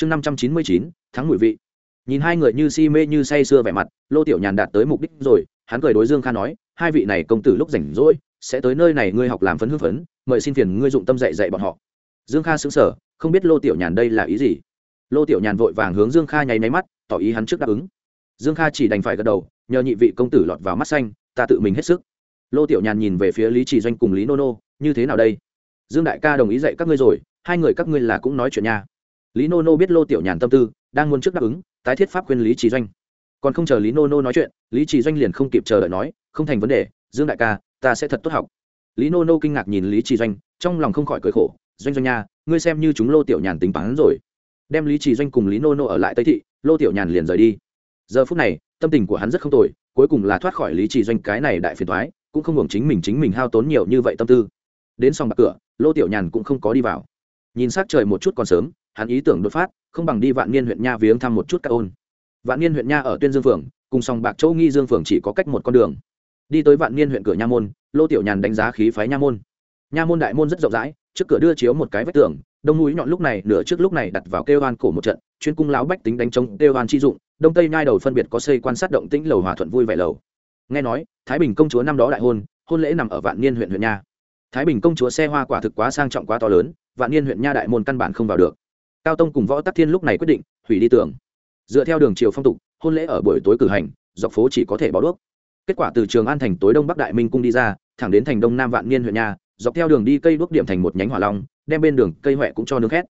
chương năm trăm chín mươi chín, thắng mùi vị. Nhìn hai người như si mê như say sưa vẻ mặt, lô tiểu nhàn đạt tới mục đích rồi, hắn cười đối dương kha nói, hai vị này công tử lúc rảnh rỗi, sẽ tới nơi này ngươi học làm phấn hưng phấn, mời xin phiền ngươi dụng tâm dạy dạy bọn họ. Dương kha xứng sở không biết lô tiểu nhàn đây là ý gì. Lô tiểu nhàn vội vàng hướng dương kha nháy máy mắt, tỏ ý hắn trước đáp ứng. Dương kha chỉ đành phải gật đầu, nhờ nhị vị công tử lọt vào mắt xanh, ta tự mình hết sức. Lô tiểu nhàn nhìn về phía lý trì doanh cùng lý nô nô, như thế nào đây? Dương đại ca đồng ý dạy các ngươi rồi, hai người các ngươi là cũng nói chuyện nha lý nô nô biết lô tiểu nhàn tâm tư, đang muốn trước đáp ứng, tái thiết pháp khuyên lý trì doanh. Còn không chờ lý nô nô nói chuyện, lý trì doanh liền không kịp chờ đợi nói, không thành vấn đề, dương đại ca, ta sẽ thật tốt học. Lý nô nô kinh ngạc nhìn lý trì doanh, trong lòng không khỏi cười khổ, doanh doanh nha, ngươi xem như chúng lô tiểu nhàn tính toán rồi. Đem lý trì doanh cùng lý nô nô ở lại tây thị, lô tiểu nhàn liền rời đi. Giờ phút này, tâm tình của hắn rất không tồi, cuối cùng là thoát khỏi lý trì doanh cái này đại phiền thoái cũng không hưởng chính mình chính mình hao tốn nhiều như vậy tâm tư. Đến xong bạc cửa, lô tiểu nhàn cũng không có đi vào. Nhìn s á c trời một chút còn sớm hắn ý tưởng đột phát, không bằng đi vạn niên huyện nha viếng thăm một chút các ôn. Vạn niên huyện nha ở tuyên dương phường, cùng sòng bạc châu nghi dương phường chỉ có cách một con đường. Đi tới vạn niên huyện cửa nha môn, lô tiểu nhàn đánh giá khí phái nha môn. Nha môn đại môn rất rộng rãi, trước cửa đưa chiếu một cái vách tường, đông núi nhọn lúc này, nửa trước lúc này đặt vào kêu hoan cổ một trận, chuyên cung láo bách tính đánh trống, kêu hoan chi dụng, đông tây nhai đầu phân biệt có xây quan sát động tĩnh lầu hòa thuận vui vẻ lầu. Nghe nói, thái bình công chúa năm đó đại hôn hôn lễ nằm ở vạn niên huyện huyện nha. Thái bình công chúa xe hoa quả thực quá sang trọng quá to lớn, vạn niên huyện nha đại môn căn bản không vào được cao tông cùng võ tắc thiên lúc này quyết định hủy đi tưởng dựa theo đường triều phong tục hôn lễ ở buổi tối cử hành dọc phố chỉ có thể bỏ đuốc. Kết quả từ trường an thành tối đông bắc đại minh cung đi ra thẳng đến thành đông nam vạn niên huyện nhà, dọc theo đường đi cây đuốc điểm thành một nhánh hỏa long đem bên đường cây huệ cũng cho nướng khét.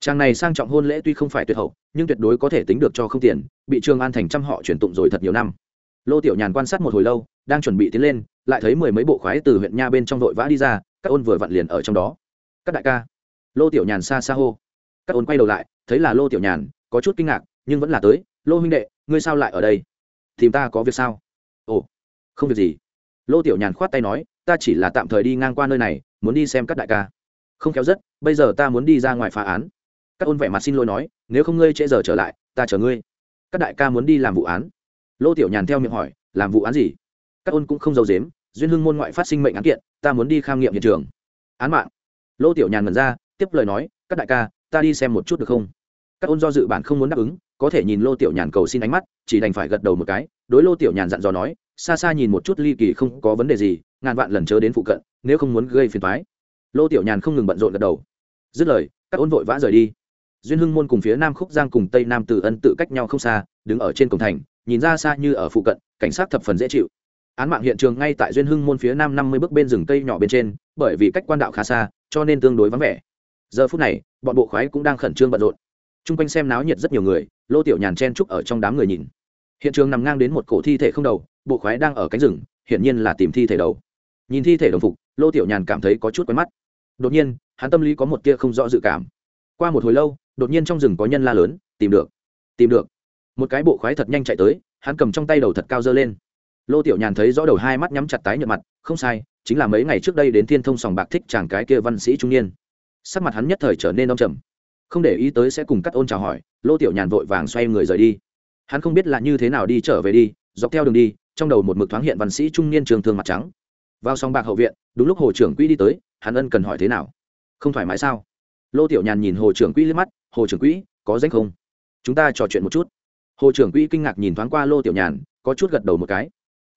Trang này sang trọng hôn lễ tuy không phải tuyệt hậu nhưng tuyệt đối có thể tính được cho không tiền bị trường an thành trăm họ chuyển tụng rồi thật nhiều năm. Lô tiểu nhàn quan sát một hồi lâu đang chuẩn bị tiến lên lại thấy mười mấy bộ khoái từ huyện nha bên trong vội vã đi ra các ôn vừa vặn liền ở trong đó. Các đại ca. Lô tiểu nhàn xa xa hô các ôn quay đầu lại, thấy là lô tiểu nhàn, có chút kinh ngạc, nhưng vẫn là tới, lô huynh đệ, ngươi sao lại ở đây? Tìm ta có việc sao? Ồ, không việc gì. Lô tiểu nhàn khoát tay nói, ta chỉ là tạm thời đi ngang qua nơi này, muốn đi xem các đại ca. Không kéo rất, bây giờ ta muốn đi ra ngoài phá án. Các ôn vẻ mặt xin lỗi nói, nếu không ngươi trễ giờ trở lại, ta chờ ngươi. Các đại ca muốn đi làm vụ án? Lô tiểu nhàn theo miệng hỏi, làm vụ án gì? Các ôn cũng không giấu dếm duyên hưng môn ngoại phát sinh mệnh án kiện, ta muốn đi khám nghiệm hiện trường. Án mạng? Lô tiểu nhàn ngần ra, tiếp lời nói, các đại ca ta đi xem một chút được không? Các ôn do dự bản không muốn đáp ứng, có thể nhìn lô tiểu nhàn cầu xin ánh mắt, chỉ đành phải gật đầu một cái, đối lô tiểu nhàn dặn dò nói xa xa nhìn một chút ly kỳ không có vấn đề gì, ngàn vạn lần chớ đến phụ cận, nếu không muốn gây phiền thoái lô tiểu nhàn không ngừng bận rộn gật đầu. Dứt lời, các ôn vội vã rời đi. Duyên hưng môn cùng phía nam khúc giang cùng tây nam tử ân tự cách nhau không xa, đứng ở trên cổng thành, nhìn ra xa như ở phụ cận, cảnh sát thập phần dễ chịu. Án mạng hiện trường ngay tại duyên hưng môn phía nam năm mươi bước bên rừng cây nhỏ bên trên, bởi vì cách quan đạo khá xa, cho nên tương đối vắng vẻ giờ phút này, bọn bộ khoái cũng đang khẩn trương bận rộn. T r u n g quanh xem náo nhiệt rất nhiều người, lô tiểu nhàn chen trúc ở trong đám người nhìn. Hiện trường nằm ngang đến một cổ thi thể không đầu, bộ khoái đang ở cánh rừng, hiển nhiên là tìm thi thể đầu. Nhìn thi thể đồng phục, lô tiểu nhàn cảm thấy có chút quen mắt. Đột nhiên, hắn tâm lý có một tia không rõ dự cảm. Qua một hồi lâu, đột nhiên trong rừng có nhân la lớn, tìm được tìm được. Một cái bộ khoái thật nhanh chạy tới, hắn cầm trong tay đầu thật cao dơ lên. Lô tiểu nhàn thấy rõ đầu hai mắt nhắm chặt tái nhợt mặt, không sai, chính là mấy ngày trước đây đến thiên thông sòng bạc thích chàng cái kia văn sĩ trung niên sắc mặt hắn nhất thời trở nên đông trầm. Không để ý tới sẽ cùng cắt ôn chào hỏi, lô tiểu nhàn vội vàng xoay người rời đi. Hắn không biết là như thế nào đi trở về đi, dọc theo đường đi, trong đầu một mực thoáng hiện văn sĩ trung niên trường thương mặt trắng. Vào sòng bạc hậu viện, đúng lúc hồ trưởng quỹ đi tới, hắn ân cần hỏi thế nào? Không thoải mái sao? Lô tiểu nhàn nhìn hồ trưởng quỹ liếc mắt, hồ trưởng quỹ, có danh không? Chúng ta trò chuyện một chút. Hồ trưởng quỹ kinh ngạc nhìn thoáng qua lô tiểu nhàn, có chút gật đầu một cái.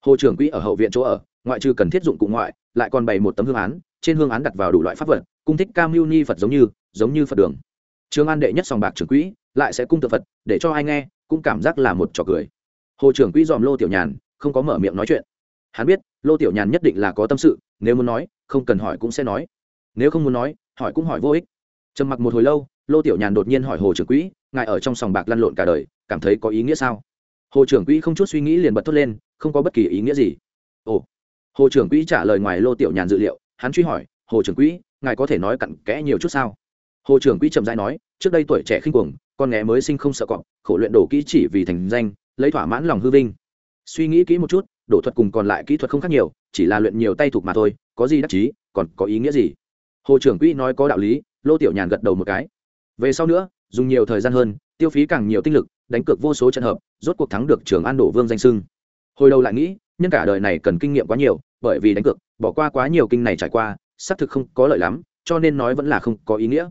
Hồ trưởng quỹ ở hậu viện chỗ ở, ngoại trừ cần thiết dụng cụ ngoại, lại còn bày một tấm hương án trên hương án đặt vào đủ loại pháp vật, cung thích cam mưu ni phật giống như giống như phật đường. Trường an đệ nhất sòng bạc trưởng quỹ, lại sẽ cung tự phật, để cho ai nghe, cũng cảm giác là một trò cười. Hồ trưởng quỹ dòm lô tiểu nhàn, không có mở miệng nói chuyện. Hắn biết, lô tiểu nhàn nhất định là có tâm sự, nếu muốn nói, không cần hỏi cũng sẽ nói. Nếu không muốn nói, hỏi cũng hỏi vô ích. Trầm mặc một hồi lâu, lô tiểu nhàn đột nhiên hỏi hồ trưởng quỹ, ngài ở trong sòng bạc lăn lộn cả đời, cảm thấy có ý nghĩa sao? Hồ trưởng quỹ không chút suy nghĩ liền bật thốt lên, không có bất kỳ ý nghĩa gì. Ồ. Hồ trưởng quỹ trả lời ngoài lô tiểu nhàn dự liệu hắn truy hỏi, hồ trưởng quỹ, ngài có thể nói cặn kẽ nhiều chút sao? Hồ trưởng quỹ trầm dai nói, trước đây tuổi trẻ khinh cuồng, con nghé mới sinh không sợ cọp, khổ luyện đổ kỹ chỉ vì thành danh, lấy thỏa mãn lòng hư vinh. Suy nghĩ kỹ một chút, đổ thuật cùng còn lại kỹ thuật không khác nhiều, chỉ là luyện nhiều tay thuộc mà thôi, có gì đắc chí, còn có ý nghĩa gì? Hồ trưởng quỹ nói có đạo lý, lô tiểu nhàn gật đầu một cái. Về sau nữa, dùng nhiều thời gian hơn, tiêu phí càng nhiều tinh lực, đánh cược vô số trận hợp, rốt cuộc thắng được trường an đổ vương danh sưng hồi đầu lại nghĩ, nhân cả đời này cần kinh nghiệm quá nhiều bởi vì đánh cược, bỏ qua quá nhiều kinh này trải qua, xác thực không có lợi lắm, cho nên nói vẫn là không có ý nghĩa.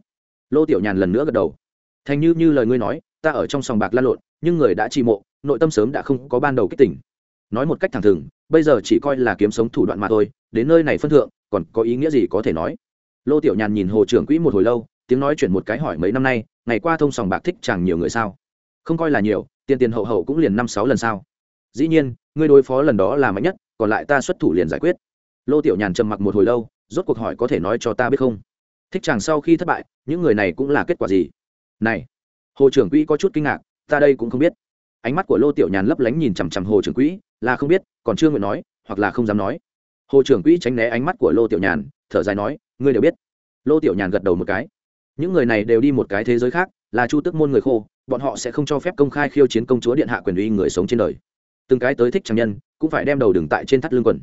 Lô tiểu nhàn lần nữa gật đầu. Thành như như lời ngươi nói, ta ở trong sòng bạc lan lộn, nhưng người đã trì mộ, nội tâm sớm đã không có ban đầu kích tỉnh nói một cách thẳng thừng, bây giờ chỉ coi là kiếm sống thủ đoạn mà thôi, đến nơi này phân thượng, còn có ý nghĩa gì có thể nói? Lô tiểu nhàn nhìn hồ trưởng quỹ một hồi lâu, tiếng nói chuyển một cái hỏi mấy năm nay, ngày qua thông sòng bạc thích chẳng nhiều người sao? Không coi là nhiều, tiền tiền hậu hậu cũng liền năm sáu lần sao? Dĩ nhiên, ngươi đối phó lần đó là mạnh nhất còn lại ta xuất thủ liền giải quyết. Lô tiểu nhàn trầm mặc một hồi lâu, rốt cuộc hỏi có thể nói cho ta biết không? Thích chàng sau khi thất bại, những người này cũng là kết quả gì? Này, hồ trưởng quỹ có chút kinh ngạc, ta đây cũng không biết. Ánh mắt của lô tiểu nhàn lấp lánh nhìn chằm chằm hồ trưởng quỹ, là không biết, còn chưa nguyện nói, hoặc là không dám nói. Hồ trưởng quỹ tránh né ánh mắt của lô tiểu nhàn, thở dài nói, ngươi đều biết. Lô tiểu nhàn gật đầu một cái. Những người này đều đi một cái thế giới khác, là chu tức môn người khô, bọn họ sẽ không cho phép công khai khiêu chiến công chúa điện hạ quyền uy người sống trên đời từng cái tới thích trang nhân, cũng phải đem đầu đường tại trên thắt lưng quần.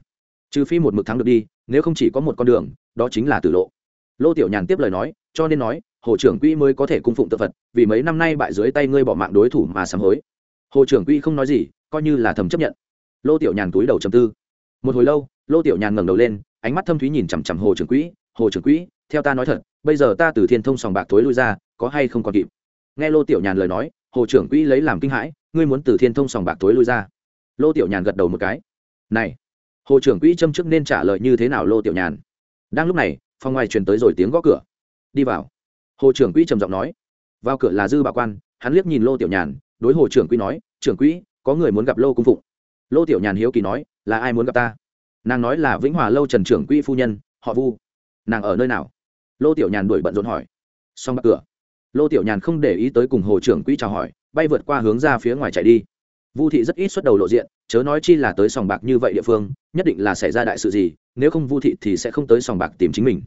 Trừ phi một mực thắng được đi, nếu không chỉ có một con đường, đó chính là tử lộ. Lô tiểu nhàn tiếp lời nói, cho nên nói, hồ trưởng quỹ mới có thể cung phụng tự phật, vì mấy năm nay bại dưới tay ngươi bỏ mạng đối thủ mà sám hối. Hồ trưởng quỹ không nói gì, coi như là thầm chấp nhận. Lô tiểu nhàn túi đầu chầm tư. Một hồi lâu, lô tiểu nhàn ngẩng đầu lên, ánh mắt thâm thúy nhìn chằm chằm hồ trưởng quỹ, hồ trưởng quỹ, theo ta nói thật, bây giờ ta từ thiên thông sòng bạc thối lui ra, có hay không còn kịp? Nghe lô tiểu nhàn lời nói, hồ trưởng quỹ lấy làm kinh hãi, ngươi muốn từ thiên thông sòng bạc thối lui ra? Lô tiểu nhàn gật đầu một cái. Này, hồ trưởng quỹ châm chức nên trả lời như thế nào lô tiểu nhàn? Đang lúc này, phòng ngoài truyền tới rồi tiếng gõ cửa. Đi vào. Hồ trưởng quỹ trầm giọng nói. Vào cửa là dư bà quan, hắn liếc nhìn lô tiểu nhàn, đối hồ trưởng quỹ nói, trưởng quỹ, có người muốn gặp lô cung phụng. Lô tiểu nhàn hiếu kỳ nói, là ai muốn gặp ta? Nàng nói là vĩnh hòa lâu trần trưởng quỹ phu nhân, họ vu. Nàng ở nơi nào? Lô tiểu nhàn đuổi bận rộn hỏi. Xong bắt cửa. Lô tiểu nhàn không để ý tới cùng hồ trưởng quỹ chào hỏi, bay vượt qua hướng ra phía ngoài chạy đi vu thị rất ít xuất đầu lộ diện, chớ nói chi là tới sòng bạc như vậy địa phương, nhất định là xảy ra đại sự gì, nếu không vu thị thì sẽ không tới sòng bạc tìm chính mình.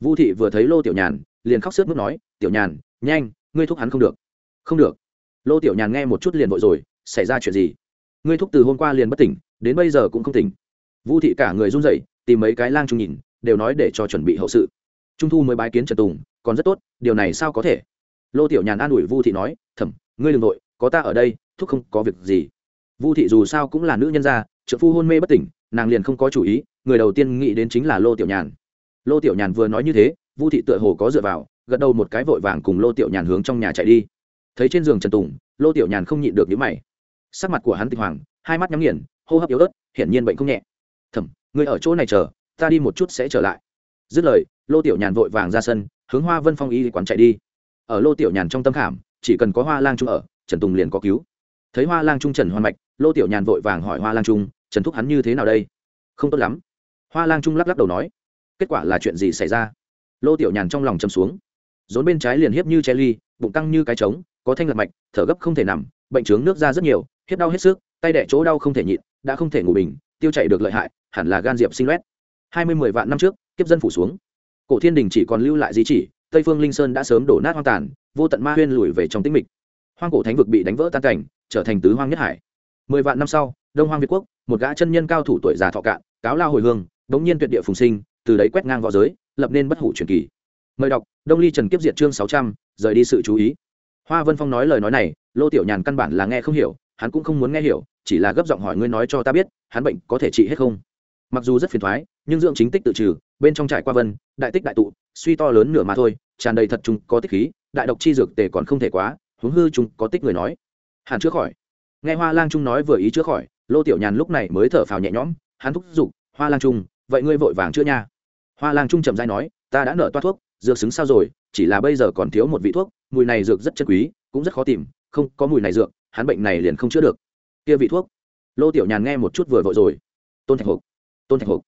Vu thị vừa thấy lô tiểu nhàn, liền khóc sướt mướt nói, tiểu nhàn, nhanh, ngươi thúc hắn không được. Không được. Lô tiểu nhàn nghe một chút liền vội rồi, xảy ra chuyện gì? Ngươi thúc từ hôm qua liền bất tỉnh, đến bây giờ cũng không tỉnh. Vu thị cả người run rẩy, tìm mấy cái lang trung nhìn, đều nói để cho chuẩn bị hậu sự. Trung thu mới bái kiến trần tùng, còn rất tốt, điều này sao có thể? Lô tiểu nhàn an ủi vu thị nói, thẩm, ngươi đừng ừ nội có ta ở đây thúc không có việc gì. Vu thị dù sao cũng là nữ nhân gia trợ phu hôn mê bất tỉnh, nàng liền không có chủ ý, người đầu tiên nghĩ đến chính là lô tiểu nhàn. Lô tiểu nhàn vừa nói như thế, vu thị tựa hồ có dựa vào, gật đầu một cái vội vàng cùng lô tiểu nhàn hướng trong nhà chạy đi. Thấy trên giường trần tùng, lô tiểu nhàn không nhịn được những mày. Sắc mặt của hắn tịch hoàng, hai mắt nhắm nghiền, hô hấp yếu ớt, hiển nhiên bệnh không nhẹ. Thẩm người ở chỗ này chờ, ta đi một chút sẽ trở lại. Dứt lời, lô tiểu nhàn vội vàng ra sân, hướng hoa vân phong y quán chạy đi. Ở lô tiểu nhàn trong tâm khảm, chỉ cần có hoa lang trung ở, trần tùng liền có cứu thấy hoa lang trung trần hoan mạch, lô tiểu nhàn vội vàng hỏi hoa lang trung, trần thúc hắn như thế nào đây? Không tốt lắm. Hoa lang trung lắc lắc đầu nói, kết quả là chuyện gì xảy ra? Lô tiểu nhàn trong lòng châm xuống, rốn bên trái liền hiếp như che ly, bụng căng như cái trống, có thanh lật mạch, thở gấp không thể nằm, bệnh trướng nước ra rất nhiều, hiếp đau hết sức, tay đẻ chỗ đau không thể nhịn, đã không thể ngủ bình, tiêu chảy được lợi hại, hẳn là gan diệp sinh loét. Hai mươi mười vạn năm trước, kiếp dân phủ xuống. Cổ thiên đình chỉ còn lưu lại di chỉ, tây phương linh sơn đã sớm đổ nát hoang tàn, vô tận ma huyên lùi về trong tĩnh mịch. Hoang cổ thánh vực bị đánh vỡ tan cảnh trở thành tứ hoang nhất hải. Mười vạn năm sau, đông hoang việt quốc, một gã chân nhân cao thủ tuổi già thọ cạn, cáo lao hồi hương, đống nhiên tuyệt địa phùng sinh, từ đấy quét ngang v õ giới, lập nên bất hủ truyền kỳ. Mời đọc, đông ly trần kiếp diệt chương sáu trăm, rời đi sự chú ý. Hoa vân phong nói lời nói này, lô tiểu nhàn căn bản là nghe không hiểu, hắn cũng không muốn nghe hiểu, chỉ là gấp giọng hỏi ngươi nói cho ta biết, hắn bệnh có thể trị hết không? Mặc dù rất phiền thoái, nhưng dưỡng chính tích tự trừ, bên trong trải qua vân, đại tích đại tụ, suy to lớn nửa mà thôi, tràn đầy thật chúng có tích khí, đại độc chi dược tề còn không thể quá, huống hư chúng có tích người nói hàn chữa khỏi. Nghe hoa lang trung nói vừa ý chữa khỏi, lô tiểu nhàn lúc này mới thở phào nhẹ nhõm, hắn thúc giục, hoa lang trung, vậy ngươi vội vàng chữa nha? Hoa lang trung chậm dai nói, ta đã nợ toa thuốc, dược xứng sao rồi, chỉ là bây giờ còn thiếu một vị thuốc, mùi này dược rất chân quý, cũng rất khó tìm, không, có mùi này dược, hắn bệnh này liền không chữa được. Kia vị thuốc? Lô tiểu nhàn nghe một chút vừa vội rồi. Tôn thạch hộp tôn thạch hộp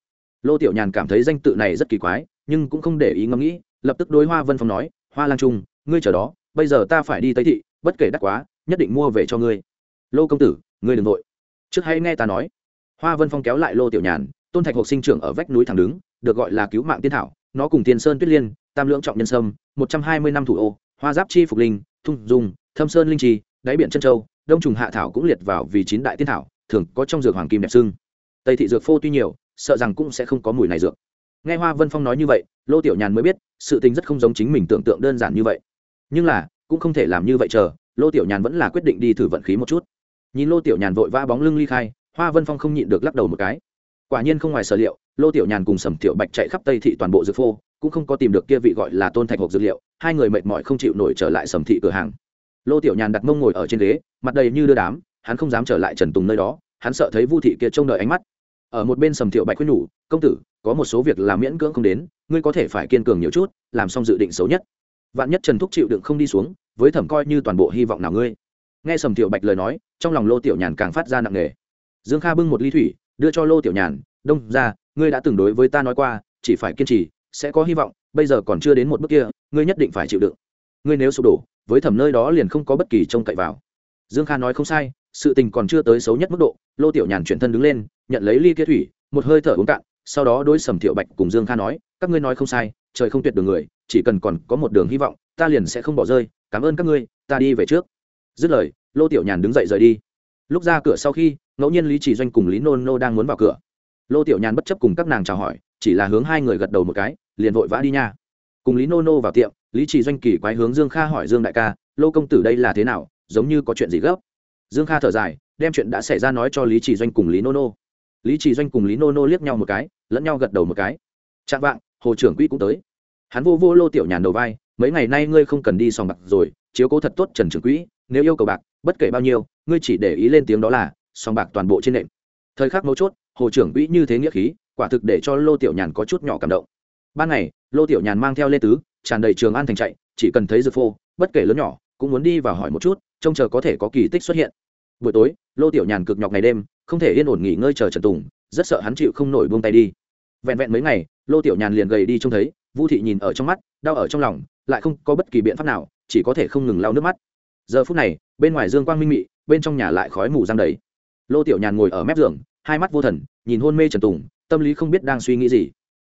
lô tiểu nhàn cảm thấy danh tự này rất kỳ quái, nhưng cũng không để ý ngẫm nghĩ, lập tức đối hoa vân phong nói, hoa lang trung, ngươi chờ đó, bây giờ ta phải đi tây thị, bất kể đắt quá nhất định mua về cho ngươi. Lô công tử, ngươi đừng nội trước hay nghe ta nói. Hoa vân phong kéo lại lô tiểu nhàn, tôn thạch hộp sinh trưởng ở vách núi thẳng đứng, được gọi là cứu mạng tiên thảo, nó cùng tiên sơn tuyết liên, tam lưỡng trọng nhân sâm, một trăm hai mươi năm thủ ô, hoa giáp chi phục linh, thung dùng thâm sơn linh trì, đáy biển chân châu, đông trùng hạ thảo cũng liệt vào vì chín đại tiên thảo, thường có trong dược hoàng kim đẹp sưng. Tây thị dược phô tuy nhiều, sợ rằng cũng sẽ không có mùi này dược. Nghe hoa vân phong nói như vậy, lô tiểu nhàn mới biết, sự tình rất không giống chính mình tưởng tượng đơn giản như vậy. Nhưng là, cũng không thể làm như vậy chờ lô tiểu nhàn vẫn là quyết định đi thử vận khí một chút. Nhìn lô tiểu nhàn vội vã bóng lưng ly khai, hoa vân phong không nhịn được lắc đầu một cái. Quả nhiên không ngoài sở liệu, lô tiểu nhàn cùng sầm tiểu bạch chạy khắp tây thị toàn bộ dược phô, cũng không có tìm được kia vị gọi là tôn thạch hộp dược liệu, hai người mệt mỏi không chịu nổi trở lại sầm thị cửa hàng. Lô tiểu nhàn đặt mông ngồi ở trên ghế, mặt đầy như đưa đám, hắn không dám trở lại trần tùng nơi đó, hắn sợ thấy vu thị kia trông đợi ánh mắt. Ở một bên sầm thiệu bạch khuyên nhủ, công tử, có một số việc làm miễn cưỡng không đến, ngươi có thể phải kiên cường nhiều chút, làm xong dự định xấu nhất. Vạn nhất trần thúc chịu đựng không đi xuống với thẩm coi như toàn bộ hy vọng nào ngươi? Nghe sầm tiểu bạch lời nói, trong lòng lô tiểu nhàn càng phát ra nặng nề. Dương kha bưng một ly thủy, đưa cho lô tiểu nhàn, đông, ra, ngươi đã từng đối với ta nói qua, chỉ phải kiên trì, sẽ có hy vọng, bây giờ còn chưa đến một bước kia, ngươi nhất định phải chịu đựng. Ngươi nếu sụp đổ, với thẩm nơi đó liền không có bất kỳ trông cậy vào. Dương kha nói không sai, sự tình còn chưa tới xấu nhất mức độ, lô tiểu nhàn chuyển thân đứng lên, nhận lấy ly kia thủy, một hơi thở uống cạn, sau đó đối sầm tiểu bạch cùng dương kha nói, các ngươi nói không sai, trời không tuyệt đường người, chỉ cần còn có một đường hy vọng, ta liền sẽ không bỏ rơi cảm ơn các ngươi, ta đi về trước. Dứt lời, lô tiểu nhàn đứng dậy rời đi. Lúc ra cửa sau khi, ngẫu nhiên lý chỉ doanh cùng lý nô nô đang muốn vào cửa. Lô tiểu nhàn bất chấp cùng các nàng chào hỏi, chỉ là hướng hai người gật đầu một cái, liền vội vã đi nha. Cùng lý nô nô vào tiệm, lý chỉ doanh kỳ quái hướng dương kha hỏi dương đại ca, lô công tử đây là thế nào? Giống như có chuyện gì gấp? Dương kha thở dài, đem chuyện đã xảy ra nói cho lý chỉ doanh cùng lý nô nô. Lý chỉ doanh cùng lý nô nô liếc nhau một cái, lẫn nhau gật đầu một cái. Chạm vạng, hồ trưởng quỹ cũng tới. Hắn vô vô lô tiểu nhàn đầu vai mấy ngày nay ngươi không cần đi sòng bạc rồi, chiếu cố thật tốt trần trưởng quỹ, nếu yêu cầu bạc, bất kể bao nhiêu, ngươi chỉ để ý lên tiếng đó là, sòng bạc toàn bộ trên nệm thời khắc mấu chốt, hồ trưởng quỹ như thế nghĩa khí, quả thực để cho lô tiểu nhàn có chút nhỏ cảm động. Ban ngày, lô tiểu nhàn mang theo lê tứ, tràn đầy trường an thành chạy, chỉ cần thấy dược phô, bất kể lớn nhỏ, cũng muốn đi và hỏi một chút, trông chờ có thể có kỳ tích xuất hiện. Buổi tối, lô tiểu nhàn cực nhọc ngày đêm, không thể yên ổn nghỉ ngơi chờ trần tùng, rất sợ hắn chịu không nổi buông tay đi. Vẹn vẹn mấy ngày, lô tiểu nhàn liền gầy đi trông thấy vu thị nhìn ở trong mắt, đau ở trong lòng, lại không có bất kỳ biện pháp nào, chỉ có thể không ngừng lau nước mắt. Giờ phút này, bên ngoài dương quang minh mị, bên trong nhà lại khói mù giang đầy. Lô tiểu nhàn ngồi ở mép giường, hai mắt vô thần, nhìn hôn mê trần tùng, tâm lý không biết đang suy nghĩ gì.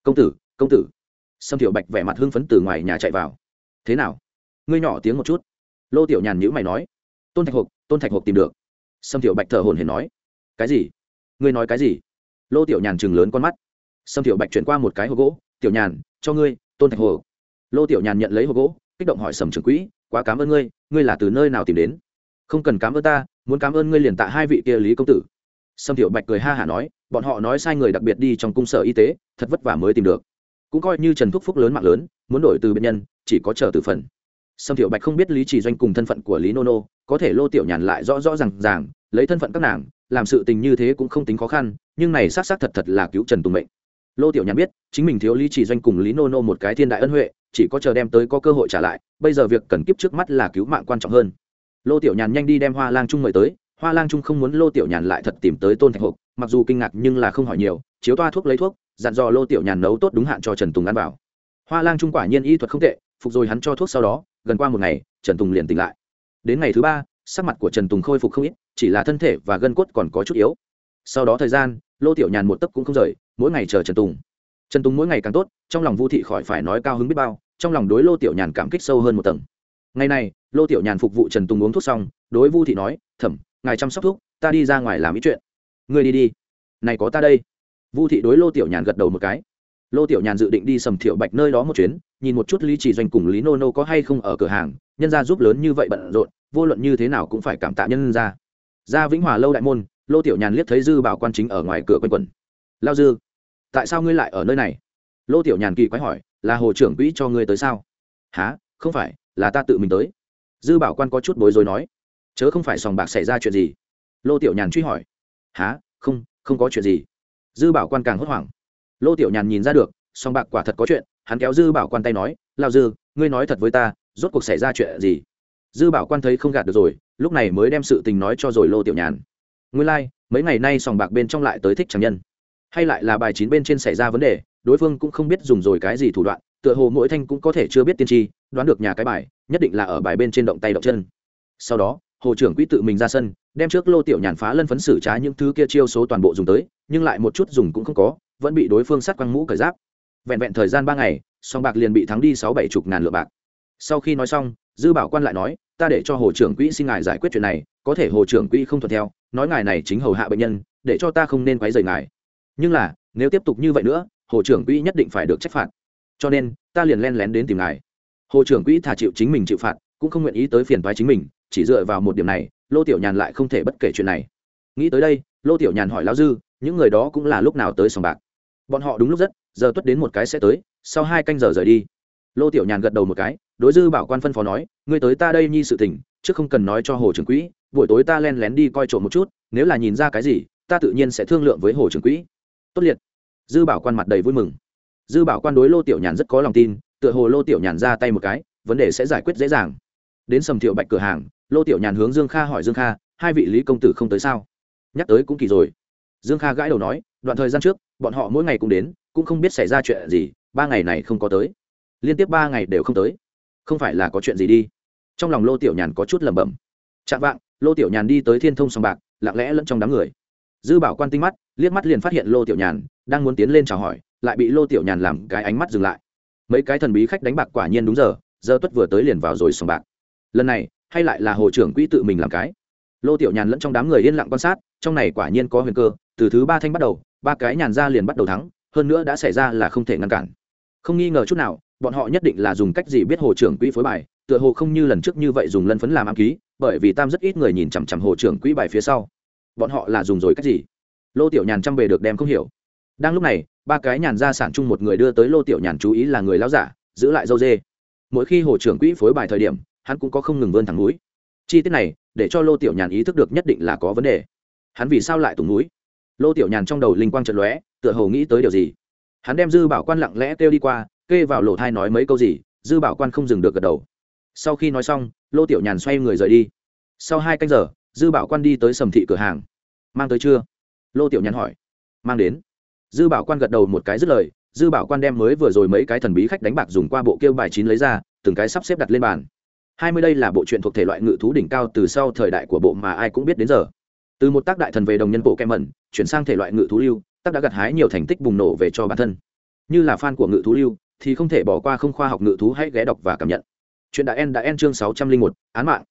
Công tử công tử. Sâm tiểu bạch vẻ mặt hưng phấn từ ngoài nhà chạy vào. Thế nào? Ngươi nhỏ tiếng một chút. Lô tiểu nhàn nhữ mày nói. Tôn thạch hộp tôn thạch hộp tìm được. Sâm tiểu bạch thở hồn hển nói. Cái gì? Ngươi nói cái gì? Lô tiểu nhàn chừng lớn con mắt. Sâm tiểu bạch chuyển qua một cái hộp gỗ. Tiểu nhàn cho ngươi, tôn thạch hồ. Lô tiểu nhàn nhận lấy hộp gỗ, kích động hỏi sầm trưởng quỹ, quá cảm ơn ngươi ngươi là từ nơi nào tìm đến? Không cần cảm ơn ta, muốn cảm ơn ngươi liền tạ hai vị kia lý công tử. Sâm tiểu bạch cười ha hả nói, bọn họ nói sai người đặc biệt đi trong cung sở y tế, thật vất vả mới tìm được. Cũng coi như trần thúc phúc lớn mạng lớn, muốn đổi từ bệnh nhân, chỉ có chờ từ phần. Sâm tiểu bạch không biết lý chỉ doanh cùng thân phận của lý nô nô, có thể lô tiểu nhàn lại rõ rõ r à n g ràng, lấy thân phận các nàng, làm sự tình như thế cũng không tính khó khăn, nhưng này xác xác thật thật là cứu trần tùng mệnh lô tiểu nhàn biết, chính mình thiếu lý chỉ doanh cùng lý nô nô một cái thiên đại ân huệ, chỉ có chờ đem tới có cơ hội trả lại, bây giờ việc cần kiếp trước mắt là cứu mạng quan trọng hơn. Lô tiểu nhàn nhanh đi đem hoa lang trung mời tới, hoa lang trung không muốn lô tiểu nhàn lại thật tìm tới tôn thạch hộp, mặc dù kinh ngạc nhưng là không hỏi nhiều, chiếu toa thuốc lấy thuốc, dặn dò lô tiểu nhàn nấu tốt đúng hạn cho trần tùng ăn vào. Hoa lang trung quả nhiên y thuật không tệ, phục rồi hắn cho thuốc sau đó, gần qua một ngày, trần tùng liền tỉnh lại. Đến ngày thứ ba, sắc mặt của trần tùng khôi phục không ít, chỉ là thân thể và gân cốt còn có chút yếu. Sau đó thời gian lô tiểu nhàn một tấc cũng không rời, mỗi ngày chờ trần tùng. Trần tùng mỗi ngày càng tốt, trong lòng vu thị khỏi phải nói cao hứng biết bao, trong lòng đối lô tiểu nhàn cảm kích sâu hơn một tầng. Ngày này lô tiểu nhàn phục vụ trần tùng uống thuốc xong, đối vu thị nói, thẩm, ngài chăm sóc thuốc, ta đi ra ngoài làm ý chuyện. Người đi đi. Này có ta đây. Vu thị đối lô tiểu nhàn gật đầu một cái. Lô tiểu nhàn dự định đi sầm thiệu bạch nơi đó một chuyến, nhìn một chút lý chỉ doanh cùng lý nô nô có hay không ở cửa hàng, nhân gia giúp lớn như vậy bận rộn, vô luận như thế nào cũng phải cảm tạ nhân gia. Ra vĩnh hòa lâu đại môn lô tiểu nhàn liếc thấy dư bảo quan chính ở ngoài cửa quanh quẩn. Lao dư, tại sao ngươi lại ở nơi này? Lô tiểu nhàn kỳ quái hỏi, là hồ trưởng quỹ cho ngươi tới sao? Há không phải, là ta tự mình tới. Dư bảo quan có chút bối rối nói, chớ không phải sòng bạc xảy ra chuyện gì. Lô tiểu nhàn truy hỏi há không không có chuyện gì. Dư bảo quan càng hốt hoảng. Lô tiểu nhàn nhìn ra được, sòng bạc quả thật có chuyện, hắn kéo dư bảo quan tay nói, lao dư, ngươi nói thật với ta, rốt cuộc xảy ra chuyện gì? Dư bảo quan thấy không gạt được rồi, lúc này mới đem sự tình nói cho rồi lô tiểu nhàn nguyên lai、like, mấy ngày nay sòng bạc bên trong lại tới thích chẳng nhân. Hay lại là bài chín bên trên xảy ra vấn đề đối phương cũng không biết dùng rồi cái gì thủ đoạn tựa hồ mỗi thanh cũng có thể chưa biết tiên tri đoán được nhà cái bài nhất định là ở bài bên trên động tay động chân. Sau đó hồ trưởng quỹ tự mình ra sân đem trước lô tiểu nhàn phá lân phấn xử trá những thứ kia chiêu số toàn bộ dùng tới nhưng lại một chút dùng cũng không có vẫn bị đối phương sát quăng mũ cởi giáp. Vẹn vẹn thời gian ba ngày song bạc liền bị thắng đi sáu bảy chục ngàn lượng bạc. Sau khi nói xong dư bảo quan lại nói ta để cho hồ trưởng quỹ xin ngài giải quyết chuyện này, có thể hồ trưởng quỹ không thuận theo, nói ngài này chính hầu hạ bệnh nhân, để cho ta không nên quấy rầy ngài. Nhưng là, nếu tiếp tục như vậy nữa, hồ trưởng quỹ nhất định phải được trách phạt. Cho nên, ta liền len lén đến tìm ngài. Hồ trưởng quỹ thả chịu chính mình chịu phạt, cũng không nguyện ý tới phiền thoái chính mình, chỉ dựa vào một điểm này, lô tiểu nhàn lại không thể bất kể chuyện này. Nghĩ tới đây, lô tiểu nhàn hỏi lao dư, những người đó cũng là lúc nào tới sòng bạc? Bọn họ đúng lúc rất, giờ tuất đến một cái sẽ tới, sau hai canh giờ rời đi. Lô tiểu nhàn gật đầu một cái đối dư bảo quan phân phó nói, ngươi tới ta đây nhi sự tình, chứ không cần nói cho hồ trưởng quỹ, buổi tối ta len lén đi coi trộm một chút, nếu là nhìn ra cái gì, ta tự nhiên sẽ thương lượng với hồ trưởng quỹ. Tốt liệt. Dư bảo quan mặt đầy vui mừng. Dư bảo quan đối lô tiểu nhàn rất có lòng tin, tựa hồ lô tiểu nhàn ra tay một cái, vấn đề sẽ giải quyết dễ dàng. Đến sầm thiệu bạch cửa hàng, lô tiểu nhàn hướng dương kha hỏi dương kha, hai vị lý công tử không tới sao? Nhắc tới cũng kỳ rồi. Dương kha gãi đầu nói, đoạn thời gian trước, bọn họ mỗi ngày cũng đến, cũng không biết xảy ra chuyện gì, ba ngày này không có tới. Liên tiếp ba ngày đều không tới không phải là có chuyện gì đi. Trong lòng lô tiểu nhàn có chút lẩm bẩm. Chạm vạng, lô tiểu nhàn đi tới thiên thông sòng bạc, lặng lẽ lẫn trong đám người. Dư bảo quan tinh mắt, liếc mắt liền phát hiện lô tiểu nhàn đang muốn tiến lên chào hỏi, lại bị lô tiểu nhàn làm cái ánh mắt dừng lại. Mấy cái thần bí khách đánh bạc quả nhiên đúng giờ giờ tuất vừa tới liền vào rồi sòng bạc. Lần này, hay lại là hồ trưởng quỹ tự mình làm cái. Lô tiểu nhàn lẫn trong đám người yên lặng quan sát, trong này quả nhiên có huyền cơ, từ thứ ba thanh bắt đầu, ba cái nhàn ra liền bắt đầu thắng, hơn nữa đã xảy ra là không thể ngăn cản. Không nghi ngờ chút nào bọn họ nhất định là dùng cách gì biết hồ trưởng quỹ phối bài, tựa hồ không như lần trước như vậy dùng lân phấn làm ám ký, bởi vì tam rất ít người nhìn chằm chằm hồ trưởng quỹ bài phía sau. Bọn họ là dùng rồi cách gì? Lô tiểu nhàn chăm về được đem không hiểu. Đang lúc này, ba cái nhàn ra sản chung một người đưa tới lô tiểu nhàn chú ý là người lão giả, giữ lại dâu dê. Mỗi khi hồ trưởng quỹ phối bài thời điểm, hắn cũng có không ngừng vươn thẳng núi. Chi tiết này, để cho lô tiểu nhàn ý thức được nhất định là có vấn đề. Hắn vì sao lại tùng núi? Lô tiểu nhàn trong đầu linh quang trận lóe, tựa hồ nghĩ tới điều gì? Hắn đem dư bảo quan lặng lẽ kêu đi qua kê vào lỗ thai nói mấy câu gì, dư bảo quan không dừng được gật đầu. Sau khi nói xong, lô tiểu nhàn xoay người rời đi. Sau hai canh giờ, dư bảo quan đi tới sầm thị cửa hàng. Mang tới chưa? Lô tiểu nhàn hỏi. Mang đến. Dư bảo quan gật đầu một cái dứt lời, dư bảo quan đem mới vừa rồi mấy cái thần bí khách đánh bạc dùng qua bộ kêu bài chín lấy ra, từng cái sắp xếp đặt lên bàn. Hai mươi đây là bộ truyện thuộc thể loại ngự thú đỉnh cao từ sau thời đại của bộ mà ai cũng biết đến giờ. Từ một tác đại thần về đồng nhân bộ kem mẩn, chuyển sang thể loại ngự thú lưu, tác đã gặt hái nhiều thành tích bùng nổ về cho bản thân. Như là fan của ngự thú lưu thì không thể bỏ qua không khoa học ngự thú hãy ghé đọc và cảm nhận. Chuyện đã en đã en chương sáu trăm linh một, án mạng.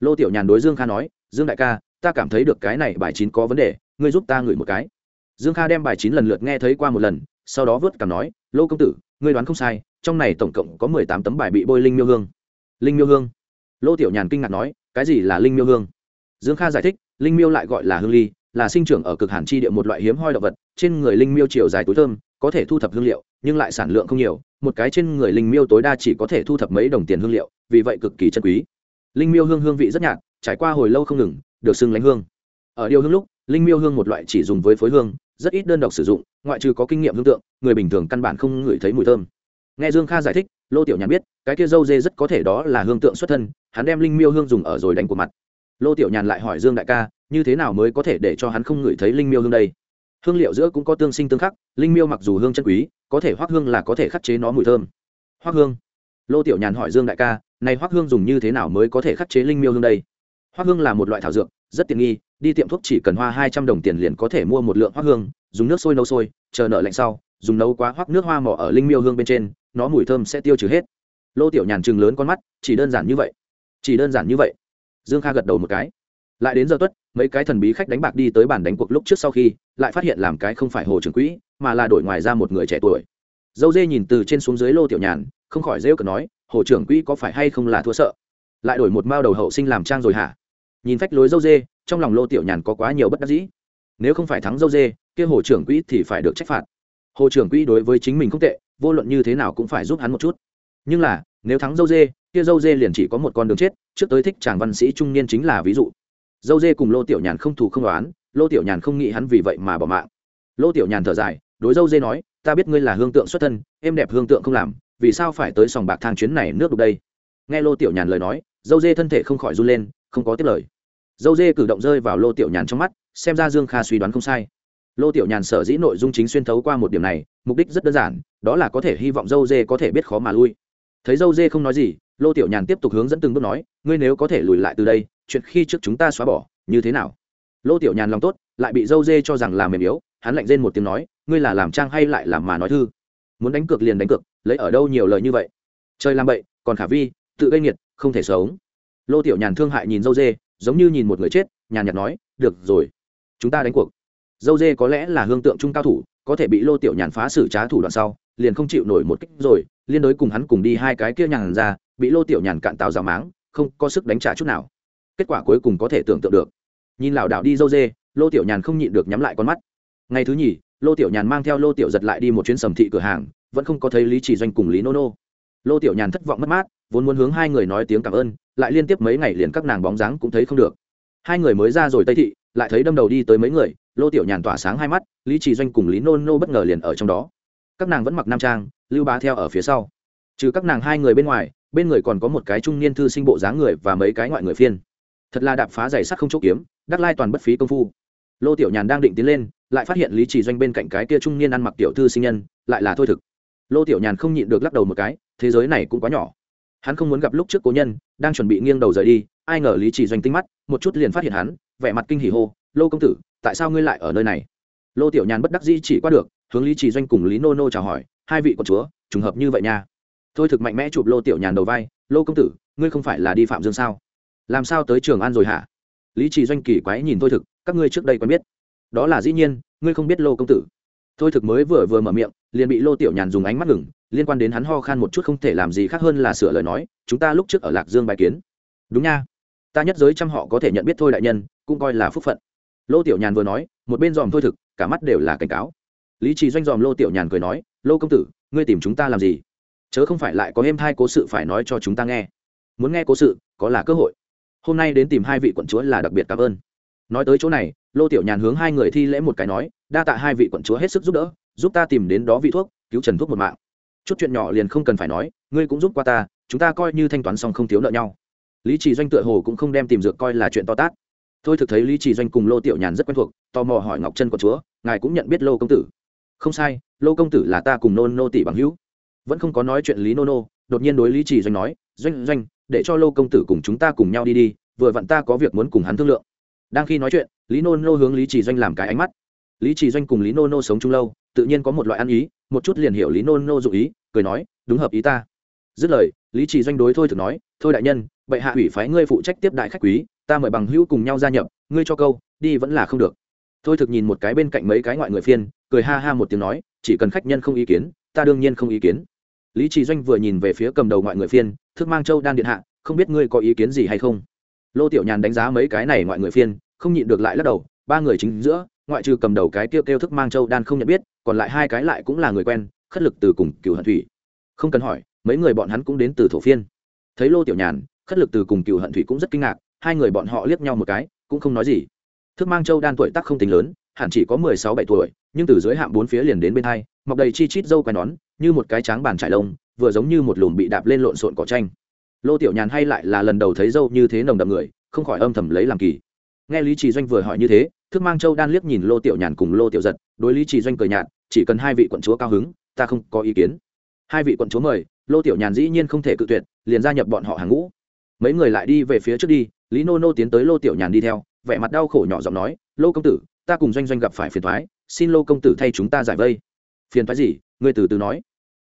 Lô tiểu nhàn đối dương kha nói, dương đại ca, ta cảm thấy được cái này bài chín có vấn đề, ngươi giúp ta ngửi một cái. Dương kha đem bài chín lần lượt nghe thấy qua một lần, sau đó vớt cảm nói, lô công tử, ngươi đoán không sai, trong này tổng cộng có mười tám tấm bài bị bôi linh miêu hương. Linh miêu hương? Lô tiểu nhàn kinh ngạc nói, cái gì là linh miêu hương? Dương kha giải thích, linh miêu lại gọi là hương ly, là sinh trưởng ở cực hàn chi địa một loại hiếm hoi động vật, trên người linh miêu chiều dài túi thơm, có thể thu thập hương liệu, nhưng lại sản lượng không nhiều một cái trên người linh miêu tối đa chỉ có thể thu thập mấy đồng tiền hương liệu, vì vậy cực kỳ chân quý. Linh miêu hương hương vị rất nhạt, trải qua hồi lâu không ngừng, được xưng lánh hương. Ở điều hương lúc, linh miêu hương một loại chỉ dùng với phối hương, rất ít đơn độc sử dụng, ngoại trừ có kinh nghiệm hương tượng, người bình thường căn bản không ngửi thấy mùi thơm. Nghe dương kha giải thích, lô tiểu nhàn biết, cái kia dâu dê rất có thể đó là hương tượng xuất thân, hắn đem linh miêu hương dùng ở rồi đánh của mặt. Lô tiểu nhàn lại hỏi dương đại ca, như thế nào mới có thể để cho hắn không ngửi thấy linh miêu hương đây? Hương liệu giữa cũng có tương sinh tương khắc, linh miêu mặc dù hương chân quý, có thể hoác hương là có thể khắc chế nó mùi thơm. Hoác hương. Lô tiểu nhàn hỏi dương đại ca, này hoác hương dùng như thế nào mới có thể khắc chế linh miêu hương đây? Hoác hương là một loại thảo dược, rất tiện nghi, đi tiệm thuốc chỉ cần hoa hai trăm đồng tiền liền có thể mua một lượng hoác hương, dùng nước sôi nấu sôi, chờ nợ lạnh sau, dùng nấu quá hoác nước hoa mỏ ở linh miêu hương bên trên, nó mùi thơm sẽ tiêu trừ hết. Lô tiểu nhàn chừng lớn con mắt, chỉ đơn giản như vậy. Chỉ đơn giản như vậy. Dương kha gật đầu một cái lại đến giờ tuất, mấy cái thần bí khách đánh bạc đi tới bàn đánh cuộc lúc trước sau khi, lại phát hiện làm cái không phải hồ trưởng quỹ, mà là đổi ngoài ra một người trẻ tuổi. Dâu dê nhìn từ trên xuống dưới lô tiểu nhàn, không khỏi rêu cờ nói, hồ trưởng quỹ có phải hay không là thua sợ? Lại đổi một mao đầu hậu sinh làm trang rồi hả? Nhìn phách lối dâu dê, trong lòng lô tiểu nhàn có quá nhiều bất đắc dĩ. Nếu không phải thắng dâu dê, kia hồ trưởng quỹ thì phải được trách phạt. Hồ trưởng quỹ đối với chính mình không tệ, vô luận như thế nào cũng phải giúp hắn một chút. Nhưng là, nếu thắng dâu dê, kia dâu dê liền chỉ có một con đường chết, trước tới thích chàng văn sĩ trung niên chính là ví dụ dâu dê cùng lô tiểu nhàn không thù không đoán lô tiểu nhàn không nghĩ hắn vì vậy mà bỏ mạng. Lô tiểu nhàn thở dài, đối dâu dê nói, ta biết ngươi là hương tượng xuất thân em đẹp hương tượng không làm, vì sao phải tới sòng bạc thang chuyến này nước đục đây? Nghe lô tiểu nhàn lời nói, dâu dê thân thể không khỏi run lên, không có tiếp lời. Dâu dê cử động rơi vào lô tiểu nhàn trong mắt, xem ra dương kha suy đoán không sai. Lô tiểu nhàn sở dĩ nội dung chính xuyên thấu qua một điểm này, mục đích rất đơn giản, đó là có thể hy vọng dâu dê có thể biết khó mà lui. Thấy dâu dê không nói gì, lô tiểu nhàn tiếp tục hướng dẫn từng bước nói, ngươi nếu có thể lùi lại từ đây chuyện khi trước chúng ta xóa bỏ, như thế nào? Lô tiểu nhàn lòng tốt, lại bị dâu dê cho rằng là mềm yếu, hắn lạnh rên một tiếng nói, ngươi là làm trang hay lại làm mà nói thư? Muốn đánh cược liền đánh cược, lấy ở đâu nhiều lời như vậy? Chơi làm bậy, còn khả vi, tự gây nghiệt, không thể sống. Lô tiểu nhàn thương hại nhìn dâu dê, giống như nhìn một người chết, nhàn nhạt nói, được rồi, chúng ta đánh cuộc. Dâu dê có lẽ là hương tượng trung cao thủ, có thể bị lô tiểu nhàn phá xử trá thủ đoạn sau, liền không chịu nổi một kích rồi, liên đối cùng hắn cùng đi hai cái kia nhàn ra, bị lô tiểu nhàn cạn tào rào máng, không có sức đánh trả chút nào kết quả cuối cùng có thể tưởng tượng được. Nhìn lảo đảo đi dâu dê, lô tiểu nhàn không nhịn được nhắm lại con mắt. Ngày thứ nhì, lô tiểu nhàn mang theo lô tiểu giật lại đi một chuyến sầm thị cửa hàng, vẫn không có thấy lý chỉ doanh cùng lý nô nô. Lô tiểu nhàn thất vọng mất mát, vốn muốn hướng hai người nói tiếng cảm ơn, lại liên tiếp mấy ngày liền các nàng bóng dáng cũng thấy không được. Hai người mới ra rồi tây thị, lại thấy đâm đầu đi tới mấy người, lô tiểu nhàn tỏa sáng hai mắt, lý trì doanh cùng lý nô nô bất ngờ liền ở trong đó. Các nàng vẫn mặc nam trang, lưu bá theo ở phía sau. Trừ các nàng hai người bên ngoài, bên người còn có một cái trung niên thư sinh bộ dáng người và mấy cái ngoại người phiên thật là đạp phá giày sắt không chỗ kiếm, đắc lai toàn bất phí công phu. Lô tiểu nhàn đang định tiến lên, lại phát hiện lý trì doanh bên cạnh cái kia trung niên ăn mặc tiểu thư sinh nhân, lại là thôi thực. Lô tiểu nhàn không nhịn được lắc đầu một cái, thế giới này cũng quá nhỏ. Hắn không muốn gặp lúc trước cố nhân, đang chuẩn bị nghiêng đầu rời đi, ai ngờ lý trì doanh tinh mắt, một chút liền phát hiện hắn, vẻ mặt kinh hỉ hô, lô công tử, tại sao ngươi lại ở nơi này? Lô tiểu nhàn bất đắc dĩ chỉ qua được, hướng lý trì doanh cùng lý nô nô chào hỏi, hai vị con chúa, trùng hợp như vậy nha. Thôi thực mạnh mẽ chụp lô tiểu nhàn đầu vai, lô công tử, ngươi không phải là đi phạm dương sao? Làm sao tới trường an rồi hả? Lý trì doanh kỳ quái nhìn thôi thực, các ngươi trước đây quen biết. Đó là dĩ nhiên, ngươi không biết lô công tử. Thôi thực mới vừa vừa mở miệng, liền bị lô tiểu nhàn dùng ánh mắt ngừng, liên quan đến hắn ho khan một chút không thể làm gì khác hơn là sửa lời nói, chúng ta lúc trước ở lạc dương bài kiến. Đúng nha. Ta nhất giới trăm họ có thể nhận biết thôi đại nhân, cũng coi là phúc phận. Lô tiểu nhàn vừa nói, một bên dòm thôi thực, cả mắt đều là cảnh cáo. Lý trì doanh dòm lô tiểu nhàn cười nói, lô công tử, ngươi tìm chúng ta làm gì? Chớ không phải lại có êm thai cố sự phải nói cho chúng ta nghe. Muốn nghe cố sự, có là cơ hội hôm nay đến tìm hai vị quận chúa là đặc biệt cảm ơn. Nói tới chỗ này, lô tiểu nhàn hướng hai người thi lễ một cái nói, đa tạ hai vị quận chúa hết sức giúp đỡ, giúp ta tìm đến đó vị thuốc, cứu trần thuốc một mạng. Chút chuyện nhỏ liền không cần phải nói, ngươi cũng giúp qua ta, chúng ta coi như thanh toán xong không thiếu nợ nhau. Lý trì doanh tựa hồ cũng không đem tìm dược coi là chuyện to tát. Thôi thực thấy lý trì doanh cùng lô tiểu nhàn rất quen thuộc, tò mò hỏi ngọc chân quận chúa, ngài cũng nhận biết lô công tử. Không sai, lô công tử là ta cùng nôn nô tỷ bằng hữu. Vẫn không có nói chuyện lý nô nô, đột nhiên đối lý trì doanh nói, doanh doanh để cho lô công tử cùng chúng ta cùng nhau đi đi, vừa vặn ta có việc muốn cùng hắn thương lượng. Đang khi nói chuyện, lý nô nô hướng lý trì doanh làm cái ánh mắt. Lý trì doanh cùng lý nô nô sống chung lâu, tự nhiên có một loại ăn ý, một chút liền hiểu lý nô nô dụ ý, cười nói, đúng hợp ý ta. Dứt lời, lý trì doanh đối thôi thực nói, thôi đại nhân, bệ hạ ủy phái ngươi phụ trách tiếp đại khách quý, ta mời bằng hữu cùng nhau gia nhập, ngươi cho câu, đi vẫn là không được. Thôi thực nhìn một cái bên cạnh mấy cái ngoại người phiên, cười ha ha một tiếng nói, chỉ cần khách nhân không ý kiến, ta đương nhiên không ý kiến lý trì doanh vừa nhìn về phía cầm đầu ngoại người phiên thức mang châu đan điện hạ, không biết ngươi có ý kiến gì hay không? Lô tiểu nhàn đánh giá mấy cái này ngoại người phiên, không nhịn được lại lắc đầu, ba người chính giữa, ngoại trừ cầm đầu cái kêu kêu thức mang châu đan không nhận biết, còn lại hai cái lại cũng là người quen, khất lực từ cùng cựu hận thủy. Không cần hỏi, mấy người bọn hắn cũng đến từ thổ phiên. Thấy lô tiểu nhàn, khất lực từ cùng cựu hận thủy cũng rất kinh ngạc, hai người bọn họ liếc nhau một cái, cũng không nói gì. Thức mang châu đan tuổi tác không tính lớn, hẳn chỉ có mười sáu bảy tuổi, nhưng từ dưới hạm bốn phía liền đến bên hai, mọc đầy chi chít dâu quai nón như một cái tráng bàn trải lông, vừa giống như một lùm bị đạp lên lộn xộn cỏ tranh. Lô tiểu nhàn hay lại là lần đầu thấy dâu như thế nồng đậm người, không khỏi âm thầm lấy làm kỳ. Nghe lý trì doanh vừa hỏi như thế thức mang châu đan liếc nhìn lô tiểu nhàn cùng lô tiểu giật, đối lý trì doanh cười nhạt, chỉ cần hai vị quận chúa cao hứng, ta không có ý kiến. Hai vị quận chúa mời, lô tiểu nhàn dĩ nhiên không thể cự tuyệt, liền gia nhập bọn họ hàng ngũ. Mấy người lại đi về phía trước đi, lý nô nô tiến tới lô tiểu nhàn đi theo, vẻ mặt đau khổ nhỏ giọng nói, lô công tử, ta cùng doanh doanh gặp phải phiền thoái xin lô công tử thay chúng ta giải vây. Phiền thoái gì? Ngươi từ từ nói.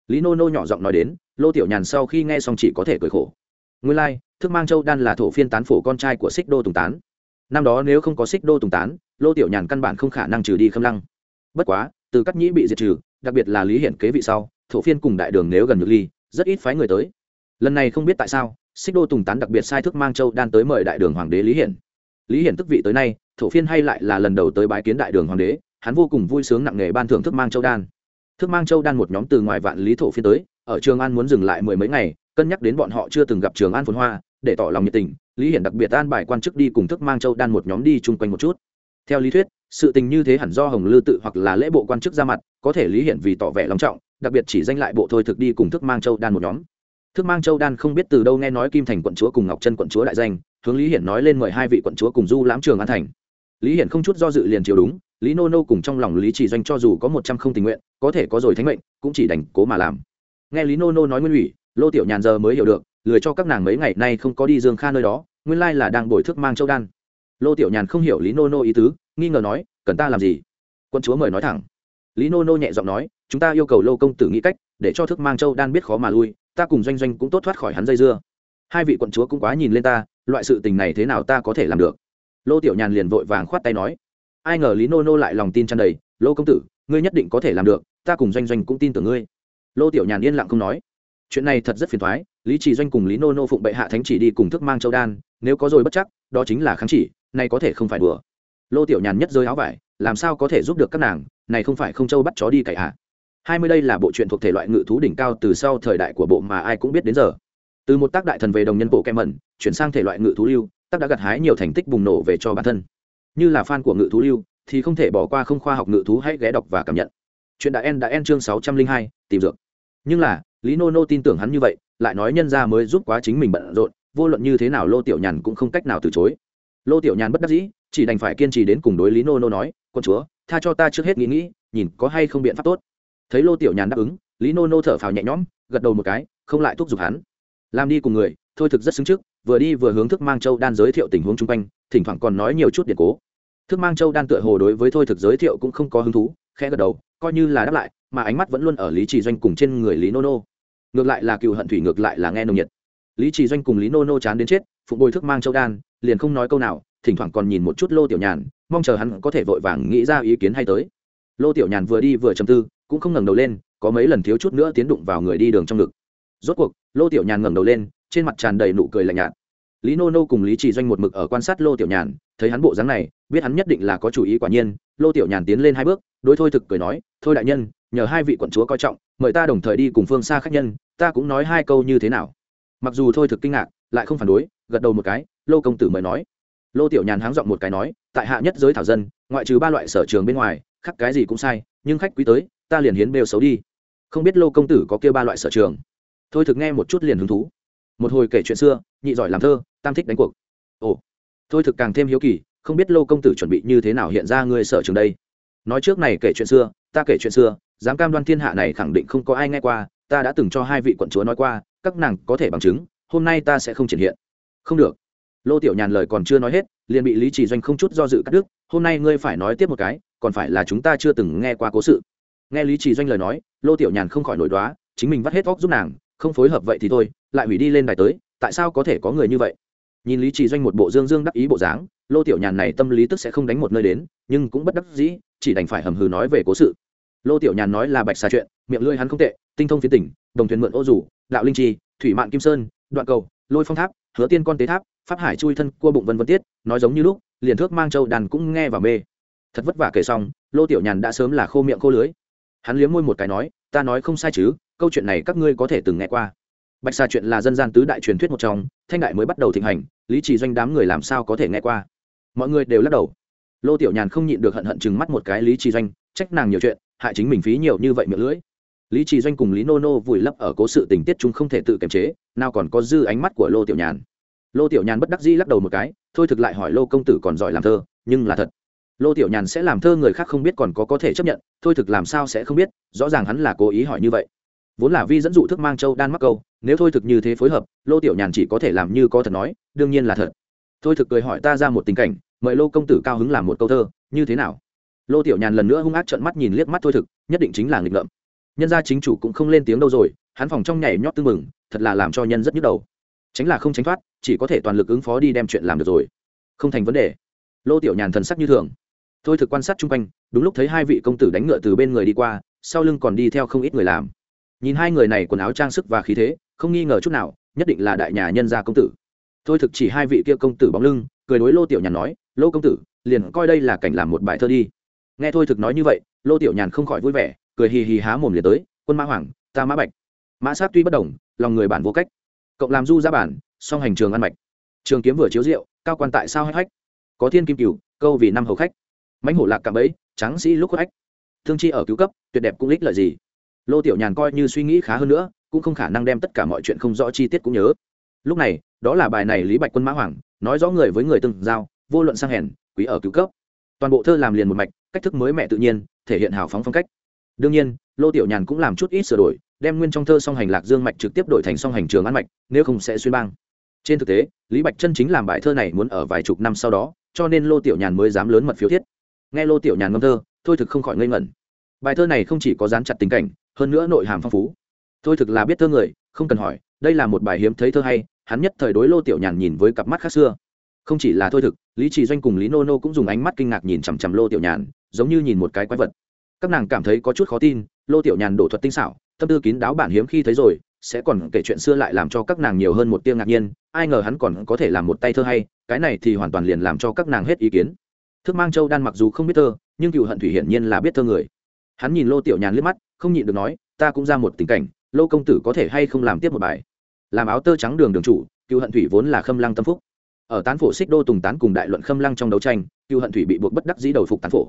Lý nô nô nhỏ giọng nói đến lô tiểu nhàn sau khi nghe xong chỉ có thể cười khổ. Nguyên lai、like, thức mang châu đan là thổ phiên tán phổ con trai của xích đô tùng tán. Năm đó nếu không có xích đô tùng tán lô tiểu nhàn căn bản không khả năng trừ đi khâm lăng. Bất quá từ các nhĩ bị diệt trừ đặc biệt là lý hiển kế vị sau thổ phiên cùng đại đường nếu gần được ly rất ít phái người tới. Lần này không biết tại sao xích đô tùng tán đặc biệt sai thức mang châu đan tới mời đại đường hoàng đế lý hiển. Lý hiển tức vị tới nay thổ phiên hay lại là lần đầu tới bái kiến đại đường hoàng đế hắn vô cùng vui sướng nặng nề ban thưởng thức mang châu đan thức mang châu đan một nhóm từ ngoài vạn lý thổ phiên tới, ở trường an muốn dừng lại mười mấy ngày, cân nhắc đến bọn họ chưa từng gặp trường an phồn hoa, để tỏ lòng nhiệt tình, lý hiển đặc biệt an bài quan chức đi cùng thức mang châu đan một nhóm đi chung quanh một chút. Theo lý thuyết, sự tình như thế hẳn do hồng lư tự hoặc là lễ bộ quan chức ra mặt, có thể lý hiển vì tỏ vẻ long trọng, đặc biệt chỉ danh lại bộ thôi thực đi cùng thức mang châu đan một nhóm. Thức mang châu đan không biết từ đâu nghe nói kim thành quận chúa cùng ngọc chân quận chúa đại danh, hướng lý hiển nói lên mời hai vị quận chúa cùng du lãm trường an thành. Lý hiển không chút do dự liền chiều đúng lý nô nô cùng trong lòng lý chỉ doanh cho dù có một trăm không tình nguyện, có thể có rồi thánh mệnh, cũng chỉ đành cố mà làm. Nghe lý nô nô nói nguyên ủy, lô tiểu nhàn giờ mới hiểu được, lười cho các nàng mấy ngày nay không có đi dương kha nơi đó, nguyên lai là đang bồi thức mang châu đan. Lô tiểu nhàn không hiểu lý nô nô ý tứ, nghi ngờ nói, cần ta làm gì? Quân chúa mời nói thẳng. Lý nô nô nhẹ giọng nói, chúng ta yêu cầu lô công tử nghĩ cách, để cho thức mang châu đan biết khó mà lui, ta cùng doanh doanh cũng tốt thoát khỏi hắn dây dưa. Hai vị quận chúa cũng quá nhìn lên ta, loại sự tình này thế nào ta có thể làm được? Lô tiểu nhàn liền vội vàng khoát tay nói ai ngờ lý nô nô lại lòng tin tràn đầy, lô công tử, ngươi nhất định có thể làm được, ta cùng doanh doanh cũng tin tưởng ngươi. Lô tiểu nhàn yên lặng không nói. Chuyện này thật rất phiền thoái lý chỉ doanh cùng lý nô nô phụng bệ hạ thánh chỉ đi cùng thức mang châu đan, nếu có rồi bất chắc, đó chính là kháng chỉ này có thể không phải đùa. Lô tiểu nhàn nhất rơi áo vải, làm sao có thể giúp được các nàng, này không phải không châu bắt chó đi cậy hạ hai mươi đây là bộ truyện thuộc thể loại ngự thú đỉnh cao từ sau thời đại của bộ mà ai cũng biết đến giờ. Từ một tác đại thần về đồng nhân bộ kem mẩn, chuyển sang thể loại ngự thú lưu, tác đã gặt hái nhiều thành tích bùng nổ về cho bản thân như là fan của ngự thú lưu, thì không thể bỏ qua không khoa học ngự thú hãy ghé đọc và cảm nhận. Chuyện đã en đã en chương sáu trăm linh hai, tìm dược. Nhưng là, lý nô nô tin tưởng hắn như vậy, lại nói nhân ra mới giúp quá chính mình bận rộn, vô luận như thế nào lô tiểu nhàn cũng không cách nào từ chối. Lô tiểu nhàn bất đắc dĩ, chỉ đành phải kiên trì đến cùng đối lý nô nô nói, quân chúa, tha cho ta trước hết nghĩ nghĩ, nhìn có hay không biện pháp tốt. Thấy lô tiểu nhàn đáp ứng, lý nô nô thở phào nhẹ nhõm, gật đầu một cái, không lại thúc giục hắn. Làm đi cùng người, thôi thực rất xứng trước vừa đi vừa hướng thức mang châu đan giới thiệu tình huống chung quanh, thỉnh thoảng còn nói nhiều chút điện cố. Thức mang châu đan tựa hồ đối với thôi thực giới thiệu cũng không có hứng thú, khẽ gật đầu, coi như là đáp lại, mà ánh mắt vẫn luôn ở lý trì doanh cùng trên người lý nô nô ngược lại là cựu hận thủy ngược lại là nghe nồng nhiệt. Lý trì doanh cùng lý nô nô chán đến chết, phụng bồi thức mang châu đan, liền không nói câu nào, thỉnh thoảng còn nhìn một chút lô tiểu nhàn, mong chờ hắn có thể vội vàng nghĩ ra ý kiến hay tới. Lô tiểu nhàn vừa đi vừa chầm tư, cũng không ngẩng đầu lên, có mấy lần thiếu chút nữa tiến đụng vào người đi đường trong ngực. Rốt cuộc, lô tiểu nhàn ngẩng đầu lên trên mặt tràn đầy nụ cười lạnh nhạt. Lý nô nô cùng lý trì doanh một mực ở quan sát lô tiểu nhàn, thấy hắn bộ dáng này, biết hắn nhất định là có chủ ý quả nhiên, lô tiểu nhàn tiến lên hai bước, đối thôi thực cười nói, thôi đại nhân, nhờ hai vị quận chúa coi trọng, mời ta đồng thời đi cùng phương xa khách nhân, ta cũng nói hai câu như thế nào. Mặc dù thôi thực kinh ngạc, lại không phản đối, gật đầu một cái, lô công tử mời nói. Lô tiểu nhàn háng giọng một cái nói, tại hạ nhất giới thảo dân, ngoại trừ ba loại sở trường bên ngoài khắc cái gì cũng sai, nhưng khách quý tới, ta liền hiến bêu xấu đi. Không biết lô công tử có kêu ba loại sở trường? Thôi thực nghe một chút liền hứng thú một hồi kể chuyện xưa, nhị giỏi làm thơ, tam thích đánh cuộc. Ồ, thôi thực càng thêm hiếu kỳ, không biết lô công tử chuẩn bị như thế nào hiện ra người sở trường đây. Nói trước này kể chuyện xưa, ta kể chuyện xưa, dám cam đoan thiên hạ này khẳng định không có ai nghe qua, ta đã từng cho hai vị quận chúa nói qua, các nàng có thể bằng chứng, hôm nay ta sẽ không triển hiện. Không được. Lô tiểu nhàn lời còn chưa nói hết, liền bị lý trì doanh không chút do dự cắt đứt, hôm nay ngươi phải nói tiếp một cái, còn phải là chúng ta chưa từng nghe qua cố sự. Nghe lý trì doanh lời nói, lô tiểu nhàn không khỏi nổi đoá, chính mình vắt hết óc giúp nàng, không phối hợp vậy thì thôi lại hủy đi lên đài tới, tại sao có thể có người như vậy? Nhìn lý trì doanh một bộ dương dương đắc ý bộ dáng, lô tiểu nhàn này tâm lý tức sẽ không đánh một nơi đến, nhưng cũng bất đắc dĩ, chỉ đành phải hầm hừ nói về cố sự. Lô tiểu nhàn nói là bạch xà chuyện, miệng lưỡi hắn không tệ, tinh thông phiến tỉnh, đồng thuyền mượn ô rủ đạo linh trì, thủy mạn kim sơn, đoạn cầu, lôi phong tháp, hứa tiên con tế tháp, pháp hải chui thân, cua bụng vân vân tiết, nói giống như lúc, liền thước mang châu đàn cũng nghe và mê. Thật vất vả kể xong, lô tiểu nhàn đã sớm là khô miệng khô lưới hắn liếm môi một cái nói, ta nói không sai chứ, câu chuyện này các ngươi có thể từng nghe qua bạch xà chuyện là dân gian tứ đại truyền thuyết một trong, thanh đại mới bắt đầu thịnh hành, lý trì doanh đám người làm sao có thể nghe qua? Mọi người đều lắc đầu. Lô tiểu nhàn không nhịn được hận hận chừng mắt một cái lý trì doanh, trách nàng nhiều chuyện, hại chính mình phí nhiều như vậy miệng lưỡi. Lý trì doanh cùng lý nô nô vùi lấp ở cố sự tình tiết chúng không thể tự kiềm chế, nào còn có dư ánh mắt của lô tiểu nhàn. Lô tiểu nhàn bất đắc dĩ lắc đầu một cái, thôi thực lại hỏi lô công tử còn giỏi làm thơ, nhưng là thật. Lô tiểu nhàn sẽ làm thơ người khác không biết còn có có thể chấp nhận, thôi thực làm sao sẽ không biết, rõ ràng hắn là cố ý hỏi như vậy. Vốn là vi dẫn dụ thức mang châu đan mắc câu nếu thôi thực như thế phối hợp, lô tiểu nhàn chỉ có thể làm như có thật nói, đương nhiên là thật. Thôi thực cười hỏi ta ra một tình cảnh, mời lô công tử cao hứng làm một câu thơ, như thế nào? Lô tiểu nhàn lần nữa hung ác trợn mắt nhìn liếc mắt thôi thực, nhất định chính là nghịch ngợm. Nhân gia chính chủ cũng không lên tiếng đâu rồi, hắn phòng trong nhảy nhót tư mừng thật là làm cho nhân rất nhức đầu. Tránh là không tránh thoát, chỉ có thể toàn lực ứng phó đi đem chuyện làm được rồi. Không thành vấn đề. Lô tiểu nhàn thần sắc như thường. Thôi thực quan sát chung quanh, đúng lúc thấy hai vị công tử đánh ngựa từ bên người đi qua, sau lưng còn đi theo không ít người làm. Nhìn hai người này quần áo trang sức và khí thế không nghi ngờ chút nào, nhất định là đại nhà nhân gia công tử. Thôi thực chỉ hai vị kia công tử bóng lưng, cười đối lô tiểu nhàn nói, lô công tử, liền coi đây là cảnh làm một bài thơ đi. Nghe thôi thực nói như vậy, lô tiểu nhàn không khỏi vui vẻ, cười hì hì há mồm liền tới, quân mã hoàng, ta mã bạch. Mã sát tuy bất đồng, lòng người bản vô cách. Cộng làm du ra bản, song hành trường ăn mạch. Trường kiếm vừa chiếu rượu, cao quan tại sao hách hách? Có thiên kim cửu, câu vì năm hầu khách. Mãnh hổ lạc cạm bẫy trắng sĩ lúc hách thương chi ở cứu cấp, tuyệt đẹp cũng ích lợi gì? Lô tiểu nhàn coi như suy nghĩ khá hơn nữa, cũng không khả năng đem tất cả mọi chuyện không rõ chi tiết cũng nhớ. Lúc này, đó là bài này lý bạch quân mã hoàng, nói rõ người với người từng giao, vô luận sang hèn, quý ở cứu cấp. Toàn bộ thơ làm liền một mạch, cách thức mới mẹ tự nhiên, thể hiện hào phóng phong cách. Đương nhiên, lô tiểu nhàn cũng làm chút ít sửa đổi, đem nguyên trong thơ song hành lạc dương mạch trực tiếp đổi thành song hành trường ăn mạch, nếu không sẽ xuyên bang trên thực tế, lý bạch chân chính làm bài thơ này muốn ở vài chục năm sau đó, cho nên lô tiểu nhàn mới dám lớn mật phiếu thiết. Nghe lô tiểu nhàn ngâm thơ, thôi thực không khỏi ngây ngẩn bài thơ này không chỉ có dán chặt tình cảnh, hơn nữa nội hàm phong phú. Thôi thực là biết thơ người, không cần hỏi, đây là một bài hiếm thấy thơ hay, hắn nhất thời đối lô tiểu nhàn nhìn với cặp mắt khác xưa. Không chỉ là thôi thực, lý trì doanh cùng lý nô nô cũng dùng ánh mắt kinh ngạc nhìn chằm chằm lô tiểu nhàn, giống như nhìn một cái quái vật. Các nàng cảm thấy có chút khó tin, lô tiểu nhàn đổ thuật tinh xảo, tâm tư kín đáo bản hiếm khi thấy rồi, sẽ còn kể chuyện xưa lại làm cho các nàng nhiều hơn một tiếng ngạc nhiên, ai ngờ hắn còn có thể làm một tay thơ hay, cái này thì hoàn toàn liền làm cho các nàng hết ý kiến. Thức mang châu đan mặc dù không biết thơ, nhưng cựu hận thủy hiển nhiên là biết thơ người hắn nhìn lô tiểu nhàn liếc mắt, không nhịn được nói, ta cũng ra một tình cảnh, lô công tử có thể hay không làm tiếp một bài? Làm áo tơ trắng đường đường chủ, cựu hận thủy vốn là khâm lăng tâm phúc. Ở tán phổ xích đô tùng tán cùng đại luận khâm lăng trong đấu tranh, cựu hận thủy bị buộc bất đắc dĩ đầu phục tán phổ.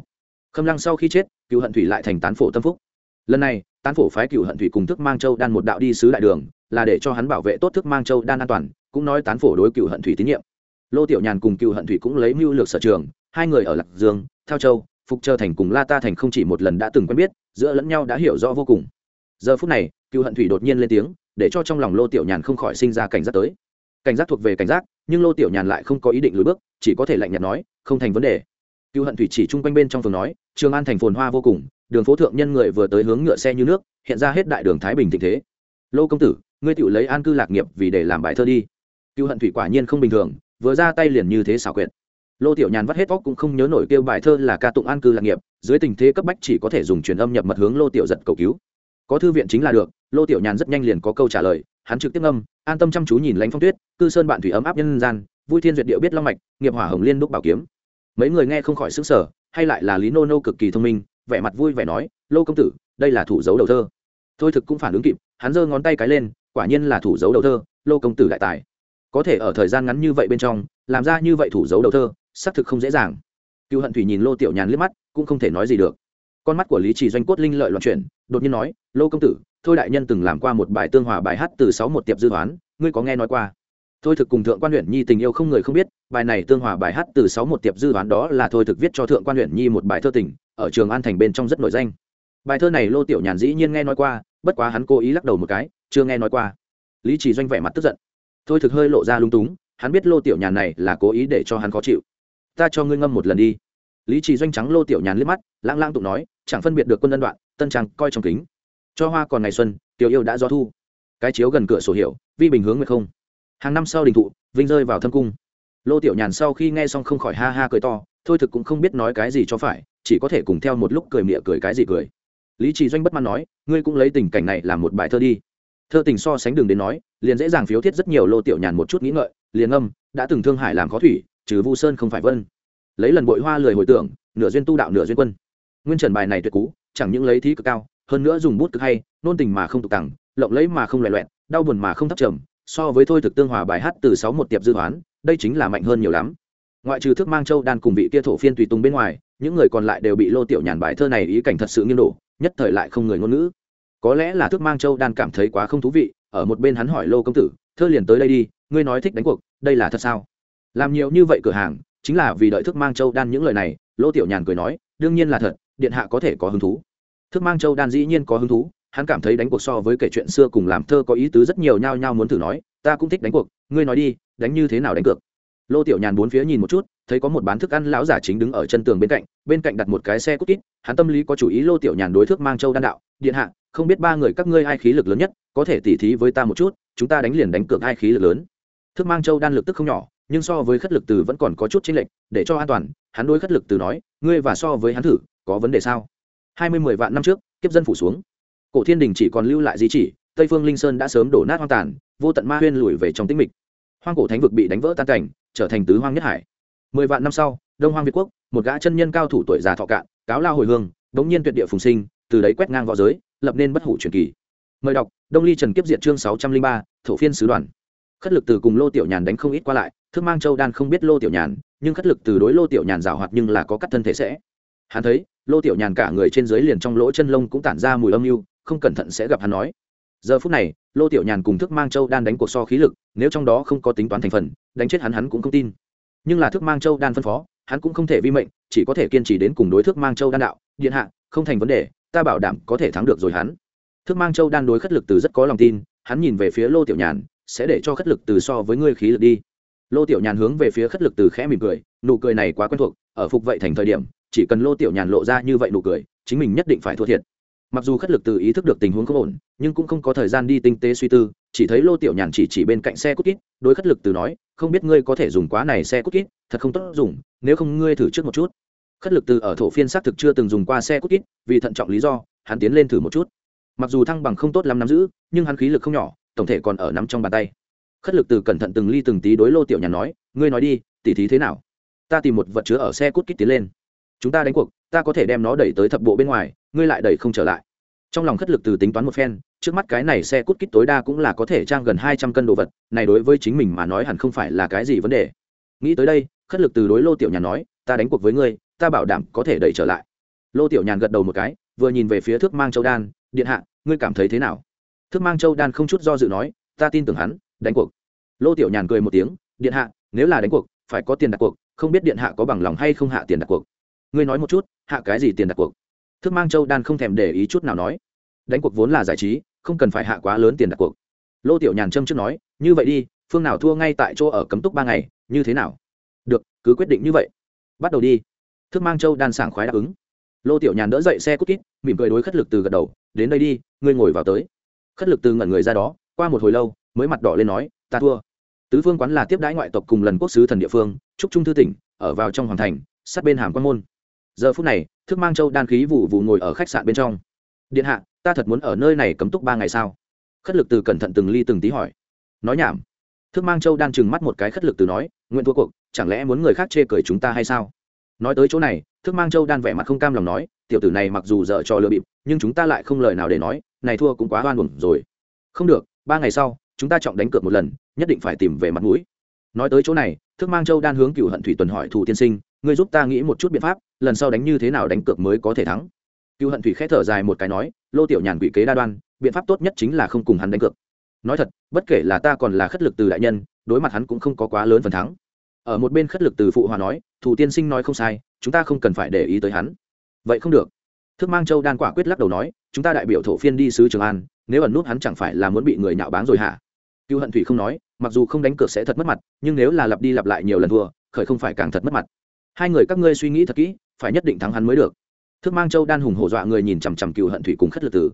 Khâm lăng sau khi chết, cựu hận thủy lại thành tán phổ tâm phúc. Lần này, tán phổ phái cựu hận thủy cùng thức mang châu đan một đạo đi sứ đại đường, là để cho hắn bảo vệ tốt thức mang châu đan an toàn, cũng nói tán phổ đối cựu hận thủy tín nhiệm. Lô tiểu nhàn cùng cựu hận thủy cũng lấy mưu lược sở trường, hai người ở lạc dương theo châu phục chờ thành cùng la ta thành không chỉ một lần đã từng quen biết, giữa lẫn nhau đã hiểu rõ vô cùng. Giờ phút này, cựu hận thủy đột nhiên lên tiếng, để cho trong lòng lô tiểu nhàn không khỏi sinh ra cảnh giác tới. Cảnh giác thuộc về cảnh giác, nhưng lô tiểu nhàn lại không có ý định lùi bước, chỉ có thể lạnh nhạt nói, không thành vấn đề. Cựu hận thủy chỉ chung quanh bên trong phường nói, trường an thành phồn hoa vô cùng, đường phố thượng nhân người vừa tới hướng ngựa xe như nước, hiện ra hết đại đường thái bình tình thế. Lô công tử, ngươi tự lấy an cư lạc nghiệp vì để làm bài thơ đi. Cựu hận thủy quả nhiên không bình thường, vừa ra tay liền như thế xảo quyệt lô tiểu nhàn vắt hết óc cũng không nhớ nổi kêu bài thơ là ca tụng an cư lạc nghiệp, dưới tình thế cấp bách chỉ có thể dùng truyền âm nhập mật hướng lô tiểu giật cầu cứu. Có thư viện chính là được, lô tiểu nhàn rất nhanh liền có câu trả lời, hắn trực tiếp âm an tâm chăm chú nhìn lãnh phong tuyết, cư sơn bạn thủy ấm áp nhân gian, vui thiên duyệt điệu biết long mạch, nghiệp hỏa hồng liên đúc bảo kiếm. Mấy người nghe không khỏi xứng sở hay lại là lý nô nô cực kỳ thông minh, vẻ mặt vui vẻ nói, lô công tử, đây là thủ dấu đầu thơ. Thôi thực cũng phản ứng kịp, hắn giơ ngón tay cái lên, quả nhiên là thủ dấu đầu thơ, lô công tử đại tài. Có thể ở thời gian ngắn như vậy bên trong, làm ra như vậy thủ dấu đầu thơ xác thực không dễ dàng. Cựu hận thủy nhìn lô tiểu nhàn liếc mắt, cũng không thể nói gì được. Con mắt của lý trì doanh cốt linh lợi loạn chuyển, đột nhiên nói, lô công tử, thôi đại nhân từng làm qua một bài tương hòa bài hát từ sáu một tiệp dư toán, ngươi có nghe nói qua? Thôi thực cùng thượng quan huyện nhi tình yêu không người không biết, bài này tương hòa bài hát từ sáu một tiệp dư toán đó là thôi thực viết cho thượng quan huyện nhi một bài thơ tình, ở trường an thành bên trong rất nổi danh. Bài thơ này lô tiểu nhàn dĩ nhiên nghe nói qua, bất quá hắn cố ý lắc đầu một cái, chưa nghe nói qua. Lý trì doanh vẻ mặt tức giận. Thôi thực hơi lộ ra lung túng, hắn biết lô tiểu nhàn này là cố ý để cho hắn khó chịu ta cho ngươi ngâm một lần đi. Lý trì doanh trắng lô tiểu nhàn liếc mắt, lãng lãng tụng nói, chẳng phân biệt được quân ân đoạn, tân trang coi trong kính. Cho hoa còn ngày xuân, tiểu yêu đã do thu. Cái chiếu gần cửa sổ hiệu, vi bình hướng nguyệt không. Hàng năm sau đình thụ, vinh rơi vào thâm cung. Lô tiểu nhàn sau khi nghe xong không khỏi ha ha cười to, thôi thực cũng không biết nói cái gì cho phải, chỉ có thể cùng theo một lúc cười mịa cười cái gì cười. Lý trì doanh bất mãn nói, ngươi cũng lấy tình cảnh này làm một bài thơ đi. Thơ tình so sánh đường đến nói, liền dễ dàng phiếu thiết rất nhiều lô tiểu nhàn một chút nghĩ ngợi, liền âm đã từng thương hại làm khó thủy trừ vu sơn không phải vân lấy lần bội hoa lười hồi tưởng nửa duyên tu đạo nửa duyên quân nguyên trần bài này tuyệt cú chẳng những lấy thí cực cao hơn nữa dùng bút cực hay nôn tình mà không tục tằng lộng lấy mà không loẹ loẹn đau buồn mà không thấp trầm so với thôi thực tương hòa bài hát từ sáu một tiệp dư hoán đây chính là mạnh hơn nhiều lắm ngoại trừ Thước mang châu đan cùng vị tia thổ phiên tùy tùng bên ngoài những người còn lại đều bị lô tiểu nhàn bài thơ này ý cảnh thật sự nghiêng đổ nhất thời lại không người ngôn ngữ có lẽ là Thước mang châu đan cảm thấy quá không thú vị ở một bên hắn hỏi lô công tử thơ liền tới đây đi ngươi nói thích đánh cuộc đây là thật sao làm nhiều như vậy cửa hàng, chính là vì đợi thức mang châu đan những lời này lô tiểu nhàn cười nói, đương nhiên là thật, điện hạ có thể có hứng thú. Thức mang châu đan dĩ nhiên có hứng thú, hắn cảm thấy đánh cuộc so với kể chuyện xưa cùng làm thơ có ý tứ rất nhiều nhao nhao muốn thử nói, ta cũng thích đánh cuộc, ngươi nói đi, đánh như thế nào đánh cược? Lô tiểu nhàn bốn phía nhìn một chút, thấy có một bán thức ăn lão giả chính đứng ở chân tường bên cạnh bên cạnh đặt một cái xe cút kít, hắn tâm lý có chủ ý lô tiểu nhàn đối thước mang châu đan đạo, điện hạ, không biết ba người các ngươi ai khí lực lớn nhất, có thể tỉ thí với ta một chút, chúng ta đánh liền đánh cược ai khí lực lớn. Thước mang châu đan lực tức không nhỏ nhưng so với khất lực từ vẫn còn có chút chênh lệch, để cho an toàn, hắn đối khất lực từ nói, ngươi và so với hắn thử, có vấn đề sao? Hai mươi mười vạn năm trước, kiếp dân phủ xuống. Cổ thiên đình chỉ còn lưu lại di chỉ, tây phương linh sơn đã sớm đổ nát hoang tàn, vô tận ma huyên lùi về trong tĩnh mịch. Hoang cổ thánh vực bị đánh vỡ tan cảnh, trở thành tứ hoang nhất hải. Mười vạn năm sau, đông hoang việt quốc, một gã chân nhân cao thủ tuổi già thọ cạn, cáo lao hồi hương bỗng nhiên tuyệt địa phùng sinh, từ đấy quét ngang v õ giới, lập nên bất hủ truyền kỳ. Mời đọc, đông ly trần kiếp diện chương sáu trăm linh ba, thổ phiên sứ đoàn. Khất lực từ cùng lô tiểu nhàn đánh không ít qua lại Thước mang châu đan không biết lô tiểu nhàn, nhưng khất lực từ đối lô tiểu nhàn rào hoạt nhưng là có cắt thân thể sẽ. Hắn thấy, lô tiểu nhàn cả người trên dưới liền trong lỗ chân lông cũng tản ra mùi âm mưu không cẩn thận sẽ gặp hắn nói. Giờ phút này, lô tiểu nhàn cùng thức mang châu đan đánh cuộc so khí lực, nếu trong đó không có tính toán thành phần, đánh chết hắn hắn cũng không tin. Nhưng là thức mang châu đan phân phó, hắn cũng không thể vi mệnh, chỉ có thể kiên trì đến cùng đối thức mang châu đan đạo, điện hạ, không thành vấn đề, ta bảo đảm có thể thắng được rồi hắn. Thức mang châu đan đối khất lực từ rất có lòng tin, hắn nhìn về phía lô tiểu nhàn, sẽ để cho khất lực từ so với ngươi khí lực đi lô tiểu nhàn hướng về phía khất lực từ khẽ mỉm cười, nụ cười này quá quen thuộc, ở phục vậy thành thời điểm, chỉ cần lô tiểu nhàn lộ ra như vậy nụ cười, chính mình nhất định phải thua thiệt. Mặc dù khất lực từ ý thức được tình huống không ổn, nhưng cũng không có thời gian đi tinh tế suy tư, chỉ thấy lô tiểu nhàn chỉ chỉ bên cạnh xe cút kít, đối khất lực từ nói, không biết ngươi có thể dùng quá này xe cút kít, thật không tốt dùng, nếu không ngươi thử trước một chút. Khất lực từ ở thổ phiên xác thực chưa từng dùng qua xe cút kít, vì thận trọng lý do, hắn tiến lên thử một chút. Mặc dù thăng bằng không tốt lắm nắm giữ, nhưng hắn khí lực không nhỏ, tổng thể còn ở nắm trong bàn tay khất lực từ cẩn thận từng ly từng tí đối lô tiểu nhàn nói, ngươi nói đi, tỉ thí thế nào? Ta tìm một vật chứa ở xe cút kít tiến lên. Chúng ta đánh cuộc, ta có thể đem nó đẩy tới thập bộ bên ngoài, ngươi lại đẩy không trở lại. Trong lòng khất lực từ tính toán một phen, trước mắt cái này xe cút kít tối đa cũng là có thể trang gần hai trăm cân đồ vật, này đối với chính mình mà nói hẳn không phải là cái gì vấn đề. Nghĩ tới đây, khất lực từ đối lô tiểu nhàn nói, ta đánh cuộc với ngươi, ta bảo đảm có thể đẩy trở lại. Lô tiểu nhàn gật đầu một cái, vừa nhìn về phía thước mang châu đan, điện hạ, ngươi cảm thấy thế nào? Thước mang châu đan không chút do dự nói, ta tin tưởng hắn đánh cuộc. Lô tiểu nhàn cười một tiếng, điện hạ, nếu là đánh cuộc, phải có tiền đặt cuộc, không biết điện hạ có bằng lòng hay không hạ tiền đặt cuộc. Ngươi nói một chút, hạ cái gì tiền đặt cuộc? Thước mang châu đan không thèm để ý chút nào nói. Đánh cuộc vốn là giải trí, không cần phải hạ quá lớn tiền đặt cuộc. Lô tiểu nhàn trâm trước nói, như vậy đi, phương nào thua ngay tại chỗ ở cấm túc ba ngày, như thế nào? Được, cứ quyết định như vậy. Bắt đầu đi. Thước mang châu đan sảng khoái đáp ứng. Lô tiểu nhàn đỡ dậy xe cút kít, mỉm cười đối khất lực từ gật đầu, đến đây đi, ngươi ngồi vào tới. Khất lực từ ngẩn người ra đó, qua một hồi lâu mới mặt đỏ lên nói, ta thua. Tứ phương quán là tiếp đãi ngoại tộc cùng lần quốc sứ thần địa phương, trúc trung thư tỉnh, ở vào trong hoàng thành, sát bên hàm quan môn. Giờ phút này, thức mang châu đan khí vụ vụ ngồi ở khách sạn bên trong. Điện hạ, ta thật muốn ở nơi này cấm túc ba ngày sao? Khất lực từ cẩn thận từng ly từng tí hỏi. Nói nhảm. Thức mang châu đan chừng mắt một cái khất lực từ nói, nguyện thua cuộc, chẳng lẽ muốn người khác chê cười chúng ta hay sao? Nói tới chỗ này, thức mang châu đan vẻ mặt không cam lòng nói, tiểu tử này mặc dù dở trò lừa bịp, nhưng chúng ta lại không lời nào để nói, này thua cũng quá oan uổng rồi. Không được, ba ngày sau chúng ta trọng đánh cược một lần, nhất định phải tìm về mặt mũi. Nói tới chỗ này thức mang châu đan hướng cựu hận thủy tuần hỏi thủ tiên sinh, ngươi giúp ta nghĩ một chút biện pháp, lần sau đánh như thế nào đánh cược mới có thể thắng? Cựu hận thủy khẽ thở dài một cái nói, lô tiểu nhàn quỷ kế đa đoan, biện pháp tốt nhất chính là không cùng hắn đánh cược. Nói thật, bất kể là ta còn là khất lực từ đại nhân, đối mặt hắn cũng không có quá lớn phần thắng. Ở một bên khất lực từ phụ hòa nói thủ tiên sinh nói không sai, chúng ta không cần phải để ý tới hắn. Vậy không được. Thức mang châu đan quả quyết lắc đầu nói, chúng ta đại biểu thổ phiên đi sứ trường an nếu ẩn nút hắn chẳng phải là muốn bị người nhạo báng rồi hả? Cựu hận thủy không nói, mặc dù không đánh cược sẽ thật mất mặt, nhưng nếu là lặp đi lặp lại nhiều lần thua, khởi không phải càng thật mất mặt. Hai người các ngươi suy nghĩ thật kỹ, phải nhất định thắng hắn mới được. Thức mang châu đan hùng hổ dọa người nhìn chằm chằm cựu hận thủy cùng khất lực tử.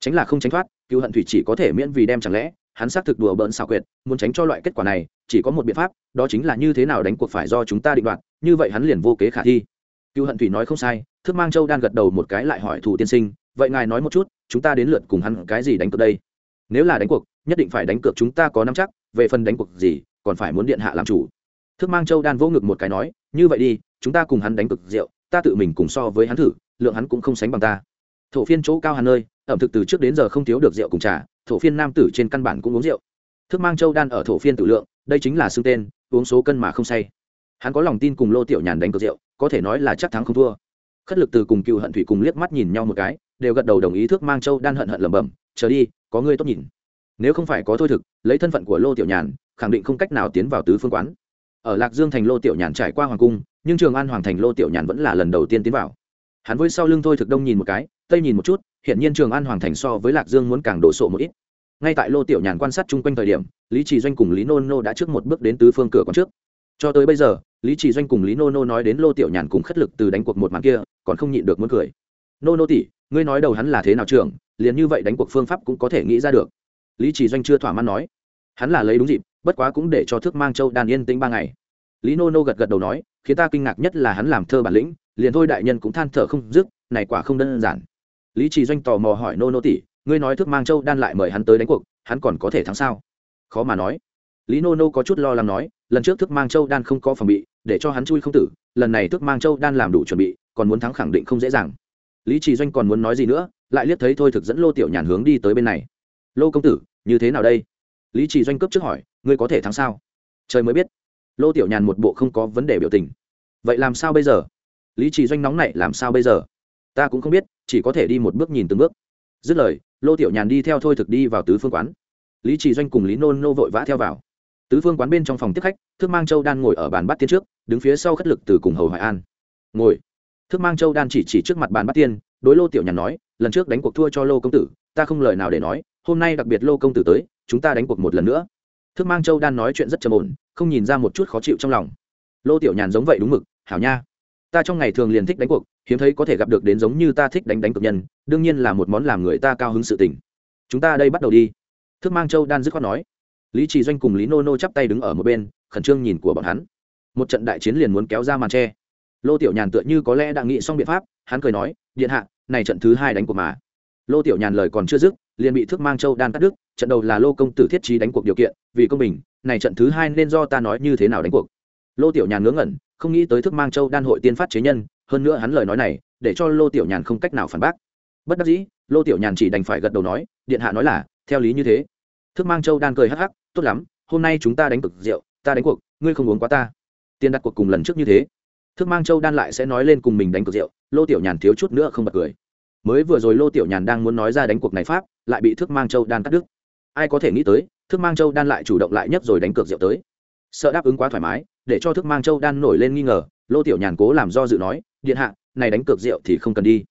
Tránh là không tránh thoát, cựu hận thủy chỉ có thể miễn vì đem chẳng lẽ, hắn xác thực đùa bỡn xào quyệt, muốn tránh cho loại kết quả này, chỉ có một biện pháp, đó chính là như thế nào đánh cuộc phải do chúng ta định đoạt, như vậy hắn liền vô kế khả thi. Cựu hận thủy nói không sai thức mang châu đan gật đầu một cái lại hỏi thủ tiên sinh vậy ngài nói một chút, chúng ta đến lượt cùng hắn cái gì đánh cược đây? Nếu là đánh cuộc, nhất định phải đánh cược chúng ta có nắm chắc, về phần đánh cuộc gì, còn phải muốn điện hạ làm chủ. Thức mang châu đan vô ngực một cái nói, như vậy đi, chúng ta cùng hắn đánh cực rượu, ta tự mình cùng so với hắn thử, lượng hắn cũng không sánh bằng ta. Thổ phiên chỗ cao hà nơi ẩm thực từ trước đến giờ không thiếu được rượu cùng trà, thổ phiên nam tử trên căn bản cũng uống rượu. Thức mang châu đan ở thổ phiên tự lượng, đây chính là xưng tên, uống số cân mà không say. Hắn có lòng tin cùng lô tiểu nhàn đánh cược rượu, có thể nói là chắc thắng không thua. Khất lực từ cùng cựu hận thủy cùng liếc mắt nhìn nhau một cái đều gật đầu đồng ý thước mang châu đan hận hận lẩm bẩm, chờ đi, có ngươi tốt nhìn. Nếu không phải có thôi thực, lấy thân phận của lô tiểu nhàn, khẳng định không cách nào tiến vào tứ phương quán. Ở lạc dương thành lô tiểu nhàn trải qua hoàng cung, nhưng trường an hoàng thành lô tiểu nhàn vẫn là lần đầu tiên tiến vào. Hắn với sau lưng thôi thực đông nhìn một cái, tây nhìn một chút hiện nhiên trường an hoàng thành so với lạc dương muốn càng đổ sộ một ít. Ngay tại lô tiểu nhàn quan sát chung quanh thời điểm, lý trì doanh cùng lý nô nô đã trước một bước đến tứ phương cửa còn trước. Cho tới bây giờ, lý trì doanh cùng lý nô nô nói đến lô tiểu nhàn cùng khất lực từ đánh cuộc một màn kia, còn không nhịn được muốn cười. Nô nô tỷ ngươi nói đầu hắn là thế nào trưởng, liền như vậy đánh cuộc phương pháp cũng có thể nghĩ ra được. Lý Chỉ doanh chưa thỏa mãn nói. Hắn là lấy đúng dịp, bất quá cũng để cho thước mang châu đàn yên tĩnh ba ngày. Lý nô nô gật gật đầu nói, khiến ta kinh ngạc nhất là hắn làm thơ bản lĩnh, liền thôi đại nhân cũng than thở không dứt, này quả không đơn giản. Lý trì doanh tò mò hỏi nô nô tỷ, ngươi nói thước mang châu đan lại mời hắn tới đánh cuộc, hắn còn có thể thắng sao? Khó mà nói. Lý nô nô có chút lo lắng nói, lần trước thước mang châu đan không có phòng bị, để cho hắn chui không tử, lần này thước mang châu đan làm đủ chuẩn bị, còn muốn thắng khẳng định không dễ dàng lý trì doanh còn muốn nói gì nữa, lại liếc thấy thôi thực dẫn lô tiểu nhàn hướng đi tới bên này. Lô công tử, như thế nào đây? Lý trì doanh cướp trước hỏi, ngươi có thể thắng sao? Trời mới biết. Lô tiểu nhàn một bộ không có vấn đề biểu tình. Vậy làm sao bây giờ? Lý trì doanh nóng này làm sao bây giờ? Ta cũng không biết, chỉ có thể đi một bước nhìn từng bước. Dứt lời, lô tiểu nhàn đi theo thôi thực đi vào tứ phương quán. Lý trì doanh cùng lý nôn nô vội vã theo vào. Tứ phương quán bên trong phòng tiếp khách, thước mang châu đang ngồi ở bàn bắt tiên trước, đứng phía sau khất lực từ cùng hầu hoài an. Ngồi thước mang châu đan chỉ chỉ trước mặt bàn bắt tiên, đối lô tiểu nhàn nói, lần trước đánh cuộc thua cho lô công tử, ta không lời nào để nói, hôm nay đặc biệt lô công tử tới, chúng ta đánh cuộc một lần nữa. Thước mang châu đan nói chuyện rất trầm ổn, không nhìn ra một chút khó chịu trong lòng. Lô tiểu nhàn giống vậy đúng mực, hảo nha, ta trong ngày thường liền thích đánh cuộc, hiếm thấy có thể gặp được đến giống như ta thích đánh đánh cực nhân, đương nhiên là một món làm người ta cao hứng sự tình. Chúng ta đây bắt đầu đi. Thước mang châu đan dứt khoát nói. Lý trì doanh cùng lý nô nô chắp tay đứng ở một bên, khẩn trương nhìn của bọn hắn. Một trận đại chiến liền muốn kéo ra màn tre lô tiểu nhàn tựa như có lẽ đã nghĩ xong biện pháp, hắn cười nói, điện hạ, này trận thứ hai đánh cuộc mà. Lô tiểu nhàn lời còn chưa dứt, liền bị thước mang châu đan cắt đứt, trận đầu là lô công tử thiết trí đánh cuộc điều kiện, vì công bình, này trận thứ hai nên do ta nói như thế nào đánh cuộc. Lô tiểu nhàn ngớ ngẩn, không nghĩ tới thức mang châu đan hội tiên phát chế nhân, hơn nữa hắn lời nói này, để cho lô tiểu nhàn không cách nào phản bác. Bất đắc dĩ, lô tiểu nhàn chỉ đành phải gật đầu nói, điện hạ nói là, theo lý như thế. Thức mang châu đan cười hắc hắc, tốt lắm, hôm nay chúng ta đánh cực rượu, ta đánh cuộc, ngươi không uống quá ta. Tiền đặt cuộc cùng lần trước như thế thức mang châu đan lại sẽ nói lên cùng mình đánh cược rượu, lô tiểu nhàn thiếu chút nữa không bật cười. Mới vừa rồi lô tiểu nhàn đang muốn nói ra đánh cuộc này pháp, lại bị thức mang châu đan cắt đứt. Ai có thể nghĩ tới, thức mang châu đan lại chủ động lại nhất rồi đánh cược rượu tới. Sợ đáp ứng quá thoải mái, để cho thức mang châu đan nổi lên nghi ngờ, lô tiểu nhàn cố làm do dự nói, điện hạ, này đánh cược rượu thì không cần đi.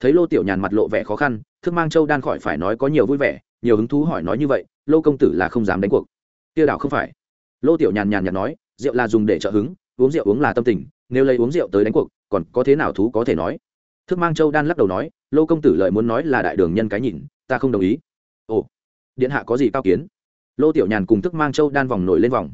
Thấy lô tiểu nhàn mặt lộ vẻ khó khăn, thức mang châu đan khỏi phải nói có nhiều vui vẻ, nhiều hứng thú hỏi nói như vậy, lô công tử là không dám đánh cuộc. Tiêu đạo không phải. Lô tiểu nhàn nhàn nhạt nói, rượu là dùng để trợ hứng, uống rượu uống là tâm tình nếu lấy uống rượu tới đánh cuộc, còn có thế nào thú có thể nói? Thức mang châu đan lắc đầu nói, lô công tử lợi muốn nói là đại đường nhân cái nhìn, ta không đồng ý. Ồ, điện hạ có gì cao kiến? Lô tiểu nhàn cùng thức mang châu đan vòng nổi lên vòng.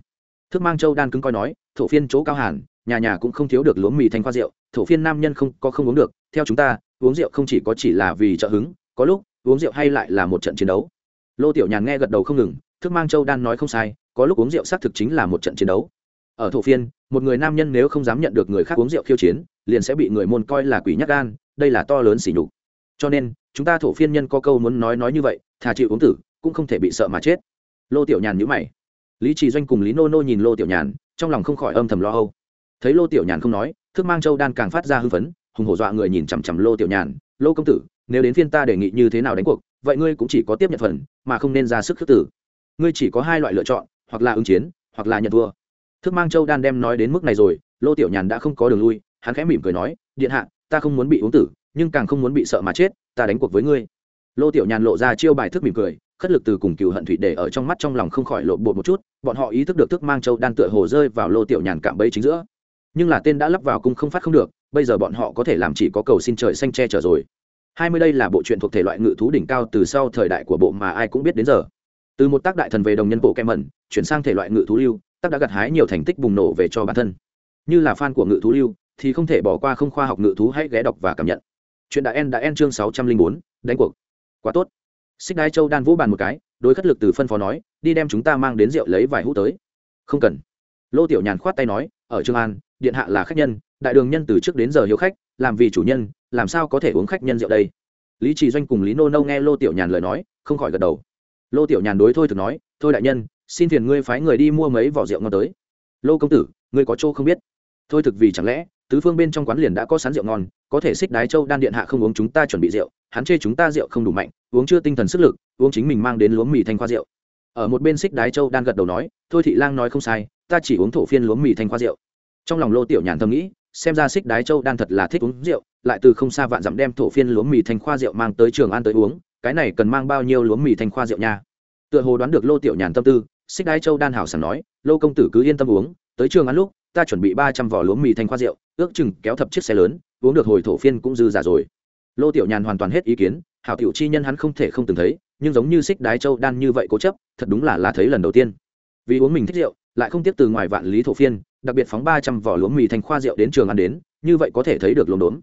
Thức mang châu đan cứng coi nói, thổ phiên chỗ cao hàn, nhà nhà cũng không thiếu được lúa mì thành khoa rượu, thổ phiên nam nhân không có không uống được, theo chúng ta, uống rượu không chỉ có chỉ là vì trợ hứng, có lúc, uống rượu hay lại là một trận chiến đấu. Lô tiểu nhàn nghe gật đầu không ngừng, thức mang châu đan nói không sai, có lúc uống rượu xác thực chính là một trận chiến đấu ở thổ phiên, một người nam nhân nếu không dám nhận được người khác uống rượu khiêu chiến, liền sẽ bị người môn coi là quỷ nhắc gan, đây là to lớn sỉ nhục. Cho nên, chúng ta thổ phiên nhân có câu muốn nói nói như vậy, thà chịu uống tử, cũng không thể bị sợ mà chết. Lô tiểu nhàn nhữ mày. Lý trì doanh cùng lý nô nô nhìn lô tiểu nhàn, trong lòng không khỏi âm thầm lo âu. Thấy lô tiểu nhàn không nói thức mang châu đan càng phát ra hư phấn, hùng hổ dọa người nhìn chằm chằm lô tiểu nhàn, lô công tử, nếu đến phiên ta đề nghị như thế nào đánh cuộc, vậy ngươi cũng chỉ có tiếp nhận phần, mà không nên ra sức khước tử. Ngươi chỉ có hai loại lựa chọn, hoặc là ứng chiến, hoặc là nhận thua thức mang châu đan đem nói đến mức này rồi, lô tiểu nhàn đã không có đường lui, hắn khẽ mỉm cười nói, điện hạ, ta không muốn bị uống tử, nhưng càng không muốn bị sợ mà chết, ta đánh cuộc với ngươi. Lô tiểu nhàn lộ ra chiêu bài thức mỉm cười, khất lực từ cùng cựu hận thủy để ở trong mắt trong lòng không khỏi lộ bột một chút, bọn họ ý thức được thức mang châu đan tựa hồ rơi vào lô tiểu nhàn cạm bẫy chính giữa. Nhưng là tên đã lắp vào cung không phát không được, bây giờ bọn họ có thể làm chỉ có cầu xin trời xanh che chở rồi. Hai mươi đây là bộ truyện thuộc thể loại ngự thú đỉnh cao từ sau thời đại của bộ mà ai cũng biết đến giờ. Từ một tác đại thần về đồng nhân bộ kem mẩn, chuyển sang thể loại ngự thú lưu tác đã gặt hái nhiều thành tích bùng nổ về cho bản thân. Như là fan của ngự thú lưu, thì không thể bỏ qua không khoa học ngự thú hãy ghé đọc và cảm nhận. Chuyện đã en đã en chương sáu trăm linh bốn, đánh cuộc. Quá tốt. Xích đai châu đan vỗ bàn một cái, đối khất lực từ phân phó nói, đi đem chúng ta mang đến rượu lấy vài hũ tới. Không cần. Lô tiểu nhàn khoát tay nói, ở trương an, điện hạ là khách nhân, đại đường nhân từ trước đến giờ hiếu khách, làm vì chủ nhân, làm sao có thể uống khách nhân rượu đây? Lý trì doanh cùng lý nô nâu nghe lô tiểu nhàn lời nói, không khỏi gật đầu. Lô tiểu nhàn đối thôi thực nói, thôi đại nhân xin phiền ngươi phái người đi mua mấy vỏ rượu ngon tới. Lô công tử, ngươi có chỗ không biết? Thôi thực vì chẳng lẽ, tứ phương bên trong quán liền đã có sán rượu ngon, có thể xích đái châu đan điện hạ không uống chúng ta chuẩn bị rượu, hắn chê chúng ta rượu không đủ mạnh, uống chưa tinh thần sức lực, uống chính mình mang đến lúa mì thanh khoa rượu. Ở một bên xích đái châu đan gật đầu nói, thôi thị lang nói không sai, ta chỉ uống thổ phiên lúa mì thanh khoa rượu. Trong lòng lô tiểu nhàn thầm nghĩ, xem ra xích đái châu đan thật là thích uống rượu, lại từ không xa vạn dặm đem thổ phiên lúa mì thanh khoa rượu mang tới trường an tới uống, cái này cần mang bao nhiêu lúa mì thanh khoa rượu nha? Tựa hồ đoán được lô tiểu nhàn tâm tư xích đái châu đan hảo sảng nói, lô công tử cứ yên tâm uống, tới trường ăn lúc, ta chuẩn bị ba trăm vỏ lúa mì thanh khoa rượu, ước chừng kéo thập chiếc xe lớn, uống được hồi thổ phiên cũng dư giả rồi. Lô tiểu nhàn hoàn toàn hết ý kiến, hảo tiểu chi nhân hắn không thể không từng thấy, nhưng giống như xích đái châu đan như vậy cố chấp, thật đúng là là thấy lần đầu tiên. Vì uống mình thích rượu, lại không tiếp từ ngoài vạn lý thổ phiên, đặc biệt phóng ba trăm vỏ lúa mì thanh khoa rượu đến trường ăn đến, như vậy có thể thấy được lốm đốm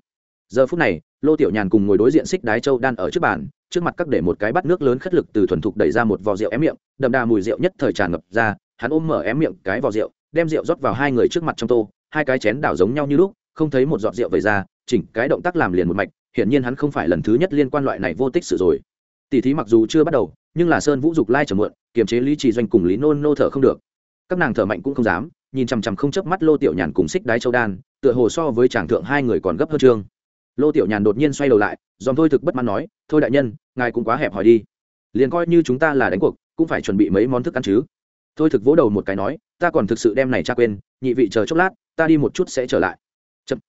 giờ phút này, lô tiểu nhàn cùng ngồi đối diện xích đái châu đan ở trước bàn, trước mặt các để một cái bát nước lớn khất lực từ thuần thục đẩy ra một vò rượu ém miệng, đậm đà mùi rượu nhất thời tràn ngập ra, hắn ôm mở ém miệng cái vò rượu, đem rượu rót vào hai người trước mặt trong tô, hai cái chén đảo giống nhau như lúc, không thấy một giọt rượu về ra, chỉnh cái động tác làm liền một mạch, hiển nhiên hắn không phải lần thứ nhất liên quan loại này vô tích sự rồi. Tỷ thí mặc dù chưa bắt đầu, nhưng là sơn vũ dục lai trở muộn, kiềm chế lý trì doanh cùng lý nôn nô thở không được. Các nàng thở mạnh cũng không dám, nhìn chằm chằm không chớp mắt lô tiểu nhàn cùng xích đái châu đan, tựa hồ so với chàng thượng hai người còn gấp hơn trương lô tiểu nhàn đột nhiên xoay đầu lại, dòm thôi thực bất mãn nói, thôi đại nhân, ngài cũng quá hẹp hỏi đi. Liền coi như chúng ta là đánh cuộc, cũng phải chuẩn bị mấy món thức ăn chứ. Thôi thực vỗ đầu một cái nói, ta còn thực sự đem này cha quên, nhị vị chờ chốc lát, ta đi một chút sẽ trở lại. Chậm.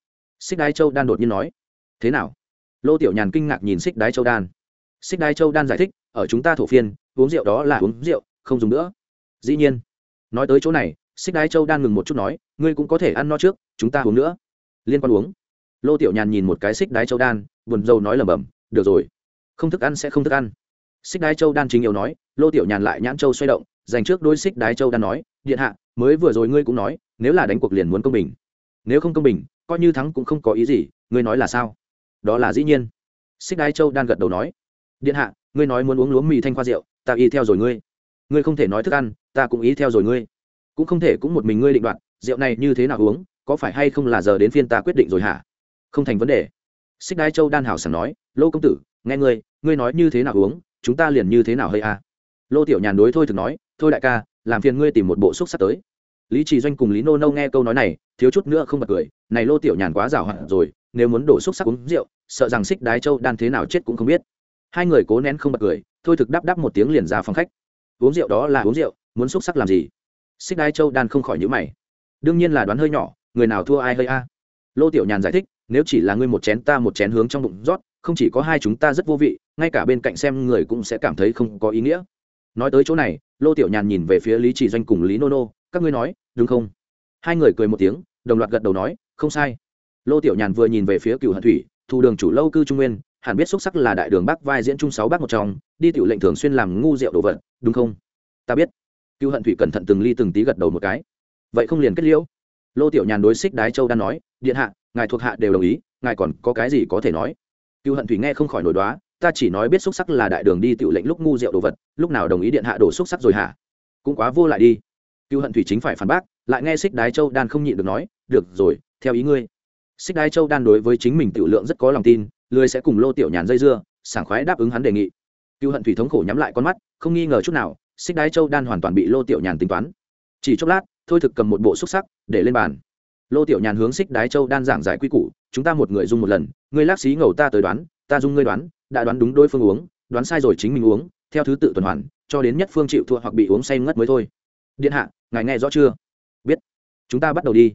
Xích đái châu đan đột nhiên nói, thế nào? Lô tiểu nhàn kinh ngạc nhìn xích đái châu đan. Xích đái châu đan giải thích, ở chúng ta thổ phiên, uống rượu đó là uống rượu, không dùng nữa. Dĩ nhiên. Nói tới chỗ này, xích đái châu đan ngừng một chút nói, ngươi cũng có thể ăn no trước, chúng ta uống nữa. Liên quan uống lô tiểu nhàn nhìn một cái xích đái châu đan, buồn rầu nói lầm bầm được rồi, không thức ăn sẽ không thức ăn. Xích đái châu đan chính yếu nói, lô tiểu nhàn lại nhãn châu xoay động, dành trước đôi xích đái châu đan nói, điện hạ, mới vừa rồi ngươi cũng nói, nếu là đánh cuộc liền muốn công bình. Nếu không công bình, coi như thắng cũng không có ý gì, ngươi nói là sao? Đó là dĩ nhiên. Xích đái châu đan gật đầu nói, điện hạ, ngươi nói muốn uống lúa mì thanh khoa rượu, ta y theo rồi ngươi. Ngươi không thể nói thức ăn, ta cũng ý theo rồi ngươi. Cũng không thể cũng một mình ngươi định đoạt, rượu này như thế nào uống, có phải hay không là giờ đến phiên ta quyết định rồi hả? Không thành vấn đề. Xích đái châu đan hảo sảng nói, lô công tử, nghe ngươi ngươi nói như thế nào uống, chúng ta liền như thế nào hơi a? Lô tiểu nhàn đối thôi thực nói, thôi đại ca, làm phiền ngươi tìm một bộ xúc sắc tới. Lý trì doanh cùng lý nô nâu nghe câu nói này, thiếu chút nữa không bật cười, này lô tiểu nhàn quá rào hẳn rồi, nếu muốn đổ xúc sắc uống rượu, sợ rằng xích đái châu đan thế nào chết cũng không biết. Hai người cố nén không bật cười, thôi thực đáp đáp một tiếng liền ra phòng khách. Uống rượu đó là uống rượu, muốn xúc sắc làm gì? Xích đái châu đan không khỏi nhữ mày. Đương nhiên là đoán hơi nhỏ, người nào thua ai hơi a? Lô tiểu nhàn giải thích nếu chỉ là ngươi một chén ta một chén hướng trong bụng rót, không chỉ có hai chúng ta rất vô vị, ngay cả bên cạnh xem người cũng sẽ cảm thấy không có ý nghĩa. Nói tới chỗ này, lô tiểu nhàn nhìn về phía lý chỉ doanh cùng lý nô nô, các ngươi nói, đúng không? Hai người cười một tiếng, đồng loạt gật đầu nói, không sai. Lô tiểu nhàn vừa nhìn về phía cựu hận thủy, thu đường chủ lâu cư trung nguyên, hẳn biết xuất sắc là đại đường bắc vai diễn trung sáu bác một trong, đi tiểu lệnh thường xuyên làm ngu rượu đồ vật, đúng không? Ta biết. Cựu hận thủy cẩn thận từng ly từng tí gật đầu một cái. Vậy không liền kết liễu? Lô tiểu nhàn đối xích đái châu đang nói, điện hạ ngài thuộc hạ đều đồng ý, ngài còn có cái gì có thể nói? Cựu hận thủy nghe không khỏi nổi đoá, ta chỉ nói biết xúc sắc là đại đường đi tiểu lệnh lúc ngu rượu đồ vật, lúc nào đồng ý điện hạ đổ xúc sắc rồi hả? Cũng quá vô lại đi. Cựu hận thủy chính phải phản bác, lại nghe xích đái châu đan không nhịn được nói, được rồi, theo ý ngươi. Xích đái châu đan đối với chính mình tiểu lượng rất có lòng tin, lười sẽ cùng lô tiểu nhàn dây dưa, sảng khoái đáp ứng hắn đề nghị. Cựu hận thủy thống khổ nhắm lại con mắt, không nghi ngờ chút nào, xích đái châu đan hoàn toàn bị lô tiểu nhàn tính toán. Chỉ chốc lát, thôi thực cầm một bộ xúc sắc, để lên bàn lô tiểu nhàn hướng xích đái châu đan giảng giải quy củ, chúng ta một người dung một lần, ngươi lác xí ngầu ta tới đoán, ta dung ngươi đoán, đã đoán đúng đôi phương uống, đoán sai rồi chính mình uống, theo thứ tự tuần hoàn, cho đến nhất phương chịu thua hoặc bị uống say ngất mới thôi. Điện hạ, ngài nghe rõ chưa? Biết. Chúng ta bắt đầu đi.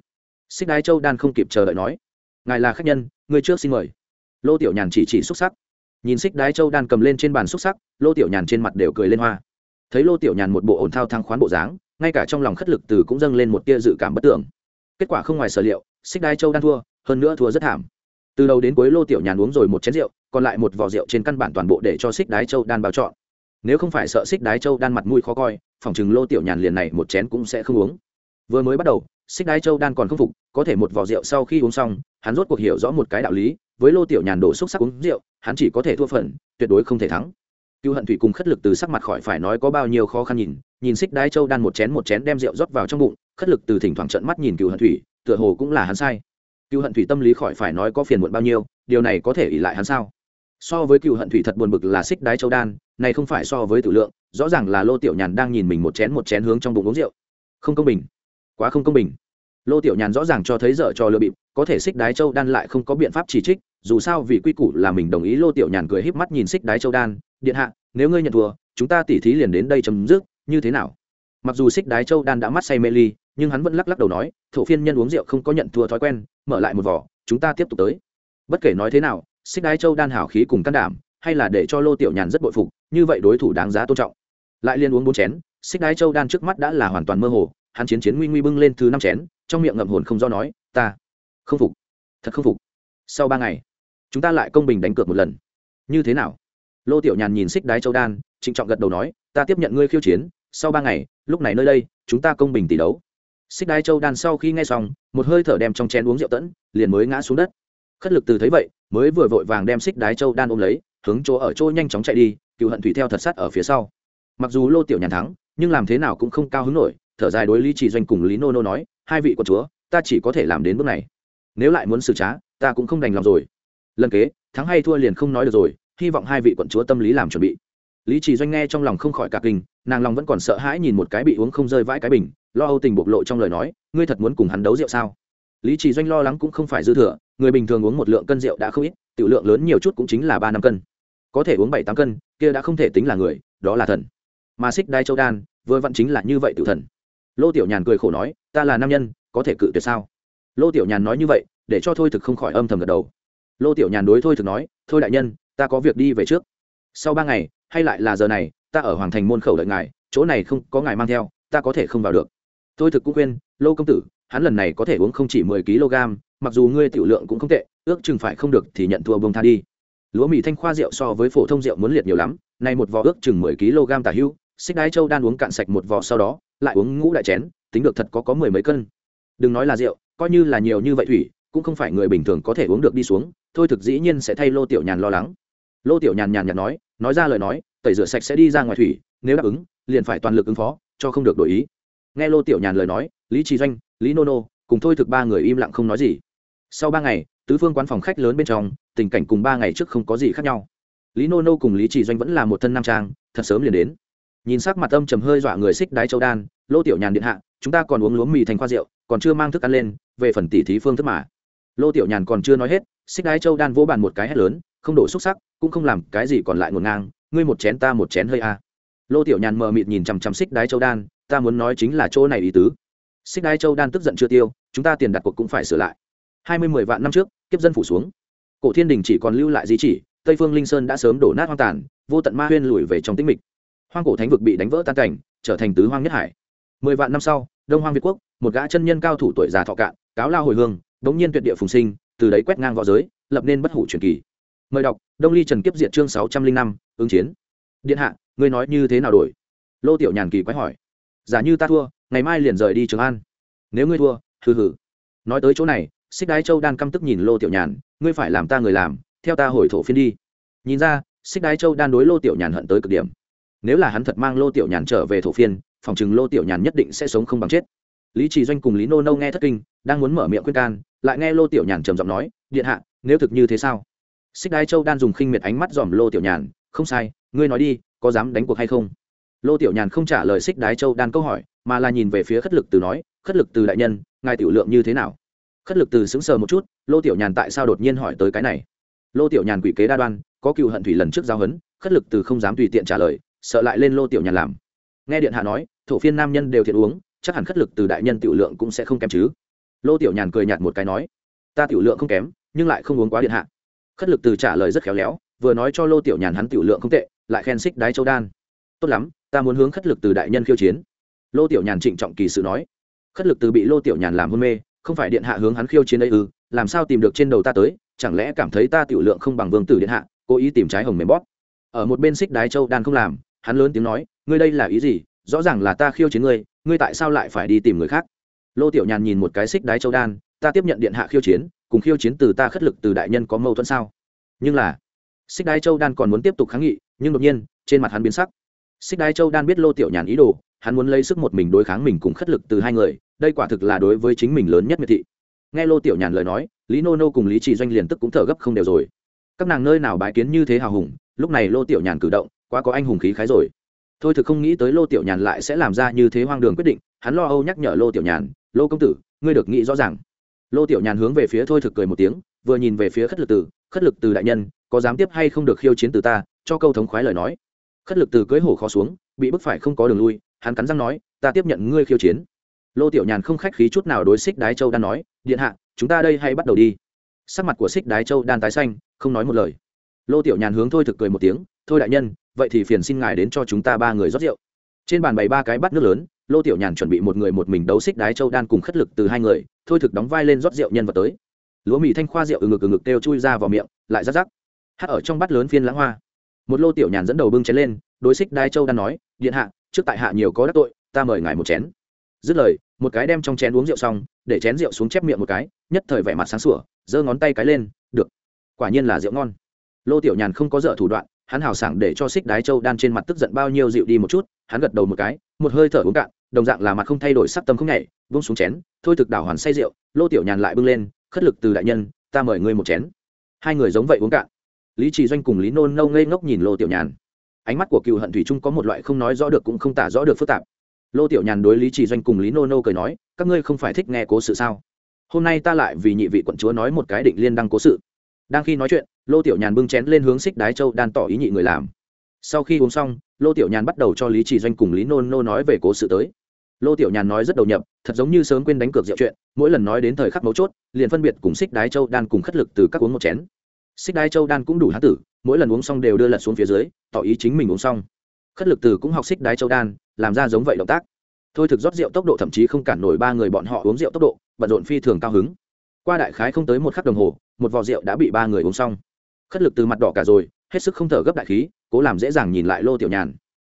Xích đái châu đan không kịp chờ đợi nói. Ngài là khách nhân người trước xin mời. Lô tiểu nhàn chỉ chỉ xúc sắc. Nhìn xích đái châu đan cầm lên trên bàn xúc sắc, lô tiểu nhàn trên mặt đều cười lên hoa. Thấy lô tiểu nhàn một bộ ổn thao thang khoán bộ dáng, ngay cả trong lòng khất lực từ cũng dâng lên một tia dự cảm bất tưởng kết quả không ngoài sở liệu, xích Đai châu đan thua, hơn nữa thua rất thảm. Từ đầu đến cuối lô tiểu nhàn uống rồi một chén rượu, còn lại một vỏ rượu trên căn bản toàn bộ để cho xích đái châu đan bao chọn nếu không phải sợ xích đái châu đan mặt mũi khó coi, phòng chừng lô tiểu nhàn liền này một chén cũng sẽ không uống. Vừa mới bắt đầu, xích đái châu đan còn không phục, có thể một vỏ rượu sau khi uống xong, hắn rốt cuộc hiểu rõ một cái đạo lý, với lô tiểu nhàn đổ xúc sắc uống rượu, hắn chỉ có thể thua phần, tuyệt đối không thể thắng. Cựu hận thủy cùng khất lực từ sắc mặt khỏi phải nói có bao nhiêu khó khăn nhìn nhìn xích đái châu đan một chén một chén đem rượu rót vào trong bụng khất lực từ thỉnh thoảng trận mắt nhìn cựu hận thủy, tựa hồ cũng là hắn sai. Cựu hận thủy tâm lý khỏi phải nói có phiền muộn bao nhiêu, điều này có thể ỉ lại hắn sao? So với cựu hận thủy thật buồn bực là xích đái châu đan, này không phải so với tử lượng, rõ ràng là lô tiểu nhàn đang nhìn mình một chén một chén hướng trong bụng uống rượu. Không công bình. Quá không công bình. Lô tiểu nhàn rõ ràng cho thấy dở cho lừa bịp, có thể xích đái châu đan lại không có biện pháp chỉ trích, dù sao vì quy củ là mình đồng ý lô tiểu nhàn cười híp mắt nhìn xích đái châu đan, điện hạ, nếu ngươi nhận thua, chúng ta tỉ thí liền đến đây chấm dứt, như thế nào? Mặc dù xích đái châu đan đã mắt say mê ly nhưng hắn vẫn lắc lắc đầu nói, thổ phiên nhân uống rượu không có nhận thua thói quen, mở lại một vỏ, chúng ta tiếp tục tới. Bất kể nói thế nào, xích đái châu đan hảo khí cùng can đảm, hay là để cho lô tiểu nhàn rất bội phục, như vậy đối thủ đáng giá tôn trọng. Lại liên uống bốn chén, xích đái châu đan trước mắt đã là hoàn toàn mơ hồ, hắn chiến chiến nguy nguy bưng lên thứ năm chén, trong miệng ngậm hồn không do nói, ta không phục, thật không phục. Sau ba ngày, chúng ta lại công bình đánh cược một lần. Như thế nào? Lô tiểu nhàn nhìn xích đái châu đan, trịnh trọng gật đầu nói, ta tiếp nhận ngươi khiêu chiến, sau ba ngày, lúc này nơi đây, chúng ta công bình tỷ đấu xích Đai châu đan sau khi nghe xong, một hơi thở đem trong chén uống rượu tẫn, liền mới ngã xuống đất. Khất lực từ thấy vậy, mới vừa vội vàng đem xích đái châu đan ôm lấy, hướng chỗ ở chỗ nhanh chóng chạy đi, cựu hận thủy theo thật sát ở phía sau. Mặc dù lô tiểu nhàn thắng, nhưng làm thế nào cũng không cao hứng nổi, thở dài đối lý chỉ doanh cùng lý nô nô nói, hai vị quân chúa, ta chỉ có thể làm đến bước này. Nếu lại muốn xử trá, ta cũng không đành lòng rồi. Lần kế, thắng hay thua liền không nói được rồi, hy vọng hai vị quận chúa tâm lý làm chuẩn bị. Lý chỉ doanh nghe trong lòng không khỏi cả kinh, nàng lòng vẫn còn sợ hãi nhìn một cái bị uống không rơi vãi cái bình lo âu tình bộc lộ trong lời nói, ngươi thật muốn cùng hắn đấu rượu sao? Lý chỉ doanh lo lắng cũng không phải dư thừa, người bình thường uống một lượng cân rượu đã không ít, tiểu lượng lớn nhiều chút cũng chính là ba năm cân. Có thể uống bảy tám cân, kia đã không thể tính là người, đó là thần. Mà xích đai châu đan, vừa vặn chính là như vậy tiểu thần. Lô tiểu nhàn cười khổ nói, ta là nam nhân, có thể cự tuyệt sao? Lô tiểu nhàn nói như vậy, để cho thôi thực không khỏi âm thầm gật đầu. Lô tiểu nhàn đối thôi thực nói, thôi đại nhân, ta có việc đi về trước. Sau ba ngày, hay lại là giờ này, ta ở hoàng thành môn khẩu đợi ngài, chỗ này không có ngài mang theo, ta có thể không vào được. Tôi thực cũng khuyên, lô công tử, hắn lần này có thể uống không chỉ mười kg mặc dù ngươi tiểu lượng cũng không tệ, ước chừng phải không được thì nhận thua bông tha đi. Lúa mì thanh khoa rượu so với phổ thông rượu muốn liệt nhiều lắm, nay một vò ước chừng mười kg tả hưu, xích đái châu đan uống cạn sạch một vò sau đó, lại uống ngũ đại chén, tính được thật có có mười mấy cân. Đừng nói là rượu, coi như là nhiều như vậy thủy, cũng không phải người bình thường có thể uống được đi xuống, thôi thực dĩ nhiên sẽ thay lô tiểu nhàn lo lắng. Lô tiểu nhàn nhàn nhạt nói nói ra lời nói, tẩy rửa sạch sẽ đi ra ngoài thủy, nếu đáp ứng, liền phải toàn lực ứng phó, cho không được đổi ý nghe lô tiểu nhàn lời nói, lý trí doanh, lý nô nô cùng thôi thực ba người im lặng không nói gì. Sau ba ngày, tứ phương quán phòng khách lớn bên trong, tình cảnh cùng ba ngày trước không có gì khác nhau. Lý nô nô cùng lý trì doanh vẫn là một thân nam trang, thật sớm liền đến. Nhìn sắc mặt âm trầm hơi dọa người xích đái châu đan, lô tiểu nhàn điện hạ, chúng ta còn uống lúa mì thành khoa rượu, còn chưa mang thức ăn lên, về phần tỷ thí phương thức mà. Lô tiểu nhàn còn chưa nói hết, xích đái châu đan vỗ bàn một cái hét lớn, không đổ xúc sắc, cũng không làm cái gì còn lại ngổn ngang, ngươi một chén ta một chén hơi a. Lô tiểu nhàn mờ mịt nhìn chằm chằm xích đái châu đan ta muốn nói chính là chỗ này ý tứ. Xích đai châu đan tức giận chưa tiêu, chúng ta tiền đặt cuộc cũng phải sửa lại. Hai mươi mười vạn năm trước, kiếp dân phủ xuống. Cổ thiên đình chỉ còn lưu lại di chỉ, tây phương linh sơn đã sớm đổ nát hoang tàn, vô tận ma huyên lùi về trong tĩnh mịch. Hoang cổ thánh vực bị đánh vỡ tan cảnh, trở thành tứ hoang nhất hải. Mười vạn năm sau, đông hoang việt quốc, một gã chân nhân cao thủ tuổi già thọ cạn, cáo lao hồi hương, đống nhiên tuyệt địa phùng sinh, từ đấy quét ngang v õ giới, lập nên bất hủ truyền kỳ. Mời đọc, đông ly trần kiếp diệt chương sáu trăm linh năm, ứng chiến. Điện hạ, ngươi nói như thế nào đổi? Lô tiểu nhàn kỳ quái hỏi giả như ta thua, ngày mai liền rời đi trường an. Nếu ngươi thua, hừ hừ. Nói tới chỗ này, xích đái châu đan căm tức nhìn lô tiểu nhàn, ngươi phải làm ta người làm, theo ta hồi thổ phiên đi. Nhìn ra, xích đái châu đan đối lô tiểu nhàn hận tới cực điểm. Nếu là hắn thật mang lô tiểu nhàn trở về thổ phiên, phòng chừng lô tiểu nhàn nhất định sẽ sống không bằng chết. Lý trì doanh cùng lý nô nâu nghe thất kinh, đang muốn mở miệng khuyên can, lại nghe lô tiểu nhàn trầm giọng nói, điện hạ, nếu thực như thế sao? Xích đái châu đan dùng khinh miệt ánh mắt dòm lô tiểu nhàn, không sai, ngươi nói đi, có dám đánh cuộc hay không? Lô tiểu nhàn không trả lời xích đái châu đan câu hỏi, mà là nhìn về phía khất lực từ nói, khất lực từ đại nhân, ngài tiểu lượng như thế nào? Khất lực từ sững sờ một chút, lô tiểu nhàn tại sao đột nhiên hỏi tới cái này? Lô tiểu nhàn quỷ kế đa đoan, có cựu hận thủy lần trước giao hấn, khất lực từ không dám tùy tiện trả lời, sợ lại lên lô tiểu nhàn làm. Nghe điện hạ nói, thổ phiên nam nhân đều thiện uống, chắc hẳn khất lực từ đại nhân tiểu lượng cũng sẽ không kém chứ. Lô tiểu nhàn cười nhạt một cái nói, ta tiểu lượng không kém, nhưng lại không uống quá điện hạ. Khất lực từ trả lời rất khéo léo, vừa nói cho lô tiểu nhàn hắn tiểu lượng không tệ, lại khen xích đái châu đan. Tốt lắm ta muốn hướng khất lực từ đại nhân khiêu chiến. Lô tiểu nhàn trịnh trọng kỳ sự nói. Khất lực từ bị lô tiểu nhàn làm hôn mê, không phải điện hạ hướng hắn khiêu chiến ấy ư, làm sao tìm được trên đầu ta tới, chẳng lẽ cảm thấy ta tiểu lượng không bằng vương tử điện hạ, cố ý tìm trái hồng mềm bóp. Ở một bên xích đái châu đan không làm, hắn lớn tiếng nói, ngươi đây là ý gì, rõ ràng là ta khiêu chiến ngươi ngươi tại sao lại phải đi tìm người khác? Lô tiểu nhàn nhìn một cái xích đái châu đan, ta tiếp nhận điện hạ khiêu chiến, cùng khiêu chiến từ ta khất lực từ đại nhân có mâu thuẫn sao? Nhưng là, xích đái châu đan còn muốn tiếp tục kháng nghị, nhưng đột nhiên, trên mặt hắn biến sắc xích Đai châu đan biết lô tiểu nhàn ý đồ, hắn muốn lấy sức một mình đối kháng mình cùng khất lực từ hai người, đây quả thực là đối với chính mình lớn nhất miệt thị. Nghe lô tiểu nhàn lời nói, lý nô nô cùng lý trì doanh liền tức cũng thở gấp không đều rồi. Các nàng nơi nào bái kiến như thế hào hùng, lúc này lô tiểu nhàn cử động, quá có anh hùng khí khái rồi. Thôi thực không nghĩ tới lô tiểu nhàn lại sẽ làm ra như thế hoang đường quyết định, hắn lo âu nhắc nhở lô tiểu nhàn, lô công tử, ngươi được nghĩ rõ ràng. Lô tiểu nhàn hướng về phía thôi thực cười một tiếng, vừa nhìn về phía khất lực từ, khất lực từ đại nhân, có dám tiếp hay không được khiêu chiến từ ta, cho câu thống khoái lời nói khất lực từ cưới hổ khó xuống, bị bức phải không có đường lui, hắn cắn răng nói, ta tiếp nhận ngươi khiêu chiến. Lô tiểu nhàn không khách khí chút nào đối xích đái châu đan nói, điện hạ, chúng ta đây hay bắt đầu đi. Sắc mặt của xích đái châu đan tái xanh, không nói một lời. Lô tiểu nhàn hướng thôi thực cười một tiếng, thôi đại nhân, vậy thì phiền xin ngài đến cho chúng ta ba người rót rượu. Trên bàn bày ba cái bát nước lớn, lô tiểu nhàn chuẩn bị một người một mình đấu xích đái châu đan cùng khất lực từ hai người, thôi thực đóng vai lên rót rượu nhân vật tới. Lúa mì thanh khoa rượu ừ ngực ừ ngực kêu chui ra vào miệng, lại rắc rắc. Hắt ở trong bát lớn phiên lãng hoa một lô tiểu nhàn dẫn đầu bưng chén lên, đối xích đái châu đan nói, điện hạ, trước tại hạ nhiều có đắc tội, ta mời ngài một chén. Dứt lời, một cái đem trong chén uống rượu xong, để chén rượu xuống chép miệng một cái, nhất thời vẻ mặt sáng sủa, giơ ngón tay cái lên, được, quả nhiên là rượu ngon. Lô tiểu nhàn không có dở thủ đoạn, hắn hào sảng để cho xích đái châu đan trên mặt tức giận bao nhiêu dịu đi một chút, hắn gật đầu một cái, một hơi thở uống cạn, đồng dạng là mặt không thay đổi sắc tâm không nhảy vung xuống chén, thôi thực đảo hoàn say rượu, lô tiểu nhàn lại bưng lên, khất lực từ đại nhân, ta mời ngươi một chén. Hai người giống vậy uống cạn lý trì doanh cùng lý nôn nâu ngây ngốc nhìn lô tiểu nhàn. Ánh mắt của cựu hận thủy trung có một loại không nói rõ được cũng không tả rõ được phức tạp. Lô tiểu nhàn đối lý trì doanh cùng lý nô nô cười nói, các ngươi không phải thích nghe cố sự sao? Hôm nay ta lại vì nhị vị quận chúa nói một cái định liên đăng cố sự. Đang khi nói chuyện, lô tiểu nhàn bưng chén lên hướng xích đái châu đan tỏ ý nhị người làm. Sau khi uống xong, lô tiểu nhàn bắt đầu cho lý trì doanh cùng lý nô nô nói về cố sự tới. Lô tiểu nhàn nói rất đầu nhập, thật giống như sớm quên đánh cược rượu chuyện, mỗi lần nói đến thời khắc mấu chốt, liền phân biệt cùng xích đái châu đan cùng khất lực từ các uống một chén xích Đai châu đan cũng đủ hán tử, mỗi lần uống xong đều đưa lật xuống phía dưới, tỏ ý chính mình uống xong. Khất lực từ cũng học xích Đai châu đan, làm ra giống vậy động tác. Thôi thực rót rượu tốc độ thậm chí không cản nổi ba người bọn họ uống rượu tốc độ, bận rộn phi thường cao hứng. Qua đại khái không tới một khắc đồng hồ, một vò rượu đã bị ba người uống xong. Khất lực từ mặt đỏ cả rồi, hết sức không thở gấp đại khí, cố làm dễ dàng nhìn lại lô tiểu nhàn.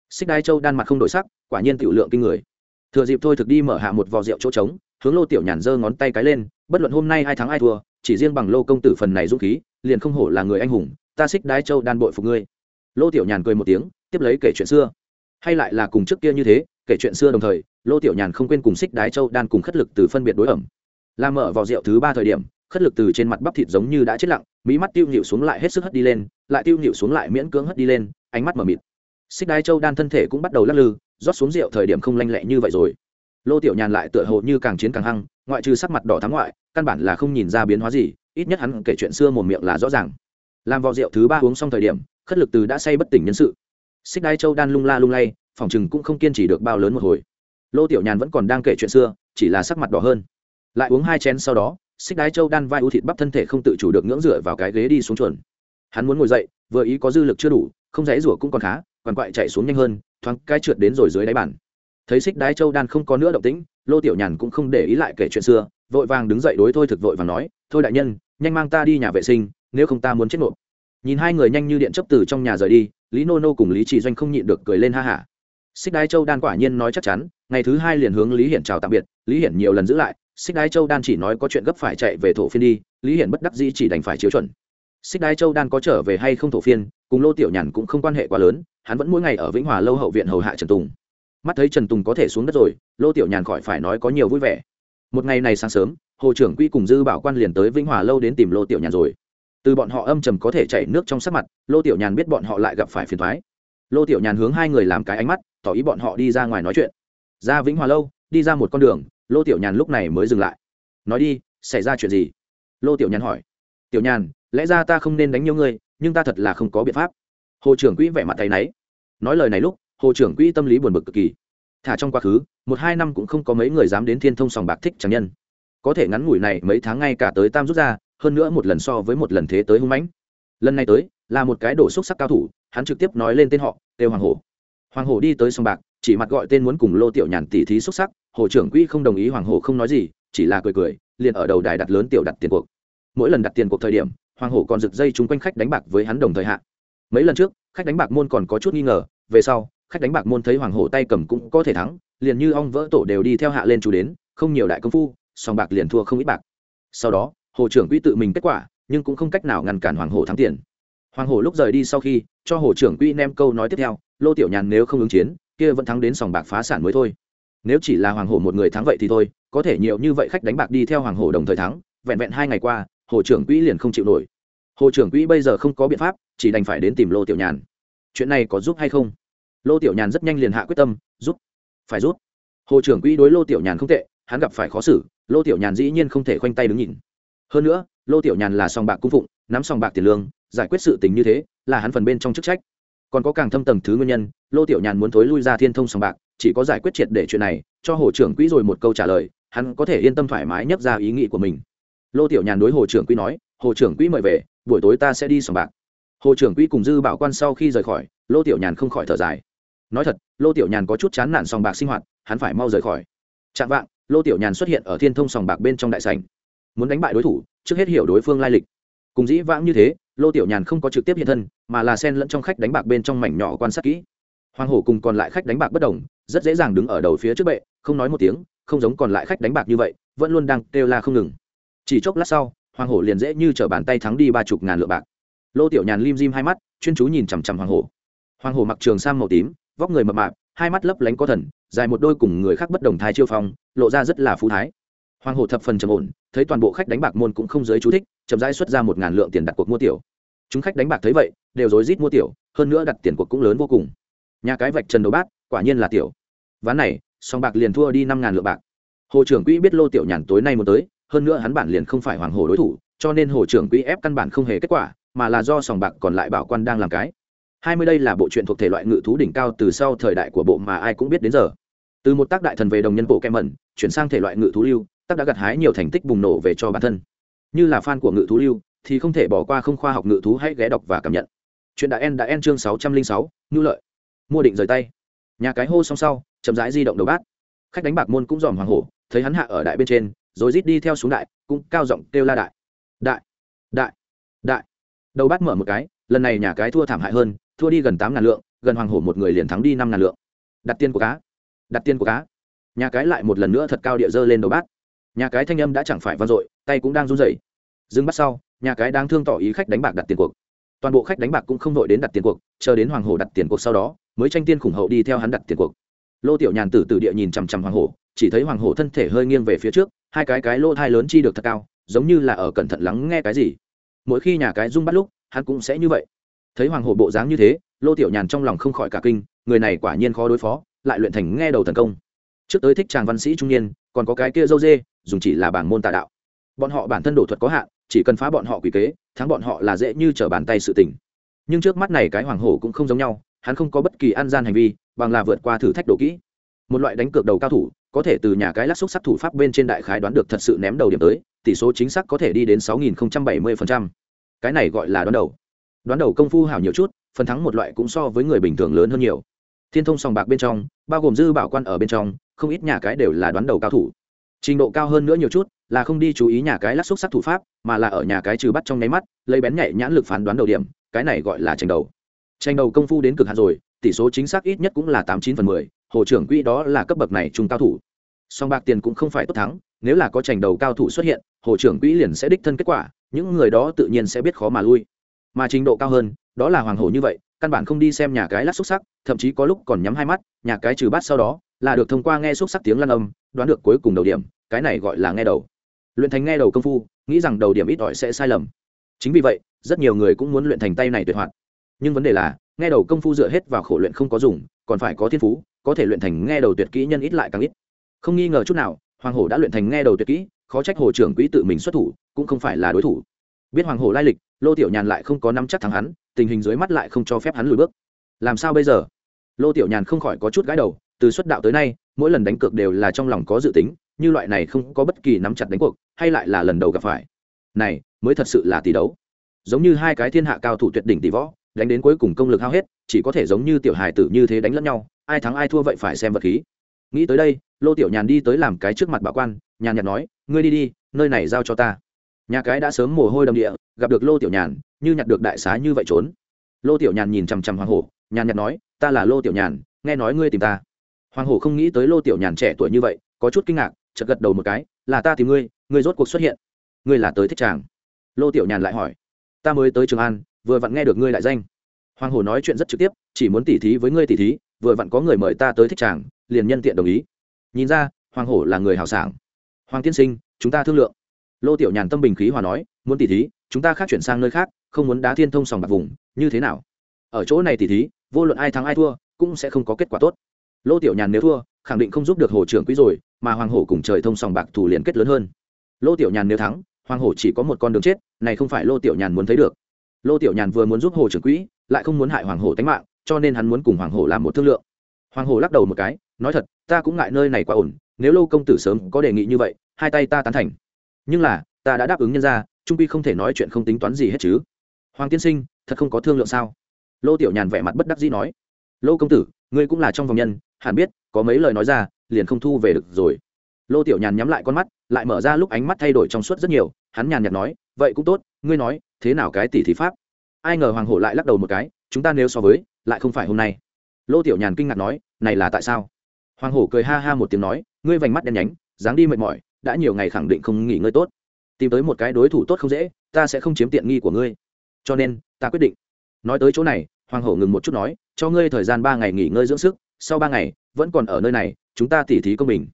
Xích đai châu đan mặt không đổi sắc, quả nhiên tiểu lượng kinh người. Thừa dịp thôi thực đi mở hạ một vò rượu chỗ trống, hướng lô tiểu nhàn giơ ngón tay cái lên, bất luận hôm nay ai thắng ai thua chỉ riêng bằng lô công tử phần này dũng khí, liền không hổ là người anh hùng, ta xích đái châu đan bội phục ngươi. Lô tiểu nhàn cười một tiếng, tiếp lấy kể chuyện xưa. Hay lại là cùng trước kia như thế, kể chuyện xưa đồng thời, lô tiểu nhàn không quên cùng xích đái châu đan cùng khất lực từ phân biệt đối ẩm. Làm mở vào rượu thứ ba thời điểm, khất lực từ trên mặt bắp thịt giống như đã chết lặng mỹ mắt tiêu nhịu xuống lại hết sức hất đi lên, lại tiêu nhịu xuống lại miễn cưỡng hất đi lên, ánh mắt mờ mịt. Xích đai châu đan thân thể cũng bắt đầu lắc lư, rót xuống rượu thời điểm không lanh lẹ như vậy rồi lô tiểu nhàn lại tựa hồ như càng chiến càng hăng, ngoại trừ sắc mặt đỏ thắng ngoại, căn bản là không nhìn ra biến hóa gì, ít nhất hắn kể chuyện xưa một miệng là rõ ràng. Làm vò rượu thứ ba uống xong thời điểm, khất lực từ đã say bất tỉnh nhân sự. Xích đai châu đan lung la lung lay, phòng chừng cũng không kiên trì được bao lớn một hồi. Lô tiểu nhàn vẫn còn đang kể chuyện xưa, chỉ là sắc mặt đỏ hơn. Lại uống hai chén sau đó, xích đái châu đan vai ưu thịt bắp thân thể không tự chủ được ngưỡng rửa vào cái ghế đi xuống chuẩn hắn muốn ngồi dậy, vừa ý có dư lực chưa đủ, không dãy rủa cũng còn khá còn quại chạy xuống nhanh hơn, thoáng cái trượt đến rồi dưới đáy bàn thấy xích đái châu đan không có nữa động tĩnh, lô tiểu nhàn cũng không để ý lại kể chuyện xưa, vội vàng đứng dậy đối thôi thực vội và nói, thôi đại nhân, nhanh mang ta đi nhà vệ sinh, nếu không ta muốn chết nộp nhìn hai người nhanh như điện chấp từ trong nhà rời đi, lý nô nô cùng lý chỉ doanh không nhịn được cười lên ha hả. Xích đái châu đan quả nhiên nói chắc chắn, ngày thứ hai liền hướng lý hiển chào tạm biệt, lý hiển nhiều lần giữ lại, xích đái châu đan chỉ nói có chuyện gấp phải chạy về thổ phiên đi, lý hiển bất đắc dĩ chỉ đành phải chiếu chuẩn. Xích đái châu đan có trở về hay không thổ phiên, cùng lô tiểu nhàn cũng không quan hệ quá lớn, hắn vẫn mỗi ngày ở vĩnh hòa lâu hậu viện hầu hạ trần tùng mắt thấy trần tùng có thể xuống đất rồi lô tiểu nhàn khỏi phải nói có nhiều vui vẻ. Một ngày này sáng sớm hồ trưởng quy cùng dư bảo quan liền tới vĩnh hòa lâu đến tìm lô tiểu nhàn rồi. Từ bọn họ âm trầm có thể chảy nước trong sắc mặt lô tiểu nhàn biết bọn họ lại gặp phải phiền thoái lô tiểu nhàn hướng hai người làm cái ánh mắt tỏ ý bọn họ đi ra ngoài nói chuyện. Ra vĩnh hòa lâu đi ra một con đường lô tiểu nhàn lúc này mới dừng lại. Nói đi xảy ra chuyện gì? Lô tiểu nhàn hỏi. Tiểu nhàn lẽ ra ta không nên đánh nhiều người, nhưng ta thật là không có biện pháp. Hồ trưởng quỹ vẻ mặt tay náy. Nói lời này lúc hồ trưởng quỹ tâm lý buồn bực cực kỳ. Thả trong quá khứ, một hai năm cũng không có mấy người dám đến thiên thông sòng bạc thích tráng nhân. Có thể ngắn ngủi này mấy tháng ngay cả tới tam rút ra, hơn nữa một lần so với một lần thế tới hung mãnh. Lần này tới, là một cái đổ xúc sắc cao thủ, hắn trực tiếp nói lên tên họ, têu hoàng hổ. Hoàng hổ đi tới sòng bạc, chỉ mặt gọi tên muốn cùng lô tiểu nhàn tỉ thí xuất sắc, hồ trưởng quỹ không đồng ý hoàng hổ không nói gì, chỉ là cười cười, liền ở đầu đài đặt lớn tiểu đặt tiền cuộc. Mỗi lần đặt tiền cuộc thời điểm, hoàng hổ còn rực dây chúng quanh khách đánh bạc với hắn đồng thời hạn mấy lần trước, khách đánh bạc môn còn có chút nghi ngờ, về sau khách đánh bạc môn thấy hoàng hổ tay cầm cũng có thể thắng, liền như ong vỡ tổ đều đi theo hạ lên chú đến, không nhiều đại công phu, song bạc liền thua không ít bạc. Sau đó, hồ trưởng quỹ tự mình kết quả, nhưng cũng không cách nào ngăn cản hoàng hổ thắng tiền. Hoàng hổ lúc rời đi sau khi, cho hồ trưởng quỹ nem câu nói tiếp theo, lô tiểu nhàn nếu không ứng chiến, kia vẫn thắng đến sòng bạc phá sản mới thôi. Nếu chỉ là hoàng hổ một người thắng vậy thì thôi, có thể nhiều như vậy khách đánh bạc đi theo hoàng hổ đồng thời thắng, vẹn vẹn hai ngày qua, hồ trưởng quỹ liền không chịu nổi. Hồ trưởng quỹ bây giờ không có biện pháp, chỉ đành phải đến tìm lô tiểu nhàn. Chuyện này có giúp hay không? Lô tiểu nhàn rất nhanh liền hạ quyết tâm giúp phải giúp hồ trưởng quỹ đối lô tiểu nhàn không tệ, hắn gặp phải khó xử, lô tiểu nhàn dĩ nhiên không thể khoanh tay đứng nhìn. Hơn nữa, lô tiểu nhàn là sòng bạc cung phụng, nắm sòng bạc tiền lương, giải quyết sự tình như thế, là hắn phần bên trong chức trách. Còn có càng thâm tầng thứ nguyên nhân, lô tiểu nhàn muốn thối lui ra thiên thông sòng bạc, chỉ có giải quyết triệt để chuyện này, cho hồ trưởng quỹ rồi một câu trả lời, hắn có thể yên tâm thoải mái nhắc ra ý nghĩ của mình. Lô tiểu nhàn đối hồ trưởng quỹ nói, hồ trưởng quỹ mời về, buổi tối ta sẽ đi sòng bạc. Hồ trưởng quỹ cùng dư bảo quan sau khi rời khỏi, lô tiểu nhàn không khỏi thở dài nói thật, lô tiểu nhàn có chút chán nản sòng bạc sinh hoạt, hắn phải mau rời khỏi. Chạm vạng, lô tiểu nhàn xuất hiện ở thiên thông sòng bạc bên trong đại sành muốn đánh bại đối thủ, trước hết hiểu đối phương lai lịch. Cùng dĩ vãng như thế, lô tiểu nhàn không có trực tiếp hiện thân, mà là sen lẫn trong khách đánh bạc bên trong mảnh nhỏ quan sát kỹ. Hoàng hổ cùng còn lại khách đánh bạc bất đồng, rất dễ dàng đứng ở đầu phía trước bệ, không nói một tiếng, không giống còn lại khách đánh bạc như vậy, vẫn luôn đang kêu la không ngừng. Chỉ chốc lát sau, hoàng hổ liền dễ như t r ở bàn tay thắng đi ba chục ngàn lượng bạc. Lô tiểu nhàn lim dim hai mắt, chuyên chú nhìn chằm chằm hoàng hổ. Hoàng hổ mặc trường sang màu tím vóc người mập mạp, hai mắt lấp lánh có thần, dài một đôi cùng người khác bất đồng thái chiêu phong, lộ ra rất là phú thái. Hoàng hổ thập phần trầm ổn, thấy toàn bộ khách đánh bạc môn cũng không giới chú thích, chậm rãi xuất ra một ngàn lượng tiền đặt cuộc mua tiểu. Chúng khách đánh bạc thấy vậy, đều rối rít mua tiểu, hơn nữa đặt tiền cuộc cũng lớn vô cùng. Nhà cái vạch trần đầu bát, quả nhiên là tiểu. Ván này, song bạc liền thua đi năm ngàn lượng bạc. Hồ trưởng quỹ biết lô tiểu nhàn tối nay muốn tới, hơn nữa hắn bản liền không phải hoàng hồ đối thủ, cho nên hồ trưởng quỹ ép căn bản không hề kết quả, mà là do sòng bạc còn lại bảo quan đang làm cái hai mươi đây là bộ truyện thuộc thể loại ngự thú đỉnh cao từ sau thời đại của bộ mà ai cũng biết đến giờ. Từ một tác đại thần về đồng nhân bộ kem mẩn chuyển sang thể loại ngự thú lưu, tác đã gặt hái nhiều thành tích bùng nổ về cho bản thân. Như là fan của ngự thú lưu, thì không thể bỏ qua không khoa học ngự thú hãy ghé đọc và cảm nhận. Chuyện đã en đã en chương sáu trăm linh sáu ngư lợi. Mua định rời tay. Nhà cái hô xong sau, chậm rãi di động đầu bát. Khách đánh bạc môn cũng dòm hoàng hổ, thấy hắn hạ ở đại bên trên, rồi rít đi theo xuống đại, cũng cao giọng kêu la đại. Đại đại đại. Đầu bát mở một cái lần này nhà cái thua thảm hại hơn, thua đi gần tám ngàn lượng, gần hoàng hổ một người liền thắng đi năm ngàn lượng. Đặt tiền của cá. Đặt tiền của cá. Nhà cái lại một lần nữa thật cao địa dơ lên đầu bát. Nhà cái thanh âm đã chẳng phải vang dội, tay cũng đang run rẩy. Dừng bắt sau, nhà cái đang thương tỏ ý khách đánh bạc đặt tiền cuộc. Toàn bộ khách đánh bạc cũng không đội đến đặt tiền cuộc, chờ đến hoàng hổ đặt tiền cuộc sau đó, mới tranh tiên khủng hậu đi theo hắn đặt tiền cuộc. Lô tiểu nhàn tử từ địa nhìn chằm chằm hoàng hổ, chỉ thấy hoàng hổ thân thể hơi nghiêng về phía trước, hai cái cái lô thai lớn chi được thật cao, giống như là ở cẩn thận lắng nghe cái gì. Mỗi khi nhà cái rung bắt lúc hắn cũng sẽ như vậy. Thấy hoàng hổ bộ dáng như thế, lô tiểu nhàn trong lòng không khỏi cả kinh, người này quả nhiên khó đối phó, lại luyện thành nghe đầu thần công. Trước tới thích chàng văn sĩ trung niên, còn có cái kia dâu dê, dùng chỉ là bảng môn tà đạo. Bọn họ bản thân đổ thuật có hạn, chỉ cần phá bọn họ quỷ kế, thắng bọn họ là dễ như trở bàn tay sự tình. Nhưng trước mắt này cái hoàng hổ cũng không giống nhau, hắn không có bất kỳ an gian hành vi, bằng là vượt qua thử thách độ kỹ. Một loại đánh cược đầu cao thủ, có thể từ nhà cái lắc xúc sắc thủ pháp bên trên đại khái đoán được thật sự ném đầu điểm tới, tỷ số chính xác có thể đi đến 6.070% cái này gọi là đoán đầu. Đoán đầu công phu hảo nhiều chút, phần thắng một loại cũng so với người bình thường lớn hơn nhiều. Thiên thông sòng bạc bên trong, bao gồm dư bảo quan ở bên trong, không ít nhà cái đều là đoán đầu cao thủ. Trình độ cao hơn nữa nhiều chút, là không đi chú ý nhà cái lắc xúc sắc thủ pháp, mà là ở nhà cái trừ bắt trong nháy mắt, lấy bén nhạy nhãn lực phán đoán đầu điểm, cái này gọi là tranh đầu. Tranh đầu công phu đến cực hạn rồi, tỷ số chính xác ít nhất cũng là tám chín phần mười, hồ trưởng quỹ đó là cấp bậc này trung cao thủ. Song bạc tiền cũng không phải tốt thắng, nếu là có tranh đầu cao thủ xuất hiện, hồ trưởng quỹ liền sẽ đích thân kết quả những người đó tự nhiên sẽ biết khó mà lui. Mà trình độ cao hơn, đó là hoàng hổ như vậy, căn bản không đi xem nhà cái lát xúc sắc, thậm chí có lúc còn nhắm hai mắt, nhà cái trừ bát sau đó, là được thông qua nghe xúc sắc tiếng lăn âm, đoán được cuối cùng đầu điểm, cái này gọi là nghe đầu. Luyện thành nghe đầu công phu, nghĩ rằng đầu điểm ít ỏi sẽ sai lầm. Chính vì vậy, rất nhiều người cũng muốn luyện thành tay này tuyệt hoạt. Nhưng vấn đề là, nghe đầu công phu dựa hết vào khổ luyện không có dùng, còn phải có thiên phú, có thể luyện thành nghe đầu tuyệt kỹ nhân ít lại càng ít. Không nghi ngờ chút nào, hoàng hổ đã luyện thành nghe đầu tuyệt kỹ khó trách hồ trưởng quỹ tự mình xuất thủ, cũng không phải là đối thủ. Biết hoàng hồ lai lịch, lô tiểu nhàn lại không có nắm chắc thắng hắn, tình hình dưới mắt lại không cho phép hắn lùi bước. Làm sao bây giờ? Lô tiểu nhàn không khỏi có chút gái đầu, từ xuất đạo tới nay, mỗi lần đánh cược đều là trong lòng có dự tính, như loại này không có bất kỳ nắm chặt đánh cuộc, hay lại là lần đầu gặp phải. Này, mới thật sự là tỷ đấu. Giống như hai cái thiên hạ cao thủ tuyệt đỉnh tỷ võ, đánh đến cuối cùng công lực hao hết, chỉ có thể giống như tiểu hài tử như thế đánh lẫn nhau, ai thắng ai thua vậy phải xem vật khí. Nghĩ tới đây, lô tiểu nhàn đi tới làm cái trước mặt bảo quan, nhàn nhạt nói ngươi đi đi, nơi này giao cho ta. Nhà cái đã sớm mồ hôi đầm địa, gặp được lô tiểu nhàn, như nhặt được đại xá như vậy trốn. Lô tiểu nhàn nhìn chằm chằm hoàng hổ, nhàn nhạt nói, ta là lô tiểu nhàn, nghe nói ngươi tìm ta. Hoàng hổ không nghĩ tới lô tiểu nhàn trẻ tuổi như vậy, có chút kinh ngạc, chợt gật đầu một cái, là ta tìm ngươi ngươi rốt cuộc xuất hiện. Ngươi là tới thích chàng. Lô tiểu nhàn lại hỏi, ta mới tới trường an, vừa vặn nghe được ngươi lại danh. Hoàng hổ nói chuyện rất trực tiếp, chỉ muốn tỉ thí với ngươi tỉ thí, vừa vặn có người mời ta tới thích chàng, liền nhân tiện đồng ý. Nhìn ra, hoàng hổ là người hào sảng hoàng tiên sinh, chúng ta thương lượng. Lô tiểu nhàn tâm bình khí hòa nói, muốn tỉ thí, chúng ta khác chuyển sang nơi khác, không muốn đá thiên thông sòng bạc vùng, như thế nào? Ở chỗ này tỉ thí, vô luận ai thắng ai thua, cũng sẽ không có kết quả tốt. Lô tiểu nhàn nếu thua, khẳng định không giúp được hồ trưởng quý rồi, mà hoàng hổ cùng trời thông sòng bạc thủ liền kết lớn hơn. Lô tiểu nhàn nếu thắng, hoàng hổ chỉ có một con đường chết, này không phải lô tiểu nhàn muốn thấy được. Lô tiểu nhàn vừa muốn giúp hồ trưởng quỹ, lại không muốn hại hoàng hổ tánh mạng, cho nên hắn muốn cùng hoàng hổ làm một thương lượng. Hoàng hổ lắc đầu một cái, nói thật, ta cũng ngại nơi này quá ổn nếu lô công tử sớm có đề nghị như vậy, hai tay ta tán thành. Nhưng là, ta đã đáp ứng nhân ra trung quy không thể nói chuyện không tính toán gì hết chứ. Hoàng tiên sinh, thật không có thương lượng sao? Lô tiểu nhàn vẻ mặt bất đắc dĩ nói. Lô công tử, ngươi cũng là trong vòng nhân, hẳn biết, có mấy lời nói ra, liền không thu về được rồi. Lô tiểu nhàn nhắm lại con mắt, lại mở ra lúc ánh mắt thay đổi trong suốt rất nhiều, hắn nhàn nhạt nói, vậy cũng tốt, ngươi nói, thế nào cái tỷ thí pháp? Ai ngờ hoàng hổ lại lắc đầu một cái, chúng ta nếu so với, lại không phải hôm nay. Lô tiểu nhàn kinh ngạc nói, này là tại sao? Hoàng hổ cười ha ha một tiếng nói ngươi vành mắt đen nhánh, dáng đi mệt mỏi, đã nhiều ngày khẳng định không nghỉ ngơi tốt. Tìm tới một cái đối thủ tốt không dễ, ta sẽ không chiếm tiện nghi của ngươi. Cho nên, ta quyết định. Nói tới chỗ này, hoàng hổ ngừng một chút nói, cho ngươi thời gian ba ngày nghỉ ngơi dưỡng sức, sau ba ngày, vẫn còn ở nơi này, chúng ta tỉ thí công bình.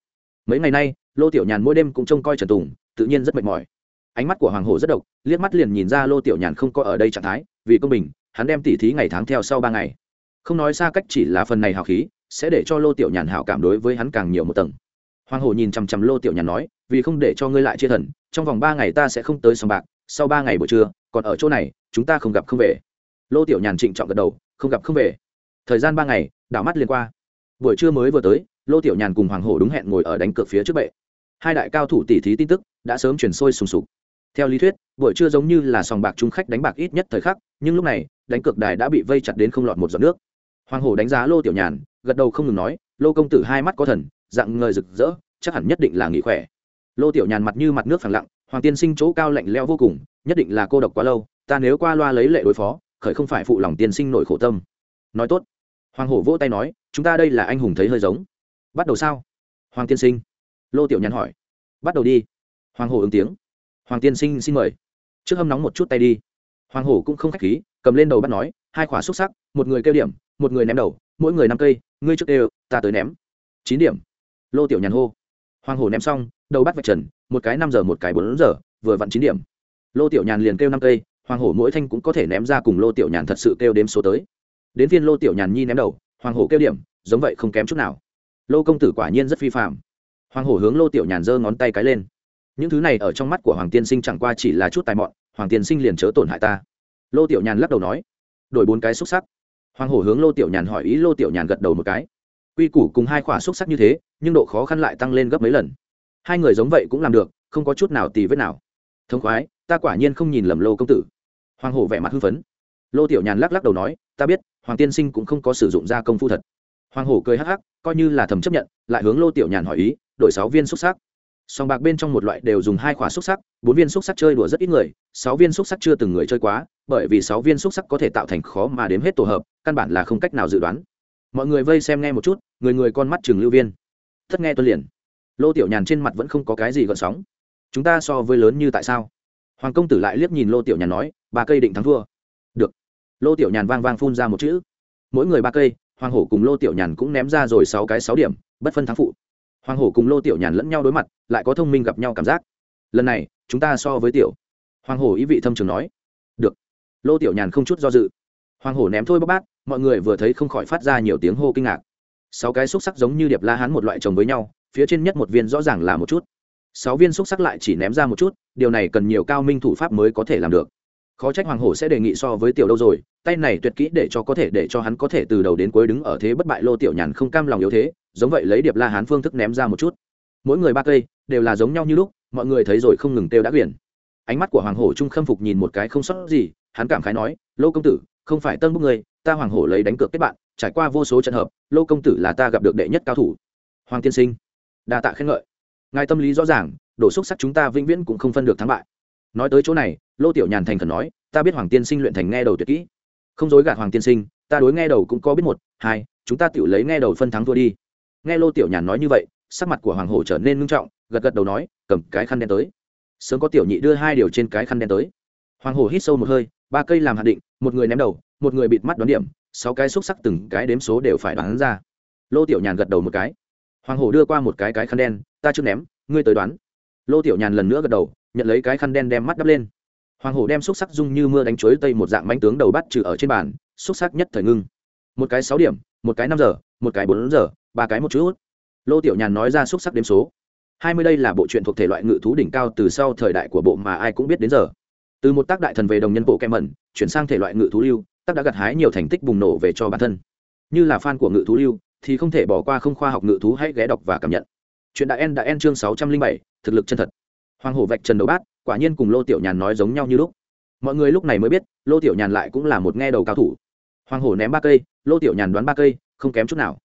Mấy ngày nay, lô tiểu nhàn mỗi đêm cũng trông coi trần tùng, tự nhiên rất mệt mỏi. Ánh mắt của hoàng hổ rất độc, liếc mắt liền nhìn ra lô tiểu nhàn không có ở đây trạng thái, vì công bình, hắn đem tỉ thí ngày tháng theo sau ba ngày. Không nói xa cách chỉ là phần này hào khí, sẽ để cho lô tiểu nhàn hảo cảm đối với hắn càng nhiều một tầng hoàng hổ nhìn chằm chằm lô tiểu nhàn nói, vì không để cho ngươi lại chia thần, trong vòng ba ngày ta sẽ không tới sòng bạc, sau ba ngày buổi trưa, còn ở chỗ này, chúng ta không gặp không về. Lô tiểu nhàn trịnh trọng gật đầu, không gặp không về. Thời gian ba ngày, đảo mắt liền qua. Buổi trưa mới vừa tới, lô tiểu nhàn cùng hoàng hổ đúng hẹn ngồi ở đánh cược phía trước bệ. Hai đại cao thủ tỷ thí tin tức, đã sớm chuyển sôi sùng sục. Theo lý thuyết, buổi trưa giống như là sòng bạc trung khách đánh bạc ít nhất thời khắc, nhưng lúc này, đánh cược đài đã bị vây chặt đến không lọt một giọt nước. Hoàng hổ đánh giá lô tiểu nhàn, gật đầu không ngừng nói, lô công tử hai mắt có thần dạng ngời rực rỡ, chắc hẳn nhất định là nghỉ khỏe. Lô tiểu nhàn mặt như mặt nước phẳng lặng, hoàng tiên sinh chỗ cao lạnh leo vô cùng, nhất định là cô độc quá lâu, ta nếu qua loa lấy lệ đối phó, khởi không phải phụ lòng tiên sinh nội khổ tâm. Nói tốt. Hoàng hổ vỗ tay nói, chúng ta đây là anh hùng thấy hơi giống. Bắt đầu sao? Hoàng tiên sinh. Lô tiểu nhàn hỏi. Bắt đầu đi. Hoàng hổ ứng tiếng. Hoàng tiên sinh xin mời. Trước hâm nóng một chút tay đi. Hoàng hổ cũng không k h á c h khí, cầm lên đầu bắt nói, hai khỏa xúc sắc, một người kêu điểm, một người ném đầu, mỗi người năm cây, ngươi trước đều, ta tới ném. Chín điểm lô tiểu nhàn hô. Hoàng hổ ném xong, đầu bắt vạch trần, một cái năm giờ, một cái bốn giờ, vừa vặn chín điểm. Lô tiểu nhàn liền kêu năm cây, hoàng hổ mỗi thanh cũng có thể ném ra cùng lô tiểu nhàn thật sự kêu đếm số tới. Đến phiên lô tiểu nhàn nhi ném đầu, hoàng hổ kêu điểm, giống vậy không kém chút nào. Lô công tử quả nhiên rất phi phạm hoàng hổ hướng lô tiểu nhàn giơ ngón tay cái lên. Những thứ này ở trong mắt của hoàng tiên sinh chẳng qua chỉ là chút tài mọn, hoàng tiên sinh liền chớ tổn hại ta. Lô tiểu nhàn lắc đầu nói. Đổi bốn cái xúc sắc. Hoàng hổ hướng lô tiểu nhàn hỏi ý, lô tiểu nhàn gật đầu một cái quy củ cùng hai khỏa xúc sắc như thế, nhưng độ khó khăn lại tăng lên gấp mấy lần. Hai người giống vậy cũng làm được, không có chút nào tì vết nào. Thông khoái, ta quả nhiên không nhìn lầm lô công tử. Hoàng hổ vẻ mặt hưng phấn. Lô tiểu nhàn lắc lắc đầu nói, ta biết, hoàng tiên sinh cũng không có sử dụng gia công phu thật. Hoàng hổ cười hắc hắc, coi như là thầm chấp nhận, lại hướng lô tiểu nhàn hỏi ý, đổi sáu viên xúc sắc. Sòng bạc bên trong một loại đều dùng hai khóa xúc sắc, bốn viên xúc sắc chơi đùa rất ít người, sáu viên xúc sắc chưa từng người chơi quá, bởi vì sáu viên xúc sắc có thể tạo thành khó mà đếm hết tổ hợp, căn bản là không cách nào dự đoán mọi người vây xem nghe một chút, người người con mắt trường lưu viên. Thất nghe tuân liền. Lô tiểu nhàn trên mặt vẫn không có cái gì gợn sóng. Chúng ta so với lớn như tại sao? Hoàng công tử lại liếc nhìn lô tiểu nhàn nói, ba cây định thắng thua. Được. Lô tiểu nhàn vang vang phun ra một chữ. Mỗi người ba cây, hoàng hổ cùng lô tiểu nhàn cũng ném ra rồi sáu cái sáu điểm, bất phân thắng phụ. Hoàng hổ cùng lô tiểu nhàn lẫn nhau đối mặt, lại có thông minh gặp nhau cảm giác. Lần này, chúng ta so với tiểu. Hoàng hổ ý vị thâm trường nói. Được. Lô tiểu nhàn không chút do dự. Hoàng hổ ném thôi bóc bát mọi người vừa thấy không khỏi phát ra nhiều tiếng hô kinh ngạc. Sáu cái xúc sắc giống như điệp la hán một loại chồng với nhau, phía trên nhất một viên rõ ràng là một chút. Sáu viên xúc sắc lại chỉ ném ra một chút, điều này cần nhiều cao minh thủ pháp mới có thể làm được. Khó trách hoàng hổ sẽ đề nghị so với tiểu đâu rồi, tay này tuyệt kỹ để cho có thể để cho hắn có thể từ đầu đến cuối đứng ở thế bất bại lô tiểu nhàn không cam lòng yếu thế, giống vậy lấy điệp la hán phương thức ném ra một chút. Mỗi người ba cây, đều là giống nhau như lúc, mọi người thấy rồi không ngừng kêu đã quyển ánh mắt của hoàng hổ trung khâm phục nhìn một cái không sót gì, hắn cảm khái nói, lô công tử không phải tân bốc người ta hoàng hổ lấy đánh cược kết bạn, trải qua vô số trận hợp, lô công tử là ta gặp được đệ nhất cao thủ. Hoàng tiên sinh, đa tạ khen ngợi. Ngài tâm lý rõ ràng, đổ xúc sắc chúng ta vĩnh viễn cũng không phân được thắng bại. Nói tới chỗ này, lô tiểu nhàn thành khẩn nói, ta biết hoàng tiên sinh luyện thành nghe đầu tuyệt kỹ. Không dối gạt hoàng tiên sinh, ta đối nghe đầu cũng có biết một, hai, chúng ta tự lấy nghe đầu phân thắng thua đi. Nghe lô tiểu nhàn nói như vậy, sắc mặt của hoàng hổ trở nên ngưng trọng, gật gật đầu nói, cầm cái khăn đen tới. Sớm có tiểu nhị đưa hai điều trên cái khăn đen tới. Hoàng hổ hít sâu một hơi ba cây làm hạt định, một người ném đầu, một người bịt mắt đoán điểm, sáu cái xúc sắc từng cái đếm số đều phải đoán ra. Lô tiểu nhàn gật đầu một cái. Hoàng hổ đưa qua một cái cái khăn đen, ta chưa ném, ngươi tới đoán. Lô tiểu nhàn lần nữa gật đầu, nhận lấy cái khăn đen đem mắt đắp lên. Hoàng hổ đem xúc sắc dung như mưa đánh chuối tây một dạng bánh tướng đầu bắt trừ ở trên bàn, xúc sắc nhất thời ngưng. Một cái sáu điểm, một cái năm giờ, một cái bốn giờ, ba cái một chút. Lô tiểu nhàn nói ra xúc sắc đếm số. Hai mươi đây là bộ truyện thuộc thể loại ngự thú đỉnh cao từ sau thời đại của bộ mà ai cũng biết đến giờ từ một tác đại thần về đồng nhân bộ kem mẩn, chuyển sang thể loại ngự thú lưu, tác đã gặt hái nhiều thành tích bùng nổ về cho bản thân. Như là fan của ngự thú lưu, thì không thể bỏ qua không khoa học ngự thú hãy ghé đọc và cảm nhận. Chuyện đại en đã en chương sáu trăm linh bảy, thực lực chân thật. Hoàng hổ vạch trần đầu bát, quả nhiên cùng lô tiểu nhàn nói giống nhau như lúc. Mọi người lúc này mới biết, lô tiểu nhàn lại cũng là một nghe đầu cao thủ. Hoàng hổ ném ba cây, lô tiểu nhàn đoán ba cây, không kém chút nào.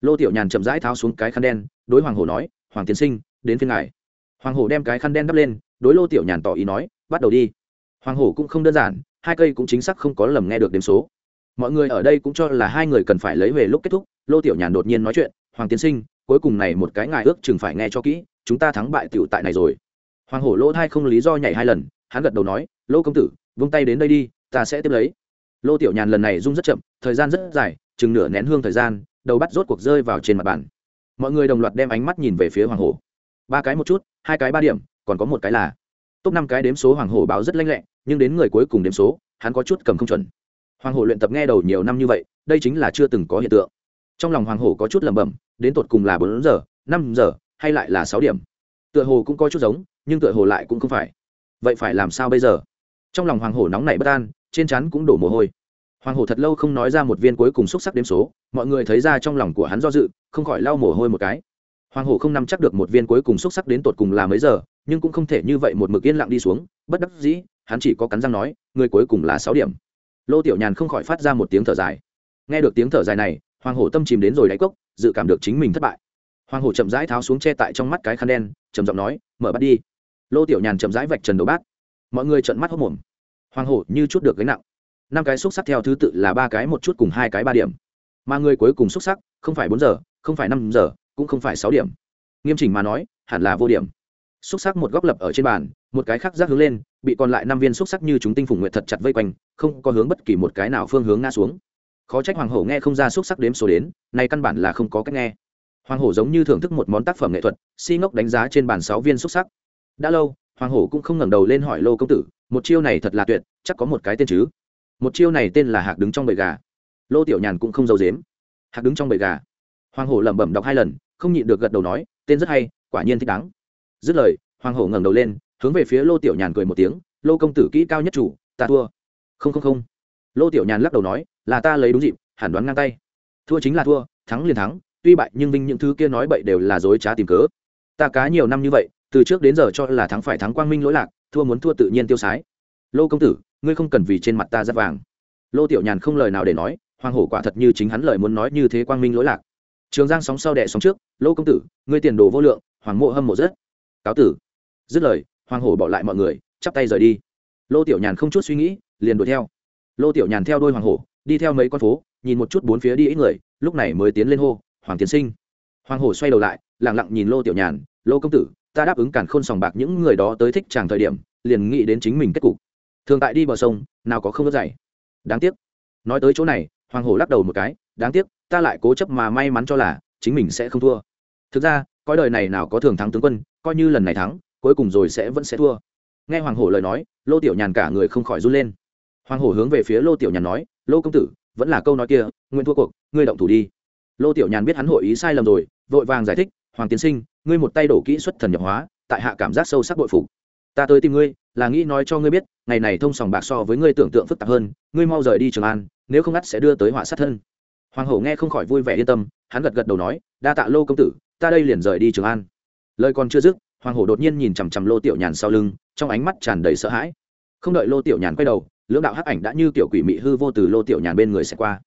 Lô tiểu nhàn chậm rãi tháo xuống cái khăn đen, đối hoàng hổ nói, hoàng tiến sinh, đến phiên ngài. Hoàng hổ đem cái khăn đen đắp lên, đối lô tiểu nhàn tỏ ý nói, bắt đầu đi hoàng hổ cũng không đơn giản, hai cây cũng chính xác không có lầm nghe được đếm số. Mọi người ở đây cũng cho là hai người cần phải lấy về lúc kết thúc, lô tiểu nhàn đột nhiên nói chuyện, hoàng tiến sinh, cuối cùng này một cái ngài ước chừng phải nghe cho kỹ, chúng ta thắng bại tựu tại này rồi. Hoàng hổ lỗ thai không lý do nhảy hai lần, hắn gật đầu nói, lô công tử, vung tay đến đây đi, ta sẽ tiếp lấy. Lô tiểu nhàn lần này rung rất chậm, thời gian rất dài, chừng nửa nén hương thời gian, đầu bắt rốt cuộc rơi vào trên mặt bàn. Mọi người đồng loạt đem ánh mắt nhìn về phía hoàng hổ. Ba cái một chút, hai cái ba điểm, còn có một cái là top năm cái đếm số hoàng hổ báo rất lanh lẹ, nhưng đến người cuối cùng đếm số, hắn có chút cầm không chuẩn. Hoàng hổ luyện tập nghe đầu nhiều năm như vậy, đây chính là chưa từng có hiện tượng. Trong lòng hoàng hổ có chút lẩm bẩm, đến tột cùng là bốn giờ, năm giờ, hay lại là sáu điểm. Tựa hồ cũng có chút giống, nhưng tựa hồ lại cũng không phải. Vậy phải làm sao bây giờ? Trong lòng hoàng hổ nóng nảy bất an, trên chắn cũng đổ mồ hôi. Hoàng hổ thật lâu không nói ra một viên cuối cùng xúc sắc đếm số, mọi người thấy ra trong lòng của hắn do dự, không khỏi lau mồ hôi một cái. Hoàng hổ không nắm chắc được một viên cuối cùng xúc sắc đến tột cùng là mấy giờ nhưng cũng không thể như vậy một mực yên lặng đi xuống, bất đắc dĩ, hắn chỉ có cắn răng nói người cuối cùng là sáu điểm. Lô tiểu nhàn không khỏi phát ra một tiếng thở dài. Nghe được tiếng thở dài này, hoàng hổ tâm chìm đến rồi đáy cốc, dự cảm được chính mình thất bại. Hoàng hổ chậm rãi tháo xuống che tại trong mắt cái khăn đen, trầm giọng nói, mở bắt đi. Lô tiểu nhàn chậm rãi vạch trần đầu bát. Mọi người trợn mắt hốc mồm hoàng hổ như chút được gánh nặng. Năm cái xúc sắc theo thứ tự là ba cái, một chút cùng hai cái ba điểm. Mà người cuối cùng xúc sắc, không phải bốn giờ, không phải năm giờ, cũng không phải sáu điểm. Nghiêm chỉnh mà nói, hẳn là vô điểm xúc sắc một góc lập ở trên bàn, một cái khác rác hướng lên, bị còn lại năm viên xúc sắc như chúng tinh phùng nguyện thật chặt vây quanh, không có hướng bất kỳ một cái nào phương hướng ngã xuống. Khó trách hoàng hổ nghe không ra xúc sắc đếm số đến nay căn bản là không có cách nghe. Hoàng hổ giống như thưởng thức một món tác phẩm nghệ thuật, si ngốc đánh giá trên bàn sáu viên xúc sắc. Đã lâu, hoàng hổ cũng không ngẩng đầu lên hỏi lô công tử, một chiêu này thật là tuyệt, chắc có một cái tên chứ? Một chiêu này tên là hạc đứng trong bầy gà. Lô tiểu nhàn cũng không giấu dếm hạc đứng trong bầy gà. Hoàng hổ lẩm bẩm đọc hai lần, không nhịn được gật đầu nói, tên rất hay, quả nhiên thích đáng dứt lời, hoàng hổ ngẩng đầu lên, hướng về phía lô tiểu nhàn cười một tiếng, lô công tử kỹ cao nhất chủ, ta thua. Không không không. Lô tiểu nhàn lắc đầu nói, là ta lấy đúng dịp, hẳn đoán ngang tay. Thua chính là thua, thắng liền thắng, tuy bại nhưng vinh những thứ kia nói bậy đều là dối trá tìm cớ. Ta cá nhiều năm như vậy, từ trước đến giờ cho là thắng phải thắng quang minh lỗi lạc, thua muốn thua tự nhiên tiêu sái. Lô công tử, ngươi không cần vì trên mặt ta rất vàng. Lô tiểu nhàn không lời nào để nói, hoàng hổ quả thật như chính hắn lời muốn nói như thế quang minh lỗi lạc. Trường giang sóng sau đẻ sóng trước, lô công tử, ngươi tiền đồ vô lượng, hoàng mộ hâm mộ rất cáo tử. Dứt lời, hoàng hổ bỏ lại mọi người, chắp tay rời đi. Lô tiểu nhàn không chút suy nghĩ, liền đuổi theo. Lô tiểu nhàn theo đôi hoàng hổ, đi theo mấy con phố, nhìn một chút bốn phía đi ít người, lúc này mới tiến lên hô, hoàng tiến sinh. Hoàng hổ xoay đầu lại lẳng lặng nhìn lô tiểu nhàn, lô công tử, ta đáp ứng cản khôn sòng bạc những người đó tới thích chàng thời điểm, liền nghĩ đến chính mình kết cục. Thường tại đi bờ sông, nào có không có dày đáng tiếc. Nói tới chỗ này, hoàng hổ lắc đầu một cái, đáng tiếc, ta lại cố chấp mà may mắn cho là, chính mình sẽ không thua. Thực ra coi đời này nào có thường thắng tướng quân coi như lần này thắng, cuối cùng rồi sẽ vẫn sẽ thua. Nghe hoàng hổ lời nói, lô tiểu nhàn cả người không khỏi run lên. Hoàng hổ hướng về phía lô tiểu nhàn nói, lô công tử, vẫn là câu nói kia nguyên thua cuộc, ngươi động thủ đi. Lô tiểu nhàn biết hắn hội ý sai lầm rồi, vội vàng giải thích, hoàng tiến sinh, ngươi một tay đổ kỹ xuất thần nhập hóa, tại hạ cảm giác sâu sắc bội phục. Ta tới tìm ngươi, là nghĩ nói cho ngươi biết, ngày này thông sòng bạc so với ngươi tưởng tượng phức tạp hơn, ngươi mau rời đi trường an, nếu không ngắt sẽ đưa tới họa sát thân. Hoàng hổ nghe không khỏi vui vẻ yên tâm, hắn gật gật đầu nói, đa tạ lô công tử, ta đây liền rời đi trường an lời còn chưa dứt, hoàng hổ đột nhiên nhìn chằm chằm lô tiểu nhàn sau lưng, trong ánh mắt tràn đầy sợ hãi. Không đợi lô tiểu nhàn quay đầu, lưỡng đạo hắc ảnh đã như tiểu quỷ mị hư vô từ lô tiểu nhàn bên người sẽ qua.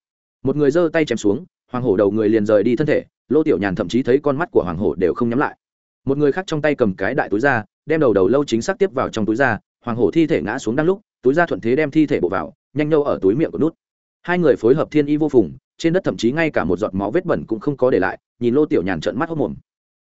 Một người giơ tay chém xuống, hoàng hổ đầu người liền rời đi thân thể, lô tiểu nhàn thậm chí thấy con mắt của hoàng hổ đều không nhắm lại. Một người khác trong tay cầm cái đại túi ra, đem đầu đầu lâu chính xác tiếp vào trong túi ra, hoàng hổ thi thể ngã xuống đang lúc, túi ra thuận thế đem thi thể bộ vào, nhanh nhâu ở túi miệng của nút. Hai người phối hợp thiên y vô phùng, trên đất thậm chí ngay cả một giọt máu vết bẩn cũng không có để lại, nhìn lô tiểu nhàn trợn mắt hốc mồm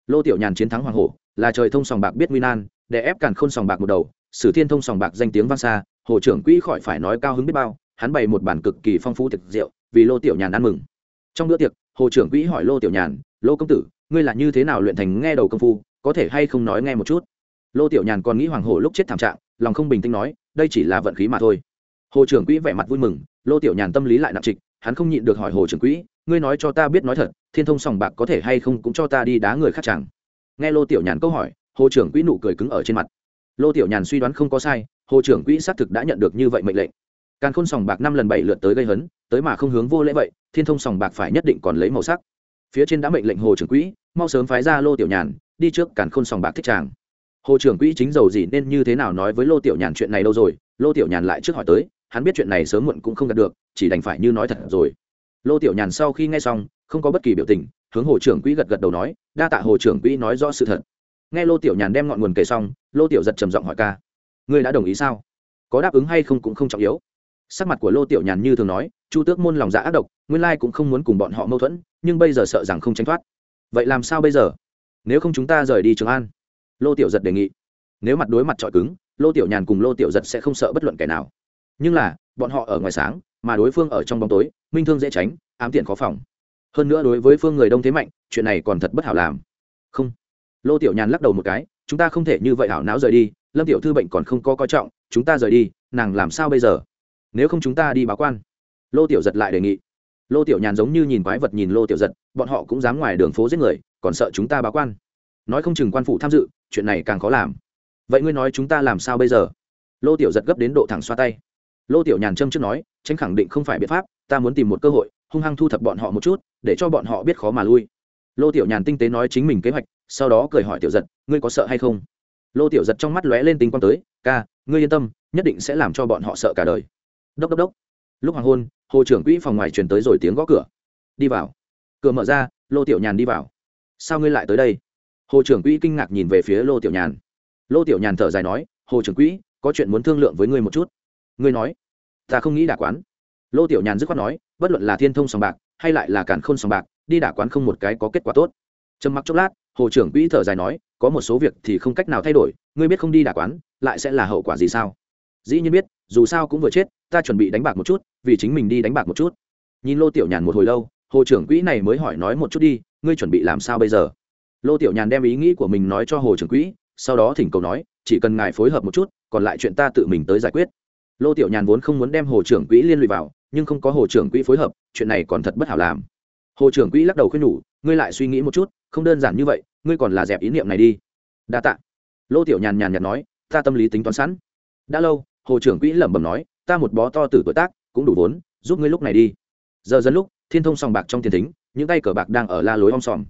lô tiểu nhàn chiến thắng hoàng hổ, là trời thông sòng bạc biết nguy nan để ép càn khôn sòng bạc một đầu, sử thiên thông sòng bạc danh tiếng vang xa, hồ trưởng quỹ khỏi phải nói cao hứng biết bao, hắn bày một bản cực kỳ phong phú thực rượu, vì lô tiểu nhàn ăn mừng. Trong bữa tiệc, hồ trưởng quỹ hỏi lô tiểu nhàn, lô công tử, ngươi là như thế nào luyện thành nghe đầu công phu, có thể hay không nói nghe một chút? Lô tiểu nhàn còn nghĩ hoàng hổ lúc chết thảm trạng, lòng không bình tĩnh nói, đây chỉ là vận khí mà thôi. Hồ trưởng quỹ vẻ mặt vui mừng, lô tiểu nhàn tâm lý lại nặng trịch, hắn không nhịn được hỏi hồ trưởng quỹ ngươi nói cho ta biết nói thật, thiên thông sòng bạc có thể hay không cũng cho ta đi đá người khác chẳng? Nghe lô tiểu nhàn câu hỏi, hồ trưởng quỹ nụ cười cứng ở trên mặt. Lô tiểu nhàn suy đoán không có sai, hồ trưởng quỹ xác thực đã nhận được như vậy mệnh lệnh. Càn khôn sòng bạc năm lần bảy lượt tới gây hấn, tới mà không hướng vô lễ vậy, thiên thông sòng bạc phải nhất định còn lấy màu sắc. Phía trên đã mệnh lệnh hồ trưởng quỹ, mau sớm phái ra lô tiểu nhàn, đi trước càn khôn sòng bạc thích tràng hồ trưởng quỹ chính giàu gì nên như thế nào nói với lô tiểu nhàn chuyện này đâu rồi? Lô tiểu nhàn lại trước hỏi tới, hắn biết chuyện này sớm muộn cũng không đạt được, chỉ đành phải như nói thật rồi lô tiểu nhàn sau khi nghe xong, không có bất kỳ biểu tình, hướng hồ trưởng quỹ gật gật đầu nói, đa tạ hồ trưởng quỹ nói rõ sự thật. Nghe lô tiểu nhàn đem ngọn nguồn kể xong, lô tiểu giật trầm giọng hỏi ca, ngươi đã đồng ý sao? Có đáp ứng hay không cũng không trọng yếu. Sắc mặt của lô tiểu nhàn như thường nói, chu tước môn lòng dạ ác độc, nguyên lai cũng không muốn cùng bọn họ mâu thuẫn, nhưng bây giờ sợ rằng không tránh thoát. Vậy làm sao bây giờ? Nếu không chúng ta rời đi trường an. Lô tiểu giật đề nghị. Nếu mặt đối mặt trọi cứng, lô tiểu nhàn cùng lô tiểu giật sẽ không sợ bất luận kẻ nào. Nhưng là, bọn họ ở ngoài sáng mà đối phương ở trong bóng tối, minh thương dễ tránh, ám tiện khó phòng. Hơn nữa đối với phương người đông thế mạnh, chuyện này còn thật bất hảo làm. Không. Lô tiểu nhàn lắc đầu một cái, chúng ta không thể như vậy hảo não rời đi, lâm tiểu thư bệnh còn không có coi trọng, chúng ta rời đi, nàng làm sao bây giờ? Nếu không chúng ta đi báo quan. Lô tiểu giật lại đề nghị. Lô tiểu nhàn giống như nhìn quái vật nhìn lô tiểu giật, bọn họ cũng dám ngoài đường phố giết người, còn sợ chúng ta báo quan. Nói không chừng quan phụ tham dự, chuyện này càng khó làm. Vậy ngươi nói chúng ta làm sao bây giờ? Lô tiểu giật gấp đến độ thẳng xoa tay. Lô tiểu nhàn trâm trước nói tránh khẳng định không phải biện pháp, ta muốn tìm một cơ hội, hung hăng thu thập bọn họ một chút, để cho bọn họ biết khó mà lui. Lô tiểu nhàn tinh tế nói chính mình kế hoạch, sau đó cười hỏi tiểu giật, ngươi có sợ hay không? Lô tiểu giật trong mắt lóe lên tinh quang tới, ca, ngươi yên tâm, nhất định sẽ làm cho bọn họ sợ cả đời. Đốc đốc đốc. Lúc hoàng hôn, hồ trưởng quỹ phòng ngoài truyền tới rồi tiếng gõ cửa. Đi vào. Cửa mở ra, lô tiểu nhàn đi vào. Sao ngươi lại tới đây? Hồ trưởng quỹ kinh ngạc nhìn về phía lô tiểu nhàn. Lô tiểu nhàn thở dài nói, hồ trưởng quỹ, có chuyện muốn thương lượng với ngươi một chút. Ngươi nói ta không nghĩ đả quán. Lô tiểu nhàn dứt khoát nói, bất luận là thiên thông sòng bạc, hay lại là cản khôn sòng bạc, đi đả quán không một cái có kết quả tốt. Trầm mặc chốc lát, hồ trưởng quỹ thở dài nói, có một số việc thì không cách nào thay đổi, ngươi biết không đi đả quán, lại sẽ là hậu quả gì sao? Dĩ nhiên biết, dù sao cũng vừa chết, ta chuẩn bị đánh bạc một chút, vì chính mình đi đánh bạc một chút. Nhìn lô tiểu nhàn một hồi lâu, hồ trưởng quỹ này mới hỏi nói một chút đi, ngươi chuẩn bị làm sao bây giờ? Lô tiểu nhàn đem ý nghĩ của mình nói cho hồ trưởng quỹ, sau đó thỉnh cầu nói, chỉ cần ngài phối hợp một chút, còn lại chuyện ta tự mình tới giải quyết lô tiểu nhàn vốn không muốn đem hồ trưởng quỹ liên lụy vào, nhưng không có hồ trưởng quỹ phối hợp, chuyện này còn thật bất hảo làm. Hồ trưởng quỹ lắc đầu khuyên nhủ, ngươi lại suy nghĩ một chút, không đơn giản như vậy, ngươi còn là dẹp ý niệm này đi. Đa tạ. Lô tiểu nhàn nhàn nhạt nói, ta tâm lý tính toán sẵn. Đã lâu, hồ trưởng quỹ lẩm bẩm nói, ta một bó to từ tuổi tác, cũng đủ vốn, giúp ngươi lúc này đi. Giờ dân lúc, thiên thông sòng bạc trong tiền thính, những tay cờ bạc đang ở la lối om sòm.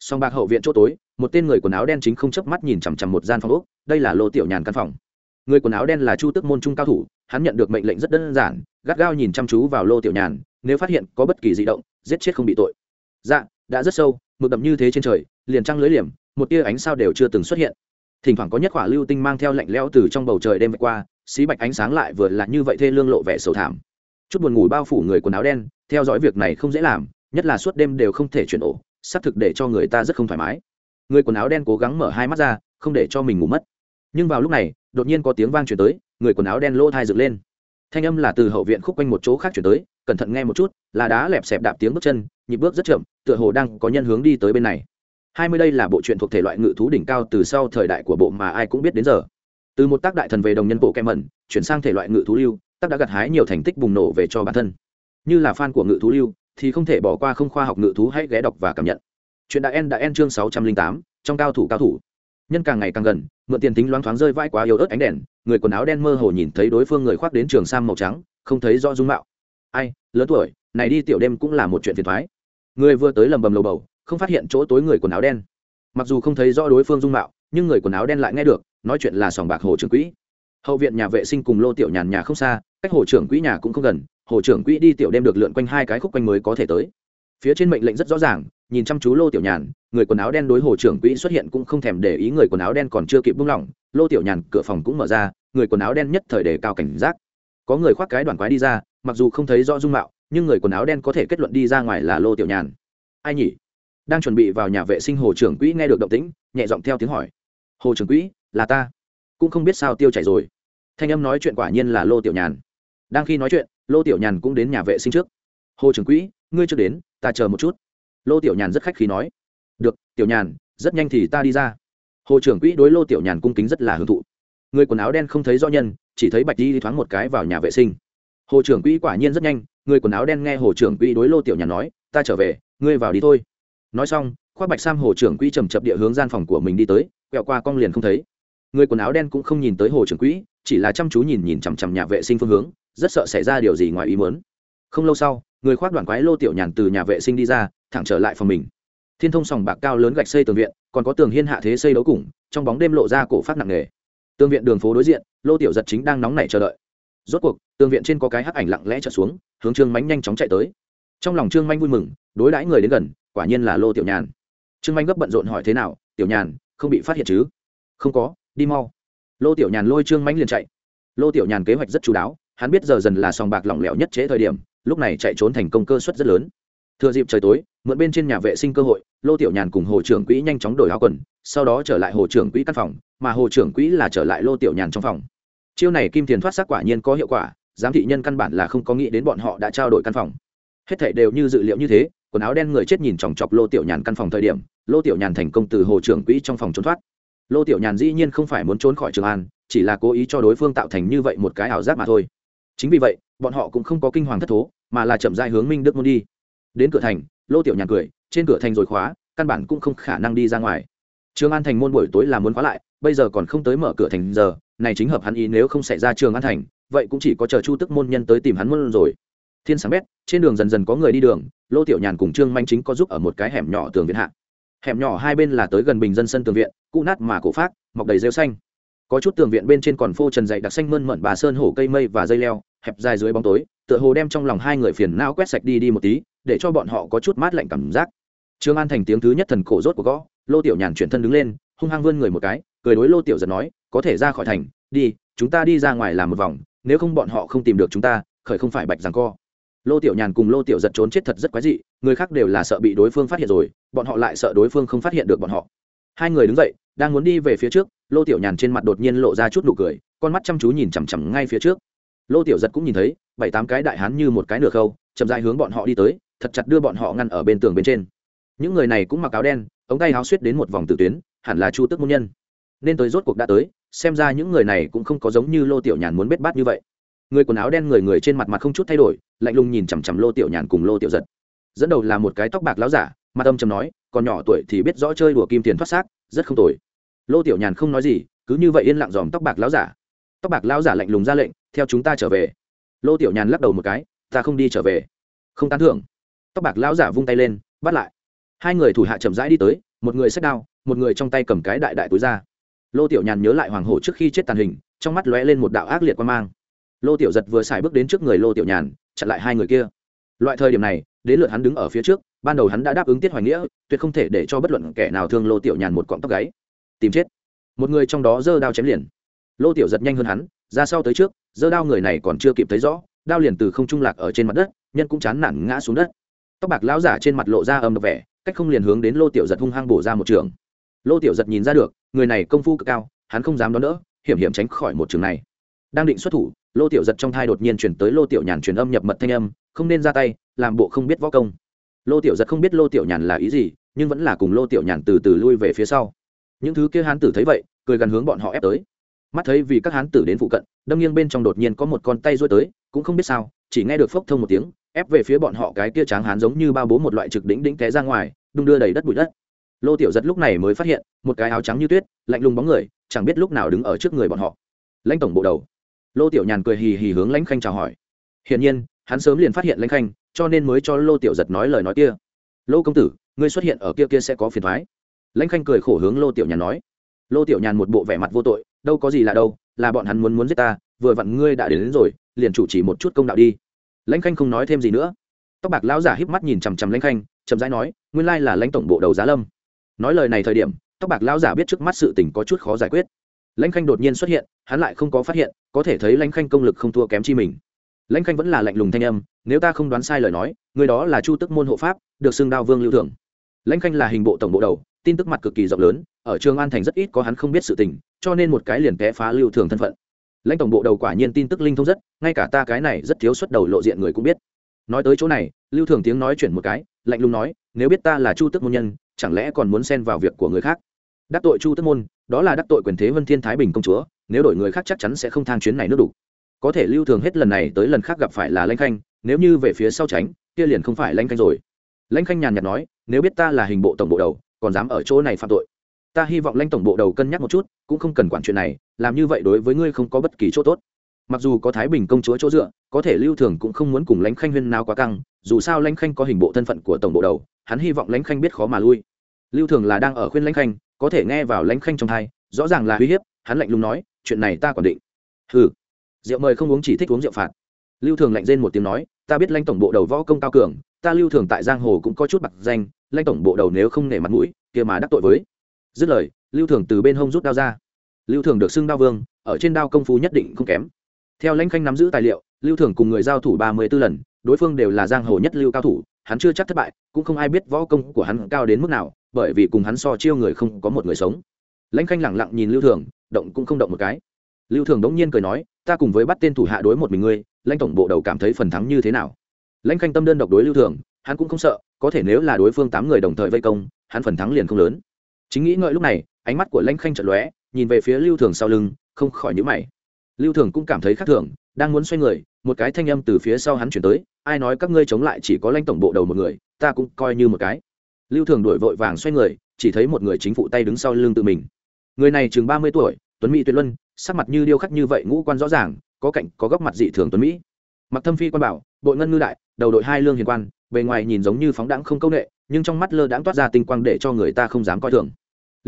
Sòng bạc hậu viện chỗ tối, một tên người quần áo đen chính không chớp mắt nhìn chằm chằm một gian phòng úc đây là lô tiểu nhàn căn phòng người quần áo đen là chu Tước môn trung cao thủ, hắn nhận được mệnh lệnh rất đơn giản, gắt gao nhìn chăm chú vào lô tiểu nhàn, nếu phát hiện có bất kỳ di động, giết chết không bị tội. Dạ đã rất sâu, mực đậm như thế trên trời, liền trăng lưới liềm, một tia ánh sao đều chưa từng xuất hiện. Thỉnh thoảng có nhất quả lưu tinh mang theo lạnh leo từ trong bầu trời đêm qua, xí bạch ánh sáng lại vừa là như vậy thê lương lộ vẻ sầu thảm. Chút buồn ngủ bao phủ người quần áo đen, theo dõi việc này không dễ làm, nhất là suốt đêm đều không thể chuyển ổ, xác thực để cho người ta rất không thoải mái. Người quần áo đen cố gắng mở hai mắt ra, không để cho mình ngủ mất. Nhưng vào lúc này đột nhiên có tiếng vang chuyển tới, người quần áo đen lỗ thai dựng lên. Thanh âm là từ hậu viện khúc quanh một chỗ khác chuyển tới, cẩn thận nghe một chút, là đá lẹp xẹp đạp tiếng bước chân, nhịp bước rất chậm, tựa hồ đang có nhân hướng đi tới bên này. Hai mươi đây là bộ truyện thuộc thể loại ngự thú đỉnh cao từ sau thời đại của bộ mà ai cũng biết đến giờ. Từ một tác đại thần về đồng nhân bộ kem mẩn, chuyển sang thể loại ngự thú lưu, tác đã gặt hái nhiều thành tích bùng nổ về cho bản thân. Như là fan của ngự thú lưu, thì không thể bỏ qua không khoa học ngự thú hãy ghé đọc và cảm nhận. Chuyện đã en đã en chương sáu trăm linh tám, trong cao thủ cao thủ. Nhân càng ngày càng gần mượn tiền tính loáng thoáng rơi vãi quá yếu ớt ánh đèn, người quần áo đen mơ hồ nhìn thấy đối phương người khoác đến trường sam màu trắng, không thấy rõ dung mạo. Ai, lớn tuổi, này đi tiểu đêm cũng là một chuyện phiền thoái. Người vừa tới lầm bầm lầu bầu, không phát hiện chỗ tối người quần áo đen. Mặc dù không thấy rõ đối phương dung mạo, nhưng người quần áo đen lại nghe được, nói chuyện là sòng bạc hồ trưởng quỹ. Hậu viện nhà vệ sinh cùng lô tiểu nhàn nhà không xa, cách hồ trưởng quỹ nhà cũng không gần, hồ trưởng quỹ đi tiểu đêm được lượn quanh hai cái khúc quanh mới có thể tới. Phía trên mệnh lệnh rất rõ ràng nhìn chăm chú lô tiểu nhàn, người quần áo đen đối hồ trưởng quỹ xuất hiện cũng không thèm để ý, người quần áo đen còn chưa kịp buông lỏng, lô tiểu nhàn cửa phòng cũng mở ra, người quần áo đen nhất thời đề cao cảnh giác. Có người khoác cái đoàn quái đi ra, mặc dù không thấy rõ dung mạo, nhưng người quần áo đen có thể kết luận đi ra ngoài là lô tiểu nhàn. Ai nhỉ? Đang chuẩn bị vào nhà vệ sinh, hồ trưởng quỹ nghe được động tĩnh, nhẹ giọng theo tiếng hỏi. Hồ trưởng quỹ, là ta. Cũng không biết sao tiêu chảy rồi. Thanh âm nói chuyện quả nhiên là lô tiểu nhàn. Đang khi nói chuyện, lô tiểu nhàn cũng đến nhà vệ sinh trước. Hồ trưởng quỹ, ngươi chưa đến, ta chờ một chút lô tiểu nhàn rất khách khí nói. Được, tiểu nhàn, rất nhanh thì ta đi ra. Hồ trưởng quỹ đối lô tiểu nhàn cung kính rất là hưởng thụ. Người quần áo đen không thấy rõ nhân, chỉ thấy bạch đi thoáng một cái vào nhà vệ sinh. Hồ trưởng quỹ quả nhiên rất nhanh, người quần áo đen nghe hồ trưởng quỹ đối lô tiểu nhàn nói, ta trở về, ngươi vào đi thôi. Nói xong, khoác bạch sam hồ trưởng quỹ trầm chập địa hướng gian phòng của mình đi tới, quẹo qua cong liền không thấy. Người quần áo đen cũng không nhìn tới hồ trưởng quỹ, chỉ là chăm chú nhìn nhìn chằm chằm nhà vệ sinh phương hướng, rất sợ xảy ra điều gì ngoài ý muốn. Không lâu sau, người khoác đoàn quái lô tiểu nhàn từ nhà vệ sinh đi ra thẳng trở lại phòng mình. Thiên thông sòng bạc cao lớn gạch xây tường viện, còn có tường hiên hạ thế xây đấu củng trong bóng đêm lộ ra cổ phát nặng nề. Tường viện đường phố đối diện, lô tiểu giật chính đang nóng nảy chờ đợi. Rốt cuộc, tường viện trên có cái hắc ảnh lặng lẽ trở xuống, hướng trương mánh nhanh chóng chạy tới. Trong lòng trương manh vui mừng, đối đãi người đến gần, quả nhiên là lô tiểu nhàn. Trương manh gấp bận rộn hỏi thế nào, tiểu nhàn, không bị phát hiện chứ? Không có, đi mau. Lô tiểu nhàn lôi trương manh liền chạy. Lô tiểu nhàn kế hoạch rất chú đáo, hắn biết giờ dần là sòng bạc lỏng lẻo nhất chế thời điểm, lúc này chạy trốn thành công cơ suất rất lớn thừa dịp trời tối, mượn bên trên nhà vệ sinh cơ hội, lô tiểu nhàn cùng hồ trưởng quỹ nhanh chóng đổi áo quần, sau đó trở lại hồ trưởng quỹ căn phòng, mà hồ trưởng quỹ là trở lại lô tiểu nhàn trong phòng. Chiêu này kim tiền thoát xác quả nhiên có hiệu quả, giám thị nhân căn bản là không có nghĩ đến bọn họ đã trao đổi căn phòng. Hết thảy đều như dự liệu như thế, quần áo đen người chết nhìn chòng chọc lô tiểu nhàn căn phòng thời điểm, lô tiểu nhàn thành công từ hồ trưởng quỹ trong phòng trốn thoát. Lô tiểu nhàn dĩ nhiên không phải muốn trốn khỏi trường an, chỉ là cố ý cho đối phương tạo thành như vậy một cái ảo giác mà thôi. Chính vì vậy, bọn họ cũng không có kinh hoàng thất thố, mà là chậm dai hướng minh đức muốn đi đến cửa thành, lô tiểu nhàn cười, trên cửa thành rồi khóa, căn bản cũng không khả năng đi ra ngoài. Trường an thành môn buổi tối là muốn khóa lại, bây giờ còn không tới mở cửa thành giờ, này chính hợp hắn ý nếu không xảy ra trường an thành, vậy cũng chỉ có chờ chu tức môn nhân tới tìm hắn môn rồi. Thiên sáng bét, trên đường dần dần có người đi đường, lô tiểu nhàn cùng trương manh chính có giúp ở một cái hẻm nhỏ tường viện hạ. Hẻm nhỏ hai bên là tới gần bình dân sân tường viện cụ nát mà cổ phát mọc đầy rêu xanh. Có chút tường viện bên trên còn phô trần dậy đặc xanh mơn mận bà sơn hổ cây mây và dây leo, hẹp dài dưới bóng tối, tựa hồ đem trong lòng hai người phiền não quét sạch đi đi một tí để cho bọn họ có chút mát lạnh cảm giác. Trương an thành tiếng thứ nhất thần cổ rốt của gõ, lô tiểu nhàn chuyển thân đứng lên, hung hăng vươn người một cái, cười đối lô tiểu giật nói, có thể ra khỏi thành, đi, chúng ta đi ra ngoài làm một vòng, nếu không bọn họ không tìm được chúng ta, khởi không phải bạch rằng co. Lô tiểu nhàn cùng lô tiểu giật trốn chết thật rất quái dị, người khác đều là sợ bị đối phương phát hiện rồi, bọn họ lại sợ đối phương không phát hiện được bọn họ. Hai người đứng dậy, đang muốn đi về phía trước, lô tiểu nhàn trên mặt đột nhiên lộ ra chút nụ cười, con mắt chăm chú nhìn chằm chằm ngay phía trước. Lô tiểu giật cũng nhìn thấy, bảy tám cái đại hán như một cái nửa khâu, chậm dài hướng bọn họ đi tới thật chặt đưa bọn họ ngăn ở bên tường bên trên. Những người này cũng mặc áo đen, ống tay áo suýt đến một vòng tử tuyến, hẳn là chu tức môn nhân. Nên tới rốt cuộc đã tới, xem ra những người này cũng không có giống như lô tiểu nhàn muốn bết bát như vậy. Người quần áo đen người người trên mặt mặt không chút thay đổi, lạnh lùng nhìn chằm chằm lô tiểu nhàn cùng lô tiểu giật. Dẫn đầu là một cái tóc bạc láo giả, mặt âm chầm nói, còn nhỏ tuổi thì biết rõ chơi đùa kim tiền thoát xác, rất không tồi. Lô tiểu nhàn không nói gì, cứ như vậy yên lặng dòm tóc bạc láo giả. Tóc bạc láo giả lạnh lùng ra lệnh, theo chúng ta trở về. Lô tiểu nhàn lắc đầu một cái, ta không đi trở về. Không tán thưởng tóc bạc lão giả vung tay lên, bắt lại. Hai người thủ hạ chậm rãi đi tới, một người xách đao, một người trong tay cầm cái đại đại túi ra. Lô tiểu nhàn nhớ lại hoàng hổ trước khi chết tàn hình, trong mắt lóe lên một đạo ác liệt quan mang. Lô tiểu giật vừa xài bước đến trước người lô tiểu nhàn, chặn lại hai người kia. Loại thời điểm này, đến lượt hắn đứng ở phía trước, ban đầu hắn đã đáp ứng tiết hoài nghĩa, tuyệt không thể để cho bất luận kẻ nào thương lô tiểu nhàn một cọng tóc gáy. Tìm chết. Một người trong đó giơ đao chém liền. Lô tiểu giật nhanh hơn hắn, ra sau tới trước, giơ đao người này còn chưa kịp thấy rõ, đao liền từ không trung lạc ở trên mặt đất, nhân cũng chán nản ngã xuống đất tóc bạc lão giả trên mặt lộ ra âm độc vẻ, cách không liền hướng đến lô tiểu giật hung hăng bổ ra một trường. Lô tiểu giật nhìn ra được, người này công phu cực cao, hắn không dám đón đỡ, hiểm hiểm tránh khỏi một trường này. Đang định xuất thủ, lô tiểu giật trong thai đột nhiên chuyển tới lô tiểu nhàn truyền âm nhập mật thanh âm, không nên ra tay, làm bộ không biết võ công. Lô tiểu giật không biết lô tiểu nhàn là ý gì, nhưng vẫn là cùng lô tiểu nhàn từ từ lui về phía sau. Những thứ kia hán tử thấy vậy, cười gần hướng bọn họ ép tới. Mắt thấy vì các hán tử đến phụ cận, đâm nghiêng bên trong đột nhiên có một con tay rối tới, cũng không biết sao, chỉ nghe được phốc thông một tiếng ép về phía bọn họ cái kia tráng hán giống như bao bố một loại trực đỉnh đỉnh té ra ngoài đung đưa đầy đất bụi đất. Lô tiểu giật lúc này mới phát hiện một cái áo trắng như tuyết lạnh lùng bóng người chẳng biết lúc nào đứng ở trước người bọn họ. Lãnh tổng bộ đầu. Lô tiểu nhàn cười hì hì hướng lãnh khanh chào hỏi. Hiển nhiên hắn sớm liền phát hiện lãnh khanh cho nên mới cho lô tiểu giật nói lời nói kia. Lô công tử ngươi xuất hiện ở kia kia sẽ có phiền thoái lãnh khanh cười khổ hướng lô tiểu nhàn nói. Lô tiểu nhàn một bộ vẻ mặt vô tội đâu có gì là đâu là bọn hắn muốn muốn giết ta vừa vặn ngươi đã đến, đến rồi liền chủ chỉ một chút công đạo đi lãnh khanh không nói thêm gì nữa. Tóc bạc lão giả híp mắt nhìn chằm chằm lãnh khanh, chậm rãi nói, nguyên lai là lãnh tổng bộ đầu giá lâm. Nói lời này thời điểm, tóc bạc lão giả biết trước mắt sự tình có chút khó giải quyết. Lãnh khanh đột nhiên xuất hiện, hắn lại không có phát hiện, có thể thấy lãnh khanh công lực không thua kém chi mình. Lãnh khanh vẫn là lạnh lùng thanh âm, nếu ta không đoán sai lời nói, người đó là chu tức môn hộ pháp, được xưng đao vương lưu thưởng. lãnh khanh là hình bộ tổng bộ đầu, tin tức mặt cực kỳ rộng lớn, ở trường an thành rất ít có hắn không biết sự tình, cho nên một cái liền té phá lưu thường thân phận lãnh tổng bộ đầu quả nhiên tin tức linh thông rất, ngay cả ta cái này rất thiếu xuất đầu lộ diện người cũng biết. Nói tới chỗ này, lưu thường tiếng nói chuyển một cái, lạnh lùng nói, nếu biết ta là chu tức môn nhân, chẳng lẽ còn muốn xen vào việc của người khác? Đắc tội chu tức môn, đó là đắc tội quyền thế vân thiên thái bình công chúa, nếu đổi người khác chắc chắn sẽ không thang chuyến này nước đủ. Có thể lưu thường hết lần này tới lần khác gặp phải là lãnh khanh, nếu như về phía sau tránh, kia liền không phải lãnh khanh rồi. Lãnh khanh nhàn nhạt nói, nếu biết ta là hình bộ tổng bộ đầu, còn dám ở chỗ này phạm tội. Ta hy vọng lãnh tổng bộ đầu cân nhắc một chút cũng không cần quản chuyện này, làm như vậy đối với ngươi không có bất kỳ chỗ tốt. Mặc dù có thái bình công chúa chỗ dựa, có thể lưu thường cũng không muốn cùng lãnh khanh huyên nào quá căng, dù sao lãnh khanh có hình bộ thân phận của tổng bộ đầu, hắn hy vọng lãnh khanh biết khó mà lui. Lưu thường là đang ở khuyên lãnh khanh, có thể nghe vào lãnh khanh trong thai rõ ràng là uy hiếp, hắn lạnh lùng nói, chuyện này ta còn định. Hừ. Rượu mời không uống chỉ thích uống rượu phạt. Lưu thường lạnh rên một tiếng nói, ta biết lãnh tổng bộ đầu võ công cao cường, ta lưu thường tại giang hồ cũng có chút bạc danh, lãnh tổng bộ đầu nếu không nể mặt mũi, kia mà đắc tội với. Dứt lời lưu thường từ bên hông rút đao ra. Lưu thường được xưng đao vương, ở trên đao công phu nhất định không kém. Theo lãnh khanh nắm giữ tài liệu, lưu thường cùng người giao thủ ba mươi b ố lần, đối phương đều là giang hồ nhất lưu cao thủ, hắn chưa chắc thất bại, cũng không ai biết võ công của hắn cao đến mức nào, bởi vì cùng hắn so chiêu người không có một người sống. Lãnh khanh lẳng lặng nhìn lưu thường, động cũng không động một cái. Lưu thường đống nhiên cười nói, ta cùng với bắt tên thủ hạ đối một mình ngươi, lãnh tổng bộ đầu cảm thấy phần thắng như thế nào? Lãnh khanh tâm đơn độc đối lưu thường, hắn cũng không sợ, có thể nếu là đối phương tám người đồng thời vây công, hắn phần thắng liền không lớn. Chính nghĩ ngợi lúc này ánh mắt của lãnh khanh chợt lóe, nhìn về phía lưu thường sau lưng, không khỏi nhữ mày. Lưu thường cũng cảm thấy khác thường, đang muốn xoay người, một cái thanh âm từ phía sau hắn chuyển tới, ai nói các ngươi chống lại chỉ có lãnh tổng bộ đầu một người, ta cũng coi như một cái. Lưu thường đổi vội vàng xoay người, chỉ thấy một người chính phụ tay đứng sau lưng tự mình. Người này chừng ba mươi tuổi, tuấn mỹ tuyệt luân, sắc mặt như điêu khắc như vậy, ngũ quan rõ ràng, có cạnh, có góc mặt dị thường tuấn mỹ. Mặc thâm phi quan bảo bội ngân ngư đại, đầu đội hai lương hiền quan, bề ngoài nhìn giống như phóng đãng không công nghệ, nhưng trong mắt lơ đãng toát ra tinh quang để cho người ta không dám coi thường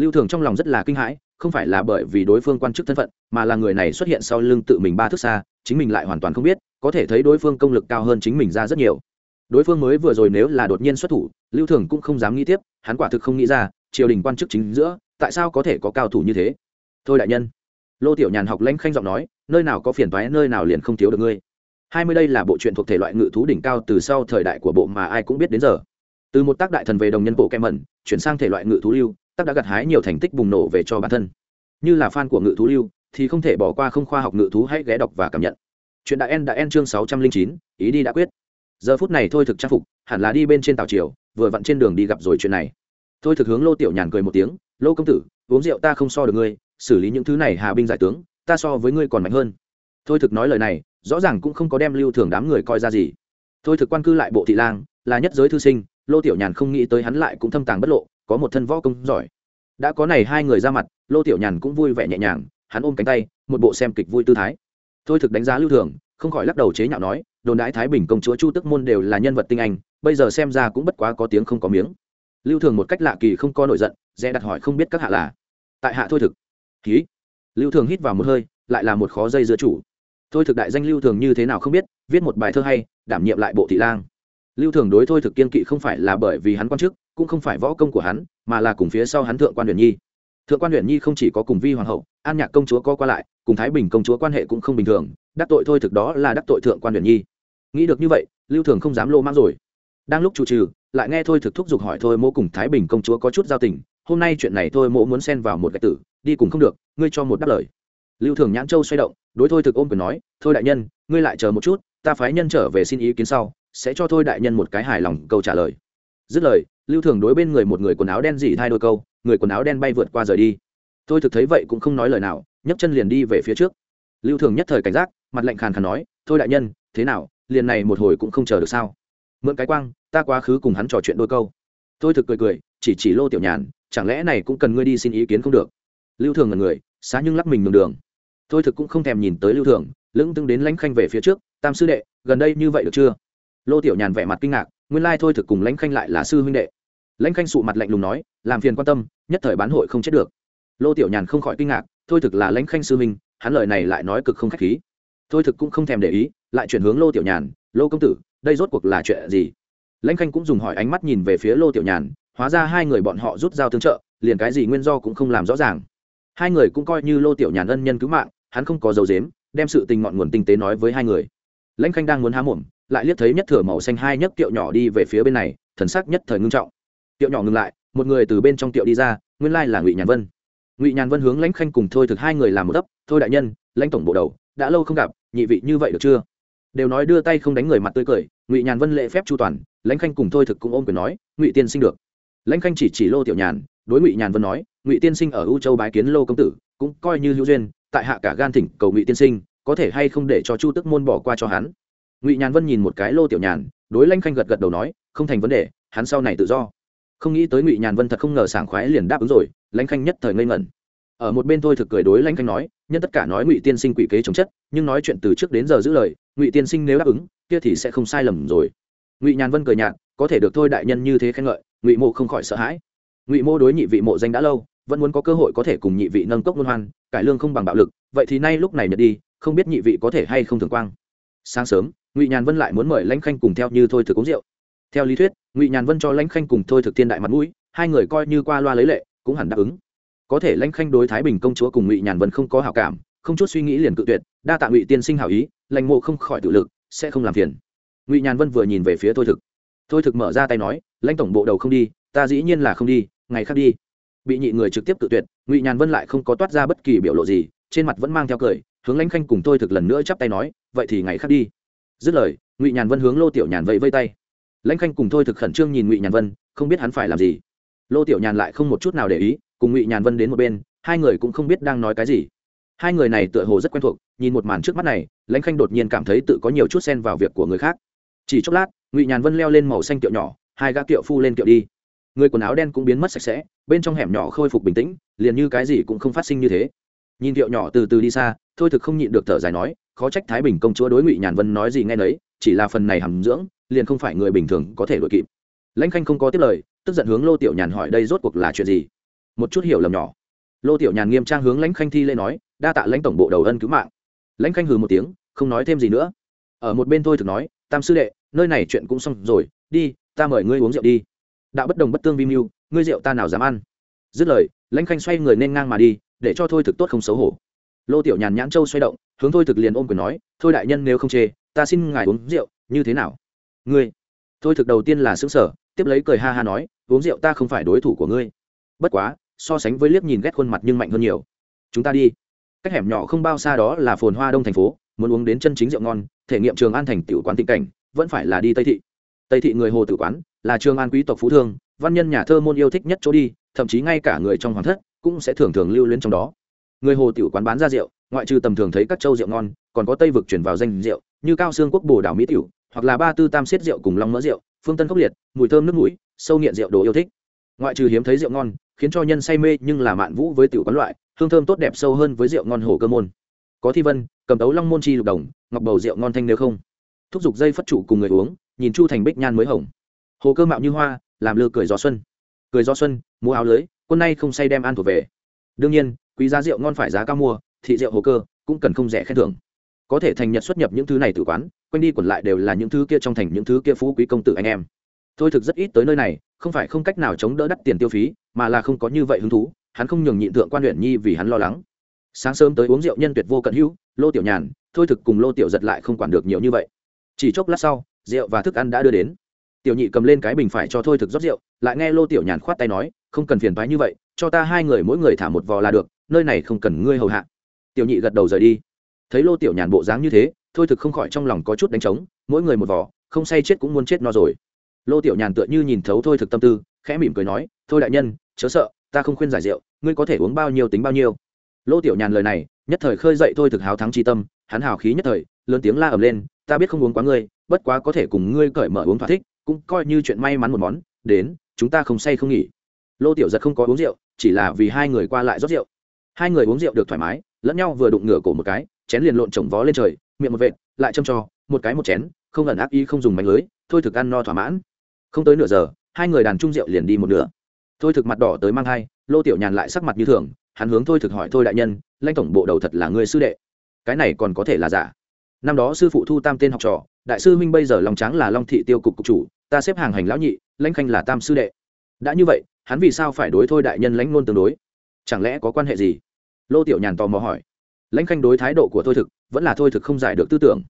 lưu thường trong lòng rất là kinh hãi, không phải là bởi vì đối phương quan chức thân phận, mà là người này xuất hiện sau lưng tự mình ba thước xa, chính mình lại hoàn toàn không biết, có thể thấy đối phương công lực cao hơn chính mình ra rất nhiều. Đối phương mới vừa rồi nếu là đột nhiên xuất thủ, lưu thường cũng không dám nghĩ tiếp, hắn quả thực không nghĩ ra, triều đình quan chức chính giữa, tại sao có thể có cao thủ như thế? Thôi đại nhân. Lô tiểu nhàn học lãnh khanh giọng nói, nơi nào có phiền toái, nơi nào liền không thiếu được ngươi. Hai mươi đây là bộ truyện thuộc thể loại ngự thú đỉnh cao từ sau thời đại của bộ mà ai cũng biết đến giờ. Từ một tác đại thần về đồng nhân bộ kem mẩn, chuyển sang thể loại ngự thú lưu tác đã gặt hái nhiều thành tích bùng nổ về cho bản thân. Như là fan của ngự thú lưu, thì không thể bỏ qua không khoa học ngự thú hãy ghé đọc và cảm nhận. Chuyện đại en đã en chương sáu trăm linh chín, ý đi đã quyết. Giờ phút này thôi thực trang phục, hẳn là đi bên trên tàu triều, vừa vặn trên đường đi gặp rồi chuyện này. Thôi thực hướng lô tiểu nhàn cười một tiếng, lô công tử, uống rượu ta không so được ngươi, xử lý những thứ này hà binh giải tướng, ta so với ngươi còn mạnh hơn. Thôi thực nói lời này, rõ ràng cũng không có đem lưu thường đám người coi ra gì. Thôi thực quan cư lại bộ thị lang, là nhất giới thư sinh, lô tiểu nhàn không nghĩ tới hắn lại cũng thâm tàng bất lộ có một thân võ công giỏi. Đã có này hai người ra mặt, lô tiểu nhàn cũng vui vẻ nhẹ nhàng, hắn ôm cánh tay, một bộ xem kịch vui tư thái. Thôi thực đánh giá lưu thường, không khỏi lắc đầu chế nhạo nói, đồn đãi thái bình công chúa chu tức môn đều là nhân vật tinh anh, bây giờ xem ra cũng bất quá có tiếng không có miếng. Lưu thường một cách lạ kỳ không có nổi giận, dè đặt hỏi không biết các hạ là. Tại hạ thôi thực. Ký. Lưu thường hít vào một hơi, lại là một khó dây giữa chủ. Thôi thực đại danh lưu thường như thế nào không biết, viết một bài thơ hay, đảm nhiệm lại bộ thị lang. Lưu thường đối thôi thực kiên kỵ không phải là bởi vì hắn quan chức cũng không phải võ công của hắn, mà là cùng phía sau hắn thượng quan huyền nhi. Thượng quan huyền nhi không chỉ có cùng vi hoàng hậu, an nhạc công chúa có qua lại, cùng thái bình công chúa quan hệ cũng không bình thường, đắc tội thôi thực đó là đắc tội thượng quan huyền nhi. Nghĩ được như vậy, lưu thường không dám lô mang rồi. Đang lúc chủ trừ, lại nghe thôi thực thúc giục hỏi thôi mô cùng thái bình công chúa có chút giao tình, hôm nay chuyện này thôi mỗ muốn xen vào một gạch tử, đi cùng không được, ngươi cho một đáp lời. Lưu thường nhãn châu xoay động, đối thôi thực ôm quyền nói, thôi đại nhân, ngươi lại chờ một chút, ta phái nhân trở về xin ý kiến sau, sẽ cho thôi đại nhân một cái hài lòng câu trả lời. Dứt lời lưu thường đối bên người một người quần áo đen dỉ thay đôi câu, người quần áo đen bay vượt qua rời đi. Tôi thực thấy vậy cũng không nói lời nào, nhấc chân liền đi về phía trước. Lưu thường nhất thời cảnh giác, mặt lạnh khàn khàn nói, thôi đại nhân, thế nào, liền này một hồi cũng không chờ được sao? Mượn cái quang, ta quá khứ cùng hắn trò chuyện đôi câu. Tôi thực cười cười, chỉ chỉ lô tiểu nhàn, chẳng lẽ này cũng cần ngươi đi xin ý kiến không được? Lưu thường là người, xá nhưng lắc mình đường đường. Tôi thực cũng không thèm nhìn tới lưu thường, lững tưng đến lãnh khanh về phía trước, tam sư đệ, gần đây như vậy được chưa? Lô tiểu nhàn vẻ mặt kinh ngạc, nguyên lai thôi thực cùng lãnh khanh lại là sư huynh đệ lãnh khanh sụ mặt lạnh lùng nói, làm phiền quan tâm, nhất thời bán hội không chết được. Lô tiểu nhàn không khỏi kinh ngạc, thôi thực là lãnh khanh sư minh hắn lời này lại nói cực không khách khí. Thôi thực cũng không thèm để ý, lại chuyển hướng lô tiểu nhàn, lô công tử, đây rốt cuộc là chuyện gì? Lãnh khanh cũng dùng hỏi ánh mắt nhìn về phía lô tiểu nhàn, hóa ra hai người bọn họ rút dao tương trợ, liền cái gì nguyên do cũng không làm rõ ràng. Hai người cũng coi như lô tiểu nhàn ân nhân cứu mạng, hắn không có dấu dếm đem sự tình ngọn nguồn tinh tế nói với hai người. Lãnh khanh đang muốn há mồm, lại liếc thấy nhất thừa màu xanh hai Nhất tiệu nhỏ đi về phía bên này, thần sắc nhất thời ngưng trọng tiệu nhỏ ngừng lại, một người từ bên trong tiệu đi ra, nguyên lai là ngụy nhàn vân. Ngụy nhàn vân hướng lãnh khanh cùng thôi thực hai người làm một ấp thôi đại nhân, lãnh tổng bộ đầu, đã lâu không gặp, nhị vị như vậy được chưa? Đều nói đưa tay không đánh người mặt tươi cười, ngụy nhàn vân lễ phép chu toàn, lãnh khanh cùng thôi thực cũng ôm quyền nói, ngụy tiên sinh được. Lãnh khanh chỉ chỉ lô tiểu nhàn, đối ngụy nhàn vân nói, ngụy tiên sinh ở u châu bái kiến lô công tử, cũng coi như hữu duyên, tại hạ cả gan thỉnh cầu ngụy tiên sinh, có thể hay không để cho chu tức môn bỏ qua cho hắn? Ngụy nhàn vân nhìn một cái lô tiểu nhàn, đối lãnh khanh gật gật đầu nói, không thành vấn đề, hắn sau này tự do không nghĩ tới ngụy nhàn vân thật không ngờ sảng khoái liền đáp ứng rồi, lãnh khanh nhất thời ngây ngẩn. Ở một bên thôi thực cười đối lãnh khanh nói, nhân tất cả nói ngụy tiên sinh quỷ kế chống chất, nhưng nói chuyện từ trước đến giờ giữ lời, ngụy tiên sinh nếu đáp ứng, kia thì sẽ không sai lầm rồi. Ngụy nhàn vân cười nhạt, có thể được thôi đại nhân như thế khen ngợi, ngụy mộ không khỏi sợ hãi. Ngụy mô đối nhị vị mộ danh đã lâu, vẫn muốn có cơ hội có thể cùng nhị vị nâng cốc luân hoan, cải lương không bằng bạo lực, vậy thì nay lúc này nhật đi, không biết nhị vị có thể hay không thường quang. Sáng sớm, ngụy nhàn vân lại muốn mời lãnh khanh cùng theo như thôi thực uống rượu theo lý thuyết, ngụy nhàn vân cho lãnh khanh cùng thôi thực thiên đại mặt mũi, hai người coi như qua loa lấy lệ, cũng hẳn đáp ứng. Có thể lãnh khanh đối thái bình công chúa cùng ngụy nhàn vân không có hảo cảm, không chút suy nghĩ liền cự tuyệt, đa tạ ngụy tiên sinh hảo ý, lãnh mộ không khỏi tự lực, sẽ không làm phiền. Ngụy nhàn vân vừa nhìn về phía thôi thực. Thôi thực mở ra tay nói, lãnh tổng bộ đầu không đi, ta dĩ nhiên là không đi, ngày khác đi. Bị nhị người trực tiếp tự tuyệt, ngụy nhàn vân lại không có toát ra bất kỳ biểu lộ gì, trên mặt vẫn mang theo cười, hướng lãnh khanh cùng tôi thực lần nữa chắp tay nói, vậy thì ngày khác đi. Dứt lời, ngụy nhàn vân hướng lô tiểu nhàn vẫy vây tay lãnh khanh cùng thôi thực khẩn trương nhìn ngụy nhàn vân, không biết hắn phải làm gì. Lô tiểu nhàn lại không một chút nào để ý, cùng ngụy nhàn vân đến một bên, hai người cũng không biết đang nói cái gì. Hai người này tựa hồ rất quen thuộc, nhìn một màn trước mắt này, lãnh khanh đột nhiên cảm thấy tự có nhiều chút xen vào việc của người khác. Chỉ chốc lát, ngụy nhàn vân leo lên màu xanh kiệu nhỏ, hai gã kiệu phu lên kiệu đi. Người quần áo đen cũng biến mất sạch sẽ, bên trong hẻm nhỏ khôi phục bình tĩnh, liền như cái gì cũng không phát sinh như thế. Nhìn kiệu nhỏ từ từ đi xa, thôi thực không nhịn được thở dài nói, khó trách thái bình công chúa đối ngụy nhàn vân nói gì nghe nấy, chỉ là phần này hàm dưỡng liền không phải người bình thường có thể đội kịp. Lãnh khanh không có tiếp lời, tức giận hướng lô tiểu nhàn hỏi đây rốt cuộc là chuyện gì? Một chút hiểu lầm nhỏ. Lô tiểu nhàn nghiêm trang hướng lãnh khanh thi lễ nói, đa tạ lãnh tổng bộ đầu ân cứu mạng. Lãnh khanh hừ một tiếng, không nói thêm gì nữa. Ở một bên thôi thực nói, tam sư đệ, nơi này chuyện cũng xong rồi, đi, ta mời ngươi uống rượu đi. Đạo bất đồng bất tương vi mưu, ngươi rượu ta nào dám ăn? Dứt lời, lãnh khanh xoay người nên ngang mà đi, để cho thôi thực tốt không xấu hổ. Lô tiểu nhàn nhãn châu xoay động, hướng thôi thực liền ôm quyền nói, thôi đại nhân nếu không chê, ta xin ngài uống rượu, như thế nào? Ngươi thôi thực đầu tiên là xứng sở tiếp lấy cười ha ha nói, uống rượu ta không phải đối thủ của ngươi. Bất quá, so sánh với liếc nhìn ghét khuôn mặt nhưng mạnh hơn nhiều. Chúng ta đi. Cách hẻm nhỏ không bao xa đó là phồn hoa đông thành phố, muốn uống đến chân chính rượu ngon, thể nghiệm trường an thành tiểu quán tịnh cảnh, vẫn phải là đi tây thị. Tây thị người hồ tử quán, là trường an quý tộc phú thương, văn nhân nhà thơ môn yêu thích nhất chỗ đi, thậm chí ngay cả người trong hoàng thất cũng sẽ thường thường lưu luyến trong đó. Người hồ tiểu quán bán ra rượu, ngoại trừ tầm thường thấy các châu rượu ngon, còn có tây vực chuyển vào danh rượu, như cao xương quốc bồ đảo mỹ tiểu hoặc là ba tư tam xiết rượu cùng long mỡ rượu, phương tân khốc liệt, mùi thơm nước mũi, sâu nghiện rượu đồ yêu thích. Ngoại trừ hiếm thấy rượu ngon, khiến cho nhân say mê nhưng là mạn vũ với tiểu quán loại, hương thơm tốt đẹp sâu hơn với rượu ngon hồ cơ môn. Có thi vân, cầm tấu long môn chi lục đồng, ngọc bầu rượu ngon thanh nếu không. Thúc giục dây phất trụ cùng người uống, nhìn chu thành bích nhan mới hồng hồ cơ mạo như hoa, làm lừa cười gió xuân. Cười gió xuân mua áo lưới, quân nay không say đem ăn thuộc về. Đương nhiên, quý giá rượu ngon phải giá cao mua, thị rượu hồ cơ cũng cần không rẻ khen thưởng có thể thành nhật xuất nhập những thứ này tự quán, quanh đi quẩn lại đều là những thứ kia trong thành những thứ kia phú quý công tử anh em. Thôi thực rất ít tới nơi này, không phải không cách nào chống đỡ đắt tiền tiêu phí, mà là không có như vậy hứng thú, hắn không nhường nhịn thượng quan huyện nhi vì hắn lo lắng. Sáng sớm tới uống rượu nhân tuyệt vô cận hữu, lô tiểu nhàn, thôi thực cùng lô tiểu giật lại không quản được nhiều như vậy. Chỉ chốc lát sau, rượu và thức ăn đã đưa đến. Tiểu nhị cầm lên cái bình phải cho thôi thực rót rượu, lại nghe lô tiểu nhàn khoát tay nói, không cần phiền phái như vậy, cho ta hai người mỗi người thả một vò là được, nơi này không cần ngươi hầu hạ. Tiểu nhị gật đầu rời đi thấy lô tiểu nhàn bộ dáng như thế, thôi thực không khỏi trong lòng có chút đánh trống, mỗi người một vò, không say chết cũng muốn chết no rồi. Lô tiểu nhàn tựa như nhìn thấu thôi thực tâm tư, khẽ mỉm cười nói, thôi đại nhân, chớ sợ, ta không khuyên giải rượu, ngươi có thể uống bao nhiêu tính bao nhiêu. Lô tiểu nhàn lời này, nhất thời khơi dậy thôi thực hào thắng tri tâm, hắn hào khí nhất thời, lớn tiếng la ầm lên, ta biết không uống quá ngươi, bất quá có thể cùng ngươi cởi mở uống thỏa thích, cũng coi như chuyện may mắn một món, đến, chúng ta không say không nghỉ. Lô tiểu giật không có uống rượu, chỉ là vì hai người qua lại rót rượu. Hai người uống rượu được thoải mái, lẫn nhau vừa đụng ngửa cổ một cái chén liền lộn trồng vó lên trời, miệng một vệt, lại châm cho, một cái một chén, không ẩn ác ý, không dùng mánh lưới, thôi thực ăn no thỏa mãn. Không tới nửa giờ, hai người đàn trung rượu liền đi một nửa. Thôi thực mặt đỏ tới mang hai lô tiểu nhàn lại sắc mặt như thường, hắn hướng thôi thực hỏi, thôi đại nhân, lãnh tổng bộ đầu thật là người sư đệ? Cái này còn có thể là giả? Năm đó sư phụ thu tam tên học trò, đại sư minh bây giờ lòng trắng là long thị tiêu cục cục chủ, ta xếp hàng hành lão nhị, lãnh khanh là tam sư đệ. Đã như vậy, hắn vì sao phải đối thôi đại nhân lãnh ngôn tương đối? Chẳng lẽ có quan hệ gì? Lô tiểu nhàn tò mò hỏi lãnh khanh đối thái độ của thôi thực vẫn là thôi thực không giải được tư tưởng.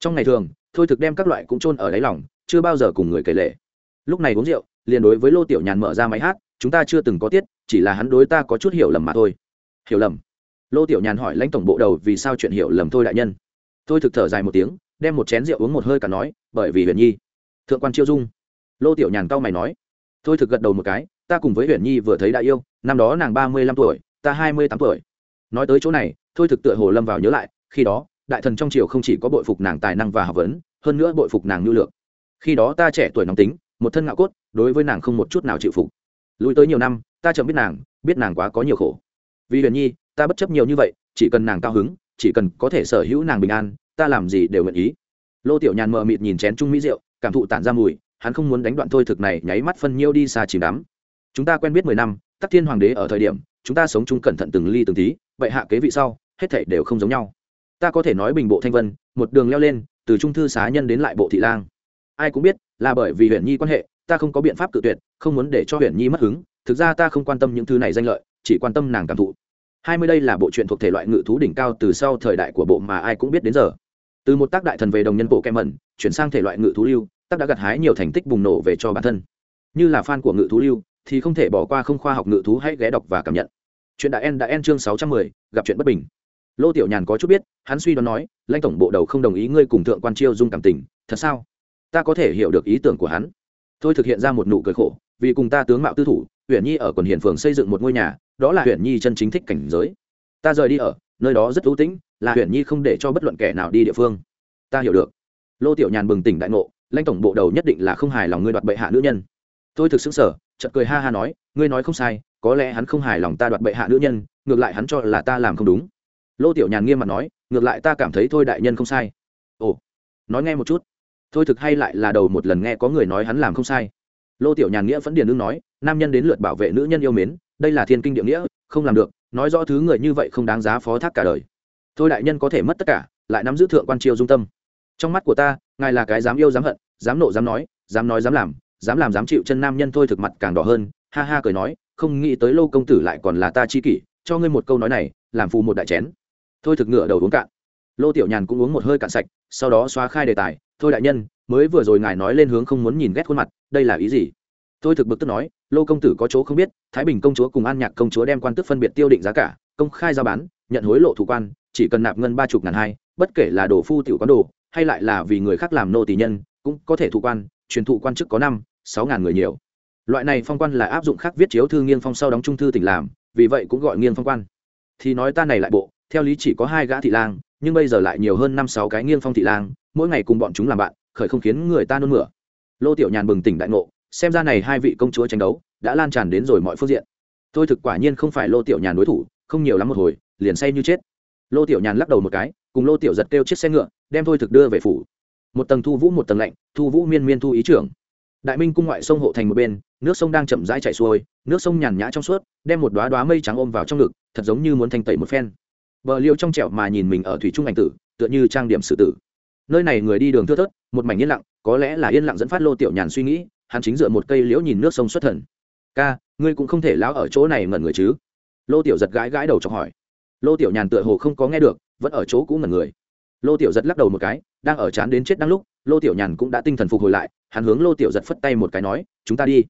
Trong ngày thường, thôi thực đem các loại cũng chôn ở đáy lòng, chưa bao giờ cùng người kể lệ lúc này uống rượu, liền đối với lô tiểu nhàn mở ra máy hát, chúng ta chưa từng có tiết, chỉ là hắn đối ta có chút hiểu lầm mà thôi. Hiểu lầm? Lô tiểu nhàn hỏi lãnh tổng bộ đầu vì sao chuyện hiểu lầm thôi đại nhân. Tôi thực thở dài một tiếng, đem một chén rượu uống một hơi cả nói, bởi vì huyền nhi. Thượng quan chiêu dung. Lô tiểu nhàn cau mày nói. Tôi thực gật đầu một cái, ta cùng với huyền nhi vừa thấy đại yêu, năm đó nàng ba mươi lăm tuổi, ta hai mươi tám tuổi. Nói tới chỗ này thôi thực tựa hồ lâm vào nhớ lại, khi đó, đại thần trong triều không chỉ có bội phục nàng tài năng và học vấn, hơn nữa bội phục nàng nhu lượng. Khi đó ta trẻ tuổi nóng tính, một thân ngạo cốt, đối với nàng không một chút nào chịu phục. Lùi tới nhiều năm, ta chậm biết nàng biết nàng quá có nhiều khổ. Vì huyền nhi, ta bất chấp nhiều như vậy, chỉ cần nàng cao hứng, chỉ cần có thể sở hữu nàng bình an, ta làm gì đều nguyện ý. Lô tiểu nhàn mờ mịt nhìn chén trung mỹ rượu, cảm thụ tản ra mùi, hắn không muốn đánh đoạn thôi thực này nháy mắt phân nhiêu đi xa chìm đắm. Chúng ta quen biết mười năm, tắc thiên hoàng đế ở thời điểm, chúng ta sống chung cẩn thận từng ly từng tí vậy hạ kế vị sau hết thảy đều không giống nhau. Ta có thể nói bình bộ thanh vân, một đường leo lên, từ trung thư xá nhân đến lại bộ thị lang. Ai cũng biết, là bởi vì huyện nhi quan hệ, ta không có biện pháp tự tuyệt, không muốn để cho huyện nhi mất hứng. Thực ra ta không quan tâm những thứ này danh lợi, chỉ quan tâm nàng cảm thụ. Hai mươi đây là bộ truyện thuộc thể loại ngự thú đỉnh cao từ sau thời đại của bộ mà ai cũng biết đến giờ. Từ một tác đại thần về đồng nhân bộ kem mẩn, chuyển sang thể loại ngự thú lưu, tác đã gặt hái nhiều thành tích bùng nổ về cho bản thân. Như là fan của ngự thú lưu, thì không thể bỏ qua không khoa học ngự thú hãy ghé đọc và cảm nhận. Chuyện đã en đã en chương sáu trăm mười, gặp chuyện bất bình lô tiểu nhàn có chút biết, hắn suy đoán nói, lãnh tổng bộ đầu không đồng ý ngươi cùng thượng quan chiêu dung cảm tình, thật sao? Ta có thể hiểu được ý tưởng của hắn. Tôi thực hiện ra một nụ cười khổ, vì cùng ta tướng mạo tư thủ huyện nhi ở quần hiền phường xây dựng một ngôi nhà, đó là huyện nhi chân chính thích cảnh giới. Ta rời đi ở, nơi đó rất ưu tĩnh, là huyện nhi không để cho bất luận kẻ nào đi địa phương. Ta hiểu được. Lô tiểu nhàn bừng tỉnh đại ngộ, lãnh tổng bộ đầu nhất định là không hài lòng ngươi đoạt bệ hạ nữ nhân. Tôi thực xứng sở chợt cười ha ha nói, ngươi nói không sai, có lẽ hắn không hài lòng ta đoạt bệ hạ nữ nhân, ngược lại hắn cho là ta làm không đúng lô tiểu nhàn nghiêm mặt nói, ngược lại ta cảm thấy thôi đại nhân không sai. Ồ, nói nghe một chút. Thôi thực hay lại là đầu một lần nghe có người nói hắn làm không sai. Lô tiểu nhàn nghĩa vẫn điền đương nói, nam nhân đến lượt bảo vệ nữ nhân yêu mến, đây là thiên kinh địa nghĩa, không làm được, nói rõ thứ người như vậy không đáng giá phó thác cả đời. Thôi đại nhân có thể mất tất cả, lại nắm giữ thượng quan triều dung tâm. Trong mắt của ta, ngài là cái dám yêu dám hận, dám nộ dám nói dám nói dám làm dám làm dám chịu chân nam nhân thôi thực mặt càng đỏ hơn. Ha ha cười nói, không nghĩ tới lô công tử lại còn là ta chi kỷ, cho ngươi một câu nói này, làm phù một đại chén thôi thực ngựa đầu uống cạn. Lô tiểu nhàn cũng uống một hơi cạn sạch, sau đó xóa khai đề tài, thôi đại nhân, mới vừa rồi ngài nói lên hướng không muốn nhìn ghét khuôn mặt, đây là ý gì? Tôi thực bực tức nói, lô công tử có chỗ không biết, thái bình công chúa cùng an nhạc công chúa đem quan tức phân biệt tiêu định giá cả, công khai giao bán, nhận hối lộ thủ quan, chỉ cần nạp ngân ba chục ngàn hai, bất kể là đồ phu tiểu quán đồ, hay lại là vì người khác làm nô tỷ nhân, cũng có thể thủ quan, truyền thụ quan chức có năm, sáu ngàn người nhiều. Loại này phong quan là áp dụng khác viết chiếu thư nghiêng phong sau đóng trung thư tỉnh làm, vì vậy cũng gọi nghiêng phong quan. Thì nói ta này lại bộ theo lý chỉ có hai gã thị lang, nhưng bây giờ lại nhiều hơn năm sáu cái nghiêng phong thị lang, mỗi ngày cùng bọn chúng làm bạn, khởi không khiến người ta nôn mửa. Lô tiểu nhàn bừng tỉnh đại ngộ, xem ra này hai vị công chúa tranh đấu, đã lan tràn đến rồi mọi phương diện. Tôi thực quả nhiên không phải lô tiểu nhàn đối thủ, không nhiều lắm một hồi, liền say như chết. Lô tiểu nhàn lắc đầu một cái, cùng lô tiểu giật kêu chiếc xe ngựa, đem thôi thực đưa về phủ. Một tầng thu vũ một tầng lạnh, thu vũ miên miên thu ý trưởng. Đại minh cung ngoại sông hộ thành một bên, nước sông đang chậm rãi chảy xuôi, nước sông nhàn nhã trong suốt, đem một đoá đoá mây trắng ôm vào trong ngực, thật giống như muốn thanh tẩy một phen bờ liêu trong trẻo mà nhìn mình ở thủy trung ảnh tử, tựa như trang điểm sự tử. Nơi này người đi đường thưa thớt, một mảnh yên lặng, có lẽ là yên lặng dẫn phát lô tiểu nhàn suy nghĩ, hắn chính dựa một cây liễu nhìn nước sông xuất thần. Ca, ngươi cũng không thể láo ở chỗ này ngẩn người chứ? Lô tiểu giật gãi gãi đầu chọc hỏi. Lô tiểu nhàn tựa hồ không có nghe được, vẫn ở chỗ cũ ngẩn người. Lô tiểu giật lắc đầu một cái, đang ở chán đến chết đang lúc, lô tiểu nhàn cũng đã tinh thần phục hồi lại, hắn hướng lô tiểu giật phất tay một cái nói, chúng ta đi.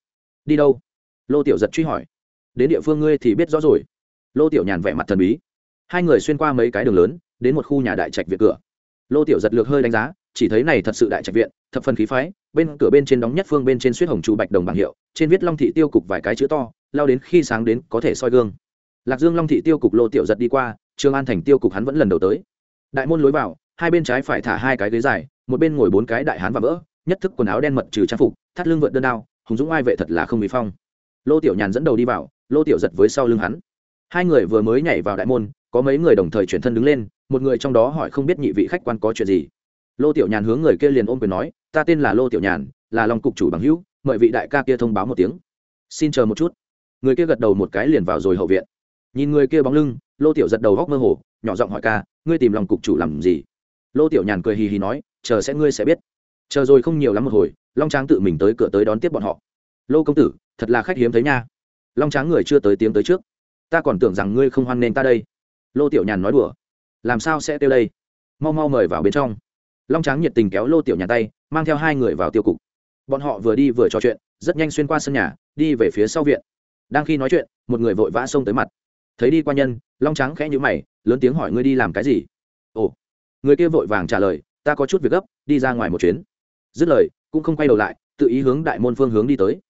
Đi đâu? Lô tiểu giật truy hỏi. Đến địa phương ngươi thì biết rõ rồi. Lô tiểu nhàn vẻ mặt thần bí hai người xuyên qua mấy cái đường lớn, đến một khu nhà đại trạch viện cửa. Lô tiểu giật lược hơi đánh giá, chỉ thấy này thật sự đại trạch viện, thập phần khí phái, bên cửa bên trên đóng nhất phương bên trên suýt hồng trụ bạch đồng bảng hiệu, trên viết long thị tiêu cục vài cái chữ to, lao đến khi sáng đến có thể soi gương. Lạc dương long thị tiêu cục lô tiểu giật đi qua trương an thành tiêu cục hắn vẫn lần đầu tới. Đại môn lối vào, hai bên trái phải thả hai cái ghế dài, một bên ngồi bốn cái đại hán và vỡ, nhất thức quần áo đen mật trừ trang phục, thắt lưng vượt đơn đao, hùng dũng ai vệ thật là không bị phong. Lô tiểu nhàn dẫn đầu đi vào, lô tiểu giật với sau lưng hắn. Hai người vừa mới nhảy vào đại môn có mấy người đồng thời chuyển thân đứng lên, một người trong đó hỏi không biết nhị vị khách quan có chuyện gì. Lô tiểu nhàn hướng người kia liền ôm quyền nói, ta tên là lô tiểu nhàn, là lòng cục chủ bằng hữu, mời vị đại ca kia thông báo một tiếng. Xin chờ một chút. Người kia gật đầu một cái liền vào rồi hậu viện. Nhìn người kia bóng lưng, lô tiểu giật đầu góc mơ hồ, nhỏ giọng hỏi ca, ngươi tìm lòng cục chủ làm gì? Lô tiểu nhàn cười hì hì nói, chờ sẽ ngươi sẽ biết. Chờ rồi không nhiều lắm một hồi, long tráng tự mình tới cửa tới đón tiếp bọn họ. Lô công tử, thật là khách hiếm thấy nha. Long tráng người chưa tới tiếng tới trước. Ta còn tưởng rằng ngươi không hoan nghênh ta đây lô tiểu nhàn nói đùa. Làm sao sẽ tiêu đây? Mau mau mời vào bên trong. Long tráng nhiệt tình kéo lô tiểu nhàn tay, mang theo hai người vào tiêu cục. Bọn họ vừa đi vừa trò chuyện, rất nhanh xuyên qua sân nhà, đi về phía sau viện. Đang khi nói chuyện, một người vội vã xông tới mặt. Thấy đi qua nhân, long trắng khẽ nhữ mày, lớn tiếng hỏi ngươi đi làm cái gì? Ồ, người kia vội vàng trả lời, ta có chút việc gấp, đi ra ngoài một chuyến. Dứt lời, cũng không quay đầu lại, tự ý hướng đại môn phương hướng đi tới.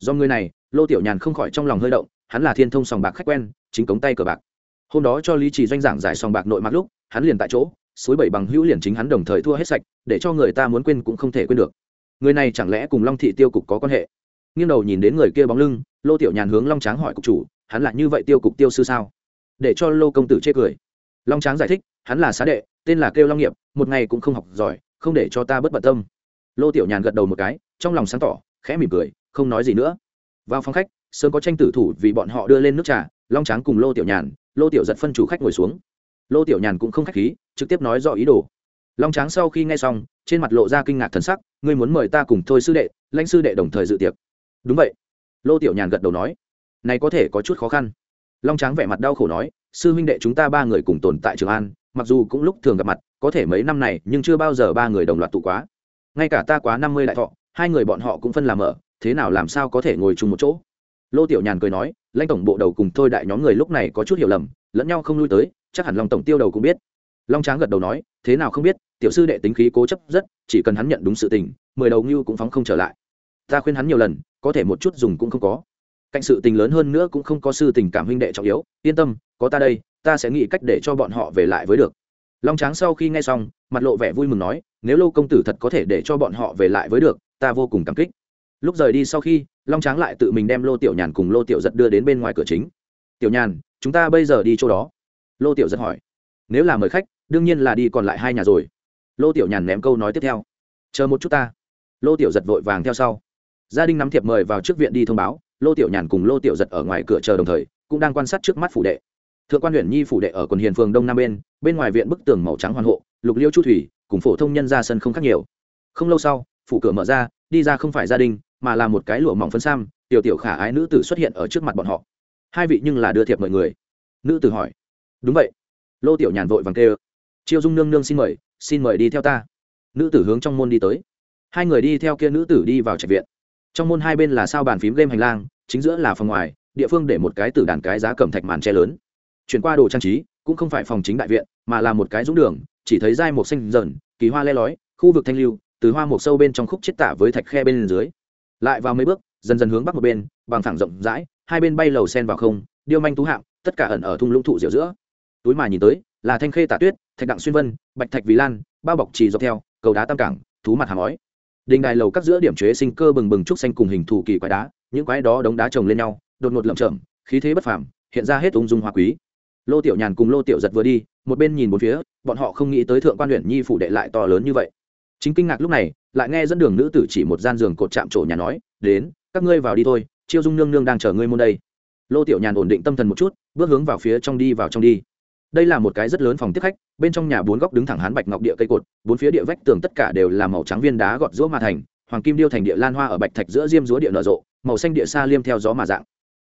Do người này, lô tiểu nhàn không khỏi trong lòng hơi động, hắn là thiên thông sòng bạc khách quen, chính cống tay cờ bạc hôm đó cho lý trì doanh giảng giải sòng bạc nội mặt lúc, hắn liền tại chỗ, suối bảy bằng hữu liền chính hắn đồng thời thua hết sạch, để cho người ta muốn quên cũng không thể quên được. Người này chẳng lẽ cùng long thị tiêu cục có quan hệ? Nghiêng đầu nhìn đến người kia bóng lưng, lô tiểu nhàn hướng long tráng hỏi cục chủ, hắn là như vậy tiêu cục tiêu sư sao? Để cho lô công tử chê cười. Long tráng giải thích, hắn là xá đệ, tên là kêu long nghiệp, một ngày cũng không học giỏi, không để cho ta bất bận tâm. Lô tiểu nhàn gật đầu một cái, trong lòng sáng tỏ, khẽ mỉm cười, không nói gì nữa. Vào phòng khách, sớm có tranh tử thủ vì bọn họ đưa lên nước trà, long tráng cùng lô tiểu nhàn lô tiểu giật phân chủ khách ngồi xuống. Lô tiểu nhàn cũng không khách khí, trực tiếp nói rõ ý đồ. Long tráng sau khi nghe xong, trên mặt lộ ra kinh ngạc thần sắc, ngươi muốn mời ta cùng thôi sư đệ, lãnh sư đệ đồng thời dự tiệc. Đúng vậy. Lô tiểu nhàn gật đầu nói. Này có thể có chút khó khăn. Long tráng vẻ mặt đau khổ nói, sư huynh đệ chúng ta ba người cùng tồn tại trường an, mặc dù cũng lúc thường gặp mặt, có thể mấy năm này, nhưng chưa bao giờ ba người đồng loạt tụ quá. Ngay cả ta quá năm mươi đại thọ, hai người bọn họ cũng phân làm ở, thế nào làm sao có thể ngồi chung một chỗ? Lô tiểu nhàn cười nói, lãnh tổng bộ đầu cùng thôi đại nhóm người lúc này có chút hiểu lầm, lẫn nhau không lui tới, chắc hẳn long tổng tiêu đầu cũng biết. Long tráng gật đầu nói, thế nào không biết, tiểu sư đệ tính khí cố chấp rất, chỉ cần hắn nhận đúng sự tình, mười đầu ngưu cũng phóng không trở lại. Ta khuyên hắn nhiều lần, có thể một chút dùng cũng không có. Cạnh sự tình lớn hơn nữa cũng không có sư tình cảm huynh đệ trọng yếu, yên tâm, có ta đây, ta sẽ nghĩ cách để cho bọn họ về lại với được. Long tráng sau khi nghe xong, mặt lộ vẻ vui mừng nói, nếu lô công tử thật có thể để cho bọn họ về lại với được, ta vô cùng cảm kích. Lúc rời đi sau khi long tráng lại tự mình đem lô tiểu nhàn cùng lô tiểu giật đưa đến bên ngoài cửa chính. Tiểu nhàn, chúng ta bây giờ đi chỗ đó. Lô tiểu giật hỏi. Nếu là mời khách, đương nhiên là đi, còn lại hai nhà rồi. Lô tiểu nhàn ném câu nói tiếp theo. Chờ một chút ta. Lô tiểu giật vội vàng theo sau. Gia đình nắm thiệp mời vào trước viện đi thông báo, lô tiểu nhàn cùng lô tiểu giật ở ngoài cửa chờ đồng thời, cũng đang quan sát trước mắt phủ đệ. Thượng quan huyện nhi phủ đệ ở quần hiền phường đông nam bên bên ngoài viện bức tường màu trắng hoàn hộ, lục liêu chu thủy, cùng phổ thông nhân ra sân không khác nhiều. Không lâu sau, phủ cửa mở ra, đi ra không phải gia đình mà là một cái lụa mỏng phấn sam, tiểu tiểu khả ái nữ tử xuất hiện ở trước mặt bọn họ. Hai vị nhưng là đưa thiệp mời người. Nữ tử hỏi, đúng vậy. Lô tiểu nhàn vội vàng kêu, chiêu dung nương nương xin mời xin mời đi theo ta. Nữ tử hướng trong môn đi tới. Hai người đi theo kia nữ tử đi vào trạch viện. Trong môn hai bên là sao bàn phím game hành lang, chính giữa là phòng ngoài, địa phương để một cái tử đàn cái giá cầm thạch màn tre lớn. Chuyển qua đồ trang trí, cũng không phải phòng chính đại viện, mà là một cái dũng đường, chỉ thấy dai một xanh dần, kỳ hoa le lói, khu vực thanh lưu, từ hoa một sâu bên trong khúc chết tả với thạch khe bên dưới lại vào mấy bước, dần dần hướng bắc một bên, bằng thẳng rộng rãi, hai bên bay lầu sen vào không, điêu manh tú hạng tất cả ẩn ở thung lũng thụ diệu giữa. Túi mà nhìn tới, là thanh khê tạ tuyết, thạch đặng xuyên vân, bạch thạch vì lan, bao bọc trì dọc theo, cầu đá tam cảng, thú mặt hàm ói đình đài lầu các giữa điểm chế sinh cơ bừng bừng trúc xanh cùng hình thù kỳ quái đá, những quái đó đống đá chồng lên nhau, đột ngột lậm chậm khí thế bất phàm, hiện ra hết ung dung hoa quý. Lô tiểu nhàn cùng lô tiểu giật vừa đi, một bên nhìn bốn phía, bọn họ không nghĩ tới thượng quan huyện nhi phủ đệ lại to lớn như vậy chính kinh ngạc lúc này, lại nghe dẫn đường nữ tử chỉ một gian giường cột chạm trổ nhà nói, đến, các ngươi vào đi thôi, chiêu dung nương nương đang chờ ngươi môn đây. Lô tiểu nhàn ổn định tâm thần một chút, bước hướng vào phía trong đi vào trong đi. Đây là một cái rất lớn phòng tiếp khách, bên trong nhà bốn góc đứng thẳng hán bạch ngọc địa cây cột, bốn phía địa vách tường tất cả đều là màu trắng viên đá gọt rũa mà thành, hoàng kim điêu thành địa lan hoa ở bạch thạch giữa diêm rúa địa nở rộ, màu xanh địa xa liêm theo gió mà dạng.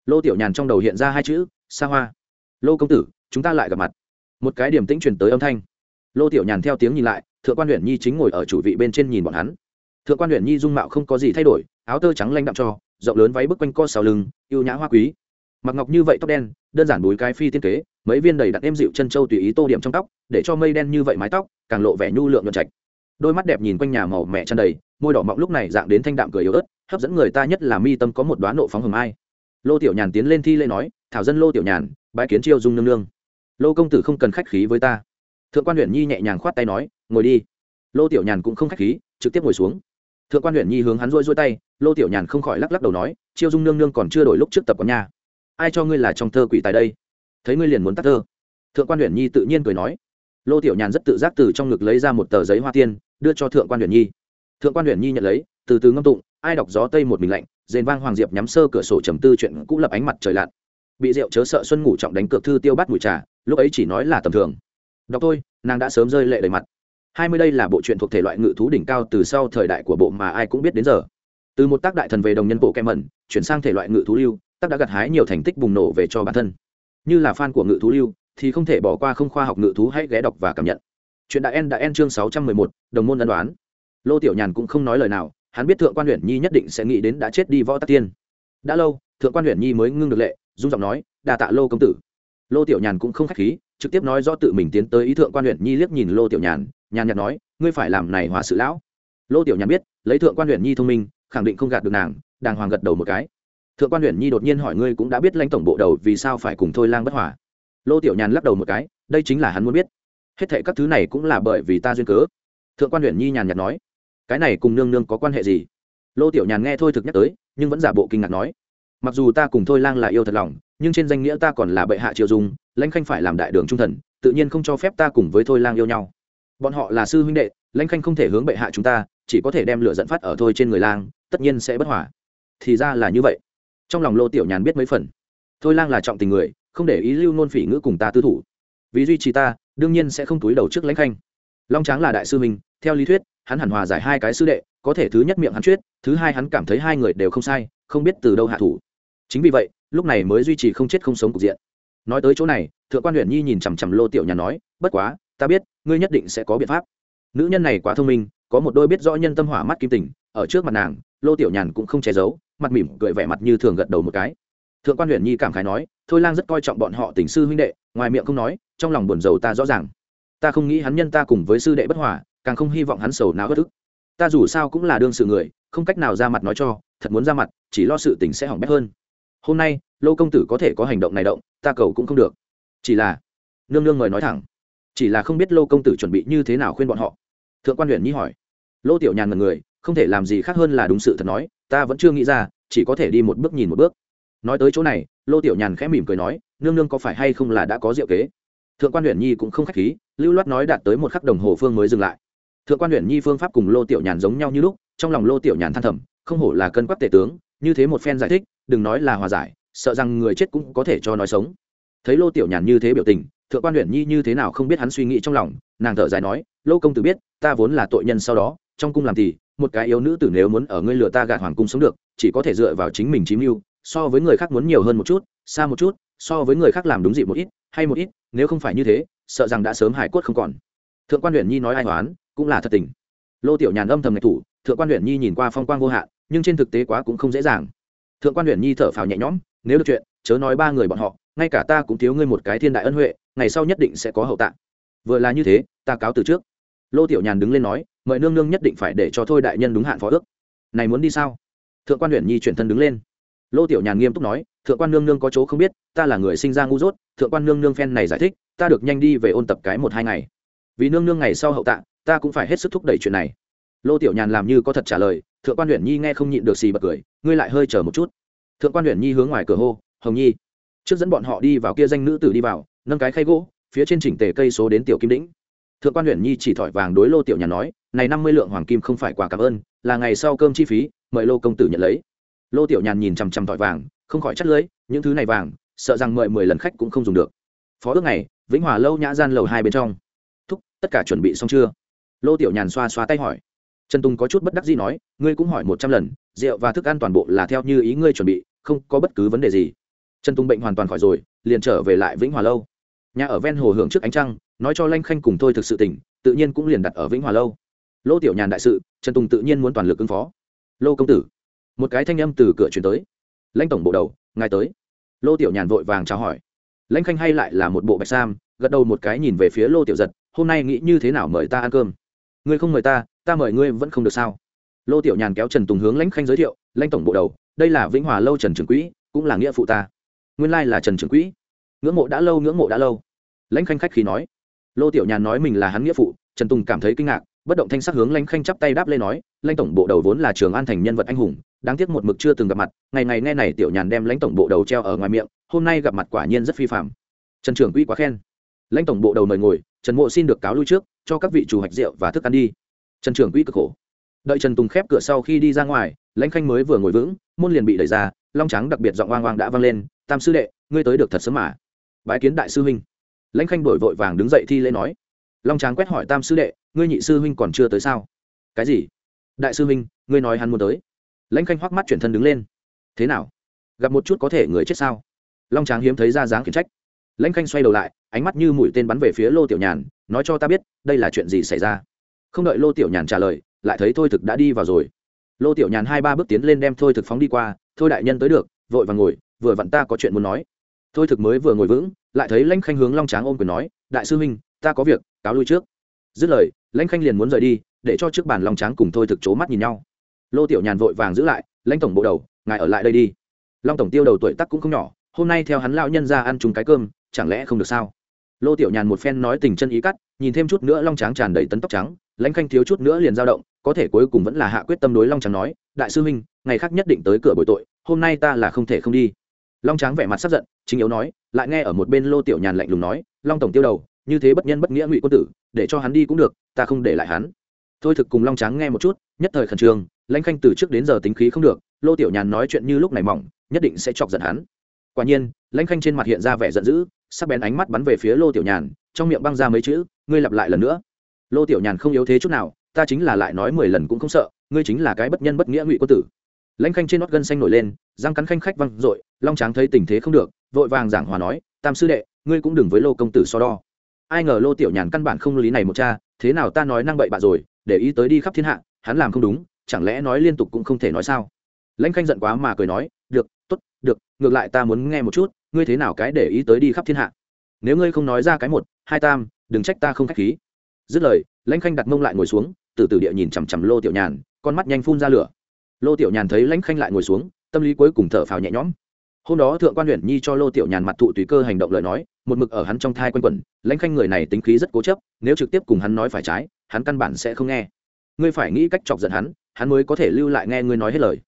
Lô tiểu nhàn trong đầu hiện ra hai chữ xa hoa. Lô công tử, chúng ta lại gặp mặt. Một cái điểm tĩnh truyền tới âm thanh. Lô tiểu nhàn theo tiếng nhìn lại thượng quan huyện nhi chính ngồi ở chủ vị bên trên nhìn bọn hắn. Thượng quan huyện nhi dung mạo không có gì thay đổi, áo tơ trắng lanh đậm cho, rộng lớn váy bức quanh co sau lưng, yêu nhã hoa quý. Mặc ngọc như vậy tóc đen, đơn giản búi cái phi tiên kế, mấy viên đầy đặt êm dịu chân trâu tùy ý tô điểm trong tóc, để cho mây đen như vậy mái tóc, càng lộ vẻ nhu lượng nhuận trạch. Đôi mắt đẹp nhìn quanh nhà màu mẹ chân đầy, môi đỏ mọng lúc này dạng đến thanh đạm cười yếu ớt, hấp dẫn người ta nhất là mi tâm có một đoán nộ phóng hầm ai lô tiểu nhàn tiến lên thi lễ nói, thảo dân lô tiểu nhàn bãi kiến chiêu dung nương nương. Lô công tử không cần khách khí với ta. Thượng quan huyện nhi nhẹ nhàng khoát tay nói ngồi đi. Lô tiểu nhàn cũng không khách khí, trực tiếp ngồi xuống. Thượng quan huyện nhi hướng hắn rôi rôi tay, lô tiểu nhàn không khỏi lắc lắc đầu nói, chiêu dung nương nương còn chưa đổi lúc trước tập quán nhà. Ai cho ngươi là trong thơ quỷ tài đây? Thấy ngươi liền muốn tắt thơ. Thượng quan huyện nhi tự nhiên cười nói. Lô tiểu nhàn rất tự giác từ trong ngực lấy ra một tờ giấy hoa tiên, đưa cho thượng quan huyện nhi. Thượng quan huyện nhi nhận lấy, từ từ ngâm tụng, ai đọc gió tây một mình lạnh dền vang hoàng diệp nhắm sơ cửa sổ trầm tư chuyện cũ lập ánh mặt trời lặn. Bị rượu chớ sợ xuân ngủ trọng đánh cược thư tiêu bát mùi trà, lúc ấy chỉ nói là tầm thường. Đọc tôi nàng đã sớm rơi lệ đầy mặt hai mươi đây là bộ truyện thuộc thể loại ngự thú đỉnh cao từ sau thời đại của bộ mà ai cũng biết đến giờ. Từ một tác đại thần về đồng nhân bộ kem mẩn, chuyển sang thể loại ngự thú lưu, tác đã gặt hái nhiều thành tích bùng nổ về cho bản thân. Như là fan của ngự thú lưu, thì không thể bỏ qua không khoa học ngự thú hãy ghé đọc và cảm nhận. Chuyện đại en đã en chương sáu trăm mười một, đồng môn ân đoán lô tiểu nhàn cũng không nói lời nào, hắn biết thượng quan huyện nhi nhất định sẽ nghĩ đến đã chết đi võ tắc tiên. Đã lâu, thượng quan huyện nhi mới ngưng được lệ, dung giọng nói đà tạ lô công tử. Lô tiểu nhàn cũng không k h á c h khí trực tiếp nói do tự mình tiến tới ý thượng quan huyện nhi liếc nhìn lô tiểu nhàn nhàn nhạt nói, ngươi phải làm này hòa sự lão. Lô tiểu nhàn biết, lấy thượng quan huyện nhi thông minh, khẳng định không gạt được nàng, đàng hoàng gật đầu một cái. Thượng quan huyện nhi đột nhiên hỏi ngươi cũng đã biết lãnh tổng bộ đầu vì sao phải cùng thôi lang bất hòa. Lô tiểu nhàn lắc đầu một cái, đây chính là hắn muốn biết. Hết thệ các thứ này cũng là bởi vì ta duyên cớ. Thượng quan huyện nhi nhàn nhạt nói, cái này cùng nương nương có quan hệ gì? Lô tiểu nhàn nghe thôi thực nhắc tới, nhưng vẫn giả bộ kinh ngạc nói, mặc dù ta cùng thôi lang là yêu thật lòng nhưng trên danh nghĩa ta còn là bệ hạ triều dung lãnh khanh phải làm đại đường trung thần, tự nhiên không cho phép ta cùng với thôi lang yêu nhau. Bọn họ là sư huynh đệ, lãnh khanh không thể hướng bệ hạ chúng ta, chỉ có thể đem lửa dẫn phát ở thôi trên người lang, tất nhiên sẽ bất hỏa thì ra là như vậy. Trong lòng lô tiểu nhàn biết mấy phần. Thôi lang là trọng tình người, không để ý lưu nôn phỉ ngữ cùng ta tư thủ. Vì duy trì ta, đương nhiên sẽ không túi đầu trước lãnh khanh. Long tráng là đại sư huynh, theo lý thuyết, hắn hẳn hòa giải hai cái sư đệ, có thể thứ nhất miệng hắn chuyết, thứ hai hắn cảm thấy hai người đều không sai, không biết từ đâu hạ thủ. Chính vì vậy lúc này mới duy trì không chết không sống cục diện. Nói tới chỗ này, thượng quan huyện nhi nhìn chằm chằm lô tiểu nhàn nói, bất quá, ta biết, ngươi nhất định sẽ có biện pháp. Nữ nhân này quá thông minh, có một đôi biết rõ nhân tâm hỏa mắt kim tình, ở trước mặt nàng, lô tiểu nhàn cũng không che giấu, mặt mỉm cười vẻ mặt như thường gật đầu một cái. Thượng quan huyện nhi cảm khái nói, thôi lang rất coi trọng bọn họ tình sư huynh đệ, ngoài miệng không nói, trong lòng buồn rầu ta rõ ràng. Ta không nghĩ hắn nhân ta cùng với sư đệ bất hòa, càng không hy vọng hắn sầu não bất ức. Ta dù sao cũng là đương sự người, không cách nào ra mặt nói cho, thật muốn ra mặt, chỉ lo sự tình sẽ hỏng bét hơn hôm nay, lô công tử có thể có hành động này động, ta cầu cũng không được. Chỉ là, nương nương mời nói thẳng. Chỉ là không biết lô công tử chuẩn bị như thế nào khuyên bọn họ. Thượng quan huyện nhi hỏi. Lô tiểu nhàn mật người, không thể làm gì khác hơn là đúng sự thật nói, ta vẫn chưa nghĩ ra, chỉ có thể đi một bước nhìn một bước. Nói tới chỗ này, lô tiểu nhàn khẽ mỉm cười nói, nương nương có phải hay không là đã có diệu kế? Thượng quan huyện nhi cũng không k h á c h khí, lưu loát nói đạt tới một khắc đồng hồ phương mới dừng lại. Thượng quan huyện nhi phương pháp cùng lô tiểu nhàn giống nhau như lúc, trong lòng lô tiểu nhàn than thầm, không hổ là cân quắc tể tướng, như thế một phen giải thích đừng nói là hòa giải, sợ rằng người chết cũng có thể cho nói sống. Thấy lô tiểu nhàn như thế biểu tình, thượng quan huyện nhi như thế nào không biết hắn suy nghĩ trong lòng, nàng thở dài nói, lô công tử biết, ta vốn là tội nhân sau đó, trong cung làm thì, một cái yếu nữ tử nếu muốn ở ngươi lừa ta gạt hoàng cung sống được, chỉ có thể dựa vào chính mình chiếm mưu, so với người khác muốn nhiều hơn một chút, xa một chút, so với người khác làm đúng dị một ít, hay một ít, nếu không phải như thế, sợ rằng đã sớm hải quất không còn. Thượng quan huyện nhi nói ai hoán, cũng là thật tình. Lô tiểu nhàn âm thầm ngạch thủ, thượng quan huyện nhi nhìn qua phong quang vô hạn, nhưng trên thực tế quá cũng không dễ dàng thượng quan huyện nhi thở phào nhẹ nhõm, nếu được chuyện, chớ nói ba người bọn họ, ngay cả ta cũng thiếu ngươi một cái thiên đại ân huệ, ngày sau nhất định sẽ có hậu tạng vừa là như thế, ta cáo từ trước. Lô tiểu nhàn đứng lên nói, mời nương nương nhất định phải để cho thôi đại nhân đúng hạn phó ước. Này muốn đi sao? Thượng quan huyện nhi chuyển thân đứng lên. Lô tiểu nhàn nghiêm túc nói, thượng quan nương nương có chỗ không biết, ta là người sinh ra ngu dốt, thượng quan nương nương phen này giải thích, ta được nhanh đi về ôn tập cái một hai ngày. Vì nương nương ngày sau hậu tạ, ta cũng phải hết sức thúc đẩy chuyện này lô tiểu nhàn làm như có thật trả lời, thượng quan huyện nhi nghe không nhịn được xì bật cười, ngươi lại hơi chờ một chút. Thượng quan huyện nhi hướng ngoài cửa hô, hồng nhi. Trước dẫn bọn họ đi vào kia danh nữ tử đi vào, nâng cái khay gỗ, phía trên chỉnh tề cây số đến tiểu kim đĩnh. Thượng quan huyện nhi chỉ thỏi vàng đối lô tiểu nhàn nói, này năm mươi lượng hoàng kim không phải quà cảm ơn, là ngày sau cơm chi phí, mời lô công tử nhận lấy. Lô tiểu nhàn nhìn chằm chằm thỏi vàng, không khỏi chắt lưới những thứ này vàng, sợ rằng mời mười lần khách cũng không dùng được. Phó ước này vĩnh hòa lâu nhã gian lầu hai bên trong. Thúc, tất cả chuẩn bị xong chưa? Lô tiểu nhàn xoa xoa tay hỏi trần tùng có chút bất đắc gì nói, ngươi cũng hỏi một trăm lần, rượu và thức ăn toàn bộ là theo như ý ngươi chuẩn bị, không có bất cứ vấn đề gì. Trần tùng bệnh hoàn toàn khỏi rồi, liền trở về lại vĩnh hòa lâu. Nhà ở ven hồ hưởng trước ánh trăng, nói cho lanh khanh cùng tôi thực sự tỉnh, tự nhiên cũng liền đặt ở vĩnh hòa lâu. Lô tiểu nhàn đại sự, trần tùng tự nhiên muốn toàn lực ứng phó. Lô công tử. Một cái thanh âm từ cửa chuyển tới. Lãnh tổng bộ đầu, ngài tới. Lô tiểu nhàn vội vàng chào hỏi. Lãnh khanh hay lại là một bộ bạch sam, gật đầu một cái nhìn về phía lô tiểu giật, hôm nay nghĩ như thế nào mời ta ăn cơm? Ngươi không mời ta ta mời ngươi vẫn không được sao? Lô tiểu nhàn kéo trần tùng hướng lãnh khanh giới thiệu, lãnh tổng bộ đầu, đây là vĩnh hòa lâu trần trường quỹ, cũng là nghĩa phụ ta. Nguyên lai là trần trường quỹ. Ngưỡng mộ đã lâu, ngưỡng mộ đã lâu. Lãnh khanh khách khí nói. Lô tiểu nhàn nói mình là hắn nghĩa phụ, trần tùng cảm thấy kinh ngạc, bất động thanh sắc hướng lãnh khanh chắp tay đáp lên nói, lãnh tổng bộ đầu vốn là trường an thành nhân vật anh hùng, đáng tiếc một mực chưa từng gặp mặt, ngày ngày nghe này tiểu nhàn đem lãnh tổng bộ đầu treo ở ngoài miệng, hôm nay gặp mặt quả nhiên rất phi phạm trần trưởng quỹ quá khen. Lãnh tổng bộ đầu mời ngồi, trần mộ xin được cáo lui trước, cho các vị chủ hạch rượu và thức ăn đi trần trưởng quỹ cực khổ. Đợi trần tùng khép cửa sau khi đi ra ngoài, lãnh khanh mới vừa ngồi vững, môn liền bị đẩy ra, long trắng đặc biệt giọng oang oang đã vang lên, tam sư đệ, ngươi tới được thật sớm mà. Bái kiến đại sư huynh. Lãnh khanh đổi vội vàng đứng dậy thi lễ nói. Long tráng quét hỏi, tam sư đệ, ngươi nhị sư huynh còn chưa tới sao? Cái gì? Đại sư huynh, ngươi nói hắn muốn tới. Lãnh khanh hoắc mắt chuyển thân đứng lên. Thế nào? Gặp một chút có thể người chết sao? Long tráng hiếm thấy ra dáng khiển trách. Lãnh khanh xoay đầu lại, ánh mắt như mũi tên bắn về phía lô tiểu nhàn, nói cho ta biết, đây là chuyện gì xảy ra? Không đợi lô tiểu nhàn trả lời, lại thấy thôi thực đã đi vào rồi. Lô tiểu nhàn hai ba bước tiến lên đem thôi thực phóng đi qua, thôi đại nhân tới được, vội và ngồi, vừa vặn ta có chuyện muốn nói. Thôi thực mới vừa ngồi vững, lại thấy lãnh khanh hướng long tráng ôm quyền nói, đại sư huynh, ta có việc, cáo lui trước. Dứt lời, lãnh khanh liền muốn rời đi, để cho trước bàn long tráng cùng thôi thực c mắt nhìn nhau. Lô tiểu nhàn vội vàng giữ lại, lãnh tổng bộ đầu, ngài ở lại đây đi. Long tổng tiêu đầu tuổi tắc cũng không nhỏ, hôm nay theo hắn lao nhân ra ăn chung cái cơm, chẳng lẽ không được sao? Lô tiểu nhàn một phen nói tình chân ý cắt, nhìn thêm chút nữa long tráng tràn đầy tấn tóc trắng, lãnh khanh thiếu chút nữa liền dao động, có thể cuối cùng vẫn là hạ quyết tâm đối long tráng nói, đại sư huynh, ngày khác nhất định tới cửa bội tội, hôm nay ta là không thể không đi. Long tráng vẻ mặt sắc giận, chính yếu nói, lại nghe ở một bên lô tiểu nhàn lạnh lùng nói, long tổng tiêu đầu, như thế bất nhân bất nghĩa ngụy quân tử, để cho hắn đi cũng được, ta không để lại hắn. Thôi thực cùng long tráng nghe một chút, nhất thời khẩn trương, lãnh khanh từ trước đến giờ tính khí không được, lô tiểu nhàn nói chuyện như lúc này mỏng, nhất định sẽ chọc giận hắn. Quả nhiên lãnh khanh trên mặt hiện ra vẻ giận dữ, sắc bén ánh mắt bắn về phía lô tiểu nhàn, trong miệng băng ra mấy chữ, ngươi lặp lại lần nữa. Lô tiểu nhàn không yếu thế chút nào, ta chính là lại nói mười lần cũng không sợ, ngươi chính là cái bất nhân bất nghĩa ngụy quân tử. Lãnh khanh trên nót gân xanh nổi lên, răng cắn khanh khách văng r ộ i long tráng thấy tình thế không được, vội vàng giảng hòa nói, tam sư đệ, ngươi cũng đừng với lô công tử so đo. Ai ngờ lô tiểu nhàn căn bản không lý này một cha, thế nào ta nói năng bậy bạ rồi, để ý tới đi khắp thiên hạ, hắn làm không đúng, chẳng lẽ nói liên tục cũng không thể nói sao? Lãnh khanh giận quá mà cười nói Tốt, được ngược lại ta muốn nghe một chút ngươi thế nào cái để ý tới đi khắp thiên hạ? Nếu ngươi không nói ra cái một hai tam đừng trách ta không k h á c h khí. Dứt lời lãnh khanh đặt mông lại ngồi xuống từ từ địa nhìn chằm chằm lô tiểu nhàn con mắt nhanh phun ra lửa. Lô tiểu nhàn thấy lãnh khanh lại ngồi xuống tâm lý cuối cùng thở phào nhẹ nhõm. Hôm đó thượng quan huyện nhi cho lô tiểu nhàn mặt thụ tùy cơ hành động lời nói một mực ở hắn trong thai quanh quẩn lãnh khanh người này tính khí rất cố chấp nếu trực tiếp cùng hắn nói phải trái hắn căn bản sẽ không nghe. Ngươi phải nghĩ cách chọc giận hắn hắn mới có thể lưu lại nghe ngươi nói hết lời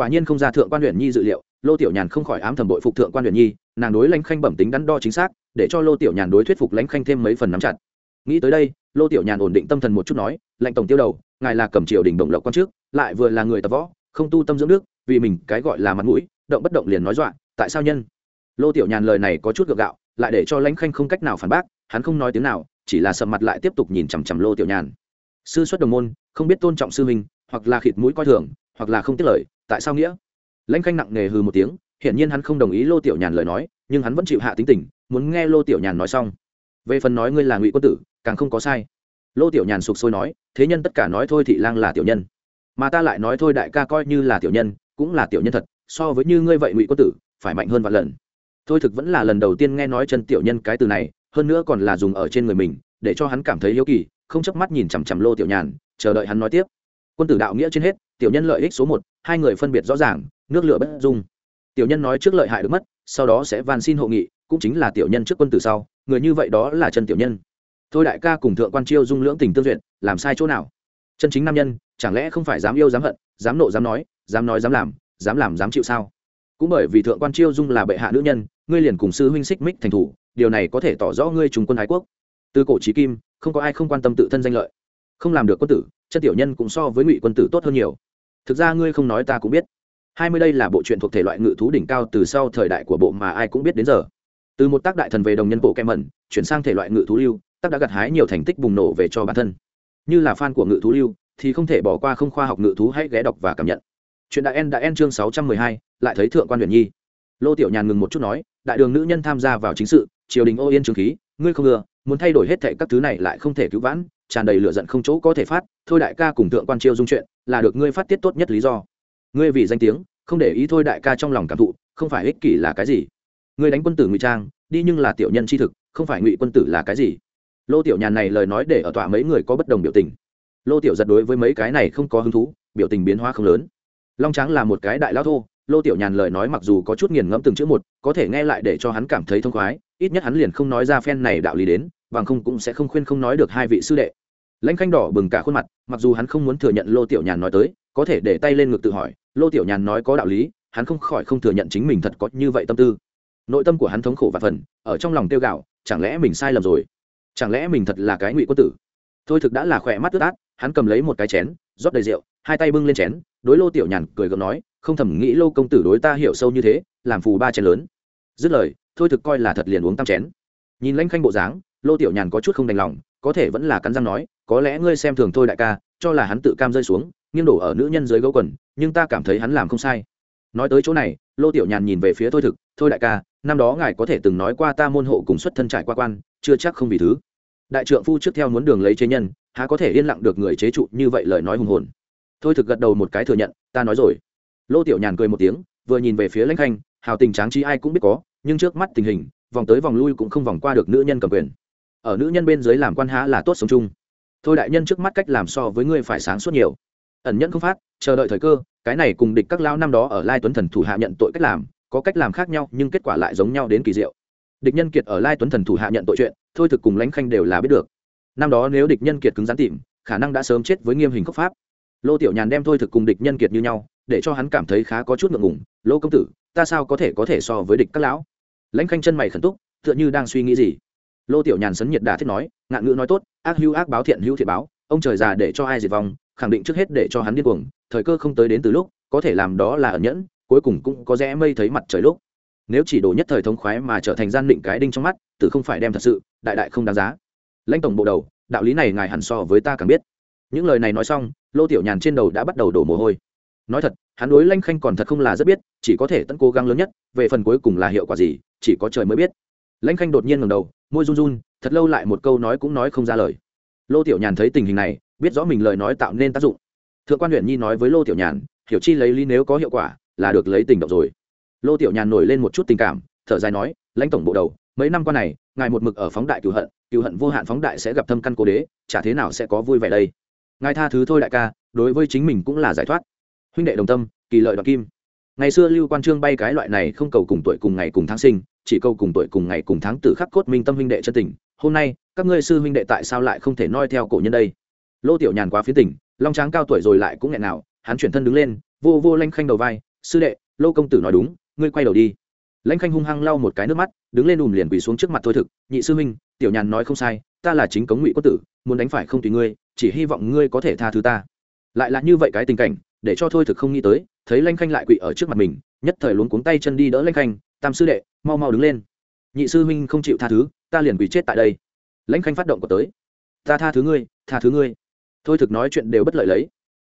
quả nhiên không ra thượng quan huyện nhi dự liệu, lô tiểu nhàn không khỏi ám thầm bội phục thượng quan huyện nhi, nàng đối lãnh khanh bẩm tính đắn đo chính xác, để cho lô tiểu nhàn đối thuyết phục lãnh khanh thêm mấy phần nắm chặt. Nghĩ tới đây, lô tiểu nhàn ổn định tâm thần một chút nói, lệnh tổng tiêu đầu, ngài là cầm triều đình đồng lộc quan trước, lại vừa là người tập võ, không tu tâm dưỡng đức, vì mình cái gọi là mặt mũi, động bất động liền nói dọa, tại sao nhân? Lô tiểu nhàn lời này có chút gượng gạo, lại để cho lãnh khanh không cách nào phản bác, hắn không nói tiếng nào, chỉ là sầm mặt lại tiếp tục nhìn chằm chằm lô tiểu nhàn. Sư xuất đồng môn, không biết tôn trọng sư huynh, hoặc là khịt mũi coi thường, hoặc là không tiết lời tại sao nghĩa? Lãnh khanh nặng nề hừ một tiếng, hiển nhiên hắn không đồng ý lô tiểu nhàn lời nói, nhưng hắn vẫn chịu hạ tính tình, muốn nghe lô tiểu nhàn nói xong. Về phần nói ngươi là ngụy quân tử, càng không có sai. Lô tiểu nhàn sục sôi nói, thế nhân tất cả nói thôi thị lang là tiểu nhân. Mà ta lại nói thôi đại ca coi như là tiểu nhân, cũng là tiểu nhân thật, so với như ngươi vậy ngụy quân tử, phải mạnh hơn vạn lần. Thôi thực vẫn là lần đầu tiên nghe nói chân tiểu nhân cái từ này, hơn nữa còn là dùng ở trên người mình, để cho hắn cảm thấy hiếu kỳ, không chớp mắt nhìn chằm chằm lô tiểu nhàn, chờ đợi hắn nói tiếp. Quân tử đạo nghĩa trên hết tiểu nhân lợi ích số một, hai người phân biệt rõ ràng, nước lửa bất dung. Tiểu nhân nói trước lợi hại được mất, sau đó sẽ van xin hộ nghị, cũng chính là tiểu nhân trước quân tử sau, người như vậy đó là chân tiểu nhân. Thôi đại ca cùng thượng quan chiêu dung lưỡng tình tương duyệt, làm sai chỗ nào? Chân chính nam nhân, chẳng lẽ không phải dám yêu dám hận, dám nộ dám nói dám nói dám làm dám làm dám chịu sao? Cũng bởi vì thượng quan chiêu dung là bệ hạ nữ nhân, ngươi liền cùng sư huynh xích mích thành thủ, điều này có thể tỏ rõ ngươi trùng quân ái quốc. Từ cổ trí kim, không có ai không quan tâm tự thân danh lợi. Không làm được quân tử, chân tiểu nhân cũng so với ngụy quân tử tốt hơn nhiều thực ra ngươi không nói ta cũng biết. Hai mươi đây là bộ truyện thuộc thể loại ngự thú đỉnh cao từ sau thời đại của bộ mà ai cũng biết đến giờ. Từ một tác đại thần về đồng nhân bộ kem mẩn chuyển sang thể loại ngự thú lưu, tác đã gặt hái nhiều thành tích bùng nổ về cho bản thân. Như là fan của ngự thú lưu, thì không thể bỏ qua không khoa học ngự thú hãy ghé đọc và cảm nhận. Chuyện đại en đã en chương sáu trăm mười hai, lại thấy thượng quan huyền nhi. Lô tiểu nhàn ngừng một chút nói, đại đường nữ nhân tham gia vào chính sự, triều đình ô yên trường khí, ngươi không ngừa muốn thay đổi hết thệ các thứ này lại không thể cứu vãn tràn đầy lửa giận không chỗ có thể phát, thôi đại ca cùng thượng quan chiêu dung chuyện, là được ngươi phát tiết tốt nhất lý do. Ngươi vì danh tiếng, không để ý thôi đại ca trong lòng cảm thụ, không phải ích kỷ là cái gì. Ngươi đánh quân tử ngụy trang, đi nhưng là tiểu nhân chi thực, không phải ngụy quân tử là cái gì. Lô tiểu nhàn này lời nói để ở tọa mấy người có bất đồng biểu tình. Lô tiểu giật đối với mấy cái này không có hứng thú, biểu tình biến hóa không lớn. Long tráng là một cái đại lao thô, lô tiểu nhàn lời nói mặc dù có chút nghiền ngẫm từng chữ một, có thể nghe lại để cho hắn cảm thấy thông khoái, ít nhất hắn liền không nói ra phen này đạo lý đến, bằng không cũng sẽ không khuyên không nói được hai vị sư đệ lãnh khanh đỏ bừng cả khuôn mặt, mặc dù hắn không muốn thừa nhận lô tiểu nhàn nói tới, có thể để tay lên ngực tự hỏi, lô tiểu nhàn nói có đạo lý, hắn không khỏi không thừa nhận chính mình thật có như vậy tâm tư. Nội tâm của hắn thống khổ và phần, ở trong lòng tiêu gạo chẳng lẽ mình sai lầm rồi? Chẳng lẽ mình thật là cái ngụy quân tử? Thôi thực đã là khỏe mắt ướt át, hắn cầm lấy một cái chén, rót đầy rượu, hai tay bưng lên chén, đối lô tiểu nhàn cười gượng nói, không thầm nghĩ lô công tử đối ta hiểu sâu như thế, làm phù ba chén lớn. Dứt lời, thôi thực coi là thật liền uống tam chén. Nhìn lãnh khanh bộ dáng, lô tiểu nhàn có chút không đành lòng, có thể vẫn là cắn răng nói có lẽ ngươi xem thường thôi đại ca, cho là hắn tự cam rơi xuống, nghiêng đổ ở nữ nhân dưới gấu quần, nhưng ta cảm thấy hắn làm không sai. Nói tới chỗ này, lô tiểu nhàn nhìn về phía thôi thực, thôi đại ca, năm đó ngài có thể từng nói qua ta môn hộ cùng xuất thân trải qua quan, chưa chắc không vì thứ. Đại trượng phu trước theo muốn đường lấy chế nhân, há có thể yên lặng được người chế trụ như vậy lời nói hùng hồn? Thôi thực gật đầu một cái thừa nhận, ta nói rồi. Lô tiểu nhàn cười một tiếng, vừa nhìn về phía lãnh khanh, hào tình tráng trí ai cũng biết có, nhưng trước mắt tình hình, vòng tới vòng lui cũng không vòng qua được nữ nhân cầm quyền. Ở nữ nhân bên dưới làm quan há là tốt sống chung thôi đại nhân trước mắt cách làm so với ngươi phải sáng suốt nhiều. Ẩn nhẫn không phát, chờ đợi thời cơ, cái này cùng địch các lao năm đó ở lai tuấn thần thủ hạ nhận tội cách làm, có cách làm khác nhau, nhưng kết quả lại giống nhau đến kỳ diệu. Địch nhân kiệt ở lai tuấn thần thủ hạ nhận tội chuyện, thôi thực cùng lãnh khanh đều là biết được. Năm đó nếu địch nhân kiệt cứng rắn tìm, khả năng đã sớm chết với nghiêm hình cấp pháp. Lô tiểu nhàn đem thôi thực cùng địch nhân kiệt như nhau, để cho hắn cảm thấy khá có chút ngượng ngùng, lô công tử, ta sao có thể có thể so với địch các lão? Lãnh khanh chân mày khẩn túc, tựa như đang suy nghĩ gì? Lô tiểu nhàn sấn nhiệt đà thiết nói, ngạn ngữ nói tốt, ác hữu ác báo thiện hữu thiện báo, ông trời già để cho ai diệt vong, khẳng định trước hết để cho hắn điên cuồng, thời cơ không tới đến từ lúc, có thể làm đó là ẩn nhẫn, cuối cùng cũng có rẽ mây thấy mặt trời lúc. Nếu chỉ đổ nhất thời thống khoái mà trở thành gian định cái đinh trong mắt tự không phải đem thật sự, đại đại không đáng giá. Lãnh tổng bộ đầu, đạo lý này ngài hẳn so với ta càng biết. Những lời này nói xong, lô tiểu nhàn trên đầu đã bắt đầu đổ mồ hôi. Nói thật, hắn đối lanh khanh còn thật không là rất biết, chỉ có thể tận cố gắng lớn nhất, về phần cuối cùng là hiệu quả gì, chỉ có trời mới biết. Lãnh khanh đột nhiên ngầm đầu môi run run, thật lâu lại một câu nói cũng nói không ra lời. Lô tiểu nhàn thấy tình hình này, biết rõ mình lời nói tạo nên tác dụng. Thượng quan huyện nhi nói với lô tiểu nhàn, hiểu chi lấy lý nếu có hiệu quả, là được lấy tình động rồi. Lô tiểu nhàn nổi lên một chút tình cảm, thở dài nói, lãnh tổng bộ đầu, mấy năm qua này, ngài một mực ở phóng đại cựu hận cựu hận vô hạn phóng đại sẽ gặp thâm căn cố đế, chả thế nào sẽ có vui vẻ đây? Ngài tha thứ thôi đại ca, đối với chính mình cũng là giải thoát. Huynh đệ đồng tâm, kỳ lợi đoạt kim. Ngày xưa lưu quan trương bay cái loại này không cầu cùng tuổi cùng ngày cùng tháng sinh chỉ câu cùng tuổi cùng ngày cùng tháng tử khắc cốt minh tâm huynh đệ chân tình, hôm nay, các ngươi sư huynh đệ tại sao lại không thể noi theo cổ nhân đây? Lô tiểu nhàn quá phía tỉnh long tráng cao tuổi rồi lại cũng nghẹn nào, hắn chuyển thân đứng lên, vô vô lanh khanh đầu vai, sư đệ, lô công tử nói đúng, ngươi quay đầu đi. Lãnh khanh hung hăng lau một cái nước mắt, đứng lên ùm liền quỳ xuống trước mặt thôi thực, nhị sư huynh, tiểu nhàn nói không sai, ta là chính cống ngụy quốc tử, muốn đánh phải không tùy ngươi, chỉ hy vọng ngươi có thể tha thứ ta. Lại là như vậy cái tình cảnh, để cho thôi thực không nghĩ tới, thấy lanh khanh lại quỵ ở trước mặt mình, nhất thời luống cuống tay chân đi đỡ lanh khanh tam sư đệ, mau mau đứng lên. Nhị sư huynh không chịu tha thứ, ta liền quỳ chết tại đây. Lãnh khanh phát động của tới. Ta tha thứ ngươi, tha thứ ngươi. Thôi thực nói chuyện đều bất lợi lấy.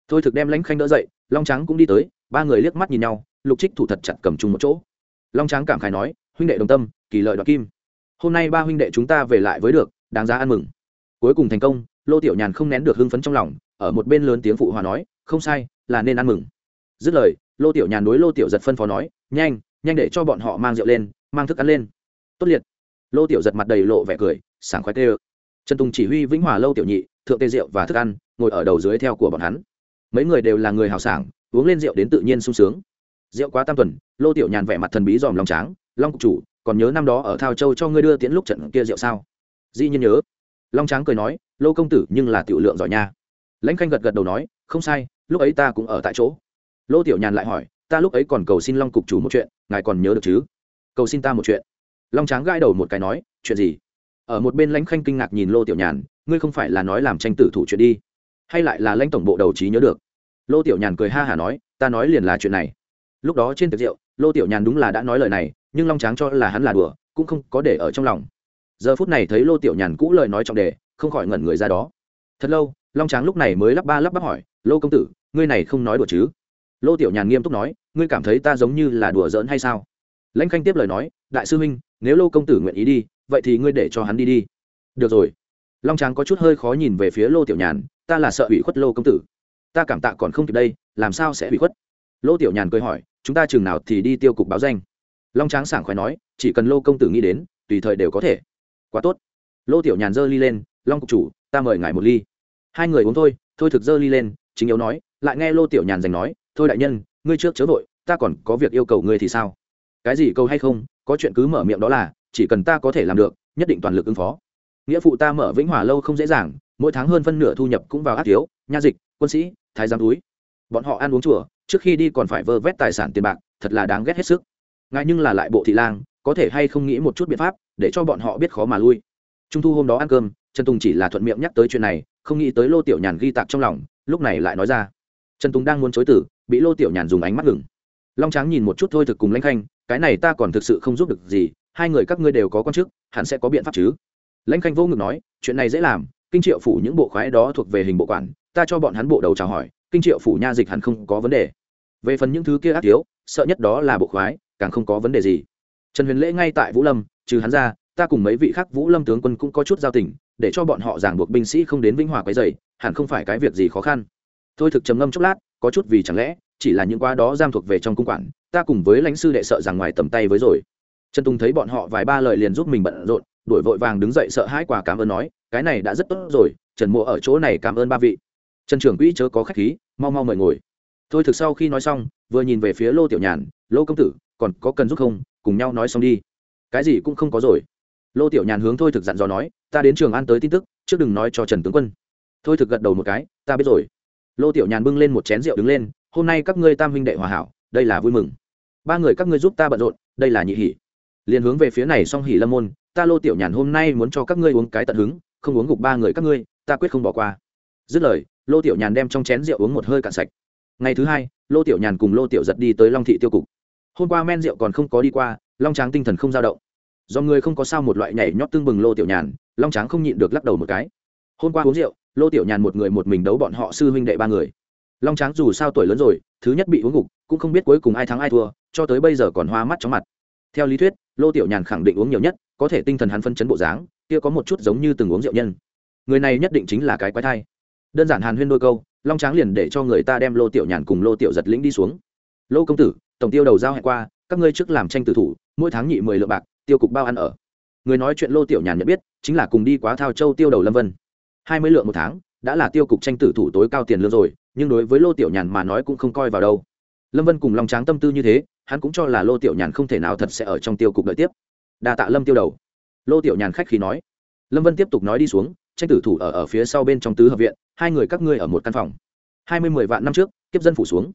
Thôi thực đem lãnh khanh đỡ dậy, long trắng cũng đi tới, ba người liếc mắt nhìn nhau, lục trích thủ thật chặt cầm chung một chỗ. Long trắng cảm khải nói, huynh đệ đồng tâm, kỳ lợi đoạt kim. Hôm nay ba huynh đệ chúng ta về lại với được, đáng giá ăn mừng. Cuối cùng thành công, lô tiểu nhàn không nén được hưng phấn trong lòng, ở một bên lớn tiếng phụ hòa nói, không sai, là nên ăn mừng. Dứt lời, lô tiểu nhàn đối lô tiểu giật phân phó nói, nhanh nhanh để cho bọn họ mang rượu lên, mang thức ăn lên. Tốt liệt. Lô tiểu giật mặt đầy lộ vẻ cười, sảng khoái tê ơ trần tùng chỉ huy vĩnh hòa lâu tiểu nhị, thượng tê rượu và thức ăn, ngồi ở đầu dưới theo của bọn hắn. Mấy người đều là người hào sảng, uống lên rượu đến tự nhiên sung sướng. Rượu quá tam tuần, lô tiểu nhàn vẻ mặt thần bí dòm lòng tráng, long cục chủ, còn nhớ năm đó ở thao châu cho ngươi đưa tiễn lúc trận kia rượu sao? Dĩ nhiên nhớ. Long tráng cười nói, lô công tử, nhưng là tiểu lượng giỏi nha. Lãnh khanh gật gật đầu nói, không sai, lúc ấy ta cũng ở tại chỗ. Lô tiểu nhàn lại hỏi ta lúc ấy còn cầu xin long cục chủ một chuyện, ngài còn nhớ được chứ? Cầu xin ta một chuyện. Long tráng gãi đầu một cái nói, chuyện gì? Ở một bên lãnh khanh kinh ngạc nhìn lô tiểu nhàn, ngươi không phải là nói làm tranh tử thủ chuyện đi, hay lại là lãnh tổng bộ đầu trí nhớ được? Lô tiểu nhàn cười ha hả nói, ta nói liền là chuyện này. Lúc đó trên tiệc rượu, lô tiểu nhàn đúng là đã nói lời này, nhưng long tráng cho là hắn là đùa, cũng không có để ở trong lòng. Giờ phút này thấy lô tiểu nhàn cũ lời nói trọng đề, không khỏi ngẩn người ra đó. Thật lâu, long tráng lúc này mới lắp ba lắp bắp hỏi, lô công tử, ngươi này không nói đùa chứ? Lô tiểu nhàn nghiêm túc nói, ngươi cảm thấy ta giống như là đùa giỡn hay sao? Lãnh khanh tiếp lời nói, đại sư huynh, nếu lô công tử nguyện ý đi, vậy thì ngươi để cho hắn đi đi. Được rồi. Long tráng có chút hơi khó nhìn về phía lô tiểu nhàn, ta là sợ ủy khuất lô công tử. Ta cảm tạ còn không kịp đây, làm sao sẽ ủy khuất? Lô tiểu nhàn cười hỏi, chúng ta chừng nào thì đi tiêu cục báo danh? Long tráng sảng khoái nói, chỉ cần lô công tử nghĩ đến, tùy thời đều có thể. Quá tốt. Lô tiểu nhàn giơ ly lên, long cục chủ, ta mời ngài một ly. Hai người uống thôi thôi thực giơ ly lên, chính yếu nói, lại nghe lô tiểu nhàn giành nói thôi đại nhân, ngươi trước chớ vội, ta còn có việc yêu cầu ngươi thì sao? Cái gì câu hay không, có chuyện cứ mở miệng đó là, chỉ cần ta có thể làm được, nhất định toàn lực ứng phó. Nghĩa phụ ta mở vĩnh hòa lâu không dễ dàng, mỗi tháng hơn phân nửa thu nhập cũng vào ác thiếu, nha dịch, quân sĩ, thái giám túi. Bọn họ ăn uống chùa, trước khi đi còn phải vơ vét tài sản tiền bạc, thật là đáng ghét hết sức. Ngài nhưng là lại bộ thị lang, có thể hay không nghĩ một chút biện pháp, để cho bọn họ biết khó mà lui. Trung thu hôm đó ăn cơm, trần tùng chỉ là thuận miệng nhắc tới chuyện này, không nghĩ tới lô tiểu nhàn ghi tạc trong lòng, lúc này lại nói ra trần tùng đang muốn chối tử bị lô tiểu nhàn dùng ánh mắt ngừng. Long tráng nhìn một chút thôi thực cùng lãnh khanh, cái này ta còn thực sự không giúp được gì, hai người các ngươi đều có con chức, hẳn sẽ có biện pháp chứ. Lãnh khanh vô ngực nói, chuyện này dễ làm, kinh triệu phủ những bộ khoái đó thuộc về hình bộ quản, ta cho bọn hắn bộ đầu chào hỏi, kinh triệu phủ nha dịch hẳn không có vấn đề. Về phần những thứ kia ác thiếu, sợ nhất đó là bộ khoái, càng không có vấn đề gì. Trần huyền lễ ngay tại vũ lâm, trừ hắn ra, ta cùng mấy vị khác vũ lâm tướng quân cũng có chút giao tình, để cho bọn họ giảng buộc binh sĩ không đến vĩnh hòa quấy dày hẳn không phải cái việc gì khó khăn thôi thực trầm ngâm chốc lát, có chút vì chẳng lẽ, chỉ là những quá đó giam thuộc về trong cung quản, ta cùng với lãnh sư đệ sợ rằng ngoài tầm tay với rồi. Trần tùng thấy bọn họ vài ba lời liền giúp mình bận rộn, đuổi vội vàng đứng dậy sợ hãi quả cảm ơn nói, cái này đã rất tốt rồi, trần mộ ở chỗ này cảm ơn ba vị. Trần trưởng quỹ chớ có khách khí, mau mau mời ngồi. Thôi thực sau khi nói xong, vừa nhìn về phía lô tiểu nhàn, lô công tử, còn có cần giúp không? Cùng nhau nói xong đi. Cái gì cũng không có rồi. Lô tiểu nhàn hướng thôi thực dặn dò nói, ta đến trường an tới tin tức, trước đừng nói cho trần tướng quân. Thôi thực gật đầu một cái, ta biết rồi lô tiểu nhàn bưng lên một chén rượu đứng lên, hôm nay các ngươi tam huynh đệ hòa hảo, đây là vui mừng. Ba người các ngươi giúp ta bận rộn, đây là nhị hỷ liền hướng về phía này song hỷ lâm môn, ta lô tiểu nhàn hôm nay muốn cho các ngươi uống cái tận hứng, không uống gục ba người các ngươi, ta quyết không bỏ qua. Dứt lời, lô tiểu nhàn đem trong chén rượu uống một hơi cạn sạch. Ngày thứ hai, lô tiểu nhàn cùng lô tiểu giật đi tới long thị tiêu cục. Hôm qua men rượu còn không có đi qua, long tráng tinh thần không dao động. Do người không có sao một loại nhảy nhót tương bừng lô tiểu nhàn, long tráng không nhịn được lắc đầu một cái hôm qua uống rượu, lô tiểu nhàn một người một mình đấu bọn họ sư huynh đệ ba người. Long tráng dù sao tuổi lớn rồi, thứ nhất bị uống gục cũng không biết cuối cùng ai thắng ai thua, cho tới bây giờ còn hoa mắt chóng mặt. Theo lý thuyết, lô tiểu nhàn khẳng định uống nhiều nhất, có thể tinh thần hắn phân chấn bộ dáng, kia có một chút giống như từng uống rượu nhân. Người này nhất định chính là cái quái thai. Đơn giản hàn huyên đôi câu, long tráng liền để cho người ta đem lô tiểu nhàn cùng lô tiểu giật lĩnh đi xuống. Lô công tử, tổng tiêu đầu giao hẹn qua, các ngươi trước làm tranh tử thủ, mỗi tháng nhị mười lượng bạc, tiêu cục bao ăn ở. Người nói chuyện lô tiểu nhàn nhận biết, chính là cùng đi quá thao châu tiêu đầu lâm vân hai mươi lượng một tháng, đã là tiêu cục tranh tử thủ tối cao tiền lương rồi, nhưng đối với lô tiểu nhàn mà nói cũng không coi vào đâu. Lâm vân cùng long tráng tâm tư như thế, hắn cũng cho là lô tiểu nhàn không thể nào thật sẽ ở trong tiêu cục đợi tiếp. Đa tạ lâm tiêu đầu. Lô tiểu nhàn khách khí nói. Lâm vân tiếp tục nói đi xuống, tranh tử thủ ở ở phía sau bên trong tứ hợp viện, hai người các ngươi ở một căn phòng. hai mươi mười vạn năm trước, kiếp dân phủ xuống.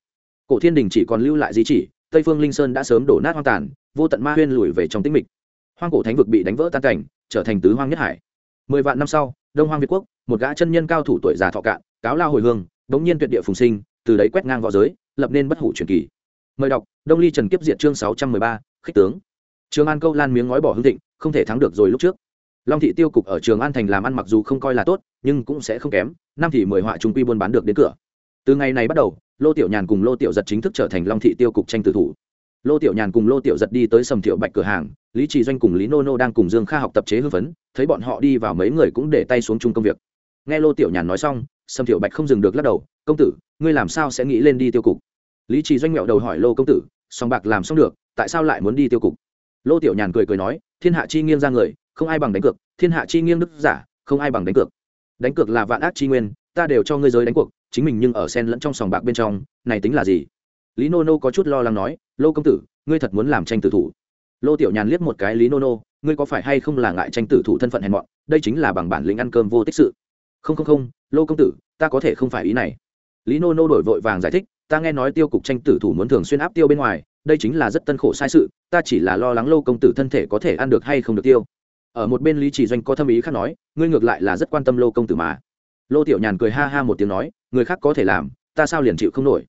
Cổ thiên đình chỉ còn lưu lại di chỉ, tây phương linh sơn đã sớm đổ nát hoang tàn, vô tận ma huyên lùi về trong tĩnh mịch. Hoang cổ thánh vực bị đánh vỡ tan cảnh, trở thành tứ hoang nhất hải. mười vạn năm sau đông hoang việt quốc, một gã chân nhân cao thủ tuổi già thọ cạn, cáo lao hồi hương bỗng nhiên tuyệt địa phùng sinh, từ đấy quét ngang v õ giới, lập nên bất hủ truyền kỳ. Mời đọc, đông ly trần kiếp diệt chương sáu trăm mười ba, khích tướng. Trường an câu lan miếng ngói bỏ hương thịnh, không thể thắng được rồi lúc trước. Long thị tiêu cục ở trường an thành làm ăn mặc dù không coi là tốt, nhưng cũng sẽ không kém, năm thì mười họa trung quy buôn bán được đến cửa. Từ ngày này bắt đầu, lô tiểu nhàn cùng lô tiểu giật chính thức trở thành long thị tiêu cục tranh tử thủ lô tiểu nhàn cùng lô tiểu giật đi tới sầm thiệu bạch cửa hàng, lý trì doanh cùng lý nô nô đang cùng dương kha học tập chế hưng phấn thấy bọn họ đi vào mấy người cũng để tay xuống chung công việc. Nghe lô tiểu nhàn nói xong, sầm thiệu bạch không dừng được lắc đầu, công tử, ngươi làm sao sẽ nghĩ lên đi tiêu cục? Lý trì doanh mẹo đầu hỏi lô công tử, song bạc làm xong được, tại sao lại muốn đi tiêu cục? Lô tiểu nhàn cười cười nói, thiên hạ chi nghiêng ra người, không ai bằng đánh cược, thiên hạ chi nghiêng đức giả, không ai bằng đánh cược. Đánh cược là vạn ác chi nguyên, ta đều cho ngươi giới đánh cuộc, chính mình nhưng ở sen lẫn trong sòng bạc bên trong, này tính là gì? Lý nô nô có chút lo lắng nói, lô công tử, ngươi thật muốn làm tranh tử thủ? Lô tiểu nhàn liếc một cái lý nô nô, ngươi có phải hay không là ngại tranh tử thủ thân phận hèn mọn? Đây chính là bằng bản lĩnh ăn cơm vô tích sự. Không không không, lô công tử, ta có thể không phải ý này. Lý nô nô đổi vội vàng giải thích, ta nghe nói tiêu cục tranh tử thủ muốn thường xuyên áp tiêu bên ngoài, đây chính là rất tân khổ sai sự, ta chỉ là lo lắng lô công tử thân thể có thể ăn được hay không được tiêu. Ở một bên lý chỉ doanh có thâm ý khác nói, ngươi ngược lại là rất quan tâm lô công tử mà. Lô tiểu nhàn cười ha ha một tiếng nói, người khác có thể làm, ta sao liền chịu không nổi?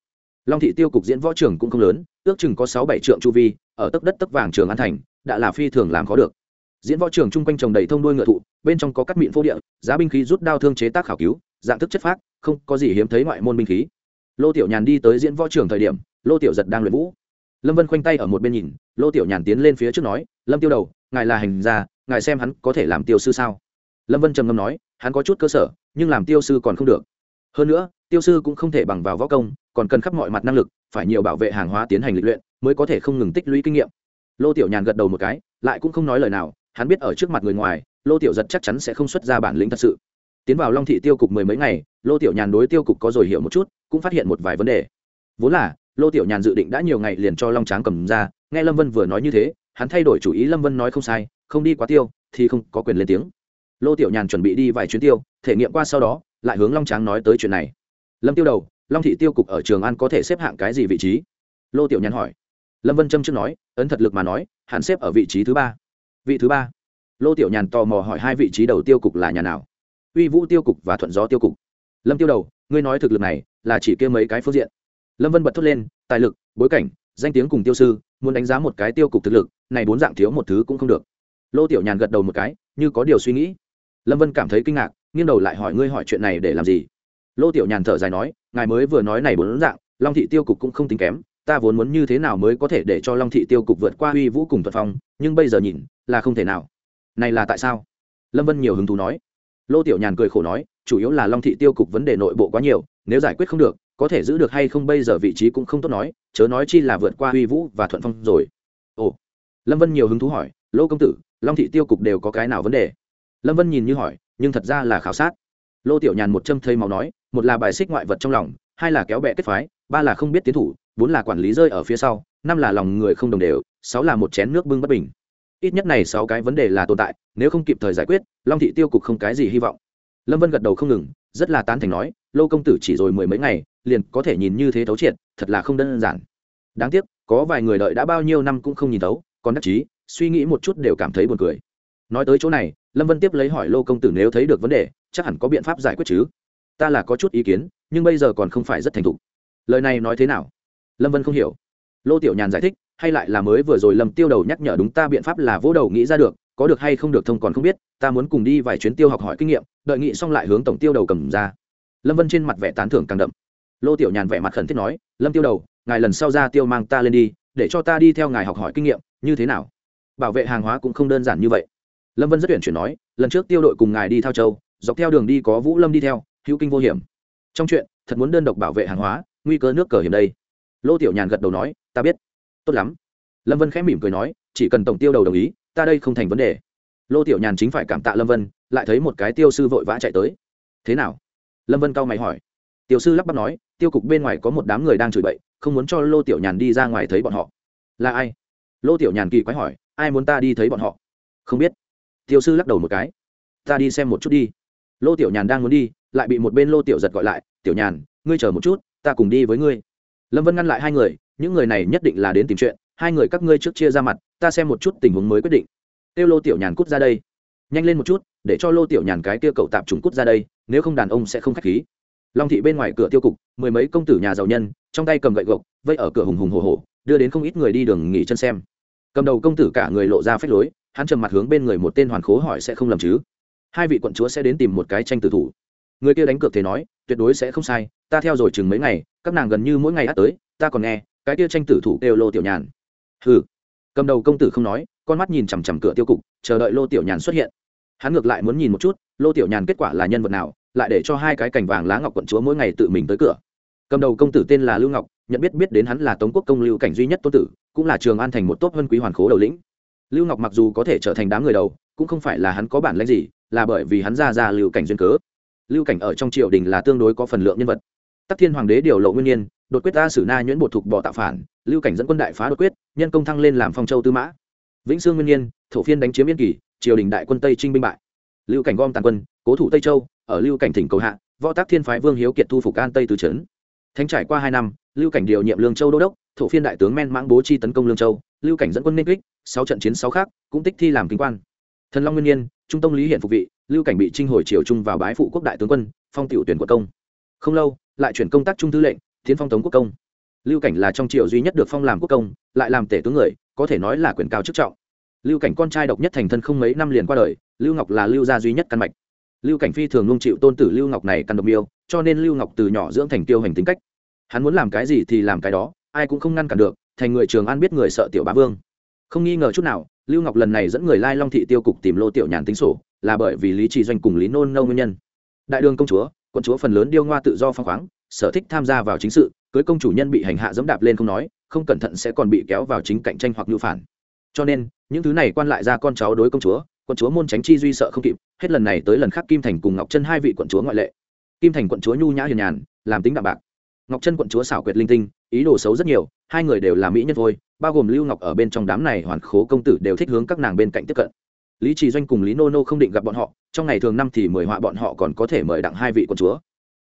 Long thị tiêu cục diễn võ trường cũng không lớn, ước chừng có sáu bảy trượng chu vi, ở tấc đất tấc vàng trường an thành, đã là phi thường làm khó được. Diễn võ trường chung quanh trồng đầy thông đuôi ngựa thụ, bên trong có cắt mịn phô địa, giá binh khí rút đao thương chế tác khảo cứu, dạng thức chất phác, không có gì hiếm thấy ngoại môn binh khí. Lô tiểu nhàn đi tới diễn võ trường thời điểm, lô tiểu giật đang luyện vũ. Lâm vân khoanh tay ở một bên nhìn, lô tiểu nhàn tiến lên phía trước nói, lâm tiêu đầu, ngài là hành gia, ngài xem hắn có thể làm tiêu sư sao? Lâm vân trầm ngâm nói, hắn có chút cơ sở, nhưng làm tiêu sư còn không được. Hơn nữa tiêu sư cũng không thể bằng vào võ công, còn cần khắp mọi mặt năng lực, phải nhiều bảo vệ hàng hóa tiến hành lịch luyện mới có thể không ngừng tích lũy kinh nghiệm. Lô tiểu nhàn gật đầu một cái, lại cũng không nói lời nào, hắn biết ở trước mặt người ngoài, lô tiểu giật chắc chắn sẽ không xuất ra bản lĩnh thật sự. Tiến vào long thị tiêu cục mười mấy ngày, lô tiểu nhàn đối tiêu cục có rồi hiểu một chút, cũng phát hiện một vài vấn đề. Vốn là, lô tiểu nhàn dự định đã nhiều ngày liền cho long tráng cầm ra, nghe lâm vân vừa nói như thế, hắn thay đổi chủ ý, lâm vân nói không sai, không đi quá tiêu, thì không có quyền lên tiếng. Lô tiểu nhàn chuẩn bị đi vài chuyến tiêu, thể nghiệm qua sau đó, lại hướng long tráng nói tới chuyện này lâm tiêu đầu, long thị tiêu cục ở trường an có thể xếp hạng cái gì vị trí? Lô tiểu nhàn hỏi. Lâm vân trâm trước nói, ấn thật lực mà nói, hạn xếp ở vị trí thứ ba. Vị thứ ba. Lô tiểu nhàn tò mò hỏi hai vị trí đầu tiêu cục là nhà nào? Uy vũ tiêu cục và thuận gió tiêu cục. Lâm tiêu đầu, ngươi nói thực lực này là chỉ kia mấy cái phương diện. Lâm vân bật thốt lên, tài lực, bối cảnh, danh tiếng cùng tiêu sư, muốn đánh giá một cái tiêu cục thực lực, này bốn dạng thiếu một thứ cũng không được. Lô tiểu nhàn gật đầu một cái, như có điều suy nghĩ. Lâm vân cảm thấy kinh ngạc, nghiêng đầu lại hỏi ngươi hỏi chuyện này để làm gì? Lô tiểu nhàn thở dài nói, ngài mới vừa nói này bốn dạng, long thị tiêu cục cũng không tính kém, ta vốn muốn như thế nào mới có thể để cho long thị tiêu cục vượt qua uy vũ cùng thuật phong, nhưng bây giờ nhìn, là không thể nào. Này là tại sao? Lâm vân nhiều hứng thú nói. Lô tiểu nhàn cười khổ nói, chủ yếu là long thị tiêu cục vấn đề nội bộ quá nhiều, nếu giải quyết không được, có thể giữ được hay không bây giờ vị trí cũng không tốt nói, chớ nói chi là vượt qua uy vũ và thuận phong rồi. Ồ. Lâm vân nhiều hứng thú hỏi, lô công tử, long thị tiêu cục đều có cái nào vấn đề? Lâm vân nhìn như hỏi, nhưng thật ra là khảo sát. Lô tiểu nhàn một châm thây máu nói một là bài xích ngoại vật trong lòng, hai là kéo bẹ kết phái, ba là không biết tiến thủ, bốn là quản lý rơi ở phía sau, năm là lòng người không đồng đều, sáu là một chén nước bưng bất bình. Ít nhất này sáu cái vấn đề là tồn tại, nếu không kịp thời giải quyết, long thị tiêu cục không cái gì hy vọng. Lâm vân gật đầu không ngừng, rất là tán thành nói, lô công tử chỉ rồi mười mấy ngày, liền có thể nhìn như thế thấu triệt, thật là không đơn giản. Đáng tiếc, có vài người đợi đã bao nhiêu năm cũng không nhìn thấu, còn đắc chí, suy nghĩ một chút đều cảm thấy buồn cười. Nói tới chỗ này, lâm vân tiếp lấy hỏi lô công tử nếu thấy được vấn đề, chắc hẳn có biện pháp giải quyết chứ ta là có chút ý kiến, nhưng bây giờ còn không phải rất thành thục. Lời này nói thế nào? Lâm vân không hiểu. Lô tiểu nhàn giải thích, hay lại là mới vừa rồi lâm tiêu đầu nhắc nhở đúng ta biện pháp là vỗ đầu nghĩ ra được, có được hay không được thông còn không biết, ta muốn cùng đi vài chuyến tiêu học hỏi kinh nghiệm, đợi nghị xong lại hướng tổng tiêu đầu cầm ra. Lâm vân trên mặt vẻ tán thưởng càng đậm. Lô tiểu nhàn vẻ mặt khẩn thiết nói, lâm tiêu đầu, ngài lần sau ra tiêu mang ta lên đi, để cho ta đi theo ngài học hỏi kinh nghiệm, như thế nào? Bảo vệ hàng hóa cũng không đơn giản như vậy. Lâm vân rất tuyển chuyển nói, lần trước tiêu đội cùng ngài đi theo châu, dọc theo đường đi có vũ lâm đi theo hữu kinh vô hiểm. Trong chuyện, thật muốn đơn độc bảo vệ hàng hóa, nguy cơ nước cờ hiểm đây. Lô tiểu nhàn gật đầu nói, ta biết. Tốt lắm. Lâm vân khẽ mỉm cười nói, chỉ cần tổng tiêu đầu đồng ý, ta đây không thành vấn đề. Lô tiểu nhàn chính phải cảm tạ lâm vân, lại thấy một cái tiêu sư vội vã chạy tới. Thế nào? Lâm vân cau mày hỏi. Tiểu sư lắp bắp nói, tiêu cục bên ngoài có một đám người đang chửi bậy, không muốn cho lô tiểu nhàn đi ra ngoài thấy bọn họ. Là ai? Lô tiểu nhàn kỳ quái hỏi, ai muốn ta đi thấy bọn họ? Không biết. Tiêu sư lắc đầu một cái. Ta đi xem một chút đi. Lô tiểu nhàn đang muốn đi lại bị một bên lô tiểu giật gọi lại, tiểu nhàn, ngươi chờ một chút, ta cùng đi với ngươi. Lâm vân ngăn lại hai người, những người này nhất định là đến tìm chuyện, hai người các ngươi trước chia ra mặt, ta xem một chút tình huống mới quyết định. Kêu lô tiểu nhàn cút ra đây. Nhanh lên một chút, để cho lô tiểu nhàn cái kia cậu tạp trùng cút ra đây, nếu không đàn ông sẽ không k h á c h khí. Long thị bên ngoài cửa tiêu cục, mười mấy công tử nhà giàu nhân, trong tay cầm gậy gộc, vây ở cửa hùng hùng hồ hồ đưa đến không ít người đi đường nghỉ chân xem. Cầm đầu công tử cả người lộ ra phép lối, hắn trầm mặt hướng bên người một tên hoàn khố hỏi sẽ không làm chứ. Hai vị quận chúa sẽ đến tìm một cái tranh tử thủ người kia đánh cược thế nói, tuyệt đối sẽ không sai, ta theo rồi chừng mấy ngày, các nàng gần như mỗi ngày hát tới, ta còn nghe, cái kia tranh tử thủ kêu lô tiểu nhàn. Hừ. Cầm đầu công tử không nói, con mắt nhìn chằm chằm cửa tiêu cục, chờ đợi lô tiểu nhàn xuất hiện. Hắn ngược lại muốn nhìn một chút, lô tiểu nhàn kết quả là nhân vật nào, lại để cho hai cái cành vàng lá ngọc quận chúa mỗi ngày tự mình tới cửa. Cầm đầu công tử tên là lưu ngọc, nhận biết biết đến hắn là tống quốc công lưu cảnh duy nhất tôn tử, cũng là trường an thành một tốt hơn quý hoàn khố đầu lĩnh. Lưu ngọc mặc dù có thể trở thành đám người đầu, cũng không phải là hắn có bản lãnh gì, là bởi vì hắn ra ra lưu cảnh duyên cớ lưu cảnh ở trong triều đình là tương đối có phần lượng nhân vật. Tắc thiên hoàng đế điều lộ nguyên nhiên, đột quyết ta xử na nhuyễn bột thuộc bỏ tạo phản, lưu cảnh dẫn quân đại phá đột quyết, nhân công thăng lên làm phong châu tư mã. Vĩnh sương nguyên nhiên, thổ phiên đánh chiếm yên kỳ, triều đình đại quân tây trinh binh bại. Lưu cảnh gom tàn quân, cố thủ tây châu, ở lưu cảnh thỉnh cầu hạ, võ tác thiên phái vương hiếu kiệt thu phục an tây tứ trấn. Thanh trải qua hai năm, lưu cảnh điều nhiệm lương châu đô đốc, thổ phiên đại tướng men mãng bố chi tấn công lương châu. Lưu cảnh dẫn quân nên kích, sáu trận chiến sáu khác cũng tích thi làm kinh quan. Thần long nguyên nhiên, trung tông lý hiện phục vị lưu cảnh bị trinh hồi triều trung vào bái phụ quốc đại tướng quân, phong tiểu tuyển quốc công. Không lâu, lại chuyển công tác trung tư lệnh, tiến phong tống quốc công. Lưu cảnh là trong triều duy nhất được phong làm quốc công, lại làm tể tướng người, có thể nói là quyền cao chức trọng. Lưu cảnh con trai độc nhất thành thân không mấy năm liền qua đời, lưu ngọc là lưu gia duy nhất căn mạch. Lưu cảnh phi thường luôn chịu tôn tử lưu ngọc này căn độc miêu, cho nên lưu ngọc từ nhỏ dưỡng thành tiêu hành tính cách. Hắn muốn làm cái gì thì làm cái đó, ai cũng không ngăn cản được, thành người trường an biết người sợ tiểu bá vương. Không nghi ngờ chút nào, lưu ngọc lần này dẫn người lai long thị tiêu cục tìm lô tiểu nhàn tính sổ là bởi vì lý trì doanh cùng lý nôn nâu nguyên nhân. Đại đường công chúa, quận chúa phần lớn điêu ngoa tự do phăng khoáng, sở thích tham gia vào chính sự, cưới công chủ nhân bị hành hạ dẫm đạp lên không nói, không cẩn thận sẽ còn bị kéo vào chính cạnh tranh hoặc nhu phản. Cho nên, những thứ này quan lại ra con cháu đối công chúa, quận chúa môn tránh chi duy sợ không kịp, hết lần này tới lần khác kim thành cùng ngọc chân hai vị quận chúa ngoại lệ. Kim thành quận chúa nhu nhã hiền nhàn, làm tính đạm bạc. Ngọc chân quận chúa xảo quyệt linh tinh, ý đồ xấu rất nhiều, hai người đều là mỹ nhân thôi, bao gồm lưu ngọc ở bên trong đám này hoàn khố công tử đều thích hướng các nàng bên cạnh tiếp cận lý trì doanh cùng lý nô nô không định gặp bọn họ, trong ngày thường năm thì mời họa bọn họ còn có thể mời đặng hai vị quận chúa.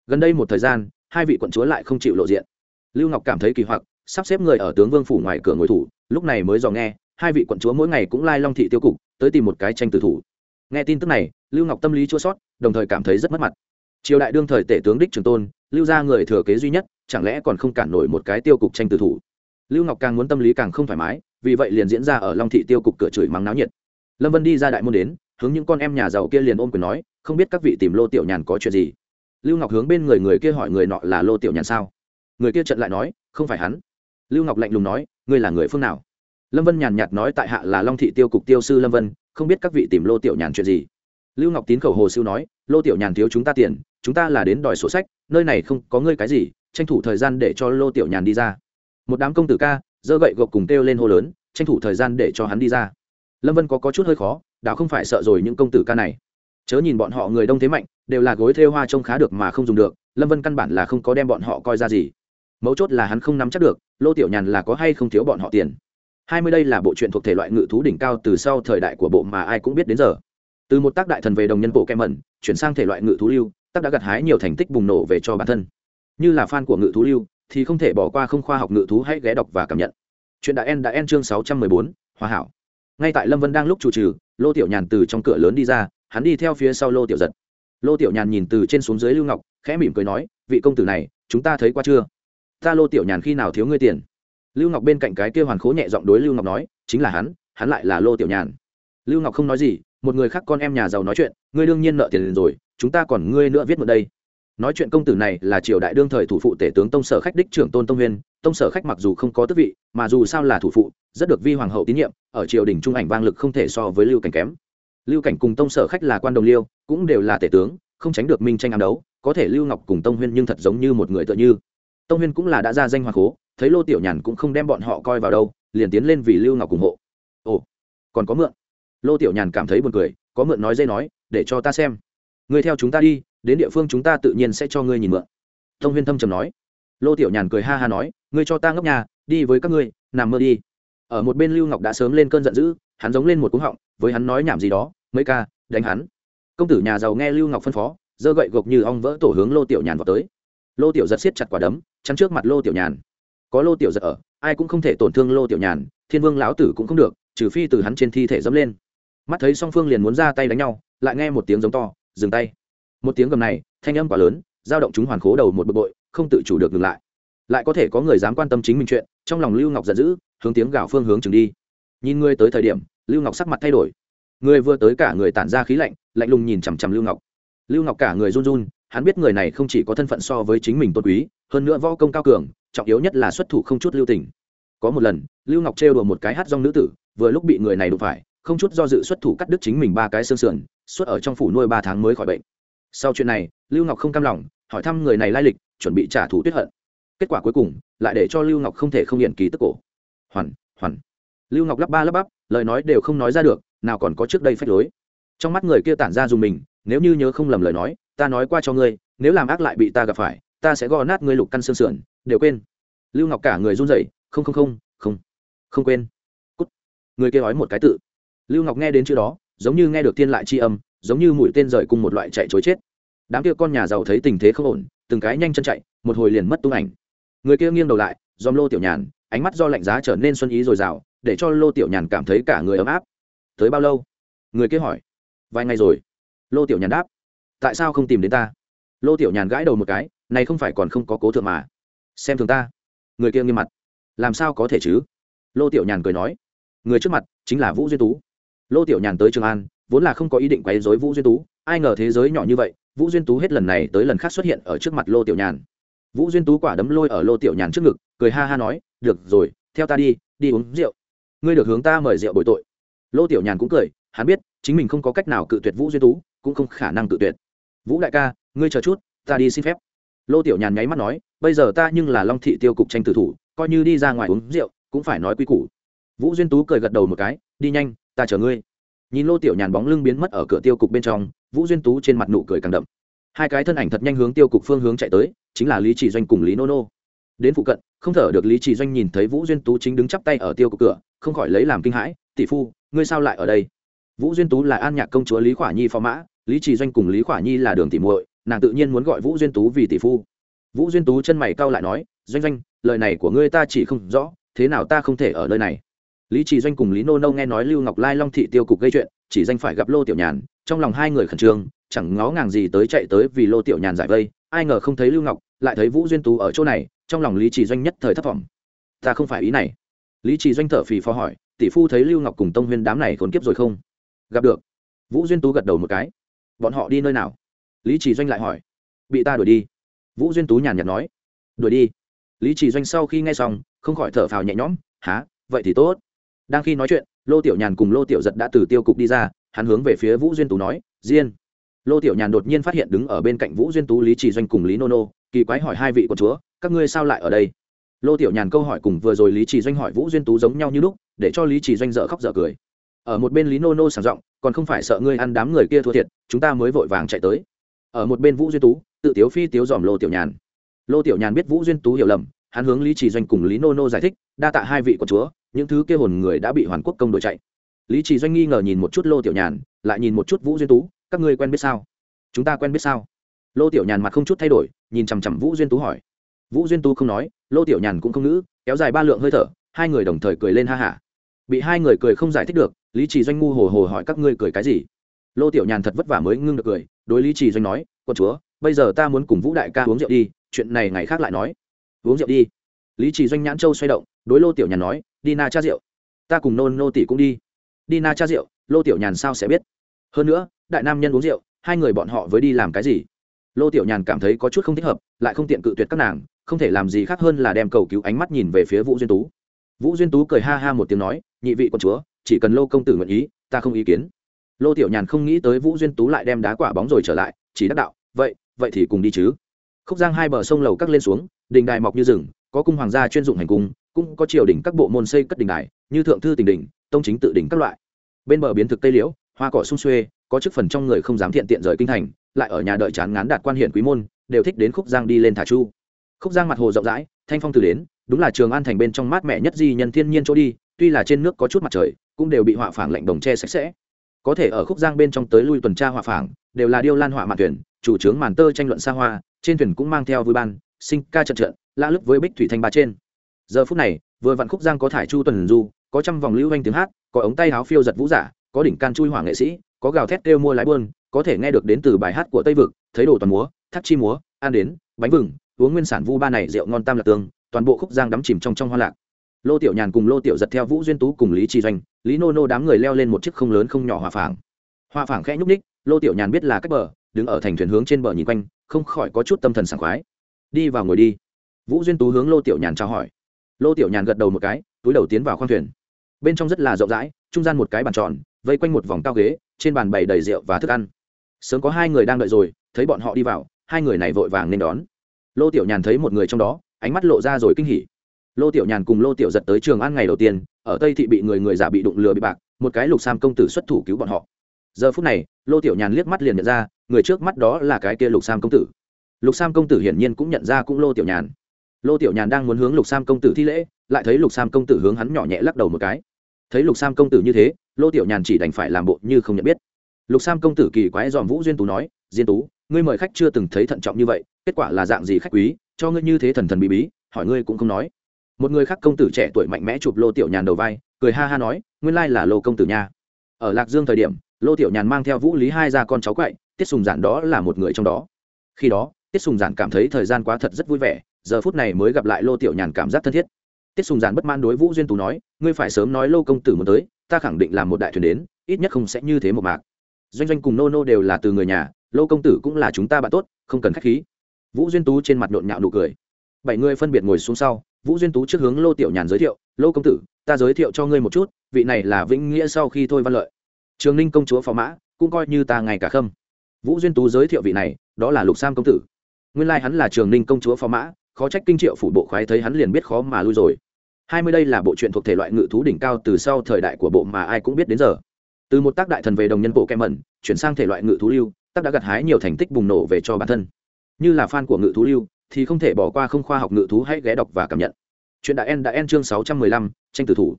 Gần đây một thời gian, hai vị quận chúa lại không chịu lộ diện. Lưu ngọc cảm thấy kỳ hoặc, sắp xếp người ở tướng vương phủ ngoài cửa ngồi thủ, lúc này mới dò nghe, hai vị quận chúa mỗi ngày cũng lai long thị tiêu cục, tới tìm một cái tranh tử thủ. Nghe tin tức này, lưu ngọc tâm lý chua sót, đồng thời cảm thấy rất mất mặt. Triều đại đương thời tể tướng đích trường tôn, lưu ra người thừa kế duy nhất, chẳng lẽ còn không cản nổi một cái tiêu cục tranh tử thủ? Lưu ngọc càng muốn tâm lý càng không thoải mái, vì vậy liền diễn ra ở long thị tiêu cục cửa chửi mắng náo nhiệt lâm vân đi ra đại môn đến, hướng những con em nhà giàu kia liền ôm quyền nói, không biết các vị tìm lô tiểu nhàn có chuyện gì? Lưu ngọc hướng bên người người kia hỏi người nọ là lô tiểu nhàn sao? Người kia trận lại nói, không phải hắn. Lưu ngọc lạnh lùng nói, ngươi là người phương nào? Lâm vân nhàn nhạt nói, tại hạ là long thị tiêu cục tiêu sư lâm vân, không biết các vị tìm lô tiểu nhàn chuyện gì? Lưu ngọc tín khẩu hồ siêu nói, lô tiểu nhàn thiếu chúng ta tiền, chúng ta là đến đòi sổ sách, nơi này không có ngươi cái gì, tranh thủ thời gian để cho lô tiểu nhàn đi ra. Một đám công tử ca dơ gậy gộc cùng kêu lên hô lớn, tranh thủ thời gian để cho hắn đi ra lâm vân có, có chút hơi khó đạo không phải sợ rồi những công tử ca này. Chớ nhìn bọn họ người đông thế mạnh đều là gối thêu hoa trông khá được mà không dùng được lâm vân căn bản là không có đem bọn họ coi ra gì. Mấu chốt là hắn không nắm chắc được lô tiểu nhàn là có hay không thiếu bọn họ tiền. Hai mươi đây là bộ truyện thuộc thể loại ngự thú đỉnh cao từ sau thời đại của bộ mà ai cũng biết đến giờ. Từ một tác đại thần về đồng nhân bộ kem mẩn chuyển sang thể loại ngự thú lưu tác đã gặt hái nhiều thành tích bùng nổ về cho bản thân. Như là fan của ngự thú lưu thì không thể bỏ qua không khoa học ngự thú hãy ghé đọc và cảm nhận. Chuyện đã en đã en chương sáu trăm mười bốn hòa hảo ngay tại lâm vân đang lúc chủ trừ, lô tiểu nhàn từ trong cửa lớn đi ra, hắn đi theo phía sau lô tiểu giật. Lô tiểu nhàn nhìn từ trên xuống dưới lưu ngọc, khẽ mỉm cười nói, vị công tử này, chúng ta thấy qua chưa? Ta lô tiểu nhàn khi nào thiếu ngươi tiền? Lưu ngọc bên cạnh cái kia hoàn khố nhẹ giọng đối lưu ngọc nói, chính là hắn hắn lại là lô tiểu nhàn. Lưu ngọc không nói gì, một người khác con em nhà giàu nói chuyện, ngươi đương nhiên nợ tiền rồi, chúng ta còn ngươi nữa viết một đây nói chuyện công tử này là triều đại đương thời thủ phụ tể tướng tông sở khách đích trưởng tôn tông huyên, tông sở khách mặc dù không có tước vị, mà dù sao là thủ phụ, rất được vi hoàng hậu tín nhiệm, ở triều đình trung ảnh vang lực không thể so với lưu cảnh kém. Lưu cảnh cùng tông sở khách là quan đồng liêu, cũng đều là tể tướng, không tránh được minh tranh ám đấu, có thể lưu ngọc cùng tông huyên nhưng thật giống như một người tựa như. Tông huyên cũng là đã ra danh hoàng cố thấy lô tiểu nhàn cũng không đem bọn họ coi vào đâu, liền tiến lên vì lưu ngọc ủng hộ. Ồ, còn có mượn. Lô tiểu nhàn cảm thấy buồn cười, có mượn nói dây nói, để cho ta xem. Người theo chúng ta đi đến địa phương chúng ta tự nhiên sẽ cho ngươi nhìn mượn. Tông huyên thâm trầm nói. Lô tiểu nhàn cười ha ha nói, ngươi cho ta ngấp nhà, đi với các ngươi, nằm mơ đi. Ở một bên lưu ngọc đã sớm lên cơn giận dữ, hắn giống lên một cú họng, với hắn nói nhảm gì đó, mấy ca, đánh hắn. Công tử nhà giàu nghe lưu ngọc phân phó, giơ gậy gộc như ong vỡ tổ hướng lô tiểu nhàn vào tới. Lô tiểu giật siết chặt quả đấm, chắn trước mặt lô tiểu nhàn. Có lô tiểu giật ở, ai cũng không thể tổn thương lô tiểu nhàn, thiên vương lão tử cũng không được, trừ phi từ hắn trên thi thể dẫm lên. Mắt thấy song phương liền muốn ra tay đánh nhau, lại nghe một tiếng giống to, dừng tay một tiếng gầm này, thanh âm quá lớn giao động chúng hoàn khố đầu một bực bội, không tự chủ được ngừng lại. Lại có thể có người dám quan tâm chính mình chuyện, trong lòng lưu ngọc giận dữ, hướng tiếng gào phương hướng chừng đi. Nhìn ngươi tới thời điểm, lưu ngọc sắc mặt thay đổi. Người vừa tới cả người tản ra khí lạnh lạnh lùng nhìn chằm chằm lưu ngọc. Lưu ngọc cả người run run, hắn biết người này không chỉ có thân phận so với chính mình tôn quý, hơn nữa võ công cao cường, trọng yếu nhất là xuất thủ không chút lưu tình. Có một lần, lưu ngọc trêu đùa một cái hát rong nữ tử, vừa lúc bị người này đụng phải, không chút do dự xuất thủ cắt đứt chính mình ba cái xương sườn xuất ở trong phủ nuôi ba tháng mới khỏi bệnh sau chuyện này, lưu ngọc không cam lòng, hỏi thăm người này lai lịch, chuẩn bị trả thù tuyết hận. Kết quả cuối cùng, lại để cho lưu ngọc không thể không hiện kỳ tức cổ. Hoàn hoàn. Lưu ngọc lắp ba lắp bắp, lời nói đều không nói ra được, nào còn có trước đây phách lối. Trong mắt người kia tản ra dùng mình, nếu như nhớ không lầm lời nói, ta nói qua cho ngươi, nếu làm ác lại bị ta gặp phải, ta sẽ gò nát ngươi lục căn xương sườn, đều quên. Lưu ngọc cả người run rẩy, không không không không không quên. Cút. Người kia nói một cái tự. Lưu ngọc nghe đến chữ đó, giống như nghe được tiên lại tri âm giống như mũi tên rời cùng một loại chạy chối chết. Đám kia con nhà giàu thấy tình thế không ổn, từng cái nhanh chân chạy, một hồi liền mất tung ảnh. Người kia nghiêng đầu lại dòm lô tiểu nhàn, ánh mắt do lạnh giá trở nên xuân ý dồi dào, để cho lô tiểu nhàn cảm thấy cả người ấm áp. Tới bao lâu? Người kia hỏi. Vài ngày rồi. Lô tiểu nhàn đáp. Tại sao không tìm đến ta? Lô tiểu nhàn gãi đầu một cái, này không phải còn không có cố thượng mà. Xem thường ta. Người kia nghiêm mặt. Làm sao có thể chứ? Lô tiểu nhàn cười nói. Người trước mặt chính là vũ duy tú. Lô tiểu nhàn tới trường an vốn là không có ý định quấy rối vũ duyên tú, ai ngờ thế giới nhỏ như vậy, vũ duyên tú hết lần này tới lần khác xuất hiện ở trước mặt lô tiểu nhàn. Vũ duyên tú quả đấm lôi ở lô tiểu nhàn trước ngực, cười ha ha nói, được rồi, theo ta đi đi uống rượu. Ngươi được hướng ta mời rượu bồi tội. Lô tiểu nhàn cũng cười, hắn biết, chính mình không có cách nào cự tuyệt vũ duyên tú, cũng không khả năng cự tuyệt. Vũ đại ca, ngươi chờ chút, ta đi xin phép. Lô tiểu nhàn nháy mắt nói, bây giờ ta nhưng là long thị tiêu cục tranh tử thủ, coi như đi ra ngoài uống rượu, cũng phải nói quy củ. Vũ duyên tú cười gật đầu một cái, đi nhanh, ta chờ ngươi nhìn lô tiểu nhàn bóng lưng biến mất ở cửa tiêu cục bên trong, vũ duyên tú trên mặt nụ cười càng đậm. Hai cái thân ảnh thật nhanh hướng tiêu cục phương hướng chạy tới, chính là lý chỉ doanh cùng lý nô nô đến phụ cận, không thở được lý chỉ doanh nhìn thấy vũ duyên tú chính đứng chắp tay ở tiêu cục cửa, không khỏi lấy làm kinh hãi, tỷ phu, ngươi sao lại ở đây? Vũ duyên tú là an nhạc công chúa lý khỏa nhi phó mã, lý chỉ doanh cùng lý khỏa nhi là đường tỷ muội, nàng tự nhiên muốn gọi vũ duyên tú vì tỷ phu. Vũ duyên tú chân mày cau lại nói, doanh doanh, lời này của ngươi ta chỉ không rõ, thế nào ta không thể ở nơi này? Lý chỉ doanh cùng lý nô nâu nghe nói lưu ngọc lai long thị tiêu cục gây chuyện, chỉ danh phải gặp lô tiểu nhàn, trong lòng hai người khẩn trương, chẳng ngó ngàng gì tới chạy tới vì lô tiểu nhàn giải vây, ai ngờ không thấy lưu ngọc, lại thấy vũ duyên tú ở chỗ này, trong lòng lý chỉ doanh nhất thời thất vọng. Ta không phải ý này. Lý chỉ doanh thở phì phò hỏi, tỷ phu thấy lưu ngọc cùng tông huyên đám này khốn kiếp rồi không? Gặp được. Vũ duyên tú gật đầu một cái. Bọn họ đi nơi nào? Lý chỉ doanh lại hỏi. Bị ta đuổi đi. Vũ duyên tú nhàn nhạt nói. Đuổi đi. Lý chỉ doanh sau khi nghe xong, không khỏi thở phào nhẹ nhõm há vậy thì tốt đang khi nói chuyện, lô tiểu nhàn cùng lô tiểu giật đã từ tiêu cục đi ra, hắn hướng về phía vũ duyên tú nói, diên. Lô tiểu nhàn đột nhiên phát hiện đứng ở bên cạnh vũ duyên tú lý chỉ doanh cùng lý nô nô, kỳ quái hỏi hai vị của chúa, các ngươi sao lại ở đây? Lô tiểu nhàn câu hỏi cùng vừa rồi lý chỉ doanh hỏi vũ duyên tú giống nhau như lúc, để cho lý chỉ doanh dợ khóc dợ cười. Ở một bên lý nô nô sảng giọng, còn không phải sợ ngươi ăn đám người kia thua thiệt, chúng ta mới vội vàng chạy tới. Ở một bên vũ duyên tú, tự tiếu phi tiếu dòm lô tiểu nhàn. Lô tiểu nhàn biết vũ duyên tú hiểu lầm, hắn hướng lý chỉ doanh cùng lý nô nô giải thích, đa tạ hai vị của chúa những thứ kia hồn người đã bị hoàn quốc công đội chạy. Lý chỉ doanh nghi ngờ nhìn một chút lô tiểu nhàn, lại nhìn một chút vũ duyên tú, các ngươi quen biết sao? Chúng ta quen biết sao? Lô tiểu nhàn mặt không chút thay đổi, nhìn chằm chằm vũ duyên tú hỏi. Vũ duyên tú không nói, lô tiểu nhàn cũng không nữ kéo dài ba lượng hơi thở, hai người đồng thời cười lên ha hả. Bị hai người cười không giải thích được, lý trì doanh ngu hồ hồ hỏi các ngươi cười cái gì? Lô tiểu nhàn thật vất vả mới ngưng được cười, đối lý trì doanh nói con chúa, bây giờ ta muốn cùng vũ đại ca uống rượu đi, chuyện này ngày khác lại nói. Uống rượu đi. Lý trì doanh nhãn châu xoay động đối lô tiểu nhàn nói, đi na cha rượu, ta cùng nôn nô tỷ cũng đi. Đi na cha rượu, lô tiểu nhàn sao sẽ biết? Hơn nữa, đại nam nhân uống rượu, hai người bọn họ với đi làm cái gì? Lô tiểu nhàn cảm thấy có chút không thích hợp, lại không tiện cự tuyệt các nàng, không thể làm gì khác hơn là đem cầu cứu ánh mắt nhìn về phía vũ duyên tú. Vũ duyên tú cười ha ha một tiếng nói, nhị vị con chúa, chỉ cần lô công tử nguyện ý, ta không ý kiến. Lô tiểu nhàn không nghĩ tới vũ duyên tú lại đem đá quả bóng rồi trở lại, chỉ đắc đạo, vậy vậy thì cùng đi chứ. Khúc giang hai bờ sông lầu cắt lên xuống, đình đài mọc như rừng, có cung hoàng gia chuyên dụng hành cung cũng có triều đình các bộ môn xây cất đình đài, như thượng thư tỉnh đình tông chính tự đình các loại. Bên bờ biến thực tây liễu, hoa cỏ sung xuê, có chức phần trong người không dám thiện tiện rời kinh thành, lại ở nhà đợi chán ngán đạt quan hiển quý môn, đều thích đến khúc giang đi lên thả chu. Khúc giang mặt hồ rộng rãi, thanh phong từ đến, đúng là trường an thành bên trong mát mẻ nhất di nhân thiên nhiên chỗ đi, tuy là trên nước có chút mặt trời, cũng đều bị họa phảng lạnh đồng che sạch sẽ. Có thể ở khúc giang bên trong tới lui tuần tra họa phảng, đều là điêu lan họa mạn thuyền, chủ trướng màn tơ tranh luận xa hoa, trên thuyền cũng mang theo vui ban, sinh ca trận trận, lã lức với bích thủy thanh ba trên giờ phút này, vừa vạn khúc giang có thải chu tuần du, có trăm vòng lưu anh tiếng hát, có ống tay áo phiêu giật vũ giả, có đỉnh can chui hỏa nghệ sĩ, có gào thét kêu mua lái buôn, có thể nghe được đến từ bài hát của tây vực, thấy đồ toàn múa thắt chi múa ăn đến, bánh vừng, uống nguyên sản vu ba này, rượu ngon tam lạc tương toàn bộ khúc giang đắm chìm trong trong hoa lạc. Lô tiểu nhàn cùng lô tiểu giật theo vũ duyên tú cùng lý tri doanh, lý nô nô đám người leo lên một chiếc không lớn không nhỏ hòa phảng. Hòa phảng khẽ nhúc ních lô tiểu nhàn biết là cách bờ, đứng ở thành thuyền hướng trên bờ nhìn quanh, không khỏi có chút tâm thần sảng khoái. Đi vào ngồi đi. Vũ duyên tú hướng lô tiểu nhàn trao hỏi lô tiểu nhàn gật đầu một cái, túi đầu tiến vào khoang thuyền. Bên trong rất là rộng rãi, trung gian một cái bàn tròn, vây quanh một vòng cao ghế, trên bàn bày đầy rượu và thức ăn. Sớm có hai người đang đợi rồi, thấy bọn họ đi vào, hai người này vội vàng nên đón. Lô tiểu nhàn thấy một người trong đó, ánh mắt lộ ra rồi kinh hỉ. Lô tiểu nhàn cùng lô tiểu giật tới trường an ngày đầu tiên, ở tây thị bị người người giả bị đụng lừa bị bạc, một cái lục sam công tử xuất thủ cứu bọn họ. Giờ phút này, lô tiểu nhàn liếc mắt liền nhận ra, người trước mắt đó là cái kia lục sam công tử. Lục sam công tử hiển nhiên cũng nhận ra cũng lô tiểu nhàn lô tiểu nhàn đang muốn hướng lục sam công tử thi lễ, lại thấy lục sam công tử hướng hắn nhỏ nhẹ lắc đầu một cái. Thấy lục sam công tử như thế, lô tiểu nhàn chỉ đành phải làm bộ như không nhận biết. Lục sam công tử kỳ quái dòm vũ duyên tú nói, diên tú, ngươi mời khách chưa từng thấy thận trọng như vậy, kết quả là dạng gì khách quý, cho ngươi như thế thần thần bí bí, hỏi ngươi cũng không nói. Một người khác công tử trẻ tuổi mạnh mẽ chụp lô tiểu nhàn đầu vai, cười ha ha nói, nguyên lai là lô công tử nha. Ở lạc dương thời điểm, lô tiểu nhàn mang theo vũ lý hai ra con cháu quậy, tiết sùng giản đó là một người trong đó. Khi đó, tiết sùng giản cảm thấy thời gian quá thật rất vui vẻ giờ phút này mới gặp lại lô tiểu nhàn cảm giác thân thiết. Tiết sùng giản bất man đối vũ duyên tú nói, ngươi phải sớm nói lô công tử muốn tới, ta khẳng định là một đại thuyền đến, ít nhất không sẽ như thế một mạc. Doanh doanh cùng nô nô đều là từ người nhà, lô công tử cũng là chúng ta bạn tốt, không cần k h á c h khí. Vũ duyên tú trên mặt nhộn nhạo nụ cười. Bảy người phân biệt ngồi xuống sau, vũ duyên tú trước hướng lô tiểu nhàn giới thiệu, lô công tử, ta giới thiệu cho ngươi một chút, vị này là vĩnh nghĩa sau khi thôi văn lợi. Trường ninh công chúa phó mã, cũng coi như ta ngày cả khâm. Vũ duyên tú giới thiệu vị này, đó là lục sam công tử. Nguyên lai、like、hắn là trường ninh công chúa phó mã khó trách kinh triệu phủ bộ khoái thấy hắn liền biết khó mà lui rồi. Hai mươi đây là bộ truyện thuộc thể loại ngự thú đỉnh cao từ sau thời đại của bộ mà ai cũng biết đến giờ. Từ một tác đại thần về đồng nhân bộ kem mẩn, chuyển sang thể loại ngự thú lưu, tác đã gặt hái nhiều thành tích bùng nổ về cho bản thân. Như là fan của ngự thú lưu, thì không thể bỏ qua không khoa học ngự thú hãy ghé đọc và cảm nhận. Chuyện đã en đã en chương sáu trăm mười lăm, tranh tử thủ.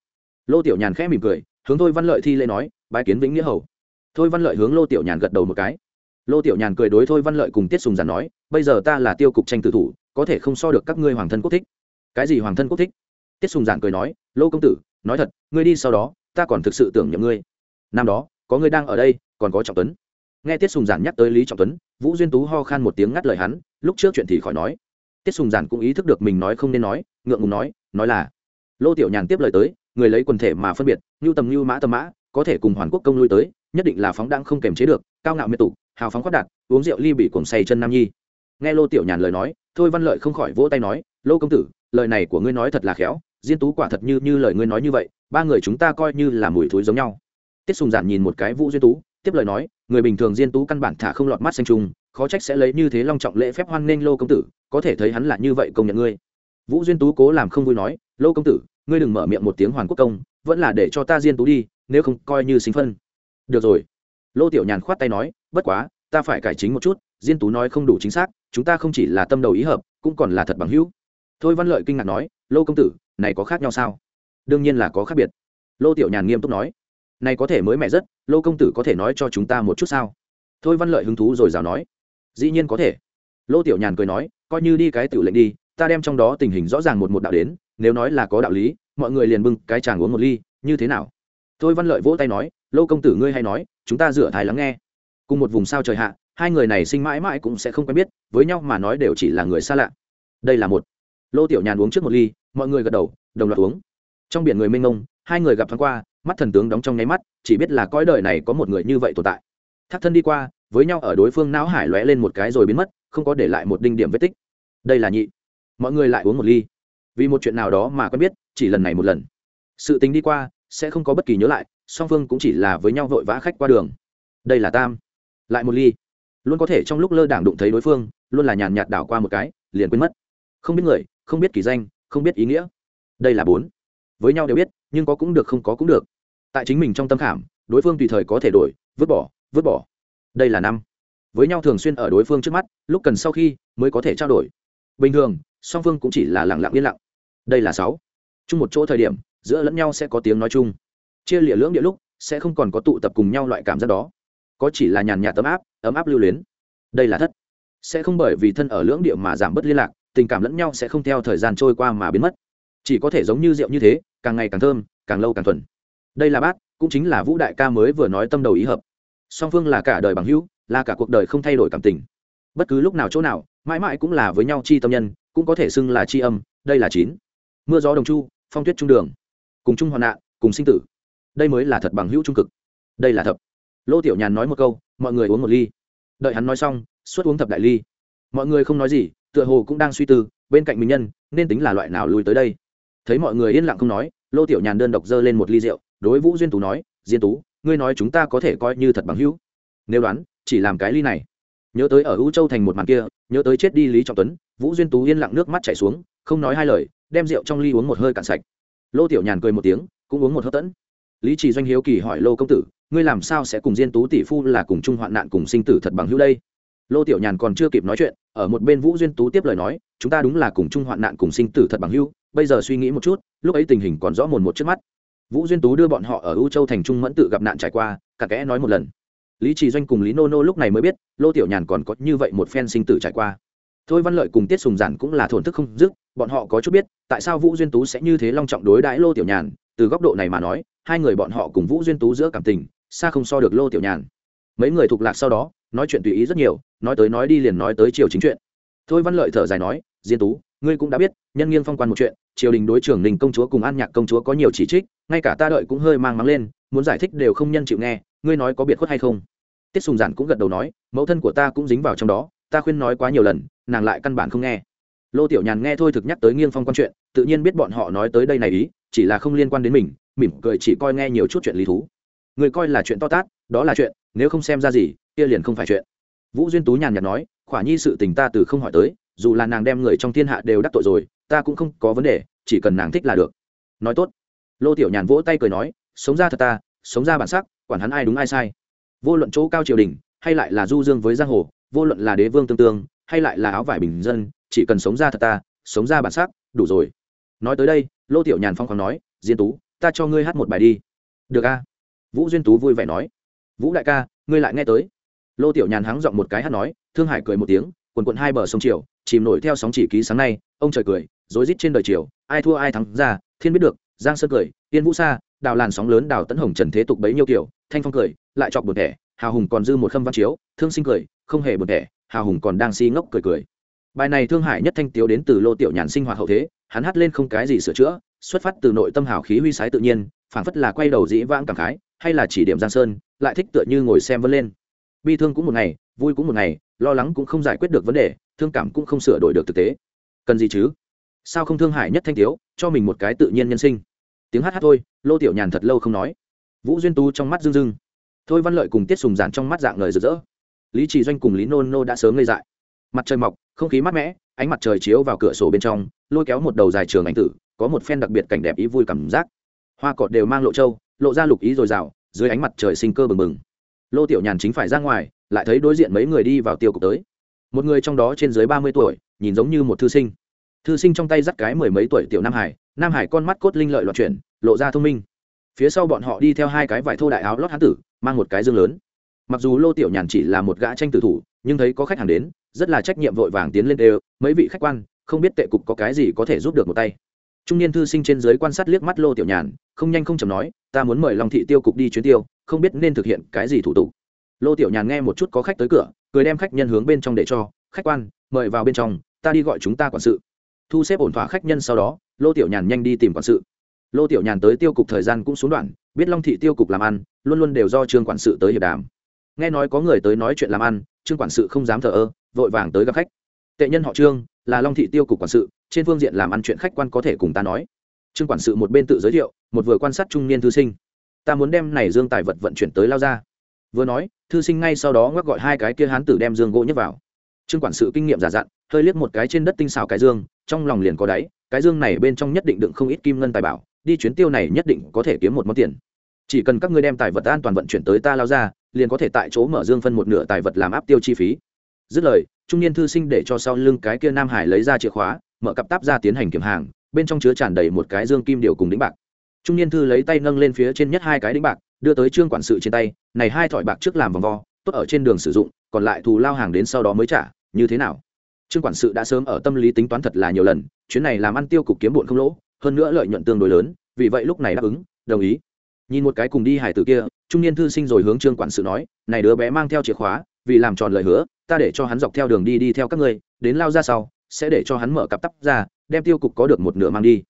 Lô tiểu nhàn khẽ mỉm cười, hướng thôi văn lợi thi lễ nói, bái kiến vĩnh nghĩa hầu. Thôi văn lợi hướng lô tiểu nhàn gật đầu một cái. Lô tiểu nhàn cười đối thôi văn lợi cùng tiết sùng giản nói, bây giờ ta là tiêu cục tranh tử thủ có thể không so được các ngươi hoàng thân quốc thích. Cái gì hoàng thân quốc thích? Tiết sùng giản cười nói, lô công tử, nói thật, ngươi đi sau đó, ta còn thực sự tưởng nhầm ngươi. Năm đó, có ngươi đang ở đây, còn có trọng tuấn. Nghe tiết sùng giản nhắc tới lý trọng tuấn, vũ duyên tú ho khan một tiếng ngắt lời hắn, lúc trước chuyện thì khỏi nói. Tiết sùng giản cũng ý thức được mình nói không nên nói, ngượng ngùng nói nói là, lô tiểu nhàn tiếp lời tới, người lấy quần thể mà phân biệt, như tầm như mã tầm mã, có thể cùng hoàn quốc công lui tới, nhất định là phóng đang không kềm chế được, cao ngạo miệt tục hào phóng khoát đạt uống rượu ly bị cuồng say chân nam nhi. Nghe lô tiểu nhàn lời nói thôi văn lợi không khỏi vỗ tay nói, lô công tử, lời này của ngươi nói thật là khéo, diên tú quả thật như như lời ngươi nói như vậy, ba người chúng ta coi như là mùi thối giống nhau. Tiết sùng giản nhìn một cái vũ duyên tú, tiếp lời nói, người bình thường diên tú căn bản thả không lọt mắt xanh trùng, khó trách sẽ lấy như thế long trọng lễ phép hoan nghênh lô công tử, có thể thấy hắn là như vậy công nhận ngươi. Vũ duyên tú cố làm không vui nói, lô công tử, ngươi đừng mở miệng một tiếng hoàn quốc công, vẫn là để cho ta diên tú đi, nếu không coi như sinh phân. Được rồi. Lô tiểu nhàn khoát tay nói, bất quá, ta phải cải chính một chút diên tú nói không đủ chính xác, chúng ta không chỉ là tâm đầu ý hợp, cũng còn là thật bằng hữu. Thôi văn lợi kinh ngạc nói, lô công tử, này có khác nhau sao? Đương nhiên là có khác biệt. Lô tiểu nhàn nghiêm túc nói, này có thể mới mẹ rất, lô công tử có thể nói cho chúng ta một chút sao? Thôi văn lợi hứng thú rồi rào nói, dĩ nhiên có thể. Lô tiểu nhàn cười nói, coi như đi cái tiểu lệnh đi, ta đem trong đó tình hình rõ ràng một một đạo đến, nếu nói là có đạo lý, mọi người liền bưng cái chàng uống một ly, như thế nào? Thôi văn lợi vỗ tay nói, lô công tử ngươi hay nói, chúng ta dựa thái lắng nghe. Cùng một vùng sao trời hạ hai người này sinh mãi mãi cũng sẽ không quen biết, với nhau mà nói đều chỉ là người xa lạ. Đây là một. Lô tiểu nhàn uống trước một ly, mọi người gật đầu, đồng loạt uống. Trong biển người mênh mông, hai người gặp thoáng qua, mắt thần tướng đóng trong nháy mắt, chỉ biết là cõi đời này có một người như vậy tồn tại. Thác thân đi qua, với nhau ở đối phương não hải lóe lên một cái rồi biến mất, không có để lại một đinh điểm vết tích. Đây là nhị. Mọi người lại uống một ly. Vì một chuyện nào đó mà quen biết, chỉ lần này một lần. Sự tính đi qua, sẽ không có bất kỳ nhớ lại, song phương cũng chỉ là với nhau vội vã khách qua đường. Đây là tam. Lại một ly luôn có thể trong lúc lơ đảng đụng thấy đối phương, luôn là nhàn nhạt đảo qua một cái, liền quên mất. Không biết người, không biết kỳ danh, không biết ý nghĩa. Đây là bốn. Với nhau đều biết, nhưng có cũng được, không có cũng được. Tại chính mình trong tâm khảm, đối phương tùy thời có thể đổi, vứt bỏ vứt bỏ. Đây là năm. Với nhau thường xuyên ở đối phương trước mắt, lúc cần sau khi mới có thể trao đổi. Bình thường, song phương cũng chỉ là lặng lặng yên lặng. Đây là sáu. Chung một chỗ thời điểm, giữa lẫn nhau sẽ có tiếng nói chung. Chia lịa lưỡng địa lúc, sẽ không còn có tụ tập cùng nhau loại cảm giác đó có chỉ là nhàn nhạt tấm áp, ấm áp lưu luyến. Đây là thất. Sẽ không bởi vì thân ở lưỡng địa mà giảm bớt liên lạc, tình cảm lẫn nhau sẽ không theo thời gian trôi qua mà biến mất. Chỉ có thể giống như rượu như thế, càng ngày càng thơm, càng lâu càng thuần. Đây là bát, cũng chính là vũ đại ca mới vừa nói tâm đầu ý hợp. Song phương là cả đời bằng hữu, là cả cuộc đời không thay đổi cảm tình. Bất cứ lúc nào chỗ nào, mãi mãi cũng là với nhau chi tâm nhân, cũng có thể xưng là chi âm, đây là chín. Mưa gió đồng chu, phong tuyết trung đường. Cùng chung hoạn nạn, cùng sinh tử. Đây mới là thật bằng hữu trung cực. Đây là thập lô tiểu nhàn nói một câu, mọi người uống một ly. Đợi hắn nói xong, suốt uống thập đại ly. Mọi người không nói gì, tựa hồ cũng đang suy tư, bên cạnh mình nhân, nên tính là loại nào lùi tới đây. Thấy mọi người yên lặng không nói, lô tiểu nhàn đơn độc dơ lên một ly rượu, đối vũ duyên tú nói, diên tú, ngươi nói chúng ta có thể coi như thật bằng hữu. Nếu đoán, chỉ làm cái ly này. Nhớ tới ở u châu thành một màn kia, nhớ tới chết đi lý trọng tuấn, vũ duyên tú yên lặng nước mắt chảy xuống, không nói hai lời, đem rượu trong ly uống một hơi cạn sạch. Lô tiểu nhàn cười một tiếng, cũng uống một hớp tẫn lý trì doanh hiếu kỳ hỏi lô công tử, ngươi làm sao sẽ cùng diên tú tỷ phu là cùng chung hoạn nạn cùng sinh tử thật bằng hữu đây? Lô tiểu nhàn còn chưa kịp nói chuyện, ở một bên vũ duyên tú tiếp lời nói, chúng ta đúng là cùng chung hoạn nạn cùng sinh tử thật bằng hữu. bây giờ suy nghĩ một chút, lúc ấy tình hình còn rõ mồn một trước mắt. Vũ duyên tú đưa bọn họ ở u châu thành trung mẫn tự gặp nạn trải qua, cả kẽ nói một lần. Lý trì doanh cùng lý nô nô lúc này mới biết, lô tiểu nhàn còn có như vậy một phen sinh tử trải qua. Thôi văn lợi cùng tiết sùng giản cũng là thổn thức không dứt, bọn họ có chút biết, tại sao vũ duyên tú sẽ như thế long trọng đối đãi lô tiểu nhàn, từ góc độ này mà nói hai người bọn họ cùng vũ duyên tú giữa cảm tình, xa không so được lô tiểu nhàn. Mấy người thuộc lạc sau đó, nói chuyện tùy ý rất nhiều, nói tới nói đi liền nói tới chiều chính chuyện. Thôi văn lợi thở dài nói, diên tú, ngươi cũng đã biết, nhân nghiêng phong quan một chuyện, triều đình đối trưởng ninh công chúa cùng an nhạc công chúa có nhiều chỉ trích, ngay cả ta đợi cũng hơi mang mắng lên, muốn giải thích đều không nhân chịu nghe, ngươi nói có biệt khuất hay không? Tiết sùng giản cũng gật đầu nói, mẫu thân của ta cũng dính vào trong đó, ta khuyên nói quá nhiều lần, nàng lại căn bản không nghe. Lô tiểu nhàn nghe thôi thực nhắc tới nghiêng phong quan chuyện, tự nhiên biết bọn họ nói tới đây này ý, chỉ là không liên quan đến mình mỉm cười chỉ coi nghe nhiều chút chuyện lý thú. Người coi là chuyện to tát, đó là chuyện, nếu không xem ra gì, kia liền không phải chuyện. Vũ duyên tú nhàn nhạt nói, khỏa nhi sự tình ta từ không hỏi tới, dù là nàng đem người trong thiên hạ đều đắc tội rồi, ta cũng không có vấn đề, chỉ cần nàng thích là được. Nói tốt. Lô tiểu nhàn vỗ tay cười nói, sống ra thật ta, sống ra bản sắc, quản hắn ai đúng ai sai. Vô luận chỗ cao triều đình, hay lại là du dương với giang hồ, vô luận là đế vương tương tương, hay lại là áo vải bình dân, chỉ cần sống ra thật ta, sống ra bản sắc, đủ rồi. Nói tới đây, lô tiểu nhàn phong còn nói diên tú ta cho ngươi hát một bài đi. Được a. Vũ duyên tú vui vẻ nói. Vũ đại ca, ngươi lại nghe tới. Lô tiểu nhàn hắng giọng một cái hát nói, thương hải cười một tiếng, quần quận hai bờ sông triều, chìm nổi theo sóng chỉ ký sáng nay, ông trời cười, rối rít trên đời triều, ai thua ai thắng ra, thiên biết được, giang sơn cười tiên vũ sa, đào làn sóng lớn, đào tấn hồng, trần thế tục bấy nhiêu kiểu, thanh phong cười, lại chọc buồn thẻ, hào hùng còn dư một khâm văn chiếu, thương sinh cười, không hề buồn thẻ, hào hùng còn đang si ngốc cười cười. Bài này thương hải nhất thanh tiếu đến từ lô tiểu nhàn sinh hoạt hậu thế, hắn hát lên không cái gì sửa chữa xuất phát từ nội tâm hào khí huy sái tự nhiên phảng phất là quay đầu dĩ vãng cảm khái hay là chỉ điểm giang sơn lại thích tựa như ngồi xem vân lên. Bi thương cũng một ngày vui cũng một ngày lo lắng cũng không giải quyết được vấn đề thương cảm cũng không sửa đổi được thực tế. Cần gì chứ? Sao không thương hại nhất thanh thiếu, cho mình một cái tự nhiên nhân sinh? Tiếng hát hát thôi lô tiểu nhàn thật lâu không nói. Vũ duyên tú trong mắt rưng rưng. Thôi văn lợi cùng tiết sùng giản trong mắt dạng lời rực rỡ. Lý trì doanh cùng lý nô nô đã sớm ngây dại. Mặt trời mọc không khí mát mẻ ánh mặt trời chiếu vào cửa sổ bên trong lôi kéo một đầu dài trường ảnh tử có một phen đặc biệt cảnh đẹp ý vui cảm giác. Hoa cọt đều mang lộ trâu lộ ra lục ý dồi dào, dưới ánh mặt trời sinh cơ bừng bừng. Lô tiểu nhàn chính phải ra ngoài, lại thấy đối diện mấy người đi vào tiêu cục tới. Một người trong đó trên dưới ba mươi tuổi, nhìn giống như một thư sinh. Thư sinh trong tay dắt cái mười mấy tuổi tiểu nam hải nam hải con mắt cốt linh lợi loạn chuyển, lộ ra thông minh. Phía sau bọn họ đi theo hai cái vải thô đại áo lót hán tử, mang một cái dương lớn. Mặc dù lô tiểu nhàn chỉ là một gã tranh tử thủ, nhưng thấy có khách hàng đến, rất là trách nhiệm vội vàng tiến lên đều, mấy vị khách quan, không biết tệ cục có cái gì có thể giúp được một tay? Trung niên thư sinh trên dưới quan sát liếc mắt lô tiểu nhàn, không nhanh không chầm nói, ta muốn mời long thị tiêu cục đi chuyến tiêu, không biết nên thực hiện cái gì thủ tục. Lô tiểu nhàn nghe một chút có khách tới cửa, cười đem khách nhân hướng bên trong để cho, khách quan, mời vào bên trong, ta đi gọi chúng ta quản sự. Thu xếp ổn thỏa khách nhân sau đó, lô tiểu nhàn nhanh đi tìm quản sự. Lô tiểu nhàn tới tiêu cục thời gian cũng xuống đoạn, biết long thị tiêu cục làm ăn, luôn luôn đều do trương quản sự tới hiệp đàm. Nghe nói có người tới nói chuyện làm ăn, trương quản sự không dám thờ ơ, vội vàng tới gặp khách. Tệ nhân họ trương là long thị tiêu cục quản sự, trên phương diện làm ăn chuyện khách quan có thể cùng ta nói. Trương quản sự một bên tự giới thiệu, một vừa quan sát trung niên thư sinh. Ta muốn đem này dương tài vật vận chuyển tới lao ra vừa nói, thư sinh ngay sau đó ngoắc gọi hai cái kia hán tử đem dương gỗ nhấc vào. Trương quản sự kinh nghiệm giả dặn, hơi liếc một cái trên đất tinh xào cái dương, trong lòng liền có đáy, cái dương này bên trong nhất định đựng không ít kim ngân tài bảo, đi chuyến tiêu này nhất định có thể kiếm một món tiền. Chỉ cần các ngươi đem tài vật an toàn vận chuyển tới ta lao ra liền có thể tại chỗ mở dương phân một nửa tài vật làm áp tiêu chi phí dứt lời, trung niên thư sinh để cho sau lưng cái kia nam hải lấy ra chìa khóa, mở cặp táp ra tiến hành kiểm hàng, bên trong chứa tràn đầy một cái dương kim điều cùng đĩnh bạc. Trung niên thư lấy tay nâng lên phía trên nhất hai cái đĩnh bạc, đưa tới trương quản sự trên tay, này hai thỏi bạc trước làm vòng vo, tốt ở trên đường sử dụng, còn lại thù lao hàng đến sau đó mới trả, như thế nào? Trương quản sự đã sớm ở tâm lý tính toán thật là nhiều lần, chuyến này làm ăn tiêu cục kiếm bụn không lỗ, hơn nữa lợi nhuận tương đối lớn, vì vậy lúc này đáp ứng, đồng ý. Nhìn một cái cùng đi hải tử kia, trung niên thư sinh rồi hướng trương quản sự nói, này đứa bé mang theo chìa khóa, vì làm tròn lời hứa ta để cho hắn dọc theo đường đi đi theo các ngươi, đến lao ra sau, sẽ để cho hắn mở cặp tắp ra, đem tiêu cục có được một nửa mang đi.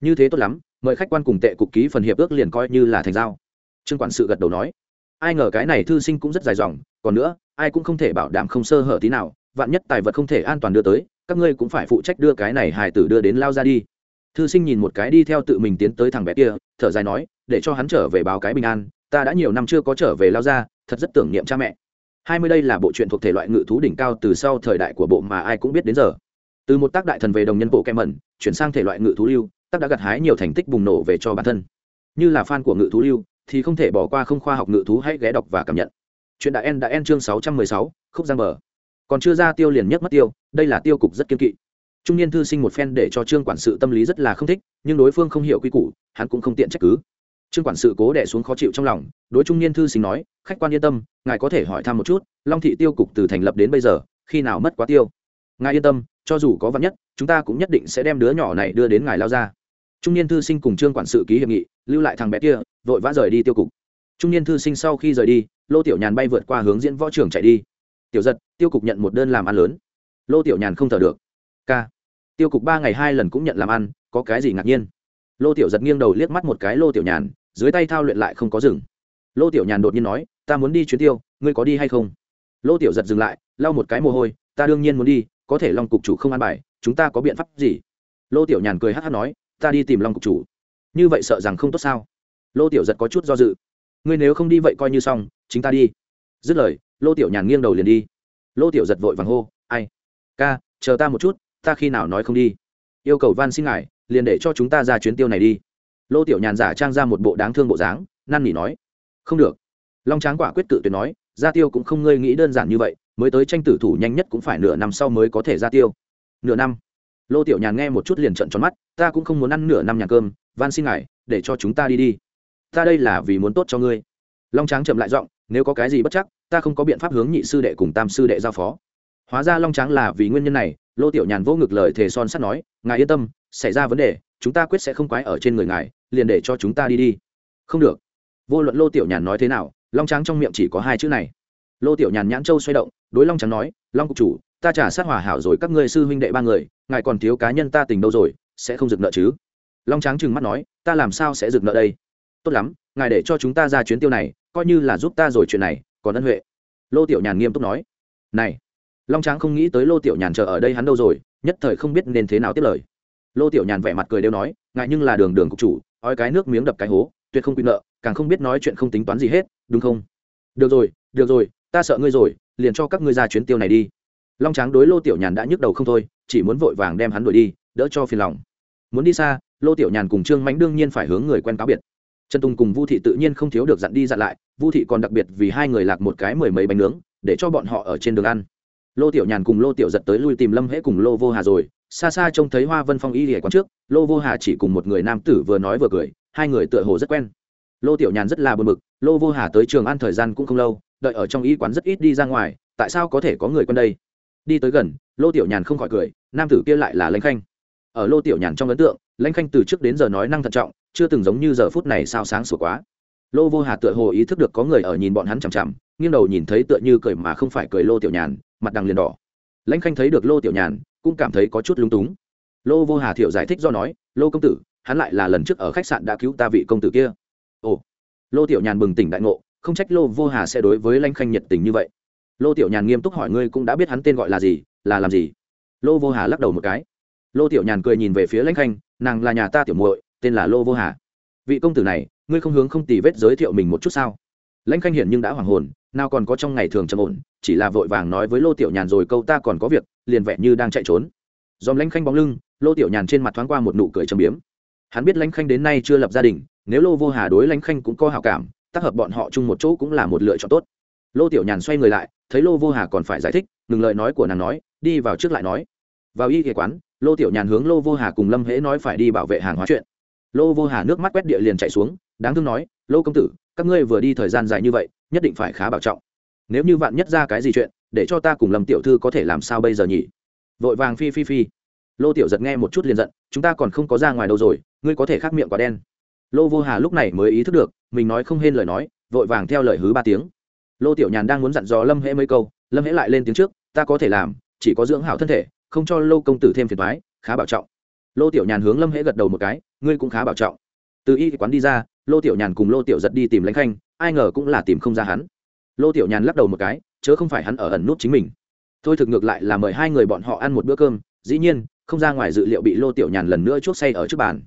Như thế tốt lắm, mời khách quan cùng tệ cục ký phần hiệp ước liền coi như là thành giao. Trương quản sự gật đầu nói. Ai ngờ cái này thư sinh cũng rất dài dòng, còn nữa, ai cũng không thể bảo đảm không sơ hở tí nào, vạn nhất tài vật không thể an toàn đưa tới, các ngươi cũng phải phụ trách đưa cái này hài tử đưa đến lao ra đi. Thư sinh nhìn một cái đi theo tự mình tiến tới thằng bé kia, thở dài nói, để cho hắn trở về báo cái bình an, ta đã nhiều năm chưa có trở về lao ra, thật rất tưởng niệm cha mẹ hai mươi đây là bộ truyện thuộc thể loại ngự thú đỉnh cao từ sau thời đại của bộ mà ai cũng biết đến giờ. Từ một tác đại thần về đồng nhân bộ kem mẩn, chuyển sang thể loại ngự thú lưu, tác đã gặt hái nhiều thành tích bùng nổ về cho bản thân. Như là fan của ngự thú lưu, thì không thể bỏ qua không khoa học ngự thú hãy ghé đọc và cảm nhận. Chuyện đại en đã en chương sáu trăm mười sáu, khúc giang bờ. Còn chưa ra tiêu liền nhất mất tiêu, đây là tiêu cục rất kiên kỵ. Trung niên thư sinh một phen để cho trương quản sự tâm lý rất là không thích, nhưng đối phương không hiểu quy củ, hắn cũng không tiện trách cứ trương quản sự cố đẻ xuống khó chịu trong lòng, đối trung niên thư sinh nói, khách quan yên tâm, ngài có thể hỏi thăm một chút, long thị tiêu cục từ thành lập đến bây giờ, khi nào mất quá tiêu? Ngài yên tâm, cho dù có vắn nhất, chúng ta cũng nhất định sẽ đem đứa nhỏ này đưa đến ngài lao ra. Trung niên thư sinh cùng trương quản sự ký hiệp nghị, lưu lại thằng bé kia, vội vã rời đi tiêu cục. Trung niên thư sinh sau khi rời đi, lô tiểu nhàn bay vượt qua hướng diễn võ trường chạy đi. Tiểu giật, tiêu cục nhận một đơn làm ăn lớn. Lô tiểu nhàn không thở được. K. Tiêu cục ba ngày hai lần cũng nhận làm ăn, có cái gì ngạc nhiên? Lô tiểu giật nghiêng đầu liếc mắt một cái lô tiểu nhàn dưới tay thao luyện lại không có dừng. Lô tiểu nhàn đột nhiên nói, ta muốn đi chuyến tiêu, ngươi có đi hay không? Lô tiểu giật dừng lại, lau một cái mồ hôi, ta đương nhiên muốn đi, có thể long cục chủ không an bài, chúng ta có biện pháp gì? Lô tiểu nhàn cười hát hát nói, ta đi tìm long cục chủ. Như vậy sợ rằng không tốt sao? Lô tiểu giật có chút do dự. Ngươi nếu không đi vậy coi như xong, chính ta đi. Dứt lời, lô tiểu nhàn nghiêng đầu liền đi. Lô tiểu giật vội vàng hô, ai? Ca, chờ ta một chút, ta khi nào nói không đi? Yêu cầu van xin ngài, liền để cho chúng ta ra chuyến tiêu này đi lô tiểu nhàn giả trang ra một bộ đáng thương bộ dáng, năn nỉ nói, không được. Long tráng quả quyết cự tuyệt nói ra tiêu cũng không ngơi nghĩ đơn giản như vậy, mới tới tranh tử thủ nhanh nhất cũng phải nửa năm sau mới có thể ra tiêu. Nửa năm? Lô tiểu nhàn nghe một chút liền trận tròn mắt, ta cũng không muốn ăn nửa năm nhà cơm, van xin ngài, để cho chúng ta đi đi. Ta đây là vì muốn tốt cho ngươi. Long tráng chậm lại giọng, nếu có cái gì bất chắc, ta không có biện pháp hướng nhị sư đệ cùng tam sư đệ giao phó. Hóa ra long tráng là vì nguyên nhân này, lô tiểu nhàn vô ngực lời thề son sắt nói, ngài yên tâm, xảy ra vấn đề chúng ta quyết sẽ không quái ở trên người ngài, liền để cho chúng ta đi đi. Không được. Vô luận lô tiểu nhàn nói thế nào, long tráng trong miệng chỉ có hai chữ này. Lô tiểu nhàn nhãn châu xoay động, đối long trắng nói, long cục chủ, ta trả sát hòa hảo rồi các ngươi sư huynh đệ ba người, ngài còn thiếu cá nhân ta tình đâu rồi, sẽ không dừng nợ chứ? Long trắng trừng mắt nói, ta làm sao sẽ dừng nợ đây? Tốt lắm, ngài để cho chúng ta ra chuyến tiêu này, coi như là giúp ta rồi chuyện này, còn ân huệ. Lô tiểu nhàn nghiêm túc nói, này. Long tráng không nghĩ tới lô tiểu nhàn chờ ở đây hắn đâu rồi, nhất thời không biết nên thế nào tiếp lời lô tiểu nhàn vẻ mặt cười đều nói, ngại nhưng là đường đường cục chủ, ói cái nước miếng đập cái hố, tuyệt không quy nợ, càng không biết nói chuyện không tính toán gì hết, đúng không? Được rồi được rồi, ta sợ ngươi rồi, liền cho các ngươi ra chuyến tiêu này đi. Long tráng đối lô tiểu nhàn đã nhức đầu không thôi, chỉ muốn vội vàng đem hắn đuổi đi, đỡ cho phiền lòng. Muốn đi xa, lô tiểu nhàn cùng trương Mạnh đương nhiên phải hướng người quen cáo biệt. Trần tùng cùng vu thị tự nhiên không thiếu được dặn đi dặn lại, vu thị còn đặc biệt vì hai người lạc một cái mười mấy bánh nướng, để cho bọn họ ở trên đường ăn. Lô tiểu nhàn cùng lô tiểu giật tới lui tìm lâm hễ cùng lô vô hà rồi xa xa trông thấy hoa vân phong y lìa quán trước, lô vô hà chỉ cùng một người nam tử vừa nói vừa cười, hai người tựa hồ rất quen. Lô tiểu nhàn rất là bờ mực lô vô hà tới trường ăn thời gian cũng không lâu, đợi ở trong y quán rất ít đi ra ngoài, tại sao có thể có người quen đây? Đi tới gần, lô tiểu nhàn không khỏi cười, nam tử kia lại là lãnh khanh. Ở lô tiểu nhàn trong ấn tượng, lãnh khanh từ trước đến giờ nói năng thận trọng, chưa từng giống như giờ phút này sao sáng sủa quá. Lô vô hà tựa hồ ý thức được có người ở nhìn bọn hắn chằm chằm, nghiêng đầu nhìn thấy tựa như cười mà không phải cười lô tiểu nhàn, mặt đằng liền đỏ. Lãnh khanh thấy được lô tiểu nhàn cũng cảm thấy có chút lung túng. Lô vô hà thiệu giải thích do nói, lô công tử, hắn lại là lần trước ở khách sạn đã cứu ta vị công tử kia. Ồ. Lô tiểu nhàn bừng tỉnh đại ngộ, không trách lô vô hà sẽ đối với lãnh khanh nhiệt tình như vậy. Lô tiểu nhàn nghiêm túc hỏi, ngươi cũng đã biết hắn tên gọi là gì, là làm gì? Lô vô hà lắc đầu một cái. Lô tiểu nhàn cười nhìn về phía lãnh khanh, nàng là nhà ta tiểu muội, tên là lô vô hà. Vị công tử này, ngươi không hướng không tì vết giới thiệu mình một chút sao? Lãnh khanh hiển nhưng đã hoàng hồn, nào còn có trong ngày thường trầm ổn chỉ là vội vàng nói với lô tiểu nhàn rồi câu ta còn có việc, liền vẹn như đang chạy trốn. Dòm lãnh khanh bóng lưng, lô tiểu nhàn trên mặt thoáng qua một nụ cười trầm biếm. Hắn biết lãnh khanh đến nay chưa lập gia đình, nếu lô vô hà đối lãnh khanh cũng có hào cảm, tác hợp bọn họ chung một chỗ cũng là một lựa chọn tốt. Lô tiểu nhàn xoay người lại, thấy lô vô hà còn phải giải thích, ngừng lời nói của nàng nói, đi vào trước lại nói. Vào y kế quán, lô tiểu nhàn hướng lô vô hà cùng lâm hễ nói phải đi bảo vệ hàng hóa chuyện. Lô vô hà nước mắt quét địa liền chạy xuống, đáng thương nói, lô công tử, các ngươi vừa đi thời gian dài như vậy, nhất định phải khá bảo trọng nếu như vạn nhất ra cái gì chuyện, để cho ta cùng lâm tiểu thư có thể làm sao bây giờ nhỉ? Vội vàng phi phi phi. Lô tiểu giật nghe một chút liền giận, chúng ta còn không có ra ngoài đâu rồi, ngươi có thể khắc miệng quá đen. Lô vô hà lúc này mới ý thức được, mình nói không hên lời nói, vội vàng theo lời hứ ba tiếng. Lô tiểu nhàn đang muốn dặn dò lâm hễ mấy câu, lâm hễ lại lên tiếng trước, ta có thể làm, chỉ có dưỡng hảo thân thể, không cho lô công tử thêm phiền thoái khá bảo trọng. Lô tiểu nhàn hướng lâm hễ gật đầu một cái, ngươi cũng khá bảo trọng. Từ y quán đi ra, lô tiểu nhàn cùng lô tiểu giật đi tìm lãnh khanh, ai ngờ cũng là tìm không ra hắn lô tiểu nhàn lắc đầu một cái, chớ không phải hắn ở ẩn nút chính mình. Thôi thực ngược lại là mời hai người bọn họ ăn một bữa cơm, dĩ nhiên, không ra ngoài dự liệu bị lô tiểu nhàn lần nữa chuốc say ở trước bàn.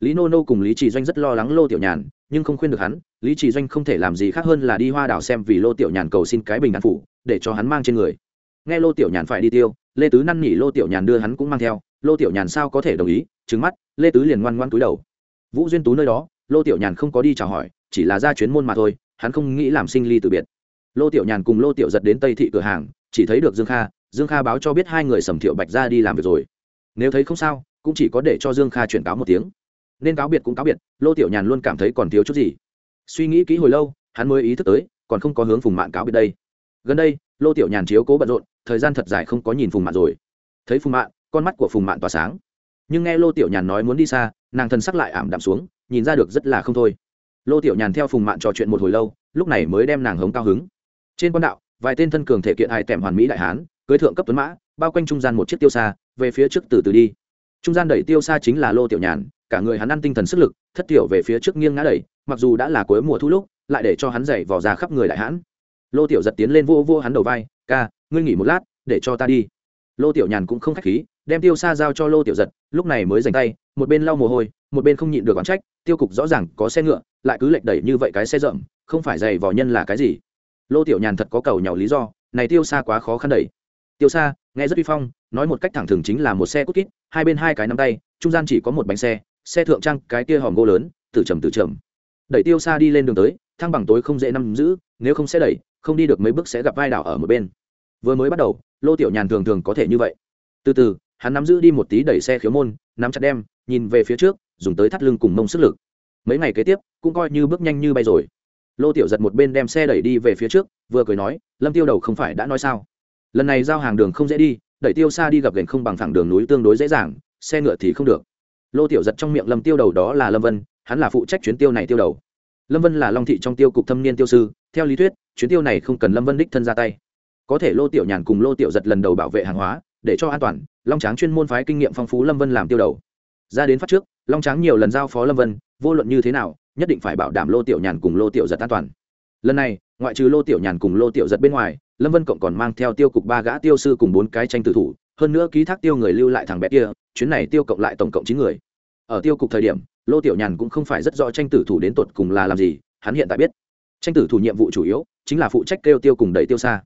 Lý nô nô cùng lý trì doanh rất lo lắng lô tiểu nhàn, nhưng không khuyên được hắn, lý trì doanh không thể làm gì khác hơn là đi hoa đảo xem vì lô tiểu nhàn cầu xin cái bình đàn phủ, để cho hắn mang trên người. Nghe lô tiểu nhàn phải đi tiêu, lê tứ năn nỉ lô tiểu nhàn đưa hắn cũng mang theo, lô tiểu nhàn sao có thể đồng ý trứng mắt, lê tứ liền ngoan ngoan túi đầu. Vũ duyên tú nơi đó, lô tiểu nhàn không có đi chào hỏi, chỉ là ra chuyến môn mà thôi, hắn không nghĩ làm sinh ly từ biệt lô tiểu nhàn cùng lô tiểu giật đến tây thị cửa hàng, chỉ thấy được dương kha. Dương kha báo cho biết hai người sầm thiệu bạch ra đi làm việc rồi. Nếu thấy không sao, cũng chỉ có để cho dương kha chuyển cáo một tiếng. Nên cáo biệt cũng cáo biệt, lô tiểu nhàn luôn cảm thấy còn thiếu chút gì. Suy nghĩ kỹ hồi lâu, hắn mới ý thức tới, còn không có hướng phùng mạn cáo biệt đây. Gần đây, lô tiểu nhàn chiếu cố bận rộn, thời gian thật dài không có nhìn phùng mạn rồi. Thấy phùng mạn, con mắt của phùng mạn tỏa sáng. Nhưng nghe lô tiểu nhàn nói muốn đi xa, nàng thân sắc lại ảm đạm xuống, nhìn ra được rất là không thôi. Lô tiểu nhàn theo phùng mạn trò chuyện một hồi lâu, lúc này mới đem nàng hống cao hứng trên quan đạo, vài tên thân cường thể kiện hài tèm hoàn mỹ đại hán, cưới thượng cấp tuấn mã, bao quanh trung gian một chiếc tiêu xa về phía trước từ từ đi. Trung gian đẩy tiêu xa chính là lô tiểu nhàn, cả người hắn ăn tinh thần sức lực, thất tiểu về phía trước nghiêng ngã đẩy, mặc dù đã là cuối mùa thu lúc, lại để cho hắn dậy vò ra khắp người đại hãn lô tiểu giật tiến lên vô vô hắn đầu vai, ca, ngươi nghỉ một lát, để cho ta đi. Lô tiểu nhàn cũng không khách khí, đem tiêu xa giao cho lô tiểu giật, lúc này mới dành tay, một bên lau mồ hôi, một bên không nhịn được oán trách, tiêu cục rõ ràng có xe ngựa, lại cứ lệch đẩy như vậy cái xe rậm không phải dày vò nhân là cái gì? Lô tiểu nhàn thật có cầu nhỏ lý do, này tiêu xa quá khó khăn đẩy. Tiêu xa, nghe rất uy phong, nói một cách thẳng thừng chính là một xe cút kít, hai bên hai cái nắm tay, trung gian chỉ có một bánh xe xe thượng trang cái kia hòm gỗ lớn từ trầm từ trầm. Đẩy tiêu xa đi lên đường tới, thang bằng tối không dễ nắm giữ, nếu không sẽ đẩy, không đi được mấy bước sẽ gặp vai đảo ở một bên. Vừa mới bắt đầu, lô tiểu nhàn thường thường có thể như vậy. Từ từ, hắn nắm giữ đi một tí đẩy xe khiếu môn, nắm chặt đem, nhìn về phía trước, dùng tới thắt lưng cùng mông sức lực. Mấy ngày kế tiếp, cũng coi như bước nhanh như bay rồi lô tiểu giật một bên đem xe đẩy đi về phía trước, vừa cười nói, lâm tiêu đầu không phải đã nói sao? Lần này giao hàng đường không dễ đi, đẩy tiêu xa đi gặp gành không bằng thẳng đường núi tương đối dễ dàng, xe ngựa thì không được. Lô tiểu giật trong miệng lâm tiêu đầu đó là lâm vân, hắn là phụ trách chuyến tiêu này tiêu đầu. Lâm vân là long thị trong tiêu cục thâm niên tiêu sư, theo lý thuyết, chuyến tiêu này không cần lâm vân đích thân ra tay. Có thể lô tiểu nhàn cùng lô tiểu giật lần đầu bảo vệ hàng hóa, để cho an toàn, long tráng chuyên môn phái kinh nghiệm phong phú lâm vân làm tiêu đầu. Ra đến phát trước, long tráng nhiều lần giao phó lâm vân, vô luận như thế nào nhất định phải bảo đảm lô tiểu nhàn cùng lô tiểu giật an toàn. Lần này, ngoại trừ lô tiểu nhàn cùng lô tiểu giật bên ngoài, lâm vân cộng còn mang theo tiêu cục ba gã tiêu sư cùng bốn cái tranh tử thủ, hơn nữa ký thác tiêu người lưu lại thằng bé kia, chuyến này tiêu cộng lại tổng cộng chín người. Ở tiêu cục thời điểm, lô tiểu nhàn cũng không phải rất rõ tranh tử thủ đến tột cùng là làm gì, hắn hiện tại biết. Tranh tử thủ nhiệm vụ chủ yếu chính là phụ trách kêu tiêu cùng đẩy tiêu xa.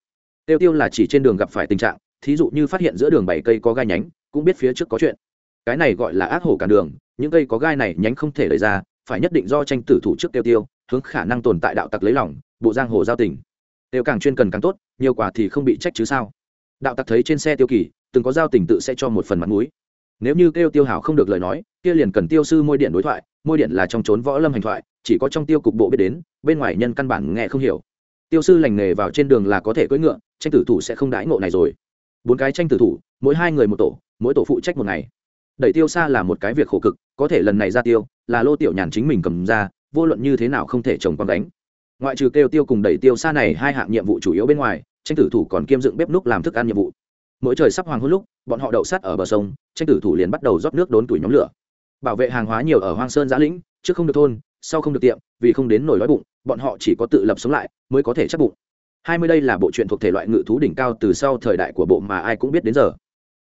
Tiêu tiêu là chỉ trên đường gặp phải tình trạng, thí dụ như phát hiện giữa đường bảy cây có gai nhánh, cũng biết phía trước có chuyện. Cái này gọi là ác hổ cả đường, những cây có gai này nhánh không thể đẩy ra phải nhất định do tranh tử thủ trước tiêu tiêu, hướng khả năng tồn tại đạo tặc lấy lòng, bộ giang hồ giao tình. Tiêu càng chuyên cần càng tốt, nhiều quả thì không bị trách chứ sao. Đạo tặc thấy trên xe tiêu kỳ, từng có giao tình tự sẽ cho một phần mặt mũi. Nếu như kêu tiêu hảo không được lời nói, kia liền cần tiêu sư môi điện đối thoại, môi điện là trong trốn võ lâm hành thoại, chỉ có trong tiêu cục bộ biết đến, bên ngoài nhân căn bản nghe không hiểu. Tiêu sư lành nghề vào trên đường là có thể cưỡi ngựa, tranh tử thủ sẽ không đãi ngộ này rồi. Bốn cái tranh tử thủ, mỗi hai người một tổ, mỗi tổ phụ trách một ngày đẩy tiêu xa là một cái việc khổ cực, có thể lần này ra tiêu, là lô tiểu nhàn chính mình cầm ra, vô luận như thế nào không thể trồng con đánh ngoại trừ kêu tiêu cùng đẩy tiêu xa này hai hạng nhiệm vụ chủ yếu bên ngoài, tranh tử thủ còn kiêm dựng bếp núc làm thức ăn nhiệm vụ. Mỗi trời sắp hoàng hôn lúc, bọn họ đậu sắt ở bờ sông, tranh tử thủ liền bắt đầu rót nước đốn tuổi nhóm lửa. Bảo vệ hàng hóa nhiều ở hoang sơn giã lĩnh, trước không được thôn, sau không được tiệm, vì không đến nổi đói bụng, bọn họ chỉ có tự lập sống lại, mới có thể chắc bụng. Hai mươi đây là bộ truyện thuộc thể loại ngự thú đỉnh cao từ sau thời đại của bộ mà ai cũng biết đến giờ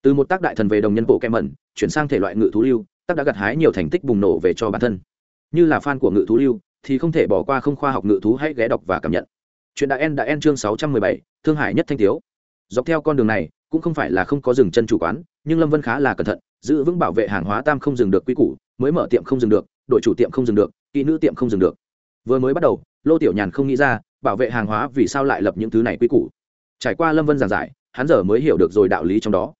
từ một tác đại thần về đồng nhân bộ kem mẩn, chuyển sang thể loại ngự thú lưu, tác đã gặt hái nhiều thành tích bùng nổ về cho bản thân. Như là fan của ngự thú lưu, thì không thể bỏ qua không khoa học ngự thú hãy ghé đọc và cảm nhận. Chuyện đại en đã en chương sáu trăm mười bảy, thương hải nhất thanh thiếu dọc theo con đường này, cũng không phải là không có dừng chân chủ quán, nhưng lâm vân khá là cẩn thận, giữ vững bảo vệ hàng hóa tam không dừng được quy củ, mới mở tiệm không dừng được đội chủ tiệm không dừng được, kỹ nữ tiệm không dừng được. Vừa mới bắt đầu, lô tiểu nhàn không nghĩ ra, bảo vệ hàng hóa vì sao lại lập những thứ này quy củ. Trải qua lâm vân giảng giải, hắn giờ mới hiểu được rồi đạo lý trong đó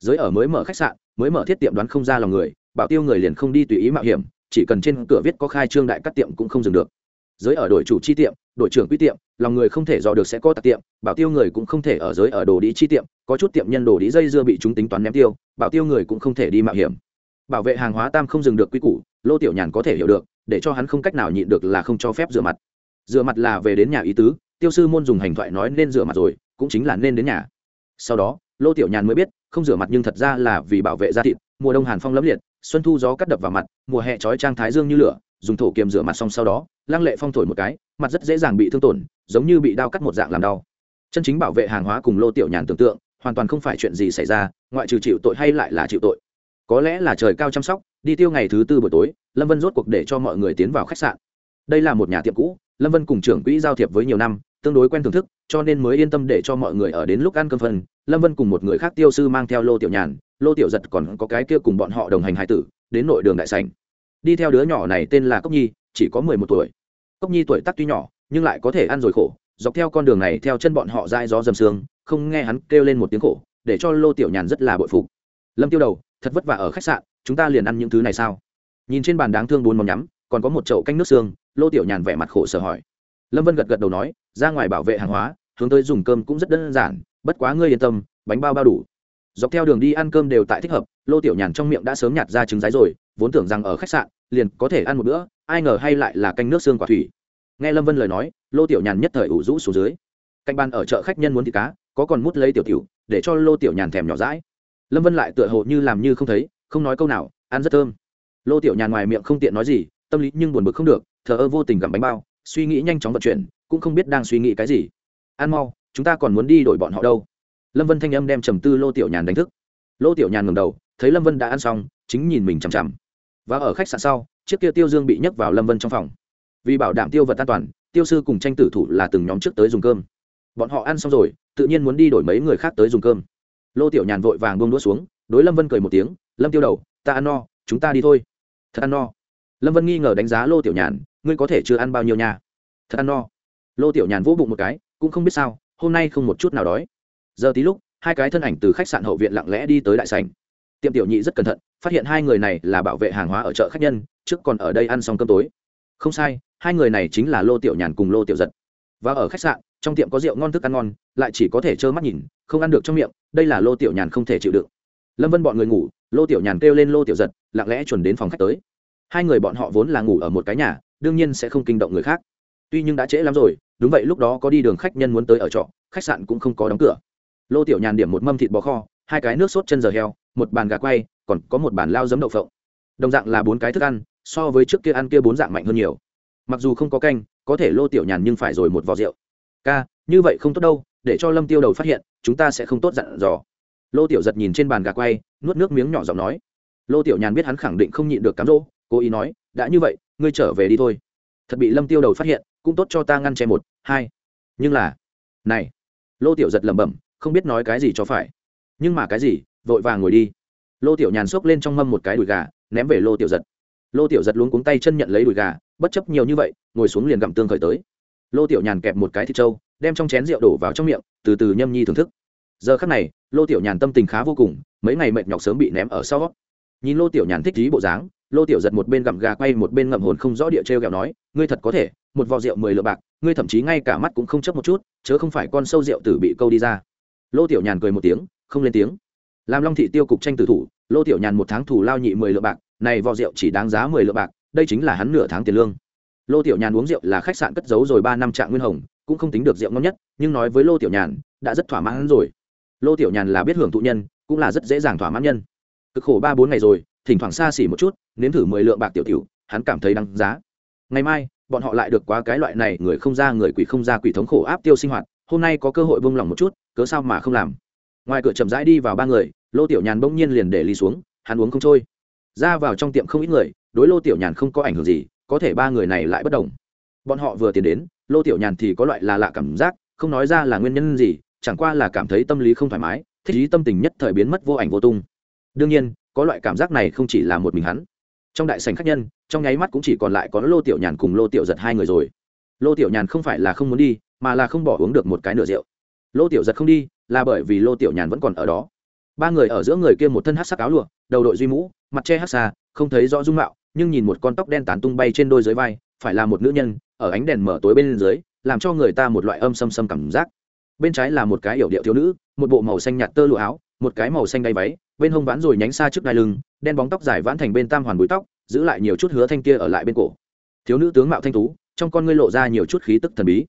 giới ở mới mở khách sạn, mới mở thiết tiệm đoán không ra lòng người, bảo tiêu người liền không đi tùy ý mạo hiểm, chỉ cần trên cửa viết có khai trương đại cắt tiệm cũng không dừng được. Giới ở đổi chủ chi tiệm đội trưởng quy tiệm, lòng người không thể dò được sẽ có tạc tiệm, bảo tiêu người cũng không thể ở giới ở đồ đi chi tiệm, có chút tiệm nhân đồ đi dây dưa bị chúng tính toán ném tiêu, bảo tiêu người cũng không thể đi mạo hiểm. Bảo vệ hàng hóa tam không dừng được quy củ, lô tiểu nhàn có thể hiểu được, để cho hắn không cách nào nhịn được là không cho phép rửa mặt. Rửa mặt là về đến nhà ý tứ, tiêu sư môn dùng hành thoại nói nên rửa mặt rồi, cũng chính là nên đến nhà. Sau đó lô tiểu nhàn mới biết, không rửa mặt nhưng thật ra là vì bảo vệ da thịt, mùa đông hàn phong lấm liệt, xuân thu gió cắt đập vào mặt, mùa hè trói trang thái dương như lửa, dùng thổ kiềm rửa mặt xong sau đó, lăng lệ phong thổi một cái, mặt rất dễ dàng bị thương tổn, giống như bị đau cắt một dạng làm đau. Chân chính bảo vệ hàng hóa cùng lô tiểu nhàn tưởng tượng, hoàn toàn không phải chuyện gì xảy ra, ngoại trừ chịu tội hay lại là chịu tội. Có lẽ là trời cao chăm sóc, đi tiêu ngày thứ tư buổi tối, lâm vân rốt cuộc để cho mọi người tiến vào khách sạn. Đây là một nhà tiệm cũ, lâm vân cùng trưởng quỹ giao thiệp với nhiều năm tương đối quen thưởng thức, cho nên mới yên tâm để cho mọi người ở đến lúc ăn cơm phân lâm vân cùng một người khác tiêu sư mang theo lô tiểu nhàn, lô tiểu giật còn có cái kia cùng bọn họ đồng hành hải tử, đến nội đường đại sành đi theo đứa nhỏ này tên là cốc nhi, chỉ có mười một tuổi. Cốc nhi tuổi tác tuy nhỏ, nhưng lại có thể ăn rồi khổ, dọc theo con đường này theo chân bọn họ dai gió dầm sương, không nghe hắn kêu lên một tiếng khổ, để cho lô tiểu nhàn rất là bội phục. Lâm tiêu đầu, thật vất vả ở khách sạn, chúng ta liền ăn những thứ này sao? Nhìn trên bàn đáng thương bốn món nhắm, còn có một chậu canh nước xương, lô tiểu nhàn vẻ mặt khổ sở hỏi. Lâm vân gật gật đầu nói ra ngoài bảo vệ hàng hóa, hướng tới dùng cơm cũng rất đơn giản, bất quá ngươi yên tâm, bánh bao bao đủ. Dọc theo đường đi ăn cơm đều tại thích hợp, lô tiểu nhàn trong miệng đã sớm nhạt ra trứng rái rồi, vốn tưởng rằng ở khách sạn, liền có thể ăn một bữa, ai ngờ hay lại là canh nước xương quả thủy. Nghe lâm vân lời nói, lô tiểu nhàn nhất thời ủ rũ xuống dưới. Canh ban ở chợ khách nhân muốn thịt cá, có còn mút lấy tiểu tiểu, để cho lô tiểu nhàn thèm nhỏ rãi lâm vân lại tựa hồ như làm như không thấy, không nói câu nào, ăn rất thơm. Lô tiểu nhàn ngoài miệng không tiện nói gì, tâm lý nhưng buồn bực không được, thờ ơ vô tình gặm bánh bao, suy nghĩ nhanh chóng vận chuyển cũng không biết đang suy nghĩ cái gì. Ăn mau, chúng ta còn muốn đi đổi bọn họ đâu. Lâm vân thanh âm đem trầm tư lô tiểu nhàn đánh thức. Lô tiểu nhàn ngầm đầu, thấy lâm vân đã ăn xong, chính nhìn mình chằm chằm. Và ở khách sạn sau, chiếc kia tiêu dương bị nhấc vào lâm vân trong phòng. Vì bảo đảm tiêu vật an toàn, tiêu sư cùng tranh tử thủ là từng nhóm trước tới dùng cơm. Bọn họ ăn xong rồi, tự nhiên muốn đi đổi mấy người khác tới dùng cơm. Lô tiểu nhàn vội vàng bông đũa xuống, đối lâm vân cười một tiếng, lâm tiêu đầu, ta ăn no, chúng ta đi thôi. Thật ăn no? Lâm vân nghi ngờ đánh giá lô tiểu nhàn, ngươi có thể chưa ăn bao nhiêu nha? Thật ăn no lô tiểu nhàn vỗ bụng một cái, cũng không biết sao, hôm nay không một chút nào đói. Giờ tí lúc, hai cái thân ảnh từ khách sạn hậu viện lặng lẽ đi tới đại sành tiệm tiểu nhị rất cẩn thận, phát hiện hai người này là bảo vệ hàng hóa ở chợ khách nhân, trước còn ở đây ăn xong cơm tối. Không sai, hai người này chính là lô tiểu nhàn cùng lô tiểu giật. Và ở khách sạn, trong tiệm có rượu ngon thức ăn ngon, lại chỉ có thể trơ mắt nhìn, không ăn được trong miệng, đây là lô tiểu nhàn không thể chịu đựng. Lâm vân bọn người ngủ, lô tiểu nhàn kêu lên lô tiểu giật, lặng lẽ chuẩn đến phòng khách tới. Hai người bọn họ vốn là ngủ ở một cái nhà, đương nhiên sẽ không kinh động người khác. Tuy nhưng đã trễ lắm rồi đúng vậy, lúc đó có đi đường khách nhân muốn tới ở trọ, khách sạn cũng không có đóng cửa. Lô tiểu nhàn điểm một mâm thịt bò kho, hai cái nước sốt chân giờ heo, một bàn gà quay, còn có một bàn lao giấm đậu phộng. Đồng dạng là bốn cái thức ăn, so với trước kia ăn kia bốn dạng mạnh hơn nhiều. Mặc dù không có canh, có thể lô tiểu nhàn nhưng phải rồi một vò rượu. Ca, như vậy không tốt đâu, để cho lâm tiêu đầu phát hiện, chúng ta sẽ không tốt dặn dò. Lô tiểu giật nhìn trên bàn gà quay, nuốt nước miếng nhỏ giọng nói. Lô tiểu nhàn biết hắn khẳng định không nhịn được cám dỗ, cố ý nói, đã như vậy, ngươi trở về đi thôi. Thật bị lâm tiêu đầu phát hiện cũng tốt cho ta ngăn che một, hai. Nhưng là, này, lô tiểu giật lẩm bẩm, không biết nói cái gì cho phải. Nhưng mà cái gì, vội vàng ngồi đi. Lô tiểu nhàn xốc lên trong mâm một cái đùi gà, ném về lô tiểu giật. Lô tiểu giật luống cuống tay chân nhận lấy đùi gà, bất chấp nhiều như vậy, ngồi xuống liền gặm tương khởi tới. Lô tiểu nhàn kẹp một cái thịt trâu, đem trong chén rượu đổ vào trong miệng, từ từ nhâm nhi thưởng thức. Giờ khắc này, lô tiểu nhàn tâm tình khá vô cùng, mấy ngày mệt nhọc sớm bị ném ở sau nhìn lô tiểu nhàn thích trí bộ dáng lô tiểu giật một bên gặm gà quay một bên ngậm hồn không rõ địa t r kẹo nói, ngươi thật có thể, một vò rượu mười lượng bạc, ngươi thậm chí ngay cả mắt cũng không chấp một chút, chớ không phải con sâu rượu tử bị câu đi ra. Lô tiểu nhàn cười một tiếng, không lên tiếng. Làm long thị tiêu cục tranh tử thủ, lô tiểu nhàn một tháng thủ lao nhị mười lượng bạc, này vò rượu chỉ đáng giá mười lượng bạc, đây chính là hắn nửa tháng tiền lương. Lô tiểu nhàn uống rượu là khách sạn cất giấu rồi ba năm trạng nguyên hồng, cũng không tính được rượu ngon nhất, nhưng nói với lô tiểu nhàn, đã rất thỏa mãn rồi. Lô tiểu nhàn là biết hưởng thụ nhân, cũng là rất dễ dàng thỏa mãn nhân. Cực khổ ba bốn ngày rồi thỉnh thoảng xa xỉ một chút, nếm thử mười lượng bạc tiểu tiểu, hắn cảm thấy đáng giá. Ngày mai, bọn họ lại được quá cái loại này người không ra người quỷ không ra quỷ thống khổ áp tiêu sinh hoạt, hôm nay có cơ hội buông lỏng một chút, cớ sao mà không làm. Ngoài cửa chậm rãi đi vào ba người, lô tiểu nhàn bỗng nhiên liền để ly xuống, hắn uống không trôi. Ra vào trong tiệm không ít người, đối lô tiểu nhàn không có ảnh hưởng gì, có thể ba người này lại bất đồng. Bọn họ vừa tiến đến, lô tiểu nhàn thì có loại là lạ cảm giác, không nói ra là nguyên nhân gì, chẳng qua là cảm thấy tâm lý không thoải mái, thích ý tâm tình nhất thời biến mất vô ảnh vô tung. Đương nhiên có loại cảm giác này không chỉ là một mình hắn. Trong đại sành khách nhân, trong nháy mắt cũng chỉ còn lại có lô tiểu nhàn cùng lô tiểu giật hai người rồi. Lô tiểu nhàn không phải là không muốn đi, mà là không bỏ uống được một cái nửa rượu. Lô tiểu giật không đi, là bởi vì lô tiểu nhàn vẫn còn ở đó. Ba người ở giữa người kia một thân hát sắc áo lụa, đầu đội duy mũ, mặt che hát xa, không thấy rõ dung mạo, nhưng nhìn một con tóc đen tán tung bay trên đôi dưới vai, phải là một nữ nhân, ở ánh đèn mở tối bên dưới, làm cho người ta một loại âm xâm xâm cảm giác. Bên trái là một cái yểu điệu thiếu nữ, một bộ màu xanh nhạt tơ lụa áo một cái màu xanh đay váy bên hông vãn rồi nhánh xa trước đai lưng đen bóng tóc dài vãn thành bên tam hoàn búi tóc giữ lại nhiều chút hứa thanh kia ở lại bên cổ. Thiếu nữ tướng mạo thanh tú trong con ngươi lộ ra nhiều chút khí tức thần bí.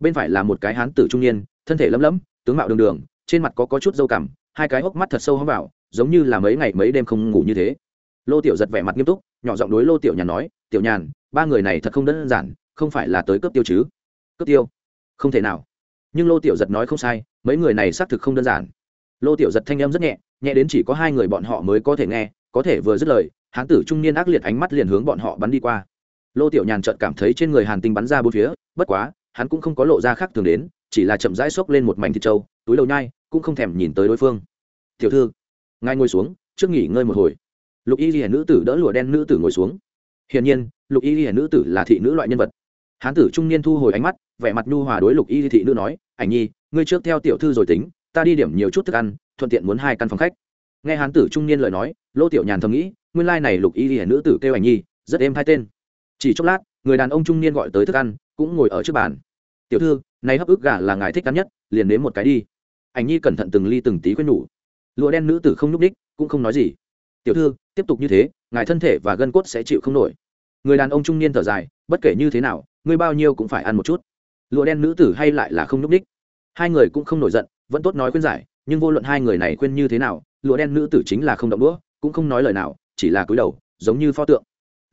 Bên phải là một cái hán tử trung niên thân thể lấm lấm tướng mạo đường đường trên mặt có, có chút dâu cằm hai cái hốc mắt thật sâu hóng vào giống như là mấy ngày mấy đêm không ngủ như thế. Lô tiểu giật vẻ mặt nghiêm túc nhỏ giọng đối lô tiểu nhàn nói tiểu nhàn ba người này thật không đơn giản không phải là tới cướp tiêu chứ? Cướp tiêu? Không thể nào. Nhưng lô tiểu giật nói không sai mấy người này xác thực không đơn giản lô tiểu giật thanh em rất nhẹ nhẹ đến chỉ có hai người bọn họ mới có thể nghe, có thể vừa dứt lời, hán tử trung niên ác liệt ánh mắt liền hướng bọn họ bắn đi qua. Lô tiểu nhàn trợt cảm thấy trên người hàn tinh bắn ra bốn phía, bất quá, hắn cũng không có lộ ra khác thường đến, chỉ là chậm rãi xốc lên một mảnh thịt trâu, túi đầu nhai, cũng không thèm nhìn tới đối phương. Tiểu thư ngay ngồi xuống, trước nghỉ ngơi một hồi. Lục y ghi nữ tử đỡ lụa đen nữ tử ngồi xuống. Hiển nhiên, lục y ghi nữ tử là thị nữ loại nhân vật. Hán tử trung niên thu hồi ánh mắt, vẻ mặt nhu hòa đối lục y thị nữ nói, ảnh nhi, ngươi trước theo tiểu thư rồi tính ta đi điểm nhiều chút thức ăn, thuận tiện muốn hai căn phòng khách. Nghe hán tử trung niên lời nói, lô tiểu nhàn thầm nghĩ, nguyên lai này lục y hiển nữ tử kêu ảnh nhi, rất êm hai tên. Chỉ chốc lát, người đàn ông trung niên gọi tới thức ăn, cũng ngồi ở trước bàn. Tiểu thư, này hấp ức gà là ngài thích ăn nhất, liền nếm một cái đi. Ảnh nhi cẩn thận từng ly từng tí quên nhủ. Lụa đen nữ tử không nhúc ních, cũng không nói gì. Tiểu thư, tiếp tục như thế, ngài thân thể và gân cốt sẽ chịu không nổi. Người đàn ông trung niên thở dài, bất kể như thế nào, ngươi bao nhiêu cũng phải ăn một chút. Lụa đen nữ tử hay lại là không nhúc ních. Hai người cũng không nổi giận vẫn tốt nói khuyên giải, nhưng vô luận hai người này khuyên như thế nào, lụa đen nữ tử chính là không động đũa, cũng không nói lời nào, chỉ là cúi đầu, giống như pho tượng.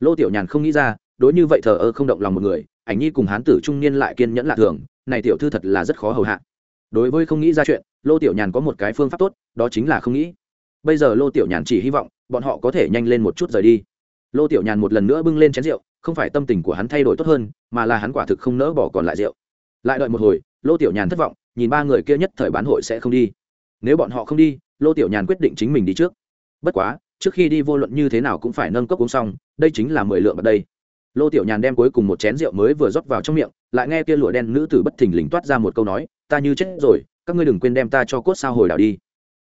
Lô tiểu nhàn không nghĩ ra, đối như vậy thờ ơ không động lòng một người, ảnh nhi cùng hán tử trung niên lại kiên nhẫn lạ thường, này tiểu thư thật là rất khó hầu hạ. Đối với không nghĩ ra chuyện, lô tiểu nhàn có một cái phương pháp tốt, đó chính là không nghĩ. Bây giờ lô tiểu nhàn chỉ hy vọng, bọn họ có thể nhanh lên một chút rời đi. Lô tiểu nhàn một lần nữa bưng lên chén rượu, không phải tâm tình của hắn thay đổi tốt hơn, mà là hắn quả thực không nỡ bỏ còn lại rượu. Lại đợi một hồi, lô tiểu nhàn thất vọng nhìn ba người kia nhất thời bán hội sẽ không đi. Nếu bọn họ không đi, lô tiểu nhàn quyết định chính mình đi trước. Bất quá, trước khi đi vô luận như thế nào cũng phải nâng cốc uống xong, đây chính là mười lượng ở đây. Lô tiểu nhàn đem cuối cùng một chén rượu mới vừa rót vào trong miệng, lại nghe kia lụa đen nữ tử bất thình lình toát ra một câu nói, ta như chết rồi, các ngươi đừng quên đem ta cho cốt sao hồi đảo đi.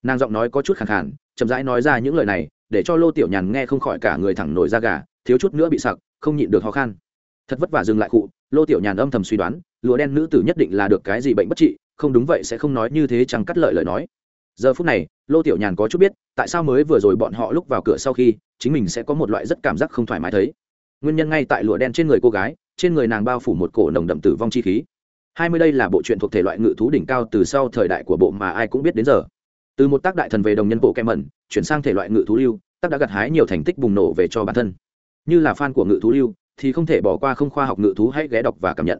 Nàng giọng nói có chút khẳng khản chậm rãi nói ra những lời này, để cho lô tiểu nhàn nghe không khỏi cả người thẳng nổi da gà, thiếu chút nữa bị sặc, không nhịn được khó khăn thật vất vả dừng lại cụ, lô tiểu nhàn âm thầm suy đoán, lụa đen nữ tử nhất định là được cái gì bệnh bất trị không đúng vậy sẽ không nói như thế chẳng cắt lợi lời nói. Giờ phút này, lô tiểu nhàn có chút biết, tại sao mới vừa rồi bọn họ lúc vào cửa sau khi, chính mình sẽ có một loại rất cảm giác không thoải mái thấy. Nguyên nhân ngay tại lụa đen trên người cô gái, trên người nàng bao phủ một cổ nồng đậm tử vong chi khí. Hai mươi đây là bộ truyện thuộc thể loại ngự thú đỉnh cao từ sau thời đại của bộ mà ai cũng biết đến giờ. Từ một tác đại thần về đồng nhân bộ kem mẩn, chuyển sang thể loại ngự thú lưu, tác đã gặt hái nhiều thành tích bùng nổ về cho bản thân. Như là fan của ngự thú lưu, thì không thể bỏ qua không khoa học ngự thú hãy ghé đọc và cảm nhận.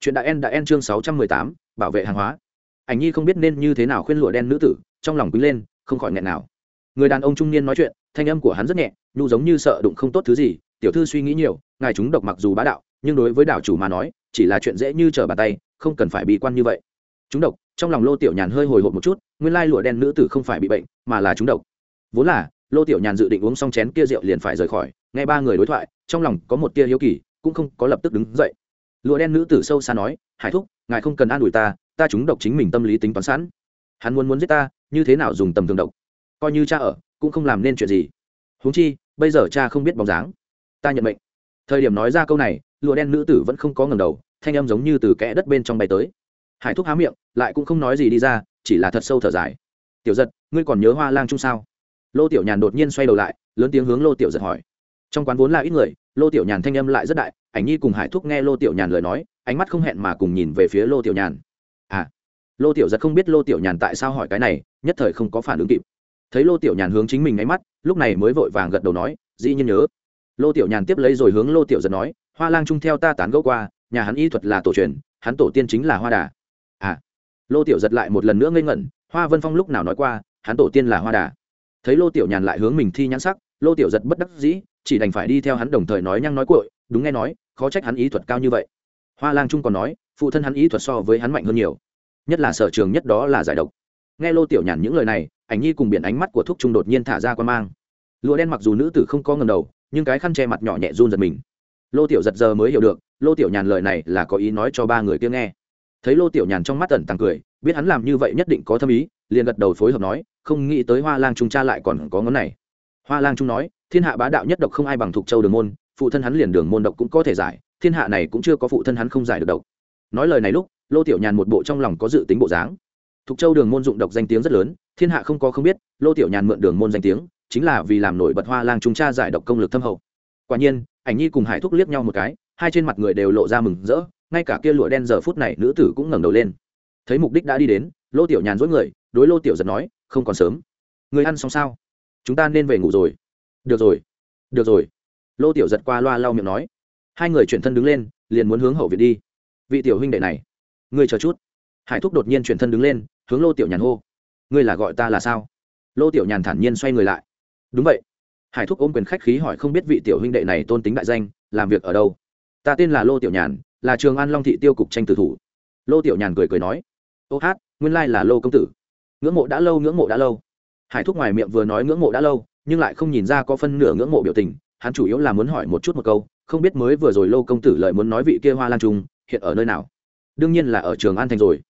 Chuyện đại en đã en chương sáu trăm mười tám bảo vệ hàng hóa. Ảnh nhi không biết nên như thế nào khuyên lụa đen nữ tử, trong lòng quý lên, không khỏi nghẹn nào. Người đàn ông trung niên nói chuyện, thanh âm của hắn rất nhẹ, nhu giống như sợ đụng không tốt thứ gì, tiểu thư suy nghĩ nhiều, ngài chúng độc mặc dù bá đạo, nhưng đối với đảo chủ mà nói, chỉ là chuyện dễ như trở bàn tay, không cần phải bị quan như vậy. Chúng độc, trong lòng lô tiểu nhàn hơi hồi hộp một chút, nguyên lai lụa đen nữ tử không phải bị bệnh, mà là chúng độc. Vốn là, lô tiểu nhàn dự định uống xong chén kia rượu liền phải rời khỏi, nghe ba người đối thoại, trong lòng có một tia hiếu kỳ, cũng không có lập tức đứng dậy lụa đen nữ tử sâu xa nói, hải thúc, ngài không cần an ủi ta ta chúng độc chính mình tâm lý tính toán sẵn. Hắn muốn muốn giết ta, như thế nào dùng tầm thường độc? Coi như cha ở, cũng không làm nên chuyện gì. Huống chi, bây giờ cha không biết bóng dáng. Ta nhận mệnh. Thời điểm nói ra câu này, lụa đen nữ tử vẫn không có ngầm đầu, thanh âm giống như từ kẽ đất bên trong bay tới. Hải thúc há miệng, lại cũng không nói gì đi ra, chỉ là thật sâu thở dài. Tiểu giật, ngươi còn nhớ hoa lang chung sao? Lô tiểu nhàn đột nhiên xoay đầu lại, lớn tiếng hướng lô tiểu giật hỏi trong quán vốn là ít người lô tiểu nhàn thanh âm lại rất đại ảnh nhi cùng hải thúc nghe lô tiểu nhàn lời nói ánh mắt không hẹn mà cùng nhìn về phía lô tiểu nhàn à lô tiểu giật không biết lô tiểu nhàn tại sao hỏi cái này nhất thời không có phản ứng kịp thấy lô tiểu nhàn hướng chính mình ngáy mắt lúc này mới vội vàng gật đầu nói dĩ nhiên nhớ lô tiểu nhàn tiếp lấy rồi hướng lô tiểu giật nói hoa lang chung theo ta tán gẫu qua nhà hắn y thuật là tổ truyền hắn tổ tiên chính là hoa đà à lô tiểu giật lại một lần nữa ngây ngẩn hoa vân phong lúc nào nói qua hắn tổ tiên là hoa đà thấy lô tiểu nhàn lại hướng mình thi nhãn sắc lô tiểu giật bất đắc dĩ chỉ đành phải đi theo hắn đồng thời nói nhăng nói cội đúng nghe nói, khó trách hắn ý thuật cao như vậy. Hoa lang trung còn nói, phụ thân hắn ý thuật so với hắn mạnh hơn nhiều. Nhất là sở trường nhất đó là giải độc. Nghe lô tiểu nhàn những lời này, ảnh nhi cùng biển ánh mắt của thúc trung đột nhiên thả ra quan mang. Lụa đen mặc dù nữ tử không có ngầm đầu, nhưng cái khăn che mặt nhỏ nhẹ run giật mình. Lô tiểu giật giờ mới hiểu được, lô tiểu nhàn lời này là có ý nói cho ba người kia nghe. Thấy lô tiểu nhàn trong mắt tẩn tàng cười, biết hắn làm như vậy nhất định có thâm ý, liền gật đầu phối hợp nói, không nghĩ tới hoa lang trung cha lại còn có ngón này. Hoa lang trung nói thiên hạ bá đạo nhất độc không ai bằng thuộc châu đường môn, phụ thân hắn liền đường môn độc cũng có thể giải, thiên hạ này cũng chưa có phụ thân hắn không giải được độc. Nói lời này lúc, lô tiểu nhàn một bộ trong lòng có dự tính bộ dáng. Thuộc châu đường môn dụng độc danh tiếng rất lớn, thiên hạ không có không biết, lô tiểu nhàn mượn đường môn danh tiếng, chính là vì làm nổi bật hoa lang trung cha giải độc công lực thâm hậu. Quả nhiên, ảnh nhi cùng hải thúc liếc nhau một cái, hai trên mặt người đều lộ ra mừng rỡ, ngay cả kia lụa đen giờ phút này nữ tử cũng ngẩng đầu lên. Thấy mục đích đã đi đến, lô tiểu nhàn dối người, đối lô tiểu giật nói, không còn sớm. Người ăn xong sao? Chúng ta nên về ngủ rồi được rồi được rồi. Lô tiểu giật qua loa lau miệng nói. Hai người chuyển thân đứng lên, liền muốn hướng hậu viện đi. Vị tiểu huynh đệ này, ngươi chờ chút. Hải thúc đột nhiên chuyển thân đứng lên, hướng lô tiểu nhàn hô. Ngươi là gọi ta là sao? Lô tiểu nhàn thản nhiên xoay người lại. Đúng vậy. Hải thúc ôm quyền khách khí hỏi không biết vị tiểu huynh đệ này tôn tính đại danh, làm việc ở đâu? Ta tên là lô tiểu nhàn, là trường an long thị tiêu cục tranh tử thủ. Lô tiểu nhàn cười cười nói. Ô hát, nguyên lai là lô công tử. Ngưỡng mộ đã lâu, ngưỡng mộ đã lâu. Hải thúc ngoài miệng vừa nói ngưỡng mộ đã lâu nhưng lại không nhìn ra có phân nửa ngưỡng mộ biểu tình, hắn chủ yếu là muốn hỏi một chút một câu, không biết mới vừa rồi lô công tử lợi muốn nói vị kia hoa lan trung, hiện ở nơi nào? Đương nhiên là ở trường an thành rồi.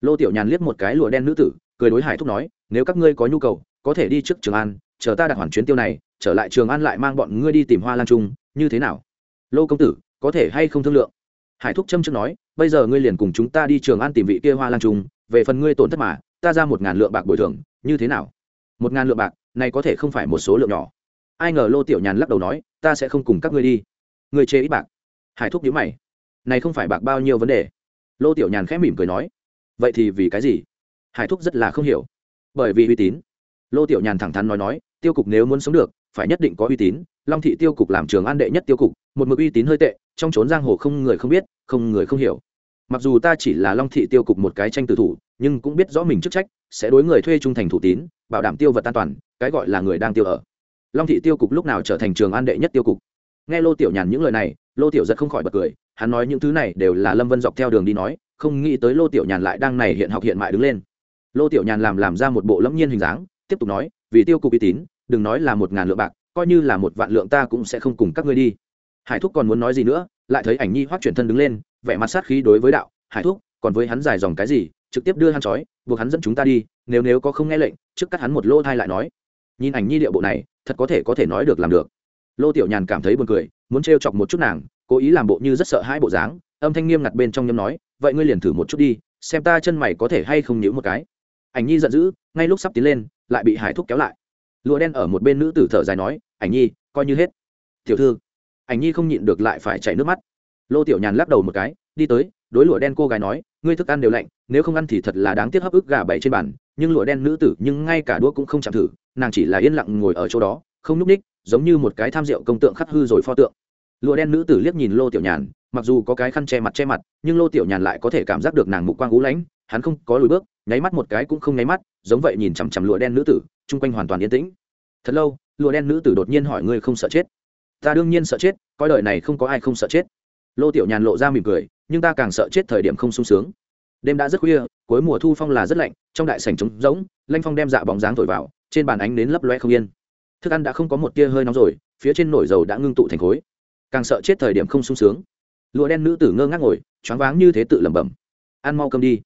Lô tiểu nhàn liếc một cái lụa đen nữ tử, cười đối hải thúc nói, nếu các ngươi có nhu cầu, có thể đi trước trường an, chờ ta đặt hoàn chuyến tiêu này, trở lại trường an lại mang bọn ngươi đi tìm hoa lan trung, như thế nào? Lô công tử, có thể hay không thương lượng? Hải thúc châm trước nói, bây giờ ngươi liền cùng chúng ta đi trường an tìm vị kia hoa lan trung, về phần ngươi tổn thất mà, ta ra một ngàn lượng bạc bồi thường, như thế nào? Một ngàn lượng bạc này có thể không phải một số lượng nhỏ. Ai ngờ lô tiểu nhàn lắc đầu nói, ta sẽ không cùng các ngươi đi. Người chê ít bạc. Hải thúc nhữ mày. Này không phải bạc bao nhiêu vấn đề? Lô tiểu nhàn khẽ mỉm cười nói. Vậy thì vì cái gì? Hải thúc rất là không hiểu. Bởi vì uy tín. Lô tiểu nhàn thẳng thắn nói nói, tiêu cục nếu muốn sống được, phải nhất định có uy tín. Long thị tiêu cục làm trường an đệ nhất tiêu cục, một mực uy tín hơi tệ, trong trốn giang hồ không người không biết, không người không hiểu. Mặc dù ta chỉ là long thị tiêu cục một cái tranh tử thủ, nhưng cũng biết rõ mình chức trách, sẽ đối người thuê trung thành thủ tín, bảo đảm tiêu vật an toàn cái gọi là người đang tiêu ở. Long thị tiêu cục lúc nào trở thành trường an đệ nhất tiêu cục? Nghe lô tiểu nhàn những lời này, lô tiểu giật không khỏi bật cười, hắn nói những thứ này đều là lâm vân dọc theo đường đi nói, không nghĩ tới lô tiểu nhàn lại đang này hiện học hiện mại đứng lên. Lô tiểu nhàn làm làm ra một bộ lẫm nhiên hình dáng, tiếp tục nói, vì tiêu cục uy tín, đừng nói là một ngàn lượng bạc, coi như là một vạn lượng ta cũng sẽ không cùng các ngươi đi. Hải thúc còn muốn nói gì nữa, lại thấy ảnh nhi hoác chuyển thân đứng lên, vẻ mặt sát khí đối với đạo, hải thúc, còn với hắn dài dòng cái gì, trực tiếp đưa hắn trói, buộc hắn dẫn chúng ta đi, nếu nếu có không nghe lệnh, trước cắt hắn một lô thai lại nói nhìn ảnh nhi điệu bộ này, thật có thể có thể nói được làm được. Lô tiểu nhàn cảm thấy buồn cười, muốn trêu chọc một chút nàng, cố ý làm bộ như rất sợ hai bộ dáng, âm thanh nghiêm ngặt bên trong nhâm nói, vậy ngươi liền thử một chút đi, xem ta chân mày có thể hay không nhíu một cái. Ảnh nhi giận dữ, ngay lúc sắp tiến lên, lại bị hải thúc kéo lại. Lụa đen ở một bên nữ tử thở dài nói, ảnh nhi, coi như hết. Tiểu thư. Ảnh nhi không nhịn được lại phải chảy nước mắt. Lô tiểu nhàn lắc đầu một cái, đi tới đối lụa đen cô gái nói, ngươi thức ăn đều lạnh, nếu không ăn thì thật là đáng tiếc hấp ức gà bảy trên bàn. Nhưng lụa đen nữ tử, nhưng ngay cả đũa cũng không chạm thử, nàng chỉ là yên lặng ngồi ở chỗ đó, không nhúc ních, giống như một cái tham rượu công tượng khắc hư rồi pho tượng. Lụa đen nữ tử liếc nhìn lô tiểu nhàn, mặc dù có cái khăn che mặt che mặt, nhưng lô tiểu nhàn lại có thể cảm giác được nàng mục quang ú lãnh, hắn không có lùi bước, nháy mắt một cái cũng không nháy mắt, giống vậy nhìn chằm chằm lụa đen nữ tử, chung quanh hoàn toàn yên tĩnh. Thật lâu, lụa đen nữ tử đột nhiên hỏi ngươi không sợ chết? Ta đương nhiên sợ chết, coi đời này không có ai không sợ chết. Lô tiểu nhàn lộ ra mỉm cười nhưng ta càng sợ chết thời điểm không sung sướng. Đêm đã rất khuya, cuối mùa thu phong là rất lạnh, trong đại sảnh trống rỗng, lanh phong đem dạ bóng dáng thổi vào, trên bàn ánh đến lấp loe không yên. Thức ăn đã không có một tia hơi nóng rồi, phía trên nổi dầu đã ngưng tụ thành khối. Càng sợ chết thời điểm không sung sướng. Lụa đen nữ tử ngơ ngác ngồi, choáng váng như thế tự lẩm bẩm. Ăn mau cơm đi.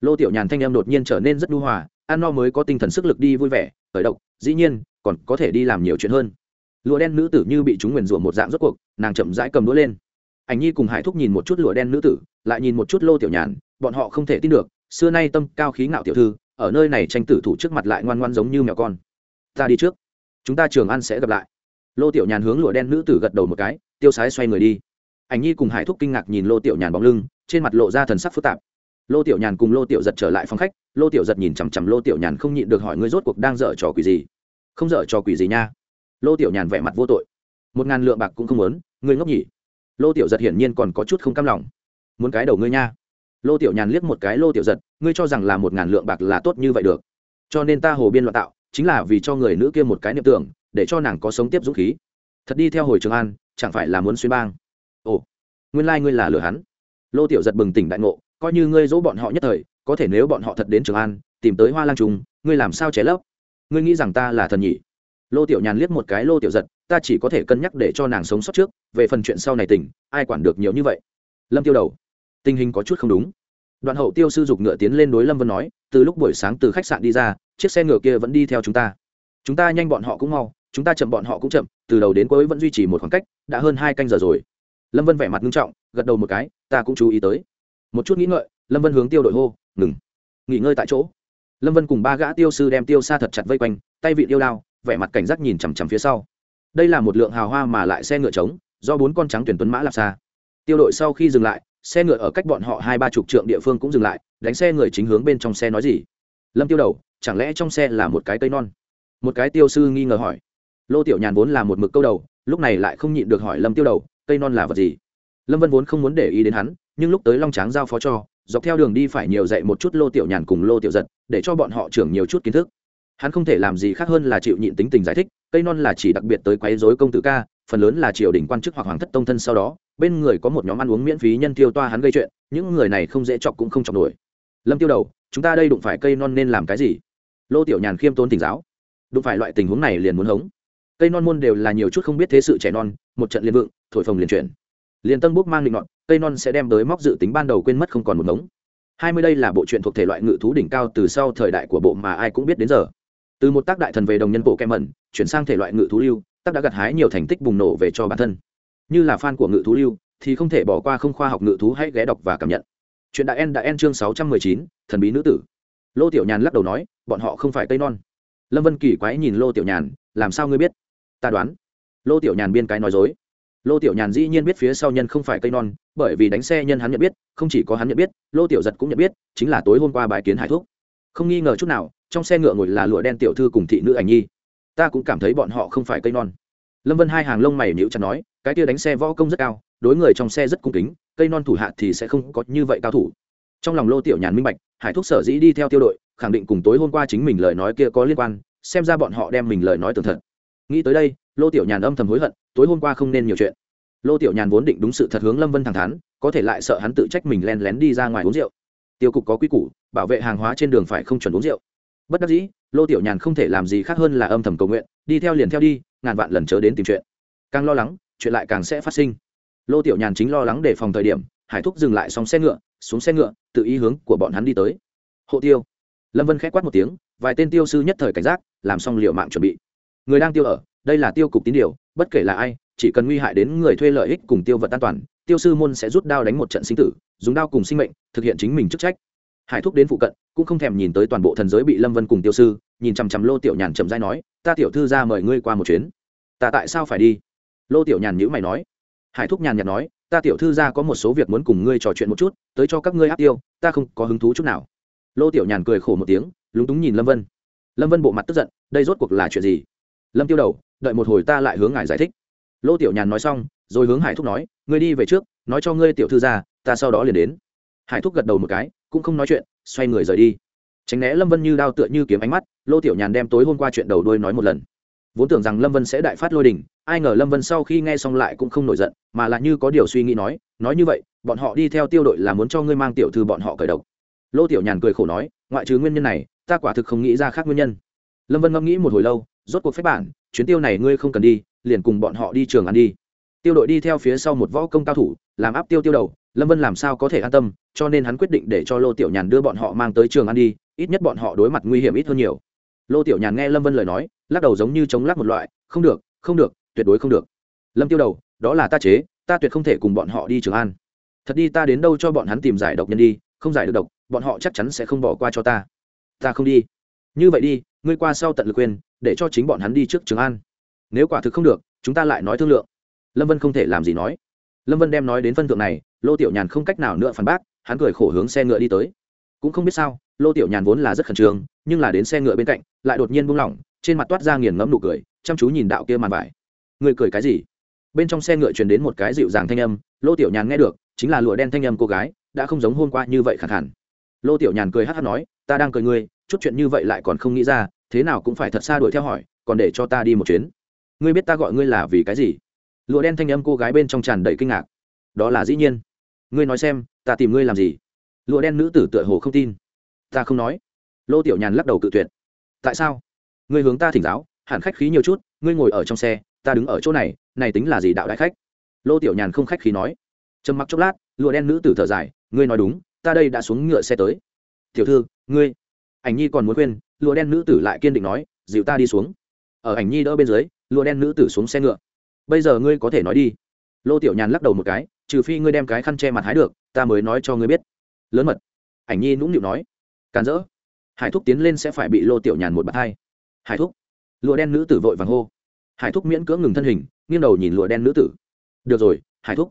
Lô tiểu nhàn thanh em đột nhiên trở nên rất đu hòa, ăn no mới có tinh thần sức lực đi vui vẻ, khởi động, dĩ nhiên, còn có thể đi làm nhiều chuyện hơn. Lụa đen nữ tử như bị chúng nguyền rủa một dạng rốt cuộc, nàng chậm rãi cầm đũa lên ảnh nhi cùng hải thúc nhìn một chút lụa đen nữ tử, lại nhìn một chút lô tiểu nhàn, bọn họ không thể tin được, xưa nay tâm cao khí ngạo tiểu thư, ở nơi này tranh tử thủ trước mặt lại ngoan ngoan giống như mèo con. Ta đi trước, chúng ta trường ăn sẽ gặp lại. Lô tiểu nhàn hướng lụa đen nữ tử gật đầu một cái, tiêu sái xoay người đi. Ảnh nhi cùng hải thúc kinh ngạc nhìn lô tiểu nhàn bóng lưng, trên mặt lộ ra thần sắc phức tạp. Lô tiểu nhàn cùng lô tiểu giật trở lại phòng khách, lô tiểu giật nhìn chằm chằm lô tiểu nhàn không nhịn được hỏi ngươi rốt cuộc đang dở trò quỷ gì? Không dở trò quỷ gì nha. Lô tiểu nhàn vẻ mặt vô tội. Một ngàn lượng bạc cũng không muốn, ngươi ngốc nhỉ? Lô tiểu giật hiển nhiên còn có chút không cam lòng. Muốn cái đầu ngươi nha. Lô tiểu nhàn liếc một cái lô tiểu giật, ngươi cho rằng là một ngàn lượng bạc là tốt như vậy được. Cho nên ta hồ biên loạn tạo, chính là vì cho người nữ kia một cái niệm tưởng, để cho nàng có sống tiếp dũng khí. Thật đi theo hồi trường an, chẳng phải là muốn xuyên bang. Ồ, nguyên lai、like、ngươi là lừa hắn. Lô tiểu giật bừng tỉnh đại ngộ, coi như ngươi dỗ bọn họ nhất thời, có thể nếu bọn họ thật đến trường an, tìm tới hoa lang trùng, ngươi làm sao chế lấp? Ngươi nghĩ rằng ta là thần nhỉ lô tiểu nhàn liếc một cái lô tiểu giật, ta chỉ có thể cân nhắc để cho nàng sống sót trước, về phần chuyện sau này tỉnh ai quản được nhiều như vậy? Lâm tiêu đầu, tình hình có chút không đúng. Đoạn hậu tiêu sư dục ngựa tiến lên đối lâm vân nói, từ lúc buổi sáng từ khách sạn đi ra, chiếc xe ngựa kia vẫn đi theo chúng ta. Chúng ta nhanh bọn họ cũng mau, chúng ta chậm bọn họ cũng chậm, từ đầu đến cuối vẫn duy trì một khoảng cách, đã hơn hai canh giờ rồi. Lâm vân vẻ mặt nghiêm trọng, gật đầu một cái, ta cũng chú ý tới. Một chút nghĩ ngợi, lâm vân hướng tiêu đội hô, ngừng, nghỉ ngơi tại chỗ. Lâm vân cùng ba gã tiêu sư đem tiêu xa thật chặt vây quanh, tay vị yêu đao vẻ mặt cảnh giác nhìn chằm chằm phía sau. Đây là một lượng hào hoa mà lại xe ngựa trống, do bốn con trắng tuyển tuấn mã lạp xa. Tiêu đội sau khi dừng lại, xe ngựa ở cách bọn họ hai ba chục trượng địa phương cũng dừng lại, đánh xe người chính hướng bên trong xe nói gì. Lâm tiêu đầu, chẳng lẽ trong xe là một cái cây non? Một cái tiêu sư nghi ngờ hỏi. Lô tiểu nhàn vốn là một mực câu đầu, lúc này lại không nhịn được hỏi lâm tiêu đầu, cây non là vật gì? Lâm vân vốn không muốn để ý đến hắn, nhưng lúc tới long tráng giao phó cho, dọc theo đường đi phải nhiều dạy một chút lô tiểu nhàn cùng lô tiểu giật, để cho bọn họ trưởng nhiều chút kiến thức hắn không thể làm gì khác hơn là chịu nhịn tính tình giải thích, cây non là chỉ đặc biệt tới quấy dối công tử ca, phần lớn là triều đình quan chức hoặc hoàng thất tông thân sau đó, bên người có một nhóm ăn uống miễn phí nhân tiêu toa hắn gây chuyện, những người này không dễ chọc cũng không chọc nổi. Lâm tiêu đầu, chúng ta đây đụng phải cây non nên làm cái gì? Lô tiểu nhàn khiêm tốn tỉnh giáo. Đụng phải loại tình huống này liền muốn hống. Cây non môn đều là nhiều chút không biết thế sự trẻ non, một trận liên vượng, thổi phồng liền chuyển. Liền tân bút mang định nọt, cây non sẽ đem tới móc dự tính ban đầu quên mất không còn một ngống. Hai mươi đây là bộ truyện thuộc thể loại ngự thú đỉnh cao từ sau thời đại của bộ mà ai cũng biết đến giờ từ một tác đại thần về đồng nhân bộ kem mẩn chuyển sang thể loại ngự thú lưu, tác đã gặt hái nhiều thành tích bùng nổ về cho bản thân. Như là fan của ngự thú lưu, thì không thể bỏ qua không khoa học ngự thú hãy ghé đọc và cảm nhận. Chuyện đại en đã en chương sáu trăm mười chín, thần bí nữ tử. Lô tiểu nhàn lắc đầu nói, bọn họ không phải Tây non. Lâm vân kỳ quái nhìn lô tiểu nhàn, làm sao ngươi biết? Ta đoán. Lô tiểu nhàn biên cái nói dối. Lô tiểu nhàn dĩ nhiên biết phía sau nhân không phải cây non, bởi vì đánh xe nhân hắn nhận biết, không chỉ có hắn nhận biết, lô tiểu giật cũng nhận biết, chính là tối hôm qua bài kiến hải thuốc không nghi ngờ chút nào trong xe ngựa ngồi là lụa đen tiểu thư cùng thị nữ ảnh nhi. Ta cũng cảm thấy bọn họ không phải cây non. Lâm vân hai hàng lông mày nhíu chặt nói, cái kia đánh xe võ công rất cao, đối người trong xe rất cung kính, cây non thủ hạ thì sẽ không có như vậy cao thủ. Trong lòng lô tiểu nhàn minh bạch, hải thuốc sở dĩ đi theo tiêu đội, khẳng định cùng tối hôm qua chính mình lời nói kia có liên quan, xem ra bọn họ đem mình lời nói tường thật. Nghĩ tới đây, lô tiểu nhàn âm thầm hối hận, tối hôm qua không nên nhiều chuyện. Lô tiểu nhàn vốn định đúng sự thật hướng lâm vân thẳng thắn, có thể lại sợ hắn tự trách mình len lén đi ra ngoài uống rượu. Tiêu cục có quy củ, bảo vệ hàng hóa trên đường phải không chuẩn uống rượu bất đắc dĩ, lô tiểu nhàn không thể làm gì khác hơn là âm thầm cầu nguyện, đi theo liền theo đi, ngàn vạn lần chớ đến tìm chuyện. Càng lo lắng, chuyện lại càng sẽ phát sinh. Lô tiểu nhàn chính lo lắng để phòng thời điểm, hải thúc dừng lại xong xe ngựa, xuống xe ngựa, tự ý hướng của bọn hắn đi tới. Hộ tiêu. Lâm vân k h á c quát một tiếng, vài tên tiêu sư nhất thời cảnh giác, làm xong liệu mạng chuẩn bị. Người đang tiêu ở, đây là tiêu cục tín điều, bất kể là ai, chỉ cần nguy hại đến người thuê lợi ích cùng tiêu vật an toàn, tiêu sư môn sẽ rút đao đánh một trận sinh tử, dùng đao cùng sinh mệnh, thực hiện chính mình chức trách hải thúc đến phụ cận, cũng không thèm nhìn tới toàn bộ thần giới bị lâm vân cùng tiêu sư, nhìn chằm chằm lô tiểu nhàn chậm dai nói, ta tiểu thư ra mời ngươi qua một chuyến. Ta tại sao phải đi? Lô tiểu nhàn nhữ mày nói. Hải thúc nhàn nhạt nói, ta tiểu thư ra có một số việc muốn cùng ngươi trò chuyện một chút, tới cho các ngươi áp tiêu, ta không có hứng thú chút nào. Lô tiểu nhàn cười khổ một tiếng, lúng túng nhìn lâm vân. Lâm vân bộ mặt tức giận, đây rốt cuộc là chuyện gì? Lâm tiêu đầu, đợi một hồi ta lại hướng ngài giải thích. Lô tiểu nhàn nói xong, rồi hướng hải thúc nói, ngươi đi về trước, nói cho ngươi tiểu thư ra, ta sau đó liền đến. Hải thúc gật đầu một cái cũng không nói chuyện, xoay người rời đi. Tránh né lâm vân như đao tựa như kiếm ánh mắt, lô tiểu nhàn đem tối hôm qua chuyện đầu đuôi nói một lần. Vốn tưởng rằng lâm vân sẽ đại phát lôi đình, ai ngờ lâm vân sau khi nghe xong lại cũng không nổi giận, mà là như có điều suy nghĩ nói nói như vậy, bọn họ đi theo tiêu đội là muốn cho ngươi mang tiểu thư bọn họ cởi độc. Lô tiểu nhàn cười khổ nói, ngoại trừ nguyên nhân này, ta quả thực không nghĩ ra khác nguyên nhân. Lâm vân ngẫm nghĩ một hồi lâu, rốt cuộc phép bản, chuyến tiêu này ngươi không cần đi, liền cùng bọn họ đi trường ăn đi. Tiêu đội đi theo phía sau một võ công cao thủ, làm áp tiêu tiêu đầu lâm vân làm sao có thể an tâm, cho nên hắn quyết định để cho lô tiểu nhàn đưa bọn họ mang tới trường ăn đi, ít nhất bọn họ đối mặt nguy hiểm ít hơn nhiều. Lô tiểu nhàn nghe lâm vân lời nói, lắc đầu giống như chống lắc một loại, không được không được, tuyệt đối không được. Lâm tiêu đầu, đó là ta chế, ta tuyệt không thể cùng bọn họ đi trường an thật đi, ta đến đâu cho bọn hắn tìm giải độc nhân đi, không giải được độc, bọn họ chắc chắn sẽ không bỏ qua cho ta. Ta không đi. Như vậy đi, ngươi qua sau tận lực quyền để cho chính bọn hắn đi trước trường an nếu quả thực không được, chúng ta lại nói thương lượng. Lâm vân không thể làm gì nói lâm vân đem nói đến phân thượng này, lô tiểu nhàn không cách nào nữa phản bác, hắn cười khổ hướng xe ngựa đi tới. Cũng không biết sao, lô tiểu nhàn vốn là rất khẩn trương, nhưng là đến xe ngựa bên cạnh, lại đột nhiên buông lỏng, trên mặt toát ra nghiền ngẫm nụ cười, chăm chú nhìn đạo kia màn vải. Người cười cái gì? Bên trong xe ngựa truyền đến một cái dịu dàng thanh âm, lô tiểu nhàn nghe được, chính là lụa đen thanh âm cô gái, đã không giống hôm qua như vậy khẳng hẳn lô tiểu nhàn cười hát hát nói, ta đang cười ngươi, chút chuyện như vậy lại còn không nghĩ ra, thế nào cũng phải thật xa đuổi theo hỏi, còn để cho ta đi một chuyến. Ngươi biết ta gọi ngươi là vì cái gì? Lụa đen thanh âm cô gái bên trong tràn đầy kinh ngạc. Đó là dĩ nhiên. Ngươi nói xem, ta tìm ngươi làm gì? Lụa đen nữ tử tựa hồ không tin. Ta không nói. Lô tiểu nhàn lắc đầu cự tuyệt. Tại sao? Ngươi hướng ta thỉnh giáo, hẳn khách khí nhiều chút, ngươi ngồi ở trong xe, ta đứng ở chỗ này này tính là gì đạo đại khách? Lô tiểu nhàn không khách khí nói. Trầm mặc chốc lát, lụa đen nữ tử thở dài, ngươi nói đúng, ta đây đã xuống ngựa xe tới. Tiểu thư, ngươi. Ảnh nhi còn muốn khuyên, lụa đen nữ tử lại kiên định nói dịu ta đi xuống. Ở ảnh nhi đỡ bên dưới, lụa đen nữ tử xuống xe ngựa bây giờ ngươi có thể nói đi. Lô tiểu nhàn lắc đầu một cái, trừ phi ngươi đem cái khăn che mặt hái được, ta mới nói cho ngươi biết. Lớn mật. Ảnh nhi nũng nịu nói. Càn rỡ. Hải thúc tiến lên sẽ phải bị lô tiểu nhàn một bạt hai. Hải thúc. Lụa đen nữ tử vội vàng hô. Hải thúc miễn cưỡng ngừng thân hình, nghiêng đầu nhìn lụa đen nữ tử. Được rồi, hải thúc.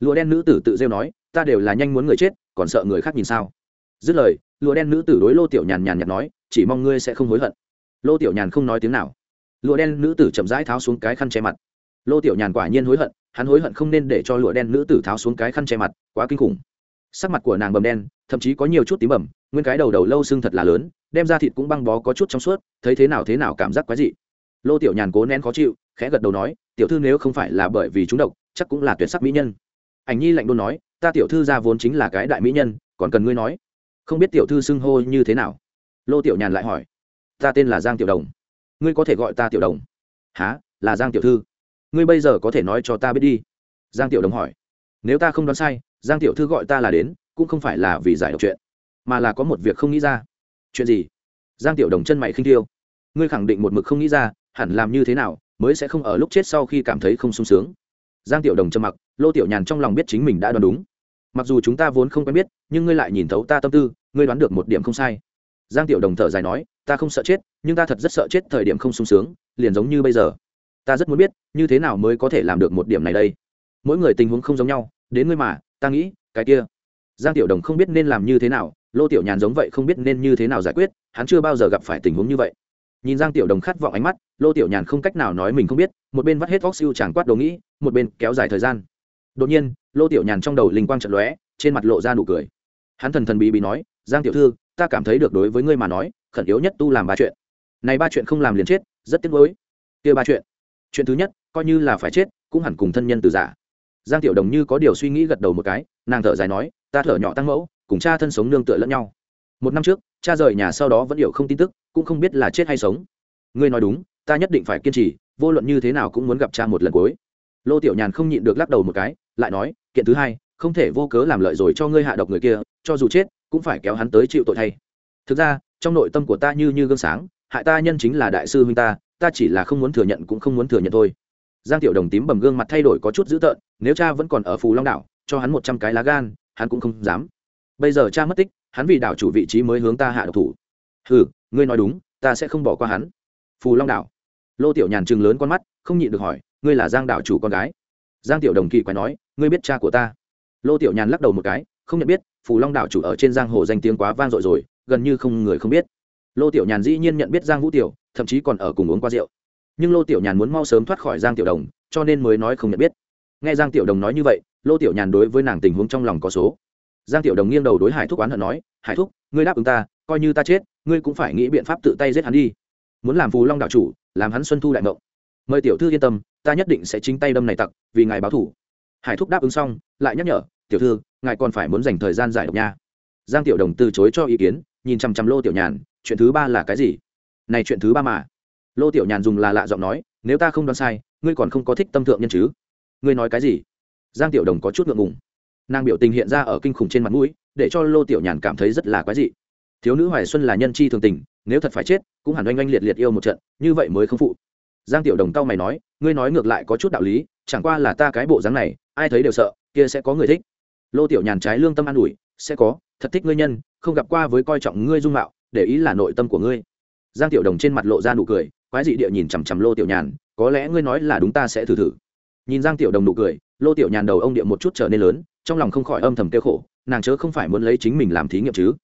Lụa đen nữ tử tự rêu nói, ta đều là nhanh muốn người chết, còn sợ người khác nhìn sao? Dứt lời, lụa đen nữ tử đối lô tiểu nhàn nhàn nhạt nói, chỉ mong ngươi sẽ không hối hận. Lô tiểu nhàn không nói tiếng nào. Lụa đen nữ tử chậm rãi tháo xuống cái khăn che mặt lô tiểu nhàn quả nhiên hối hận, hắn hối hận không nên để cho lụa đen nữ tử tháo xuống cái khăn che mặt, quá kinh khủng. Sắc mặt của nàng bầm đen, thậm chí có nhiều chút tím bầm, nguyên cái đầu đầu lâu xương thật là lớn, đem ra thịt cũng băng bó có chút trong suốt, thấy thế nào thế nào cảm giác quái dị. Lô tiểu nhàn cố nén khó chịu, khẽ gật đầu nói, tiểu thư nếu không phải là bởi vì chúng độc, chắc cũng là tuyệt sắc mỹ nhân. Ảnh nhi lạnh đôn nói, ta tiểu thư ra vốn chính là cái đại mỹ nhân, còn cần ngươi nói? Không biết tiểu thư xưng hô như thế nào. Lô tiểu nhàn lại hỏi, ta tên là giang tiểu đồng. Ngươi có thể gọi ta tiểu đồng. Há là giang tiểu thư? Ngươi bây giờ có thể nói cho ta biết đi. Giang tiểu đồng hỏi. Nếu ta không đoán sai, giang tiểu thư gọi ta là đến, cũng không phải là vì giải độc chuyện, mà là có một việc không nghĩ ra. Chuyện gì? Giang tiểu đồng chân mày khinh tiêu ngươi khẳng định một mực không nghĩ ra, hẳn làm như thế nào mới sẽ không ở lúc chết sau khi cảm thấy không sung sướng? Giang tiểu đồng trầm mặc, lô tiểu nhàn trong lòng biết chính mình đã đoán đúng. Mặc dù chúng ta vốn không quen biết, nhưng ngươi lại nhìn thấu ta tâm tư, ngươi đoán được một điểm không sai. Giang tiểu đồng thở dài nói, ta không sợ chết, nhưng ta thật rất sợ chết thời điểm không sung sướng, liền giống như bây giờ ta rất muốn biết, như thế nào mới có thể làm được một điểm này đây? Mỗi người tình huống không giống nhau, đến ngươi mà, ta nghĩ, cái kia. Giang tiểu đồng không biết nên làm như thế nào, lô tiểu nhàn giống vậy không biết nên như thế nào giải quyết, hắn chưa bao giờ gặp phải tình huống như vậy. Nhìn giang tiểu đồng khát vọng ánh mắt, lô tiểu nhàn không cách nào nói mình không biết, một bên vắt hết vóc siêu chẳng quát đồ nghĩ, một bên kéo dài thời gian. Đột nhiên, lô tiểu nhàn trong đầu linh quang trận lóe, trên mặt lộ ra nụ cười. Hắn thần thần bí bí nói, giang tiểu thư, ta cảm thấy được đối với ngươi mà nói, khẩn yếu nhất tu làm ba chuyện. Này ba chuyện không làm liền chết, rất tiếc nuối. Kia ba chuyện chuyện thứ nhất, coi như là phải chết, cũng hẳn cùng thân nhân từ giả. Giang tiểu đồng như có điều suy nghĩ gật đầu một cái, nàng thở dài nói, ta thở nhỏ tăng mẫu, cùng cha thân sống nương tựa lẫn nhau. Một năm trước, cha rời nhà sau đó vẫn hiểu không tin tức, cũng không biết là chết hay sống. Ngươi nói đúng, ta nhất định phải kiên trì, vô luận như thế nào cũng muốn gặp cha một lần cuối. Lô tiểu nhàn không nhịn được lắc đầu một cái, lại nói, kiện thứ hai, không thể vô cớ làm lợi rồi cho ngươi hạ độc người kia, cho dù chết, cũng phải kéo hắn tới chịu tội thay. Thực ra, trong nội tâm của ta như như gương sáng, hại ta nhân chính là đại sư huynh ta ta chỉ là không muốn thừa nhận cũng không muốn thừa nhận thôi. Giang tiểu đồng tím bầm gương mặt thay đổi có chút dữ tợn, nếu cha vẫn còn ở phù long đảo, cho hắn một trăm cái lá gan, hắn cũng không dám. Bây giờ cha mất tích, hắn vì đảo chủ vị trí mới hướng ta hạ độc thủ. Hừ, ngươi nói đúng, ta sẽ không bỏ qua hắn. Phù long đảo. Lô tiểu nhàn chừng lớn con mắt, không nhịn được hỏi, ngươi là giang đảo chủ con gái? Giang tiểu đồng kỳ quái nói, ngươi biết cha của ta? Lô tiểu nhàn lắc đầu một cái, không nhận biết, phù long đảo chủ ở trên giang hồ danh tiếng quá vang dội rồi, gần như không người không biết. Lô tiểu nhàn dĩ nhiên nhận biết giang vũ tiểu thậm chí còn ở cùng uống qua rượu. Nhưng lô tiểu nhàn muốn mau sớm thoát khỏi giang tiểu đồng, cho nên mới nói không nhận biết. Nghe giang tiểu đồng nói như vậy, lô tiểu nhàn đối với nàng tình huống trong lòng có số. Giang tiểu đồng nghiêng đầu đối hải thúc oán hận nói, hải thúc, ngươi đáp ứng ta, coi như ta chết, ngươi cũng phải nghĩ biện pháp tự tay giết hắn đi. Muốn làm phù long đạo chủ, làm hắn xuân thu đại ngộng mời tiểu thư yên tâm, ta nhất định sẽ chính tay đâm này tặc, vì ngài báo thủ. Hải thúc đáp ứng xong, lại nhắc nhở, tiểu thư, ngài còn phải muốn dành thời gian giải độc nha. Giang tiểu đồng từ chối cho ý kiến, nhìn chằm chằm lô tiểu nhàn, chuyện thứ ba là cái gì? Này chuyện thứ ba mà. Lô tiểu nhàn dùng là lạ giọng nói, nếu ta không đoán sai, ngươi còn không có thích tâm thượng nhân chứ? Ngươi nói cái gì? Giang tiểu đồng có chút ngượng ngùng. Nàng biểu tình hiện ra ở kinh khủng trên mặt mũi, để cho lô tiểu nhàn cảm thấy rất là quái dị. Thiếu nữ hoài xuân là nhân chi thường tình, nếu thật phải chết, cũng hẳn oanh oanh liệt liệt yêu một trận, như vậy mới không phụ. Giang tiểu đồng tao mày nói, ngươi nói ngược lại có chút đạo lý, chẳng qua là ta cái bộ dáng này, ai thấy đều sợ, kia sẽ có người thích. Lô tiểu nhàn trái lương tâm an ủi, sẽ có, thật thích ngươi nhân, không gặp qua với coi trọng ngươi dung mạo, để ý là nội tâm của ngươi giang tiểu đồng trên mặt lộ ra nụ cười, quái dị địa nhìn chằm chằm lô tiểu nhàn, có lẽ ngươi nói là đúng ta sẽ thử thử. Nhìn giang tiểu đồng nụ cười, lô tiểu nhàn đầu ông địa một chút trở nên lớn, trong lòng không khỏi âm thầm kêu khổ, nàng chớ không phải muốn lấy chính mình làm thí nghiệm chứ.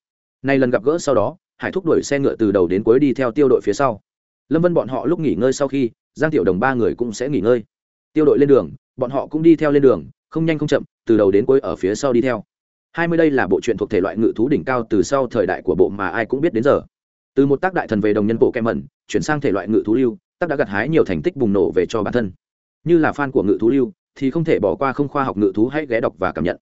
Nay lần gặp gỡ sau đó, hải thúc đuổi xe ngựa từ đầu đến cuối đi theo tiêu đội phía sau. Lâm vân bọn họ lúc nghỉ ngơi sau khi, giang tiểu đồng ba người cũng sẽ nghỉ ngơi. Tiêu đội lên đường, bọn họ cũng đi theo lên đường, không nhanh không chậm, từ đầu đến cuối ở phía sau đi theo. Hai mươi đây là bộ truyện thuộc thể loại ngự thú đỉnh cao từ sau thời đại của bộ mà ai cũng biết đến giờ từ một tác đại thần về đồng nhân bộ kem mẩn, chuyển sang thể loại ngự thú lưu, tác đã gặt hái nhiều thành tích bùng nổ về cho bản thân. Như là fan của ngự thú lưu, thì không thể bỏ qua không khoa học ngự thú hãy ghé đọc và cảm nhận.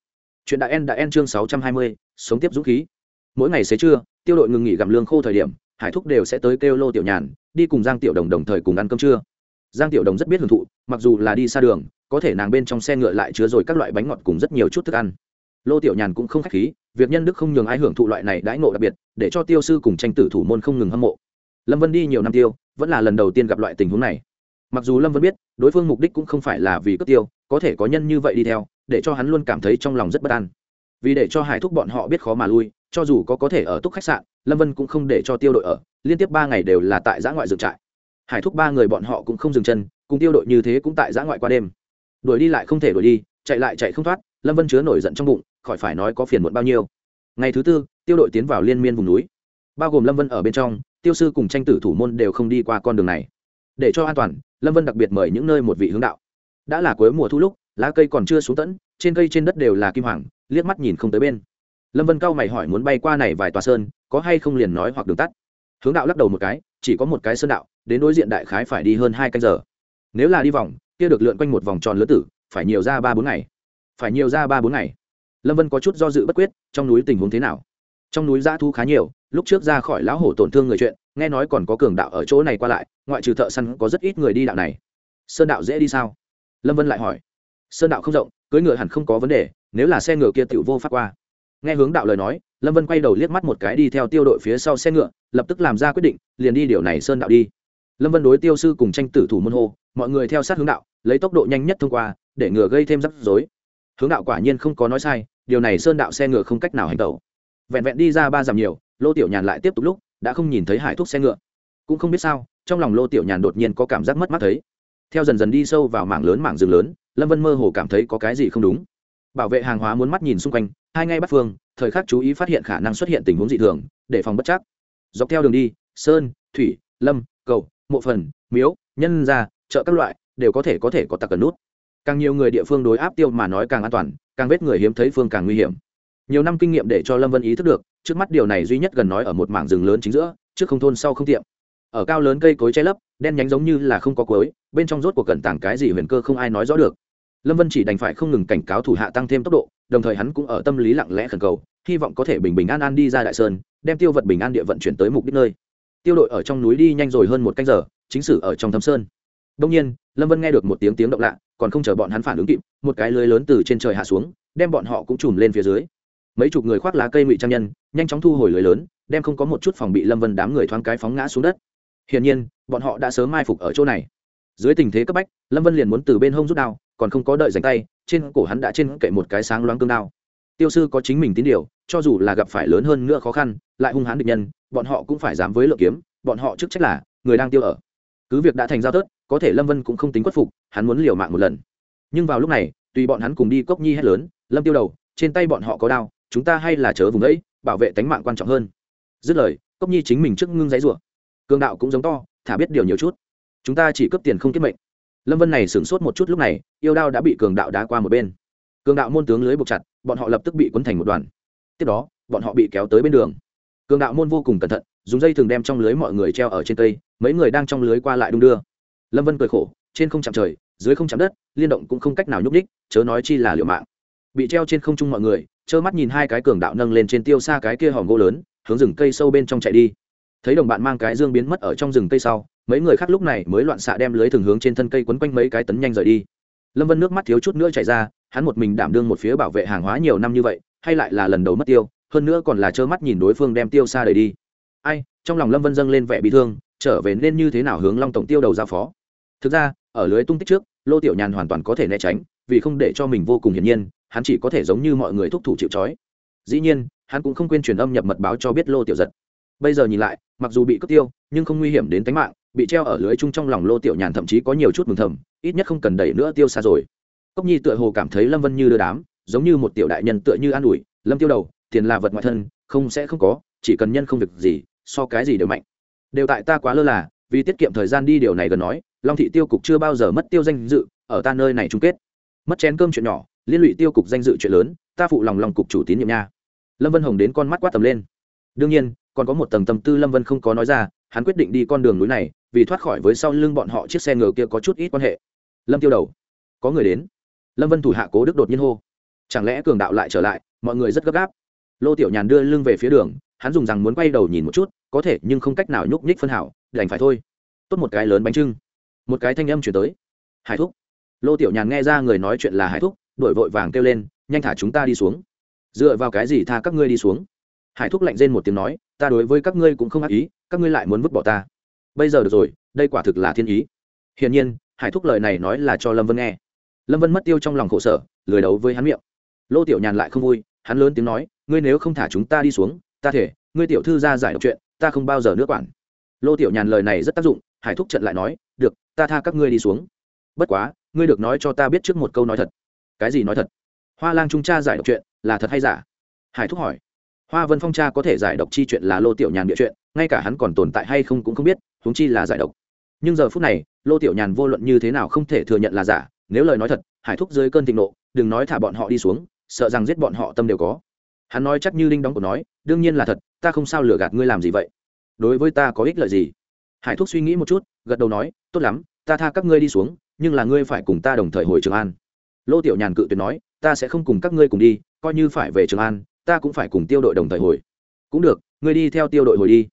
Chuyện đại en đã en chương sáu trăm hai mươi, sống tiếp dũng khí. Mỗi ngày xế trưa, tiêu đội ngừng nghỉ gặm lương khô thời điểm, hải thúc đều sẽ tới kêu lô tiểu nhàn, đi cùng giang tiểu đồng đồng thời cùng ăn cơm trưa. Giang tiểu đồng rất biết hưởng thụ, mặc dù là đi xa đường, có thể nàng bên trong xe ngựa lại chứa rồi các loại bánh ngọt cùng rất nhiều chút thức ăn. Lô tiểu nhàn cũng không khách khí việc nhân đức không nhường ai hưởng thụ loại này đãi ngộ đặc biệt, để cho tiêu sư cùng tranh tử thủ môn không ngừng hâm mộ. Lâm vân đi nhiều năm tiêu, vẫn là lần đầu tiên gặp loại tình huống này. Mặc dù lâm vân biết, đối phương mục đích cũng không phải là vì cướp tiêu, có thể có nhân như vậy đi theo, để cho hắn luôn cảm thấy trong lòng rất bất an. Vì để cho hải thúc bọn họ biết khó mà lui, cho dù có có thể ở túc khách sạn, lâm vân cũng không để cho tiêu đội ở, liên tiếp ba ngày đều là tại giã ngoại dựng trại. Hải thúc ba người bọn họ cũng không dừng chân, cùng tiêu đội như thế cũng tại giã ngoại qua đêm. Đuổi đi lại không thể đuổi đi, chạy lại chạy không thoát lâm vân chứa nổi giận trong bụng, khỏi phải nói có phiền muộn bao nhiêu. Ngày thứ tư, tiêu đội tiến vào liên miên vùng núi. Bao gồm lâm vân ở bên trong, tiêu sư cùng tranh tử thủ môn đều không đi qua con đường này. Để cho an toàn, lâm vân đặc biệt mời những nơi một vị hướng đạo. Đã là cuối mùa thu lúc, lá cây còn chưa xuống tẫn trên cây trên đất đều là kim hoàng, liếc mắt nhìn không tới bên. Lâm vân cao mày hỏi muốn bay qua này vài tòa sơn, có hay không liền nói hoặc đường tắt. Hướng đạo lắc đầu một cái, chỉ có một cái sơn đạo, đến đối diện đại khái phải đi hơn hai canh giờ. Nếu là đi vòng, kia được lượn quanh một vòng tròn lứa tử, phải nhiều ra ba bốn ngày phải nhiều ra ba bốn ngày. Lâm vân có chút do dự bất quyết, trong núi tình huống thế nào? Trong núi dã thu khá nhiều, lúc trước ra khỏi lão hổ tổn thương người chuyện, nghe nói còn có cường đạo ở chỗ này qua lại, ngoại trừ thợ săn có rất ít người đi đạo này. Sơn đạo dễ đi sao? Lâm vân lại hỏi. Sơn đạo không rộng, cưỡi ngựa hẳn không có vấn đề, nếu là xe ngựa kia tự vô phát qua. Nghe hướng đạo lời nói, lâm vân quay đầu liếc mắt một cái đi theo tiêu đội phía sau xe ngựa, lập tức làm ra quyết định, liền đi điều này sơn đạo đi. Lâm vân đối tiêu sư cùng tranh tử thủ môn hô, mọi người theo sát hướng đạo, lấy tốc độ nhanh nhất thông qua, để ngừa gây thêm rắc rối hướng đạo quả nhiên không có nói sai, điều này sơn đạo xe ngựa không cách nào hành tẩu. Vẹn vẹn đi ra ba dặm nhiều, lô tiểu nhàn lại tiếp tục lúc, đã không nhìn thấy hải thuốc xe ngựa. Cũng không biết sao, trong lòng lô tiểu nhàn đột nhiên có cảm giác mất mắt thấy. Theo dần dần đi sâu vào mảng lớn mảng rừng lớn, lâm vân mơ hồ cảm thấy có cái gì không đúng. Bảo vệ hàng hóa muốn mắt nhìn xung quanh, hai ngay bắt phương, thời khắc chú ý phát hiện khả năng xuất hiện tình huống dị thường, để phòng bất chắc. Dọc theo đường đi, sơn, thủy, lâm, cầu, mộ phần, miếu, nhân gia chợ các loại, đều có thể có thể có tặc cần nút càng nhiều người địa phương đối áp tiêu mà nói càng an toàn, càng vết người hiếm thấy phương càng nguy hiểm. Nhiều năm kinh nghiệm để cho lâm vân ý thức được, trước mắt điều này duy nhất gần nói ở một mảng rừng lớn chính giữa, trước không thôn sau không tiệm. Ở cao lớn cây cối che lấp, đen nhánh giống như là không có cối bên trong rốt cuộc cẩn tảng cái gì huyền cơ không ai nói rõ được. Lâm vân chỉ đành phải không ngừng cảnh cáo thủ hạ tăng thêm tốc độ, đồng thời hắn cũng ở tâm lý lặng lẽ khẩn cầu, hy vọng có thể bình bình an an đi ra đại sơn, đem tiêu vật bình an địa vận chuyển tới mục đích nơi. Tiêu đội ở trong núi đi nhanh rồi hơn một canh giờ, chính sử ở trong thâm sơn đông nhiên, lâm vân nghe được một tiếng tiếng động lạ, còn không chờ bọn hắn phản ứng kịp, một cái lưới lớn từ trên trời hạ xuống, đem bọn họ cũng chùm lên phía dưới. Mấy chục người khoác lá cây ngụy trang nhân, nhanh chóng thu hồi lưới lớn, đem không có một chút phòng bị lâm vân đám người thoáng cái phóng ngã xuống đất. Hiển nhiên, bọn họ đã sớm mai phục ở chỗ này. Dưới tình thế cấp bách, lâm vân liền muốn từ bên hông rút đao, còn không có đợi rảnh tay, trên cổ hắn đã trên kệ một cái sáng loáng cương đao. Tiêu sư có chính mình tín điều, cho dù là gặp phải lớn hơn nữa khó khăn, lại hung hãn địch nhân, bọn họ cũng phải dám với lượng kiếm, bọn họ chức trách là, người đang tiêu ở. Cứ việc đã thành giao tớt có thể lâm vân cũng không tính khuất phục, hắn muốn liều mạng một lần. Nhưng vào lúc này, tùy bọn hắn cùng đi cốc nhi hét lớn, lâm tiêu đầu, trên tay bọn họ có đao, chúng ta hay là chớ vùng ấy bảo vệ tánh mạng quan trọng hơn. Dứt lời, cốc nhi chính mình trước ngưng giấy rủa. Cường đạo cũng giống to, thả biết điều nhiều chút. Chúng ta chỉ cấp tiền không kết mệnh. Lâm vân này sửng sốt một chút lúc này, yêu đao đã bị cường đạo đá qua một bên. Cường đạo môn tướng lưới buộc chặt, bọn họ lập tức bị quấn thành một đoàn. Tiếp đó, bọn họ bị kéo tới bên đường. Cường đạo môn vô cùng cẩn thận, dùng dây thường đem trong lưới mọi người treo ở trên cây, mấy người đang trong lưới qua lại đung đưa lâm vân cười khổ, trên không chạm trời, dưới không chạm đất, liên động cũng không cách nào nhúc ních chớ nói chi là liệu mạng. Bị treo trên không trung mọi người, trơ mắt nhìn hai cái cường đạo nâng lên trên tiêu xa cái kia hòm gỗ lớn, hướng rừng cây sâu bên trong chạy đi. Thấy đồng bạn mang cái dương biến mất ở trong rừng cây sau, mấy người khác lúc này mới loạn xạ đem lưới thường hướng trên thân cây quấn quanh mấy cái tấn nhanh rời đi. Lâm vân nước mắt thiếu chút nữa chạy ra, hắn một mình đảm đương một phía bảo vệ hàng hóa nhiều năm như vậy, hay lại là lần đầu mất tiêu, hơn nữa còn là trơ mắt nhìn đối phương đem tiêu xa đầy đi. Ai, trong lòng lâm vân dâng lên vẻ bị thương, trở về nên như thế nào hướng long tổng tiêu đầu ra phó? Thực ra, ở lưới tung tích trước, lô tiểu nhàn hoàn toàn có thể né tránh, vì không để cho mình vô cùng hiển nhiên, hắn chỉ có thể giống như mọi người thúc thủ chịu trói. Dĩ nhiên, hắn cũng không quên truyền âm nhập mật báo cho biết lô tiểu giật. Bây giờ nhìn lại, mặc dù bị cướp tiêu, nhưng không nguy hiểm đến tính mạng, bị treo ở lưới chung trong lòng lô tiểu nhàn thậm chí có nhiều chút mừng thầm, ít nhất không cần đẩy nữa tiêu xa rồi. Cốc nhi tựa hồ cảm thấy lâm vân như đưa đám, giống như một tiểu đại nhân tựa như an ủi, lâm tiêu đầu, tiền là vật ngoại thân, không sẽ không có, chỉ cần nhân không việc gì, so cái gì đều mạnh. Đều tại ta quá lơ là, vì tiết kiệm thời gian đi điều này gần nói long thị tiêu cục chưa bao giờ mất tiêu danh dự, ở ta nơi này chung kết. Mất chén cơm chuyện nhỏ, liên lụy tiêu cục danh dự chuyện lớn, ta phụ lòng lòng cục chủ tín nhiệm nha. Lâm vân hồng đến con mắt quát tầm lên. Đương nhiên, còn có một tầng tâm tư lâm vân không có nói ra, hắn quyết định đi con đường núi này, vì thoát khỏi với sau lưng bọn họ chiếc xe ngựa kia có chút ít quan hệ. Lâm tiêu đầu, có người đến. Lâm vân thủ hạ cố đức đột nhiên hô. Chẳng lẽ cường đạo lại trở lại, mọi người rất gấp gáp? Lô tiểu nhàn đưa lưng về phía đường, hắn dùng rằng muốn quay đầu nhìn một chút, có thể nhưng không cách nào nhúc nhích phân hảo, đành phải thôi. Tốt một cái lớn bánh trưng một cái thanh âm chuyển tới. Hải thúc. Lô tiểu nhàn nghe ra người nói chuyện là hải thúc đổi vội vàng kêu lên, nhanh thả chúng ta đi xuống. Dựa vào cái gì tha các ngươi đi xuống? Hải thúc lạnh rên một tiếng nói, ta đối với các ngươi cũng không ác ý, các ngươi lại muốn vứt bỏ ta. Bây giờ được rồi, đây quả thực là thiên ý. Hiển nhiên, hải thúc lời này nói là cho lâm vân nghe. Lâm vân mất tiêu trong lòng khổ sở, lười đấu với hắn miệng. Lô tiểu nhàn lại không vui, hắn lớn tiếng nói, ngươi nếu không thả chúng ta đi xuống, ta thể, ngươi tiểu thư ra giải đọc chuyện, ta không bao giờ nữa quản. Lô tiểu nhàn lời này rất tác dụng, hải thúc trận lại nói ta tha các ngươi đi xuống. Bất quá, ngươi được nói cho ta biết trước một câu nói thật. Cái gì nói thật? Hoa lang trung cha giải độc chuyện là thật hay giả? Hải thúc hỏi. Hoa vân phong cha có thể giải độc chi chuyện là lô tiểu nhàn địa chuyện, ngay cả hắn còn tồn tại hay không cũng không biết, huống chi là giải độc. Nhưng giờ phút này, lô tiểu nhàn vô luận như thế nào không thể thừa nhận là giả, nếu lời nói thật, hải thúc dưới cơn thịnh nộ, đừng nói thả bọn họ đi xuống, sợ rằng giết bọn họ tâm đều có. Hắn nói chắc như linh đóng của nói, đương nhiên là thật, ta không sao lừa gạt ngươi làm gì vậy? Đối với ta có ích lợi gì? Hải thúc suy nghĩ một chút gật đầu nói, tốt lắm, ta tha các ngươi đi xuống, nhưng là ngươi phải cùng ta đồng thời hồi trường an. Lô tiểu nhàn cự tuyệt nói, ta sẽ không cùng các ngươi cùng đi, coi như phải về trường an, ta cũng phải cùng tiêu đội đồng thời hồi. Cũng được, ngươi đi theo tiêu đội hồi đi.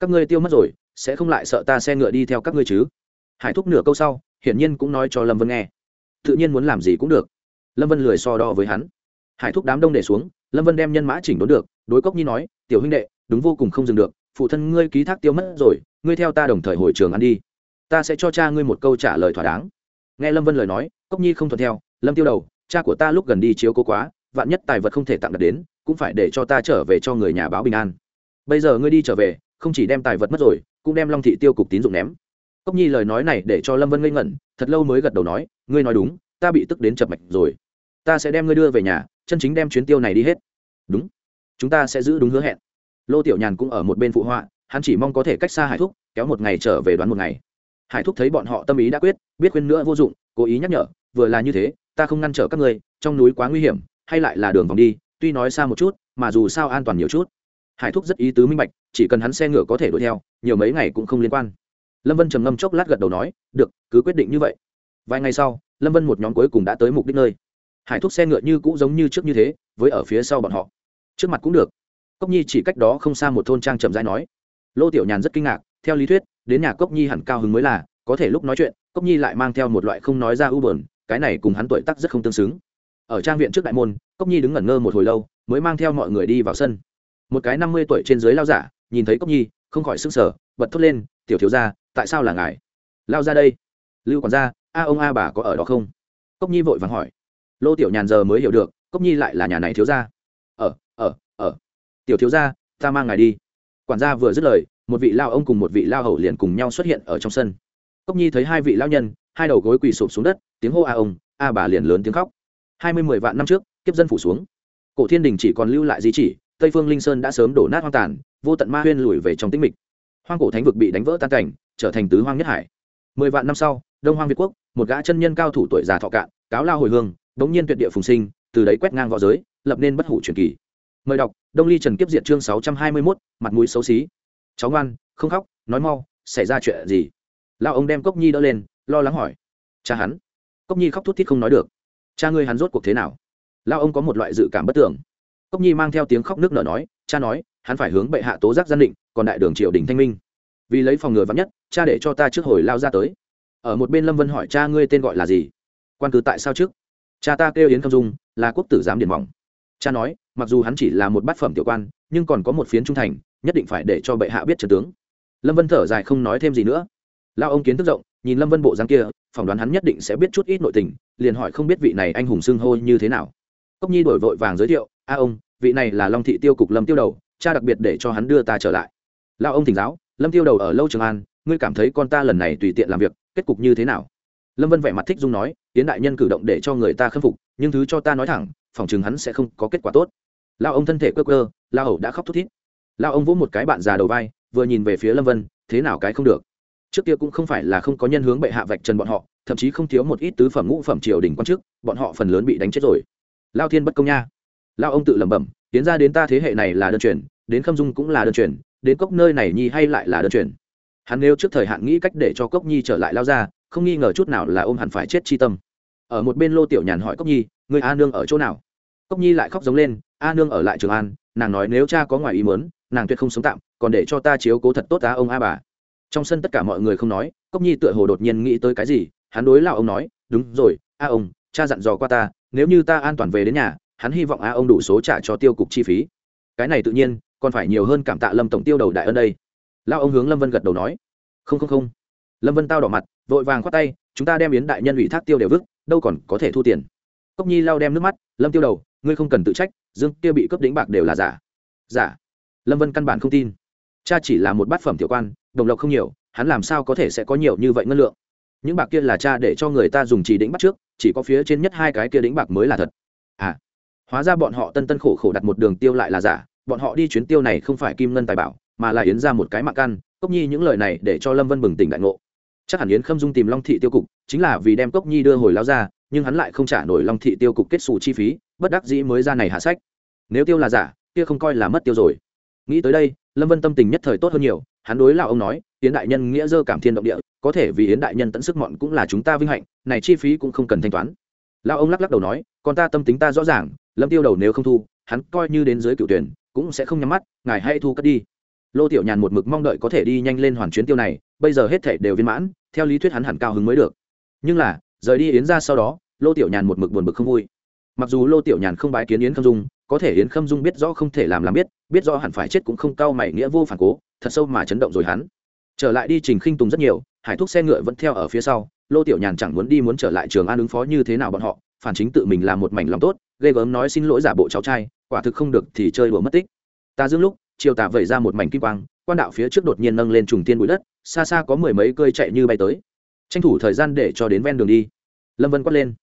Các ngươi tiêu mất rồi, sẽ không lại sợ ta xe ngựa đi theo các ngươi chứ? Hải thúc nửa câu sau, hiển nhiên cũng nói cho lâm vân nghe. Tự nhiên muốn làm gì cũng được. Lâm vân lười so đo với hắn. Hải thúc đám đông để xuống, lâm vân đem nhân mã chỉnh đốn được, đối cốc nhi nói, tiểu huynh đệ, đúng vô cùng không dừng được, phụ thân ngươi ký thác tiêu mất rồi, ngươi theo ta đồng thời hồi trường ăn đi ta sẽ cho cha ngươi một câu trả lời thỏa đáng. Nghe lâm vân lời nói, cốc nhi không thuận theo, lâm tiêu đầu, cha của ta lúc gần đi chiếu cố quá, vạn nhất tài vật không thể tặng đặt đến, cũng phải để cho ta trở về cho người nhà báo bình an. Bây giờ ngươi đi trở về, không chỉ đem tài vật mất rồi, cũng đem long thị tiêu cục tín dụng ném. Cốc nhi lời nói này để cho lâm vân ngây ngẩn, thật lâu mới gật đầu nói, ngươi nói đúng, ta bị tức đến chập mạch rồi. Ta sẽ đem ngươi đưa về nhà, chân chính đem chuyến tiêu này đi hết. Đúng. Chúng ta sẽ giữ đúng hứa hẹn. Lô tiểu nhàn cũng ở một bên phụ họa, hắn chỉ mong có thể cách xa hải thúc, kéo một ngày trở về đoán một ngày hải thúc thấy bọn họ tâm ý đã quyết, biết khuyên nữa vô dụng, cố ý nhắc nhở, vừa là như thế, ta không ngăn trở các ngươi, trong núi quá nguy hiểm, hay lại là đường vòng đi, tuy nói xa một chút, mà dù sao an toàn nhiều chút. Hải thúc rất ý tứ minh bạch, chỉ cần hắn xe ngựa có thể đuổi theo, nhiều mấy ngày cũng không liên quan. Lâm vân trầm ngâm chốc lát gật đầu nói, được, cứ quyết định như vậy. Vài ngày sau, lâm vân một nhóm cuối cùng đã tới mục đích nơi. Hải thúc xe ngựa như cũ giống như trước như thế, với ở phía sau bọn họ. Trước mặt cũng được. Cốc nhi chỉ cách đó không xa một thôn trang trầm dai nói. Lô tiểu nhàn rất kinh ngạc theo lý thuyết, đến nhà cốc nhi hẳn cao hứng mới là, có thể lúc nói chuyện, cốc nhi lại mang theo một loại không nói ra ưu bờn cái này cùng hắn tuổi tác rất không tương xứng. Ở trang viện trước đại môn, cốc nhi đứng ngẩn ngơ một hồi lâu, mới mang theo mọi người đi vào sân. Một cái năm mươi tuổi trên dưới lao giả, nhìn thấy cốc nhi, không khỏi s ư n g sở bật thốt lên, tiểu thiếu ra tại sao là ngài? Lao ra đây. Lưu còn ra a ông a bà có ở đó không? Cốc nhi vội vàng hỏi. Lô tiểu nhàn giờ mới hiểu được, cốc nhi lại là nhà này thiếu ra ở ở ở tiểu thiếu ra ta mang ngài đi. Quản gia vừa dứt lời một vị lao ông cùng một vị lao hầu liền cùng nhau xuất hiện ở trong sân. Cốc nhi thấy hai vị lao nhân, hai đầu gối quỳ sụp xuống đất, tiếng hô a ông, a bà liền lớn tiếng khóc. Hai mươi mười vạn năm trước, kiếp dân phủ xuống. Cổ thiên đình chỉ còn lưu lại di chỉ, tây phương linh sơn đã sớm đổ nát hoang tàn, vô tận ma huyên lùi về trong tĩnh mịch. Hoang cổ thánh vực bị đánh vỡ tan cảnh, trở thành tứ hoang nhất hải. Mười vạn năm sau, đông hoang việt quốc, một gã chân nhân cao thủ tuổi già thọ cạn, cáo lao hồi hương, đống nhiên tuyệt địa phùng sinh, từ đấy quét ngang v õ giới, lập nên bất hủ truyền kỳ. Mời đọc, đông ly trần kiếp diện chương sáu trăm hai mươi mốt, mặt mũi xấu xí cháu ngoan, không khóc, nói mau, xảy ra chuyện gì? Lao ông đem cốc nhi đỡ lên, lo lắng hỏi. Cha hắn. Cốc nhi khóc thút thít không nói được. Cha ngươi hắn rốt cuộc thế nào? Lao ông có một loại dự cảm bất tưởng cốc nhi mang theo tiếng khóc nước nở nói, cha nói, hắn phải hướng bệ hạ tố giác gian định, còn đại đường triều đình thanh minh. Vì lấy phòng ngừa vắn nhất, cha để cho ta trước hồi lao ra tới. Ở một bên lâm vân hỏi, cha ngươi tên gọi là gì? Quan cứ tại sao trước? Cha ta kêu yến khâm dung, là quốc tử giám điển mỏng. Cha nói, mặc dù hắn chỉ là một bát phẩm tiểu quan, nhưng còn có một phiến trung thành nhất định phải để cho bệ hạ biết trần tướng. Lâm vân thở dài không nói thêm gì nữa. Lao ông kiến thức rộng, nhìn lâm vân bộ dáng kia, phỏng đoán hắn nhất định sẽ biết chút ít nội tình, liền hỏi không biết vị này anh hùng xưng hô như thế nào. Cốc nhi đổi vội vàng giới thiệu, a ông, vị này là long thị tiêu cục lâm tiêu đầu, cha đặc biệt để cho hắn đưa ta trở lại. Lao ông thỉnh giáo, lâm tiêu đầu ở lâu trường an, ngươi cảm thấy con ta lần này tùy tiện làm việc, kết cục như thế nào? Lâm vân vẻ mặt thích dung nói tiến đại nhân cử động để cho người ta khâm phục, nhưng thứ cho ta nói thẳng phòng chừng hắn sẽ không có kết quả tốt. Lao ông thân thể cơ cơ lao hầu đã khóc thút thít lao ông vỗ một cái bạn già đầu vai, vừa nhìn về phía lâm vân, thế nào cái không được? Trước kia cũng không phải là không có nhân hướng bệ hạ vạch trần bọn họ, thậm chí không thiếu một ít tứ phẩm ngũ phẩm triều đình quan chức, bọn họ phần lớn bị đánh chết rồi. Lao thiên bất công nha. Lao ông tự lẩm bẩm, tiến ra đến ta thế hệ này là đơn truyền, đến khâm dung cũng là đơn truyền, đến cốc nơi này nhi hay lại là đơn truyền? Hắn nêu trước thời hạn nghĩ cách để cho cốc nhi trở lại lao ra, không nghi ngờ chút nào là ôm hẳn phải chết chi tâm. Ở một bên lô tiểu nhàn hỏi cốc nhi người a nương ở chỗ nào? Cốc nhi lại khóc giống lên, a nương ở lại trường an, nàng nói nếu cha có ngoài ý mớn nàng tuyệt không sống tạm, còn để cho ta chiếu cố thật tốt á ông a bà. Trong sân tất cả mọi người không nói, cốc nhi tựa hồ đột nhiên nghĩ tới cái gì, hắn đối lao ông nói, đúng rồi a ông, cha dặn dò qua ta, nếu như ta an toàn về đến nhà, hắn hy vọng a ông đủ số trả cho tiêu cục chi phí. Cái này tự nhiên, còn phải nhiều hơn cảm tạ lâm tổng tiêu đầu đại ân đây. Lao ông hướng lâm vân gật đầu nói, không không không. Lâm vân tao đỏ mặt, vội vàng khoát tay, chúng ta đem yến đại nhân ủy thác tiêu đều vứt, đâu còn có thể thu tiền. Cốc nhi lao đem nước mắt, lâm tiêu đầu, ngươi không cần tự trách, dương kia bị cướp đĩnh bạc đều là giả. Giả? Lâm vân căn bản không tin. Cha chỉ là một bát phẩm tiểu quan, đồng lộc không nhiều, hắn làm sao có thể sẽ có nhiều như vậy ngân lượng? Những bạc kia là cha để cho người ta dùng chỉ đĩnh bắt trước, chỉ có phía trên nhất hai cái kia đĩnh bạc mới là thật. À hóa ra bọn họ tân tân khổ khổ đặt một đường tiêu lại là giả, bọn họ đi chuyến tiêu này không phải kim ngân tài bảo, mà là yến ra một cái mạng căn, cốc nhi những lời này để cho lâm vân bừng tỉnh đại ngộ. Chắc hẳn yến khâm dung tìm long thị tiêu cục, chính là vì đem cốc nhi đưa hồi lao ra, nhưng hắn lại không trả nổi long thị tiêu cục kết xù chi phí, bất đắc dĩ mới ra này hạ sách. Nếu tiêu là giả, kia không coi là mất tiêu rồi nghĩ tới đây, lâm vân tâm tình nhất thời tốt hơn nhiều, hắn đối lão ông nói, yến đại nhân nghĩa dơ cảm thiên động địa, có thể vì yến đại nhân tận sức mọn cũng là chúng ta vinh hạnh, này chi phí cũng không cần thanh toán. Lão ông lắc lắc đầu nói, còn ta tâm tính ta rõ ràng, lâm tiêu đầu nếu không thu, hắn coi như đến dưới cựu tuyển, cũng sẽ không nhắm mắt, ngài hay thu cất đi. Lô tiểu nhàn một mực mong đợi có thể đi nhanh lên hoàn chuyến tiêu này, bây giờ hết thể đều viên mãn, theo lý thuyết hắn hẳn cao hứng mới được. Nhưng là, rời đi yến ra sau đó, lô tiểu nhàn một mực buồn bực không vui. Mặc dù lô tiểu nhàn không bái kiến yến không dung có thể yến khâm dung biết rõ không thể làm làm biết biết rõ hẳn phải chết cũng không cao mày nghĩa vô phản cố, thật sâu mà chấn động rồi hắn. Trở lại đi trình khinh tùng rất nhiều, hải thúc xe ngựa vẫn theo ở phía sau, lô tiểu nhàn chẳng muốn đi muốn trở lại trường an ứng phó như thế nào bọn họ, phản chính tự mình là một mảnh lòng tốt, ghê gớm nói xin lỗi giả bộ cháu trai, quả thực không được thì chơi đùa mất tích. Ta dương lúc chiều tà vẩy ra một mảnh kim quang, quan đạo phía trước đột nhiên nâng lên trùng tiên bụi đất, xa xa có mười mấy cơi chạy như bay tới. Tranh thủ thời gian để cho đến ven đường đi. Lâm vân quát lên.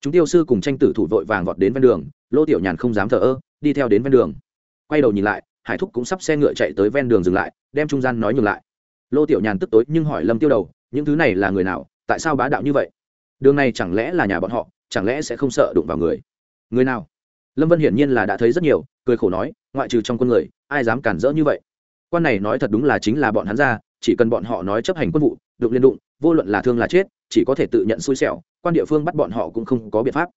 Chúng tiêu sư cùng tranh tử thủ vội vàng vọt đến ven đường lô tiểu nhàn không dám thờ ơ, đi theo đến ven đường. Quay đầu nhìn lại, hải thúc cũng sắp xe ngựa chạy tới ven đường dừng lại, đem trung gian nói nhường lại. Lô tiểu nhàn tức tối nhưng hỏi lâm tiêu đầu, những thứ này là người nào? Tại sao bá đạo như vậy? Đường này chẳng lẽ là nhà bọn họ? Chẳng lẽ sẽ không sợ đụng vào người? Người nào? Lâm vân hiển nhiên là đã thấy rất nhiều, cười khổ nói, ngoại trừ trong quân người, ai dám cản rỡ như vậy? Quan này nói thật đúng là chính là bọn hắn ra, chỉ cần bọn họ nói chấp hành quân vụ, đụng liên đụng, vô luận là thương là chết, chỉ có thể tự nhận xui xẻo, quan địa phương bắt bọn họ cũng không có biện pháp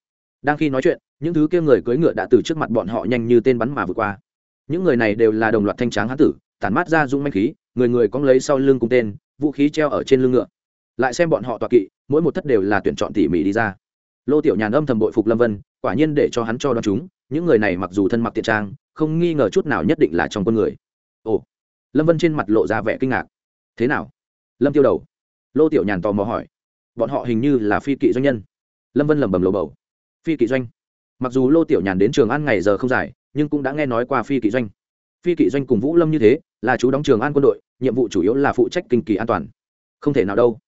đang khi nói chuyện, những thứ kia người cưỡi ngựa đã từ trước mặt bọn họ nhanh như tên bắn mà vượt qua. Những người này đều là đồng loạt thanh tráng hán tử, tản mát ra dung manh khí, người người cong lấy sau lưng cùng tên, vũ khí treo ở trên lưng ngựa. Lại xem bọn họ tọa kỵ, mỗi một thất đều là tuyển chọn tỉ mỉ đi ra. Lô tiểu nhàn âm thầm bội phục lâm vân, quả nhiên để cho hắn cho đoán chúng, những người này mặc dù thân mặc tiện trang, không nghi ngờ chút nào nhất định là trong con người. Ồ, lâm vân trên mặt lộ ra vẻ kinh ngạc. Thế nào? Lâm tiêu đầu. Lô tiểu nhàn tò mò hỏi. Bọn họ hình như là phi kỵ doanh nhân. Lâm vân lẩm bẩm lầu bầu phi kỵ doanh. Mặc dù lô tiểu nhàn đến trường an ngày giờ không dài, nhưng cũng đã nghe nói qua phi kỵ doanh. Phi kỵ doanh cùng vũ lâm như thế, là chú đóng trường an quân đội, nhiệm vụ chủ yếu là phụ trách kinh kỳ an toàn. Không thể nào đâu.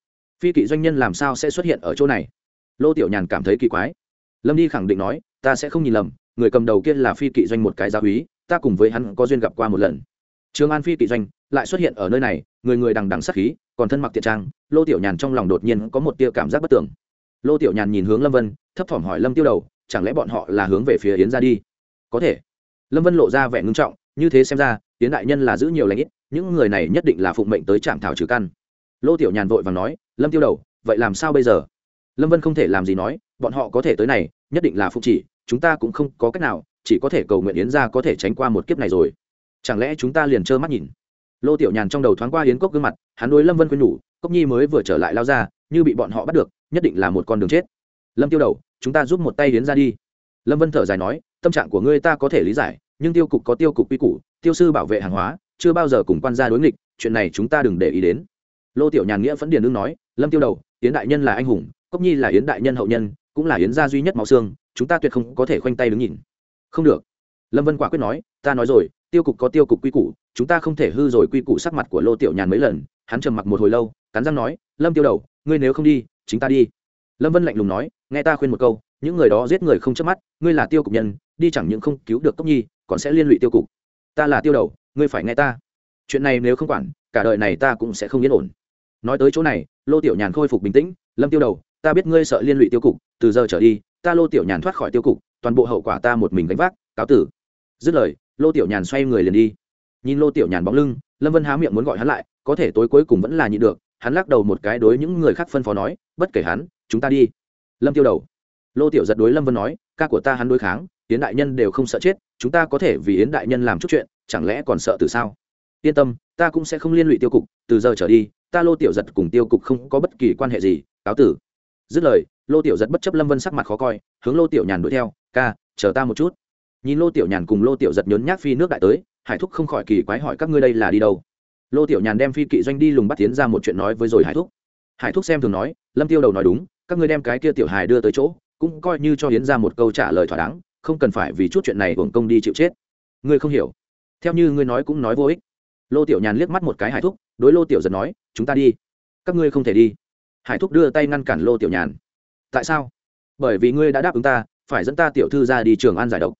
Phi kỵ doanh nhân làm sao sẽ xuất hiện ở chỗ này? Lô tiểu nhàn cảm thấy kỳ quái. Lâm đi khẳng định nói, ta sẽ không nhìn lầm, người cầm đầu kia là phi kỵ doanh một cái gia úy, ta cùng với hắn có duyên gặp qua một lần. Trường an phi kỵ doanh lại xuất hiện ở nơi này, người người đằng đằng sắc khí, còn thân mặc tiện trang, lô tiểu nhàn trong lòng đột nhiên có một tia cảm giác bất tường lô tiểu nhàn nhìn hướng lâm vân, thấp thỏm hỏi lâm tiêu đầu, chẳng lẽ bọn họ là hướng về phía yến ra đi? Có thể. Lâm vân lộ ra vẻ ngưng trọng, như thế xem ra, yến đại nhân là giữ nhiều lãnh ít, những người này nhất định là phụng mệnh tới trạm thảo trừ căn. Lô tiểu nhàn vội và nói, lâm tiêu đầu, vậy làm sao bây giờ? Lâm vân không thể làm gì nói, bọn họ có thể tới này, nhất định là phụng chỉ, chúng ta cũng không có cách nào, chỉ có thể cầu nguyện yến ra có thể tránh qua một kiếp này rồi. Chẳng lẽ chúng ta liền trơ mắt nhìn? Lô tiểu nhàn trong đầu thoáng qua yến cốc gương mặt, hắn đối lâm vân khuyên nhủ, cốc nhi mới vừa trở lại lao ra, như bị bọn họ bắt được nhất định là một con đường chết. Lâm tiêu đầu, chúng ta giúp một tay hiến ra đi. Lâm vân thở dài nói, tâm trạng của ngươi ta có thể lý giải, nhưng tiêu cục có tiêu cục quy củ, tiêu sư bảo vệ hàng hóa, chưa bao giờ cùng quan gia đối nghịch, chuyện này chúng ta đừng để ý đến. Lô tiểu nhàn nghĩa phẫn điền đương nói, lâm tiêu đầu yến đại nhân là anh hùng, cốc nhi là yến đại nhân hậu nhân, cũng là yến gia duy nhất máu xương, chúng ta tuyệt không có thể khoanh tay đứng nhìn. Không được. Lâm vân quả quyết nói, ta nói rồi, tiêu cục có tiêu cục quy củ, chúng ta không thể hư rồi quy củ sắc mặt của lô tiểu nhàn mấy lần, hắn trầm mặc một hồi lâu, cắn răng nói, lâm tiêu đầu, ngươi nếu không đi chính ta đi. Lâm vân lạnh lùng nói, nghe ta khuyên một câu, những người đó giết người không chớp mắt, ngươi là tiêu cục nhân, đi chẳng những không cứu được cốc nhi, còn sẽ liên lụy tiêu cục. Ta là tiêu đầu, ngươi phải nghe ta. Chuyện này nếu không quản, cả đời này ta cũng sẽ không yên ổn. Nói tới chỗ này, lô tiểu nhàn khôi phục bình tĩnh, lâm tiêu đầu, ta biết ngươi sợ liên lụy tiêu cục, từ giờ trở đi, ta lô tiểu nhàn thoát khỏi tiêu cục, toàn bộ hậu quả ta một mình gánh vác, cáo tử. Dứt lời, lô tiểu nhàn xoay người liền đi. Nhìn lô tiểu nhàn bóng lưng, lâm vân há miệng muốn gọi hắn lại, có thể tối cuối cùng vẫn là nhịn được hắn lắc đầu một cái đối những người khác phân phó nói, bất kể hắn, chúng ta đi. Lâm tiêu đầu. Lô tiểu giật đối lâm vân nói, ca của ta hắn đối kháng, yến đại nhân đều không sợ chết, chúng ta có thể vì yến đại nhân làm chút chuyện, chẳng lẽ còn sợ từ sao? Yên tâm, ta cũng sẽ không liên lụy tiêu cục, từ giờ trở đi, ta lô tiểu giật cùng tiêu cục không có bất kỳ quan hệ gì, cáo tử. Dứt lời, lô tiểu giật bất chấp lâm vân sắc mặt khó coi, hướng lô tiểu nhàn đuổi theo, ca, chờ ta một chút. Nhìn lô tiểu nhàn cùng lô tiểu giật nhốn nhác phi nước đại tới, hải thúc không khỏi kỳ quái hỏi, các ngươi đây là đi đâu? Lô tiểu nhàn đem phi kỵ doanh đi lùng bắt tiến ra một chuyện nói với rồi hải thúc. Hải thúc xem thường nói, lâm tiêu đầu nói đúng, các ngươi đem cái kia tiểu hài đưa tới chỗ, cũng coi như cho hiến ra một câu trả lời thỏa đáng, không cần phải vì chút chuyện này hưởng công đi chịu chết. Ngươi không hiểu. Theo như ngươi nói cũng nói vô ích. Lô tiểu nhàn liếc mắt một cái hải thúc, đối lô tiểu giật nói, chúng ta đi. Các ngươi không thể đi. Hải thúc đưa tay ngăn cản lô tiểu nhàn. Tại sao? Bởi vì ngươi đã đáp ứng ta, phải dẫn ta tiểu thư ra đi trường an giải độc.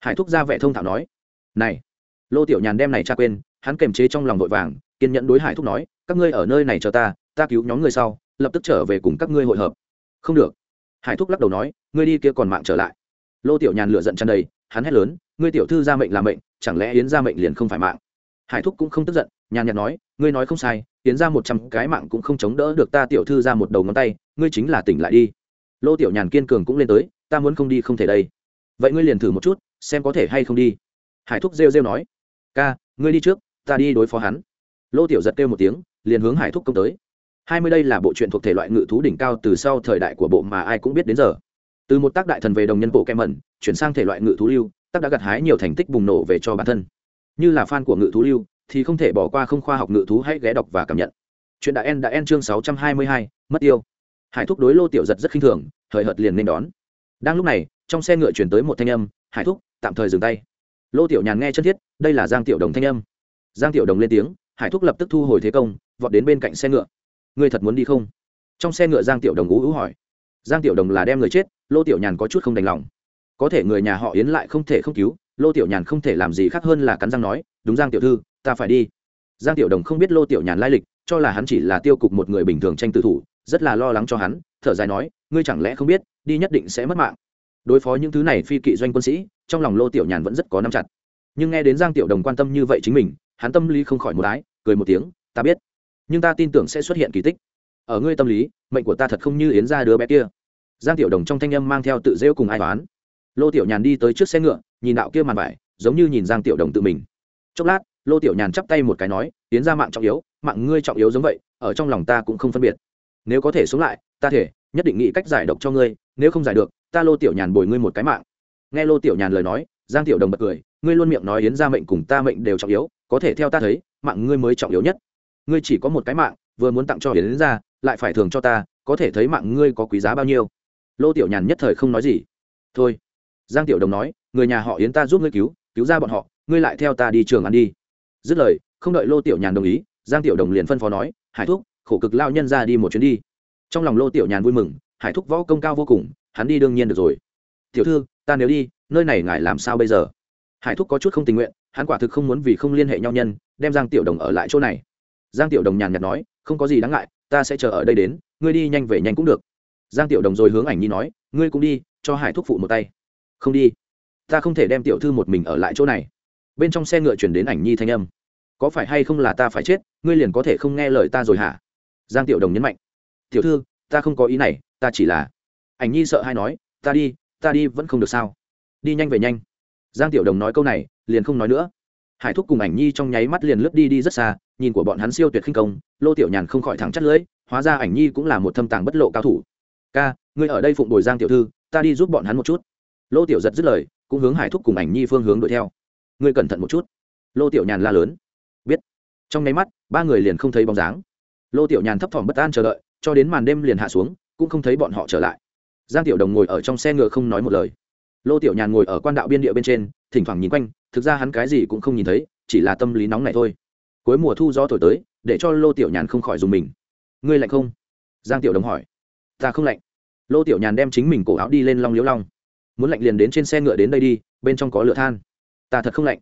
Hải thúc ra vẻ thông thạo nói, này. Lô tiểu nhàn đem này cha quên hắn kềm chế trong lòng vội vàng, kiên nhẫn đối hải thúc nói, các ngươi ở nơi này chờ ta ta cứu nhóm người sau, lập tức trở về cùng các ngươi hội hợp. Không được. Hải thúc lắc đầu nói, ngươi đi kia còn mạng trở lại. Lô tiểu nhàn lựa giận chăn đầy, hắn hét lớn, ngươi tiểu thư ra mệnh là mệnh, chẳng lẽ yến ra mệnh liền không phải mạng? Hải thúc cũng không tức giận, nhàn nhạt nói, ngươi nói không sai, yến ra một trăm cái mạng cũng không chống đỡ được ta tiểu thư ra một đầu ngón tay, ngươi chính là tỉnh lại đi. Lô tiểu nhàn kiên cường cũng lên tới, ta muốn không đi không thể đây. Vậy ngươi liền thử một chút, xem có thể hay không đi. Hải thúc rêu rêu nói, ca, ngươi đi trước ta đi đối phó hắn. Lô tiểu giật kêu một tiếng, liền hướng hải thúc công tới. Hai mươi đây là bộ truyện thuộc thể loại ngự thú đỉnh cao từ sau thời đại của bộ mà ai cũng biết đến giờ. Từ một tác đại thần về đồng nhân bộ kem mẩn, chuyển sang thể loại ngự thú lưu, tác đã gặt hái nhiều thành tích bùng nổ về cho bản thân. Như là fan của ngự thú lưu, thì không thể bỏ qua không khoa học ngự thú hãy ghé đọc và cảm nhận. Chuyện đã en đã en chương sáu trăm hai mươi hai, mất yêu. hải thúc đối lô tiểu giật rất khinh thường thời hợt liền nên đón. Đang lúc này, trong xe ngựa chuyển tới một thanh âm, hải thúc, tạm thời dừng tay. Lô tiểu nhàn nghe chân thiết, đây là giang tiểu đồng thanh âm giang tiểu đồng lên tiếng, hải thúc lập tức thu hồi thế công, vọt đến bên cạnh xe ngựa. Ngươi thật muốn đi không? Trong xe ngựa giang tiểu đồng ú ú hỏi. Giang tiểu đồng là đem người chết, lô tiểu nhàn có chút không đành lòng. Có thể người nhà họ yến lại không thể không cứu, lô tiểu nhàn không thể làm gì khác hơn là cắn răng nói, đúng giang tiểu thư, ta phải đi. Giang tiểu đồng không biết lô tiểu nhàn lai lịch, cho là hắn chỉ là tiêu cục một người bình thường tranh tự thủ, rất là lo lắng cho hắn, thở dài nói, ngươi chẳng lẽ không biết, đi nhất định sẽ mất mạng. Đối phó những thứ này phi kỵ doanh quân sĩ, trong lòng lô tiểu nhàn vẫn rất có nắm chặt. Nhưng nghe đến giang tiểu đồng quan tâm như vậy chính mình hắn tâm lý không khỏi một ái, cười một tiếng, ta biết, nhưng ta tin tưởng sẽ xuất hiện kỳ tích. Ở ngươi tâm lý, mệnh của ta thật không như yến ra đứa bé kia. Giang tiểu đồng trong thanh âm mang theo tự rêu cùng ai toán lô tiểu nhàn đi tới trước xe ngựa, nhìn đạo kia màn vải, giống như nhìn giang tiểu đồng tự mình. Chốc lát, lô tiểu nhàn chắp tay một cái nói, yến ra mạng trọng yếu, mạng ngươi trọng yếu giống vậy, ở trong lòng ta cũng không phân biệt. Nếu có thể sống lại, ta thể, nhất định nghĩ cách giải độc cho ngươi, nếu không giải được, ta lô tiểu nhàn bồi ngươi một cái mạng. Nghe lô tiểu nhàn lời nói, giang tiểu đồng bật cười, ngươi luôn miệng nói yến ra mệnh cùng ta mệnh đều trọng yếu có thể theo ta thấy, mạng ngươi mới trọng yếu nhất. Ngươi chỉ có một cái mạng, vừa muốn tặng cho yến ra lại phải thường cho ta, có thể thấy mạng ngươi có quý giá bao nhiêu. Lô tiểu nhàn nhất thời không nói gì. Thôi. Giang tiểu đồng nói, người nhà họ yến ta giúp ngươi cứu cứu ra bọn họ, ngươi lại theo ta đi trường ăn đi. Dứt lời, không đợi lô tiểu nhàn đồng ý, giang tiểu đồng liền phân phó nói, hải thúc, khổ cực lao nhân ra đi một chuyến đi. Trong lòng lô tiểu nhàn vui mừng, hải thúc võ công cao vô cùng, hắn đi đương nhiên được rồi. Tiểu thư, ta nếu đi, nơi này ngài làm sao bây giờ? Hải thúc có chút không tình nguyện hắn quả thực không muốn vì không liên hệ nhau nhân, đem giang tiểu đồng ở lại chỗ này. Giang tiểu đồng nhàn nhạt nói, không có gì đáng ngại, ta sẽ chờ ở đây đến, ngươi đi nhanh về nhanh cũng được. Giang tiểu đồng rồi hướng ảnh nhi nói, ngươi cũng đi, cho hải thúc phụ một tay. Không đi? Ta không thể đem tiểu thư một mình ở lại chỗ này. Bên trong xe ngựa chuyển đến ảnh nhi thanh âm. Có phải hay không là ta phải chết, ngươi liền có thể không nghe lời ta rồi hả? Giang tiểu đồng nhấn mạnh. Tiểu thư, ta không có ý này, ta chỉ là ảnh nhi sợ hay nói, ta đi ta đi vẫn không được sao? Đi nhanh về nhanh giang tiểu đồng nói câu này, liền không nói nữa. Hải thúc cùng ảnh nhi trong nháy mắt liền lướt đi đi rất xa, nhìn của bọn hắn siêu tuyệt khinh công, lô tiểu nhàn không khỏi thẳng chắt lưỡi, hóa ra ảnh nhi cũng là một thâm tàng bất lộ cao thủ. Ca, ngươi ở đây phụng bồi giang tiểu thư, ta đi giúp bọn hắn một chút. Lô tiểu giật dứt lời, cũng hướng hải thúc cùng ảnh nhi phương hướng đuổi theo. Ngươi cẩn thận một chút. Lô tiểu nhàn la lớn. Biết. Trong nháy mắt, ba người liền không thấy bóng dáng. Lô tiểu nhàn thấp thỏm bất an chờ đợi, cho đến màn đêm liền hạ xuống, cũng không thấy bọn họ trở lại. Giang tiểu đồng ngồi ở trong xe ngựa không nói một lời lô tiểu nhàn ngồi ở quan đạo biên địa bên trên, thỉnh thoảng nhìn quanh, thực ra hắn cái gì cũng không nhìn thấy, chỉ là tâm lý nóng này thôi. Cuối mùa thu gió thổi tới, để cho lô tiểu nhàn không khỏi dùng mình. Ngươi lạnh không? Giang tiểu đồng hỏi. Ta không lạnh. Lô tiểu nhàn đem chính mình cổ áo đi lên long liễu long. Muốn lạnh liền đến trên xe ngựa đến đây đi, bên trong có lửa than. Ta thật không lạnh.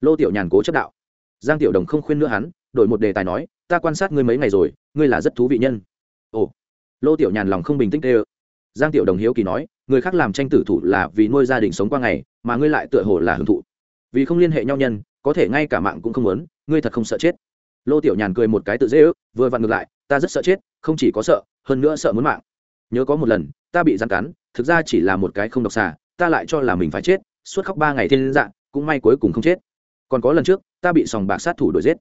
Lô tiểu nhàn cố chấp đạo. Giang tiểu đồng không khuyên nữa hắn, đổi một đề tài nói, ta quan sát ngươi mấy ngày rồi, ngươi là rất thú vị nhân. Ồ. Lô tiểu nhàn lòng không bình tĩnh tê ơ giang tiểu đồng hiếu kỳ nói, người khác làm tranh tử thủ là vì nuôi gia đình sống qua ngày, mà ngươi lại tựa hồ là hưởng thụ. Vì không liên hệ nhau nhân, có thể ngay cả mạng cũng không muốn, ngươi thật không sợ chết. Lô tiểu nhàn cười một cái tự dễ ước, vừa vặn ngược lại, ta rất sợ chết, không chỉ có sợ, hơn nữa sợ muốn mạng. Nhớ có một lần, ta bị rắn cắn, thực ra chỉ là một cái không độc xà, ta lại cho là mình phải chết, suốt khóc ba ngày thiên dạng, cũng may cuối cùng không chết. Còn có lần trước, ta bị sòng bạc sát thủ đuổi giết.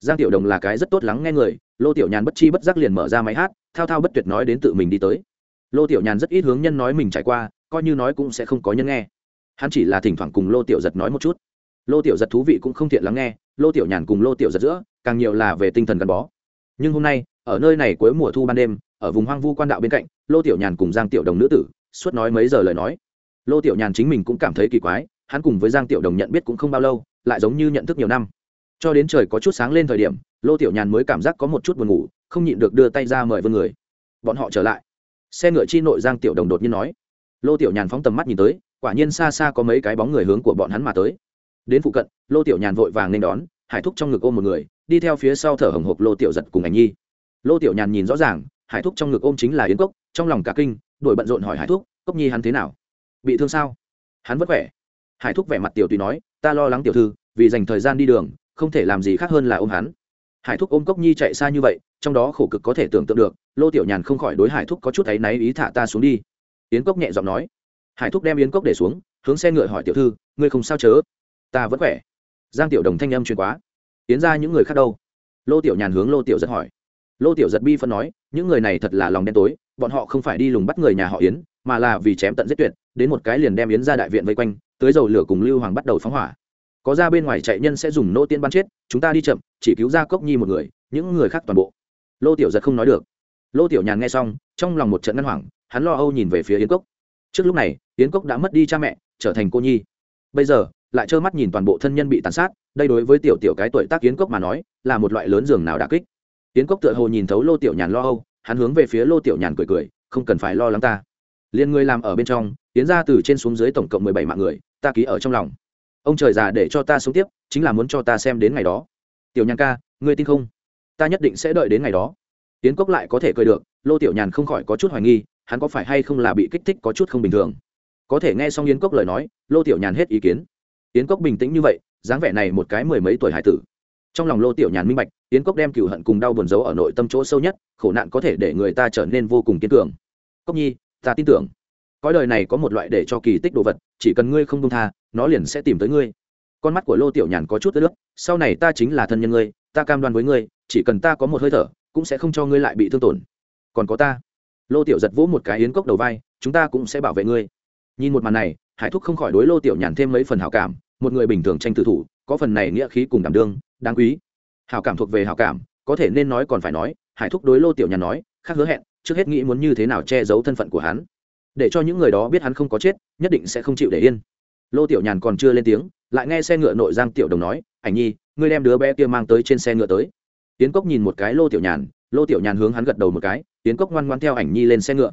Giang tiểu đồng là cái rất tốt lắng nghe người, lô tiểu nhàn bất chi bất giác liền mở ra máy hát, thao thao bất tuyệt nói đến tự mình đi tới lô tiểu nhàn rất ít hướng nhân nói mình trải qua, coi như nói cũng sẽ không có nhân nghe. Hắn chỉ là thỉnh thoảng cùng lô tiểu giật nói một chút. Lô tiểu giật thú vị cũng không thiện lắng nghe, lô tiểu nhàn cùng lô tiểu giật giữa, càng nhiều là về tinh thần gắn bó. Nhưng hôm nay, ở nơi này cuối mùa thu ban đêm, ở vùng hoang vu quan đạo bên cạnh, lô tiểu nhàn cùng giang tiểu đồng nữ tử, suốt nói mấy giờ lời nói. Lô tiểu nhàn chính mình cũng cảm thấy kỳ quái, hắn cùng với giang tiểu đồng nhận biết cũng không bao lâu, lại giống như nhận thức nhiều năm. Cho đến trời có chút sáng lên thời điểm, lô tiểu nhàn mới cảm giác có một chút buồn ngủ, không nhịn được đưa tay ra mời vươn người. Bọn họ trở lại xe ngựa chi nội giang tiểu đồng đột nhiên nói. Lô tiểu nhàn phóng tầm mắt nhìn tới, quả nhiên xa xa có mấy cái bóng người hướng của bọn hắn mà tới. Đến phụ cận, lô tiểu nhàn vội vàng nên đón, hải thúc trong ngực ôm một người, đi theo phía sau thở hồng hộc lô tiểu giật cùng ảnh nhi. Lô tiểu nhàn nhìn rõ ràng, hải thúc trong ngực ôm chính là yến cốc, trong lòng cả kinh đổi bận rộn hỏi hải thúc, cốc nhi hắn thế nào? Bị thương sao? Hắn vất vẻ hải thúc vẻ mặt tiểu tùy nói, ta lo lắng tiểu thư, vì dành thời gian đi đường, không thể làm gì khác hơn là ôm hắn. Hải thúc ôm cốc nhi chạy xa như vậy trong đó khổ cực có thể tưởng tượng được, lô tiểu nhàn không khỏi đối hải thúc có chút thấy náy ý thả ta xuống đi. Yến cốc nhẹ giọng nói. Hải thúc đem yến cốc để xuống, hướng xe ngựa hỏi tiểu thư, ngươi không sao chớ? Ta vẫn khỏe. Giang tiểu đồng thanh âm truyền quá. Yến ra những người khác đâu? Lô tiểu nhàn hướng lô tiểu giật hỏi. Lô tiểu giật bi phân nói, những người này thật là lòng đen tối, bọn họ không phải đi lùng bắt người nhà họ yến, mà là vì chém tận giết tuyệt, đến một cái liền đem yến ra đại viện vây quanh tưới dầu lửa cùng lưu hoàng bắt đầu phóng hỏa. Có ra bên ngoài chạy nhân sẽ dùng nô tiên bắn chết, chúng ta đi chậm, chỉ cứu ra cốc nhi một người, những người khác toàn bộ lô tiểu giật không nói được. Lô tiểu nhàn nghe xong, trong lòng một trận ngăn hoảng, hắn lo âu nhìn về phía yến cốc. Trước lúc này, yến cốc đã mất đi cha mẹ, trở thành cô nhi. Bây giờ, lại trơ mắt nhìn toàn bộ thân nhân bị tàn sát, đây đối với tiểu tiểu cái tuổi tác yến cốc mà nói, là một loại lớn giường nào đà kích. Yến cốc tựa hồ nhìn thấu lô tiểu nhàn lo âu, hắn hướng về phía lô tiểu nhàn cười cười, không cần phải lo lắng ta. Liền người làm ở bên trong tiến ra từ trên xuống dưới tổng cộng mười bảy mạng người, ta ký ở trong lòng. Ông trời già để cho ta sống tiếp, chính là muốn cho ta xem đến ngày đó. Tiểu nhàn ca, ngươi tin không? Ta nhất định sẽ đợi đến ngày đó. Tiến cốc lại có thể cười được, lô tiểu nhàn không khỏi có chút hoài nghi, hắn có phải hay không là bị kích thích có chút không bình thường? Có thể nghe xong yến cốc lời nói, lô tiểu nhàn hết ý kiến. Yến cốc bình tĩnh như vậy, dáng vẻ này một cái mười mấy tuổi hải tử. Trong lòng lô tiểu nhàn minh bạch, yến cốc đem cựu hận cùng đau buồn giấu ở nội tâm chỗ sâu nhất, khổ nạn có thể để người ta trở nên vô cùng kiên cường. Cốc nhi, ta tin tưởng. Cõi đời này có một loại để cho kỳ tích đồ vật, chỉ cần ngươi không đông tha, nó liền sẽ tìm tới ngươi. Con mắt của lô tiểu nhàn có chút ướt nước sau này ta chính là thân nhân ngươi, ta cam đoan với ngươi chỉ cần ta có một hơi thở, cũng sẽ không cho ngươi lại bị thương tổn. Còn có ta. Lô tiểu giật vỗ một cái yến cốc đầu vai, chúng ta cũng sẽ bảo vệ ngươi. Nhìn một màn này, hải thúc không khỏi đối lô tiểu nhàn thêm mấy phần hảo cảm, một người bình thường tranh tự thủ, có phần này nghĩa khí cùng đảm đương, đáng quý. Hảo cảm thuộc về hảo cảm, có thể nên nói còn phải nói, hải thúc đối lô tiểu nhàn nói, khác hứa hẹn, trước hết nghĩ muốn như thế nào che giấu thân phận của hắn. Để cho những người đó biết hắn không có chết, nhất định sẽ không chịu để yên. Lô tiểu nhàn còn chưa lên tiếng, lại nghe xe ngựa nội giang tiểu đồng nói, ảnh nhi, ngươi đem đứa bé kia mang tới trên xe ngựa tới tiến cốc nhìn một cái lô tiểu nhàn, lô tiểu nhàn hướng hắn gật đầu một cái, tiến cốc ngoan ngoan theo ảnh nhi lên xe ngựa.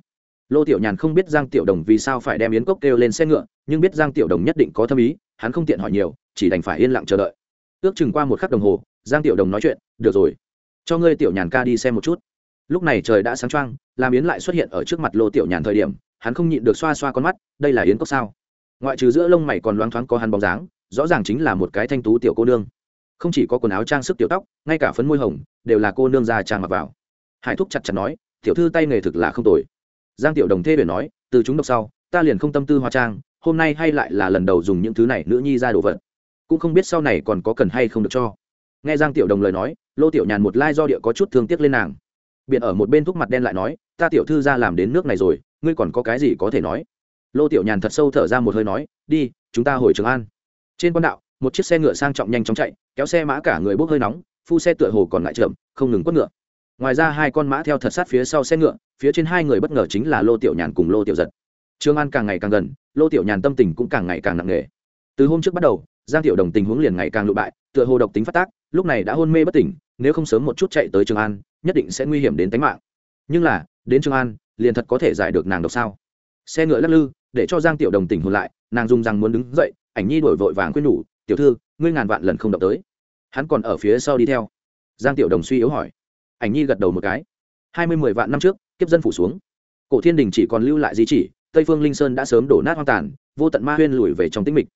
Lô tiểu nhàn không biết giang tiểu đồng vì sao phải đem yến cốc kêu lên xe ngựa, nhưng biết giang tiểu đồng nhất định có thâm ý, hắn không tiện hỏi nhiều, chỉ đành phải yên lặng chờ đợi. Ước chừng qua một khắc đồng hồ, giang tiểu đồng nói chuyện, được rồi, cho ngươi tiểu nhàn ca đi xem một chút. Lúc này trời đã sáng trăng làm yến lại xuất hiện ở trước mặt lô tiểu nhàn thời điểm, hắn không nhịn được xoa xoa con mắt, đây là yến cốc sao? Ngoại trừ giữa lông mày còn loáng thoáng có hắn bóng dáng, rõ ràng chính là một cái thanh tú tiểu cô nương không chỉ có quần áo trang sức tiểu tóc, ngay cả phấn môi hồng đều là cô nương già trang mặc vào. Hải thúc chặt chặt nói, tiểu thư tay nghề thực là không tồi. Giang tiểu đồng thê biển nói, từ chúng độc sau, ta liền không tâm tư hóa trang, hôm nay hay lại là lần đầu dùng những thứ này nữ nhi ra đồ vật. Cũng không biết sau này còn có cần hay không được cho. Nghe giang tiểu đồng lời nói, lô tiểu nhàn một lai do địa có chút thương tiếc lên nàng. Biện ở một bên thúc mặt đen lại nói, ta tiểu thư ra làm đến nước này rồi, ngươi còn có cái gì có thể nói? Lô tiểu nhàn thật sâu thở ra một hơi nói, đi, chúng ta hồi trường an. Trên con đạo một chiếc xe ngựa sang trọng nhanh chóng chạy, kéo xe mã cả người bốc hơi nóng, phu xe tựa hồ còn lại chậm, không ngừng quất ngựa. Ngoài ra hai con mã theo thật sát phía sau xe ngựa, phía trên hai người bất ngờ chính là lô tiểu nhàn cùng lô tiểu giật. Trương an càng ngày càng gần, lô tiểu nhàn tâm tình cũng càng ngày càng nặng nề. Từ hôm trước bắt đầu, giang tiểu đồng tình huống liền ngày càng lụ bại, tựa hồ độc tính phát tác, lúc này đã hôn mê bất tỉnh, nếu không sớm một chút chạy tới trường an, nhất định sẽ nguy hiểm đến tính mạng. Nhưng là, đến trường an, liền thật có thể giải được nàng độc sao? Xe ngựa lắc lư, để cho giang tiểu đồng tỉnh hồn lại, nàng dùng rằng muốn đứng dậy, ảnh nhi đổi vội vàng khuyên nhủ tiểu thư, ngươi ngàn vạn lần không động tới. Hắn còn ở phía sau đi theo. Giang tiểu đồng suy yếu hỏi. Ảnh nhi gật đầu một cái. Hai mươi mười vạn năm trước, kiếp dân phủ xuống. Cổ thiên đình chỉ còn lưu lại di chỉ, tây phương linh sơn đã sớm đổ nát hoang tàn, vô tận ma huyên lùi về trong tĩnh mịch.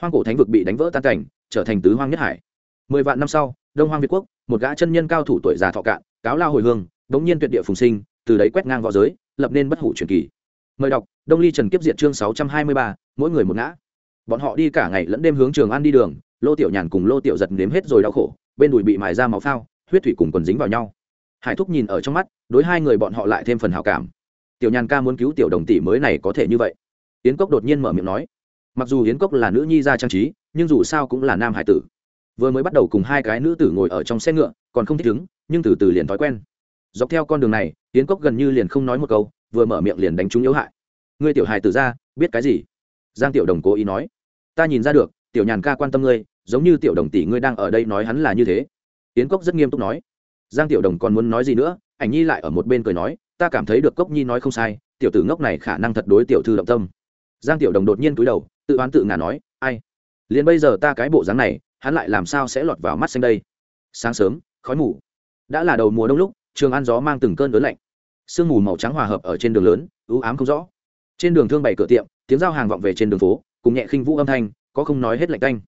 Hoang cổ thánh vực bị đánh vỡ tan cảnh, trở thành tứ hoang nhất hải. Mười vạn năm sau, đông hoang việt quốc, một gã chân nhân cao thủ tuổi già thọ cạn, cáo lao hồi hương bỗng nhiên tuyệt địa phùng sinh, từ đấy quét ngang v õ giới, lập nên bất hủ truyền kỳ. Mời đọc, đông ly trần kiếp diện chương sáu trăm hai mươi ba, mỗi người một ngã bọn họ đi cả ngày lẫn đêm hướng trường ăn đi đường, lô tiểu nhàn cùng lô tiểu giật nếm hết rồi đau khổ, bên đùi bị mài ra máu phao, huyết thủy cùng quần dính vào nhau. Hải thúc nhìn ở trong mắt, đối hai người bọn họ lại thêm phần hào cảm. Tiểu nhàn ca muốn cứu tiểu đồng tỷ mới này có thể như vậy. Yến cốc đột nhiên mở miệng nói, mặc dù yến cốc là nữ nhi ra trang trí, nhưng dù sao cũng là nam hải tử. Vừa mới bắt đầu cùng hai cái nữ tử ngồi ở trong xe ngựa, còn không thích ứng, nhưng từ từ liền thói quen. Dọc theo con đường này, yến cốc gần như liền không nói một câu, vừa mở miệng liền đánh trúng yếu hại. Ngươi tiểu hài tử ra, biết cái gì? Giang tiểu đồng cố ý nói ta nhìn ra được, tiểu nhàn ca quan tâm ngươi, giống như tiểu đồng tỷ ngươi đang ở đây nói hắn là như thế. Yến cốc rất nghiêm túc nói. Giang tiểu đồng còn muốn nói gì nữa, ảnh nhi lại ở một bên cười nói, ta cảm thấy được cốc nhi nói không sai, tiểu tử ngốc này khả năng thật đối tiểu thư động tâm. Giang tiểu đồng đột nhiên cúi đầu, tự oán tự ngả nói, ai? Liền bây giờ ta cái bộ dáng này, hắn lại làm sao sẽ lọt vào mắt xanh đây? Sáng sớm, khói mù. Đã là đầu mùa đông lúc, trường ăn gió mang từng cơn lớn lạnh. Sương mù màu trắng hòa hợp ở trên đường lớn ưu ám không rõ. Trên đường thương bày cửa tiệm, tiếng giao hàng vọng về trên đường phố cùng nhẹ khinh vũ âm thanh, có không nói hết lạnh canh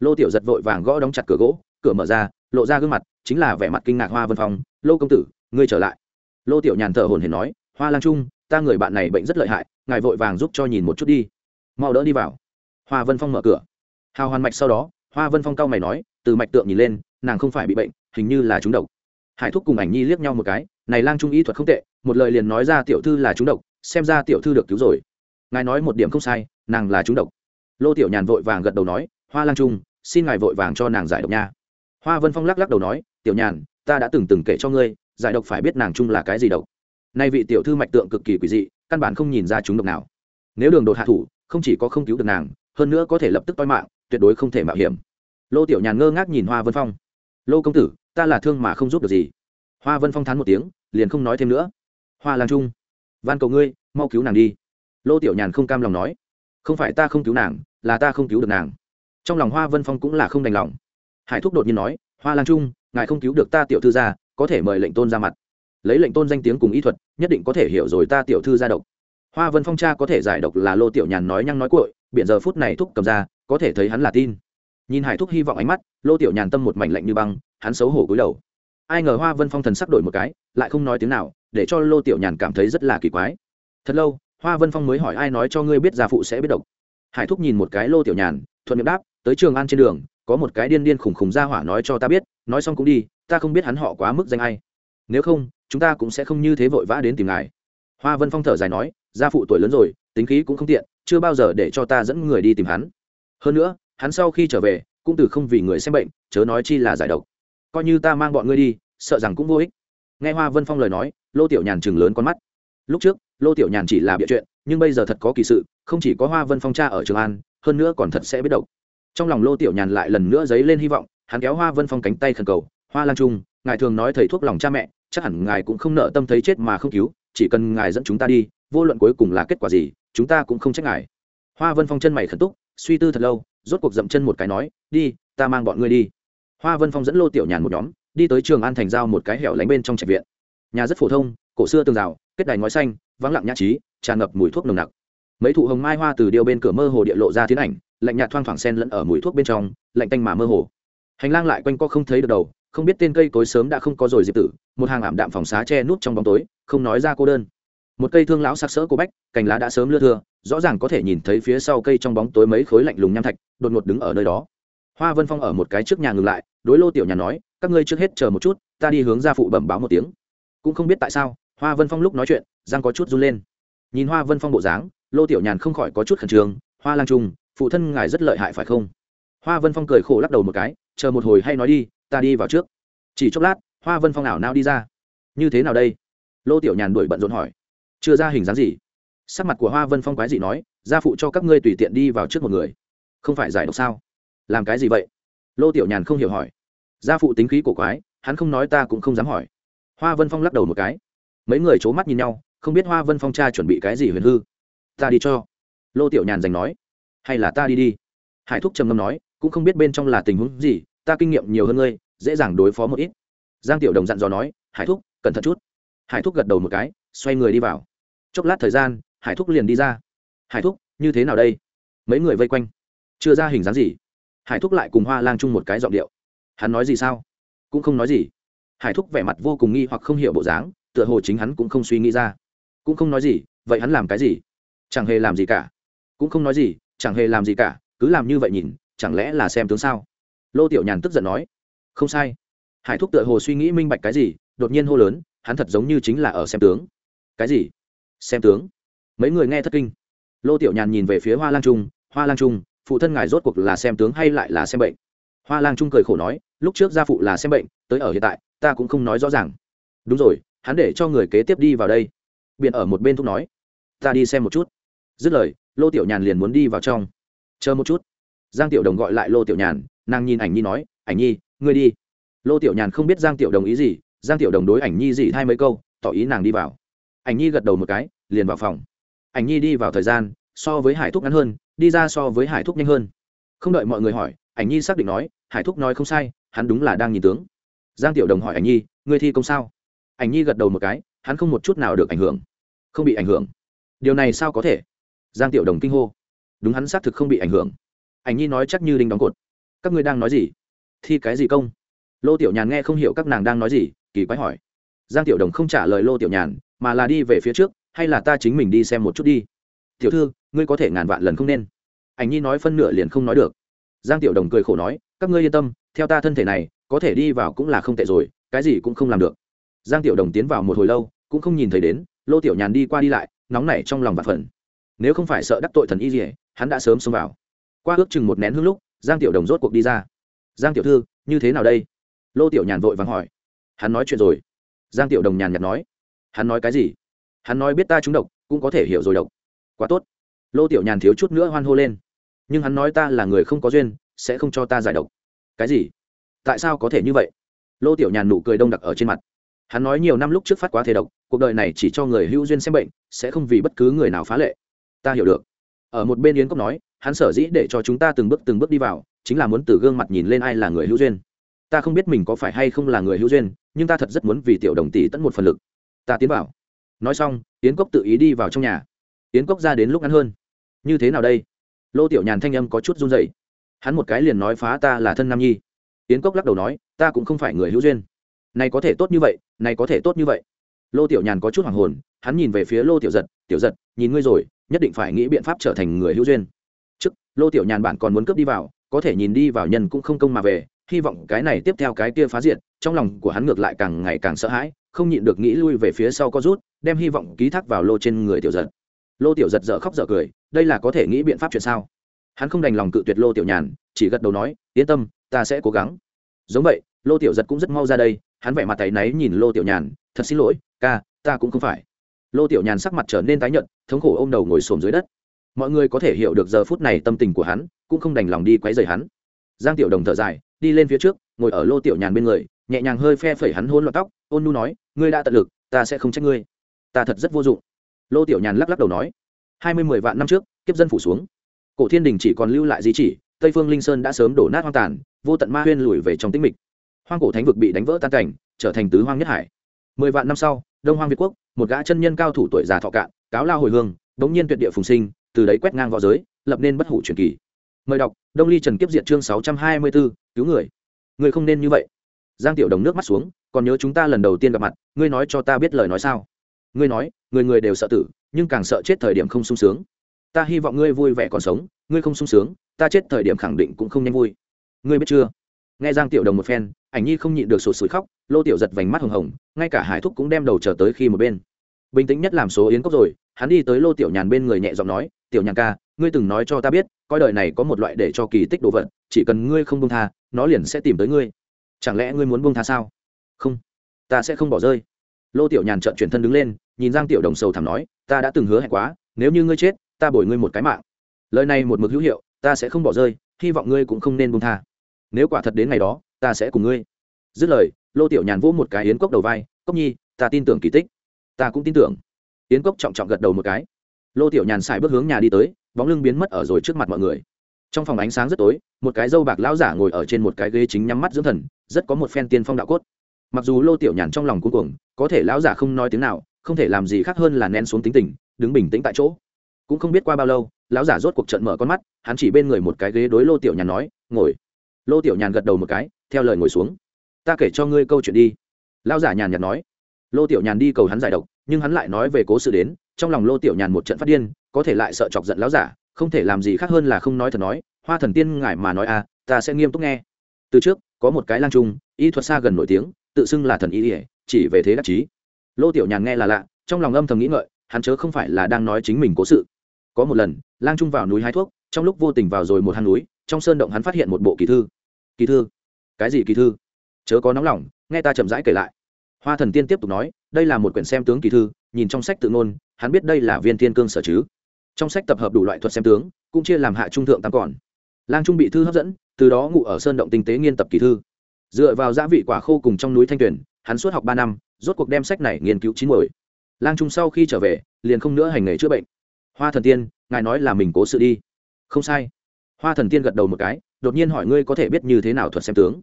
lô tiểu giật vội vàng gõ đóng chặt cửa gỗ, cửa mở ra, lộ ra gương mặt, chính là vẻ mặt kinh ngạc hoa vân phong. Lô công tử, ngươi trở lại. Lô tiểu nhàn thở hồn hển nói, hoa lang trung, ta người bạn này bệnh rất lợi hại, ngài vội vàng giúp cho nhìn một chút đi. Mau đỡ đi vào. Hoa vân phong mở cửa. Hào hoàn mạch sau đó, hoa vân phong cao mày nói, từ mạch tượng nhìn lên, nàng không phải bị bệnh, hình như là trúng độc. Hải thúc cùng ảnh nhi liếc nhau một cái, này lang trung y thuật không tệ, một lời liền nói ra tiểu thư là trúng độc, xem ra tiểu thư được cứu rồi. Ngài nói một điểm không sai, nàng là trúng độc lô tiểu nhàn vội vàng gật đầu nói, hoa lang trung, xin ngài vội vàng cho nàng giải độc nha. Hoa vân phong lắc lắc đầu nói, tiểu nhàn, ta đã từng từng kể cho ngươi, giải độc phải biết nàng trung là cái gì độc. Nay vị tiểu thư mạch tượng cực kỳ quỷ dị, căn bản không nhìn ra chúng độc nào. Nếu đường đột hạ thủ, không chỉ có không cứu được nàng, hơn nữa có thể lập tức toi mạng, tuyệt đối không thể mạo hiểm. Lô tiểu nhàn ngơ ngác nhìn hoa vân phong. Lô công tử, ta là thương mà không giúp được gì. Hoa vân phong thán một tiếng, liền không nói thêm nữa. Hoa lang trung, van cầu ngươi, mau cứu nàng đi. Lô tiểu nhàn không cam lòng nói không phải ta không cứu nàng, là ta không cứu được nàng. Trong lòng hoa vân phong cũng là không đành lòng. Hải thúc đột nhiên nói, hoa lang trung, ngài không cứu được ta tiểu thư ra có thể mời lệnh tôn ra mặt. Lấy lệnh tôn danh tiếng cùng ý thuật, nhất định có thể hiểu rồi ta tiểu thư ra độc. Hoa vân phong cha có thể giải độc là lô tiểu nhàn nói nhăng nói cội biện giờ phút này thúc cầm ra, có thể thấy hắn là tin. Nhìn hải thúc hy vọng ánh mắt, lô tiểu nhàn tâm một mảnh lạnh như băng, hắn xấu hổ cúi đầu. Ai ngờ hoa vân phong thần sắc đổi một cái, lại không nói tiếng nào, để cho lô tiểu nhàn cảm thấy rất là kỳ quái. Thật lâu hoa vân phong mới hỏi ai nói cho ngươi biết gia phụ sẽ biết độc hải thúc nhìn một cái lô tiểu nhàn thuận miệng đáp tới trường an trên đường có một cái điên điên khủng khủng ra hỏa nói cho ta biết nói xong cũng đi ta không biết hắn họ quá mức danh ai nếu không chúng ta cũng sẽ không như thế vội vã đến tìm ngài hoa vân phong thở dài nói gia phụ tuổi lớn rồi tính khí cũng không tiện chưa bao giờ để cho ta dẫn người đi tìm hắn hơn nữa hắn sau khi trở về cũng từ không vì người xem bệnh chớ nói chi là giải độc coi như ta mang bọn ngươi đi sợ rằng cũng vô ích nghe hoa vân phong lời nói lô tiểu nhàn chừng lớn con mắt lúc trước lô tiểu nhàn chỉ là bịa chuyện, nhưng bây giờ thật có kỳ sự, không chỉ có hoa vân phong cha ở trường an, hơn nữa còn thật sẽ biết độc. Trong lòng lô tiểu nhàn lại lần nữa dấy lên hy vọng, hắn kéo hoa vân phong cánh tay khẩn cầu, hoa lan trung, ngài thường nói thầy thuốc lòng cha mẹ, chắc hẳn ngài cũng không nợ tâm thấy chết mà không cứu, chỉ cần ngài dẫn chúng ta đi, vô luận cuối cùng là kết quả gì, chúng ta cũng không trách ngài. Hoa vân phong chân mày khẩn túc, suy tư thật lâu, rốt cuộc dậm chân một cái nói, đi, ta mang bọn ngươi đi. Hoa vân phong dẫn lô tiểu nhàn một nhóm, đi tới trường an thành giao một cái hẻo lánh bên trong trạch viện. Nhà rất phổ thông, cổ xưa tường rào, kết đài ngói xanh vắng lặng nhã trí, tràn ngập mùi thuốc nồng nặc. Mấy thụ hồng mai hoa từ điêu bên cửa mơ hồ địa lộ ra tiến ảnh, lạnh nhạt thoang thoảng sen lẫn ở mùi thuốc bên trong, lạnh tanh mà mơ hồ. Hành lang lại quanh co không thấy được đầu, không biết tên cây cối sớm đã không có rồi diệp tử, một hàng ảm đạm phòng xá che nút trong bóng tối, không nói ra cô đơn. Một cây thương lão sắc sỡ cô bách, cành lá đã sớm lưa thưa, rõ ràng có thể nhìn thấy phía sau cây trong bóng tối mấy khối lạnh lùng nham thạch, đột ngột đứng ở nơi đó. Hoa vân phong ở một cái trước nhà ngừng lại, đối lô tiểu nhà nói, các ngươi trước hết chờ một chút, ta đi hướng ra phụ bẩm báo một tiếng. Cũng không biết tại sao hoa vân phong lúc nói chuyện giang có chút run lên. Nhìn hoa vân phong bộ dáng, lô tiểu nhàn không khỏi có chút khẩn trương, hoa lang trung, phụ thân ngài rất lợi hại phải không? Hoa vân phong cười khổ lắc đầu một cái, chờ một hồi hay nói đi, ta đi vào trước. Chỉ chốc lát, hoa vân phong ảo nao đi ra. Như thế nào đây? Lô tiểu nhàn đuổi bận rộn hỏi. Chưa ra hình dáng gì? Sắc mặt của hoa vân phong quái dị nói, gia phụ cho các ngươi tùy tiện đi vào trước một người. Không phải giải độc sao? Làm cái gì vậy? Lô tiểu nhàn không hiểu hỏi. Gia phụ tính khí cổ quái, hắn không nói ta cũng không dám hỏi. Hoa vân phong lắc đầu một cái mấy người c h ố mắt nhìn nhau, không biết hoa vân phong cha chuẩn bị cái gì huyền hư. Ta đi cho. Lô tiểu nhàn giành nói. Hay là ta đi đi. Hải thúc trầm ngâm nói, cũng không biết bên trong là tình huống gì, ta kinh nghiệm nhiều hơn ngươi, dễ dàng đối phó một ít. Giang tiểu đồng dặn dò nói, hải thúc, cẩn thận chút. Hải thúc gật đầu một cái, xoay người đi vào. Chốc lát thời gian, hải thúc liền đi ra. Hải thúc, như thế nào đây? Mấy người vây quanh. Chưa ra hình dáng gì. Hải thúc lại cùng hoa lang chung một cái giọng điệu. Hắn nói gì sao? Cũng không nói gì. Hải thúc vẻ mặt vô cùng nghi hoặc không hiểu bộ dáng tựa hồ chính hắn cũng không suy nghĩ ra. Cũng không nói gì, vậy hắn làm cái gì? Chẳng hề làm gì cả. Cũng không nói gì, chẳng hề làm gì cả, cứ làm như vậy nhìn, chẳng lẽ là xem tướng sao? Lô tiểu nhàn tức giận nói. Không sai. Hải thúc tựa hồ suy nghĩ minh bạch cái gì, đột nhiên hô lớn, hắn thật giống như chính là ở xem tướng. Cái gì? Xem tướng? Mấy người nghe thất kinh. Lô tiểu nhàn nhìn về phía hoa lang trung, hoa lang trung, phụ thân ngài rốt cuộc là xem tướng hay lại là xem bệnh? Hoa lang trung cười khổ nói, lúc trước gia phụ là xem bệnh, tới ở hiện tại, ta cũng không nói rõ ràng. Đúng rồi hắn để cho người kế tiếp đi vào đây. Biện ở một bên thúc nói, ta đi xem một chút. Dứt lời, lô tiểu nhàn liền muốn đi vào trong. Chờ một chút. Giang tiểu đồng gọi lại lô tiểu nhàn, nàng nhìn ảnh nhi nói, ảnh nhi, ngươi đi. Lô tiểu nhàn không biết giang tiểu đồng ý gì, giang tiểu đồng đối ảnh nhi gì hai mấy câu, tỏ ý nàng đi vào. Ảnh nhi gật đầu một cái, liền vào phòng. Ảnh nhi đi vào thời gian, so với hải thúc ngắn hơn, đi ra so với hải thúc nhanh hơn. Không đợi mọi người hỏi, ảnh nhi xác định nói, hải thúc nói không sai, hắn đúng là đang nhìn tướng. Giang tiểu đồng hỏi ảnh nhi, ngươi thi công sao? Ảnh nhi gật đầu một cái, hắn không một chút nào được ảnh hưởng. Không bị ảnh hưởng. Điều này sao có thể? Giang tiểu đồng kinh hô. Đúng hắn xác thực không bị ảnh hưởng. Ảnh nhi nói chắc như đinh đóng cột. Các ngươi đang nói gì? Thi cái gì công? Lô tiểu nhàn nghe không hiểu các nàng đang nói gì, kỳ quái hỏi. Giang tiểu đồng không trả lời lô tiểu nhàn, mà là đi về phía trước, hay là ta chính mình đi xem một chút đi? Tiểu thư, ngươi có thể ngàn vạn lần không nên. Ảnh nhi nói phân nửa liền không nói được. Giang tiểu đồng cười khổ nói, các ngươi yên tâm, theo ta thân thể này, có thể đi vào cũng là không tệ rồi, cái gì cũng không làm được giang tiểu đồng tiến vào một hồi lâu, cũng không nhìn thấy đến, lô tiểu nhàn đi qua đi lại, nóng nảy trong lòng và phần nếu không phải sợ đắc tội thần y gì hắn đã sớm xông vào. Qua ước chừng một nén hương lúc, giang tiểu đồng rốt cuộc đi ra. Giang tiểu thư, như thế nào đây? Lô tiểu nhàn vội vắng hỏi. Hắn nói chuyện rồi. Giang tiểu đồng nhàn nhạt nói. Hắn nói cái gì? Hắn nói biết ta trúng độc, cũng có thể hiểu rồi độc. Quá tốt. Lô tiểu nhàn thiếu chút nữa hoan hô lên. Nhưng hắn nói ta là người không có duyên, sẽ không cho ta giải độc. Cái gì? Tại sao có thể như vậy? Lô tiểu nhàn nụ cười đông đặc ở trên mặt hắn nói nhiều năm lúc trước phát quá thể độc, cuộc đời này chỉ cho người hữu duyên xem bệnh, sẽ không vì bất cứ người nào phá lệ. Ta hiểu được. Ở một bên yến cốc nói, hắn sở dĩ để cho chúng ta từng bước từng bước đi vào, chính là muốn từ gương mặt nhìn lên ai là người hữu duyên. Ta không biết mình có phải hay không là người hữu duyên, nhưng ta thật rất muốn vì tiểu đồng tỷ tận một phần lực. Ta tiến vào. Nói xong, yến cốc tự ý đi vào trong nhà. Yến cốc ra đến lúc ngắn hơn. Như thế nào đây? Lô tiểu nhàn thanh âm có chút run dậy hắn một cái liền nói phá ta là thân nam nhi. Yến cốc lắc đầu nói, ta cũng không phải người hữu duyên này có thể tốt như vậy, này có thể tốt như vậy. Lô tiểu nhàn có chút hoàng hồn, hắn nhìn về phía lô tiểu giật tiểu giật, nhìn ngươi rồi, nhất định phải nghĩ biện pháp trở thành người hữu duyên. Trước, lô tiểu nhàn bản còn muốn cướp đi vào, có thể nhìn đi vào nhân cũng không công mà về, hy vọng cái này tiếp theo cái kia phá diệt, trong lòng của hắn ngược lại càng ngày càng sợ hãi, không nhịn được nghĩ lui về phía sau có rút, đem hy vọng ký thác vào lô trên người tiểu giật. Lô tiểu giật dở khóc dở cười, đây là có thể nghĩ biện pháp chuyện sao? Hắn không đành lòng cự tuyệt lô tiểu nhàn, chỉ gật đầu nói, yên tâm, ta sẽ cố gắng. Giống vậy, lô tiểu giật cũng rất mau ra đây hắn vẻ mặt tay náy nhìn lô tiểu nhàn, thật xin lỗi, ca, ta cũng không phải. Lô tiểu nhàn sắc mặt trở nên tái nhợt, thống khổ ô m đầu ngồi xổm dưới đất. Mọi người có thể hiểu được giờ phút này tâm tình của hắn, cũng không đành lòng đi quấy rầy hắn. Giang tiểu đồng thở dài, đi lên phía trước, ngồi ở lô tiểu nhàn bên người, nhẹ nhàng hơi phe phẩy hắn hôn loạt tóc, ôn nu nói, ngươi đã tận lực, ta sẽ không trách ngươi. Ta thật rất vô dụng. Lô tiểu nhàn lắc lắc đầu nói, hai mươi mười vạn năm trước, kiếp dân phủ xuống. Cổ thiên đình chỉ còn lưu lại di chỉ, tây phương linh sơn đã sớm đổ nát hoang tàn, vô tận ma huyên lùi về trong tĩnh mịch hoang cổ thánh vực bị đánh vỡ tan cảnh, trở thành tứ hoang nhất hải. Mười vạn năm sau, đông hoang việt quốc, một gã chân nhân cao thủ tuổi già thọ cạn, cáo lao hồi hương bỗng nhiên tuyệt địa phùng sinh, từ đấy quét ngang v õ giới, lập nên bất hủ truyền kỳ. Mời đọc, đông ly trần kiếp diệt chương sáu trăm hai mươi b ố cứu người. Người không nên như vậy. Giang tiểu đồng nước mắt xuống, còn nhớ chúng ta lần đầu tiên gặp mặt, ngươi nói cho ta biết lời nói sao? Ngươi nói, người người đều sợ tử, nhưng càng sợ chết thời điểm không sung sướng. Ta hy vọng ngươi vui vẻ còn sống, ngươi không sung sướng, ta chết thời điểm khẳng định cũng không nhanh vui. Ngươi biết chưa? Nghe giang tiểu đồng một phen, ảnh nhi không nhịn được sụt sùi khóc, lô tiểu giật vành mắt hồng hồng, ngay cả hải thúc cũng đem đầu chờ tới khi một bên. Bình tĩnh nhất làm số yến cốc rồi, hắn đi tới lô tiểu nhàn bên người nhẹ giọng nói, tiểu nhàn ca, ngươi từng nói cho ta biết, coi đời này có một loại để cho kỳ tích đồ vật, chỉ cần ngươi không bông tha, nó liền sẽ tìm tới ngươi. Chẳng lẽ ngươi muốn bông tha sao? Không, ta sẽ không bỏ rơi. Lô tiểu nhàn trợn chuyển thân đứng lên, nhìn giang tiểu đồng sầu thảm nói, ta đã từng hứa hẹn quá, nếu như ngươi chết, ta bồi ngươi một cái mạng. Lời này một mực hữu hiệu, ta sẽ không bỏ rơi, hy vọng ngươi cũng không nên bông tha nếu quả thật đến ngày đó, ta sẽ cùng ngươi. Dứt lời, lô tiểu nhàn vỗ một cái yến cốc đầu vai, cốc nhi, ta tin tưởng kỳ tích. Ta cũng tin tưởng. Yến cốc trọng trọng gật đầu một cái. Lô tiểu nhàn xài bước hướng nhà đi tới, bóng lưng biến mất ở rồi trước mặt mọi người. Trong phòng ánh sáng rất tối, một cái dâu bạc lão giả ngồi ở trên một cái ghế chính nhắm mắt dưỡng thần, rất có một phen tiên phong đạo cốt. Mặc dù lô tiểu nhàn trong lòng cuối cùng có thể lão giả không nói tiếng nào, không thể làm gì khác hơn là nén xuống tính tình, đứng bình tĩnh tại chỗ. Cũng không biết qua bao lâu, lão giả rốt cuộc trận mở con mắt, hắn chỉ bên người một cái ghế đối lô tiểu nhàn nói, ngồi lô tiểu nhàn gật đầu một cái, theo lời ngồi xuống. Ta kể cho ngươi câu chuyện đi. Lão giả nhàn nhạt nói. Lô tiểu nhàn đi cầu hắn giải độc, nhưng hắn lại nói về cố sự đến, trong lòng lô tiểu nhàn một trận phát điên, có thể lại sợ chọc giận lão giả, không thể làm gì khác hơn là không nói thật nói, hoa thần tiên ngài mà nói à ta sẽ nghiêm túc nghe. Từ trước, có một cái lang trung, y thuật xa gần nổi tiếng, tự xưng là thần y ỉa chỉ về thế đắc chí. Lô tiểu nhàn nghe là lạ, trong lòng âm thầm nghĩ ngợi, hắn chớ không phải là đang nói chính mình cố sự. Có một lần, lang trung vào núi hái thuốc, trong lúc vô tình vào rồi một hang núi, trong sơn động hắn phát hiện một bộ kỳ thư kỳ thư. Cái gì kỳ thư? Chớ có nóng lòng, nghe ta chậm rãi kể lại. Hoa thần tiên tiếp tục nói, đây là một quyển xem tướng kỳ thư, nhìn trong sách tự ngôn, hắn biết đây là viên thiên cương sở chứ. Trong sách tập hợp đủ loại thuật xem tướng, cũng chia làm hạ trung thượng tam còn. Lang trung bị thư hấp dẫn, từ đó ngụ ở sơn động tinh tế nghiên tập kỳ thư. Dựa vào gia vị quả khô cùng trong núi thanh tuyển, hắn suốt học ba năm, rốt cuộc đem sách này nghiên cứu chín mồi lang trung sau khi trở về, liền không nữa hành nghề chữa bệnh. Hoa thần tiên, ngài nói là mình cố sự đi. Không sai. Hoa thần tiên gật đầu một cái đột nhiên hỏi ngươi có thể biết như thế nào thuật xem tướng.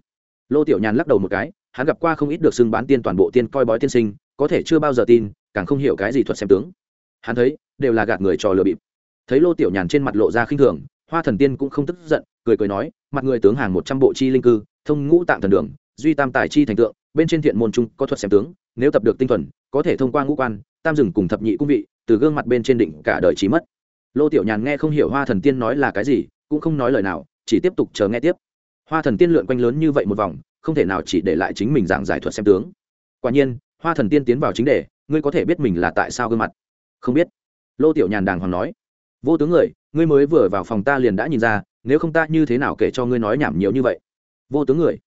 Lô tiểu nhàn lắc đầu một cái, hắn gặp qua không ít được xưng bán tiên toàn bộ tiên coi bói tiên sinh, có thể chưa bao giờ tin, càng không hiểu cái gì thuật xem tướng. Hắn thấy, đều là gạt người trò lừa bịp. Thấy lô tiểu nhàn trên mặt lộ ra khinh thường, hoa thần tiên cũng không tức giận, cười cười nói, mặt người tướng hàng một trăm bộ chi linh cư, thông ngũ tạng thần đường, duy tam tài chi thành tượng, bên trên thiện môn trung có thuật xem tướng, nếu tập được tinh thuần, có thể thông qua ngũ quan, tam dừng cùng thập nhị cung vị, từ gương mặt bên trên đỉnh cả đời trí mất. Lô tiểu nhàn nghe không hiểu hoa thần tiên nói là cái gì, cũng không nói lời nào chỉ tiếp tục chờ nghe tiếp. Hoa thần tiên lượn quanh lớn như vậy một vòng, không thể nào chỉ để lại chính mình giảng giải thuật xem tướng. Quả nhiên, hoa thần tiên tiến vào chính đề, ngươi có thể biết mình là tại sao gương mặt. Không biết. Lô tiểu nhàn đàng hoàng nói. Vô tướng người, ngươi mới vừa vào phòng ta liền đã nhìn ra, nếu không ta như thế nào kể cho ngươi nói nhảm nhiều như vậy. Vô tướng người.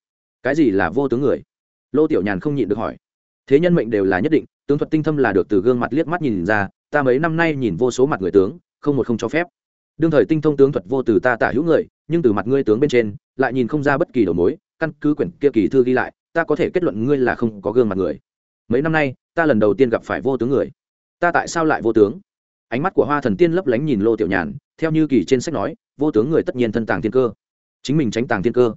Cái gì là vô tướng người? Lô tiểu nhàn không nhịn được hỏi. Thế nhân mệnh đều là nhất định, tướng thuật tinh thâm là được từ gương mặt liếc mắt nhìn ra, ta mấy năm nay nhìn vô số mặt người tướng, không một không cho phép đương thời tinh thông tướng thuật vô từ ta tả hữu người, nhưng từ mặt ngươi tướng bên trên, lại nhìn không ra bất kỳ đầu mối, căn cứ quyển kia kỳ thư ghi lại, ta có thể kết luận ngươi là không có gương mặt người. Mấy năm nay, ta lần đầu tiên gặp phải vô tướng người. Ta tại sao lại vô tướng? Ánh mắt của hoa thần tiên lấp lánh nhìn lô tiểu nhàn, theo như kỳ trên sách nói, vô tướng người tất nhiên thân tàng thiên cơ. Chính mình tránh tàng thiên cơ.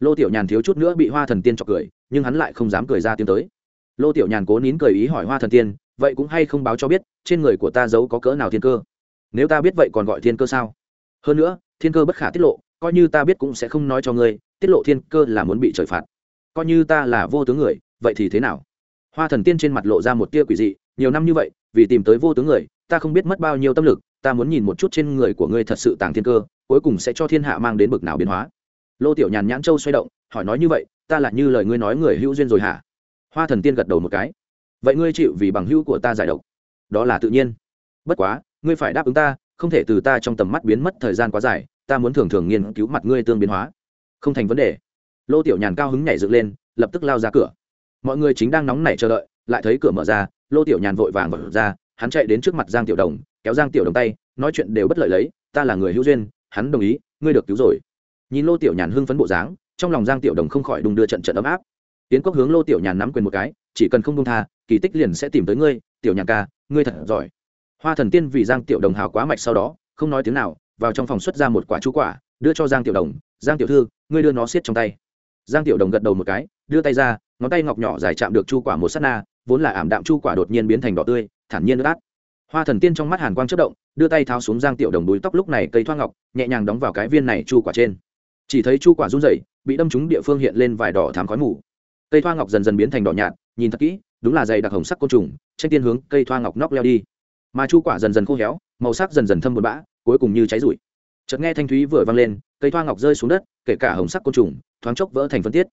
Lô tiểu nhàn thiếu chút nữa bị hoa thần tiên chọc cười, nhưng hắn lại không dám cười ra tiếng tới. Lô tiểu nhàn cố nín cười ý hỏi hoa thần tiên, vậy cũng hay không báo cho biết, trên người của ta giấu có cỡ nào thiên cơ? Nếu ta biết vậy còn gọi thiên cơ sao? Hơn nữa, thiên cơ bất khả tiết lộ, coi như ta biết cũng sẽ không nói cho ngươi, tiết lộ thiên cơ là muốn bị trời phạt. Coi như ta là vô tướng người, vậy thì thế nào? Hoa thần tiên trên mặt lộ ra một tia quỷ dị, nhiều năm như vậy, vì tìm tới vô tướng người, ta không biết mất bao nhiêu tâm lực, ta muốn nhìn một chút trên người của ngươi thật sự tàng thiên cơ, cuối cùng sẽ cho thiên hạ mang đến bực nào biến hóa. Lô tiểu nhàn nhãn châu xoay động, hỏi nói như vậy, ta là như lời ngươi nói người hữu duyên rồi hả? Hoa thần tiên gật đầu một cái. Vậy ngươi chịu vì bằng hữu của ta giải độc. Đó là tự nhiên. Bất quá ngươi phải đáp ứng ta, không thể từ ta trong tầm mắt biến mất thời gian quá dài, ta muốn thường thường nghiên cứu mặt ngươi tương biến hóa. Không thành vấn đề. Lô tiểu nhàn cao hứng nhảy dựng lên, lập tức lao ra cửa. Mọi người chính đang nóng nảy chờ đợi, lại thấy cửa mở ra, lô tiểu nhàn vội vàng mở ra, hắn chạy đến trước mặt giang tiểu đồng, kéo giang tiểu đồng tay, nói chuyện đều bất lợi lấy, ta là người hữu duyên, hắn đồng ý, ngươi được cứu rồi. Nhìn lô tiểu nhàn hưng phấn bộ dáng, trong lòng giang tiểu đồng không khỏi đùng đưa trận trận ấm áp. Tiến cốc hướng lô tiểu nhàn nắm quyền một cái, chỉ cần không đông tha, kỳ tích liền sẽ tìm tới ngươi, tiểu nhàn ca, ngươi thật giỏi hoa thần tiên vì giang tiểu đồng hào quá mạch sau đó, không nói tiếng nào, vào trong phòng xuất ra một quả chú quả, đưa cho giang tiểu đồng, giang tiểu thư, ngươi đưa nó xiết trong tay. Giang tiểu đồng gật đầu một cái, đưa tay ra, ngón tay ngọc nhỏ dài chạm được chu quả một s á t na, vốn là ảm đạm chu quả đột nhiên biến thành đỏ tươi, thản nhiên nước át. Hoa thần tiên trong mắt hàn quang chất động, đưa tay tháo xuống giang tiểu đồng đuôi tóc lúc này cây thoa ngọc, nhẹ nhàng đóng vào cái viên này chu quả trên. Chỉ thấy chu quả run rẩy, bị đâm trúng địa phương hiện lên vài đỏ thám khói mù. Cây thoa ngọc dần dần biến thành đỏ nhạt, nhìn thật kỹ, đúng là dày đặc hồng sắc côn trùng, tranh tiên hướng cây thoa ngọc nóc leo đi mà chu quả dần dần khô héo, màu sắc dần dần thâm một bã, cuối cùng như cháy rụi. Chợt nghe thanh thúy vừa vang lên, cây thoa ngọc rơi xuống đất, kể cả hồng sắc côn trùng, thoáng chốc vỡ thành phân tiết.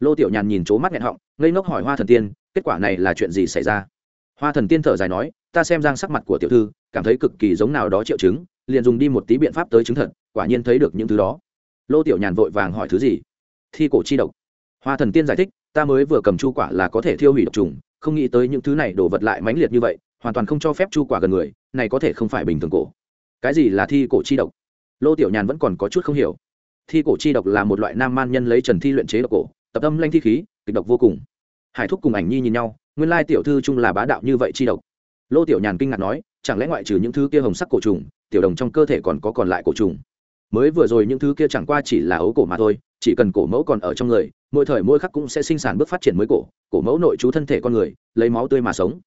Lô tiểu nhàn nhìn c mắt nghẹn họng, ngây ngốc hỏi hoa thần tiên, kết quả này là chuyện gì xảy ra? Hoa thần tiên thở dài nói, ta xem giang sắc mặt của tiểu thư, cảm thấy cực kỳ giống nào đó triệu chứng, liền dùng đi một tí biện pháp tới chứng thật, quả nhiên thấy được những thứ đó. Lô tiểu nhàn vội vàng hỏi thứ gì? Thi cổ chi độc. Hoa thần tiên giải thích, ta mới vừa cầm chu quả là có thể thiêu hủy độc trùng, không nghĩ tới những thứ này đổ vật lại mãnh liệt như vậy hoàn toàn không cho phép chu quả gần người, này có thể không phải bình thường cổ. Cái gì là thi cổ chi độc? Lô tiểu nhàn vẫn còn có chút không hiểu. Thi cổ chi độc là một loại nam man nhân lấy trần thi luyện chế độc cổ, tập âm lanh thi khí, kịch độc vô cùng. Hải thúc cùng ảnh nhi nhìn nhau, nguyên lai tiểu thư chung là bá đạo như vậy chi độc. Lô tiểu nhàn kinh ngạc nói, chẳng lẽ ngoại trừ những thứ kia hồng sắc cổ trùng, tiểu đồng trong cơ thể còn có còn lại cổ trùng? Mới vừa rồi những thứ kia chẳng qua chỉ là ấu cổ mà thôi, chỉ cần cổ mẫu còn ở trong người, mỗi thời mỗi khắc cũng sẽ sinh sản bước phát triển mới cổ cổ mẫu nội trú thân thể con người, lấy máu tươi mà sống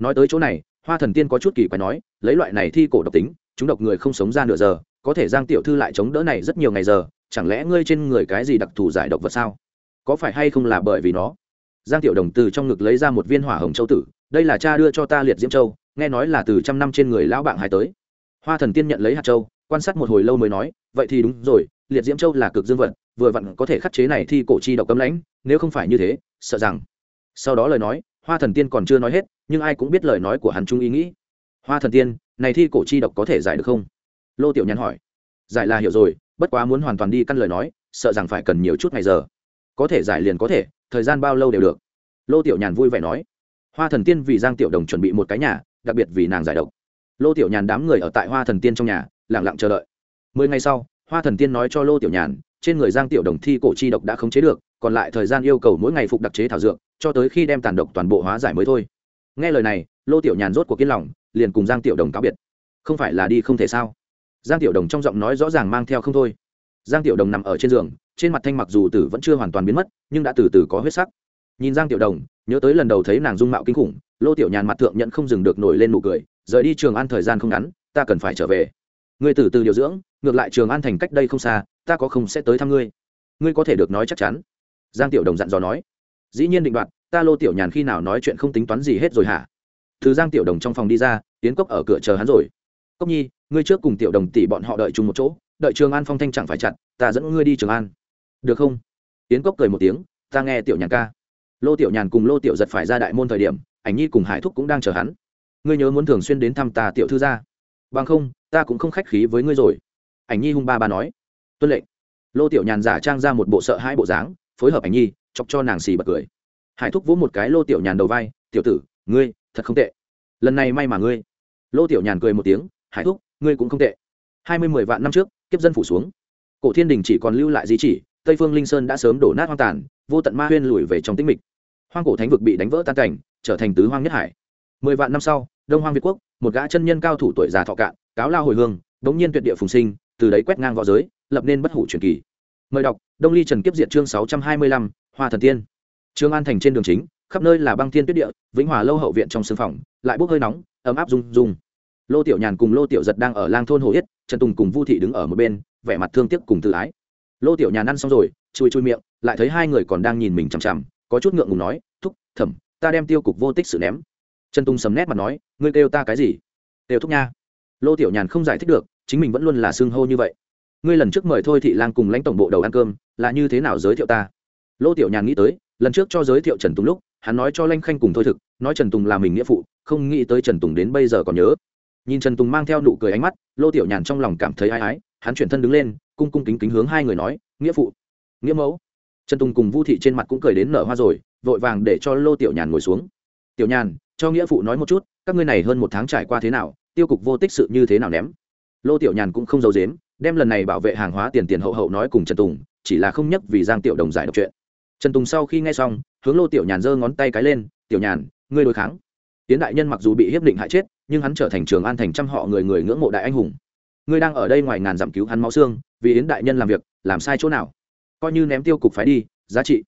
nói tới chỗ này, hoa thần tiên có chút kỳ quái nói, lấy loại này thi cổ độc tính, chúng độc người không sống ra nửa giờ, có thể giang tiểu thư lại chống đỡ này rất nhiều ngày giờ, chẳng lẽ ngươi trên người cái gì đặc thù giải độc vật sao? Có phải hay không là bởi vì nó? Giang tiểu đồng từ trong ngực lấy ra một viên hỏa hồng châu tử, đây là cha đưa cho ta liệt diễm châu, nghe nói là từ trăm năm trên người lão bạn hai tới. Hoa thần tiên nhận lấy hạt châu, quan sát một hồi lâu mới nói, vậy thì đúng rồi, liệt diễm châu là cực dương vật, vừa vặn có thể khắc chế này thi cổ chi độc cấm lãnh, nếu không phải như thế, sợ rằng. Sau đó lời nói, hoa thần tiên còn chưa nói hết nhưng ai cũng biết lời nói của hắn trung ý nghĩ. Hoa thần tiên, này thi cổ chi độc có thể giải được không? Lô tiểu nhắn hỏi. Giải là hiểu rồi, bất quá muốn hoàn toàn đi căn lời nói, sợ rằng phải cần nhiều chút ngày giờ. Có thể giải liền có thể, thời gian bao lâu đều được. Lô tiểu nhàn vui vẻ nói. Hoa thần tiên vì giang tiểu đồng chuẩn bị một cái nhà, đặc biệt vì nàng giải độc. Lô tiểu nhàn đám người ở tại hoa thần tiên trong nhà lẳng lặng chờ đợi. Mười ngày sau, hoa thần tiên nói cho lô tiểu nhàn, trên người giang tiểu đồng thi cổ chi độc đã khống chế được, còn lại thời gian yêu cầu mỗi ngày phục đặc chế thảo dược, cho tới khi đem tàn độc toàn bộ hóa giải mới thôi nghe lời này, lô tiểu nhàn rốt cuộc yên lòng, liền cùng giang tiểu đồng cáo biệt. Không phải là đi không thể sao? Giang tiểu đồng trong giọng nói rõ ràng mang theo không thôi. Giang tiểu đồng nằm ở trên giường, trên mặt thanh mặc dù tử vẫn chưa hoàn toàn biến mất, nhưng đã từ từ có huyết sắc. Nhìn giang tiểu đồng, nhớ tới lần đầu thấy nàng dung mạo kinh khủng, lô tiểu nhàn mặt thượng nhận không dừng được nổi lên nụ cười, rời đi trường an thời gian không ngắn, ta cần phải trở về. Ngươi từ từ điều dưỡng, ngược lại trường an thành cách đây không xa, ta có không sẽ tới thăm ngươi. Ngươi có thể được nói chắc chắn. Giang tiểu đồng dặn dò nói. Dĩ nhiên định đoạt ta lô tiểu nhàn khi nào nói chuyện không tính toán gì hết rồi hả? Thứ giang tiểu đồng trong phòng đi ra tiến cốc ở cửa chờ hắn rồi. Cốc nhi, ngươi trước cùng tiểu đồng tỷ bọn họ đợi chung một chỗ, đợi trường an phong thanh chẳng phải chặt, ta dẫn ngươi đi trường an. Được không? Tiến cốc cười một tiếng, ta nghe tiểu nhàn ca. Lô tiểu nhàn cùng lô tiểu giật phải ra đại môn thời điểm, ảnh nhi cùng hải thúc cũng đang chờ hắn. Ngươi nhớ muốn thường xuyên đến thăm ta tiểu thư gia bằng không, ta cũng không khách khí với ngươi rồi. Ảnh nhi hung ba ba nói. Tuân lệnh. Lô tiểu nhàn giả trang ra một bộ sợ hai bộ dáng, phối hợp ảnh nhi, chọc cho nàng xì bật cười hải thúc vỗ một cái lô tiểu nhàn đầu vai, tiểu tử, ngươi, thật không tệ. Lần này may mà ngươi. Lô tiểu nhàn cười một tiếng, hải thúc, ngươi cũng không tệ. Hai mươi mười vạn năm trước, kiếp dân phủ xuống. Cổ thiên đình chỉ còn lưu lại di chỉ, tây phương linh sơn đã sớm đổ nát hoang tàn, vô tận ma huyên lùi về trong tĩnh mịch. Hoang cổ thánh vực bị đánh vỡ tan cảnh, trở thành tứ hoang nhất hải. Mười vạn năm sau, đông hoang việt quốc, một gã chân nhân cao thủ tuổi già thọ cạn, cáo lao hồi hương, đống nhiên tuyệt địa phùng sinh, từ đấy quét ngang v õ giới, lập nên bất hủ truyền kỳ. Mời đọc, đông ly trần kiếp diện chương sáu trăm hai mươi lăm, hoa thần tiên trương an thành trên đường chính, khắp nơi là băng thiên tuyết địa, vĩnh hòa lâu hậu viện trong sương phòng, lại bốc hơi nóng, ấm áp rung rung. Lô tiểu nhàn cùng lô tiểu giật đang ở lang thôn hồ yết, trần tùng cùng vu thị đứng ở một bên, vẻ mặt thương tiếc cùng tự ái. Lô tiểu nhàn ăn xong rồi, chui chui miệng, lại thấy hai người còn đang nhìn mình chằm chằm, có chút ngượng ngùng nói, thúc, thẩm, ta đem tiêu cục vô tích sự ném. Trần tùng sầm nét mặt nói, ngươi kêu ta cái gì? "Đều thúc nha. Lô tiểu nhàn không giải thích được, chính mình vẫn luôn là xưng hô như vậy. Ngươi lần trước mời thôi thị lang cùng lãnh tổng bộ đầu ăn cơm, là như thế nào giới thiệu ta? Lô tiểu nhàn nghĩ tới lần trước cho giới thiệu trần tùng lúc, hắn nói cho lanh khanh cùng thôi thực, nói trần tùng là mình nghĩa phụ, không nghĩ tới trần tùng đến bây giờ còn nhớ. Nhìn trần tùng mang theo nụ cười ánh mắt, lô tiểu nhàn trong lòng cảm thấy ai ái, hắn chuyển thân đứng lên, cung cung kính kính hướng hai người nói, nghĩa phụ. Nghĩa mẫu. Trần tùng cùng vu thị trên mặt cũng cười đến nở hoa rồi, vội vàng để cho lô tiểu nhàn ngồi xuống. Tiểu nhàn, cho nghĩa phụ nói một chút, các ngươi này hơn một tháng trải qua thế nào, tiêu cục vô tích sự như thế nào ném? Lô tiểu nhàn cũng không giấu dếm đem lần này bảo vệ hàng hóa tiền tiền hậu hậu nói cùng trần tùng, chỉ là không nhắc vì giang tiểu đồng giải độc chuyện trần tùng sau khi nghe xong, hướng lô tiểu nhàn giơ ngón tay cái lên, tiểu nhàn, ngươi đối kháng. Tiến đại nhân mặc dù bị hiếp định hại chết, nhưng hắn trở thành trường an thành trăm họ người người ngưỡng mộ đại anh hùng. Ngươi đang ở đây ngoài ngàn dặm cứu hắn máu xương, vì yến đại nhân làm việc, làm sai chỗ nào? Coi như ném tiêu cục phải đi, giá trị.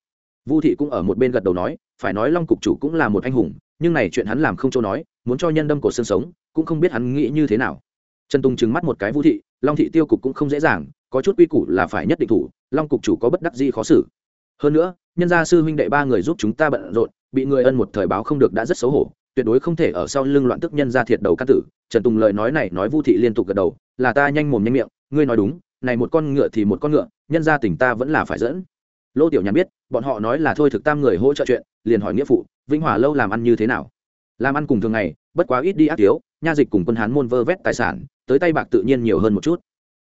Vu thị cũng ở một bên gật đầu nói, phải nói long cục chủ cũng là một anh hùng, nhưng này chuyện hắn làm không chỗ nói, muốn cho nhân đâm cổ xương sống, cũng không biết hắn nghĩ như thế nào. Trần tùng trừng mắt một cái vũ thị, long thị tiêu cục cũng không dễ dàng, có chút quy củ là phải nhất định thủ, long cục chủ có bất đắc gì khó xử. Hơn nữa nhân gia sư huynh đệ ba người giúp chúng ta bận rộn, bị người ân một thời báo không được đã rất xấu hổ, tuyệt đối không thể ở sau lưng loạn tức nhân gia thiệt đầu cát tử. Trần tùng lời nói này nói vu thị liên tục gật đầu, là ta nhanh mồm nhanh miệng, ngươi nói đúng, này một con ngựa thì một con ngựa, nhân gia tỉnh ta vẫn là phải dẫn. Lô tiểu nhàn biết, bọn họ nói là thôi thực tam người hỗ trợ chuyện, liền hỏi nghĩa phụ, vĩnh hòa lâu làm ăn như thế nào? Làm ăn cùng thường ngày, bất quá ít đi ác tiếu nha dịch cùng quân hán môn vơ vét tài sản, tới tay bạc tự nhiên nhiều hơn một chút.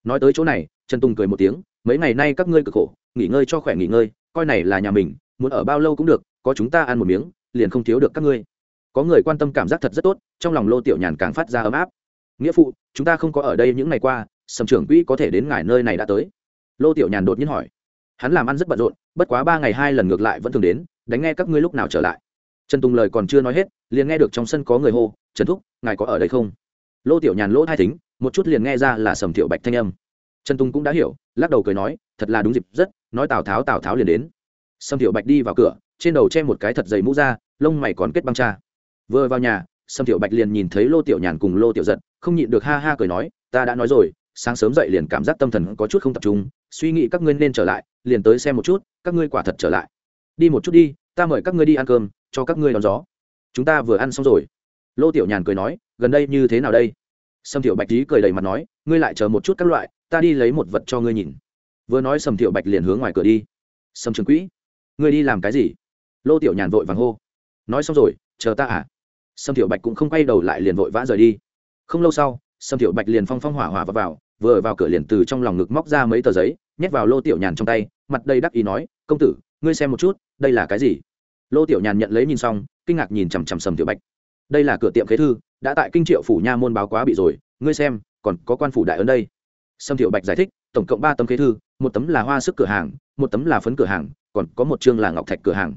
Nói tới chỗ này, trần tùng cười một tiếng, mấy ngày nay các ngươi cực khổ nghỉ ngơi cho khỏe nghỉ ngơi, coi này là nhà mình, muốn ở bao lâu cũng được, có chúng ta ăn một miếng, liền không thiếu được các ngươi. Có người quan tâm cảm giác thật rất tốt, trong lòng lô tiểu nhàn càng phát ra ấm áp. Nghĩa phụ, chúng ta không có ở đây những ngày qua, sầm trưởng quỹ có thể đến ngài nơi này đã tới. Lô tiểu nhàn đột nhiên hỏi. Hắn làm ăn rất bận rộn, bất quá ba ngày hai lần ngược lại vẫn thường đến, đánh nghe các ngươi lúc nào trở lại. Trần tùng lời còn chưa nói hết, liền nghe được trong sân có người hô, trần thúc, ngài có ở đây không? Lô tiểu nhàn lỗ hai thính, một chút liền nghe ra là sầm thiệu bạch thanh âm. Trần tùng cũng đã hiểu, lắc đầu cười nói, thật là đúng dịp, rất nói tào tháo tào tháo liền đến. Sâm thiệu bạch đi vào cửa, trên đầu che một cái thật dày mũ ra lông mày còn kết băng cha. Vừa vào nhà, Sâm thiệu bạch liền nhìn thấy lô tiểu nhàn cùng lô tiểu giật, không nhịn được ha ha cười nói, ta đã nói rồi, sáng sớm dậy liền cảm giác tâm thần có chút không tập trung, suy nghĩ các ngươi nên trở lại, liền tới xem một chút, các ngươi quả thật trở lại. Đi một chút đi, ta mời các ngươi đi ăn cơm, cho các ngươi đón gió. Chúng ta vừa ăn xong rồi. Lô tiểu nhàn cười nói, gần đây như thế nào đây? Sâm thiệu bạch tý cười đầy mặt nói, ngươi lại chờ một chút các loại, ta đi lấy một vật cho ngươi nhìn vừa nói sầm thiệu bạch liền hướng ngoài cửa đi. Sầm trường quỹ ngươi đi làm cái gì? Lô tiểu nhàn vội vàng hô. Nói xong rồi chờ ta à? Sầm thiệu bạch cũng không quay đầu lại liền vội vã rời đi. Không lâu sau sầm thiệu bạch liền phong phong hỏa hỏa vào, vào vừa vào cửa liền từ trong lòng ngực móc ra mấy tờ giấy nhét vào lô tiểu nhàn trong tay mặt đầy đắc ý nói công tử ngươi xem một chút đây là cái gì? Lô tiểu nhàn nhận lấy nhìn xong kinh ngạc nhìn chằm chằm sầm tiểu bạch. Đây là cửa tiệm kế thư đã tại kinh triệu phủ nha môn báo quá bị rồi ngươi xem còn có quan phủ đại ấn đây sâm tiểu bạch giải thích, tổng cộng ba tấm khế thư, một tấm là hoa sức cửa hàng, một tấm là phấn cửa hàng, còn có một chương là ngọc thạch cửa hàng.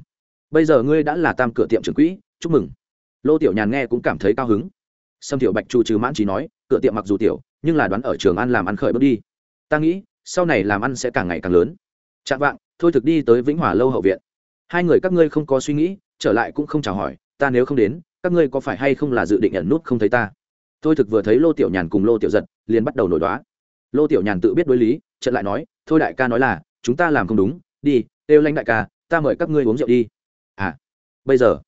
Bây giờ ngươi đã là tam cửa tiệm trưởng quỹ, chúc mừng. Lô tiểu nhàn nghe cũng cảm thấy cao hứng. Sâm tiểu bạch chu trừ mãn trí nói, cửa tiệm mặc dù tiểu, nhưng là đoán ở trường ăn làm ăn khởi bước đi. Ta nghĩ, sau này làm ăn sẽ càng ngày càng lớn. Chạm vạng, thôi thực đi tới vĩnh hòa lâu hậu viện. Hai người các ngươi không có suy nghĩ, trở lại cũng không chào hỏi, ta nếu không đến, các ngươi có phải hay không là dự định nhận nút không thấy ta? Thôi thực vừa thấy lô tiểu nhàn cùng lô tiểu giật, liền bắt đầu nổi đoá lô tiểu nhàn tự biết đối lý trận lại nói, thôi đại ca nói là, chúng ta làm không đúng, đi têu lãnh đại ca, ta mời các ngươi uống rượu đi. À bây giờ?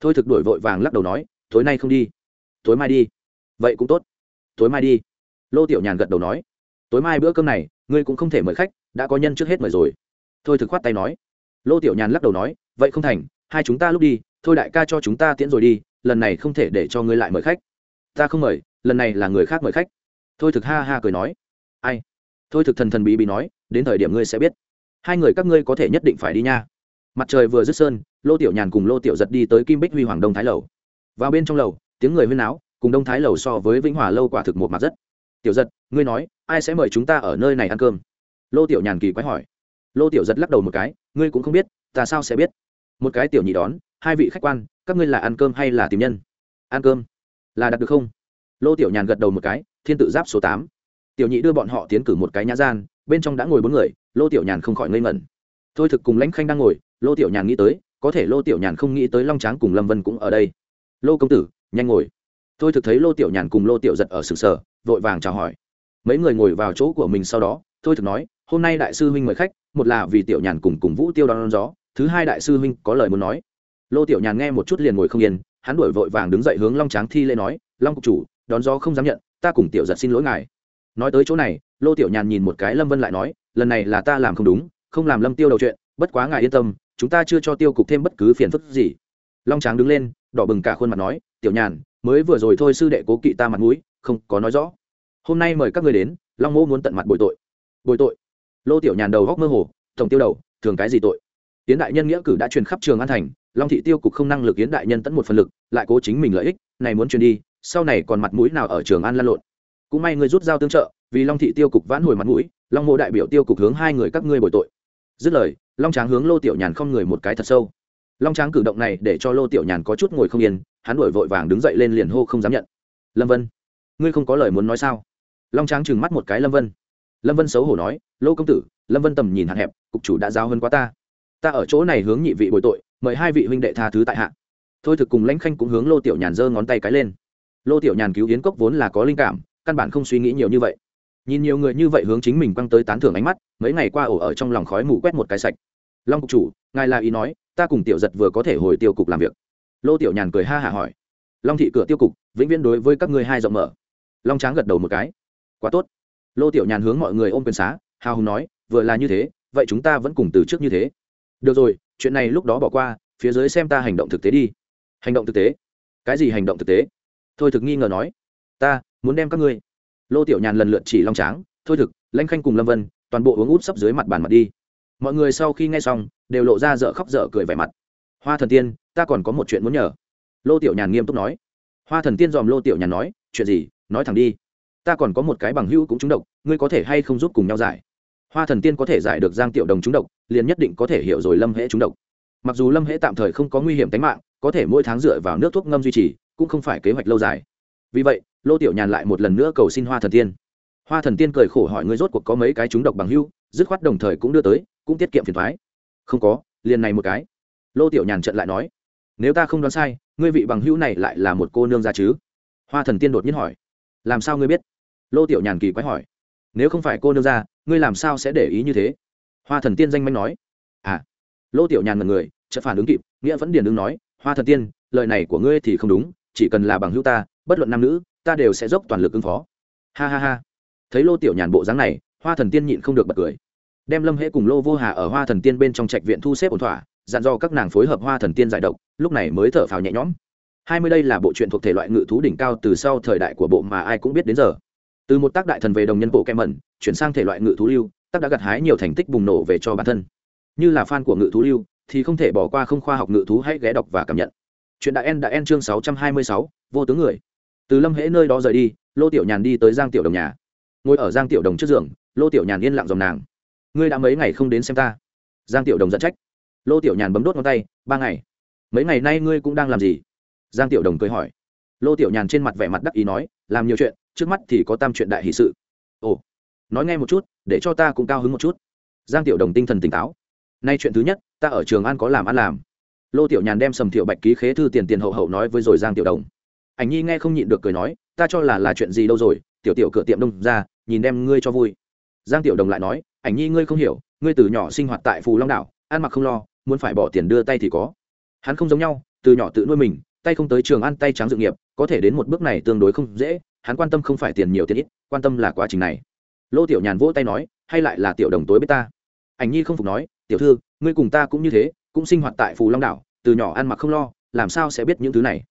Thôi thực đổi vội vàng lắc đầu nói, tối nay không đi. Tối mai đi. Vậy cũng tốt. Tối mai đi. Lô tiểu nhàn gật đầu nói, tối mai bữa cơm này, ngươi cũng không thể mời khách, đã có nhân trước hết mời rồi. Thôi thực khoát tay nói, lô tiểu nhàn lắc đầu nói, vậy không thành, hai chúng ta lúc đi, thôi đại ca cho chúng ta tiễn rồi đi, lần này không thể để cho ngươi lại mời khách. Ta không mời, lần này là người khác mời khách. Thôi thực ha ha cười nói ai? Thôi thực thần thần bí bí nói, đến thời điểm ngươi sẽ biết. Hai người các ngươi có thể nhất định phải đi nha. Mặt trời vừa dứt sơn, lô tiểu nhàn cùng lô tiểu giật đi tới kim bích huy hoàng đông thái lầu. Vào bên trong lầu, tiếng người huyên áo cùng đông thái lầu so với vĩnh hòa lâu quả thực một mặt rất. Tiểu giật, ngươi nói, ai sẽ mời chúng ta ở nơi này ăn cơm? Lô tiểu nhàn kỳ quái hỏi. Lô tiểu giật lắc đầu một cái, ngươi cũng không biết, ta sao sẽ biết? Một cái tiểu nhị đón, hai vị khách quan, các ngươi là ăn cơm hay là tìm nhân? Ăn cơm. Là đặt được không? Lô tiểu nhàn gật đầu một cái, thiên tự giáp số tám tiểu nhị đưa bọn họ tiến cử một cái nhã gian, bên trong đã ngồi bốn người, lô tiểu nhàn không khỏi ngây ngẩn. Thôi thực cùng lãnh khanh đang ngồi, lô tiểu nhàn nghĩ tới, có thể lô tiểu nhàn không nghĩ tới long tráng cùng lâm vân cũng ở đây. Lô công tử, nhanh ngồi. Thôi thực thấy lô tiểu nhàn cùng lô tiểu giật ở sừng sở vội vàng chào hỏi. Mấy người ngồi vào chỗ của mình sau đó, thôi thực nói, hôm nay đại sư huynh mời khách, một là vì tiểu nhàn cùng cùng vũ tiêu đón gió, thứ hai đại sư huynh có lời muốn nói. Lô tiểu nhàn nghe một chút liền ngồi không yên, hắn đuổi vội vàng đứng dậy hướng long tráng thi lễ nói, long cục chủ, đón gió không dám nhận, ta cùng tiểu giật xin lỗi ngài nói tới chỗ này, lô tiểu nhàn nhìn một cái lâm vân lại nói, lần này là ta làm không đúng, không làm lâm tiêu đầu chuyện, bất quá ngài yên tâm, chúng ta chưa cho tiêu cục thêm bất cứ phiền phức gì. Long tráng đứng lên, đỏ bừng cả khuôn mặt nói, tiểu nhàn, mới vừa rồi thôi sư đệ cố kỵ ta mặt mũi, không có nói rõ. Hôm nay mời các người đến, long mô muốn tận mặt bồi tội. Bồi tội? Lô tiểu nhàn đầu góc mơ hồ, tổng tiêu đầu, thường cái gì tội? Tiến đại nhân nghĩa cử đã truyền khắp trường an thành, long thị tiêu cục không năng lực yến đại nhân tận một phần lực, lại cố chính mình lợi ích, này muốn truyền đi, sau này còn mặt mũi nào ở trường an lan lộn? Cũng may người rút dao tương trợ, vì long thị tiêu cục vãn hồi mặt mũi, long mô đại biểu tiêu cục hướng hai người các ngươi bồi tội. Dứt lời, long tráng hướng lô tiểu nhàn không người một cái thật sâu. Long tráng cử động này để cho lô tiểu nhàn có chút ngồi không yên, hắn đuổi vội vàng đứng dậy lên liền hô không dám nhận. Lâm vân, ngươi không có lời muốn nói sao? Long tráng trừng mắt một cái lâm vân. Lâm vân xấu hổ nói, lô công tử, lâm vân tầm nhìn hạn hẹp, cục chủ đã giao hơn quá ta. Ta ở chỗ này hướng nhị vị bồi tội, mời hai vị huynh đệ tha thứ tại hạ. Thôi thực cùng lãnh khanh cũng hướng lô tiểu nhàn giơ ngón tay cái lên. Lô tiểu nhàn cứu hiến cốc vốn là có linh cảm căn bản không suy nghĩ nhiều như vậy. Nhìn nhiều người như vậy hướng chính mình quăng tới tán thưởng ánh mắt, mấy ngày qua ổ ở trong lòng khói mù quét một cái sạch. Long cục chủ, ngài là ý nói, ta cùng tiểu giật vừa có thể hồi tiêu cục làm việc. Lô tiểu nhàn cười ha hả hỏi. Long thị cửa tiêu cục, vĩnh viễn đối với các ngươi hai rộng mở. Long tráng gật đầu một cái. Quá tốt. Lô tiểu nhàn hướng mọi người ôm quyền xá, hào hùng nói, vừa là như thế, vậy chúng ta vẫn cùng từ trước như thế. Được rồi, chuyện này lúc đó bỏ qua, phía dưới xem ta hành động thực tế đi. Hành động thực tế? Cái gì hành động thực tế? Thôi thực nghi ngờ nói. Ta muốn đem các ngươi. Lô tiểu nhàn lần lượt chỉ long tráng, thôi thực lanh khanh cùng lâm vân, toàn bộ uống út sấp dưới mặt bàn mặt đi. Mọi người sau khi nghe xong, đều lộ ra dở khóc dở cười vẻ mặt. Hoa thần tiên, ta còn có một chuyện muốn nhờ. Lô tiểu nhàn nghiêm túc nói. Hoa thần tiên dòm lô tiểu nhàn nói, chuyện gì, nói thẳng đi. Ta còn có một cái bằng hữu cũng trúng độc, ngươi có thể hay không giúp cùng nhau giải? Hoa thần tiên có thể giải được giang tiểu đồng trúng độc, liền nhất định có thể hiểu rồi lâm hễ trúng độc. Mặc dù lâm hễ tạm thời không có nguy hiểm tính mạng, có thể mỗi tháng dựa vào nước thuốc ngâm duy trì, cũng không phải kế hoạch lâu dài vì vậy, lô tiểu nhàn lại một lần nữa cầu xin hoa thần tiên. Hoa thần tiên cười khổ hỏi ngươi rốt cuộc có mấy cái chúng độc bằng hữu, dứt khoát đồng thời cũng đưa tới, cũng tiết kiệm phiền thoái không có, liền này một cái. Lô tiểu nhàn trận lại nói, nếu ta không đoán sai, ngươi vị bằng hữu này lại là một cô nương ra chứ? Hoa thần tiên đột nhiên hỏi, làm sao ngươi biết? Lô tiểu nhàn kỳ quái hỏi, nếu không phải cô nương ra ngươi làm sao sẽ để ý như thế? Hoa thần tiên danh manh nói à. Lô tiểu nhàn mật người, chợt phản ứng kịp, nghĩa vẫn điền ứng nói, hoa thần tiên, lời này của ngươi thì không đúng, chỉ cần là bằng hữu ta bất luận nam nữ, ta đều sẽ dốc toàn lực ứng phó. Ha ha ha. Thấy lô tiểu nhàn bộ dáng này, hoa thần tiên nhịn không được bật cười. Đem lâm hễ cùng lô vô hà ở hoa thần tiên bên trong trạch viện thu xếp ổn thỏa, dặn do các nàng phối hợp hoa thần tiên giải độc, lúc này mới thở phào nhẹ nhõm. Hai mươi đây là bộ truyện thuộc thể loại ngự thú đỉnh cao từ sau thời đại của bộ mà ai cũng biết đến giờ. Từ một tác đại thần về đồng nhân bộ kem mẩn, chuyển sang thể loại ngự thú lưu, tác đã gặt hái nhiều thành tích bùng nổ về cho bản thân. Như là fan của ngự thú lưu, thì không thể bỏ qua không khoa học ngự thú hãy ghé đọc và cảm nhận. Chuyện đại en đã en chương sáu trăm hai mươi sáu, vô tướng người từ lâm hễ nơi đó rời đi, lô tiểu nhàn đi tới giang tiểu đồng nhà. Ngồi ở giang tiểu đồng trước giường, lô tiểu nhàn yên lặng dòng nàng. Ngươi đã mấy ngày không đến xem ta? Giang tiểu đồng dẫn trách. Lô tiểu nhàn bấm đốt ngón tay, ba ngày. Mấy ngày nay ngươi cũng đang làm gì? Giang tiểu đồng cười hỏi. Lô tiểu nhàn trên mặt vẻ mặt đắc ý nói, làm nhiều chuyện, trước mắt thì có tam chuyện đại hỷ sự. Ồ, nói nghe một chút, để cho ta cũng cao hứng một chút. Giang tiểu đồng tinh thần tỉnh táo. Nay chuyện thứ nhất, ta ở trường ăn có làm ăn làm. Lô tiểu nhàn đem sầm thiệu bạch ký khế thư tiền tiền hậu hậu nói với rồi giang tiểu đồng ảnh nhi nghe không nhịn được cười nói, ta cho là là chuyện gì đâu rồi, tiểu tiểu cửa tiệm đông ra, nhìn đem ngươi cho vui. Giang tiểu đồng lại nói, ảnh nhi ngươi không hiểu, ngươi từ nhỏ sinh hoạt tại phù long đảo, ăn mặc không lo, muốn phải bỏ tiền đưa tay thì có. Hắn không giống nhau, từ nhỏ tự nuôi mình, tay không tới trường ăn tay trắng dự nghiệp, có thể đến một bước này tương đối không dễ, hắn quan tâm không phải tiền nhiều tiền ít, quan tâm là quá trình này. Lô tiểu nhàn vỗ tay nói, hay lại là tiểu đồng tối biết ta. Ảnh nhi không phục nói, tiểu thư, ngươi cùng ta cũng như thế, cũng sinh hoạt tại phù long đảo, từ nhỏ ăn mặc không lo, làm sao sẽ biết những thứ này?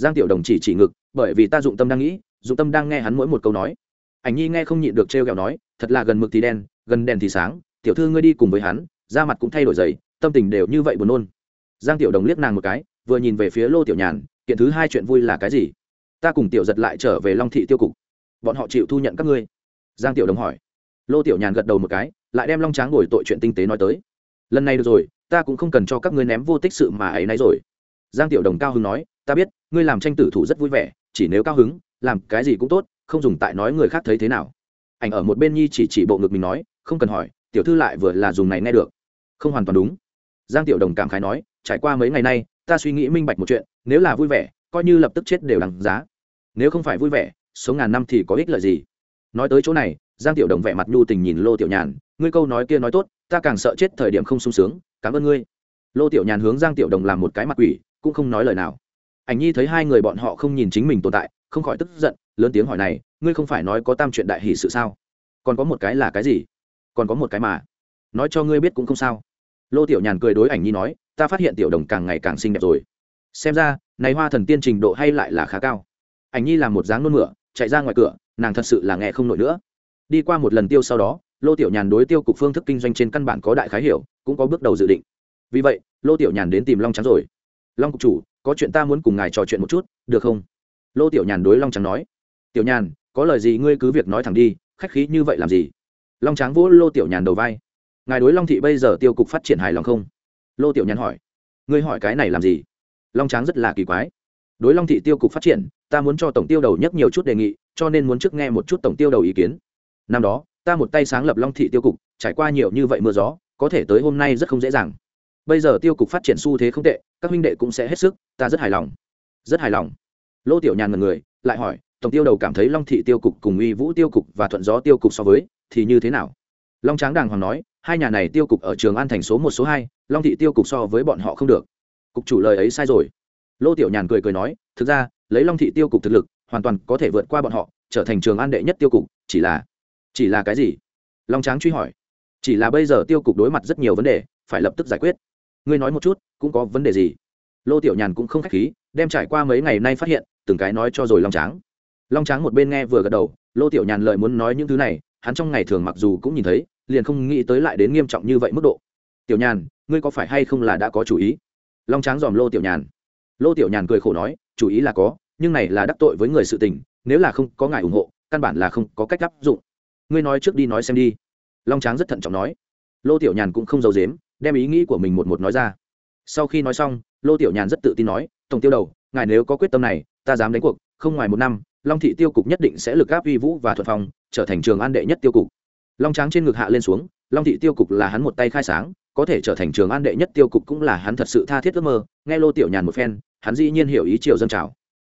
Giang tiểu đồng chỉ chỉ ngực, bởi vì ta dụng tâm đang nghĩ, dụng tâm đang nghe hắn mỗi một câu nói. Ảnh nhi nghe không nhịn được trêu ghẹo nói, thật là gần mực thì đen, gần đèn thì sáng, tiểu thư ngươi đi cùng với hắn, da mặt cũng thay đổi dày, tâm tình đều như vậy buồn nôn. Giang tiểu đồng liếc nàng một cái, vừa nhìn về phía lô tiểu nhàn, kiện thứ hai chuyện vui là cái gì? Ta cùng tiểu giật lại trở về long thị tiêu cục. Bọn họ chịu thu nhận các ngươi. Giang tiểu đồng hỏi. Lô tiểu nhàn gật đầu một cái, lại đem long tráng ngồi tội chuyện tinh tế nói tới. Lần này được rồi, ta cũng không cần cho các ngươi ném vô tích sự mà ấy nấy rồi. Giang tiểu đồng cao hứng nói ta biết, ngươi làm tranh tử thủ rất vui vẻ, chỉ nếu cao hứng, làm cái gì cũng tốt, không dùng tại nói người khác thấy thế nào. Ảnh ở một bên nhi chỉ chỉ bộ ngực mình nói, không cần hỏi, tiểu thư lại vừa là dùng này nghe được. Không hoàn toàn đúng. Giang tiểu đồng cảm khái nói, trải qua mấy ngày nay, ta suy nghĩ minh bạch một chuyện, nếu là vui vẻ, coi như lập tức chết đều đằng giá. Nếu không phải vui vẻ, sống ngàn năm thì có ích lợi gì? Nói tới chỗ này, giang tiểu đồng vẻ mặt nhu tình nhìn lô tiểu nhàn, ngươi câu nói kia nói tốt, ta càng sợ chết thời điểm không sung sướng, cảm ơn ngươi. Lô tiểu nhàn hướng giang tiểu đồng làm một cái mặt quỷ, cũng không nói lời nào ảnh nhi thấy hai người bọn họ không nhìn chính mình tồn tại, không khỏi tức giận, lớn tiếng hỏi này, ngươi không phải nói có tam chuyện đại hỷ sự sao? Còn có một cái là cái gì? Còn có một cái mà. Nói cho ngươi biết cũng không sao. Lô tiểu nhàn cười đối ảnh nhi nói, ta phát hiện tiểu đồng càng ngày càng xinh đẹp rồi. Xem ra, này hoa thần tiên trình độ hay lại là khá cao. Ảnh nhi làm một dáng nôn mửa, chạy ra ngoài cửa, nàng thật sự là nghe không nổi nữa. Đi qua một lần tiêu sau đó, lô tiểu nhàn đối tiêu cục phương thức kinh doanh trên căn bản có đại khái hiểu, cũng có bước đầu dự định. Vì vậy, lô tiểu nhàn đến tìm long trắng rồi long cục chủ, có chuyện ta muốn cùng ngài trò chuyện một chút, được không? Lô tiểu nhàn đối long trắng nói. Tiểu nhàn, có lời gì ngươi cứ việc nói thẳng đi, khách khí như vậy làm gì? Long trắng vỗ lô tiểu nhàn đầu vai. Ngài đối long thị bây giờ tiêu cục phát triển hài lòng không? Lô tiểu nhàn hỏi. Ngươi hỏi cái này làm gì? Long trắng rất là kỳ quái. Đối long thị tiêu cục phát triển, ta muốn cho tổng tiêu đầu nhắc nhiều chút đề nghị, cho nên muốn trước nghe một chút tổng tiêu đầu ý kiến. Năm đó, ta một tay sáng lập long thị tiêu cục, trải qua nhiều như vậy mưa gió, có thể tới hôm nay rất không dễ dàng bây giờ tiêu cục phát triển xu thế không tệ, các huynh đệ cũng sẽ hết sức, ta rất hài lòng. Rất hài lòng. Lô tiểu nhàn ngần người, lại hỏi, tổng tiêu đầu cảm thấy long thị tiêu cục cùng uy vũ tiêu cục và thuận gió tiêu cục so với, thì như thế nào? Long tráng đàng hoàng nói, hai nhà này tiêu cục ở trường an thành số một, số hai, long thị tiêu cục so với bọn họ không được. Cục chủ lời ấy sai rồi. Lô tiểu nhàn cười cười nói, thực ra, lấy long thị tiêu cục thực lực, hoàn toàn có thể vượt qua bọn họ, trở thành trường an đệ nhất tiêu cục, chỉ là chỉ là cái gì? Long tráng truy hỏi, chỉ là bây giờ tiêu cục đối mặt rất nhiều vấn đề, phải lập tức giải quyết ngươi nói một chút, cũng có vấn đề gì? Lô tiểu nhàn cũng không k h á c h khí, đem trải qua mấy ngày nay phát hiện, từng cái nói cho rồi long tráng. Long tráng một bên nghe vừa gật đầu, lô tiểu nhàn lợi muốn nói những thứ này, hắn trong ngày thường mặc dù cũng nhìn thấy, liền không nghĩ tới lại đến nghiêm trọng như vậy mức độ. Tiểu nhàn, ngươi có phải hay không là đã có chủ ý? Long tráng dòm lô tiểu nhàn. Lô tiểu nhàn cười khổ nói, chủ ý là có, nhưng này là đắc tội với người sự tình, nếu là không có ngài ủng hộ, căn bản là không có cách áp dụng. Ngươi nói trước đi nói xem đi. Long tráng rất thận trọng nói. Lô tiểu nhàn cũng không giấu dếm đem ý nghĩ của mình một một nói ra. Sau khi nói xong, lô tiểu nhàn rất tự tin nói, tổng tiêu đầu, ngài nếu có quyết tâm này, ta dám đánh cuộc, không ngoài một năm, long thị tiêu cục nhất định sẽ lực gáp uy vũ và thuận phong, trở thành trường an đệ nhất tiêu cục. Long tráng trên ngực hạ lên xuống, long thị tiêu cục là hắn một tay khai sáng, có thể trở thành trường an đệ nhất tiêu cục cũng là hắn thật sự tha thiết ước mơ, nghe lô tiểu nhàn một phen, hắn dĩ nhiên hiểu ý triều dân trào.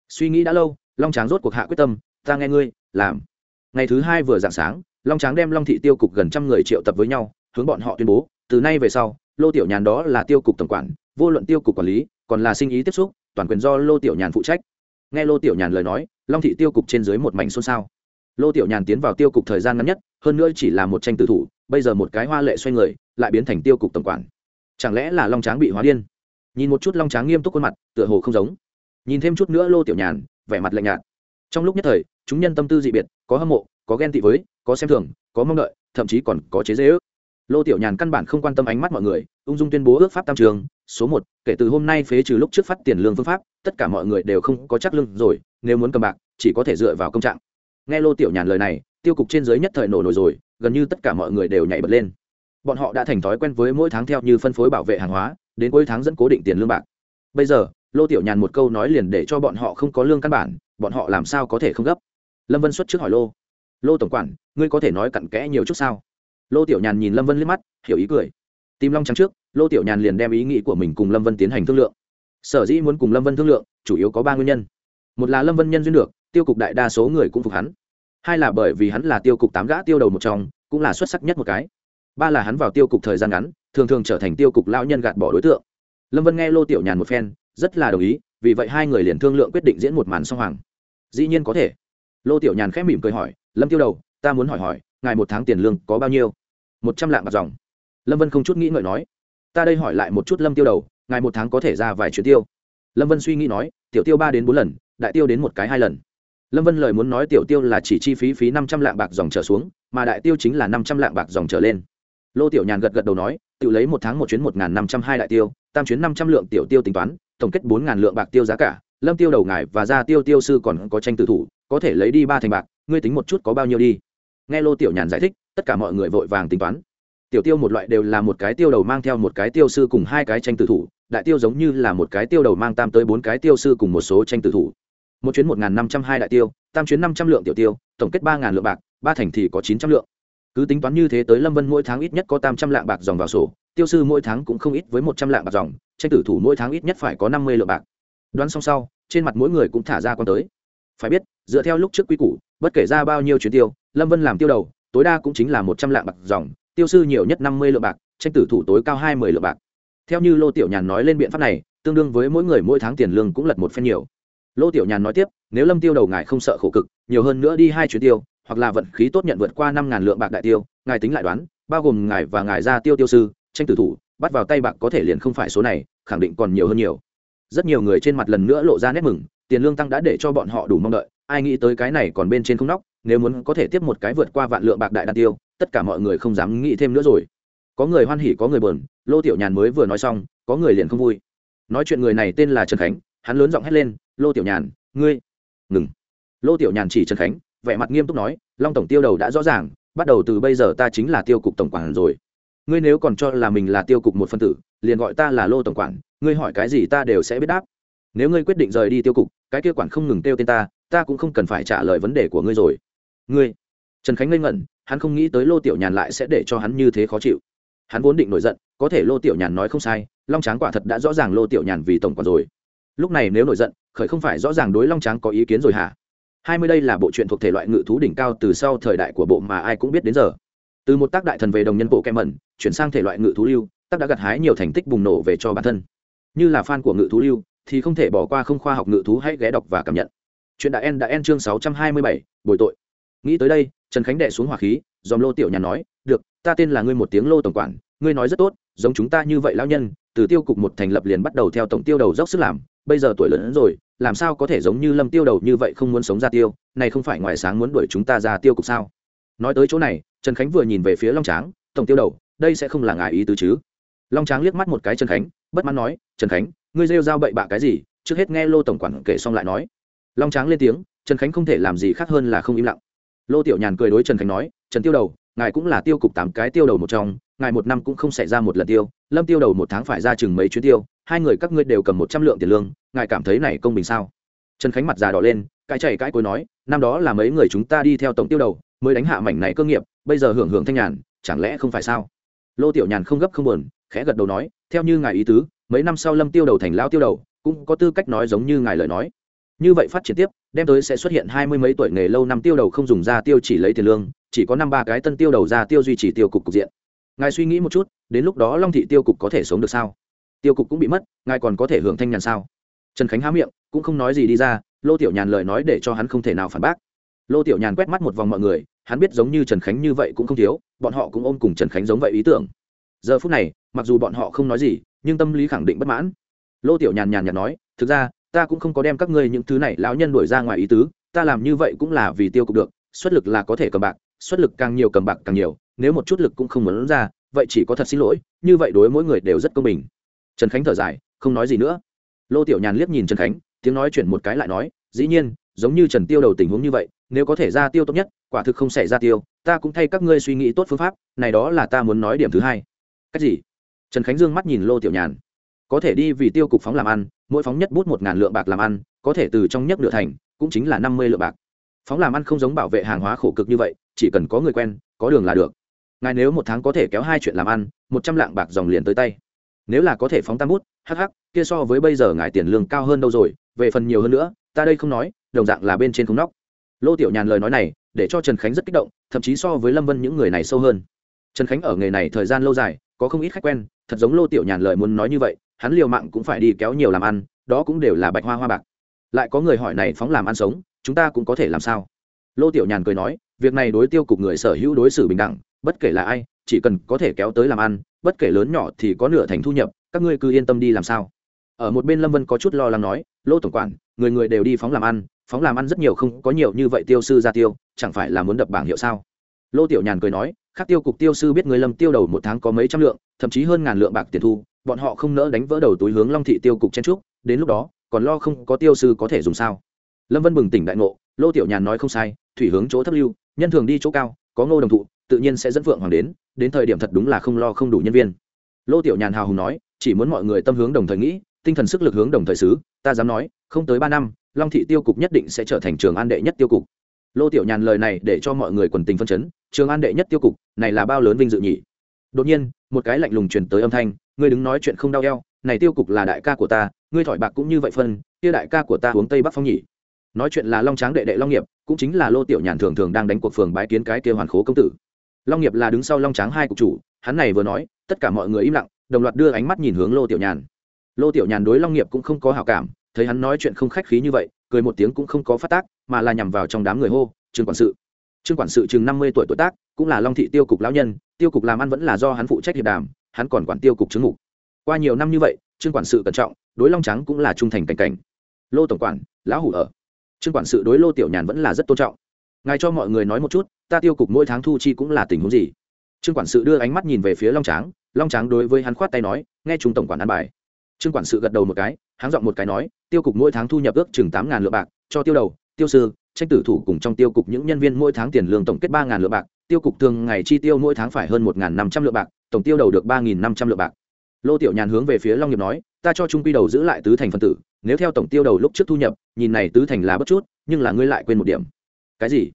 Suy nghĩ đã lâu, long tráng rốt cuộc hạ quyết tâm, ta nghe ngươi, làm. Ngày thứ hai vừa dạng sáng, long tráng đem long thị tiêu cục gần trăm người triệu tập với nhau, hướng bọn họ tuyên bố từ nay về sau, lô tiểu nhàn đó là tiêu cục tổng quản, vô luận tiêu cục quản lý, còn là sinh ý tiếp xúc, toàn quyền do lô tiểu nhàn phụ trách. Nghe lô tiểu nhàn lời nói, long thị tiêu cục trên dưới một mảnh xôn xao. Lô tiểu nhàn tiến vào tiêu cục thời gian ngắn nhất, hơn nữa chỉ là một tranh tử thủ, bây giờ một cái hoa lệ xoay người, lại biến thành tiêu cục tổng quản. Chẳng lẽ là long tráng bị hóa điên? Nhìn một chút long tráng nghiêm túc khuôn mặt, tựa hồ không giống. Nhìn thêm chút nữa lô tiểu nhàn, vẻ mặt lạnh nhạt. Trong lúc nhất thời, chúng nhân tâm tư dị biệt, có hâm mộ, có ghen tị với, có xem thường, có mong đợi, thậm chí còn có chế dễ ước lô tiểu nhàn căn bản không quan tâm ánh mắt mọi người, ung dung tuyên bố ước pháp tam trường, số một, kể từ hôm nay phế trừ lúc trước phát tiền lương phương pháp, tất cả mọi người đều không có chắc lương rồi, nếu muốn cầm bạc, chỉ có thể dựa vào công trạng. Nghe lô tiểu nhàn lời này, tiêu cục trên giới nhất thời nổ nổi rồi, gần như tất cả mọi người đều nhảy bật lên. Bọn họ đã thành thói quen với mỗi tháng theo như phân phối bảo vệ hàng hóa, đến cuối tháng dẫn cố định tiền lương bạc. Bây giờ, lô tiểu nhàn một câu nói liền để cho bọn họ không có lương căn bản, bọn họ làm sao có thể không gấp? Lâm vân xuất trước hỏi lô. Lô tổng quản, ngươi có thể nói cặn kẽ nhiều chút sao? Lô tiểu nhàn nhìn lâm vân liếc mắt, hiểu ý cười. Tìm long trắng trước, lô tiểu nhàn liền đem ý nghĩ của mình cùng lâm vân tiến hành thương lượng. Sở dĩ muốn cùng lâm vân thương lượng, chủ yếu có ba nguyên nhân. Một là lâm vân nhân duyên được, tiêu cục đại đa số người cũng phục hắn. Hai là bởi vì hắn là tiêu cục tám gã tiêu đầu một trong, cũng là xuất sắc nhất một cái. Ba là hắn vào tiêu cục thời gian ngắn, thường thường trở thành tiêu cục lao nhân gạt bỏ đối tượng. Lâm vân nghe lô tiểu nhàn một phen, rất là đồng ý, vì vậy hai người liền thương lượng quyết định diễn một màn song hoàng. Dĩ nhiên có thể. Lô tiểu nhàn khép mỉm cười hỏi, lâm tiêu đầu, ta muốn hỏi hỏi ngài một tháng tiền lương có bao nhiêu? Một trăm lạng bạc dòng. Lâm vân không chút nghĩ ngợi nói, ta đây hỏi lại một chút lâm tiêu đầu, ngài một tháng có thể ra vài chuyến tiêu? Lâm vân suy nghĩ nói, tiểu tiêu ba đến bốn lần, đại tiêu đến một cái hai lần. Lâm vân lời muốn nói tiểu tiêu là chỉ chi phí phí năm trăm lạng bạc dòng trở xuống, mà đại tiêu chính là năm trăm lạng bạc dòng trở lên. Lô tiểu nhàn gật gật đầu nói, tự lấy một tháng một chuyến một n g h n năm trăm hai đại tiêu, tam chuyến năm trăm lượng tiểu tiêu tính toán, tổng kết bốn ngàn lượng bạc tiêu giá cả. Lâm tiêu đầu ngài và ra tiêu tiêu sư còn có tranh tự thủ, có thể lấy đi ba thành bạc, ngươi tính một chút có bao nhiêu đi? Nghe lô tiểu nhàn giải thích, tất cả mọi người vội vàng tính toán. Tiểu tiêu một loại đều là một cái tiêu đầu mang theo một cái tiêu sư cùng hai cái tranh tử thủ, đại tiêu giống như là một cái tiêu đầu mang tam tới bốn cái tiêu sư cùng một số tranh tử thủ. Một chuyến một n g h n năm trăm hai đại tiêu, tam chuyến năm trăm lượng tiểu tiêu, tổng kết ba ngàn lượng bạc, ba thành thì có chín trăm lượng. Cứ tính toán như thế tới lâm vân mỗi tháng ít nhất có tam trăm lạng bạc dòng vào sổ, tiêu sư mỗi tháng cũng không ít với một trăm lạng bạc dòng, tranh tử thủ mỗi tháng ít nhất phải có năm mươi lượng bạc. Đoán xong sau, trên mặt mỗi người cũng thả ra con tới. Phải biết, dựa theo lúc trước quy củ bất kể ra bao nhiêu chuyến tiêu, lâm vân làm tiêu đầu, tối đa cũng chính là một trăm lạng bạc dòng, tiêu sư nhiều nhất năm mươi lượng bạc, tranh tử thủ tối cao hai mươi lượng bạc. Theo như lô tiểu nhàn nói lên biện pháp này, tương đương với mỗi người mỗi tháng tiền lương cũng lật một phen nhiều. Lô tiểu nhàn nói tiếp, nếu lâm tiêu đầu ngài không sợ khổ cực, nhiều hơn nữa đi hai chuyến tiêu, hoặc là vận khí tốt nhận vượt qua năm ngàn lượng bạc đại tiêu, ngài tính lại đoán, bao gồm ngài và ngài ra tiêu tiêu sư, tranh tử thủ, bắt vào tay bạc có thể liền không phải số này, khẳng định còn nhiều hơn nhiều. Rất nhiều người trên mặt lần nữa lộ ra nét mừng, tiền lương tăng đã để cho bọn họ đủ mong đợi ai nghĩ tới cái này còn bên trên không nóc, nếu muốn có thể tiếp một cái vượt qua vạn lượng bạc đại đan tiêu, tất cả mọi người không dám nghĩ thêm nữa rồi. Có người hoan hỉ, có người buồn, lô tiểu nhàn mới vừa nói xong, có người liền không vui. Nói chuyện người này tên là trần khánh, hắn lớn giọng hét lên, lô tiểu nhàn, ngươi ngừng. Lô tiểu nhàn chỉ trần khánh, vẻ mặt nghiêm túc nói, long tổng tiêu đầu đã rõ ràng, bắt đầu từ bây giờ ta chính là tiêu cục tổng quản rồi. Ngươi nếu còn cho là mình là tiêu cục một phân tử, liền gọi ta là lô tổng quản, ngươi hỏi cái gì ta đều sẽ biết đáp. Nếu ngươi quyết định rời đi tiêu cục, cái kia quản không ngừng tiêu tên ta ta cũng không cần phải trả lời vấn đề của ngươi rồi. Ngươi? Trần khánh ngây ngẩn, hắn không nghĩ tới lô tiểu nhàn lại sẽ để cho hắn như thế khó chịu. Hắn vốn định nổi giận, có thể lô tiểu nhàn nói không sai, long tráng quả thật đã rõ ràng lô tiểu nhàn vì tổng quản rồi. Lúc này nếu nổi giận, khởi không phải rõ ràng đối long tráng có ý kiến rồi hả? Hai mươi đây là bộ truyện thuộc thể loại ngự thú đỉnh cao từ sau thời đại của bộ mà ai cũng biết đến giờ. Từ một tác đại thần về đồng nhân bộ kem mẩn chuyển sang thể loại ngự thú lưu, tác đã gặt hái nhiều thành tích bùng nổ về cho bản thân. Như là fan của ngự thú lưu, thì không thể bỏ qua không khoa học ngự thú hãy ghé đọc và cảm nhận chuyện đã en đã en chương sáu trăm hai mươi bảy, bồi tội. Nghĩ tới đây, trần khánh đệ xuống hỏa khí dòm lô tiểu nhà nói, được, ta tên là ngươi một tiếng lô tổng quản, ngươi nói rất tốt, giống chúng ta như vậy lão nhân, từ tiêu cục một thành lập liền bắt đầu theo tổng tiêu đầu dốc sức làm, bây giờ tuổi lớn rồi, làm sao có thể giống như lâm tiêu đầu như vậy không muốn sống ra tiêu, này không phải ngoài sáng muốn đuổi chúng ta ra tiêu cục sao? Nói tới chỗ này, trần khánh vừa nhìn về phía long tráng, tổng tiêu đầu, đây sẽ không là ngài ý tứ chứ? Long tráng liếc mắt một cái trần khánh, bất mãn nói, trần khánh, ngươi rêu dao bậy bạ cái gì? Trước hết nghe lô tổng quản kể xong lại nói long tráng lên tiếng, trần khánh không thể làm gì khác hơn là không im lặng. Lô tiểu nhàn cười đối trần khánh nói, trần tiêu đầu, ngài cũng là tiêu cục tám cái tiêu đầu một trong, ngài một năm cũng không xảy ra một lần tiêu, lâm tiêu đầu một tháng phải ra chừng mấy chuyến tiêu, hai người các ngươi đều cầm một trăm lượng tiền lương, ngài cảm thấy này công bình sao? Trần khánh mặt già đỏ lên cãi chảy cãi cối nói, năm đó là mấy người chúng ta đi theo tổng tiêu đầu, mới đánh hạ mảnh này cơ nghiệp, bây giờ hưởng hưởng thanh nhàn, chẳng lẽ không phải sao? Lô tiểu nhàn không gấp không buồn, khẽ gật đầu nói, theo như ngài ý tứ, mấy năm sau lâm tiêu đầu thành lao tiêu đầu, cũng có tư cách nói giống như ngài lời nói như vậy phát triển tiếp, đem tới sẽ xuất hiện hai mươi mấy tuổi nghề lâu năm tiêu đầu không dùng ra tiêu chỉ lấy tiền lương, chỉ có năm ba cái tân tiêu đầu ra tiêu duy trì tiêu cục cục diện. Ngài suy nghĩ một chút, đến lúc đó long thị tiêu cục có thể sống được sao? Tiêu cục cũng bị mất, ngài còn có thể hưởng thanh nhàn sao? Trần khánh há miệng, cũng không nói gì đi ra, lô tiểu nhàn lời nói để cho hắn không thể nào phản bác. Lô tiểu nhàn quét mắt một vòng mọi người, hắn biết giống như trần khánh như vậy cũng không thiếu, bọn họ cũng ôm cùng trần khánh giống vậy ý tưởng. Giờ phút này, mặc dù bọn họ không nói gì, nhưng tâm lý khẳng định bất mãn. Lô tiểu nhàn nhàn nhạt nói, thực ra ta cũng không có đem các ngươi những thứ này lão nhân đuổi ra ngoài ý tứ, ta làm như vậy cũng là vì tiêu cục được, xuất lực là có thể cầm bạc, xuất lực càng nhiều cầm bạc càng nhiều, nếu một chút lực cũng không muốn ra, vậy chỉ có thật xin lỗi, như vậy đối mỗi người đều rất công bình. Trần khánh thở dài, không nói gì nữa. Lô tiểu nhàn liếc nhìn trần khánh, tiếng nói chuyển một cái lại nói, dĩ nhiên, giống như trần tiêu đầu tình huống như vậy, nếu có thể ra tiêu tốt nhất, quả thực không xảy ra tiêu, ta cũng thay các ngươi suy nghĩ tốt phương pháp, này đó là ta muốn nói điểm thứ hai. Cách gì? Trần khánh dương mắt nhìn lô tiểu nhàn có thể đi vì tiêu cục phóng làm ăn, mỗi phóng nhất bút một ngàn lượng bạc làm ăn, có thể từ trong nhất nửa thành, cũng chính là năm mươi lượng bạc. Phóng làm ăn không giống bảo vệ hàng hóa khổ cực như vậy, chỉ cần có người quen, có đường là được. Ngài nếu một tháng có thể kéo hai chuyện làm ăn, một trăm lạng bạc dòng liền tới tay. Nếu là có thể phóng tam bút hh kia so với bây giờ ngài tiền lương cao hơn đâu rồi, về phần nhiều hơn nữa, ta đây không nói, đồng dạng là bên trên không nóc. Lô tiểu nhàn lời nói này, để cho trần khánh rất kích động, thậm chí so với lâm vân những người này sâu hơn. Trần khánh ở nghề này thời gian lâu dài, có không ít khách quen, thật giống lô tiểu nhàn lời muốn nói như vậy hắn liều mạng cũng phải đi kéo nhiều làm ăn, đó cũng đều là bạch hoa hoa bạc. Lại có người hỏi này phóng làm ăn sống, chúng ta cũng có thể làm sao? Lô tiểu nhàn cười nói, việc này đối tiêu cục người sở hữu đối xử bình đẳng, bất kể là ai, chỉ cần có thể kéo tới làm ăn, bất kể lớn nhỏ thì có nửa thành thu nhập, các ngươi cứ yên tâm đi làm sao? Ở một bên lâm vân có chút lo lắng nói, lô tổng quản, người người đều đi phóng làm ăn, phóng làm ăn rất nhiều không có nhiều như vậy tiêu sư ra tiêu, chẳng phải là muốn đập bảng hiệu sao? Lô tiểu nhàn cười nói, khác tiêu cục tiêu sư biết người lâm tiêu đầu một tháng có mấy trăm lượng, thậm chí hơn ngàn lượng bạc tiền thu bọn họ không nỡ đánh vỡ đầu túi hướng long thị tiêu cục chen trúc đến lúc đó, còn lo không có tiêu sư có thể dùng sao? Lâm vân bừng tỉnh đại ngộ, lô tiểu nhàn nói không sai, thủy hướng chỗ thấp lưu, nhân thường đi chỗ cao, có ngô đồng thụ, tự nhiên sẽ dẫn phượng hoàng đến đến thời điểm thật đúng là không lo không đủ nhân viên. Lô tiểu nhàn hào hùng nói, chỉ muốn mọi người tâm hướng đồng thời nghĩ, tinh thần sức lực hướng đồng thời xứ, ta dám nói, không tới ba năm, long thị tiêu cục nhất định sẽ trở thành trường an đệ nhất tiêu cục. Lô tiểu nhàn lời này để cho mọi người quần tình phân chấn, trường an đệ nhất tiêu cục, này là bao lớn vinh dự nhỉ? Đột nhiên, một cái lạnh lùng truyền tới âm thanh ngươi đứng nói chuyện không đau eo, này tiêu cục là đại ca của ta, ngươi thỏi bạc cũng như vậy phân, kia đại ca của ta uống tây bắc phong nhỉ. Nói chuyện là long tráng đệ đệ long nghiệp, cũng chính là lô tiểu nhàn thường thường đang đánh cuộc phường bái kiến cái kia hoàn khố công tử. Long nghiệp là đứng sau long tráng hai cục chủ, hắn này vừa nói, tất cả mọi người im lặng, đồng loạt đưa ánh mắt nhìn hướng lô tiểu nhàn. Lô tiểu nhàn đối long nghiệp cũng không có hảo cảm, thấy hắn nói chuyện không khách khí như vậy, cười một tiếng cũng không có phát tác, mà là nhằm vào trong đám người hô, trương quản sự. Trương quản sự chừng năm mươi tuổi tuổi tác, cũng là long thị tiêu cục lão nhân, tiêu cục làm ăn vẫn là do hắn phụ trách hiệp đàm hắn còn quản tiêu cục chứng mục. Qua nhiều năm như vậy, trương quản sự cẩn trọng, đối long trắng cũng là trung thành cảnh cảnh. Lô tổng quản, lão hủ ở. Trương quản sự đối lô tiểu nhàn vẫn là rất tôn trọng. Ngài cho mọi người nói một chút, ta tiêu cục mỗi tháng thu chi cũng là tình huống gì? Trương quản sự đưa ánh mắt nhìn về phía long tráng long tráng đối với hắn khoát tay nói, nghe chúng tổng quản ăn bài. Trương quản sự gật đầu một cái, hắn giọng một cái nói, tiêu cục mỗi tháng thu nhập ước chừng tám ngàn lượng bạc, cho tiêu đầu, tiêu sư, tranh tử thủ cùng trong tiêu cục những nhân viên mỗi tháng tiền lương tổng kết ba ngàn lượng bạc, tiêu cục thường ngày chi tiêu mỗi tháng phải hơn một ngàn năm trăm lượng bạc tổng tiêu đầu được ba nghìn năm trăm lượng bạc. Lô tiểu nhàn hướng về phía long nghiệp nói, ta cho trung quy đầu giữ lại tứ thành phân tử, nếu theo tổng tiêu đầu lúc trước thu nhập, nhìn này tứ thành là bất chút, nhưng là ngươi lại quên một điểm. Cái gì?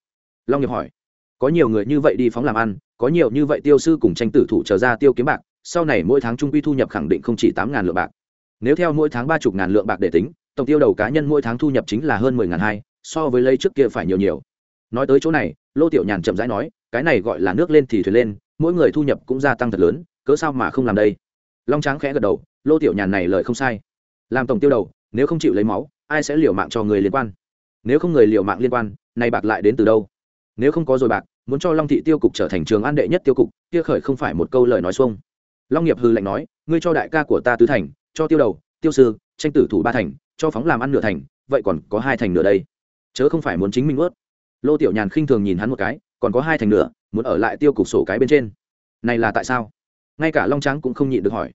Long nghiệp hỏi. Có nhiều người như vậy đi phóng làm ăn, có nhiều như vậy tiêu sư cùng tranh tử thủ trở ra tiêu kiếm bạc, sau này mỗi tháng trung quy thu nhập khẳng định không chỉ tám ngàn lượng bạc. Nếu theo mỗi tháng ba chục ngàn lượng bạc để tính, tổng tiêu đầu cá nhân mỗi tháng thu nhập chính là hơn mười ngàn hai, so với lấy trước kia phải nhiều nhiều. Nói tới chỗ này, lô tiểu nhàn chậm rãi nói, cái này gọi là nước lên thì thuyền lên mỗi người thu nhập cũng gia tăng thật lớn, cớ sao mà không làm đây? Long tráng khẽ gật đầu, lô tiểu nhàn này lời không sai. Làm tổng tiêu đầu, nếu không chịu lấy máu, ai sẽ liều mạng cho người liên quan? Nếu không người liều mạng liên quan, này bạc lại đến từ đâu? Nếu không có rồi bạc, muốn cho long thị tiêu cục trở thành trường an đệ nhất tiêu cục, kia khởi không phải một câu lời nói xuông. Long nghiệp hư lạnh nói, ngươi cho đại ca của ta tứ thành, cho tiêu đầu, tiêu sư, tranh tử thủ ba thành, cho phóng làm ăn nửa thành, vậy còn có hai thành nửa đây. Chớ không phải muốn chính mình ướt. Lô tiểu nhàn khinh thường nhìn hắn một cái còn có hai thành nửa muốn ở lại tiêu cục sổ cái bên trên. Này là tại sao? Ngay cả long trắng cũng không nhịn được hỏi.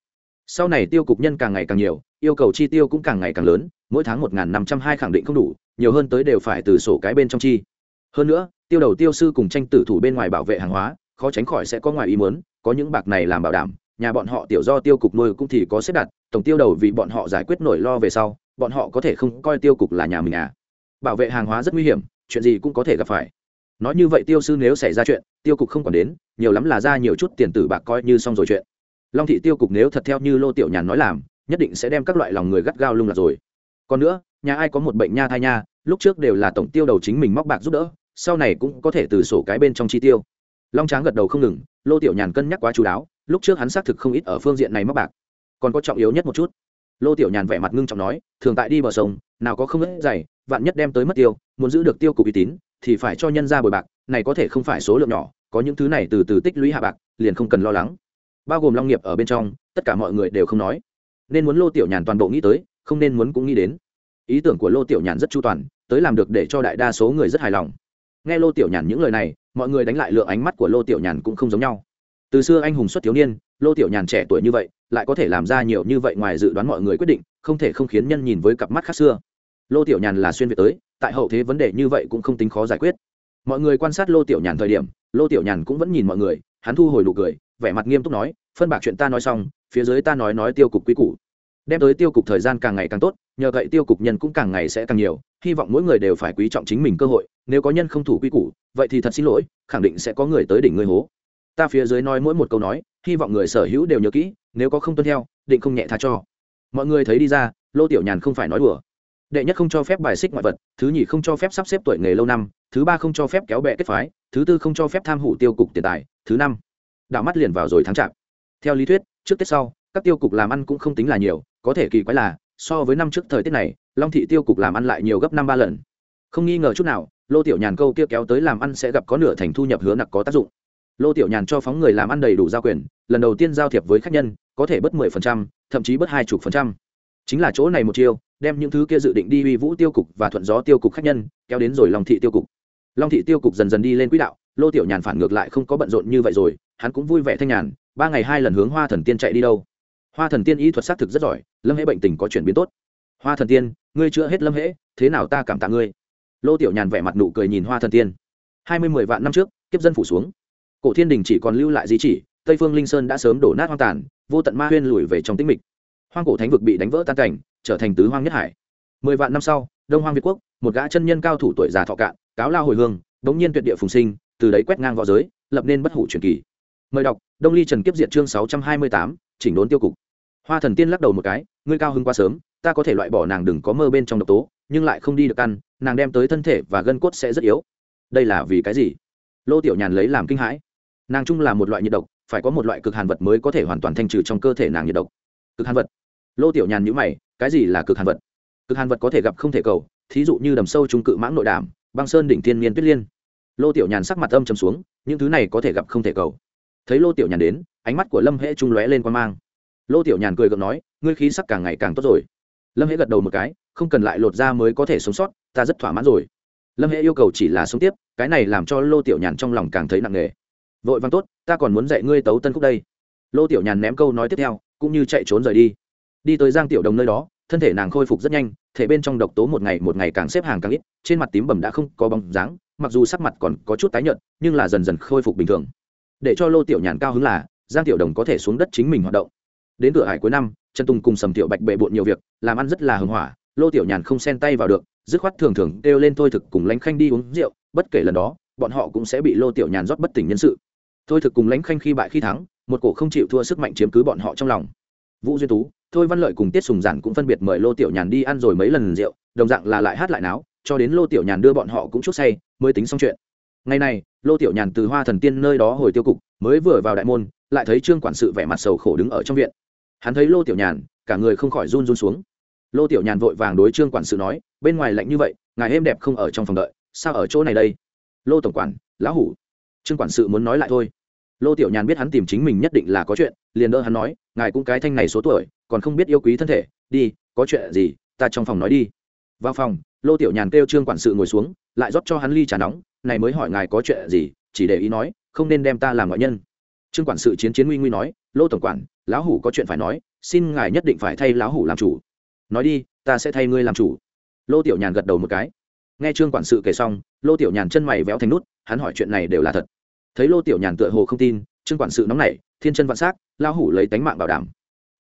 Sau này tiêu cục nhân càng ngày càng nhiều, yêu cầu chi tiêu cũng càng ngày càng lớn, mỗi tháng một năm trăm hai khẳng định không đủ, nhiều hơn tới đều phải từ sổ cái bên trong chi. Hơn nữa, tiêu đầu tiêu sư cùng tranh tử thủ bên ngoài bảo vệ hàng hóa, khó tránh khỏi sẽ có ngoài ý muốn, có những bạc này làm bảo đảm, nhà bọn họ tiểu do tiêu cục nuôi cũng thì có xếp đặt, tổng tiêu đầu vì bọn họ giải quyết nổi lo về sau, bọn họ có thể không coi tiêu cục là nhà mình à. Bảo vệ hàng hóa rất nguy hiểm, chuyện gì cũng có thể gặp phải nói như vậy tiêu sư nếu xảy ra chuyện, tiêu cục không còn đến, nhiều lắm là ra nhiều chút tiền tử bạc coi như xong rồi chuyện. Long thị tiêu cục nếu thật theo như lô tiểu nhàn nói làm, nhất định sẽ đem các loại lòng người gắt gao lung lạc rồi. Còn nữa, nhà ai có một bệnh nha thai nha, lúc trước đều là tổng tiêu đầu chính mình móc bạc giúp đỡ, sau này cũng có thể từ sổ cái bên trong chi tiêu. Long tráng gật đầu không ngừng, lô tiểu nhàn cân nhắc quá chú đáo, lúc trước hắn xác thực không ít ở phương diện này móc bạc. Còn có trọng yếu nhất một chút. Lô tiểu nhàn vẻ mặt ngưng trọng nói, thường tại đi bờ sông, nào có không ít dày, vạn nhất đem tới mất tiêu, muốn giữ được tiêu cục uy tín thì phải cho nhân ra bồi bạc, này có thể không phải số lượng nhỏ, có những thứ này từ từ tích lũy hạ bạc, liền không cần lo lắng. Bao gồm long nghiệp ở bên trong, tất cả mọi người đều không nói. Nên muốn lô tiểu nhàn toàn bộ nghĩ tới, không nên muốn cũng nghĩ đến. Ý tưởng của lô tiểu nhàn rất chu toàn, tới làm được để cho đại đa số người rất hài lòng. Nghe lô tiểu nhàn những lời này, mọi người đánh lại lượng ánh mắt của lô tiểu nhàn cũng không giống nhau. Từ xưa anh hùng xuất thiếu niên, lô tiểu nhàn trẻ tuổi như vậy, lại có thể làm ra nhiều như vậy ngoài dự đoán mọi người quyết định, không thể không khiến nhân nhìn với cặp mắt khác xưa. Lô tiểu nhàn là xuyên việt tới tại hậu thế vấn đề như vậy cũng không tính khó giải quyết. Mọi người quan sát lô tiểu nhàn thời điểm, lô tiểu nhàn cũng vẫn nhìn mọi người, hắn thu hồi nụ cười, vẻ mặt nghiêm túc nói, phân bạc chuyện ta nói xong, phía dưới ta nói nói tiêu cục quý củ. Đem tới tiêu cục thời gian càng ngày càng tốt, nhờ vậy tiêu cục nhân cũng càng ngày sẽ càng nhiều, hy vọng mỗi người đều phải quý trọng chính mình cơ hội, nếu có nhân không thủ quy củ, vậy thì thật xin lỗi, khẳng định sẽ có người tới đỉnh ngươi hố. Ta phía dưới nói mỗi một câu nói, hy vọng người sở hữu đều nhớ kỹ, nếu có không tuân theo, định không nhẹ tha cho. Mọi người thấy đi ra, lô tiểu nhàn không phải nói đùa đệ nhất không cho phép bài xích ngoại vật, thứ nhì không cho phép sắp xếp tuổi nghề lâu năm, thứ ba không cho phép kéo bè kết phái, thứ tư không cho phép tham hủ tiêu cục tiền tài, thứ năm. Đạo mắt liền vào rồi tháng chạp theo lý thuyết, trước tết sau, các tiêu cục làm ăn cũng không tính là nhiều, có thể kỳ quái là, so với năm trước thời tiết này, long thị tiêu cục làm ăn lại nhiều gấp năm ba lần. Không nghi ngờ chút nào, lô tiểu nhàn câu kia kéo tới làm ăn sẽ gặp có nửa thành thu nhập hứa nặc có tác dụng. Lô tiểu nhàn cho phóng người làm ăn đầy đủ giao quyền, lần đầu tiên giao thiệp với khách nhân, có thể bớt mười phần trăm, thậm chí bớt hai chục phần trăm. Chính là chỗ này một chiêu đem những thứ kia dự định đi uy vũ tiêu cục và thuận gió tiêu cục khách nhân, kéo đến rồi long thị tiêu cục. Long thị tiêu cục dần dần đi lên quỹ đạo, lô tiểu nhàn phản ngược lại không có bận rộn như vậy rồi, hắn cũng vui vẻ thanh nhàn, ba ngày hai lần hướng hoa thần tiên chạy đi đâu. Hoa thần tiên y thuật xác thực rất giỏi, lâm hễ bệnh tình có chuyển biến tốt. Hoa thần tiên, ngươi chữa hết lâm hễ, thế nào ta cảm tạ ngươi? Lô tiểu nhàn vẻ mặt nụ cười nhìn hoa thần tiên. Hai mươi mười vạn năm trước, kiếp dân phủ xuống. Cổ thiên đình chỉ còn lưu lại di chỉ, tây phương linh sơn đã sớm đổ nát hoang tàn, vô tận ma huyên lùi về trong tĩnh mịch. Hoang cổ thánh vực bị đánh vỡ tan cảnh trở thành tứ hoang nhất hải. Mười vạn năm sau, đông hoang việt quốc, một gã chân nhân cao thủ tuổi già thọ cạn, cáo lao hồi hương bỗng nhiên tuyệt địa phùng sinh, từ đấy quét ngang v õ giới, lập nên bất hủ truyền kỳ. Mời đọc, đông ly trần kiếp diệt chương sáu trăm hai mươi tám, chỉnh đốn tiêu cục. Hoa thần tiên lắc đầu một cái, ngươi cao hưng quá sớm, ta có thể loại bỏ nàng đừng có mơ bên trong độc tố, nhưng lại không đi được ăn, nàng đem tới thân thể và gân cốt sẽ rất yếu. Đây là vì cái gì? Lô tiểu nhàn lấy làm kinh hãi. Nàng chung là một loại nhiệt độc, phải có một loại cực hàn vật mới có thể hoàn toàn thanh trừ trong cơ thể nàng nhiệt độc. Cực hàn vật. Lô tiểu nhàn nhữ mày cái gì là cực hàn vật? Cực hàn vật có thể gặp không thể cầu, thí dụ như đầm sâu trung cự mãng nội đảm băng sơn đỉnh thiên niên tuyết liên. Lô tiểu nhàn sắc mặt âm trầm xuống, những thứ này có thể gặp không thể cầu. Thấy lô tiểu nhàn đến, ánh mắt của lâm hễ trung lóe lên quan mang. Lô tiểu nhàn cười gượng nói, ngươi khí sắc càng ngày càng tốt rồi. Lâm hễ gật đầu một cái, không cần lại lột ra mới có thể sống sót, ta rất thỏa mãn rồi. Lâm hễ yêu cầu chỉ là sống tiếp, cái này làm cho lô tiểu nhàn trong lòng càng thấy nặng nề. Vội văn tốt, ta còn muốn dạy ngươi tấu tân khúc đây. Lô tiểu nhàn ném câu nói tiếp theo, cũng như chạy trốn rời đi đi tới giang tiểu đồng nơi đó, thân thể nàng khôi phục rất nhanh, thể bên trong độc tố một ngày một ngày càng xếp hàng càng ít, trên mặt tím bầm đã không có bóng dáng, mặc dù sắc mặt còn có chút tái nhợt, nhưng là dần dần khôi phục bình thường. Để cho lô tiểu nhàn cao hứng là, giang tiểu đồng có thể xuống đất chính mình hoạt động. Đến cửa hải cuối năm, trần tùng cùng sầm tiểu bạch bệ bộn nhiều việc, làm ăn rất là hưng hỏa, lô tiểu nhàn không xen tay vào được, dứt khoát thường thường kêu lên thôi thực cùng lãnh khanh đi uống rượu, bất kể lần đó, bọn họ cũng sẽ bị lô tiểu nhàn rót bất tỉnh nhân sự. Thôi thực cùng lãnh khanh khi bại khi thắng, một cổ không chịu thua sức mạnh chiếm cứ bọn họ trong lòng vũ duyên tú, thôi văn lợi cùng tiết sùng giản cũng phân biệt mời lô tiểu nhàn đi ăn rồi mấy lần rượu, đồng dạng là lại hát lại náo, cho đến lô tiểu nhàn đưa bọn họ cũng chút say, mới tính xong chuyện. Ngày này, lô tiểu nhàn từ hoa thần tiên nơi đó hồi tiêu cục, mới vừa vào đại môn, lại thấy trương quản sự vẻ mặt sầu khổ đứng ở trong viện. Hắn thấy lô tiểu nhàn, cả người không khỏi run run xuống. Lô tiểu nhàn vội vàng đối trương quản sự nói, bên ngoài lạnh như vậy, ngài êm đẹp không ở trong phòng đợi, sao ở chỗ này đây? Lô tổng quản, lão hủ. Trương quản sự muốn nói lại thôi lô tiểu nhàn biết hắn tìm chính mình nhất định là có chuyện, liền đỡ hắn nói, ngài cũng cái thanh này số tuổi, còn không biết yêu quý thân thể, đi, có chuyện gì, ta trong phòng nói đi. Vào phòng, lô tiểu nhàn kêu trương quản sự ngồi xuống, lại rót cho hắn ly trà nóng, này mới hỏi ngài có chuyện gì, chỉ để ý nói, không nên đem ta làm ngoại nhân. Trương quản sự chiến chiến nguy nguy nói, lô tổng quản, lão hủ có chuyện phải nói, xin ngài nhất định phải thay lão hủ làm chủ. Nói đi, ta sẽ thay ngươi làm chủ. Lô tiểu nhàn gật đầu một cái. Nghe trương quản sự kể xong, lô tiểu nhàn chân mày véo thành nút, hắn hỏi chuyện này đều là thật thấy lô tiểu nhàn tựa hồ không tin, trương quản sự nóng nảy, thiên chân vạn s á c lão hủ lấy tánh mạng bảo đảm.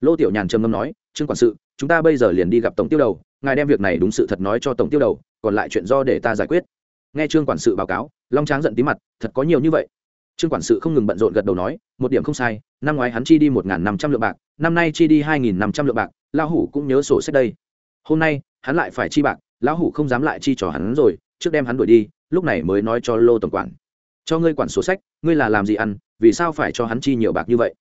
Lô tiểu nhàn trầm ngâm nói, trương quản sự, chúng ta bây giờ liền đi gặp tổng tiêu đầu, ngài đem việc này đúng sự thật nói cho tổng tiêu đầu, còn lại chuyện do để ta giải quyết. Nghe trương quản sự báo cáo, long tráng giận tí mặt, thật có nhiều như vậy? Trương quản sự không ngừng bận rộn gật đầu nói, một điểm không sai, năm ngoái hắn chi đi một n g h n năm trăm lượng bạc, năm nay chi đi hai nghìn năm trăm lượng bạc, lão hủ cũng nhớ sổ sách đây. Hôm nay, hắn lại phải chi bạc, lão hủ không dám lại chi trò hắn rồi, trước đem hắn đuổi đi, lúc này mới nói cho lô tổng quản cho ngươi quản sổ sách, ngươi là làm gì ăn, vì sao phải cho hắn chi nhiều bạc như vậy?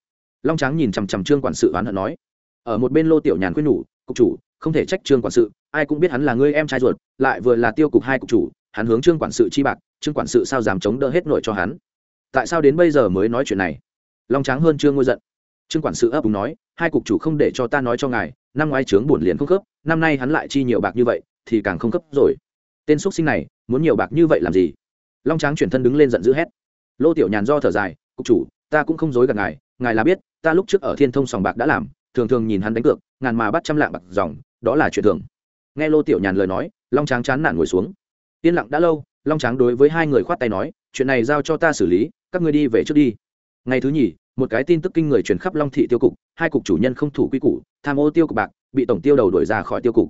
Long tráng nhìn chằm chằm trương quản sự oán hận nói. Ở một bên lô tiểu nhàn khuyên nhủ, cục chủ, không thể trách trương quản sự, ai cũng biết hắn là ngươi em trai ruột, lại vừa là tiêu cục hai cục chủ, hắn hướng trương quản sự chi bạc, trương quản sự sao dám chống đỡ hết nổi cho hắn? Tại sao đến bây giờ mới nói chuyện này? Long tráng hơn Trương ngôi giận. Trương quản sự ấp úng nói, hai cục chủ không để cho ta nói cho ngài, năm ngoái trướng bổn liền không cấp năm nay hắn lại chi nhiều bạc như vậy, thì càng không cấp rồi. Tên x sinh này, muốn nhiều bạc như vậy làm gì? Long tráng chuyển thân đứng lên giận dữ hét. Lô tiểu nhàn do thở dài, cục chủ, ta cũng không dối gạt ngài ngài là biết, ta lúc trước ở thiên thông sòng bạc đã làm, thường thường nhìn hắn đánh cược, ngàn mà bắt trăm lạng bạc dòng, đó là chuyện thường. Nghe lô tiểu nhàn lời nói, long tráng chán nản ngồi xuống. Yên lặng đã lâu, long tráng đối với hai người khoát tay nói, chuyện này giao cho ta xử lý, các ngươi đi về trước đi. Ngày thứ nhì, một cái tin tức kinh người truyền khắp long thị tiêu cục, hai cục chủ nhân không thủ quy củ, tham ô tiêu cục bạc, bị tổng tiêu đầu đuổi ra khỏi tiêu cục.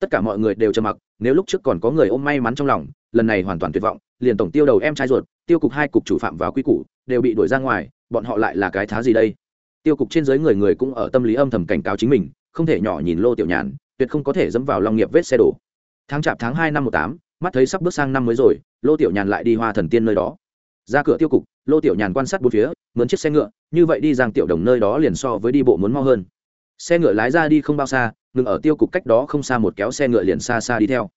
Tất cả mọi người đều trầm mặc, nếu lúc trước còn có người ôm may mắn trong lòng lần này hoàn toàn tuyệt vọng, liền tổng tiêu đầu em trai ruột, tiêu cục hai cục chủ phạm vào quy củ, đều bị đuổi ra ngoài, bọn họ lại là cái thá gì đây? Tiêu cục trên giới người người cũng ở tâm lý âm thầm cảnh cáo chính mình, không thể nhỏ nhìn lô tiểu nhàn, tuyệt không có thể dẫm vào long nghiệp vết xe đổ. Tháng chạp tháng hai năm một tám, mắt thấy sắp bước sang năm mới rồi, lô tiểu nhàn lại đi hoa thần tiên nơi đó. Ra cửa tiêu cục, lô tiểu nhàn quan sát bốn phía, mướn chiếc xe ngựa, như vậy đi giang tiểu đồng nơi đó liền so với đi bộ muốn mau hơn. Xe ngựa lái ra đi không bao xa, ngừng ở tiêu cục cách đó không xa một kéo xe ngựa liền xa xa đi theo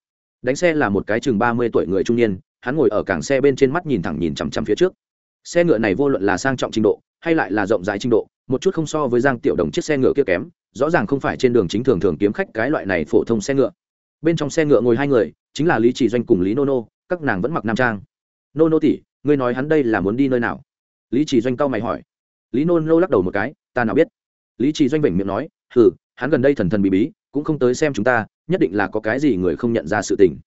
đánh xe là một cái chừng ba mươi tuổi người trung niên, hắn ngồi ở cảng xe bên trên mắt nhìn thẳng nhìn chằm chằm phía trước. Xe ngựa này vô luận là sang trọng trình độ, hay lại là rộng rãi trình độ, một chút không so với giang tiểu đồng chiếc xe ngựa kia kém, rõ ràng không phải trên đường chính thường thường kiếm khách cái loại này phổ thông xe ngựa. Bên trong xe ngựa ngồi hai người, chính là lý chỉ doanh cùng lý nô nô các nàng vẫn mặc nam trang. Nô nô tỷ, ngươi nói hắn đây là muốn đi nơi nào? Lý chỉ doanh cao mày hỏi. Lý nô nô lắc đầu một cái, ta nào biết? Lý chỉ doanh vểnh miệng nói, hừ hắn gần đây thần thần bí bí, cũng không tới xem chúng ta, nhất định là có cái gì người không nhận ra sự tình.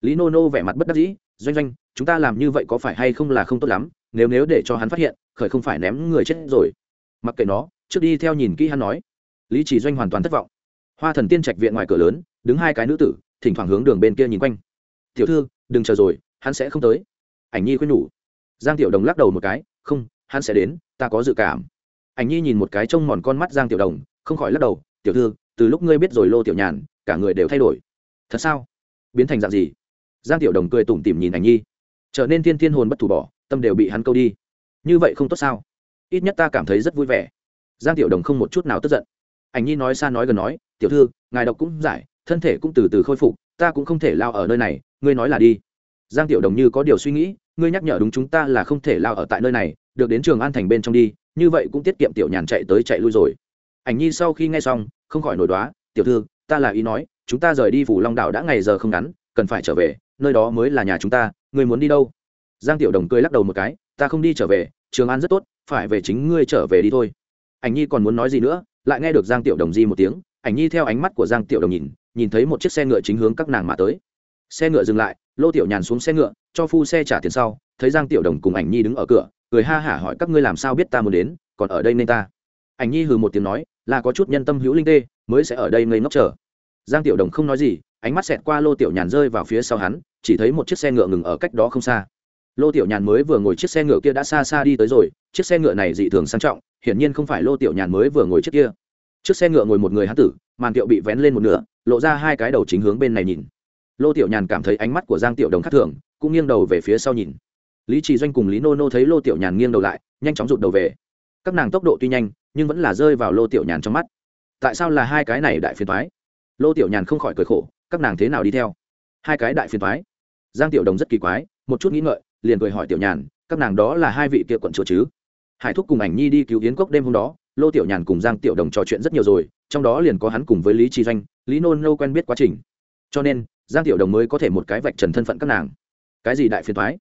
Lý nô nô vẻ mặt bất đắc dĩ, doanh doanh, chúng ta làm như vậy có phải hay không là không tốt lắm, nếu nếu để cho hắn phát hiện, khởi không phải ném người chết rồi. Mặc kệ nó, trước đi theo nhìn kỹ hắn nói. Lý chỉ doanh hoàn toàn thất vọng. Hoa thần tiên trạch viện ngoài cửa lớn, đứng hai cái nữ tử, thỉnh thoảng hướng đường bên kia nhìn quanh. Tiểu thư, đừng chờ rồi, hắn sẽ không tới. Ảnh nhi khuyên nhủ. Giang tiểu đồng lắc đầu một cái, không, hắn sẽ đến, ta có dự cảm. Ảnh nhi nhìn một cái trông mòn con mắt giang tiểu đồng, không khỏi lắc đầu tiểu thư, từ lúc ngươi biết rồi lô tiểu nhàn, cả người đều thay đổi. Thật sao? Biến thành dạng gì? Giang tiểu đồng cười tủm tỉm nhìn ảnh nhi. Trở nên thiên thiên hồn bất thủ bỏ, tâm đều bị hắn câu đi. Như vậy không tốt sao? Ít nhất ta cảm thấy rất vui vẻ. Giang tiểu đồng không một chút nào tức giận. Ảnh nhi nói xa nói gần nói, tiểu thư, ngài độc cũng giải, thân thể cũng từ từ khôi phục, ta cũng không thể lao ở nơi này, ngươi nói là đi. Giang tiểu đồng như có điều suy nghĩ, ngươi nhắc nhở đúng chúng ta là không thể lao ở tại nơi này, được đến trường an thành bên trong đi, như vậy cũng tiết kiệm tiểu nhàn chạy tới chạy lui rồi ảnh nhi sau khi nghe xong, không khỏi nổi đoá, tiểu thư, ta là ý nói, chúng ta rời đi phủ long đảo đã ngày giờ không ngắn, cần phải trở về, nơi đó mới là nhà chúng ta ngươi muốn đi đâu? Giang tiểu đồng cười lắc đầu một cái, ta không đi trở về, trường an rất tốt, phải về chính ngươi trở về đi thôi. Ảnh nhi còn muốn nói gì nữa, lại nghe được giang tiểu đồng di một tiếng, ảnh nhi theo ánh mắt của giang tiểu đồng nhìn nhìn thấy một chiếc xe ngựa chính hướng các nàng mà tới. Xe ngựa dừng lại, lô tiểu nhàn xuống xe ngựa, cho phu xe trả tiền sau, thấy giang tiểu đồng cùng ảnh nhi đứng ở cửa, cười ha hả hỏi, các ngươi làm sao biết ta muốn đến, còn ở đây nên ta? Ảnh nhi hừ một tiếng nói là có chút nhân tâm hữu linh tê, mới sẽ ở đây ngây ngốc chờ. Giang tiểu đồng không nói gì, ánh mắt xẹt qua lô tiểu nhàn rơi vào phía sau hắn, chỉ thấy một chiếc xe ngựa ngừng ở cách đó không xa. Lô tiểu nhàn mới vừa ngồi chiếc xe ngựa kia đã xa xa đi tới rồi, chiếc xe ngựa này dị thường sang trọng, hiển nhiên không phải lô tiểu nhàn mới vừa ngồi chiếc kia. Chiếc xe ngựa ngồi một người hán tử, màn tiệu bị vén lên một nửa, lộ ra hai cái đầu chính hướng bên này nhìn. Lô tiểu nhàn cảm thấy ánh mắt của giang tiểu đồng khác thường, cũng nghiêng đầu về phía sau nhìn. Lý trì doanh cùng lý nô nô thấy lô tiểu nhàn nghiêng đầu lại, nhanh chóng rụt đầu về các nàng tốc độ tuy nhanh, nhưng vẫn là rơi vào lô tiểu nhàn trong mắt. Tại sao là hai cái này đại phiền thoái lô tiểu nhàn không khỏi cười khổ, các nàng thế nào đi theo? Hai cái đại phiền thoái giang tiểu đồng rất kỳ quái, một chút nghĩ ngợi, liền cười hỏi tiểu nhàn, các nàng đó là hai vị kia quận chùa chứ? Hải thúc cùng ảnh nhi đi cứu yến cốc đêm hôm đó, lô tiểu nhàn cùng giang tiểu đồng trò chuyện rất nhiều rồi, trong đó liền có hắn cùng với lý tri doanh, lý nôn nô quen biết quá trình. Cho nên, giang tiểu đồng mới có thể một cái vạch trần thân phận các nàng. Cái gì đại phiền thoái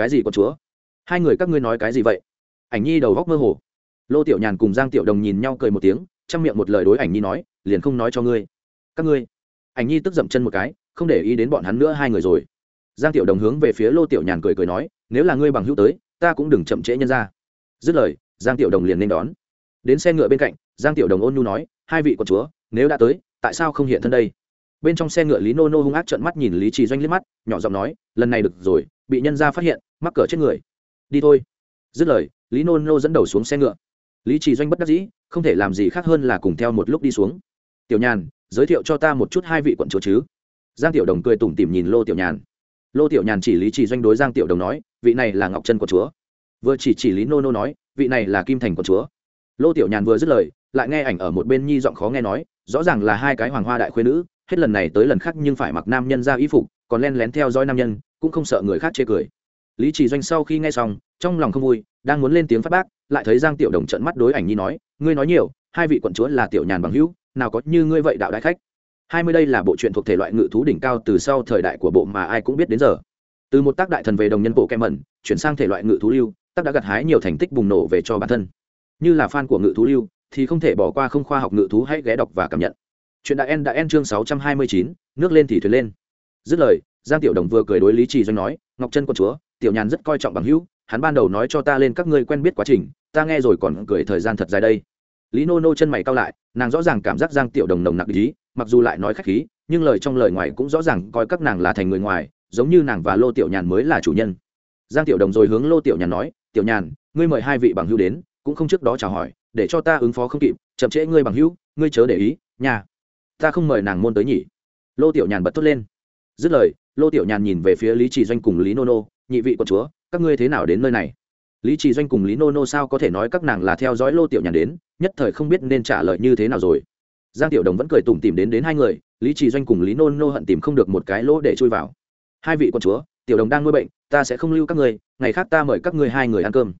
cái gì con chúa? Hai người các ngươi nói cái gì vậy? Ảnh nhi đầu góc mơ hồ lô tiểu nhàn cùng giang tiểu đồng nhìn nhau cười một tiếng, trong miệng một lời đối ảnh nhi nói, liền không nói cho ngươi. Các ngươi. Ảnh nhi tức dậm chân một cái, không để ý đến bọn hắn nữa hai người rồi. Giang tiểu đồng hướng về phía lô tiểu nhàn cười cười nói, nếu là ngươi bằng hữu tới, ta cũng đừng chậm trễ nhân ra. Dứt lời, giang tiểu đồng liền nên đón. Đến xe ngựa bên cạnh, giang tiểu đồng ôn nhu nói, hai vị con chúa, nếu đã tới, tại sao không hiện thân đây? Bên trong xe ngựa lý nô nô hung ác trợn mắt nhìn lý trì doanh liếc mắt, nhỏ giọng nói, lần này được rồi, bị nhân ra phát hiện, mắc cỡ chết người. Đi thôi. Dứt lời, lý nô nô dẫn đầu xuống xe ngựa lý trì doanh bất đắc dĩ, không thể làm gì khác hơn là cùng theo một lúc đi xuống. Tiểu nhàn, giới thiệu cho ta một chút hai vị quận chúa chứ? Giang tiểu đồng cười tủm tỉm nhìn lô tiểu nhàn. Lô tiểu nhàn chỉ lý trì doanh đối giang tiểu đồng nói, vị này là ngọc trân quận chúa. Vừa chỉ chỉ lý nô nô nói, vị này là kim thành quận chúa. Lô tiểu nhàn vừa dứt lời, lại nghe ảnh ở một bên nhi giọng khó nghe nói, rõ ràng là hai cái hoàng hoa đại khuyên nữ, hết lần này tới lần khác nhưng phải mặc nam nhân ra y phục, còn len lén theo dõi nam nhân, cũng không sợ người khác chê cười. Lý trì doanh sau khi nghe xong, trong lòng không vui, đang muốn lên tiếng phát bác lại thấy giang tiểu đồng trận mắt đối ảnh nhi nói, ngươi nói nhiều, hai vị quận chúa là tiểu nhàn bằng hữu, nào có như ngươi vậy đạo đại khách. Hai mươi đây là bộ truyện thuộc thể loại ngự thú đỉnh cao từ sau thời đại của bộ mà ai cũng biết đến giờ. Từ một tác đại thần về đồng nhân bộ kem mẩn chuyển sang thể loại ngự thú lưu, tác đã gặt hái nhiều thành tích bùng nổ về cho bản thân. Như là fan của ngự thú lưu, thì không thể bỏ qua không khoa học ngự thú hãy ghé đọc và cảm nhận. Chuyện đại en đã en chương sáu trăm hai mươi chín, nước lên thì thuyền lên. Dứt lời, giang tiểu đồng vừa cười đối lý trì doanh nói, ngọc chân con chúa, tiểu nhàn rất coi trọng bằng hữu, hắn ban đầu nói cho ta lên các ngươi quen biết quá trình ta nghe rồi còn cười thời gian thật dài đây. Lý nô nô chân mày cao lại, nàng rõ ràng cảm giác giang tiểu đồng nồng nặc ý, mặc dù lại nói khách khí, nhưng lời trong lời ngoài cũng rõ ràng coi các nàng là thành người ngoài, giống như nàng và lô tiểu nhàn mới là chủ nhân. Giang tiểu đồng rồi hướng lô tiểu nhàn nói, tiểu nhàn, ngươi mời hai vị bằng hữu đến, cũng không trước đó chào hỏi, để cho ta ứng phó không kịp, chậm trễ ngươi bằng hữu, ngươi chớ để ý nhà ta không mời nàng môn tới nhỉ. Lô tiểu nhàn bật thốt lên. Dứt lời, lô tiểu nhàn nhìn về phía lý trì doanh cùng lý nô nô, nhị vị con chúa, các ngươi thế nào đến nơi này? Lý trì doanh cùng lý nô nô sao có thể nói các nàng là theo dõi lô tiểu nhàn đến, nhất thời không biết nên trả lời như thế nào rồi. Giang tiểu đồng vẫn cười tủm tìm đến đến hai người, lý trì doanh cùng lý nô nô hận tìm không được một cái lỗ để chui vào. Hai vị con chúa, tiểu đồng đang nuôi bệnh, ta sẽ không lưu các người ngày khác ta mời các người hai người ăn cơm.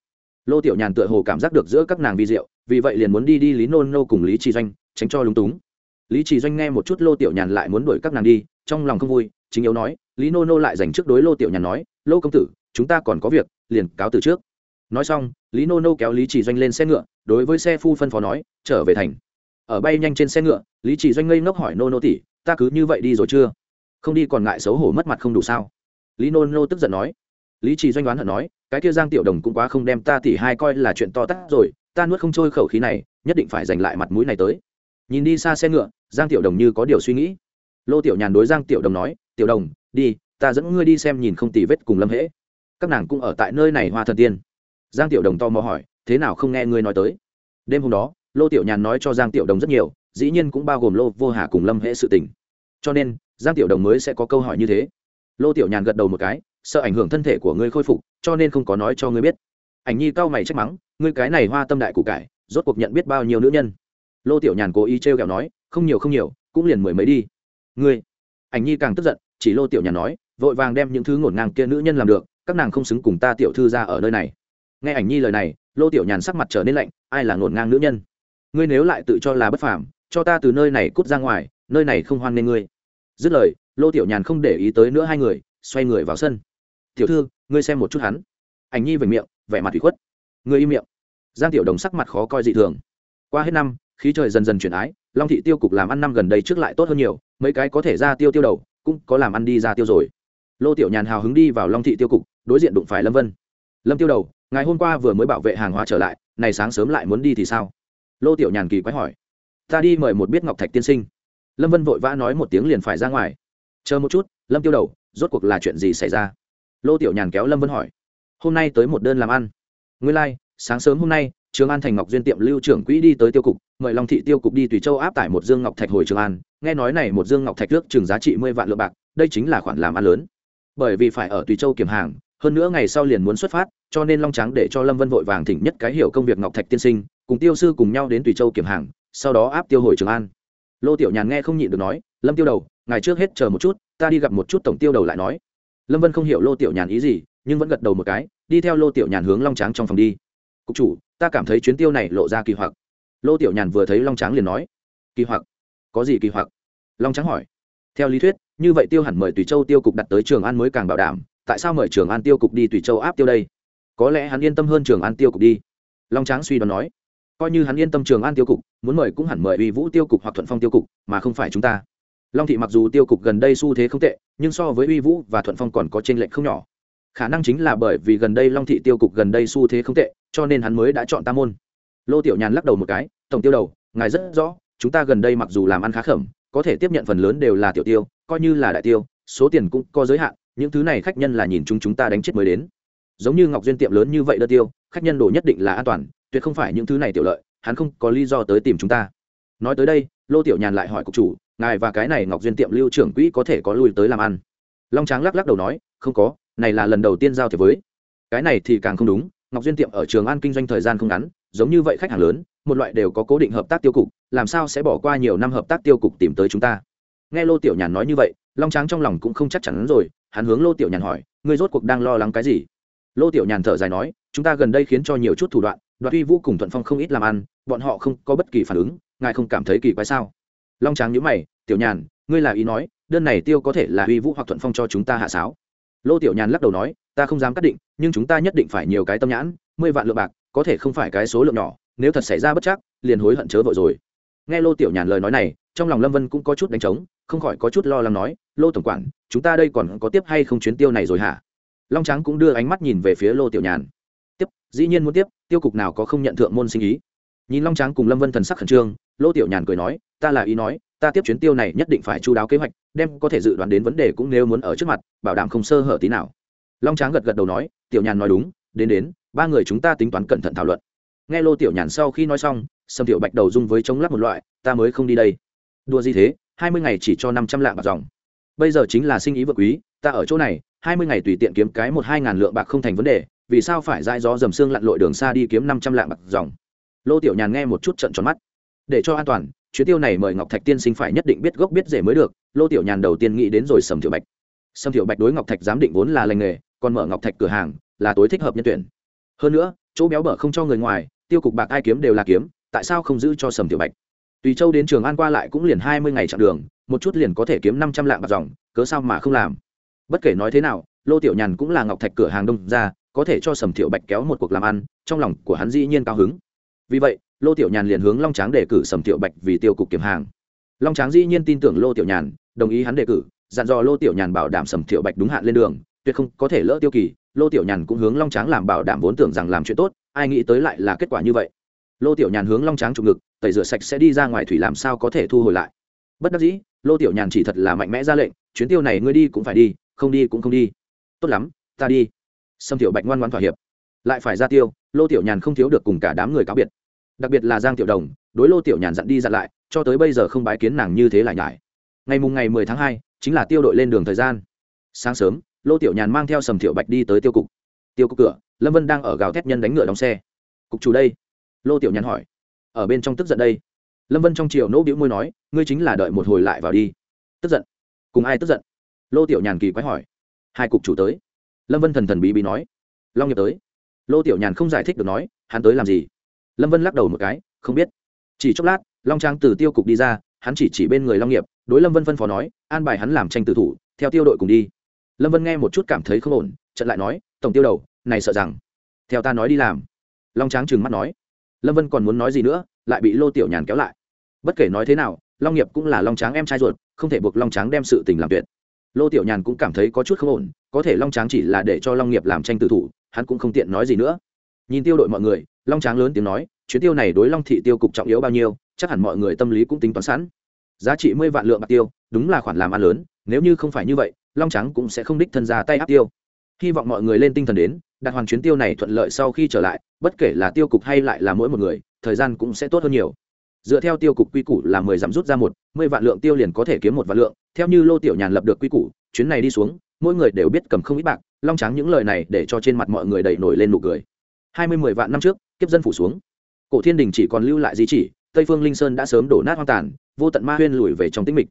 Lô tiểu nhàn tựa hồ cảm giác được giữa các nàng vi diệu, vì vậy liền muốn đi đi lý nô nô cùng lý trì doanh, tránh cho lúng túng. Lý trì doanh nghe một chút lô tiểu nhàn lại muốn đuổi các nàng đi, trong lòng không vui, chính yếu nói, lý nô nô lại dành trước đối lô tiểu nhàn nói, lô công tử, chúng ta còn có việc, liền cáo từ trước nói xong, lý nô nô kéo lý Chỉ doanh lên xe ngựa, đối với xe phu phân phó nói, trở về thành. Ở bay nhanh trên xe ngựa, lý Chỉ doanh ngây ngốc hỏi nô nô tỷ, ta cứ như vậy đi rồi chưa? Không đi còn ngại xấu hổ mất mặt không đủ sao? Lý nô nô tức giận nói. Lý Chỉ doanh đoán hận nói, cái kia giang tiểu đồng cũng quá không đem ta tỉ hai coi là chuyện to tát rồi, ta nuốt không trôi khẩu khí này, nhất định phải giành lại mặt mũi này tới. Nhìn đi xa xe ngựa, giang tiểu đồng như có điều suy nghĩ. Lô tiểu nhàn đối giang tiểu đồng nói, tiểu đồng, đi, ta dẫn ngươi đi xem nhìn không tì vết cùng lâm hễ. Các nàng cũng ở tại nơi này hoa thần tiên giang tiểu đồng to mò hỏi, thế nào không nghe ngươi nói tới? Đêm hôm đó, lô tiểu nhàn nói cho giang tiểu đồng rất nhiều, dĩ nhiên cũng bao gồm lô vô hà cùng lâm hễ sự tình. Cho nên, giang tiểu đồng mới sẽ có câu hỏi như thế. Lô tiểu nhàn gật đầu một cái, sợ ảnh hưởng thân thể của ngươi khôi phục, cho nên không có nói cho ngươi biết. Ảnh nhi cao mày trách mắng, ngươi cái này hoa tâm đại củ cải, rốt cuộc nhận biết bao nhiêu nữ nhân? Lô tiểu nhàn cố ý t r kẹo nói, không nhiều không nhiều, cũng liền mười mấy đi. Ngươi? Ảnh nhi càng tức giận, chỉ lô tiểu nhàn nói, vội vàng đem những thứ ngổn ngang kia nữ nhân làm được, các nàng không xứng cùng ta tiểu thư ra ở nơi này nghe ảnh nhi lời này, lô tiểu nhàn sắc mặt trở nên lạnh, ai là ngổn ngang nữ nhân? Ngươi nếu lại tự cho là bất phàm, cho ta từ nơi này cút ra ngoài, nơi này không hoan nên ngươi. Dứt lời, lô tiểu nhàn không để ý tới nữa hai người, xoay người vào sân. Tiểu thư, ngươi xem một chút hắn. Ảnh nhi về miệng, vẻ mặt ủy khuất. Ngươi im miệng. Giang tiểu đồng sắc mặt khó coi dị thường. Qua hết năm, khí trời dần dần chuyển ái, long thị tiêu cục làm ăn năm gần đây trước lại tốt hơn nhiều, mấy cái có thể ra tiêu tiêu đầu, cũng có làm ăn đi ra tiêu rồi. Lô tiểu nhàn hào hứng đi vào long thị tiêu cục, đối diện đụng phải lâm vân. Lâm tiêu đầu ngày hôm qua vừa mới bảo vệ hàng hóa trở lại này sáng sớm lại muốn đi thì sao? Lô tiểu nhàn kỳ quái hỏi. Ta đi mời một biết ngọc thạch tiên sinh. Lâm vân vội vã nói một tiếng liền phải ra ngoài. Chờ một chút lâm tiêu đầu rốt cuộc là chuyện gì xảy ra? Lô tiểu nhàn kéo lâm vân hỏi. Hôm nay tới một đơn làm ăn. Nguyên lai、like, sáng sớm hôm nay trường an thành ngọc duyên tiệm lưu trưởng quỹ đi tới tiêu cục mời long thị tiêu cục đi tùy châu áp tải một dương ngọc thạch hồi trường an. Nghe nói này một dương ngọc thạch nước trường giá trị mươi vạn lượng bạc đây chính là khoản làm ăn lớn. Bởi vì phải ở tùy châu kiểm hàng hơn nữa ngày sau liền muốn xuất phát, cho nên long trắng để cho lâm vân vội vàng thỉnh nhất cái hiểu công việc ngọc thạch tiên sinh, cùng tiêu sư cùng nhau đến tùy châu kiểm hàng, sau đó áp tiêu hồi trường an. Lô tiểu nhàn nghe không nhịn được nói, lâm tiêu đầu ngày trước hết chờ một chút, ta đi gặp một chút tổng tiêu đầu lại nói. Lâm vân không hiểu lô tiểu nhàn ý gì, nhưng vẫn gật đầu một cái, đi theo lô tiểu nhàn hướng long tráng trong phòng đi. Cục chủ, ta cảm thấy chuyến tiêu này lộ ra kỳ hoặc. Lô tiểu nhàn vừa thấy long tráng liền nói, kỳ hoặc? Có gì kỳ hoặc? Long tráng hỏi. Theo lý thuyết, như vậy tiêu hẳn mời tùy châu tiêu cục đặt tới trường an mới càng bảo đảm tại sao mời trường an tiêu cục đi tùy châu áp tiêu đây? Có lẽ hắn yên tâm hơn trường an tiêu cục đi. Long tráng suy đoán nói. Coi như hắn yên tâm trường an tiêu cục, muốn mời cũng hẳn mời uy vũ tiêu cục hoặc thuận phong tiêu cục, mà không phải chúng ta. Long thị mặc dù tiêu cục gần đây xu thế không tệ, nhưng so với uy vũ và thuận phong còn có t r ê n lệch không nhỏ. Khả năng chính là bởi vì gần đây long thị tiêu cục gần đây xu thế không tệ, cho nên hắn mới đã chọn tam môn. Lô tiểu nhàn lắc đầu một cái, tổng tiêu đầu, ngài rất rõ, chúng ta gần đây mặc dù làm ăn khá khẩm, có thể tiếp nhận phần lớn đều là tiểu tiêu, coi như là đại tiêu, số tiền cũng có giới hạn những thứ này khách nhân là nhìn chúng chúng ta đánh chết mới đến. Giống như ngọc duyên tiệm lớn như vậy đơ tiêu, khách nhân đồ nhất định là an toàn, tuyệt không phải những thứ này tiểu lợi, hắn không có lý do tới tìm chúng ta. Nói tới đây, lô tiểu nhàn lại hỏi cục chủ, ngài và cái này ngọc duyên tiệm lưu trưởng quỹ có thể có lui tới làm ăn? Long tráng lắc lắc đầu nói, không có, này là lần đầu tiên giao thiệp với. Cái này thì càng không đúng, ngọc duyên tiệm ở trường an kinh doanh thời gian không ngắn, giống như vậy khách hàng lớn, một loại đều có cố định hợp tác tiêu cục, làm sao sẽ bỏ qua nhiều năm hợp tác tiêu cục tìm tới chúng ta? Nghe lô tiểu nhàn nói như vậy, long tráng trong lòng cũng không chắc chắn rồi, hắn hướng lô tiểu nhàn hỏi, ngươi rốt cuộc đang lo lắng cái gì? Lô tiểu nhàn thở dài nói, chúng ta gần đây khiến cho nhiều chút thủ đoạn, đoạt uy vũ cùng thuận phong không ít làm ăn, bọn họ không có bất kỳ phản ứng, ngài không cảm thấy kỳ quái sao? Long tráng nhữ mày, tiểu nhàn, ngươi là ý nói, đơn này tiêu có thể là uy vũ hoặc thuận phong cho chúng ta hạ sáo? Lô tiểu nhàn lắc đầu nói, ta không dám cắt định, nhưng chúng ta nhất định phải nhiều cái tâm nhãn, mười vạn lượng bạc, có thể không phải cái số lượng nhỏ, nếu thật xảy ra bất chắc, liền hối hận chớ vội rồi. Nghe lô tiểu nhàn lời nói này, trong lòng lâm vân cũng có chút đánh trống không khỏi có chút lo lắng nói, lô tổng quản, chúng ta đây còn có tiếp hay không chuyến tiêu này rồi hả? Long tráng cũng đưa ánh mắt nhìn về phía lô tiểu nhàn. Tiếp, dĩ nhiên muốn tiếp, tiêu cục nào có không nhận thượng môn sinh ý? Nhìn long tráng cùng lâm vân thần sắc khẩn trương, lô tiểu nhàn cười nói, ta là ý nói, ta tiếp chuyến tiêu này nhất định phải chú đáo kế hoạch, đem có thể dự đoán đến vấn đề cũng nếu muốn ở trước mặt, bảo đảm không sơ hở tí nào. Long tráng gật gật đầu nói, tiểu nhàn nói đúng, đến đến, ba người chúng ta tính toán cẩn thận thảo luận. Nghe lô tiểu nhàn sau khi nói xong, sâm tiểu bạch đầu dung với chống lắp một loại, ta mới không đi đây. Đua gì thế? Hai mươi ngày chỉ cho năm trăm lạng bạc dòng. Bây giờ chính là sinh ý vợ quý, ta ở chỗ này, hai mươi ngày tùy tiện kiếm cái một hai ngàn lượng bạc không thành vấn đề, vì sao phải dai gió dầm xương lặn lội đường xa đi kiếm năm trăm lạng bạc dòng? Lô tiểu nhàn nghe một chút trận tròn mắt. Để cho an toàn, chuyến tiêu này mời ngọc thạch tiên sinh phải nhất định biết gốc biết rể mới được, lô tiểu nhàn đầu tiên nghĩ đến rồi sầm tiểu bạch. Sầm tiểu bạch đối ngọc thạch giám định vốn là lành nghề, còn mở ngọc thạch cửa hàng, là tối thích hợp nhân tuyển. Hơn nữa, chỗ béo bở không cho người ngoài, tiêu cục bạc ai kiếm đều là kiếm, tại sao không giữ cho sầm tiểu bạch? Tùy châu đến trường an qua lại cũng liền hai mươi ngày chặng đường, một chút liền có thể kiếm năm trăm lạng bạc dòng, cớ sao mà không làm? Bất kể nói thế nào, lô tiểu nhàn cũng là ngọc thạch cửa hàng đông ra, có thể cho sầm thiệu bạch kéo một cuộc làm ăn, trong lòng của hắn dĩ nhiên cao hứng. Vì vậy, lô tiểu nhàn liền hướng long tráng đề cử sầm thiệu bạch vì tiêu cục kiểm hàng. Long tráng dĩ nhiên tin tưởng lô tiểu nhàn, đồng ý hắn đề cử, dặn dò lô tiểu nhàn bảo đảm sầm thiệu bạch đúng hạn lên đường, tuyệt không có thể lỡ tiêu kỳ. Lô tiểu nhàn cũng hướng long tráng làm bảo đảm vốn tưởng rằng làm chuyện tốt, ai nghĩ tới lại là kết quả như vậy lô tiểu nhàn hướng long tráng trục ngực, tẩy rửa sạch sẽ đi ra ngoài thủy làm sao có thể thu hồi lại. Bất đắc dĩ, lô tiểu nhàn chỉ thật là mạnh mẽ ra lệnh, chuyến tiêu này ngươi đi cũng phải đi, không đi cũng không đi. Tốt lắm, ta đi. Sâm tiểu bạch ngoan ngoan thỏa hiệp. Lại phải ra tiêu, lô tiểu nhàn không thiếu được cùng cả đám người cáo biệt. Đặc biệt là giang tiểu đồng, đối lô tiểu nhàn dặn đi dặn lại, cho tới bây giờ không bái kiến nàng như thế lại nhải. Ngày mùng ngày mười tháng hai, chính là tiêu đội lên đường thời gian. Sáng sớm, lô tiểu nhàn mang theo sầm tiểu bạch đi tới tiêu cục. Tiêu cục cửa, lâm vân đang ở gào thét nhân đánh ngựa đóng xe. Cục chủ đây lô tiểu nhàn hỏi. Ở bên trong tức giận đây. Lâm vân trong chiều nỗ bĩu môi nói, ngươi chính là đợi một hồi lại vào đi. Tức giận. Cùng ai tức giận? Lô tiểu nhàn kỳ quái hỏi. Hai cục chủ tới. Lâm vân thần thần bí bí nói. Long nghiệp tới. Lô tiểu nhàn không giải thích được nói, hắn tới làm gì? Lâm vân lắc đầu một cái, không biết. Chỉ chốc lát, long trang từ tiêu cục đi ra, hắn chỉ chỉ bên người long nghiệp, đối lâm vân phân phó nói, an bài hắn làm tranh tử thủ, theo tiêu đội cùng đi. Lâm vân nghe một chút cảm thấy không ổn trận lại nói, tổng tiêu đầu, này sợ rằng, theo ta nói đi làm. Long tráng trừng mắt nói lâm vân còn muốn nói gì nữa, lại bị lô tiểu nhàn kéo lại. Bất kể nói thế nào, long nghiệp cũng là long tráng em trai ruột, không thể buộc long tráng đem sự tình làm tuyệt. Lô tiểu nhàn cũng cảm thấy có chút không ổn, có thể long tráng chỉ là để cho long nghiệp làm tranh tử thủ, hắn cũng không tiện nói gì nữa. Nhìn tiêu đội mọi người, long tráng lớn tiếng nói, chuyến tiêu này đối long thị tiêu cục trọng yếu bao nhiêu, chắc hẳn mọi người tâm lý cũng tính toán sẵn. Giá trị mươi vạn lượng bạc tiêu, đúng là khoản làm ăn lớn, nếu như không phải như vậy, long trắng cũng sẽ không đích thân ra tay áp tiêu. Hy vọng mọi người lên tinh thần đến, đặt hoàn chuyến tiêu này thuận lợi sau khi trở lại bất kể là tiêu cục hay lại là mỗi một người, thời gian cũng sẽ tốt hơn nhiều. Dựa theo tiêu cục quy củ là mười dặm rút ra một, mười vạn lượng tiêu liền có thể kiếm một vạn lượng. Theo như lô tiểu nhàn lập được quy củ, chuyến này đi xuống, mỗi người đều biết cầm không ít bạc, long trắng những lời này để cho trên mặt mọi người đẩy nổi lên nụ cười. Hai mươi mười vạn năm trước, kiếp dân phủ xuống. Cổ thiên đình chỉ còn lưu lại di chỉ, tây phương linh sơn đã sớm đổ nát hoang tàn, vô tận ma huyên lùi về trong tĩnh mịch.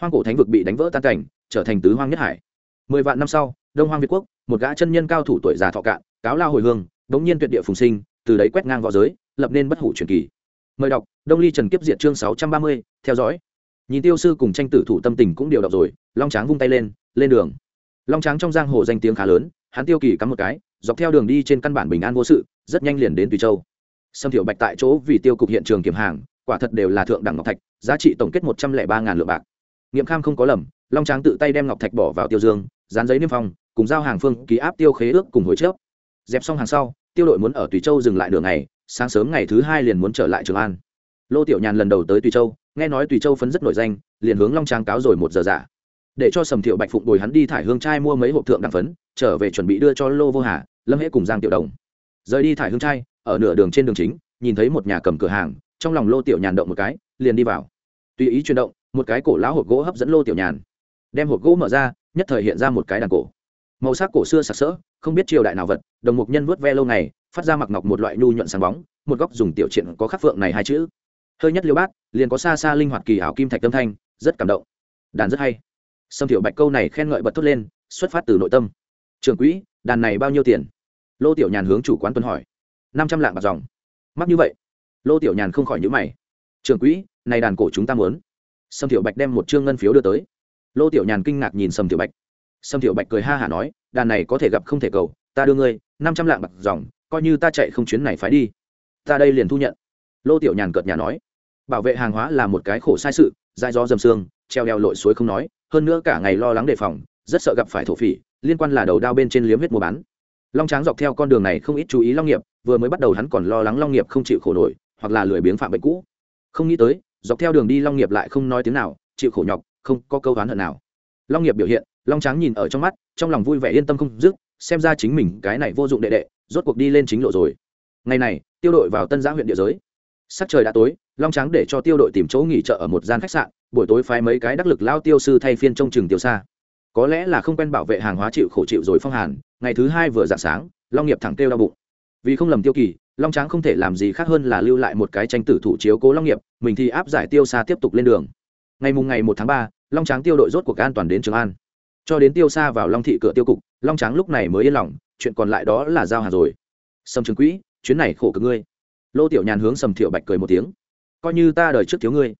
Hoang cổ thánh vực bị đánh vỡ tan cảnh, trở thành tứ hoang nhất hải. Mười vạn năm sau, đông hoang việt quốc, một gã chân nhân cao thủ tuổi già thọ cạn, cáo lao hồi hương đống nhiên tuyệt địa phùng sinh từ đấy quét ngang võ giới lập nên bất hủ truyền kỳ mời đọc đông ly trần kiếp diệt chương sáu trăm ba mươi theo dõi nhìn tiêu sư cùng tranh tử thủ tâm tình cũng điều đọc rồi long tráng vung tay lên lên đường long tráng trong giang hồ danh tiếng khá lớn hắn tiêu kỳ cắm một cái dọc theo đường đi trên căn bản bình an vô sự rất nhanh liền đến tùy châu Sâm Thiệu Bạch tại chỗ vì tiêu cục hiện trường kiểm hàng, quả thật đều là thượng đẳng ngọc thạch, giá trị tổng kết một trăm lẻ ba ngàn lượng bạc. Nghiệm Kham không có lầm, Long Tráng tự tay đem ngọc thạch bỏ vào tiêu dương, dán giấy niêm phong, cùng giao hàng phương ký áp tiêu khế ước cùng hồi trước. Dẹp xong hàng sau, tiêu đội muốn ở Tùy Châu dừng lại đường ngày, sáng sớm ngày thứ hai liền muốn trở lại Trường An. Lô Tiểu Nhàn lần đầu tới Tùy Châu, nghe nói Tùy Châu phấn rất nổi danh, liền hướng Long Trang cáo rồi một giờ giả. Để cho Sầm Thiệu Bạch phụng bồi hắn đi thải hương trai mua mấy hộp thượng đẳng phấn, trở về chuẩn bị đưa cho Lô Vô Hà, Lâm Hễ cùng Giang Tiểu Đồng. Rời đi thải hương trai, ở nửa đường trên đường chính nhìn thấy một nhà cầm cửa hàng trong lòng lô tiểu nhàn động một cái liền đi vào tùy ý chuyển động một cái cổ lão hộp gỗ hấp dẫn lô tiểu nhàn đem hộp gỗ mở ra nhất thời hiện ra một cái đàn cổ màu sắc cổ xưa sặc sỡ, không biết triều đại nào vật, đồng mục nhân vớt ve lâu ngày, phát ra mặc ngọc một loại nhu nhuận sáng bóng, một góc dùng tiểu triện có khắc phượng này hai chữ. Hơi nhất liêu bát, liền có xa xa linh hoạt kỳ ảo kim thạch tâm thanh, rất cảm động. Đàn rất hay. Sâm tiểu bạch câu này khen ngợi bật thốt lên, xuất phát từ nội tâm. Trường quỹ, đàn này bao nhiêu tiền? Lô tiểu nhàn hướng chủ quán tuân hỏi. Năm trăm lạng bạc dòng. Mắc như vậy. Lô tiểu nhàn không khỏi nhữ mày. Trường quỹ, này đàn cổ chúng ta muốn. Sâm tiểu bạch đem một chương ngân phiếu đưa tới. Lô tiểu nhàn kinh ngạc nhìn sâm tiểu bạch sâm tiểu bạch cười ha hả nói, đàn này có thể gặp không thể cầu, ta đưa ngươi, năm trăm lạng bạc dòng, coi như ta chạy không chuyến này phải đi. Ta đây liền thu nhận. Lô tiểu nhàn cợt nhà nói. Bảo vệ hàng hóa là một cái khổ sai sự dai gió dầm xương treo đeo lội suối không nói, hơn nữa cả ngày lo lắng đề phòng, rất sợ gặp phải thổ phỉ, liên quan là đầu đao bên trên liếm huyết mua bán. Long tráng dọc theo con đường này không ít chú ý long nghiệp, vừa mới bắt đầu hắn còn lo lắng long nghiệp không chịu khổ nổi, hoặc là lười biếng phạm bệnh cũ. Không nghĩ tới, dọc theo đường đi long nghiệp lại không nói tiếng nào, chịu khổ nhọc, không có câu oán hận nào. Long nghiệp biểu hiện long tráng nhìn ở trong mắt, trong lòng vui vẻ yên tâm không dứt, xem ra chính mình cái này vô dụng đệ đệ, rốt cuộc đi lên chính lộ rồi. Ngày này, tiêu đội vào tân giã huyện địa giới. Sắc trời đã tối, long tráng để cho tiêu đội tìm chỗ nghỉ chợ ở một gian khách sạn, buổi tối phái mấy cái đắc lực lao tiêu sư thay phiên trông chừng tiêu xa có lẽ là không quen bảo vệ hàng hóa chịu khổ chịu rồi phong hàn, ngày thứ hai vừa dạng sáng, long nghiệp thẳng kêu đau bụng. Vì không lầm tiêu kỳ, long tráng không thể làm gì khác hơn là lưu lại một cái tranh tử thủ chiếu cố long nghiệp, mình thì áp giải tiêu xa tiếp tục lên đường. Ngày mùng ngày một tháng ba, long tráng tiêu đội rốt cuộc an toàn đến trường an cho đến tiêu xa vào long thị cửa tiêu cục, long tráng lúc này mới yên lòng, chuyện còn lại đó là giao hàng rồi. Sầm trường quỹ, chuyến này khổ cực ngươi. Lô tiểu nhàn hướng sầm thiệu bạch cười một tiếng. Coi như ta đời trước thiếu ngươi.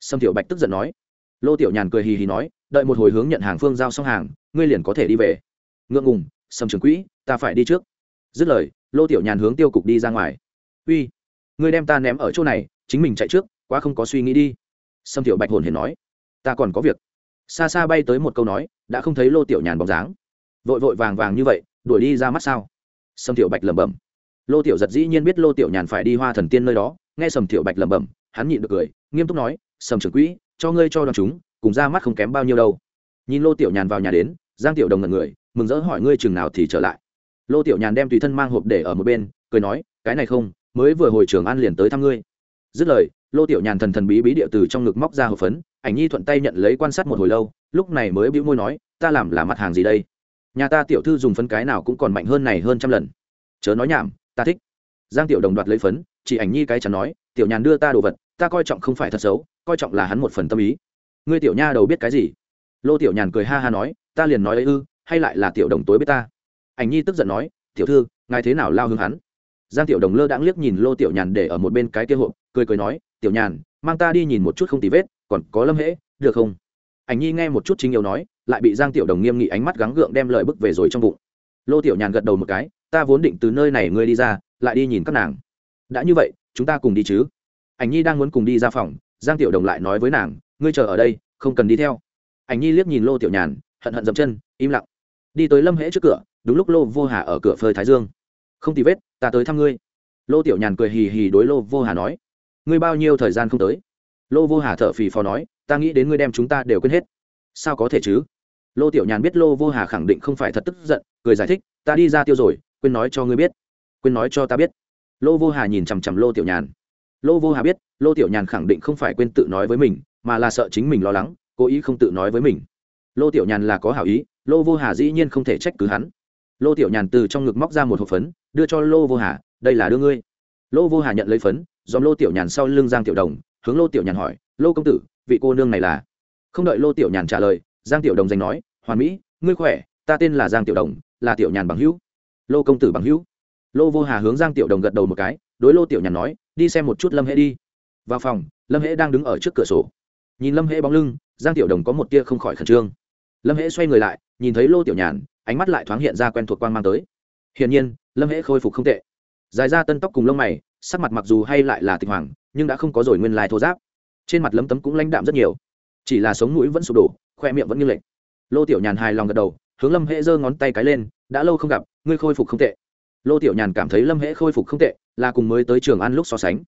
Sầm thiệu bạch tức giận nói. Lô tiểu nhàn cười hì hì nói, đợi một hồi hướng nhận hàng phương giao xong hàng, ngươi liền có thể đi về. Ngượng ngùng sầm trường quỹ, ta phải đi trước. Dứt lời, lô tiểu nhàn hướng tiêu cục đi ra ngoài. Uy, ngươi đem ta ném ở chỗ này, chính mình chạy trước, quá không có suy nghĩ đi. Sầm tiểu bạch hồn hển nói. Ta còn có việc xa xa bay tới một câu nói, đã không thấy lô tiểu nhàn bóng dáng. Vội vội vàng vàng như vậy, đuổi đi ra mắt sao? Sâm tiểu bạch lẩm bẩm. Lô tiểu giật dĩ nhiên biết lô tiểu nhàn phải đi hoa thần tiên nơi đó, nghe sầm tiểu bạch lẩm bẩm, hắn nhịn được cười, nghiêm túc nói, sầm trưởng quỹ, cho ngươi cho đoàn chúng, cùng ra mắt không kém bao nhiêu đâu. Nhìn lô tiểu nhàn vào nhà đến, giang tiểu đồng ngần người, mừng rỡ hỏi, ngươi chừng nào thì trở lại? Lô tiểu nhàn đem tùy thân mang hộp để ở một bên, cười nói, cái này không, mới vừa hồi trường an liền tới thăm ngươi. Dứt lời lô tiểu nhàn thần thần bí bí địa từ trong ngực móc ra hộp phấn, ảnh nhi thuận tay nhận lấy quan sát một hồi lâu, lúc này mới bĩu môi nói, ta làm là mặt hàng gì đây? Nhà ta tiểu thư dùng phấn cái nào cũng còn mạnh hơn này hơn trăm lần. Chớ nói nhảm, ta thích. Giang tiểu đồng đoạt lấy phấn, chỉ ảnh nhi cái chắn nói, tiểu nhàn đưa ta đồ vật, ta coi trọng không phải thật xấu, coi trọng là hắn một phần tâm ý. Ngươi tiểu nha đầu biết cái gì? Lô tiểu nhàn cười ha ha nói, ta liền nói ấy ư, hay lại là tiểu đồng tối biết ta? Ảnh nhi tức giận nói, tiểu thư, ngài thế nào lao hướng hắn? Giang tiểu đồng lơ đãng liếc nhìn lô tiểu nhàn để ở một bên cái kia hộp, cười cười nói tiểu nhàn, mang ta đi nhìn một chút không tì vết, còn có lâm hễ, được không? Ảnh nhi nghe một chút chính yêu nói, lại bị giang tiểu đồng nghiêm nghị ánh mắt gắng gượng đem lời bức về rồi trong bụng. Lô tiểu nhàn gật đầu một cái, ta vốn định từ nơi này ngươi đi ra, lại đi nhìn các nàng. Đã như vậy, chúng ta cùng đi chứ? Ảnh nhi đang muốn cùng đi ra phòng, giang tiểu đồng lại nói với nàng, ngươi chờ ở đây, không cần đi theo. Ảnh nhi liếc nhìn lô tiểu nhàn, hận hận dậm chân, im lặng. Đi tới lâm hễ trước cửa, đúng lúc lô vô hà ở cửa phơi thái dương. Không tì vết, ta tới thăm ngươi. Lô tiểu nhàn cười hì hì đối lô vô hà nói ngươi bao nhiêu thời gian không tới? Lô vô hà thở phì phò nói, ta nghĩ đến ngươi đem chúng ta đều quên hết. Sao có thể chứ? Lô tiểu nhàn biết lô vô hà khẳng định không phải thật tức giận, cười giải thích, ta đi ra tiêu rồi, quên nói cho ngươi biết. Quên nói cho ta biết. Lô vô hà nhìn chằm chằm lô tiểu nhàn. Lô vô hà biết, lô tiểu nhàn khẳng định không phải quên tự nói với mình, mà là sợ chính mình lo lắng, cố ý không tự nói với mình. Lô tiểu nhàn là có hảo ý, lô vô hà dĩ nhiên không thể trách cứ hắn. Lô tiểu nhàn từ trong ngực móc ra một hộp phấn, đưa cho lô vô hà, đây là đưa ngươi. Lô vô hà nhận lấy phấn dòm lô tiểu nhàn sau lưng giang tiểu đồng, hướng lô tiểu nhàn hỏi, lô công tử, vị cô nương này là? Không đợi lô tiểu nhàn trả lời, giang tiểu đồng dành nói, hoàn mỹ, ngươi khỏe, ta tên là giang tiểu đồng, là tiểu nhàn bằng hữu. Lô công tử bằng hữu? Lô vô hà hướng giang tiểu đồng gật đầu một cái, đối lô tiểu nhàn nói, đi xem một chút lâm hễ đi. Vào phòng, lâm hễ đang đứng ở trước cửa sổ. Nhìn lâm hễ bóng lưng, giang tiểu đồng có một tia không khỏi khẩn trương. Lâm hễ xoay người lại, nhìn thấy lô tiểu nhàn, ánh mắt lại thoáng hiện ra quen thuộc quang mang tới. Hiển nhiên, lâm hễ khôi phục không tệ. Dài ra tân tóc cùng lông mày sắc mặt mặc dù hay lại là tịch hoàng, nhưng đã không có rồi nguyên lai thô giáp. Trên mặt lấm tấm cũng lãnh đạm rất nhiều. Chỉ là sống mũi vẫn sụp đổ, khoe miệng vẫn như lệch. Lô tiểu nhàn hài lòng gật đầu, hướng lâm hễ giơ ngón tay cái lên, đã lâu không gặp, ngươi khôi phục không tệ. Lô tiểu nhàn cảm thấy lâm hễ khôi phục không tệ, là cùng mới tới trường ăn lúc so sánh.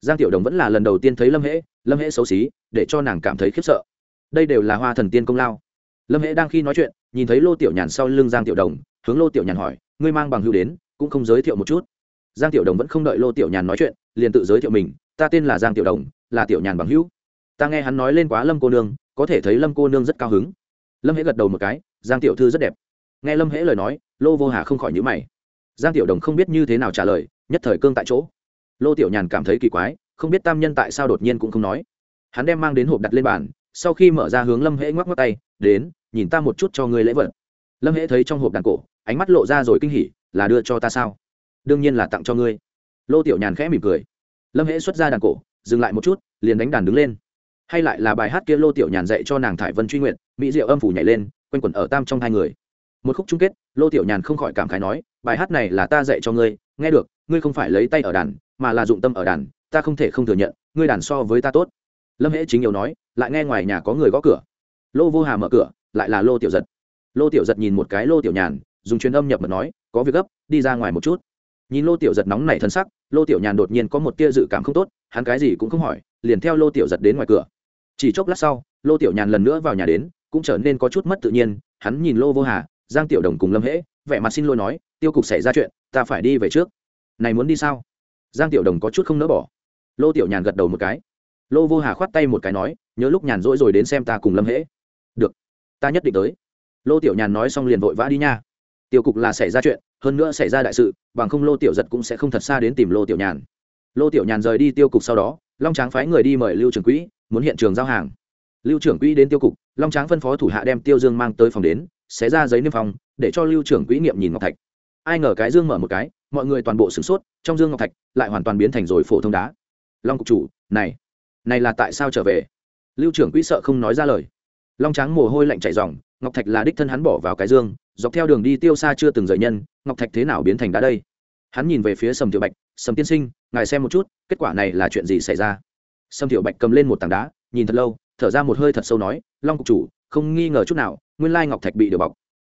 Giang tiểu đồng vẫn là lần đầu tiên thấy lâm hễ lâm hễ xấu xí, để cho nàng cảm thấy khiếp sợ. Đây đều là hoa thần tiên công lao. Lâm hễ đang khi nói chuyện, nhìn thấy lô tiểu nhàn sau lưng giang tiểu đồng, hướng lô tiểu nhàn hỏi, ngươi mang bằng hữu đến, cũng không giới thiệu một chút giang tiểu đồng vẫn không đợi lô tiểu nhàn nói chuyện, liền tự giới thiệu mình, ta tên là giang tiểu đồng, là tiểu nhàn bằng hữu. Ta nghe hắn nói lên quá lâm cô nương, có thể thấy lâm cô nương rất cao hứng. Lâm hễ gật đầu một cái, giang tiểu thư rất đẹp. Nghe lâm hễ lời nói, lô vô hà không khỏi nhữ mày. Giang tiểu đồng không biết như thế nào trả lời, nhất thời cương tại chỗ. Lô tiểu nhàn cảm thấy kỳ quái, không biết tam nhân tại sao đột nhiên cũng không nói. Hắn đem mang đến hộp đặt lên bàn, sau khi mở ra hướng lâm hễ ngoắc ngoắc tay, đến, nhìn ta một chút cho ngươi lễ vật. Lâm hễ thấy trong hộp đàn cổ, ánh mắt lộ ra rồi kinh hỉ, là đưa cho ta sao? Đương nhiên là tặng cho ngươi. Lô tiểu nhàn khẽ mỉm cười. Lâm hễ xuất ra đàn cổ, dừng lại một chút, liền đánh đàn đứng lên. Hay lại là bài hát kia lô tiểu nhàn dạy cho nàng thải vân truy nguyện mỹ diệu âm phủ nhảy lên, quanh quẩn ở tam trong hai người. Một khúc chung kết, lô tiểu nhàn không khỏi cảm khái nói, bài hát này là ta dạy cho ngươi, nghe được, ngươi không phải lấy tay ở đàn, mà là dụng tâm ở đàn, ta không thể không thừa nhận, ngươi đàn so với ta tốt. Lâm hễ chính yếu nói, lại nghe ngoài nhà có người gõ cửa. Lô vô hà mở cửa, lại là lô tiểu giật. Lô tiểu giật nhìn một cái lô tiểu nhàn, dùng truyền âm nhập mật nói, có việc gấp, đi ra ngoài một chút nhìn lô tiểu giật nóng nảy thân sắc, lô tiểu nhàn đột nhiên có một tia dự cảm không tốt, hắn cái gì cũng không hỏi, liền theo lô tiểu giật đến ngoài cửa. Chỉ chốc lát sau, lô tiểu nhàn lần nữa vào nhà đến, cũng trở nên có chút mất tự nhiên, hắn nhìn lô vô hà, giang tiểu đồng cùng lâm hễ, vẻ mặt xin lỗi nói, tiêu cục xảy ra chuyện, ta phải đi về trước. Này muốn đi sao? Giang tiểu đồng có chút không nỡ bỏ. Lô tiểu nhàn gật đầu một cái. Lô vô hà khoát tay một cái nói, nhớ lúc nhàn rỗi rồi đến xem ta cùng lâm hễ. Được, ta nhất định tới. Lô tiểu nhàn nói xong liền vội vã đi nha tiêu cục là xảy ra chuyện, hơn nữa xảy ra đại sự, bằng không lô tiểu giật cũng sẽ không thật xa đến tìm lô tiểu nhàn. Lô tiểu nhàn rời đi tiêu cục sau đó, long tráng phái người đi mời lưu trưởng quỹ, muốn hiện trường giao hàng. Lưu trưởng quỹ đến tiêu cục, long tráng phân phó thủ hạ đem tiêu dương mang tới phòng đến, xé ra giấy niêm phòng để cho lưu trưởng quỹ nghiệm nhìn ngọc thạch. Ai ngờ cái dương mở một cái, mọi người toàn bộ sửng sốt, trong dương ngọc thạch lại hoàn toàn biến thành rồi phổ thông đá. Long cục chủ, này này là tại sao trở về? Lưu trưởng quỹ sợ không nói ra lời. Long tráng mồ hôi lạnh chảy dòng ngọc thạch là đích thân hắn bỏ vào cái dương dọc theo đường đi tiêu xa chưa từng rời nhân, ngọc thạch thế nào biến thành đá đây? Hắn nhìn về phía sầm tiểu bạch, sầm tiên sinh, ngài xem một chút, kết quả này là chuyện gì xảy ra? Sầm tiểu bạch cầm lên một tảng đá, nhìn thật lâu, thở ra một hơi thật sâu nói, long cục chủ, không nghi ngờ chút nào, nguyên lai ngọc thạch bị được bọc.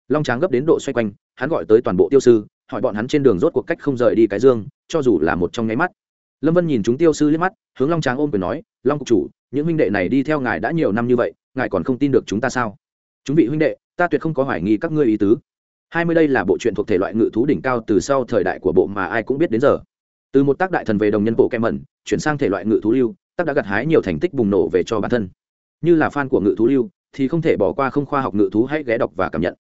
Long tráng gấp đến độ xoay quanh, hắn gọi tới toàn bộ tiêu sư, hỏi bọn hắn trên đường rốt cuộc cách không rời đi cái dương, cho dù là một trong nháy mắt. Lâm vân nhìn chúng tiêu sư liếc mắt, hướng long tráng ôm quyền nói, long cục chủ, những huynh đệ này đi theo ngài đã nhiều năm như vậy, ngài còn không tin được chúng ta sao? Chúng vị huynh đệ ta tuyệt không có hoài nghi các ngươi ý tứ. Hai mươi đây là bộ truyện thuộc thể loại ngự thú đỉnh cao từ sau thời đại của bộ mà ai cũng biết đến giờ. Từ một tác đại thần về đồng nhân bộ kem mẩn chuyển sang thể loại ngự thú lưu tác đã gặt hái nhiều thành tích bùng nổ về cho bản thân. Như là fan của ngự thú lưu thì không thể bỏ qua không khoa học ngự thú hãy ghé đọc và cảm nhận.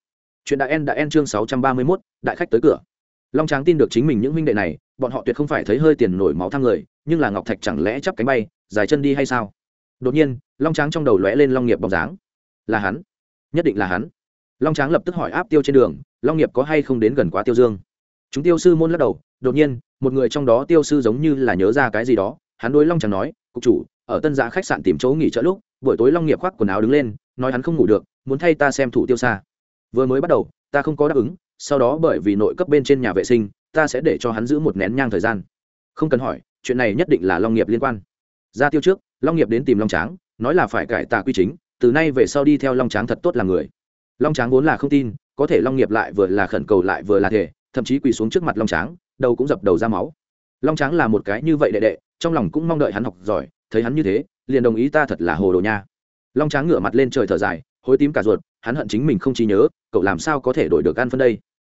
Chuyện đại en đã en chương sáu trăm ba mươi 631, đại khách tới cửa. Long tráng tin được chính mình những huynh đệ này bọn họ tuyệt không phải thấy hơi tiền nổi máu thang người nhưng là ngọc thạch chẳng lẽ chắp cánh bay dài chân đi hay sao? Đột nhiên long tráng trong đầu lóe lên long nghiệp bóng dáng. Là hắn. Nhất định là hắn long tráng lập tức hỏi áp tiêu trên đường, long nghiệp có hay không đến gần quá tiêu dương? Chúng tiêu sư môn lắc đầu, đột nhiên, một người trong đó tiêu sư giống như là nhớ ra cái gì đó, hắn đối long tráng nói, cục chủ, ở tân giã khách sạn tìm chỗ nghỉ chợ lúc, buổi tối long nghiệp khoác quần áo đứng lên, nói hắn không ngủ được, muốn thay ta xem thủ tiêu xa. Vừa mới bắt đầu, ta không có đáp ứng, sau đó bởi vì nội cấp bên trên nhà vệ sinh, ta sẽ để cho hắn giữ một nén nhang thời gian. Không cần hỏi, chuyện này nhất định là long nghiệp liên quan. Ra tiêu trước, long nghiệp đến tìm long tráng, nói là phải cải tà quy chính, từ nay về sau đi theo long tráng thật tốt là người long tráng vốn là không tin, có thể long nghiệp lại vừa là khẩn cầu lại vừa là thể thậm chí quỳ xuống trước mặt long tráng, đầu cũng dập đầu ra máu. Long tráng là một cái như vậy đệ đệ, trong lòng cũng mong đợi hắn học giỏi, thấy hắn như thế, liền đồng ý ta thật là hồ đồ nha. Long tráng ngửa mặt lên trời thở dài, hối tím cả ruột, hắn hận chính mình không trí nhớ, cậu làm sao có thể đổi được ăn phân đây?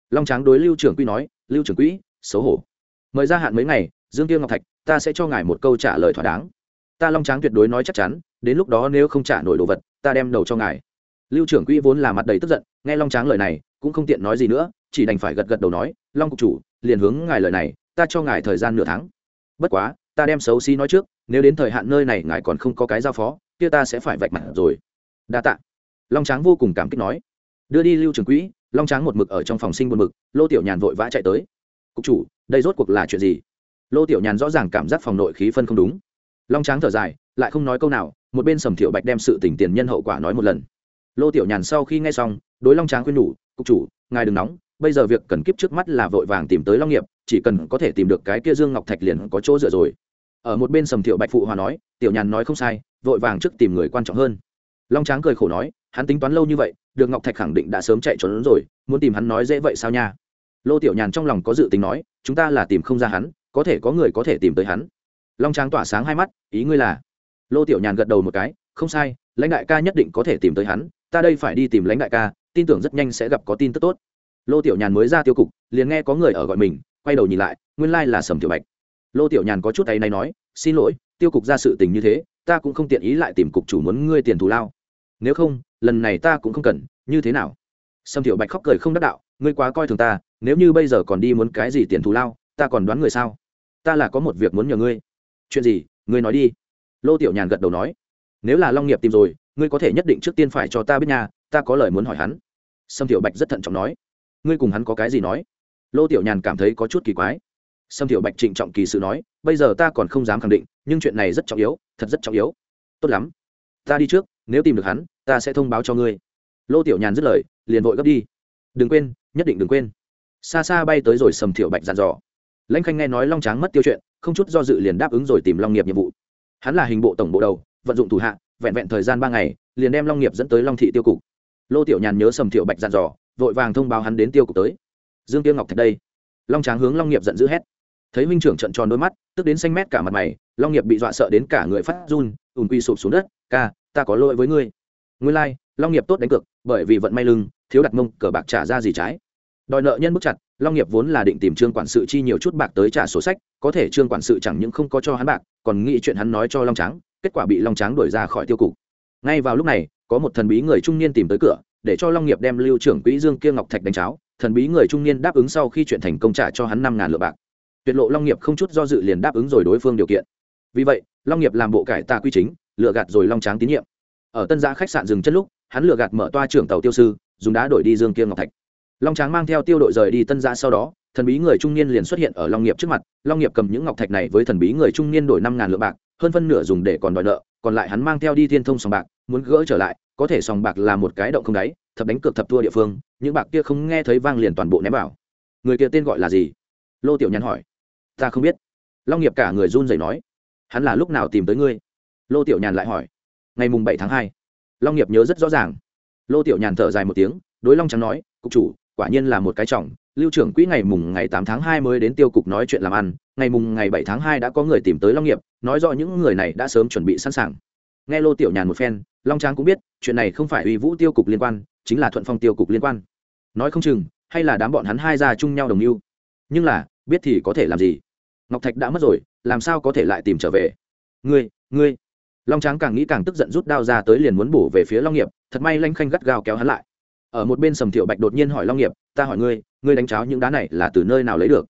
Long tráng đối lưu trưởng quy nói, lưu trưởng quỹ, xấu hổ. Mời gia hạn mấy ngày, dương tiêu ngọc thạch, ta sẽ cho ngài một câu trả lời thỏa đáng. Ta long tráng tuyệt đối nói chắc chắn, đến lúc đó nếu không trả nổi đồ vật, ta đem đầu cho ngài lưu trưởng quỹ vốn là mặt đầy tức giận, nghe long tráng lời này, cũng không tiện nói gì nữa, chỉ đành phải gật gật đầu nói, long cục chủ, liền hướng ngài lời này, ta cho ngài thời gian nửa tháng. Bất quá, ta đem xấu xí nói trước, nếu đến thời hạn nơi này ngài còn không có cái giao phó, kia ta sẽ phải vạch mặt rồi. Đa tạ. Long tráng vô cùng cảm kích nói. Đưa đi lưu trưởng quỹ, long tráng một mực ở trong phòng sinh buồn mực lô tiểu nhàn vội vã chạy tới. Cục chủ, đây rốt cuộc là chuyện gì? Lô tiểu nhàn rõ ràng cảm giác phòng nội khí phân không đúng. Long tráng thở dài, lại không nói câu nào, một bên sầm thiệu bạch đem sự tỉnh tiền nhân hậu quả nói một lần lô tiểu nhàn sau khi nghe xong, đối long tráng khuyên nhủ, cục chủ, ngài đừng nóng, bây giờ việc cần kiếp trước mắt là vội vàng tìm tới long nghiệp, chỉ cần có thể tìm được cái kia dương ngọc thạch liền có chỗ dựa rồi. Ở một bên sầm thiệu bạch phụ hòa nói, tiểu nhàn nói không sai, vội vàng trước tìm người quan trọng hơn. Long tráng cười khổ nói, hắn tính toán lâu như vậy, được ngọc thạch khẳng định đã sớm chạy trốn rồi, muốn tìm hắn nói dễ vậy sao nha? Lô tiểu nhàn trong lòng có dự tính nói, chúng ta là tìm không ra hắn, có thể có người có thể tìm tới hắn. Long tráng tỏa sáng hai mắt, ý ngươi là? Lô tiểu nhàn gật đầu một cái, không sai, lãnh đại ca nhất định có thể tìm tới hắn ta đây phải đi tìm lãnh đại ca, tin tưởng rất nhanh sẽ gặp có tin tức tốt. Lô tiểu nhàn mới ra tiêu cục, liền nghe có người ở gọi mình, quay đầu nhìn lại, nguyên lai là sầm tiểu bạch. Lô tiểu nhàn có chút tay này nói, xin lỗi, tiêu cục ra sự tình như thế, ta cũng không tiện ý lại tìm cục chủ muốn ngươi tiền thù lao. Nếu không, lần này ta cũng không cần, như thế nào? Sầm tiểu bạch khóc cười không đắc đạo, ngươi quá coi thường ta, nếu như bây giờ còn đi muốn cái gì tiền thù lao, ta còn đoán người sao? Ta là có một việc muốn nhờ ngươi. Chuyện gì? Ngươi nói đi. Lô tiểu nhàn gật đầu nói, nếu là long nghiệp tìm rồi ngươi có thể nhất định trước tiên phải cho ta biết nhà ta có lời muốn hỏi hắn. Sâm tiểu bạch rất thận trọng nói. Ngươi cùng hắn có cái gì nói? Lô tiểu nhàn cảm thấy có chút kỳ quái. Sâm tiểu bạch trịnh trọng kỳ sự nói, bây giờ ta còn không dám khẳng định, nhưng chuyện này rất trọng yếu, thật rất trọng yếu. Tốt lắm. Ta đi trước, nếu tìm được hắn, ta sẽ thông báo cho ngươi. Lô tiểu nhàn dứt lời, liền vội gấp đi. Đừng quên, nhất định đừng quên. Xa xa bay tới rồi sầm thiểu bạch dàn dò. Lãnh khanh nghe nói long tráng mất tiêu chuyện, không chút do dự liền đáp ứng rồi tìm long nghiệp nhiệm vụ. Hắn là hình bộ tổng bộ đầu, vận dụng thủ hạ vẹn vẹn thời gian ba ngày liền đem long nghiệp dẫn tới long thị tiêu cục. Lô tiểu nhàn nhớ sầm thiệu bạch dặn dò vội vàng thông báo hắn đến tiêu cục tới. Dương tiêu ngọc thạch đây. Long tráng hướng long nghiệp giận dữ hét. Thấy huynh trưởng trận tròn đôi mắt tức đến xanh mét cả mặt mày long nghiệp bị dọa sợ đến cả người phát run ùn quy sụp xuống đất ca ta có lỗi với ngươi. Ngươi lai、like, long nghiệp tốt đánh cược bởi vì vận may lưng thiếu đặt mông cờ bạc trả ra gì trái đòi nợ nhân bức chặt, long nghiệp vốn là định tìm trương quản sự chi nhiều chút bạc tới trả sổ sách, có thể trương quản sự chẳng những không có cho hắn bạc, còn nghĩ chuyện hắn nói cho long tráng, kết quả bị long tráng đuổi ra khỏi tiêu cục. Ngay vào lúc này, có một thần bí người trung niên tìm tới cửa, để cho long nghiệp đem lưu trưởng quỹ dương kia ngọc thạch đánh cháo. Thần bí người trung niên đáp ứng sau khi chuyện thành công trả cho hắn năm ngàn lượng bạc. Tuyệt lộ long nghiệp không chút do dự liền đáp ứng rồi đối phương điều kiện. Vì vậy, long nghiệp làm bộ cải tà quy chính lựa gạt rồi long tráng tín nhiệm. Ở tân giã khách sạn dừng chân lúc, hắn lựa gạt mở toa trưởng tàu tiêu sư, dùng đá đổi đi dương kia ngọc thạch long tráng mang theo tiêu đội rời đi tân giã sau đó, thần bí người trung niên liền xuất hiện ở long nghiệp trước mặt. Long nghiệp cầm những ngọc thạch này với thần bí người trung niên đổi năm ngàn lượng bạc, hơn phân nửa dùng để còn đòi nợ, còn lại hắn mang theo đi thiên thông sòng bạc, muốn gỡ trở lại, có thể sòng bạc là một cái động không đáy, thập đánh cược thập thua địa phương, những bạc kia không nghe thấy vang liền toàn bộ ném vào. Người kia tên gọi là gì? Lô tiểu nhàn hỏi. Ta không biết. Long nghiệp cả người run rẩy nói. Hắn là lúc nào tìm tới ngươi? Lô tiểu nhàn lại hỏi. Ngày mùng bảy tháng hai. Long nghiệp nhớ rất rõ ràng. Lô tiểu nhàn thở dài một tiếng, đối long trắng nói, cục chủ quả nhiên là một cái trọng. Lưu trưởng quỹ ngày mùng ngày tám tháng hai mới đến tiêu cục nói chuyện làm ăn. Ngày mùng ngày bảy tháng hai đã có người tìm tới long nghiệp, nói rõ những người này đã sớm chuẩn bị sẵn sàng. Nghe lô tiểu nhàn một phen, long tráng cũng biết, chuyện này không phải uy vũ tiêu cục liên quan, chính là thuận phong tiêu cục liên quan. Nói không chừng, hay là đám bọn hắn hai ra chung nhau đồng mưu. Nhưng là, biết thì có thể làm gì? Ngọc thạch đã mất rồi, làm sao có thể lại tìm trở về? Ngươi ngươi. Long tráng càng nghĩ càng tức giận rút đao ra tới liền muốn bổ về phía long nghiệp, thật may lanh khanh gắt gao kéo hắn lại ở một bên sầm thiệu bạch đột nhiên hỏi long nghiệp ta hỏi ngươi ngươi đánh cháo những đá này là từ nơi nào lấy được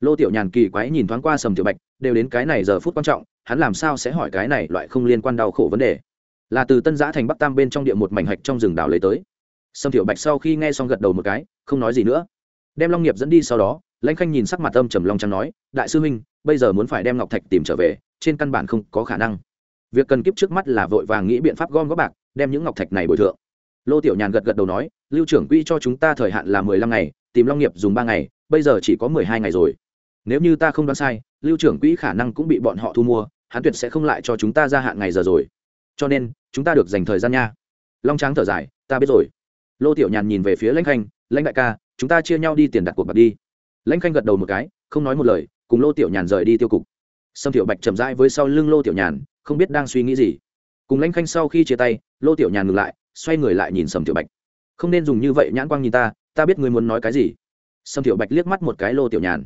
lô tiểu nhàn kỳ quái nhìn thoáng qua sầm thiệu bạch đều đến cái này giờ phút quan trọng hắn làm sao sẽ hỏi cái này loại không liên quan đau khổ vấn đề là từ tân giã thành bắc tam bên trong địa một mảnh hạch trong rừng đảo lấy tới sầm thiệu bạch sau khi nghe xong gật đầu một cái không nói gì nữa đem long nghiệp dẫn đi sau đó lãnh khanh nhìn sắc mặt âm trầm long trắng nói đại sư huynh bây giờ muốn phải đem ngọc thạch tìm trở về trên căn bản không có khả năng việc cần kiếp trước mắt là vội vàng nghĩ biện pháp gom góp bạc đem những ngọc thạch này bồi thượng lô tiểu nhàn gật gật đầu nói lưu trưởng quỹ cho chúng ta thời hạn là mười lăm ngày, tìm long nghiệp dùng ba ngày, bây giờ chỉ có mười hai ngày rồi. Nếu như ta không đoán sai, lưu trưởng quỹ khả năng cũng bị bọn họ thu mua, hắn tuyệt sẽ không lại cho chúng ta gia hạn ngày giờ rồi. Cho nên, chúng ta được dành thời gian nha. Long tráng thở dài, ta biết rồi. Lô tiểu nhàn nhìn về phía lãnh khanh, lãnh đại ca, chúng ta chia nhau đi tiền đặt cuộc bạc đi. Lãnh khanh gật đầu một cái, không nói một lời, cùng lô tiểu nhàn rời đi tiêu cục. Sâm tiểu bạch chậm rãi với sau lưng lô tiểu nhàn, không biết đang suy nghĩ gì. Cùng lãnh khanh sau khi chia tay, lô tiểu nhàn ngừng lại, xoay người lại nhìn sầm tiểu bạch không nên dùng như vậy nhãn quang nhìn ta ta biết ngươi muốn nói cái gì. Sầm tiểu bạch liếc mắt một cái lô tiểu nhàn.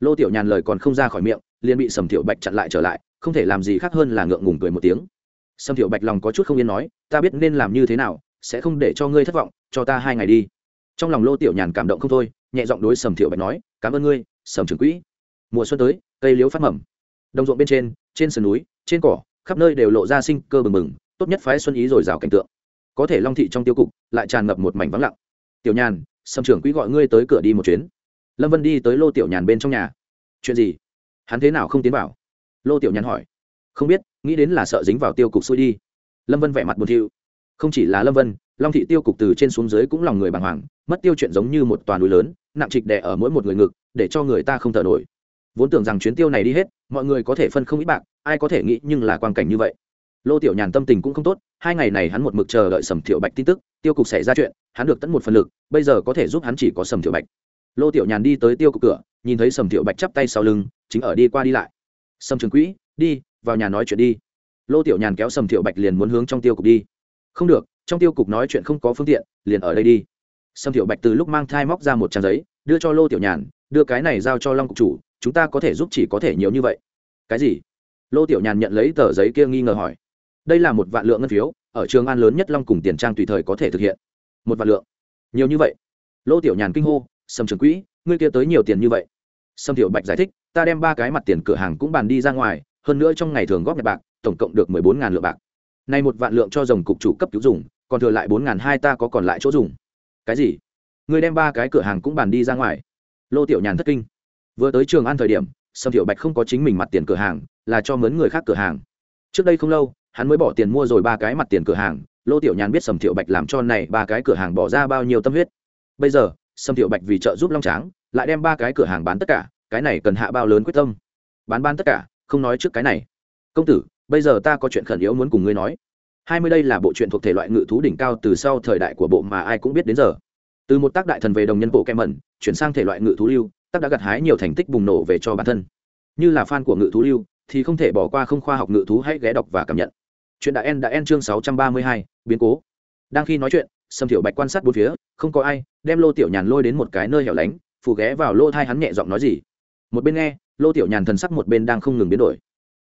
Lô tiểu nhàn lời còn không ra khỏi miệng, liền bị sầm tiểu bạch chặn lại trở lại, không thể làm gì khác hơn là ngượng ngùng cười một tiếng. Sầm tiểu bạch lòng có chút không yên nói, ta biết nên làm như thế nào, sẽ không để cho ngươi thất vọng, cho ta hai ngày đi. Trong lòng lô tiểu nhàn cảm động không thôi, nhẹ giọng đối sầm tiểu bạch nói, cảm ơn ngươi, sầm trưởng quỹ. Mùa xuân tới, cây liếu phát mầm. Đồng ruộng bên trên trên sườn núi, trên cỏ, khắp nơi đều lộ ra sinh cơ bừng bừng, tốt nhất phái xuân ý rồi rào cảnh tượng có thể long thị trong tiêu cục lại tràn ngập một mảnh vắng lặng tiểu nhàn Sâm trưởng quỹ gọi ngươi tới cửa đi một chuyến lâm vân đi tới lô tiểu nhàn bên trong nhà chuyện gì hắn thế nào không tiến vào lô tiểu nhàn hỏi không biết nghĩ đến là sợ dính vào tiêu cục xui đi lâm vân vẻ mặt buồn thiu không chỉ là lâm vân long thị tiêu cục từ trên xuống dưới cũng lòng người bàng hoàng mất tiêu chuyện giống như một toàn núi lớn nặng trịch đè ở mỗi một người ngực để cho người ta không thở nổi vốn tưởng rằng chuyến tiêu này đi hết mọi người có thể phân không ít bạc ai có thể nghĩ nhưng là quan cảnh như vậy lô tiểu nhàn tâm tình cũng không tốt, hai ngày này hắn một mực chờ đợi sầm thiệu bạch tin tức, tiêu cục xảy ra chuyện, hắn được tận một phần lực, bây giờ có thể giúp hắn chỉ có sầm thiệu bạch. Lô tiểu nhàn đi tới tiêu cục cửa, nhìn thấy sầm thiệu bạch chắp tay sau lưng, chính ở đi qua đi lại. Sầm trường quỹ, đi, vào nhà nói chuyện đi. Lô tiểu nhàn kéo sầm thiệu bạch liền muốn hướng trong tiêu cục đi. Không được, trong tiêu cục nói chuyện không có phương tiện, liền ở đây đi. Sầm thiệu bạch từ lúc mang thai móc ra một trang giấy, đưa cho lô tiểu nhàn, đưa cái này giao cho long cục chủ, chúng ta có thể giúp chỉ có thể nhiều như vậy. Cái gì? Lô tiểu nhàn nhận lấy tờ giấy kia nghi ngờ hỏi đây là một vạn lượng ngân phiếu, ở trường an lớn nhất long cùng tiền trang tùy thời có thể thực hiện. Một vạn lượng. Nhiều như vậy. Lô tiểu nhàn kinh hô, sầm trường quỹ, ngươi kia tới nhiều tiền như vậy? Sâm tiểu bạch giải thích, ta đem ba cái mặt tiền cửa hàng cũng bàn đi ra ngoài, hơn nữa trong ngày thường góp nhặt bạc, tổng cộng được mười bốn ngàn lượng bạc. Nay một vạn lượng cho dòng cục chủ cấp cứu dùng, còn thừa lại bốn ngàn hai ta có còn lại chỗ dùng. Cái gì? Ngươi đem ba cái cửa hàng cũng bàn đi ra ngoài? Lô tiểu nhàn thất kinh. Vừa tới trường an thời điểm sâm tiểu bạch không có chính mình mặt tiền cửa hàng, là cho mướn người khác cửa hàng. Trước đây không lâu hắn mới bỏ tiền mua rồi ba cái mặt tiền cửa hàng, lô tiểu nhàn biết sầm thiệu bạch làm cho này ba cái cửa hàng bỏ ra bao nhiêu tâm huyết. Bây giờ, sầm thiệu bạch vì trợ giúp long tráng, lại đem ba cái cửa hàng bán tất cả, cái này cần hạ bao lớn quyết tâm. Bán bán tất cả, không nói trước cái này. Công tử, bây giờ ta có chuyện khẩn yếu muốn cùng ngươi nói. Hai mươi đây là bộ truyện thuộc thể loại ngự thú đỉnh cao từ sau thời đại của bộ mà ai cũng biết đến giờ. Từ một tác đại thần về đồng nhân bộ kem mẩn, chuyển sang thể loại ngự thú lưu, tác đã gặt hái nhiều thành tích bùng nổ về cho bản thân. Như là fan của ngự thú lưu, thì không thể bỏ qua không khoa học ngự thú hãy ghé đọc và cảm nhận chuyện đã en đã en chương sáu trăm ba mươi hai, biến cố. Đang khi nói chuyện, sâm thiểu bạch quan sát bốn phía, không có ai, đem lô tiểu nhàn lôi đến một cái nơi hẻo lánh phủ ghé vào lô thai hắn nhẹ giọng nói gì. Một bên nghe, lô tiểu nhàn thần sắc một bên đang không ngừng biến đổi.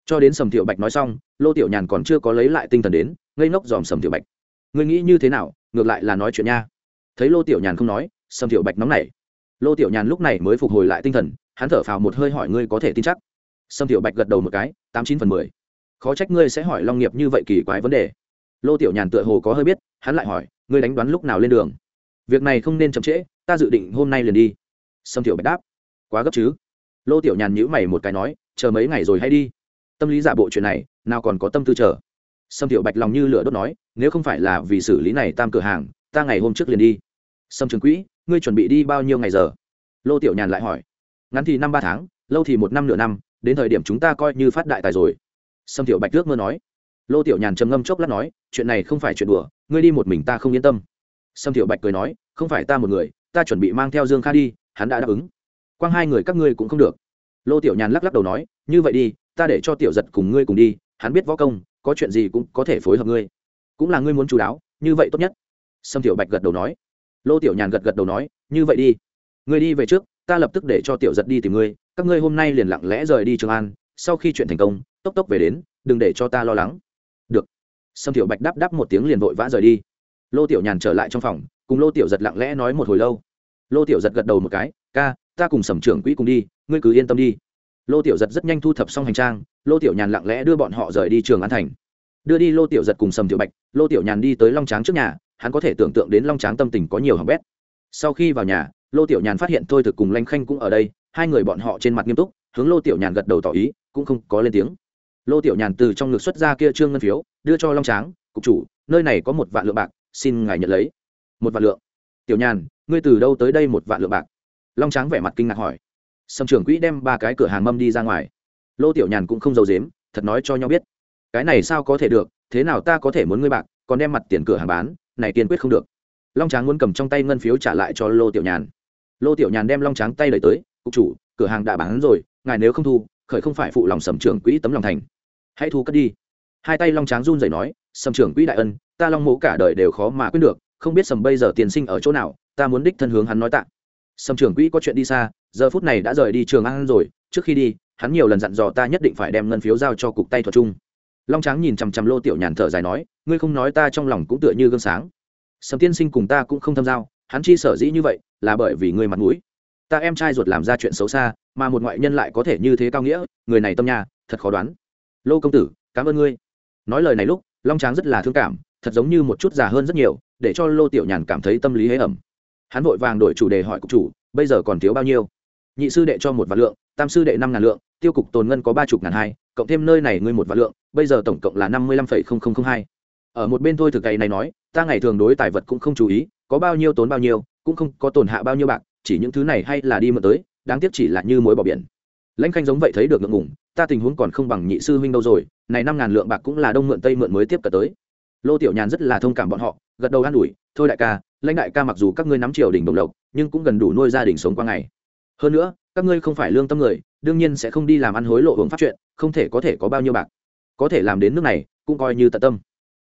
Cho đến sầm thiệu bạch nói xong, lô tiểu nhàn còn chưa có lấy lại tinh thần đến, ngây ngốc dòm sầm thiệu bạch. Ngươi nghĩ như thế nào? Ngược lại là nói chuyện nha. Thấy lô tiểu nhàn không nói sầm thiệu bạch nóng nảy. Lô tiểu nhàn lúc này mới phục hồi lại tinh thần, hắn thở phào một hơi hỏi ngươi có thể tin chắc? Sâm thiệu bạch gật đầu một cái, tám chín phần mười khó trách ngươi sẽ hỏi long nghiệp như vậy kỳ quái vấn đề. Lô tiểu nhàn tựa hồ có hơi biết, hắn lại hỏi, ngươi đánh đoán lúc nào lên đường? Việc này không nên chậm trễ, ta dự định hôm nay liền đi. Sâm Tiểu bạch đáp, quá gấp chứ. Lô tiểu nhàn nhữ mày một cái nói, chờ mấy ngày rồi hay đi. Tâm lý giả bộ chuyện này, nào còn có tâm tư chờ. Sâm tiểu bạch lòng như lửa đốt nói, nếu không phải là vì xử lý này tam cửa hàng, ta ngày hôm trước liền đi. Sâm trường quỹ, ngươi chuẩn bị đi bao nhiêu ngày giờ? Lô tiểu nhàn lại hỏi, ngắn thì năm ba tháng, lâu thì một năm nửa năm, đến thời điểm chúng ta coi như phát đại tài rồi sâm tiểu bạch trước mơ nói. Lô tiểu nhàn trầm ngâm chốc lát nói, chuyện này không phải chuyện đùa, ngươi đi một mình ta không yên tâm. Sâm tiểu bạch cười nói, không phải ta một người, ta chuẩn bị mang theo dương kha đi, hắn đã đáp ứng. Quang hai người các ngươi cũng không được. Lô tiểu nhàn lắc lắc đầu nói, như vậy đi, ta để cho tiểu giật cùng ngươi cùng đi, hắn biết võ công, có chuyện gì cũng có thể phối hợp ngươi. Cũng là ngươi muốn chú đáo, như vậy tốt nhất. Sâm tiểu bạch gật đầu nói. Lô tiểu nhàn gật gật đầu nói, như vậy đi. Ngươi đi về trước, ta lập tức để cho tiểu giật đi tìm ngươi, các ngươi hôm nay liền lặng lẽ rời đi trường an sau khi chuyện thành công, tốc tốc về đến, đừng để cho ta lo lắng. Được. Sâm tiểu bạch đáp đáp một tiếng liền vội vã rời đi. Lô tiểu nhàn trở lại trong phòng, cùng lô tiểu giật lặng lẽ nói một hồi lâu. Lô tiểu giật gật đầu một cái, ca, ta cùng sầm trưởng quỹ cùng đi, ngươi cứ yên tâm đi. Lô tiểu giật rất nhanh thu thập xong hành trang, lô tiểu nhàn lặng lẽ đưa bọn họ rời đi trường an thành. Đưa đi lô tiểu giật cùng sầm tiểu bạch, lô tiểu nhàn đi tới long tráng trước nhà, hắn có thể tưởng tượng đến long tráng tâm tình có nhiều hỏng bét. Sau khi vào nhà, lô tiểu nhàn phát hiện thôi thực cùng lanh khanh cũng ở đây, hai người bọn họ trên mặt nghiêm túc, hướng lô tiểu nhàn gật đầu tỏ ý cũng không có lên tiếng. Lô tiểu nhàn từ trong ngực xuất ra kia trương ngân phiếu, đưa cho long tráng, cục chủ, nơi này có một vạn lượng bạc, xin ngài nhận lấy. Một vạn lượng? Tiểu nhàn, ngươi từ đâu tới đây một vạn lượng bạc? Long tráng vẻ mặt kinh ngạc hỏi. Sầm trưởng quỹ đem ba cái cửa hàng mâm đi ra ngoài. Lô tiểu nhàn cũng không giấu dếm thật nói cho nhau biết. Cái này sao có thể được, thế nào ta có thể muốn ngươi bạc, còn đem mặt tiền cửa hàng bán, này kiên quyết không được. Long tráng muốn cầm trong tay ngân phiếu trả lại cho lô tiểu nhàn. Lô tiểu nhàn đem long tráng tay đẩy tới, cục chủ, cửa hàng đã bán rồi, ngài nếu không thu khởi không phải phụ lòng sầm trưởng quỹ tấm lòng thành. Hãy thu cất đi. Hai tay long tráng run rẩy nói, sầm trưởng quỹ đại ân, ta long mộ cả đời đều khó mà quyết được, không biết sầm bây giờ tiền sinh ở chỗ nào, ta muốn đích thân hướng hắn nói tạ. Sầm trưởng quỹ có chuyện đi xa, giờ phút này đã rời đi trường an rồi, trước khi đi, hắn nhiều lần dặn dò ta nhất định phải đem ngân phiếu giao cho cục tay thuật chung. Long tráng nhìn chằm chằm lô tiểu nhàn thở dài nói, ngươi không nói ta trong lòng cũng tựa như gương sáng. Sầm tiên sinh cùng ta cũng không tham giao, hắn chi sở dĩ như vậy, là bởi vì ngươi mặt mũi. Ta em trai ruột làm ra chuyện xấu xa mà một ngoại nhân lại có thể như thế cao nghĩa, người này tâm nhà thật khó đoán. Lô công tử, cảm ơn ngươi. Nói lời này lúc, long tráng rất là thương cảm, thật giống như một chút già hơn rất nhiều, để cho lô tiểu nhàn cảm thấy tâm lý hế ẩm. Hắn vội vàng đổi chủ đề hỏi cục chủ, bây giờ còn thiếu bao nhiêu? Nhị sư đệ cho một vạn lượng, tam sư đệ năm ngàn lượng, tiêu cục tồn ngân có ba chục ngàn hai, cộng thêm nơi này ngươi một vạn lượng, bây giờ tổng cộng là năm mươi lăm phẩy không không không hai. Ở một bên thôi thực cày này nói, ta ngày thường đối tài vật cũng không chú ý, có bao nhiêu tốn bao nhiêu, cũng không có tổn hạ bao nhiêu bạc, chỉ những thứ này hay là đi mượn tới đáng tiếc chỉ là như mối bỏ biển. Lãnh khanh giống vậy thấy được ngượng ngủng ta tình huống còn không bằng nhị sư huynh đâu rồi, này năm ngàn lượng bạc cũng là đông mượn tây mượn mới tiếp cận tới. Lô tiểu nhàn rất là thông cảm bọn họ, gật đầu an ủi, thôi đại ca, lãnh đại ca mặc dù các ngươi nắm triều đình đồng lộc, nhưng cũng gần đủ nuôi gia đình sống qua ngày. Hơn nữa, các ngươi không phải lương tâm người, đương nhiên sẽ không đi làm ăn hối lộ hưởng pháp chuyện, không thể có thể có bao nhiêu bạc. Có thể làm đến nước này, cũng coi như tận tâm.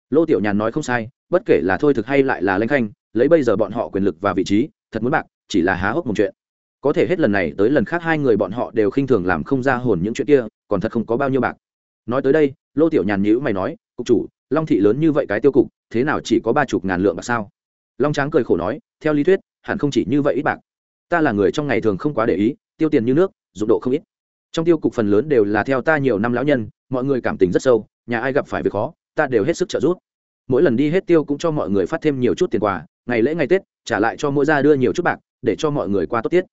Lô tiểu nhàn nói không sai, bất kể là thôi thực hay lại là lãnh khanh, lấy bây giờ bọn họ quyền lực và vị trí, thật muốn bạc, chỉ là há hốc một chuyện có thể hết lần này tới lần khác hai người bọn họ đều khinh thường làm không ra hồn những chuyện kia, còn thật không có bao nhiêu bạc. Nói tới đây, lô tiểu nhàn nhữ mày nói, cục chủ, long thị lớn như vậy cái tiêu cục, thế nào chỉ có ba chục ngàn lượng bạc sao? Long tráng cười khổ nói, theo lý thuyết, hẳn không chỉ như vậy ít bạc. Ta là người trong ngày thường không quá để ý, tiêu tiền như nước, dụng độ không ít. Trong tiêu cục phần lớn đều là theo ta nhiều năm lão nhân, mọi người cảm tình rất sâu, nhà ai gặp phải việc khó, ta đều hết sức trợ giúp. Mỗi lần đi hết tiêu cũng cho mọi người phát thêm nhiều chút tiền quà, ngày lễ ngày tết, trả lại cho mỗi gia đưa nhiều chút bạc, để cho mọi người qua tốt tiết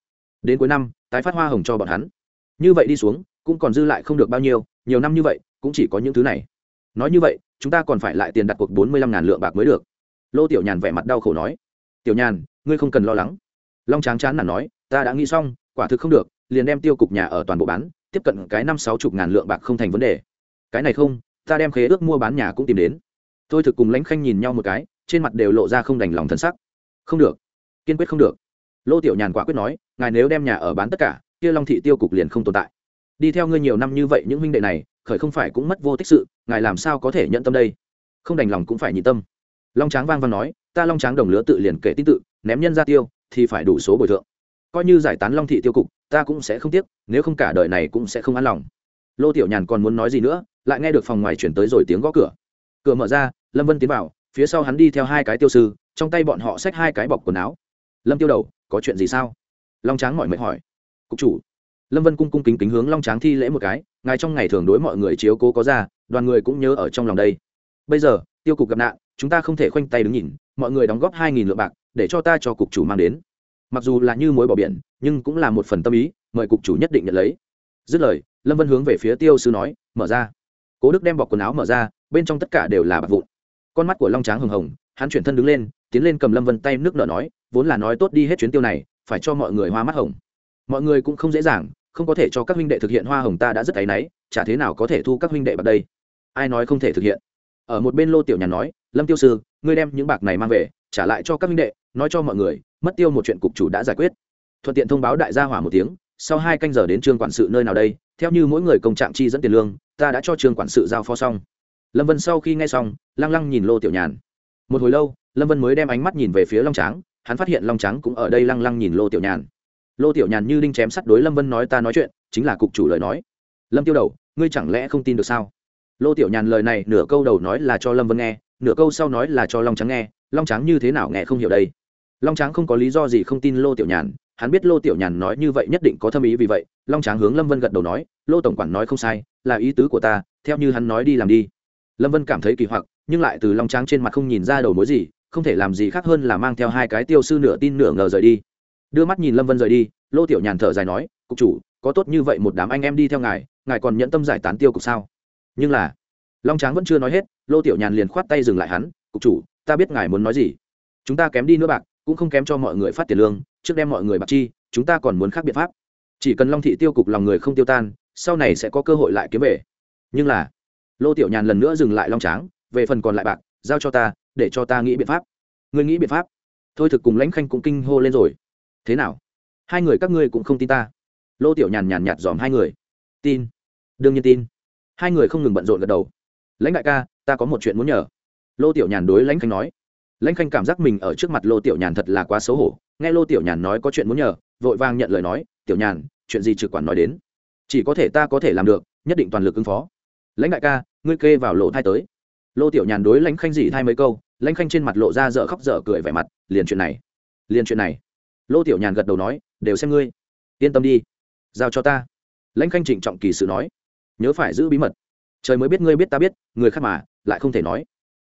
đến cuối năm, tái phát hoa hồng cho bọn hắn. Như vậy đi xuống, cũng còn dư lại không được bao nhiêu, nhiều năm như vậy, cũng chỉ có những thứ này. Nói như vậy, chúng ta còn phải lại tiền đặt cuộc bốn mươi lăm ngàn lượng bạc mới được. Lô tiểu nhàn vẻ mặt đau khổ nói. Tiểu nhàn, ngươi không cần lo lắng. Long tráng chán là nói, ta đã nghĩ xong, quả thực không được, liền đem tiêu cục nhà ở toàn bộ bán, tiếp cận cái năm sáu chục ngàn lượng bạc không thành vấn đề. Cái này không, ta đem khế ước mua bán nhà cũng tìm đến. Tôi thực cùng lãnh khanh nhìn nhau một cái, trên mặt đều lộ ra không đành lòng thân sắc. Không được. Kiên quyết không được lô tiểu nhàn quả quyết nói, ngài nếu đem nhà ở bán tất cả, kia long thị tiêu cục liền không tồn tại. Đi theo ngươi nhiều năm như vậy những huynh đệ này, khởi không phải cũng mất vô tích sự, ngài làm sao có thể nhận tâm đây? Không đành lòng cũng phải nhị tâm. Long tráng vang văn nói, ta long tráng đồng lứa tự liền kể tin tự, ném nhân ra tiêu, thì phải đủ số bồi thượng. Coi như giải tán long thị tiêu cục, ta cũng sẽ không tiếc, nếu không cả đời này cũng sẽ không an lòng. Lô tiểu nhàn còn muốn nói gì nữa, lại nghe được phòng ngoài chuyển tới rồi tiếng gõ cửa. Cửa mở ra, lâm vân tiến vào, phía sau hắn đi theo hai cái tiêu sư, trong tay bọn họ xách hai cái bọc quần áo. Lâm tiêu đầu có chuyện gì sao? Long tráng mọi mệt hỏi. Cục chủ, lâm vân cung cung kính kính hướng long tráng thi lễ một cái, ngài trong ngày thường đối mọi người chiếu cố có ra, đoàn người cũng nhớ ở trong lòng đây. Bây giờ, tiêu cục gặp nạn, chúng ta không thể khoanh tay đứng nhìn, mọi người đóng góp hai nghìn lượng bạc, để cho ta cho cục chủ mang đến. Mặc dù là như mối bỏ biển, nhưng cũng là một phần tâm ý, mời cục chủ nhất định nhận lấy. Dứt lời, lâm vân hướng về phía tiêu sư nói, mở ra. Cố đức đem bọc quần áo mở ra, bên trong tất cả đều là bạc vụn. Con mắt của long tráng hừng hồng hắn chuyển thân đứng lên, tiến lên cầm lâm vân tay nước nở nói, vốn là nói tốt đi hết chuyến tiêu này, phải cho mọi người hoa mắt hồng. Mọi người cũng không dễ dàng, không có thể cho các huynh đệ thực hiện hoa hồng ta đã rất áy náy, chả thế nào có thể thu các huynh đệ bạc đây? Ai nói không thể thực hiện? Ở một bên lô tiểu nhàn nói, lâm tiêu sư, ngươi đem những bạc này mang về, trả lại cho các huynh đệ, nói cho mọi người, mất tiêu một chuyện cục chủ đã giải quyết. Thuận tiện thông báo đại gia hỏa một tiếng, sau hai canh giờ đến trương quản sự nơi nào đây, theo như mỗi người công trạng chi dẫn tiền lương, ta đã cho trương quản sự giao phó xong. Lâm vân sau khi nghe xong, lăng lăng nhìn lô tiểu nhàn một hồi lâu, lâm vân mới đem ánh mắt nhìn về phía long tráng, hắn phát hiện long tráng cũng ở đây lăng lăng nhìn lô tiểu nhàn. Lô tiểu nhàn như đinh chém sắt đối lâm vân nói ta nói chuyện, chính là cục chủ lời nói. Lâm tiêu đầu, ngươi chẳng lẽ không tin được sao? Lô tiểu nhàn lời này nửa câu đầu nói là cho lâm vân nghe, nửa câu sau nói là cho long trắng nghe, long trắng như thế nào nghe không hiểu đây? Long trắng không có lý do gì không tin lô tiểu nhàn, hắn biết lô tiểu nhàn nói như vậy nhất định có thâm ý vì vậy, long tráng hướng lâm vân gật đầu nói, lô tổng quản nói không sai, là ý tứ của ta, theo như hắn nói đi làm đi lâm vân cảm thấy kỳ hoặc, nhưng lại từ long tráng trên mặt không nhìn ra đầu mối gì, không thể làm gì khác hơn là mang theo hai cái tiêu sư nửa tin nửa ngờ rời đi. Đưa mắt nhìn lâm vân rời đi, lô tiểu nhàn thở dài nói, cục chủ, có tốt như vậy một đám anh em đi theo ngài ngài còn nhẫn tâm giải tán tiêu cục sao? Nhưng là, long tráng vẫn chưa nói hết, lô tiểu nhàn liền khoát tay dừng lại hắn, cục chủ, ta biết ngài muốn nói gì. Chúng ta kém đi nữa bạc, cũng không kém cho mọi người phát tiền lương, trước đem mọi người bạc chi, chúng ta còn muốn khác biện pháp. Chỉ cần long thị tiêu cục lòng người không tiêu tan, sau này sẽ có cơ hội lại kiếm về. Nhưng là lô tiểu nhàn lần nữa dừng lại long tráng, về phần còn lại bạc, giao cho ta, để cho ta nghĩ biện pháp. Ngươi nghĩ biện pháp? Thôi thực cùng lãnh khanh cũng kinh hô lên rồi. Thế nào? Hai người các ngươi cũng không tin ta. Lô tiểu nhàn nhàn nhạt dòm hai người. Tin. Đương nhiên tin. Hai người không ngừng bận rộn gật đầu. Lãnh đại ca, ta có một chuyện muốn nhờ. Lô tiểu nhàn đối lãnh khanh nói. Lãnh khanh cảm giác mình ở trước mặt lô tiểu nhàn thật là quá xấu hổ. Nghe lô tiểu nhàn nói có chuyện muốn nhờ, vội vàng nhận lời nói. Tiểu nhàn, chuyện gì trực quản nói đến? Chỉ có thể ta có thể làm được, nhất định toàn lực ứng phó. Lãnh đại ca ngươi kê vào lộ thai tới. Lô tiểu nhàn đối lãnh khanh dị thai mấy câu, lãnh khanh trên mặt lộ ra dở khóc dở cười vẻ mặt, liền chuyện này, liền chuyện này. Lô tiểu nhàn gật đầu nói, đều xem ngươi. Yên tâm đi, giao cho ta. Lãnh khanh trịnh trọng kỳ sự nói, nhớ phải giữ bí mật. Trời mới biết ngươi biết ta biết, người khác mà, lại không thể nói.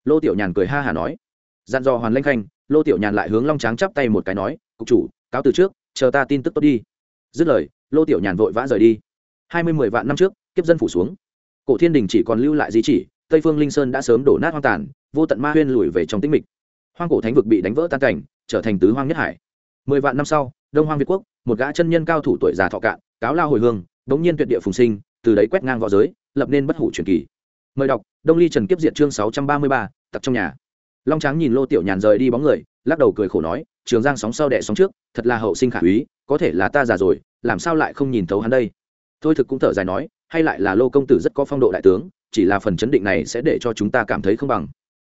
Lô tiểu nhàn cười ha hả nói, dặn dò hoàn lãnh khanh, lô tiểu nhàn lại hướng long tráng chắp tay một cái nói, cục chủ, cáo từ trước, chờ ta tin tức tốt đi. Dứt lời, lô tiểu nhàn vội vã rời đi. Hai mươi mười vạn năm trước, kiếp dân phủ xuống cổ thiên đình chỉ còn lưu lại di chỉ, tây phương linh sơn đã sớm đổ nát hoang tàn, vô tận ma huyên lùi về trong tĩnh mịch. Hoang cổ thánh vực bị đánh vỡ tan cảnh, trở thành tứ hoang nhất hải. Mười vạn năm sau, đông hoang việt quốc, một gã chân nhân cao thủ tuổi già thọ cạn, cáo lao hồi hương bỗng nhiên tuyệt địa phùng sinh, từ đấy quét ngang v õ giới, lập nên bất hủ truyền kỳ. Mời đọc, đông ly trần kiếp diệt chương sáu trăm ba mươi ba tặc trong nhà. Long tráng nhìn lô tiểu nhàn rời đi bóng người, lắc đầu cười khổ nói, trường giang sóng sau đẻ sóng trước, thật là hậu sinh khả úy, có thể là ta già rồi, làm sao lại không nhìn thấu hắn đây? Thôi thực cũng thở dài nói hay lại là lô công tử rất có phong độ đại tướng, chỉ là phần chấn định này sẽ để cho chúng ta cảm thấy không bằng.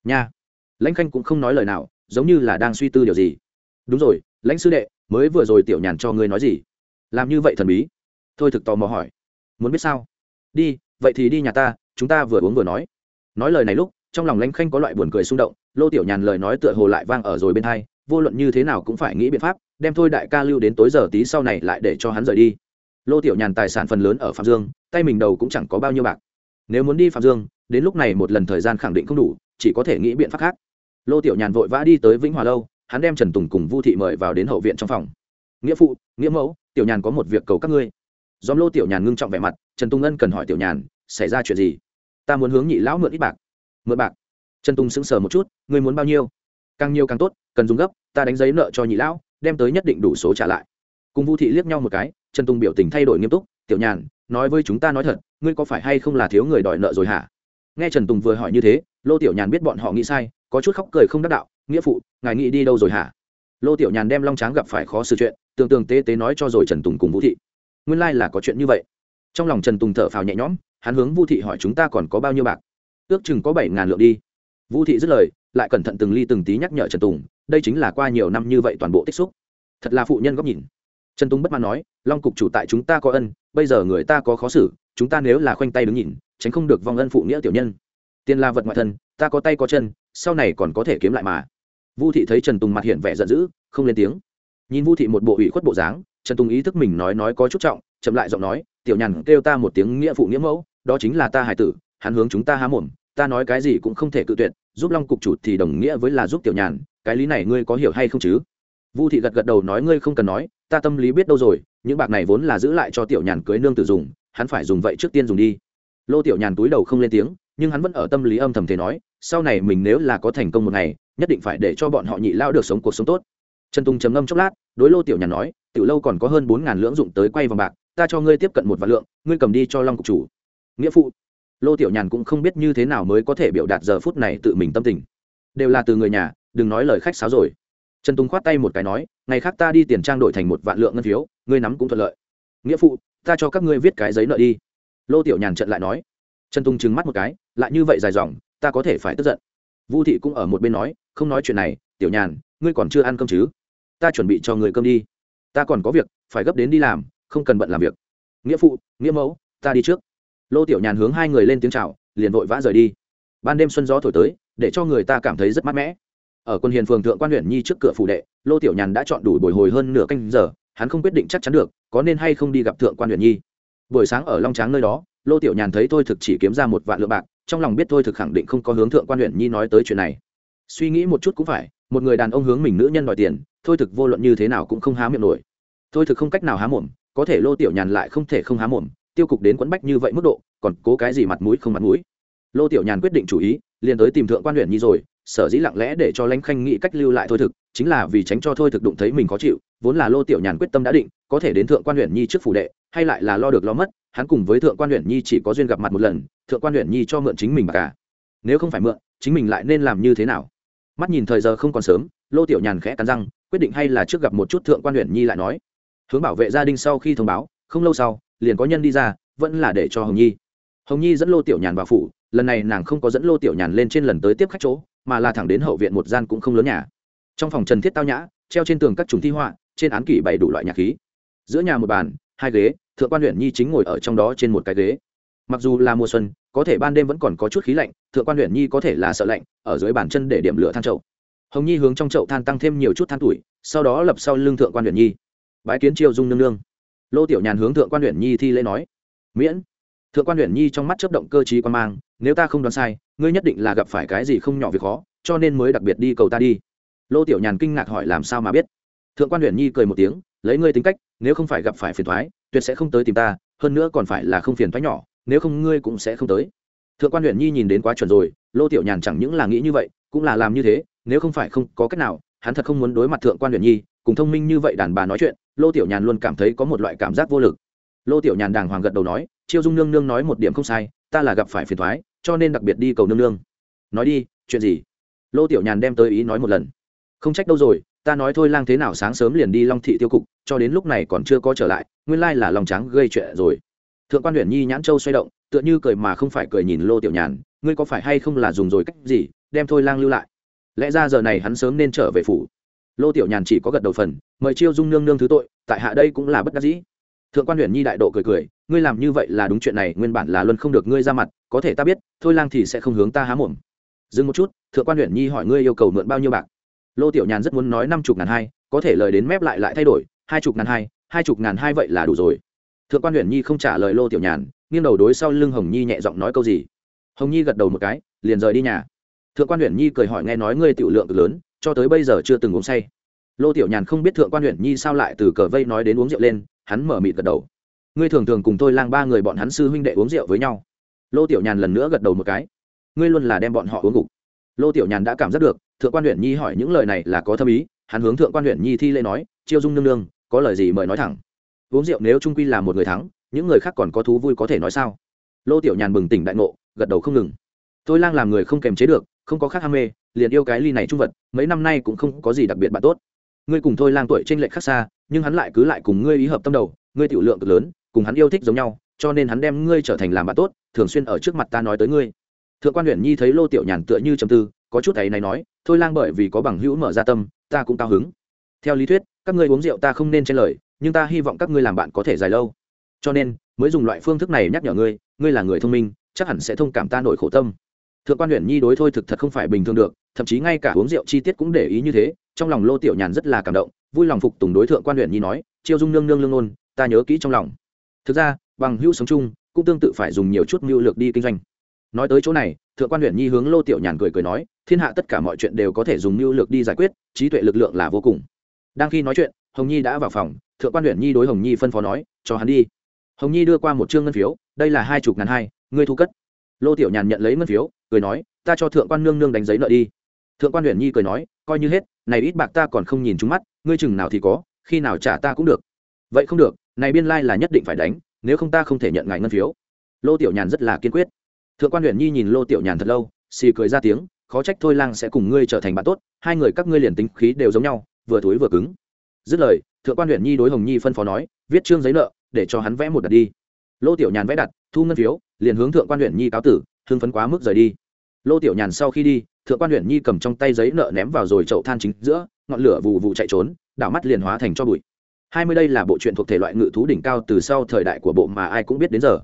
Nha. Lãnh khanh cũng không nói lời nào, giống như là đang suy tư điều gì. Đúng rồi, lãnh sư đệ, mới vừa rồi tiểu nhàn cho ngươi nói gì? Làm như vậy thần bí. Thôi thực tò mò hỏi. Muốn biết sao? Đi, vậy thì đi nhà ta, chúng ta vừa uống vừa nói. Nói lời này lúc, trong lòng lãnh khanh có loại buồn cười xung động, lô tiểu nhàn lời nói tựa hồ lại vang ở rồi bên hai, vô luận như thế nào cũng phải nghĩ biện pháp, đem thôi đại ca lưu đến tối giờ tí sau này lại để cho hắn rời đi lô tiểu nhàn tài sản phần lớn ở phạm dương, tay mình đầu cũng chẳng có bao nhiêu bạc. Nếu muốn đi phạm dương, đến lúc này một lần thời gian khẳng định không đủ, chỉ có thể nghĩ biện pháp khác. Lô tiểu nhàn vội vã đi tới vĩnh hòa lâu, hắn đem trần tùng cùng vu thị mời vào đến hậu viện trong phòng. Nghĩa phụ, nghĩa mẫu, tiểu nhàn có một việc cầu các ngươi. Dòm lô tiểu nhàn ngưng trọng vẻ mặt, trần tùng ân cần hỏi tiểu nhàn, xảy ra chuyện gì? Ta muốn hướng nhị lão mượn ít bạc. Mượn bạc? Trần tùng sững sờ một chút, ngươi muốn bao nhiêu? Càng nhiều càng tốt, cần dùng gấp, ta đánh giấy nợ cho nhị lão, đem tới nhất định đủ số trả lại. Cùng vu thị liếc nhau một cái trần tùng biểu tình thay đổi nghiêm túc, tiểu nhàn, nói với chúng ta nói thật, ngươi có phải hay không là thiếu người đòi nợ rồi hả? Nghe trần tùng vừa hỏi như thế, lô tiểu nhàn biết bọn họ nghĩ sai, có chút khóc cười không đắc đạo, nghĩa phụ, ngài nghĩ đi đâu rồi hả? Lô tiểu nhàn đem long tráng gặp phải khó xử chuyện tương tương tế tế nói cho rồi trần tùng cùng vũ thị. Nguyên lai、like、là có chuyện như vậy. Trong lòng trần tùng thở phào nhẹ nhõm, hắn hướng vũ thị hỏi chúng ta còn có bao nhiêu bạc? Ước chừng có bảy ngàn lượng đi. Vũ thị dứt lời, lại cẩn thận từng ly từng tí nhắc nhở trần tùng, đây chính là qua nhiều năm như vậy toàn bộ tích xúc. Thật là phụ nhân góc nhìn trần tùng bất mãn nói, long cục chủ tại chúng ta có ân, bây giờ người ta có khó xử, chúng ta nếu là khoanh tay đứng nhìn, tránh không được vong ân phụ nghĩa tiểu nhân. Tiền là vật ngoại thân ta có tay có chân, sau này còn có thể kiếm lại mà. Vu thị thấy trần tùng mặt hiện vẻ giận dữ, không lên tiếng. Nhìn vu thị một bộ ủy khuất bộ dáng, trần tùng ý thức mình nói nói có chút trọng, chậm lại giọng nói, tiểu nhàn, kêu ta một tiếng nghĩa phụ nghĩa mẫu, đó chính là ta hải tử, hắn hướng chúng ta há mồm, ta nói cái gì cũng không thể cự tuyệt, giúp long cục chủ thì đồng nghĩa với là giúp tiểu nhàn, cái lý này ngươi có hiểu hay không chứ? Vu thị gật gật đầu nói, ngươi không cần nói ta tâm lý biết đâu rồi, những bạc này vốn là giữ lại cho tiểu nhàn cưới nương tử dùng, hắn phải dùng vậy trước tiên dùng đi. Lô tiểu nhàn túi đầu không lên tiếng, nhưng hắn vẫn ở tâm lý âm thầm thế nói, sau này mình nếu là có thành công một ngày, nhất định phải để cho bọn họ nhị lao được sống cuộc sống tốt. Trần tùng trầm ngâm chốc lát, đối lô tiểu nhàn nói, tiểu lâu còn có hơn bốn ngàn lưỡng dụng tới quay vòng bạc, ta cho ngươi tiếp cận một vạn lượng, ngươi cầm đi cho long cục chủ. Nghĩa phụ. Lô tiểu nhàn cũng không biết như thế nào mới có thể biểu đạt giờ phút này tự mình tâm tình. Đều là từ người nhà, đừng nói lời khách sáo rồi trần tùng khoát tay một cái nói, ngày khác ta đi tiền trang đổi thành một vạn lượng ngân phiếu, ngươi nắm cũng thuận lợi. Nghĩa phụ, ta cho các ngươi viết cái giấy nợ đi. Lô tiểu nhàn trận lại nói. Trần tùng trừng mắt một cái, lại như vậy dài dòng, ta có thể phải tức giận. Vu thị cũng ở một bên nói, không nói chuyện này, tiểu nhàn, ngươi còn chưa ăn cơm chứ? Ta chuẩn bị cho người cơm đi. Ta còn có việc, phải gấp đến đi làm, không cần bận làm việc. Nghĩa phụ, nghĩa mẫu, ta đi trước. Lô tiểu nhàn hướng hai người lên tiếng c h à o liền vội vã rời đi. Ban đêm xuân gió thổi tới, để cho người ta cảm thấy rất mát mẻ ở quân hiền phường thượng quan huyện nhi trước cửa phủ đệ, lô tiểu nhàn đã chọn đủ bồi hồi hơn nửa canh giờ, hắn không quyết định chắc chắn được, có nên hay không đi gặp thượng quan huyện nhi. Buổi sáng ở long tráng nơi đó, lô tiểu nhàn thấy thôi thực chỉ kiếm ra một vạn lượng bạc, trong lòng biết thôi thực khẳng định không có hướng thượng quan huyện nhi nói tới chuyện này. Suy nghĩ một chút cũng phải, một người đàn ông hướng mình nữ nhân đòi tiền, thôi thực vô luận như thế nào cũng không há miệng nổi. Thôi thực không cách nào há mồm, có thể lô tiểu nhàn lại không thể không há mồm, tiêu cục đến quẫn bách như vậy mức độ, còn cố cái gì mặt mũi không mặt mũi. Lô tiểu nhàn quyết định chủ ý, liền tới tìm thượng quan huyện nhi rồi sở dĩ lặng lẽ để cho lãnh khanh nghĩ cách lưu lại thôi thực, chính là vì tránh cho thôi thực đụng thấy mình khó chịu, vốn là lô tiểu nhàn quyết tâm đã định, có thể đến thượng quan huyện nhi trước phủ đệ, hay lại là lo được lo mất, hắn cùng với thượng quan huyện nhi chỉ có duyên gặp mặt một lần, thượng quan huyện nhi cho mượn chính mình mà cả. Nếu không phải mượn, chính mình lại nên làm như thế nào? Mắt nhìn thời giờ không còn sớm, lô tiểu nhàn khẽ cắn răng, quyết định hay là trước gặp một chút thượng quan huyện nhi lại nói. Hướng bảo vệ gia đình sau khi thông báo, không lâu sau, liền có nhân đi ra, vẫn là để cho hồng nhi. Hồng nhi dẫn lô tiểu nhàn vào phủ, lần này nàng không có dẫn lô tiểu nhàn lên trên lần tới tiếp khách chỗ mà là thẳng đến hậu viện một gian cũng không lớn nhà. Trong phòng trần thiết tao nhã, treo trên tường các chủng thi họa, trên án kỷ bày đủ loại nhạc khí. Giữa nhà một bàn, hai ghế, thượng quan huyện nhi chính ngồi ở trong đó trên một cái ghế. Mặc dù là mùa xuân, có thể ban đêm vẫn còn có chút khí lạnh, thượng quan huyện nhi có thể là sợ lạnh, ở dưới bàn chân để điểm lửa than chậu. Hồng nhi hướng trong chậu than tăng thêm nhiều chút than tuổi, sau đó lập sau lưng thượng quan huyện nhi. Bái kiến chiêu dung nương nương. Lô tiểu nhàn hướng thượng quan huyện nhi thi lễ nói, miễn. Thượng quan huyện nhi trong mắt chấp động cơ t quan mang, nếu ta không đoán sai ngươi nhất định là gặp phải cái gì không nhỏ việc khó, cho nên mới đặc biệt đi cầu ta đi. Lô tiểu nhàn kinh ngạc hỏi làm sao mà biết. Thượng quan huyền nhi cười một tiếng, lấy ngươi tính cách, nếu không phải gặp phải phiền thoái tuyệt sẽ không tới tìm ta, hơn nữa còn phải là không phiền thoái nhỏ, nếu không ngươi cũng sẽ không tới. Thượng quan huyền nhi nhìn đến quá chuẩn rồi, lô tiểu nhàn chẳng những là nghĩ như vậy, cũng là làm như thế, nếu không phải không có cách nào, hắn thật không muốn đối mặt thượng quan huyền nhi, cùng thông minh như vậy đàn bà nói chuyện, lô tiểu nhàn luôn cảm thấy có một loại cảm giác vô lực lô tiểu nhàn đàng hoàng gật đầu nói, chiêu dung nương nương nói một điểm không sai, ta là gặp phải phiền thoái cho nên đặc biệt đi cầu nương nương. Nói đi, chuyện gì? Lô tiểu nhàn đem tới ý nói một lần. Không trách đâu rồi, ta nói thôi lang thế nào sáng sớm liền đi long thị tiêu cục, cho đến lúc này còn chưa có trở lại, nguyên lai là lòng trắng gây chuyện rồi. Thượng quan huyện nhi nhãn châu xoay động, tựa như cười mà không phải cười nhìn lô tiểu nhàn, ngươi có phải hay không là dùng rồi cách gì, đem thôi lang lưu lại? Lẽ ra giờ này hắn sớm nên trở về phủ. Lô tiểu nhàn chỉ có gật đầu phần, mời chiêu dung nương nương thứ tội, tại hạ đây cũng là bất đắc dĩ thượng quan huyện nhi đại độ cười cười, ngươi làm như vậy là đúng chuyện này, nguyên bản là luân không được ngươi ra mặt, có thể ta biết, thôi lang thì sẽ không hướng ta há mồm. Dừng một chút, thượng quan huyện nhi hỏi ngươi yêu cầu mượn bao nhiêu bạc? Lô tiểu nhàn rất muốn nói năm chục ngàn hai, có thể lời đến mép lại lại thay đổi, hai chục ngàn hai hai chục ngàn hai vậy là đủ rồi. Thượng quan huyện nhi không trả lời lô tiểu nhàn, nghiêng đầu đối sau lưng hồng nhi nhẹ giọng nói câu gì? Hồng nhi gật đầu một cái, liền rời đi nhà. Thượng quan huyện nhi cười hỏi nghe nói ngươi tiểu lượng cực lớn, cho tới bây giờ chưa từng uống say. Lô tiểu nhàn không biết thượng quan huyện nhi sao lại từ cờ vây nói đến uống rượu lên hắn mở mịt gật đầu. Ngươi thường thường cùng tôi lang ba người bọn hắn sư huynh đệ uống rượu với nhau. Lô tiểu nhàn lần nữa gật đầu một cái. Ngươi luôn là đem bọn họ uống gục. Lô tiểu nhàn đã cảm giác được, thượng quan huyện nhi hỏi những lời này là có thâm ý, hắn hướng thượng quan huyện nhi thi lễ nói, chiêu dung nương nương, có lời gì mời nói thẳng. Uống rượu nếu trung quy là một người thắng, những người khác còn có thú vui có thể nói sao? Lô tiểu nhàn bừng tỉnh đại ngộ, gật đầu không ngừng. Tôi lang làm người không kềm chế được, không có khác ham mê, liền yêu cái ly này trung vật, mấy năm nay cũng không có gì đặc biệt bạn tốt. Ngươi cùng tôi lang tuổi trên lệch khác xa nhưng hắn lại cứ lại cùng ngươi ý hợp tâm đầu, ngươi tiểu lượng cực lớn, cùng hắn yêu thích giống nhau, cho nên hắn đem ngươi trở thành làm bạn tốt, thường xuyên ở trước mặt ta nói tới ngươi. Thượng quan huyện nhi thấy lô tiểu nhàn tựa như trầm tư, có chút ấy này nói, thôi lang bởi vì có bằng hữu mở ra tâm, ta cũng cao hứng. Theo lý thuyết, các ngươi uống rượu ta không nên chen lời, nhưng ta hy vọng các ngươi làm bạn có thể dài lâu. Cho nên, mới dùng loại phương thức này nhắc nhở ngươi ngươi là người thông minh, chắc hẳn sẽ thông cảm ta nổi khổ tâm. Thượng quan huyện nhi đối thôi thực thật không phải bình thường được, thậm chí ngay cả uống rượu chi tiết cũng để ý như thế, trong lòng lô tiểu nhàn rất là cảm động vui lòng phục tùng đối thượng quan huyện nhi nói, chiêu dung nương nương lương nôn ta nhớ kỹ trong lòng. Thực ra, bằng hữu sống chung, cũng tương tự phải dùng nhiều chút mưu lược đi kinh doanh. Nói tới chỗ này, thượng quan huyện nhi hướng lô tiểu nhàn cười cười nói, thiên hạ tất cả mọi chuyện đều có thể dùng mưu lược đi giải quyết, trí tuệ lực lượng là vô cùng. Đang khi nói chuyện, hồng nhi đã vào phòng, thượng quan huyện nhi đối hồng nhi phân phó nói, cho hắn đi. Hồng nhi đưa qua một chương ngân phiếu, đây là hai chục ngàn hai, ngươi thu cất. Lô tiểu nhàn nhận lấy ngân phiếu, cười nói, ta cho thượng quan nương nương đánh giấy nợ đi. Thượng quan huyện nhi cười nói, coi như hết, này ít bạc ta còn không nhìn trúng mắt ngươi chừng nào thì có, khi nào trả ta cũng được. Vậy không được, này biên lai là nhất định phải đánh, nếu không ta không thể nhận ngài ngân phiếu. Lô tiểu nhàn rất là kiên quyết. Thượng quan huyện nhi nhìn lô tiểu nhàn thật lâu, xì cười ra tiếng, khó trách thôi lang sẽ cùng ngươi trở thành bạn tốt, hai người các ngươi liền tính khí đều giống nhau, vừa thối vừa cứng. Dứt lời, thượng quan huyện nhi đối hồng nhi phân phó nói, viết trương giấy nợ, để cho hắn vẽ một đặt đi. Lô tiểu nhàn vẽ đặt, thu ngân phiếu, liền hướng thượng quan huyện nhi cáo tử, hưng phấn quá mức rời đi. Lô tiểu nhàn sau khi đi, thượng quan huyện nhi cầm trong tay giấy nợ ném vào rồi chậu than chính giữa ngọn lửa vụ vụ chạy trốn đảo mắt liền hóa thành cho bụi. Hai mươi đây là bộ truyện thuộc thể loại ngự thú đỉnh cao từ sau thời đại của bộ mà ai cũng biết đến giờ.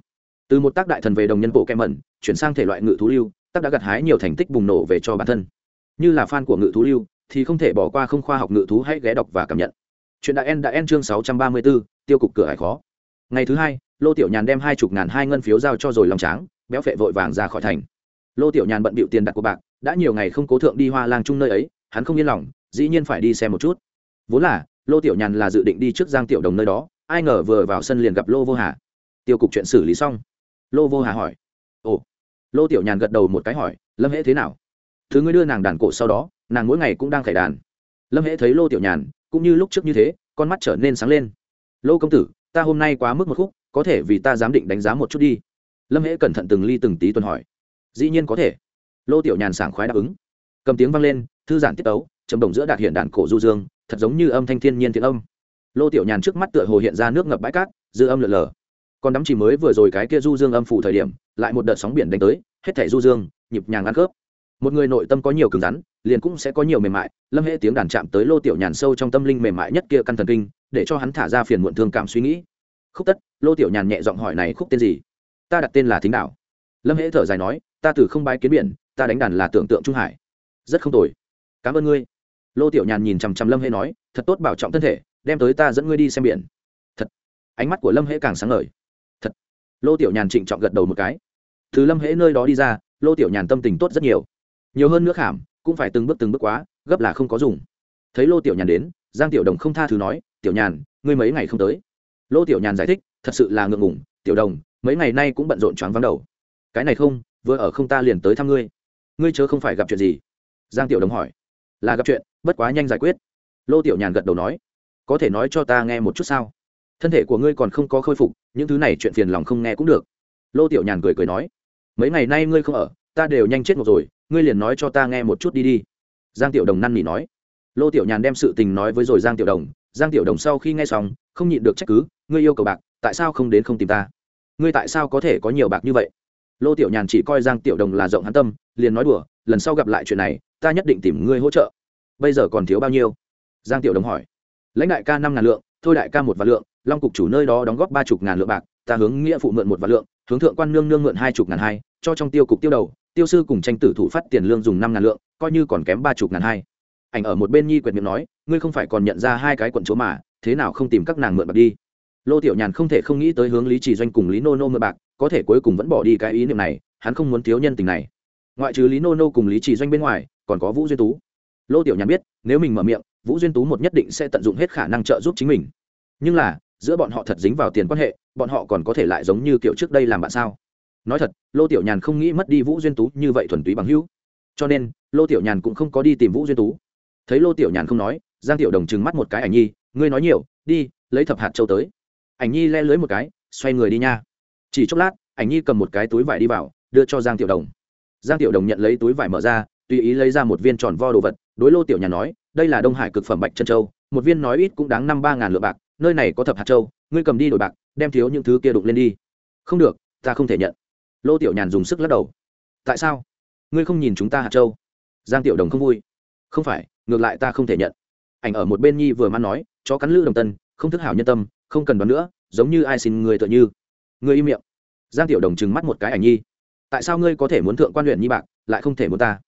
Từ một tác đại thần về đồng nhân bộ kem mẩn chuyển sang thể loại ngự thú lưu tác đã gặt hái nhiều thành tích bùng nổ về cho bản thân. Như là fan của ngự thú lưu thì không thể bỏ qua không khoa học ngự thú hãy ghé đọc và cảm nhận. Chuyện đại en đã en chương sáu trăm ba mươi 634, tiêu cục cửa hải khó. Ngày thứ hai lô tiểu nhàn đem hai chục ngàn hai ngân phiếu giao cho rồi lòng tráng béo phệ vội vàng ra khỏi thành. Lô tiểu nhàn bận bịu tiền đặt của bạc đã nhiều ngày không cố thượng đi hoa lang chung nơi ấy hắn không yên lòng dĩ nhiên phải đi xem một chút. Vốn là, lô tiểu nhàn là dự định đi trước giang tiểu đồng nơi đó, ai ngờ vừa vào sân liền gặp lô vô hà. Tiêu cục chuyện xử lý xong. Lô vô hà hỏi, ồ. Lô tiểu nhàn gật đầu một cái hỏi, lâm hễ thế nào? Thứ ngươi đưa nàng đàn cổ sau đó, nàng mỗi ngày cũng đang khải đàn. Lâm hễ thấy lô tiểu nhàn, cũng như lúc trước như thế, con mắt trở nên sáng lên. Lô công tử, ta hôm nay quá mức một khúc, có thể vì ta dám định đánh giá một chút đi. Lâm hễ cẩn thận từng ly từng tí tuần hỏi. Dĩ nhiên có thể. Lô tiểu nhàn sảng khoái đáp ứng. Cầm tiếng vang lên, thư giãn tiết tấu trầm đồng giữa đạt hiện đàn cổ du dương, thật giống như âm thanh thiên nhiên thiện âm. Lô tiểu nhàn trước mắt tựa hồ hiện ra nước ngập bãi cát, dư âm lượn lờ. Còn đắm chỉ mới vừa rồi cái kia du dương âm phủ thời điểm, lại một đợt sóng biển đánh tới, hết thảy du dương, nhịp nhàng ăn khớp. Một người nội tâm có nhiều cứng rắn, liền cũng sẽ có nhiều mềm mại, lâm hễ tiếng đàn chạm tới lô tiểu nhàn sâu trong tâm linh mềm mại nhất kia căn thần kinh, để cho hắn thả ra phiền muộn thương cảm suy nghĩ. Khúc tất, lô tiểu nhàn nhẹ giọng hỏi này khúc tên gì? Ta đặt tên là thính đạo lâm hễ thở dài nói, ta từ không bái kiến biển, ta đánh đàn là tưởng tượng trung hải. Rất không tồi. Cảm ơn ngươi lô tiểu nhàn nhìn chằm chằm lâm hễ nói, thật tốt bảo trọng thân thể, đem tới ta dẫn ngươi đi xem biển. Thật. Ánh mắt của lâm hễ càng sáng ngời. Thật. Lô tiểu nhàn trịnh trọng gật đầu một cái. Thứ lâm hễ nơi đó đi ra, lô tiểu nhàn tâm tình tốt rất nhiều. Nhiều hơn nữa khảm, cũng phải từng bước từng bước quá, gấp là không có dùng. Thấy lô tiểu nhàn đến, giang tiểu đồng không tha thứ nói, tiểu nhàn, ngươi mấy ngày không tới? Lô tiểu nhàn giải thích, thật sự là ngượng ngủng tiểu đồng, mấy ngày nay cũng bận rộn choáng vắng đầu. Cái này không, vừa ở không ta liền tới thăm ngươi. Ngươi chớ không phải gặp chuyện gì. Giang tiểu đồng hỏi là gặp chuyện, bất quá nhanh giải quyết. Lô tiểu nhàn gật đầu nói. Có thể nói cho ta nghe một chút sao? Thân thể của ngươi còn không có khôi phục, những thứ này chuyện phiền lòng không nghe cũng được. Lô tiểu nhàn cười cười nói. Mấy ngày nay ngươi không ở, ta đều nhanh chết một rồi, ngươi liền nói cho ta nghe một chút đi đi. Giang tiểu đồng năn nỉ nói. Lô tiểu nhàn đem sự tình nói với rồi giang tiểu đồng. Giang tiểu đồng sau khi nghe xong, không nhịn được trách cứ, ngươi yêu cầu bạc, tại sao không đến không tìm ta? Ngươi tại sao có thể có nhiều bạc như vậy? Lô tiểu nhàn chỉ coi giang tiểu đồng là rộng hắn tâm, liền nói đùa, lần sau gặp lại chuyện này ta nhất định tìm ngươi hỗ trợ. Bây giờ còn thiếu bao nhiêu? Giang tiểu đồng hỏi. Lãnh đại ca năm ngàn lượng, thôi đại ca một vạn lượng, long cục chủ nơi đó đóng góp ba chục ngàn lượng bạc, ta hướng nghĩa phụ mượn một vạn lượng, hướng thượng quan nương nương mượn hai chục ngàn hai, cho trong tiêu cục tiêu đầu, tiêu sư cùng tranh tử thủ phát tiền lương dùng năm ngàn lượng, coi như còn kém ba chục ngàn hai. Ảnh ở một bên nhi quyệt miệng nói, ngươi không phải còn nhận ra hai cái quận chúa mà, thế nào không tìm các nàng mượn bạc đi? Lô tiểu nhàn không thể không nghĩ tới hướng lý trì doanh cùng lý nô nô mượn bạc, có thể cuối cùng vẫn bỏ đi cái ý niệm này, hắn không muốn thiếu nhân tình này ngoại trừ lý nô nô cùng lý trì doanh bên ngoài, còn có vũ duyên tú. Lô tiểu nhàn biết, nếu mình mở miệng, vũ duyên tú một nhất định sẽ tận dụng hết khả năng trợ giúp chính mình. Nhưng là, giữa bọn họ thật dính vào tiền quan hệ, bọn họ còn có thể lại giống như kiểu trước đây làm bạn sao? Nói thật, lô tiểu nhàn không nghĩ mất đi vũ duyên tú như vậy thuần túy bằng hữu. Cho nên, lô tiểu nhàn cũng không có đi tìm vũ duyên tú. Thấy lô tiểu nhàn không nói, giang tiểu đồng trừng mắt một cái ảnh nhi, ngươi nói nhiều, đi, lấy thập hạt châu tới. Ảnh nhi le lưới một cái, xoay người đi nha. Chỉ chốc lát, ảnh nhi cầm một cái túi vải đi vào, đưa cho giang tiểu đồng giang tiểu đồng nhận lấy túi vải mở ra, tùy ý lấy ra một viên tròn vo đồ vật, đối lô tiểu nhàn nói, đây là đông hải cực phẩm bạch chân châu, một viên nói ít cũng đáng năm ba ngàn lượng bạc, nơi này có thập hạt châu, ngươi cầm đi đổi bạc, đem thiếu những thứ kia đục lên đi. Không được, ta không thể nhận. Lô tiểu nhàn dùng sức lắc đầu. Tại sao? Ngươi không nhìn chúng ta hạt châu? Giang tiểu đồng không vui. Không phải, ngược lại ta không thể nhận. Ảnh ở một bên nhi vừa man nói cho cắn lữ đồng tân, không thức hảo nhân tâm, không cần đoán nữa, giống như ai xin người tựa như. Người im miệng. Giang tiểu đồng trừng mắt một cái ảnh nhi tại sao ngươi có thể muốn thượng quan huyện nhi bạc, lại không thể muốn ta?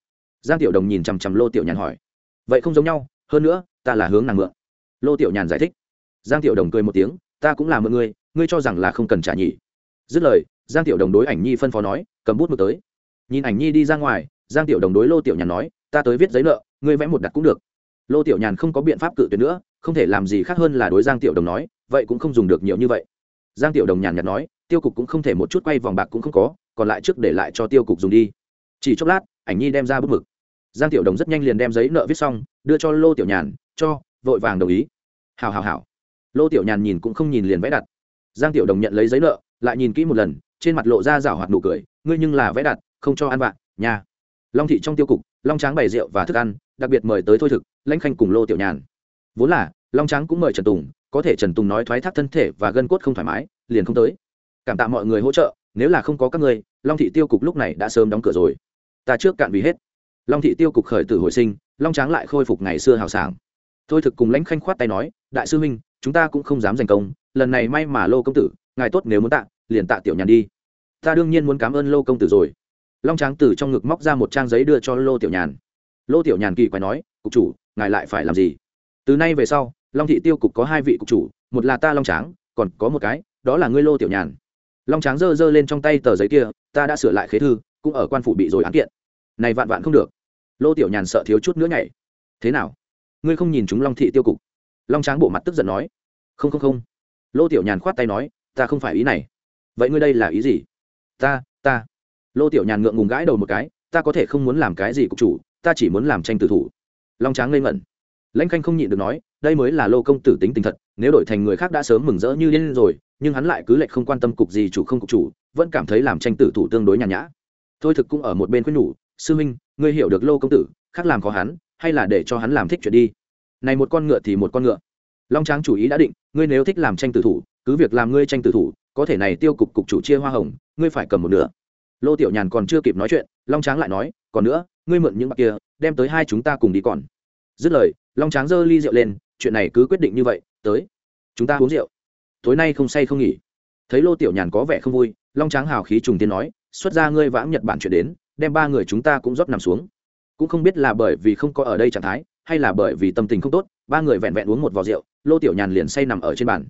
Giang tiểu đồng nhìn chằm chằm lô tiểu nhàn hỏi. Vậy không giống nhau, hơn nữa, ta là hướng nàng mượn. Lô tiểu nhàn giải thích. Giang tiểu đồng cười một tiếng, ta cũng là mượn ngươi ngươi cho rằng là không cần trả nhỉ. Dứt lời, giang tiểu đồng đối ảnh nhi phân phó nói, cầm bút mực tới. Nhìn ảnh nhi đi ra ngoài, giang tiểu đồng đối lô tiểu nhàn nói, ta tới viết giấy nợ, ngươi vẽ một đặt cũng được. Lô tiểu nhàn không có biện pháp cự tuyệt nữa, không thể làm gì khác hơn là đối giang tiểu đồng nói, vậy cũng không dùng được nhiều như vậy. Giang tiểu đồng nhàn nhạt nói, tiêu cục cũng không thể một chút quay vòng bạc cũng không có còn lại trước để lại cho tiêu cục dùng đi. Chỉ chốc lát, ảnh nhi đem ra bức mực. Giang tiểu đồng rất nhanh liền đem giấy nợ viết xong, đưa cho lô tiểu nhàn, cho, vội vàng đồng ý. Hào hào hào lô tiểu nhàn nhìn cũng không nhìn liền vẽ đặt. Giang tiểu đồng nhận lấy giấy nợ, lại nhìn kỹ một lần, trên mặt lộ ra rảo hoạt nụ cười, ngươi nhưng là vẽ đặt, không cho ăn vạ nhà long thị trong tiêu cục, long tráng bày rượu và thức ăn, đặc biệt mời tới thôi thực, lãnh khanh cùng lô tiểu nhàn. Vốn là, long tráng cũng mời trần tùng, có thể trần tùng nói thoái thác thân thể và gân cốt không thoải mái, liền không tới. Cảm tạ mọi người hỗ trợ nếu là không có các người long thị tiêu cục lúc này đã sớm đóng cửa rồi. Ta trước cạn vì hết. Long thị tiêu cục khởi tử hồi sinh, long tráng lại khôi phục ngày xưa hào sảng. Thôi thực cùng lãnh khanh khoát tay nói, đại sư huynh, chúng ta cũng không dám giành công, lần này may mà lô công tử, ngài tốt nếu muốn tạ, liền tạ tiểu nhàn đi. Ta đương nhiên muốn cảm ơn lô công tử rồi. Long tráng từ trong ngực móc ra một trang giấy đưa cho lô tiểu nhàn. Lô tiểu nhàn kỳ quái nói, cục chủ, ngài lại phải làm gì? Từ nay về sau, long thị tiêu cục có hai vị cục chủ, một là ta long tráng, còn có một cái, đó là ngươi lô tiểu nhàn long tráng giơ giơ lên trong tay tờ giấy kia, ta đã sửa lại khế thư, cũng ở quan phủ bị rồi án kiện. Này vạn vạn không được. Lô tiểu nhàn sợ thiếu chút nữa nhảy. Thế nào? Ngươi không nhìn chúng long thị tiêu cục? Long tráng bộ mặt tức giận nói. Không không không. Lô tiểu nhàn khoát tay nói, ta không phải ý này. Vậy ngươi đây là ý gì? Ta ta. Lô tiểu nhàn ngượng ngùng gãi đầu một cái, ta có thể không muốn làm cái gì cục chủ, ta chỉ muốn làm tranh tử thủ. Long tráng ngây ngẩn lãnh khanh không nhịn được nói, đây mới là lô công tử tính tình thật, nếu đổi thành người khác đã sớm mừng rỡ như điên rồi, nhưng hắn lại cứ lệch không quan tâm cục gì chủ không cục chủ, vẫn cảm thấy làm tranh tử thủ tương đối nhàn nhã. Thôi thực cũng ở một bên khuyên nhủ, sư minh ngươi hiểu được lô công tử, khác làm khó hắn, hay là để cho hắn làm thích chuyện đi. Này một con ngựa thì một con ngựa. Long tráng chủ ý đã định, ngươi nếu thích làm tranh tử thủ, cứ việc làm ngươi tranh tử thủ, có thể này tiêu cục cục chủ chia hoa hồng, ngươi phải cầm một nửa. Lô tiểu nhàn còn chưa kịp nói chuyện, long tráng lại nói, còn nữa, ngươi mượn những bạc kia, đem tới hai chúng ta cùng đi còn. Dứt lời long tráng giơ ly rượu lên, chuyện này cứ quyết định như vậy, tới. Chúng ta uống rượu. Tối nay không say không nghỉ. Thấy lô tiểu nhàn có vẻ không vui, long tráng hào khí trùng tiên nói, xuất ra ngươi vãng nhật bản chuyện đến, đem ba người chúng ta cũng rót nằm xuống. Cũng không biết là bởi vì không có ở đây trạng thái, hay là bởi vì tâm tình không tốt, ba người vẹn vẹn uống một vò rượu, lô tiểu nhàn liền say nằm ở trên bàn.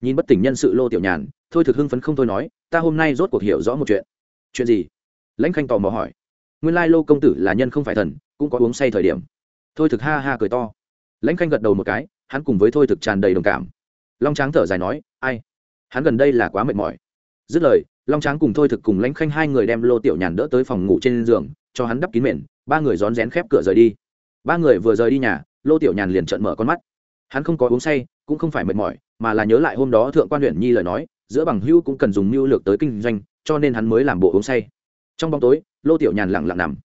Nhìn bất tỉnh nhân sự lô tiểu nhàn, thôi thực hưng phấn không thôi nói, ta hôm nay rốt cuộc hiểu rõ một chuyện. Chuyện gì? Lãnh khanh tò mò hỏi. Nguyên lai lô công tử là nhân không phải thần, cũng có uống say thời điểm. Thôi thực ha ha cười to lãnh khanh gật đầu một cái, hắn cùng với thôi thực tràn đầy đồng cảm. Long tráng thở dài nói, ai? Hắn gần đây là quá mệt mỏi. Dứt lời, long tráng cùng thôi thực cùng lãnh khanh hai người đem lô tiểu nhàn đỡ tới phòng ngủ trên giường, cho hắn đắp kín mền, ba người rón rén khép cửa rời đi. Ba người vừa rời đi nhà, lô tiểu nhàn liền trợn mở con mắt. Hắn không có uống say, cũng không phải mệt mỏi, mà là nhớ lại hôm đó thượng quan huyện nhi lời nói, giữa bằng hữu cũng cần dùng mưu lược tới kinh doanh, cho nên hắn mới làm bộ uống say. Trong bóng tối, lô tiểu nhàn lặng lặng nằm.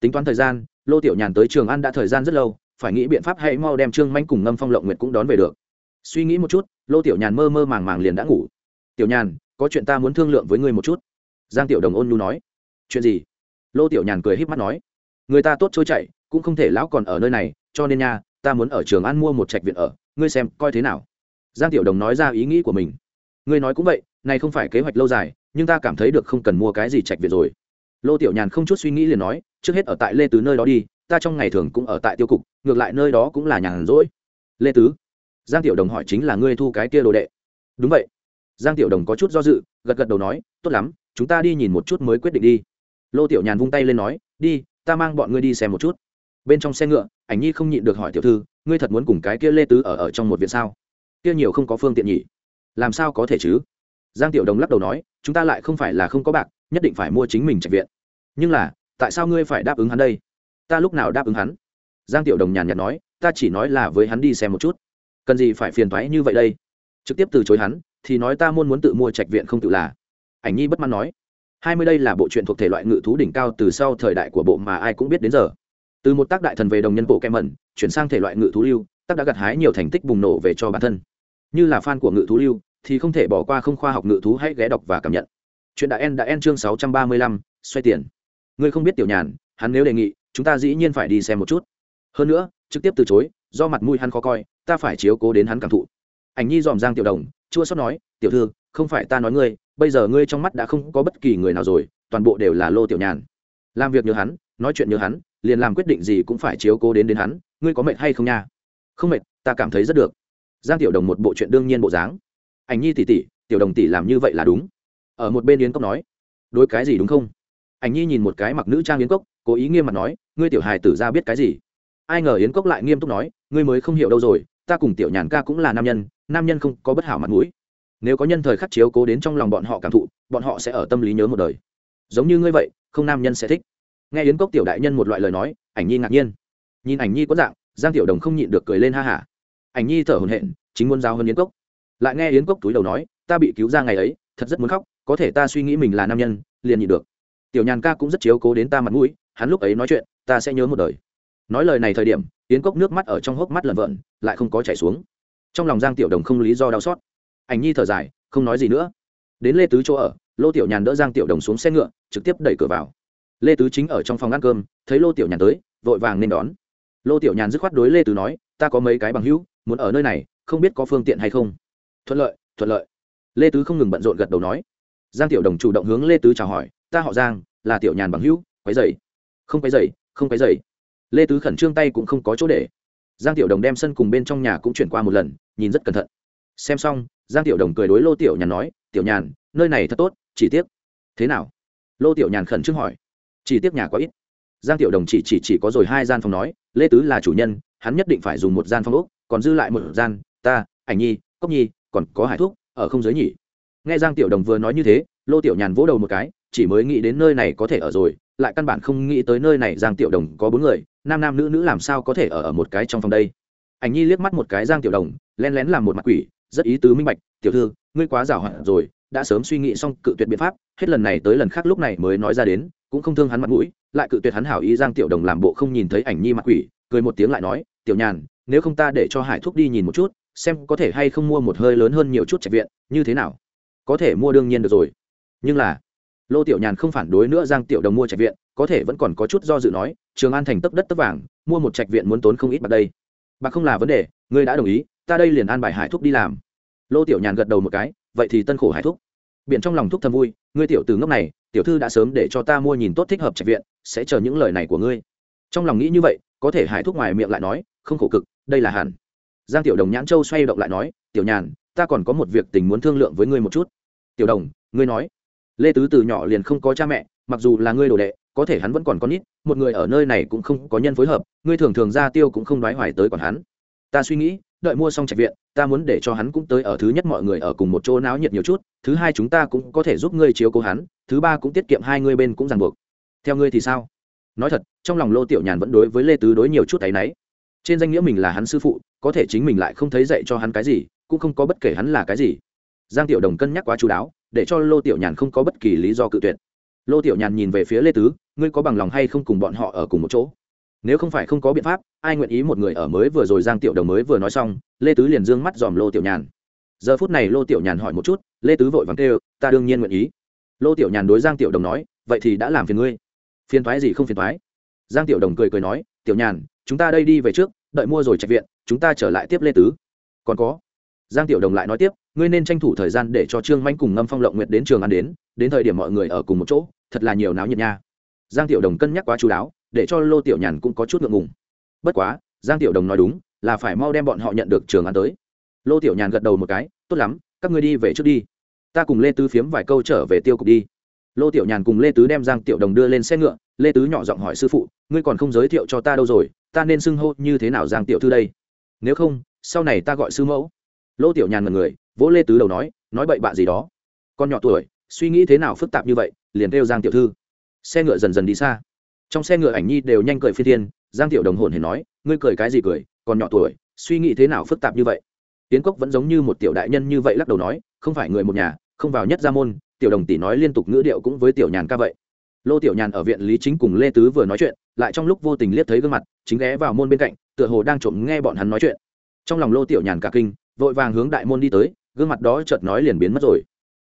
Tính toán thời gian, lô tiểu nhàn tới trường ăn đã thời gian rất lâu phải nghĩ biện pháp hãy mau đem trương manh cùng ngâm phong lộng nguyệt cũng đón về được. Suy nghĩ một chút, lô tiểu nhàn mơ mơ màng màng liền đã ngủ. Tiểu nhàn, có chuyện ta muốn thương lượng với ngươi một chút. Giang tiểu đồng ôn nhu nói. Chuyện gì? Lô tiểu nhàn cười h í p mắt nói. Người ta tốt trôi chạy cũng không thể lão còn ở nơi này, cho nên nha, ta muốn ở trường ăn mua một trạch viện ở, ngươi xem, coi thế nào. Giang tiểu đồng nói ra ý nghĩ của mình. Ngươi nói cũng vậy, này không phải kế hoạch lâu dài, nhưng ta cảm thấy được không cần mua cái gì trạch viện rồi. Lô tiểu nhàn không chút suy nghĩ liền nói trước hết ở tại lê tứ nơi đó đi, ta trong ngày thường cũng ở tại tiêu cục, ngược lại nơi đó cũng là nhàn rỗi. Lê tứ, giang tiểu đồng hỏi chính là ngươi thu cái kia đồ đệ. Đúng vậy. Giang tiểu đồng có chút do dự, gật gật đầu nói, tốt lắm, chúng ta đi nhìn một chút mới quyết định đi. Lô tiểu nhàn vung tay lên nói, đi, ta mang bọn ngươi đi xem một chút. Bên trong xe ngựa, ảnh nhi không nhịn được hỏi tiểu thư, ngươi thật muốn cùng cái kia lê tứ ở ở trong một viện sao? Kia nhiều không có phương tiện nhỉ? Làm sao có thể chứ? Giang tiểu đồng lắc đầu nói, chúng ta lại không phải là không có bạc, nhất định phải mua chính mình trạch viện. Nhưng là tại sao ngươi phải đáp ứng hắn đây? Ta lúc nào đáp ứng hắn? Giang tiểu đồng nhàn nhạt nói, ta chỉ nói là với hắn đi xem một chút. Cần gì phải phiền thoái như vậy đây? Trực tiếp từ chối hắn, thì nói ta muốn muốn tự mua trạch viện không tự là. Ảnh nhi bất mãn nói, hai mươi đây là bộ truyện thuộc thể loại ngự thú đỉnh cao từ sau thời đại của bộ mà ai cũng biết đến giờ. Từ một tác đại thần về đồng nhân bộ kem mẩn, chuyển sang thể loại ngự thú lưu, tác đã gặt hái nhiều thành tích bùng nổ về cho bản thân. Như là fan của ngự thú lưu, thì không thể bỏ qua không khoa học ngự thú hãy ghé đọc và cảm nhận. Chuyện đã en đã en chương sáu trăm ba mươi lăm, xoay tiền ngươi không biết tiểu nhàn, hắn nếu đề nghị, chúng ta dĩ nhiên phải đi xem một chút. Hơn nữa, trực tiếp từ chối, do mặt mũi hắn khó coi, ta phải chiếu cố đến hắn cảm thụ. Ảnh nhi dòm giang tiểu đồng, chua sót nói, tiểu thư, không phải ta nói ngươi, bây giờ ngươi trong mắt đã không có bất kỳ người nào rồi, toàn bộ đều là lô tiểu nhàn. Làm việc nhớ hắn, nói chuyện nhớ hắn, liền làm quyết định gì cũng phải chiếu cố đến đến hắn, ngươi có mệt hay không nha? Không mệt, ta cảm thấy rất được. Giang tiểu đồng một bộ chuyện đương nhiên bộ dáng. Ảnh nhi tỷ tỷ tiểu đồng tỷ làm như vậy là đúng. Ở một bên yến cốc nói, đối cái gì đúng không? Ảnh nhi nhìn một cái mặc nữ trang yến cốc, cố ý nghiêm mặt nói, ngươi tiểu hài tử ra biết cái gì? Ai ngờ yến cốc lại nghiêm túc nói, ngươi mới không hiểu đâu rồi, ta cùng tiểu nhàn ca cũng là nam nhân nam nhân không có bất hảo mặt mũi. Nếu có nhân thời khắc chiếu cố đến trong lòng bọn họ cảm thụ, bọn họ sẽ ở tâm lý nhớ một đời. Giống như ngươi vậy, không nam nhân sẽ thích. Nghe yến cốc tiểu đại nhân một loại lời nói, ảnh nhi ngạc nhiên. Nhìn ảnh nhi có dạng, giang tiểu đồng không nhịn được cười lên ha hả. Ảnh nhi thở hồn hện chính muốn giao hơn yến cốc. Lại nghe yến cốc túi đầu nói, ta bị cứu ra ngày ấy, thật rất muốn khóc, có thể ta suy nghĩ mình là nam nhân, liền nhịn được tiểu nhàn ca cũng rất chiếu cố đến ta mặt mũi, hắn lúc ấy nói chuyện, ta sẽ nhớ một đời. Nói lời này thời điểm, yến cốc nước mắt ở trong hốc mắt lần vợn lại không có chảy xuống. Trong lòng giang tiểu đồng không lý do đau xót. Ảnh nhi thở dài, không nói gì nữa. Đến lê tứ chỗ ở, lô tiểu nhàn đỡ giang tiểu đồng xuống xe ngựa, trực tiếp đẩy cửa vào. Lê tứ chính ở trong phòng ăn cơm, thấy lô tiểu nhàn tới, vội vàng nên đón. Lô tiểu nhàn dứt khoát đối lê tứ nói, ta có mấy cái bằng hữu, muốn ở nơi này, không biết có phương tiện hay không. Thuận lợi thuận lợi. Lê tứ không ngừng bận rộn gật đầu nói. Giang tiểu đồng chủ động hướng lê tứ chào hỏi ta họ giang, là tiểu nhàn bằng hữu, quấy dày không quấy dày không quấy dày lê tứ khẩn trương tay cũng không có chỗ để. Giang tiểu đồng đem sân cùng bên trong nhà cũng chuyển qua một lần, nhìn rất cẩn thận. Xem xong, giang tiểu đồng cười đối lô tiểu nhàn nói, tiểu nhàn, nơi này thật tốt, chỉ tiếc. Thế nào? Lô tiểu nhàn khẩn trương hỏi. Chỉ tiếc nhà có ít. Giang tiểu đồng chỉ chỉ chỉ có rồi hai gian phòng nói, lê tứ là chủ nhân, hắn nhất định phải dùng một gian phòng úc còn dư lại một gian, ta, ảnh nhi, cốc nhi, còn có hải thuốc ở không giới nhỉ. Nghe giang tiểu đồng vừa nói như thế, lô tiểu nhàn vỗ đầu một cái chỉ mới nghĩ đến nơi này có thể ở rồi, lại căn bản không nghĩ tới nơi này giang tiểu đồng có bốn người, nam nam nữ nữ làm sao có thể ở ở một cái trong phòng đây? Ảnh nhi liếc mắt một cái giang tiểu đồng len lén làm một mặt quỷ, rất ý tứ minh bạch, tiểu thư, ngươi quá giảo hạn rồi, đã sớm suy nghĩ xong cự tuyệt biện pháp, hết lần này tới lần khác lúc này mới nói ra đến, cũng không thương hắn mặt mũi, lại cự tuyệt hắn hảo ý giang tiểu đồng làm bộ không nhìn thấy ảnh nhi mặt quỷ, cười một tiếng lại nói, tiểu nhàn, nếu không ta để cho hải thuốc đi nhìn một chút, xem có thể hay không mua một hơi lớn hơn nhiều chút trạch viện, như thế nào? Có thể mua đương nhiên được rồi. Nhưng là lô tiểu nhàn không phản đối nữa, giang tiểu đồng mua trạch viện, có thể vẫn còn có chút do dự nói, trường an thành tấp đất tấp vàng, mua một trạch viện muốn tốn không ít bạc đây. Bạc không là vấn đề, ngươi đã đồng ý, ta đây liền an bài hải thúc đi làm. Lô tiểu nhàn gật đầu một cái, vậy thì tân khổ hải thúc. Biện trong lòng thúc thầm vui, ngươi tiểu từ ngốc này, tiểu thư đã sớm để cho ta mua nhìn tốt thích hợp trạch viện, sẽ chờ những lời này của ngươi. Trong lòng nghĩ như vậy, có thể hải thúc ngoài miệng lại nói, không khổ cực, đây là hẳn. Giang tiểu đồng nhãn châu xoay động lại nói, tiểu nhàn, ta còn có một việc tình muốn thương lượng với ngươi một chút. Tiểu đồng, ngươi nói lê tứ từ nhỏ liền không có cha mẹ, mặc dù là ngươi đồ đệ, có thể hắn vẫn còn con nít, một người ở nơi này cũng không có nhân phối hợp, ngươi thường thường ra tiêu cũng không đoái hoài tới còn hắn. Ta suy nghĩ, đợi mua xong trạch viện, ta muốn để cho hắn cũng tới ở thứ nhất mọi người ở cùng một chỗ náo nhiệt nhiều chút, thứ hai chúng ta cũng có thể giúp ngươi chiếu cố hắn, thứ ba cũng tiết kiệm hai ngươi bên cũng ràng buộc. Theo ngươi thì sao? Nói thật, trong lòng lô tiểu nhàn vẫn đối với lê tứ đối nhiều chút áy náy. Trên danh nghĩa mình là hắn sư phụ, có thể chính mình lại không thấy dạy cho hắn cái gì, cũng không có bất kể hắn là cái gì. Giang tiểu đồng cân nhắc quá chú đáo để cho lô tiểu nhàn không có bất kỳ lý do cự tuyệt. Lô tiểu nhàn nhìn về phía lê tứ, ngươi có bằng lòng hay không cùng bọn họ ở cùng một chỗ? Nếu không phải không có biện pháp, ai nguyện ý một người ở mới vừa rồi giang tiểu đồng mới vừa nói xong, lê tứ liền d ư ơ n g mắt dòm lô tiểu nhàn. Giờ phút này lô tiểu nhàn hỏi một chút, lê tứ vội vắng kêu, ta đương nhiên nguyện ý. Lô tiểu nhàn đối giang tiểu đồng nói, vậy thì đã làm phiền ngươi. Phiền thoái gì không phiền thoái giang tiểu đồng cười cười nói, tiểu nhàn, chúng ta đây đi về trước, đợi mua rồi trạch viện, chúng ta trở lại tiếp lê tứ. Còn có giang tiểu đồng lại nói tiếp, ngươi nên tranh thủ thời gian để cho trương manh cùng ngâm phong lộng nguyệt đến trường ăn đến đến thời điểm mọi người ở cùng một chỗ, thật là nhiều náo nhiệt nha. Giang tiểu đồng cân nhắc quá chú đáo, để cho lô tiểu nhàn cũng có chút ngượng ngùng. Bất quá, giang tiểu đồng nói đúng, là phải mau đem bọn họ nhận được trường ăn tới. Lô tiểu nhàn gật đầu một cái, tốt lắm, các ngươi đi về trước đi. Ta cùng lê tứ phiếm vài câu trở về tiêu cục đi. Lô tiểu nhàn cùng lê tứ đem giang tiểu đồng đưa lên xe ngựa, lê tứ nhỏ giọng hỏi sư phụ, ngươi còn không giới thiệu cho ta đâu rồi, ta nên xưng hô như thế nào giang tiểu thư đây? Nếu không, sau này ta gọi sư mẫu lô tiểu nhàn ngần người, vỗ lê tứ đầu nói nói bậy bạ gì đó? Con nhỏ tuổi, suy nghĩ thế nào phức tạp như vậy, liền kêu giang tiểu thư. Xe ngựa dần dần đi xa. Trong xe ngựa ảnh nhi đều nhanh cười phi thiên, giang tiểu đồng hồn hề nói, ngươi cười cái gì cười còn nhỏ tuổi, suy nghĩ thế nào phức tạp như vậy? Tiến cốc vẫn giống như một tiểu đại nhân như vậy lắc đầu nói, không phải người một nhà, không vào nhất gia môn, tiểu đồng tỷ nói liên tục ngữ điệu cũng với tiểu nhàn ca vậy. Lô tiểu nhàn ở viện lý chính cùng lê tứ vừa nói chuyện, lại trong lúc vô tình liếc thấy gương mặt, chính ghé vào môn bên cạnh, tựa hồ đang trộm nghe bọn hắn nói chuyện. Trong lòng lô tiểu nhàn cả kinh vội vàng hướng đại môn đi tới gương mặt đó chợt nói liền biến mất rồi.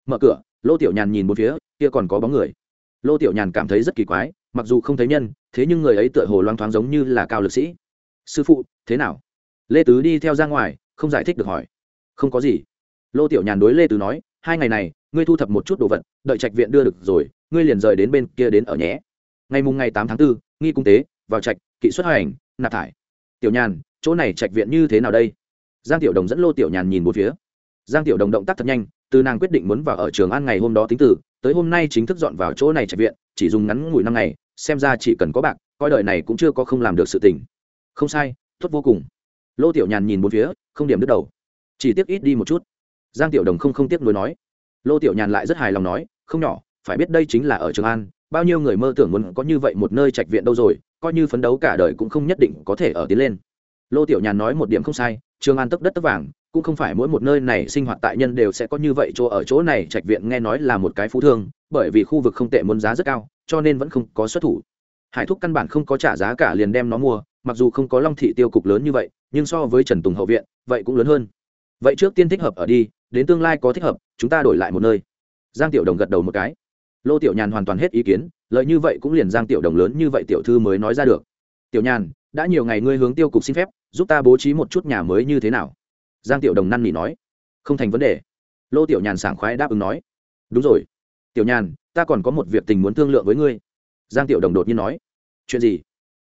Mở cửa lô tiểu nhàn nhìn một phía kia còn có bóng người. Lô tiểu nhàn cảm thấy rất kỳ quái mặc dù không thấy nhân thế nhưng người ấy tựa hồ loang thoáng giống như là cao lực sĩ. Sư phụ thế nào? Lê tứ đi theo ra ngoài không giải thích được hỏi. Không có gì. Lô tiểu nhàn đối lê tứ nói hai ngày này ngươi thu thập một chút đồ vật đợi trạch viện đưa được rồi ngươi liền rời đến bên kia đến ở nhé. Ngày mùng ngày tám tháng 4, nghi cung tế vào trạch kỵ xuất hành nạp thải. Tiểu nhàn chỗ này trạch viện như thế nào đây? Giang tiểu đồng dẫn lô tiểu nhàn nhìn một phía. Giang tiểu đồng động tác thật nhanh, từ nàng quyết định muốn vào ở trường an ngày hôm đó tính từ, tới hôm nay chính thức dọn vào chỗ này trạch viện, chỉ dùng ngắn ngủi năm ngày, xem ra chỉ cần có bạc, coi đời này cũng chưa có không làm được sự tình. Không sai, tốt vô cùng. Lô tiểu nhàn nhìn bốn phía, không điểm đứt đầu. Chỉ tiếc ít đi một chút. Giang tiểu đồng không không tiếc nuối nói. Lô tiểu nhàn lại rất hài lòng nói, không nhỏ, phải biết đây chính là ở trường an, bao nhiêu người mơ tưởng muốn có như vậy một nơi trạch viện đâu rồi, coi như phấn đấu cả đời cũng không nhất định có thể ở tiến lên lô tiểu nhàn nói một điểm không sai, trường an tấp đất tấp vàng, cũng không phải mỗi một nơi này sinh hoạt tại nhân đều sẽ có như vậy chỗ ở chỗ này, trạch viện nghe nói là một cái phú thương, bởi vì khu vực không tệ muốn giá rất cao, cho nên vẫn không có xuất thủ. Hải thúc căn bản không có trả giá cả liền đem nó mua, mặc dù không có long thị tiêu cục lớn như vậy, nhưng so với trần tùng hậu viện, vậy cũng lớn hơn. Vậy trước tiên thích hợp ở đi, đến tương lai có thích hợp, chúng ta đổi lại một nơi. Giang tiểu đồng gật đầu một cái. Lô tiểu nhàn hoàn toàn hết ý kiến lợi như vậy cũng liền giang tiểu đồng lớn như vậy tiểu thư mới nói ra được. Tiểu nhàn đã nhiều ngày ngươi hướng tiêu cục xin phép, giúp ta bố trí một chút nhà mới như thế nào? Giang tiểu đồng năn nỉ nói. Không thành vấn đề. Lô tiểu nhàn sảng khoái đáp ứng nói. Đúng rồi. Tiểu nhàn, ta còn có một việc tình muốn thương lượng với ngươi. Giang tiểu đồng đột nhiên nói. Chuyện gì?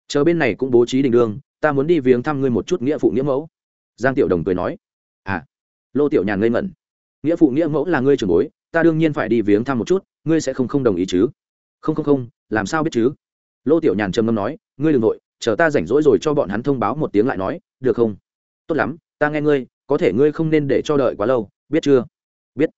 Chờ bên này cũng bố trí đình đương, ta muốn đi viếng thăm ngươi một chút nghĩa phụ nghĩa mẫu. Giang tiểu đồng cười nói. À. Lô tiểu nhàn ngây ngẩn. Nghĩa phụ nghĩa mẫu là ngươi trưởng bối, ta đương nhiên phải đi viếng thăm một chút, ngươi sẽ không không đồng ý chứ? Không không không, làm sao biết chứ? Lô tiểu nhàn trầm ngâm nói. Ngươi đ ừ n g nội chờ ta rảnh rỗi rồi cho bọn hắn thông báo một tiếng lại nói, được không? Tốt lắm, ta nghe ngươi, có thể ngươi không nên để cho đợi quá lâu, biết chưa? Biết.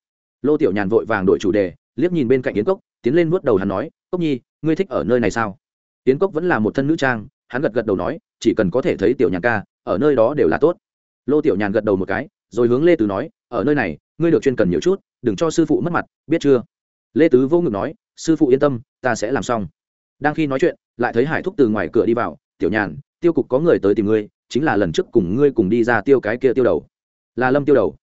Lô tiểu nhàn vội vàng đổi chủ đề, liếc nhìn bên cạnh yến cốc, tiến lên vuốt đầu hắn nói, cốc nhi, ngươi thích ở nơi này sao? Yến cốc vẫn là một thân nữ trang, hắn gật gật đầu nói, chỉ cần có thể thấy tiểu nhàn ca, ở nơi đó đều là tốt. Lô tiểu nhàn gật đầu một cái, rồi hướng lê tứ nói, ở nơi này, ngươi được chuyên cần nhiều chút, đừng cho sư phụ mất mặt, biết chưa? Lê tứ vô ngực nói, sư phụ yên tâm, ta sẽ làm xong. Đang khi nói chuyện, lại thấy hải thúc từ ngoài cửa đi vào tiểu nhàn, tiêu cục có người tới tìm ngươi, chính là lần trước cùng ngươi cùng đi ra tiêu cái kia tiêu đầu. Là lâm tiêu đầu.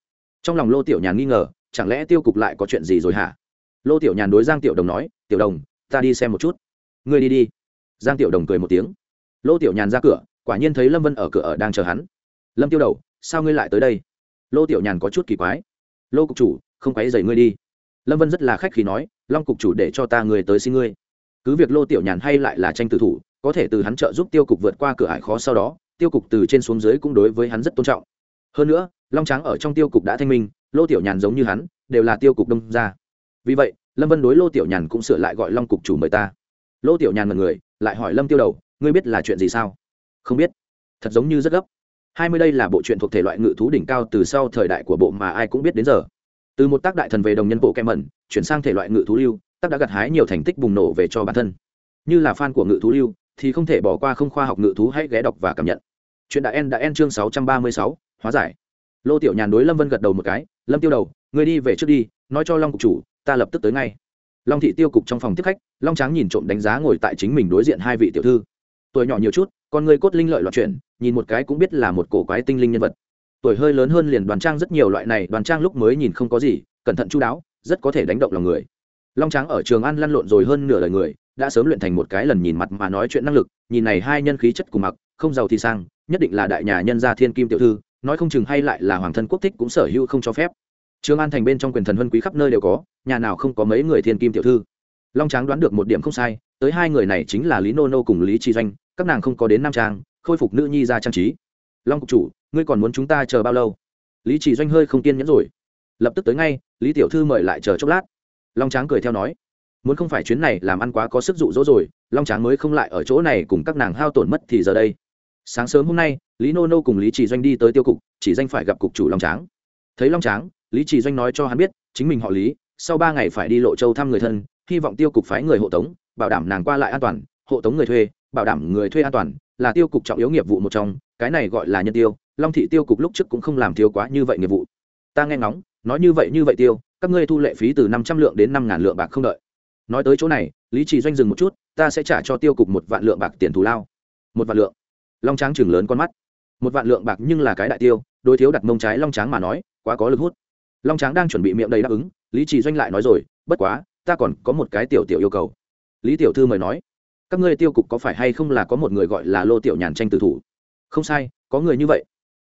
Trong lòng lô tiểu nhàn nghi ngờ, chẳng lẽ tiêu cục lại có chuyện gì rồi hả? Lô tiểu nhàn đối giang tiểu đồng nói, tiểu đồng, ta đi xem một chút. Ngươi đi đi. Giang tiểu đồng cười một tiếng. Lô tiểu nhàn ra cửa, quả nhiên thấy lâm vân ở cửa ở đang chờ hắn. Lâm tiêu đầu, sao ngươi lại tới đây? Lô tiểu nhàn có chút kỳ quái. Lô cục chủ, không quấy dày ngươi đi. Lâm vân rất là khách khi nói, long cục chủ để cho ta người tới xin ngươi. Cứ việc lô tiểu nhàn hay lại là tranh tử thủ có thể từ hắn trợ giúp tiêu cục vượt qua cửa ải khó sau đó, tiêu cục từ trên xuống dưới cũng đối với hắn rất tôn trọng. Hơn nữa, long tráng ở trong tiêu cục đã thanh minh, lô tiểu nhàn giống như hắn, đều là tiêu cục đông ra vì vậy, lâm vân đối lô tiểu nhàn cũng sửa lại gọi long cục chủ mời ta. Lô tiểu nhàn mật người, lại hỏi lâm tiêu đầu, ngươi biết là chuyện gì sao? Không biết. Thật giống như rất gấp. Hai mươi đây là bộ truyện thuộc thể loại ngự thú đỉnh cao từ sau thời đại của bộ mà ai cũng biết đến giờ. Từ một tác đại thần về đồng nhân bộ kem mẩn, chuyển sang thể loại ngự thú lưu, tác đã gặt hái nhiều thành tích bùng nổ về cho bản thân. Như là fan của ngự thú lưu thì không thể bỏ qua không khoa học ngự thú hãy ghé đọc và cảm nhận. Chuyện đã en đã en chương sáu trăm ba mươi sáu, hóa giải. Lô tiểu nhàn đối lâm vân gật đầu một cái, lâm tiêu đầu, người đi về trước đi, nói cho long cục chủ, ta lập tức tới ngay. Long thị tiêu cục trong phòng tiếp khách, long tráng nhìn trộm đánh giá ngồi tại chính mình đối diện hai vị tiểu thư. Tuổi nhỏ nhiều chút, con người cốt linh lợi loạn chuyển, nhìn một cái cũng biết là một cổ quái tinh linh nhân vật. Tuổi hơi lớn hơn liền đoàn trang rất nhiều loại này, đoàn trang lúc mới nhìn không có gì, cẩn thận chú đáo, rất có thể đánh động lòng người. Long tráng ở trường ăn lăn lộn rồi hơn nửa đời người đã sớm luyện thành một cái lần nhìn mặt mà nói chuyện năng lực, nhìn này hai nhân khí chất cùng mặc, không giàu thì sang, nhất định là đại nhà nhân gia thiên kim tiểu thư, nói không chừng hay lại là hoàng thân quốc thích cũng sở hữu không cho phép. Trường an thành bên trong quyền thần huân quý khắp nơi đều có, nhà nào không có mấy người thiên kim tiểu thư. Long tráng đoán được một điểm không sai, tới hai người này chính là lý nô nô cùng lý tri doanh, các nàng không có đến nam trang, khôi phục nữ nhi ra trang trí. Long cục chủ, ngươi còn muốn chúng ta chờ bao lâu? Lý chỉ doanh hơi không kiên nhẫn rồi. Lập tức tới ngay, lý tiểu thư mời lại chờ chốc lát. Long tráng cười theo nói muốn không phải chuyến này làm ăn quá có sức dụ dỗ rồi, long tráng mới không lại ở chỗ này cùng các nàng hao tổn mất thì giờ đây. Sáng sớm hôm nay, lý nô nô cùng lý chỉ doanh đi tới tiêu cục, chỉ danh phải gặp cục chủ long tráng. Thấy long tráng, lý chỉ doanh nói cho hắn biết, chính mình họ lý, sau ba ngày phải đi lộ châu thăm người thân, hy vọng tiêu cục phái người hộ tống, bảo đảm nàng qua lại an toàn, hộ tống người thuê, bảo đảm người thuê an toàn, là tiêu cục trọng yếu nghiệp vụ một trong, cái này gọi là nhân tiêu, long thị tiêu cục lúc trước cũng không làm thiếu quá như vậy nghiệp vụ. Ta nghe ngóng, nói như vậy như vậy tiêu, các ngươi thu lệ phí từ năm trăm lượng đến năm ngàn lượng bạc không đợi nói tới chỗ này, lý trì doanh dừng một chút, ta sẽ trả cho tiêu cục một vạn lượng bạc tiền thù lao. Một vạn lượng? Long tráng chừng lớn con mắt. Một vạn lượng bạc nhưng là cái đại tiêu, đối thiếu đặt mông trái long tráng mà nói, quá có lực hút. Long tráng đang chuẩn bị miệng đầy đáp ứng, lý trì doanh lại nói rồi, bất quá, ta còn có một cái tiểu tiểu yêu cầu. Lý tiểu thư mời nói, các ngươi tiêu cục có phải hay không là có một người gọi là lô tiểu nhàn tranh tử thủ? Không sai, có người như vậy.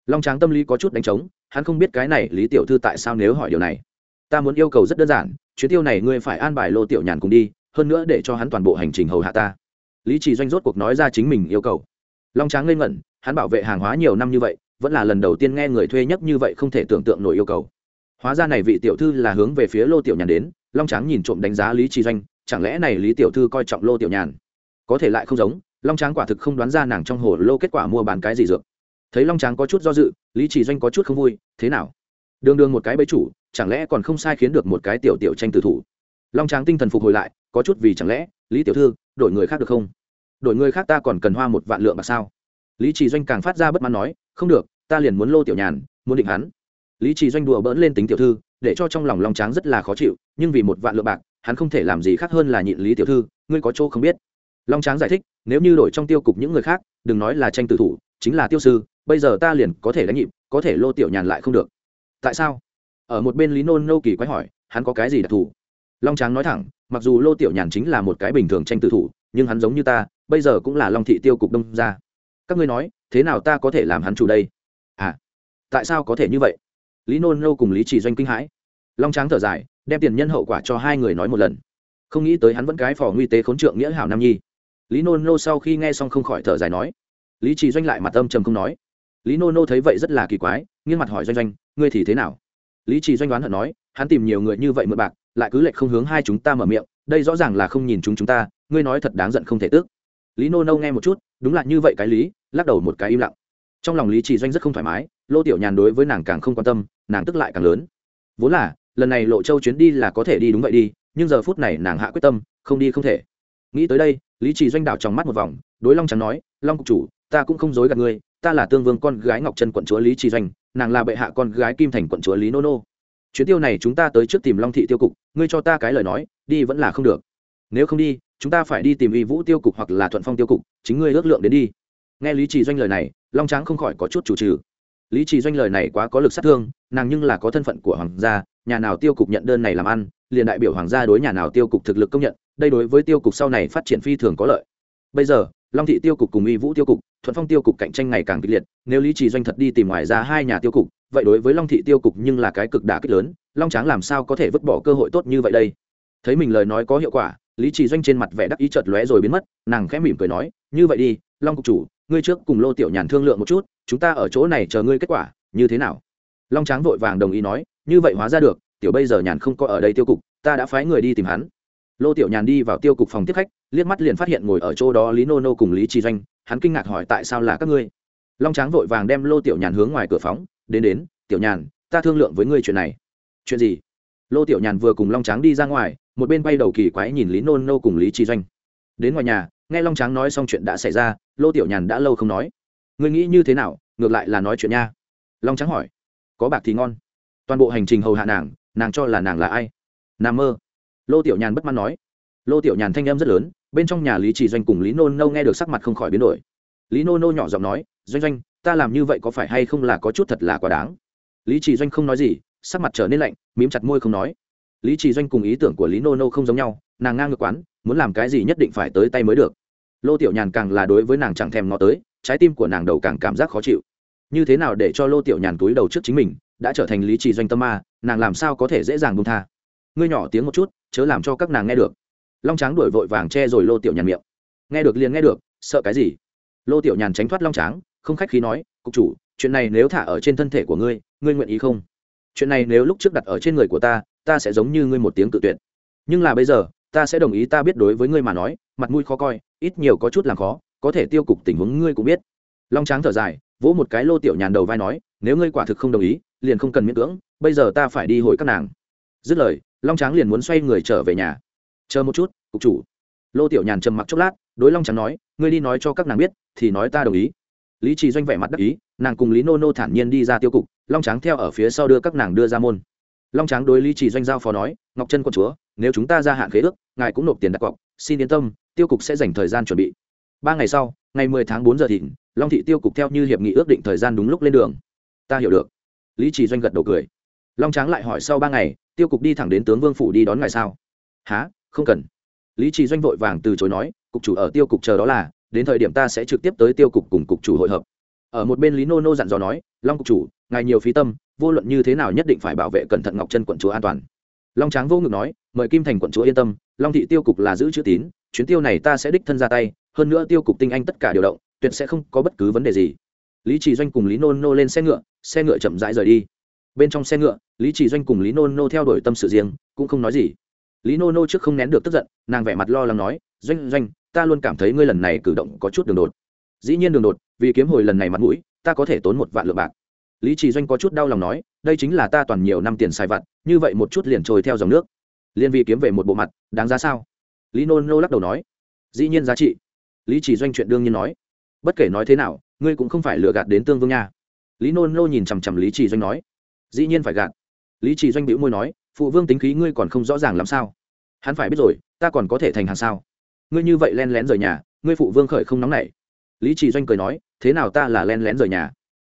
Long tráng tâm lý có chút đánh trống, hắn không biết cái này lý tiểu thư tại sao nếu hỏi điều này. Ta muốn yêu cầu rất đơn giản chuyến tiêu này ngươi phải an bài lô tiểu nhàn cùng đi, hơn nữa để cho hắn toàn bộ hành trình hầu hạ ta. Lý trì doanh rốt cuộc nói ra chính mình yêu cầu. Long tráng lên ngẩn, hắn bảo vệ hàng hóa nhiều năm như vậy, vẫn là lần đầu tiên nghe người thuê nhất như vậy không thể tưởng tượng nổi yêu cầu. Hóa ra này vị tiểu thư là hướng về phía lô tiểu nhàn đến, long tráng nhìn trộm đánh giá lý trì doanh, chẳng lẽ này lý tiểu thư coi trọng lô tiểu nhàn? Có thể lại không giống, long tráng quả thực không đoán ra nàng trong hồ lô kết quả mua bán cái gì dược. Thấy long tráng có chút do dự, lý chỉ doanh có chút không vui, thế nào? Đường đường một cái bấy chủ chẳng lẽ còn không sai khiến được một cái tiểu tiểu tranh tử thủ? Long tráng tinh thần phục hồi lại, có chút vì chẳng lẽ, lý tiểu thư, đổi người khác được không? Đổi người khác ta còn cần hoa một vạn lượng bạc sao? Lý trì doanh càng phát ra bất mãn nói, không được, ta liền muốn lô tiểu nhàn, muốn định hắn. Lý trì doanh đùa bỡn lên tính tiểu thư, để cho trong lòng long tráng rất là khó chịu, nhưng vì một vạn lượng bạc, hắn không thể làm gì khác hơn là nhịn lý tiểu thư, ngươi có chỗ không biết. Long tráng giải thích, nếu như đổi trong tiêu cục những người khác, đừng nói là tranh tử thủ, chính là tiêu sư, bây giờ ta liền có thể đánh nhịp, có thể lô tiểu nhàn lại không được. Tại sao? Ở một bên lý nôn nô kỳ quái hỏi, hắn có cái gì đặc thù? Long tráng nói thẳng, mặc dù lô tiểu nhàn chính là một cái bình thường tranh tử thủ, nhưng hắn giống như ta, bây giờ cũng là long thị tiêu cục đông ra các ngươi nói, thế nào ta có thể làm hắn chủ đây? À tại sao có thể như vậy? Lý nôn nô cùng lý chỉ doanh kinh hãi. Long tráng thở dài, đem tiền nhân hậu quả cho hai người nói một lần. Không nghĩ tới hắn vẫn cái phò nguy tế khốn trượng nghĩa hảo nam nhi. Lý nôn nô sau khi nghe xong không khỏi thở dài nói. Lý chỉ doanh lại mặt âm trầm không nói. Lý nô nô thấy vậy rất là kỳ quái, nghiêng mặt hỏi doanh doanh, ngươi thì thế nào? Lý chỉ doanh đoán hận nói, hắn tìm nhiều người như vậy mượn bạc, lại cứ lệch không hướng hai chúng ta mở miệng, đây rõ ràng là không nhìn chúng chúng ta, ngươi nói thật đáng giận không thể tước. Lý nô nâu nghe một chút, đúng là như vậy cái lý, lắc đầu một cái im lặng. Trong lòng lý chỉ doanh rất không thoải mái, lô tiểu nhàn đối với nàng càng không quan tâm, nàng tức lại càng lớn. Vốn là, lần này lộ châu chuyến đi là có thể đi đúng vậy đi, nhưng giờ phút này nàng hạ quyết tâm, không đi không thể. Nghĩ tới đây, lý chỉ doanh đảo trong mắt một vòng, đối long trắng nói, long cục chủ, ta cũng không dối gạt ngươi, ta là tương vương con gái ngọc trân quận chúa lý chỉ doanh nàng là bệ hạ con gái kim thành quận chúa lý nô nô. Chuyến tiêu này chúng ta tới trước tìm long thị tiêu cục, ngươi cho ta cái lời nói, đi vẫn là không được. Nếu không đi, chúng ta phải đi tìm y vũ tiêu cục hoặc là thuận phong tiêu cục, chính ngươi ước lượng đến đi. Nghe lý trì doanh lời này, long tráng không khỏi có chút chủ trừ. Lý trì doanh lời này quá có lực sát thương, nàng nhưng là có thân phận của hoàng gia, nhà nào tiêu cục nhận đơn này làm ăn, liền đại biểu hoàng gia đối nhà nào tiêu cục thực lực công nhận, đây đối với tiêu cục sau này phát triển phi thường có lợi. Bây giờ, long thị tiêu cục cùng y vũ tiêu cục thuận phong tiêu cục cạnh tranh ngày càng kịch liệt, nếu lý trì doanh thật đi tìm ngoài ra hai nhà tiêu cục, vậy đối với long thị tiêu cục nhưng là cái cực đả kích lớn, long tráng làm sao có thể vứt bỏ cơ hội tốt như vậy đây? Thấy mình lời nói có hiệu quả, lý trì doanh trên mặt vẻ đắc ý chợt lóe rồi biến mất, nàng khẽ mỉm cười nói, như vậy đi, long cục chủ, ngươi trước cùng lô tiểu nhàn thương lượng một chút, chúng ta ở chỗ này chờ ngươi kết quả, như thế nào? Long tráng vội vàng đồng ý nói, như vậy hóa ra được, tiểu bây giờ nhàn không có ở đây tiêu cục, ta đã phái người đi tìm hắn. Lô tiểu nhàn đi vào tiêu cục phòng tiếp khách, liếc mắt liền phát hiện ngồi ở chỗ đó lý nô nô cùng lý trì doanh hắn kinh ngạc hỏi tại sao là các ngươi? Long tráng vội vàng đem lô tiểu nhàn hướng ngoài cửa phóng, đến đến, tiểu nhàn, ta thương lượng với ngươi chuyện này. Chuyện gì? Lô tiểu nhàn vừa cùng long tráng đi ra ngoài, một bên bay đầu kỳ quái nhìn lý nôn nô cùng lý trí doanh. Đến ngoài nhà, nghe long tráng nói xong chuyện đã xảy ra, lô tiểu nhàn đã lâu không nói. Ngươi nghĩ như thế nào? Ngược lại là nói chuyện nha. Long tráng hỏi. Có bạc thì ngon. Toàn bộ hành trình hầu hạ nàng nàng cho là nàng là ai? N mơ. Lô tiểu nhàn bất mãn nói. Lô tiểu nhàn thanh em rất lớn bên trong nhà lý chỉ doanh cùng lý nô nô nghe được sắc mặt không khỏi biến đổi. Lý nô nô nhỏ giọng nói, doanh doanh, ta làm như vậy có phải hay không là có chút thật là quá đáng? Lý chỉ doanh không nói gì, sắc mặt trở nên lạnh, mím chặt môi không nói. Lý chỉ doanh cùng ý tưởng của lý nô nô không giống nhau, nàng ngang ngược quán, muốn làm cái gì nhất định phải tới tay mới được. Lô tiểu nhàn càng là đối với nàng chẳng thèm ngó tới, trái tim của nàng đầu càng cảm giác khó chịu. Như thế nào để cho lô tiểu nhàn túi đầu trước chính mình, đã trở thành lý trì doanh tâm ma, nàng làm sao có thể dễ dàng bông tha? Ngươi nhỏ tiếng một chút, chớ làm cho các nàng nghe được long tráng đuổi vội vàng che rồi lô tiểu nhàn miệng. Nghe được liền nghe được, sợ cái gì? Lô tiểu nhàn tránh thoát long tráng, không khách khí nói, cục chủ, chuyện này nếu thả ở trên thân thể của ngươi ngươi nguyện ý không? Chuyện này nếu lúc trước đặt ở trên người của ta ta sẽ giống như ngươi một tiếng tự tuyệt. Nhưng là bây giờ, ta sẽ đồng ý ta biết đối với ngươi mà nói, mặt mũi khó coi, ít nhiều có chút làm khó, có thể tiêu cục tình huống ngươi cũng biết. Long tráng thở dài, vỗ một cái lô tiểu nhàn đầu vai nói, nếu ngươi quả thực không đồng ý, liền không cần miễn cưỡng, bây giờ ta phải đi hội các nàng. Dứt lời, long tráng liền muốn xoay người trở về nhà chờ một chút, cục chủ. Lô tiểu nhàn trầm mặc chốc lát, đối long trắng nói, ngươi đi nói cho các nàng biết, thì nói ta đồng ý. Lý trì doanh vẻ mặt đắc ý, nàng cùng lý nô nô thản nhiên đi ra tiêu cục, long tráng theo ở phía sau đưa các nàng đưa ra môn. Long tráng đối lý trì doanh giao phó nói, ngọc trân quân chúa, nếu chúng ta ra hạn khế ước, ngài cũng nộp tiền đặt cọc, xin yên tâm, tiêu cục sẽ dành thời gian chuẩn bị. Ba ngày sau, ngày mười tháng bốn giờ thịnh, long thị tiêu cục theo như hiệp nghị ước định thời gian đúng lúc lên đường. Ta hiểu được. Lý trì doanh gật đầu cười. Long tráng lại hỏi sau ba ngày, tiêu cục đi thẳng đến tướng vương phủ đi đón ngài sao? Há không cần. Lý trì doanh vội vàng từ chối nói, cục chủ ở tiêu cục chờ đó là, đến thời điểm ta sẽ trực tiếp tới tiêu cục cùng cục chủ hội hợp. Ở một bên lý nô nô dặn dò nói, long cục chủ, ngài nhiều phí tâm, vô luận như thế nào nhất định phải bảo vệ cẩn thận ngọc chân quận chúa an toàn. Long tráng vô ngực nói, mời kim thành quận chúa yên tâm, long thị tiêu cục là giữ chữ tín, chuyến tiêu này ta sẽ đích thân ra tay, hơn nữa tiêu cục tinh anh tất cả điều động, tuyệt sẽ không có bất cứ vấn đề gì. Lý trì doanh cùng lý nô nô lên xe ngựa xe ngựa chậm rãi rời đi. Bên trong xe ngựa, lý trì doanh cùng lý nô nô theo đuổi tâm sự riêng, cũng không nói gì lý nô nô trước không nén được tức giận, nàng vẻ mặt lo lắng nói, doanh doanh, ta luôn cảm thấy ngươi lần này cử động có chút đường đột. Dĩ nhiên đường đột, vì kiếm hồi lần này mặt mũi, ta có thể tốn một vạn lượng bạc. Lý trì doanh có chút đau lòng nói, đây chính là ta toàn nhiều năm tiền xài vặt, như vậy một chút liền trôi theo dòng nước. Liên vi kiếm về một bộ mặt, đáng giá sao? Lý nô nô lắc đầu nói, dĩ nhiên giá trị. Lý trì doanh chuyện đương nhiên nói, bất kể nói thế nào, ngươi cũng không phải lừa gạt đến tương vương nha. Lý nô nô nhìn chằm chằm lý trì doanh nói, dĩ nhiên phải gạt. Lý trì doanh bĩu môi nói phụ vương tính khí ngươi còn không rõ ràng làm sao? Hắn phải biết rồi, ta còn có thể thành hàng sao? Ngươi như vậy len lén rời nhà, ngươi phụ vương khởi không nóng nảy. Lý trì doanh cười nói, thế nào ta là len lén rời nhà?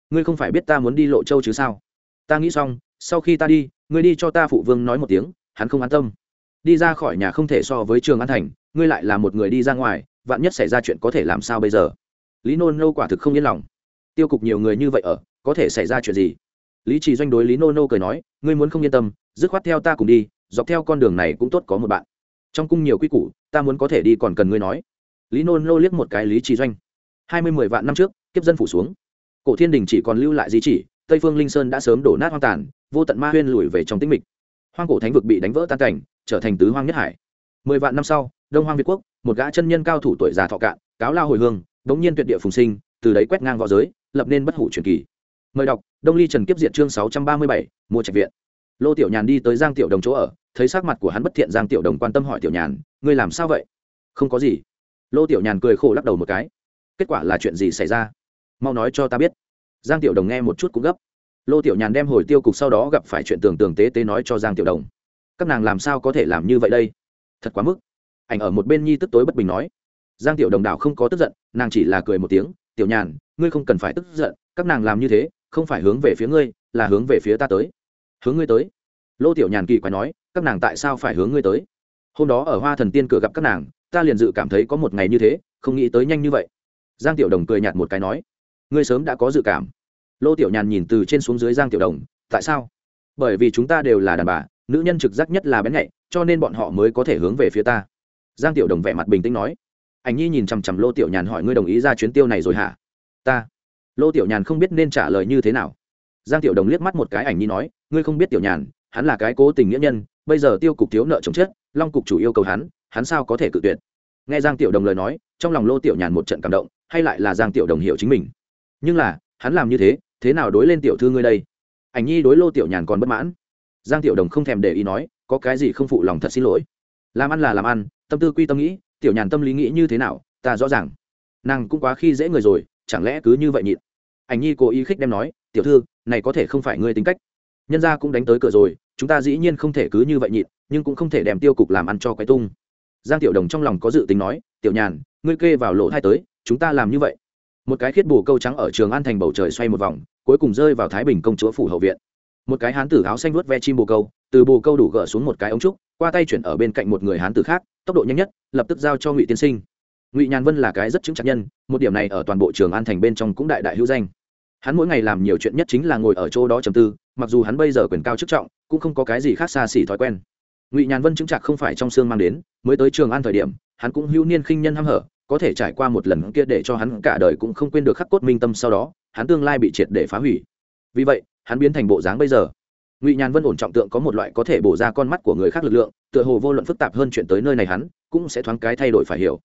Ngươi không phải biết ta muốn đi lộ châu chứ sao? Ta nghĩ xong, sau khi ta đi, ngươi đi cho ta phụ vương nói một tiếng, hắn không an tâm. Đi ra khỏi nhà không thể so với trường an thành, ngươi lại là một người đi ra ngoài, vạn nhất xảy ra chuyện có thể làm sao bây giờ? Lý Nôn nô quả thực không yên lòng. Tiêu cục nhiều người như vậy ở, có thể xảy ra chuyện gì? Lý trì doanh đối lý nô nô cười nói, ngươi muốn không yên tâm, dứt khoát theo ta cùng đi, dọc theo con đường này cũng tốt có một bạn. Trong cung nhiều quy củ, ta muốn có thể đi còn cần ngươi nói. Lý nô nô liếc một cái lý trì doanh. Hai mươi mười vạn năm trước, kiếp dân phủ xuống. Cổ thiên đình chỉ còn lưu lại di chỉ, tây phương linh sơn đã sớm đổ nát hoang tàn, vô tận ma huyên lùi về trong tĩnh mịch. Hoang cổ thánh vực bị đánh vỡ tan cảnh, trở thành tứ hoang nhất hải. Mười vạn năm sau, đông hoang việt quốc, một gã chân nhân cao thủ tuổi già thọ cạn, cáo lao hồi hương bỗng nhiên tuyệt địa phùng sinh, từ đấy quét ngang v õ giới, lập nên bất hủ truyền kỳ mời đọc, đông ly trần kiếp diện chương sáu trăm ba mươi bảy, mua trạch viện. Lô tiểu nhàn đi tới giang tiểu đồng chỗ ở, thấy sắc mặt của hắn bất thiện, giang tiểu đồng quan tâm hỏi tiểu nhàn, ngươi làm sao vậy? Không có gì. Lô tiểu nhàn cười khổ lắc đầu một cái. Kết quả là chuyện gì xảy ra? Mau nói cho ta biết. Giang tiểu đồng nghe một chút cũng gấp. Lô tiểu nhàn đem hồi tiêu cục sau đó gặp phải chuyện tường tường tế tế nói cho giang tiểu đồng. Các nàng làm sao có thể làm như vậy đây? Thật quá mức. Ảnh ở một bên nhi tức tối bất bình nói. Giang tiểu đồng đảo không có tức giận, nàng chỉ là cười một tiếng. Tiểu nhàn, ngươi không cần phải tức giận, các nàng làm như thế không phải hướng về phía ngươi, là hướng về phía ta tới. Hướng ngươi tới. Lô tiểu nhàn kỳ quái nói, các nàng tại sao phải hướng ngươi tới? Hôm đó ở hoa thần tiên cửa gặp các nàng, ta liền dự cảm thấy có một ngày như thế, không nghĩ tới nhanh như vậy. Giang tiểu đồng cười nhạt một cái nói, ngươi sớm đã có dự cảm. Lô tiểu nhàn nhìn từ trên xuống dưới giang tiểu đồng, tại sao? Bởi vì chúng ta đều là đàn bà, nữ nhân trực giác nhất là bén nhạy, cho nên bọn họ mới có thể hướng về phía ta. Giang tiểu đồng vẻ mặt bình tĩnh nói, ảnh nhi nhìn chằm chằm lô tiểu nhàn hỏi ngươi đồng ý ra chuyến tiêu này rồi hả? Ta lô tiểu nhàn không biết nên trả lời như thế nào. Giang tiểu đồng liếc mắt một cái ảnh nhi nói, ngươi không biết tiểu nhàn, hắn là cái cố tình nghĩa nhân, bây giờ tiêu cục thiếu nợ chồng chết, long cục chủ yêu cầu hắn hắn sao có thể cự tuyệt? Nghe giang tiểu đồng lời nói, trong lòng lô tiểu nhàn một trận cảm động, hay lại là giang tiểu đồng hiểu chính mình. Nhưng là, hắn làm như thế thế nào đối lên tiểu thư ngươi đây? Ảnh nhi đối lô tiểu nhàn còn bất mãn. Giang tiểu đồng không thèm để ý nói, có cái gì không phụ lòng thật xin lỗi. Làm ăn là làm ăn, tâm tư quy tâm nghĩ, tiểu nhàn tâm lý nghĩ như thế nào, ta rõ ràng. Nàng cũng quá khi dễ người rồi chẳng lẽ cứ như vậy nhịn? Ảnh nhi cố ý khích đem nói, tiểu thư, này có thể không phải ngươi tính cách. Nhân gia cũng đánh tới cửa rồi, chúng ta dĩ nhiên không thể cứ như vậy nhịn, nhưng cũng không thể đem tiêu cục làm ăn cho quái tung. Giang tiểu đồng trong lòng có dự tính nói, tiểu nhàn, ngươi kê vào lỗ hai tới, chúng ta làm như vậy. Một cái khiết bù câu trắng ở trường an thành bầu trời xoay một vòng, cuối cùng rơi vào thái bình công chúa phủ hậu viện. Một cái hán tử áo xanh vuốt ve chim bồ câu, từ bồ câu đủ gỡ xuống một cái ống trúc, qua tay chuyển ở bên cạnh một người hán tử khác, tốc độ nhanh nhất, lập tức giao cho ngụy tiên sinh ngụy nhàn vân là cái rất chứng chặt nhân một điểm này ở toàn bộ trường an thành bên trong cũng đại đại hữu danh hắn mỗi ngày làm nhiều chuyện nhất chính là ngồi ở chỗ đó trầm tư mặc dù hắn bây giờ quyền cao chức trọng cũng không có cái gì khác xa xỉ thói quen ngụy nhàn vân chứng chặt không phải trong xương mang đến mới tới trường an thời điểm hắn cũng hữu niên khinh nhân h hở có thể trải qua một lần kia để cho hắn cả đời cũng không quên được khắc cốt minh tâm sau đó hắn tương lai bị triệt để phá hủy vì vậy hắn biến thành bộ dáng bây giờ ngụy nhàn vân ổn trọng tượng có một loại có thể bổ ra con mắt của người khác lực lượng tựa hồ vô luận phức tạp hơn chuyện tới nơi này hắn cũng sẽ thoáng cái thay đổi phải hiểu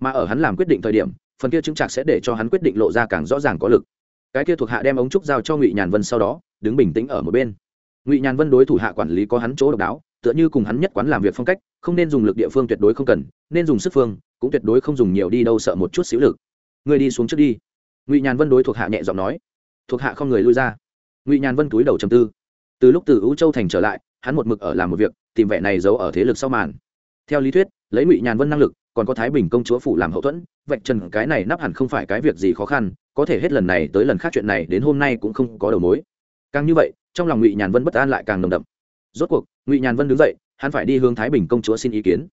mà ở hắn làm quyết định thời điểm, phần kia chứng chặt sẽ để cho hắn quyết định lộ ra càng rõ ràng có lực. Cái kia thuộc hạ đem ống trúc giao cho ngụy nhàn vân sau đó, đứng bình tĩnh ở một bên. Ngụy nhàn vân đối thủ hạ quản lý có hắn chỗ độc đáo, tựa như cùng hắn nhất quán làm việc phong cách, không nên dùng lực địa phương tuyệt đối không cần, nên dùng sức phương, cũng tuyệt đối không dùng nhiều đi đâu sợ một chút xíu lực. Người đi xuống trước đi. Ngụy nhàn vân đối thuộc hạ nhẹ giọng nói. Thuộc hạ không người lui ra. Ngụy nhàn vân túi đầu trầm tư. Từ lúc từ ưu châu thành trở lại, hắn một mực ở làm một việc, tìm vẻ này giấu ở thế lực sau màn. Theo lý thuyết, lấy ngụy nhàn vân năng lực còn có thái bình công chúa phủ làm hậu thuẫn, vạch trần cái này nắp hẳn không phải cái việc gì khó khăn, có thể hết lần này tới lần khác chuyện này đến hôm nay cũng không có đầu mối. Càng như vậy, trong lòng ngụy nhàn vân bất an lại càng nồng đậm. Rốt cuộc, ngụy nhàn vân đứng dậy, hắn phải đi hướng thái bình công chúa xin ý kiến.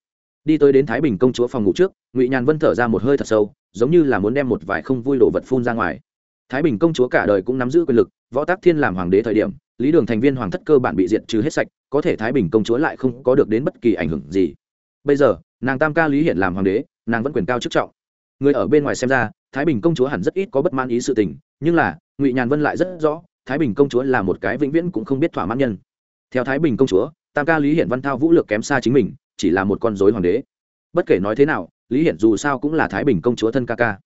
Đi tới đến thái bình công chúa phòng ngủ trước, ngụy nhàn vân thở ra một hơi thật sâu, giống như là muốn đem một vài không vui đồ vật phun ra ngoài. Thái bình công chúa cả đời cũng nắm giữ quyền lực, võ tác thiên làm hoàng đế thời điểm, lý đường thành viên hoàng thất cơ bản bị diệt trừ hết sạch, có thể thái bình công chúa lại không có được đến bất kỳ ảnh hưởng gì. Bây giờ nàng tam ca lý hiện làm hoàng đế, nàng vẫn quyền cao chức trọng. Người ở bên ngoài xem ra, thái bình công chúa hẳn rất ít có bất mãn ý sự tình, nhưng là, ngụy nhàn vân lại rất rõ, thái bình công chúa là một cái vĩnh viễn cũng không biết thỏa mãn nhân. Theo thái bình công chúa, tam ca lý hiển văn thao vũ lược kém xa chính mình, chỉ là một con dối hoàng đế. Bất kể nói thế nào, lý hiển dù sao cũng là thái bình công chúa thân ca ca.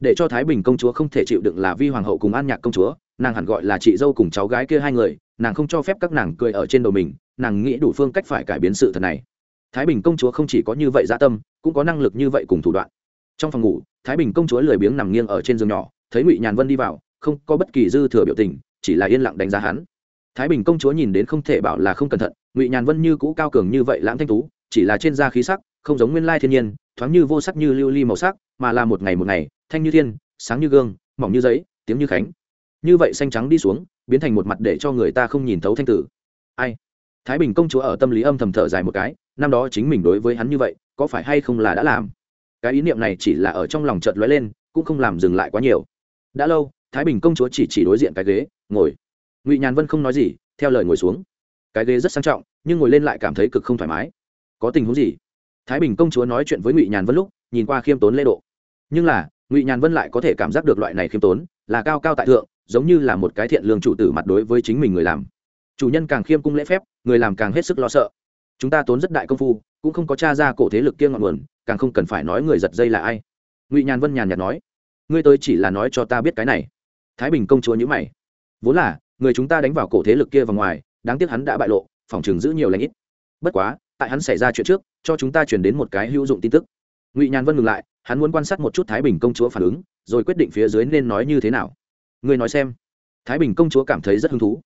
Để cho thái bình công chúa không thể chịu đựng là vi hoàng hậu cùng an nhạc công chúa, nàng hẳn gọi là chị dâu cùng cháu gái kia hai người, nàng không cho phép các nàng cười ở trên đầu mình, nàng nghĩ đủ phương cách phải cải biến sự thật này thái bình công chúa không chỉ có như vậy gia tâm, cũng có năng lực như vậy cùng thủ đoạn. Trong phòng ngủ, thái bình công chúa lười biếng nằm nghiêng ở trên giường nhỏ, thấy ngụy nhàn vân đi vào, không có bất kỳ dư thừa biểu tình, chỉ là yên lặng đánh giá hắn. Thái bình công chúa nhìn đến không thể bảo là không cẩn thận, ngụy nhàn vân như cũ cao cường như vậy lãng thanh tú, chỉ là trên da khí sắc, không giống nguyên lai thiên nhiên, thoáng như vô sắc như lưu ly màu sắc, mà là một ngày một ngày, thanh như thiên, sáng như gương, mỏng như giấy, tiếng như khánh. Như vậy xanh trắng đi xuống, biến thành một mặt để cho người ta không nhìn thấu thanh tử. Ai? Thái bình công chúa ở tâm lý âm thầm thở dài một cái năm đó chính mình đối với hắn như vậy, có phải hay không là đã làm? Cái ý niệm này chỉ là ở trong lòng chợt lóe lên, cũng không làm dừng lại quá nhiều. Đã lâu, thái bình công chúa chỉ chỉ đối diện cái ghế, ngồi. Ngụy nhàn vân không nói gì, theo lời ngồi xuống. Cái ghế rất sang trọng, nhưng ngồi lên lại cảm thấy cực không thoải mái. Có tình huống gì? Thái bình công chúa nói chuyện với ngụy nhàn vân lúc, nhìn qua khiêm tốn lễ độ. Nhưng là, ngụy nhàn vân lại có thể cảm giác được loại này khiêm tốn, là cao cao tại thượng, giống như là một cái thiện lương chủ tử mặt đối với chính mình người làm. Chủ nhân càng khiêm cung lễ phép, người làm càng hết sức lo sợ chúng ta tốn rất đại công phu, cũng không có t r a ra cổ thế lực kia ngọn nguồn, càng không cần phải nói người giật dây là ai. Ngụy nhàn vân nhàn nhạt nói. Ngươi tới chỉ là nói cho ta biết cái này. Thái bình công chúa nhữ mày. Vốn là, người chúng ta đánh vào cổ thế lực kia vào ngoài, đáng tiếc hắn đã bại lộ, phòng trường giữ nhiều lãnh ít. Bất quá, tại hắn xảy ra chuyện trước, cho chúng ta chuyển đến một cái hữu dụng tin tức. Ngụy nhàn vân ngừng lại, hắn muốn quan sát một chút thái bình công chúa phản ứng, rồi quyết định phía dưới nên nói như thế nào. Ngươi nói xem. Thái bình công chúa cảm thấy rất hứng thú.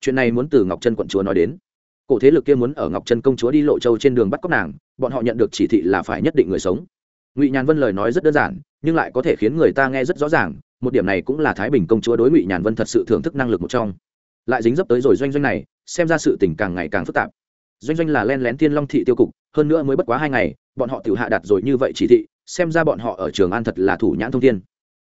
Chuyện này muốn từ ngọc trân quận chúa nói đến cổ thế lực kia muốn ở ngọc trân công chúa đi lộ châu trên đường bắt cóc nàng, bọn họ nhận được chỉ thị là phải nhất định người sống. Ngụy nhàn vân lời nói rất đơn giản, nhưng lại có thể khiến người ta nghe rất rõ ràng, một điểm này cũng là thái bình công chúa đối ngụy nhàn vân thật sự thưởng thức năng lực một trong. Lại dính dấp tới rồi doanh doanh này, xem ra sự tình càng ngày càng phức tạp. Doanh doanh là len lén thiên long thị tiêu cục, hơn nữa mới bất quá hai ngày, bọn họ tự hạ đặt rồi như vậy chỉ thị, xem ra bọn họ ở trường an thật là thủ nhãn thông thiên.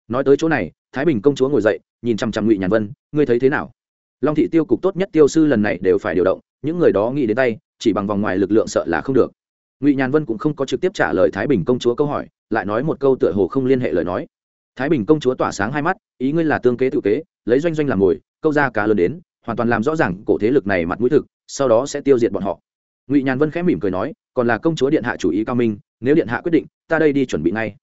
Nói tới chỗ này, thái bình công chúa ngồi dậy, nhìn chằm chằm ngụy nhàn vân, ngươi thấy thế nào? Long thị tiêu cục tốt nhất tiêu sư lần này đều phải điều động những người đó nghĩ đến tay, chỉ bằng vòng ngoài lực lượng sợ là không được. Ngụy nhàn vân cũng không có trực tiếp trả lời thái bình công chúa câu hỏi, lại nói một câu tựa hồ không liên hệ lời nói. Thái bình công chúa tỏa sáng hai mắt, ý ngươi là tương kế tự kế, lấy doanh doanh làm mồi, câu ra cá lớn đến, hoàn toàn làm rõ ràng cổ thế lực này mặt mũi thực, sau đó sẽ tiêu diệt bọn họ. Ngụy nhàn vân khẽ mỉm cười nói, còn là công chúa điện hạ chủ ý cao minh, nếu điện hạ quyết định, ta đây đi chuẩn bị ngay.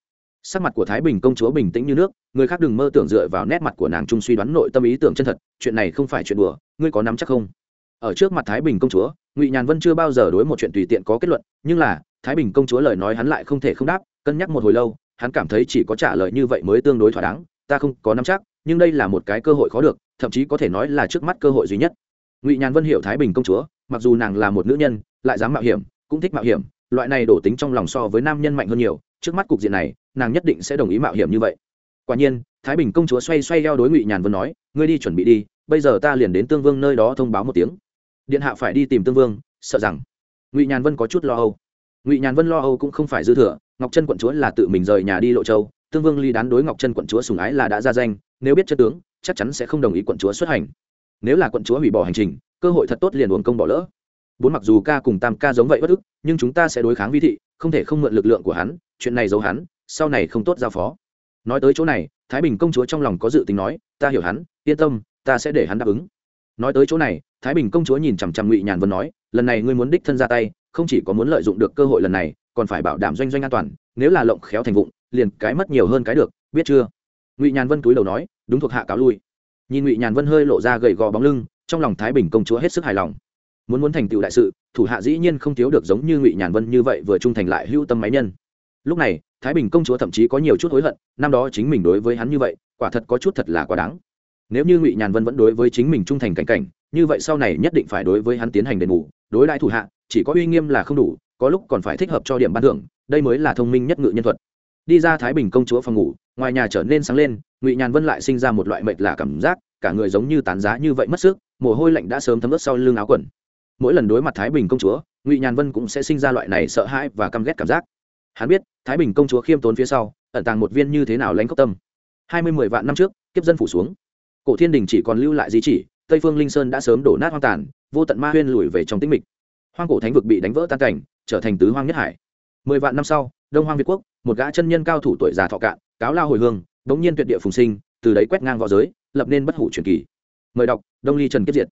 Sắc mặt của thái bình công chúa bình tĩnh như nước, người khác đừng mơ tưởng dựa vào nét mặt của nàng trung suy đoán nội tâm ý tưởng chân thật, chuyện này không phải chuyện đùa, ngươi có nắm chắc không? Ở trước mặt thái bình công chúa, ngụy nhàn vân chưa bao giờ đối một chuyện tùy tiện có kết luận, nhưng là, thái bình công chúa lời nói hắn lại không thể không đáp, cân nhắc một hồi lâu, hắn cảm thấy chỉ có trả lời như vậy mới tương đối thỏa đáng, ta không có nắm chắc, nhưng đây là một cái cơ hội khó được, thậm chí có thể nói là trước mắt cơ hội duy nhất. Ngụy nhàn vân hiểu thái bình công chúa, mặc dù nàng là một nữ nhân, lại dám mạo hiểm, cũng thích mạo hiểm, loại này đổ tính trong lòng so với nam nhân mạnh hơn nhiều, trước mắt cục diện này, nàng nhất định sẽ đồng ý mạo hiểm như vậy. Quả nhiên, thái bình công chúa xoay xoay eo đối ngụy nhàn vân nói, ngươi đi chuẩn bị đi, bây giờ ta liền đến tương vương nơi đó thông báo một tiếng điện hạ phải đi tìm tương vương, sợ rằng ngụy nhàn vân có chút lo âu. Ngụy nhàn vân lo âu cũng không phải dư thừa, ngọc trân quận chúa là tự mình rời nhà đi lộ châu, tương vương ly đán đối ngọc trân quận chúa sùng ái là đã ra danh, nếu biết chất tướng, chắc chắn sẽ không đồng ý quận chúa xuất hành. Nếu là quận chúa hủy bỏ hành trình, cơ hội thật tốt liền uống công bỏ lỡ. Bốn mặc dù ca cùng tam ca giống vậy bất ức, nhưng chúng ta sẽ đối kháng vi thị, không thể không mượn lực lượng của hắn, chuyện này giấu hắn, sau này không tốt giao phó. Nói tới chỗ này, thái bình công chúa trong lòng có dự tính nói, ta hiểu hắn, yên tâm, ta sẽ để hắn đáp ứng nói tới chỗ này, thái bình công chúa nhìn chằm chằm ngụy nhàn vân nói, lần này ngươi muốn đích thân ra tay, không chỉ có muốn lợi dụng được cơ hội lần này, còn phải bảo đảm doanh doanh an toàn, nếu là lộng khéo thành vụng, liền cái mất nhiều hơn cái được, biết chưa? Ngụy nhàn vân túi đầu nói, đúng thuộc hạ cáo lui. Nhìn ngụy nhàn vân hơi lộ ra gầy gò bóng lưng, trong lòng thái bình công chúa hết sức hài lòng. Muốn muốn thành tựu đại sự, thủ hạ dĩ nhiên không thiếu được giống như ngụy nhàn vân như vậy vừa trung thành lại hữu tâm máy nhân. Lúc này, thái bình công chúa thậm chí có nhiều chút hối hận, năm đó chính mình đối với hắn như vậy, quả thật có chút thật là quá đáng nếu như ngụy nhàn vân vẫn đối với chính mình trung thành cảnh cảnh, như vậy sau này nhất định phải đối với hắn tiến hành đền bù, đối đại thủ hạ, chỉ có uy nghiêm là không đủ, có lúc còn phải thích hợp cho điểm ban thưởng, đây mới là thông minh nhất ngự nhân thuật. Đi ra thái bình công chúa phòng ngủ, ngoài nhà trở nên sáng lên, ngụy nhàn vân lại sinh ra một loại mệt là cảm giác, cả người giống như tán giá như vậy mất sức, mồ hôi lạnh đã sớm thấm ướt sau lưng áo quần. Mỗi lần đối mặt thái bình công chúa, ngụy nhàn vân cũng sẽ sinh ra loại này sợ hãi và căm ghét cảm giác. Hắn biết, thái bình công chúa khiêm tốn phía sau, ẩn tàng một viên như thế nào lãnh cốc tâm. Hai mươi mười vạn năm trước, kiếp dân phủ xuống cổ thiên đình chỉ còn lưu lại di chỉ, tây phương linh sơn đã sớm đổ nát hoang tàn, vô tận ma huyên lùi về trong tĩnh mịch. Hoang cổ thánh vực bị đánh vỡ tan cảnh, trở thành tứ hoang nhất hải. Mười vạn năm sau, đông hoang việt quốc, một gã chân nhân cao thủ tuổi già thọ cạn, cáo lao hồi hương bỗng nhiên tuyệt địa phùng sinh, từ đấy quét ngang v õ giới, lập nên bất hủ truyền kỳ. Mời đọc, đông ly trần kiếp diệt.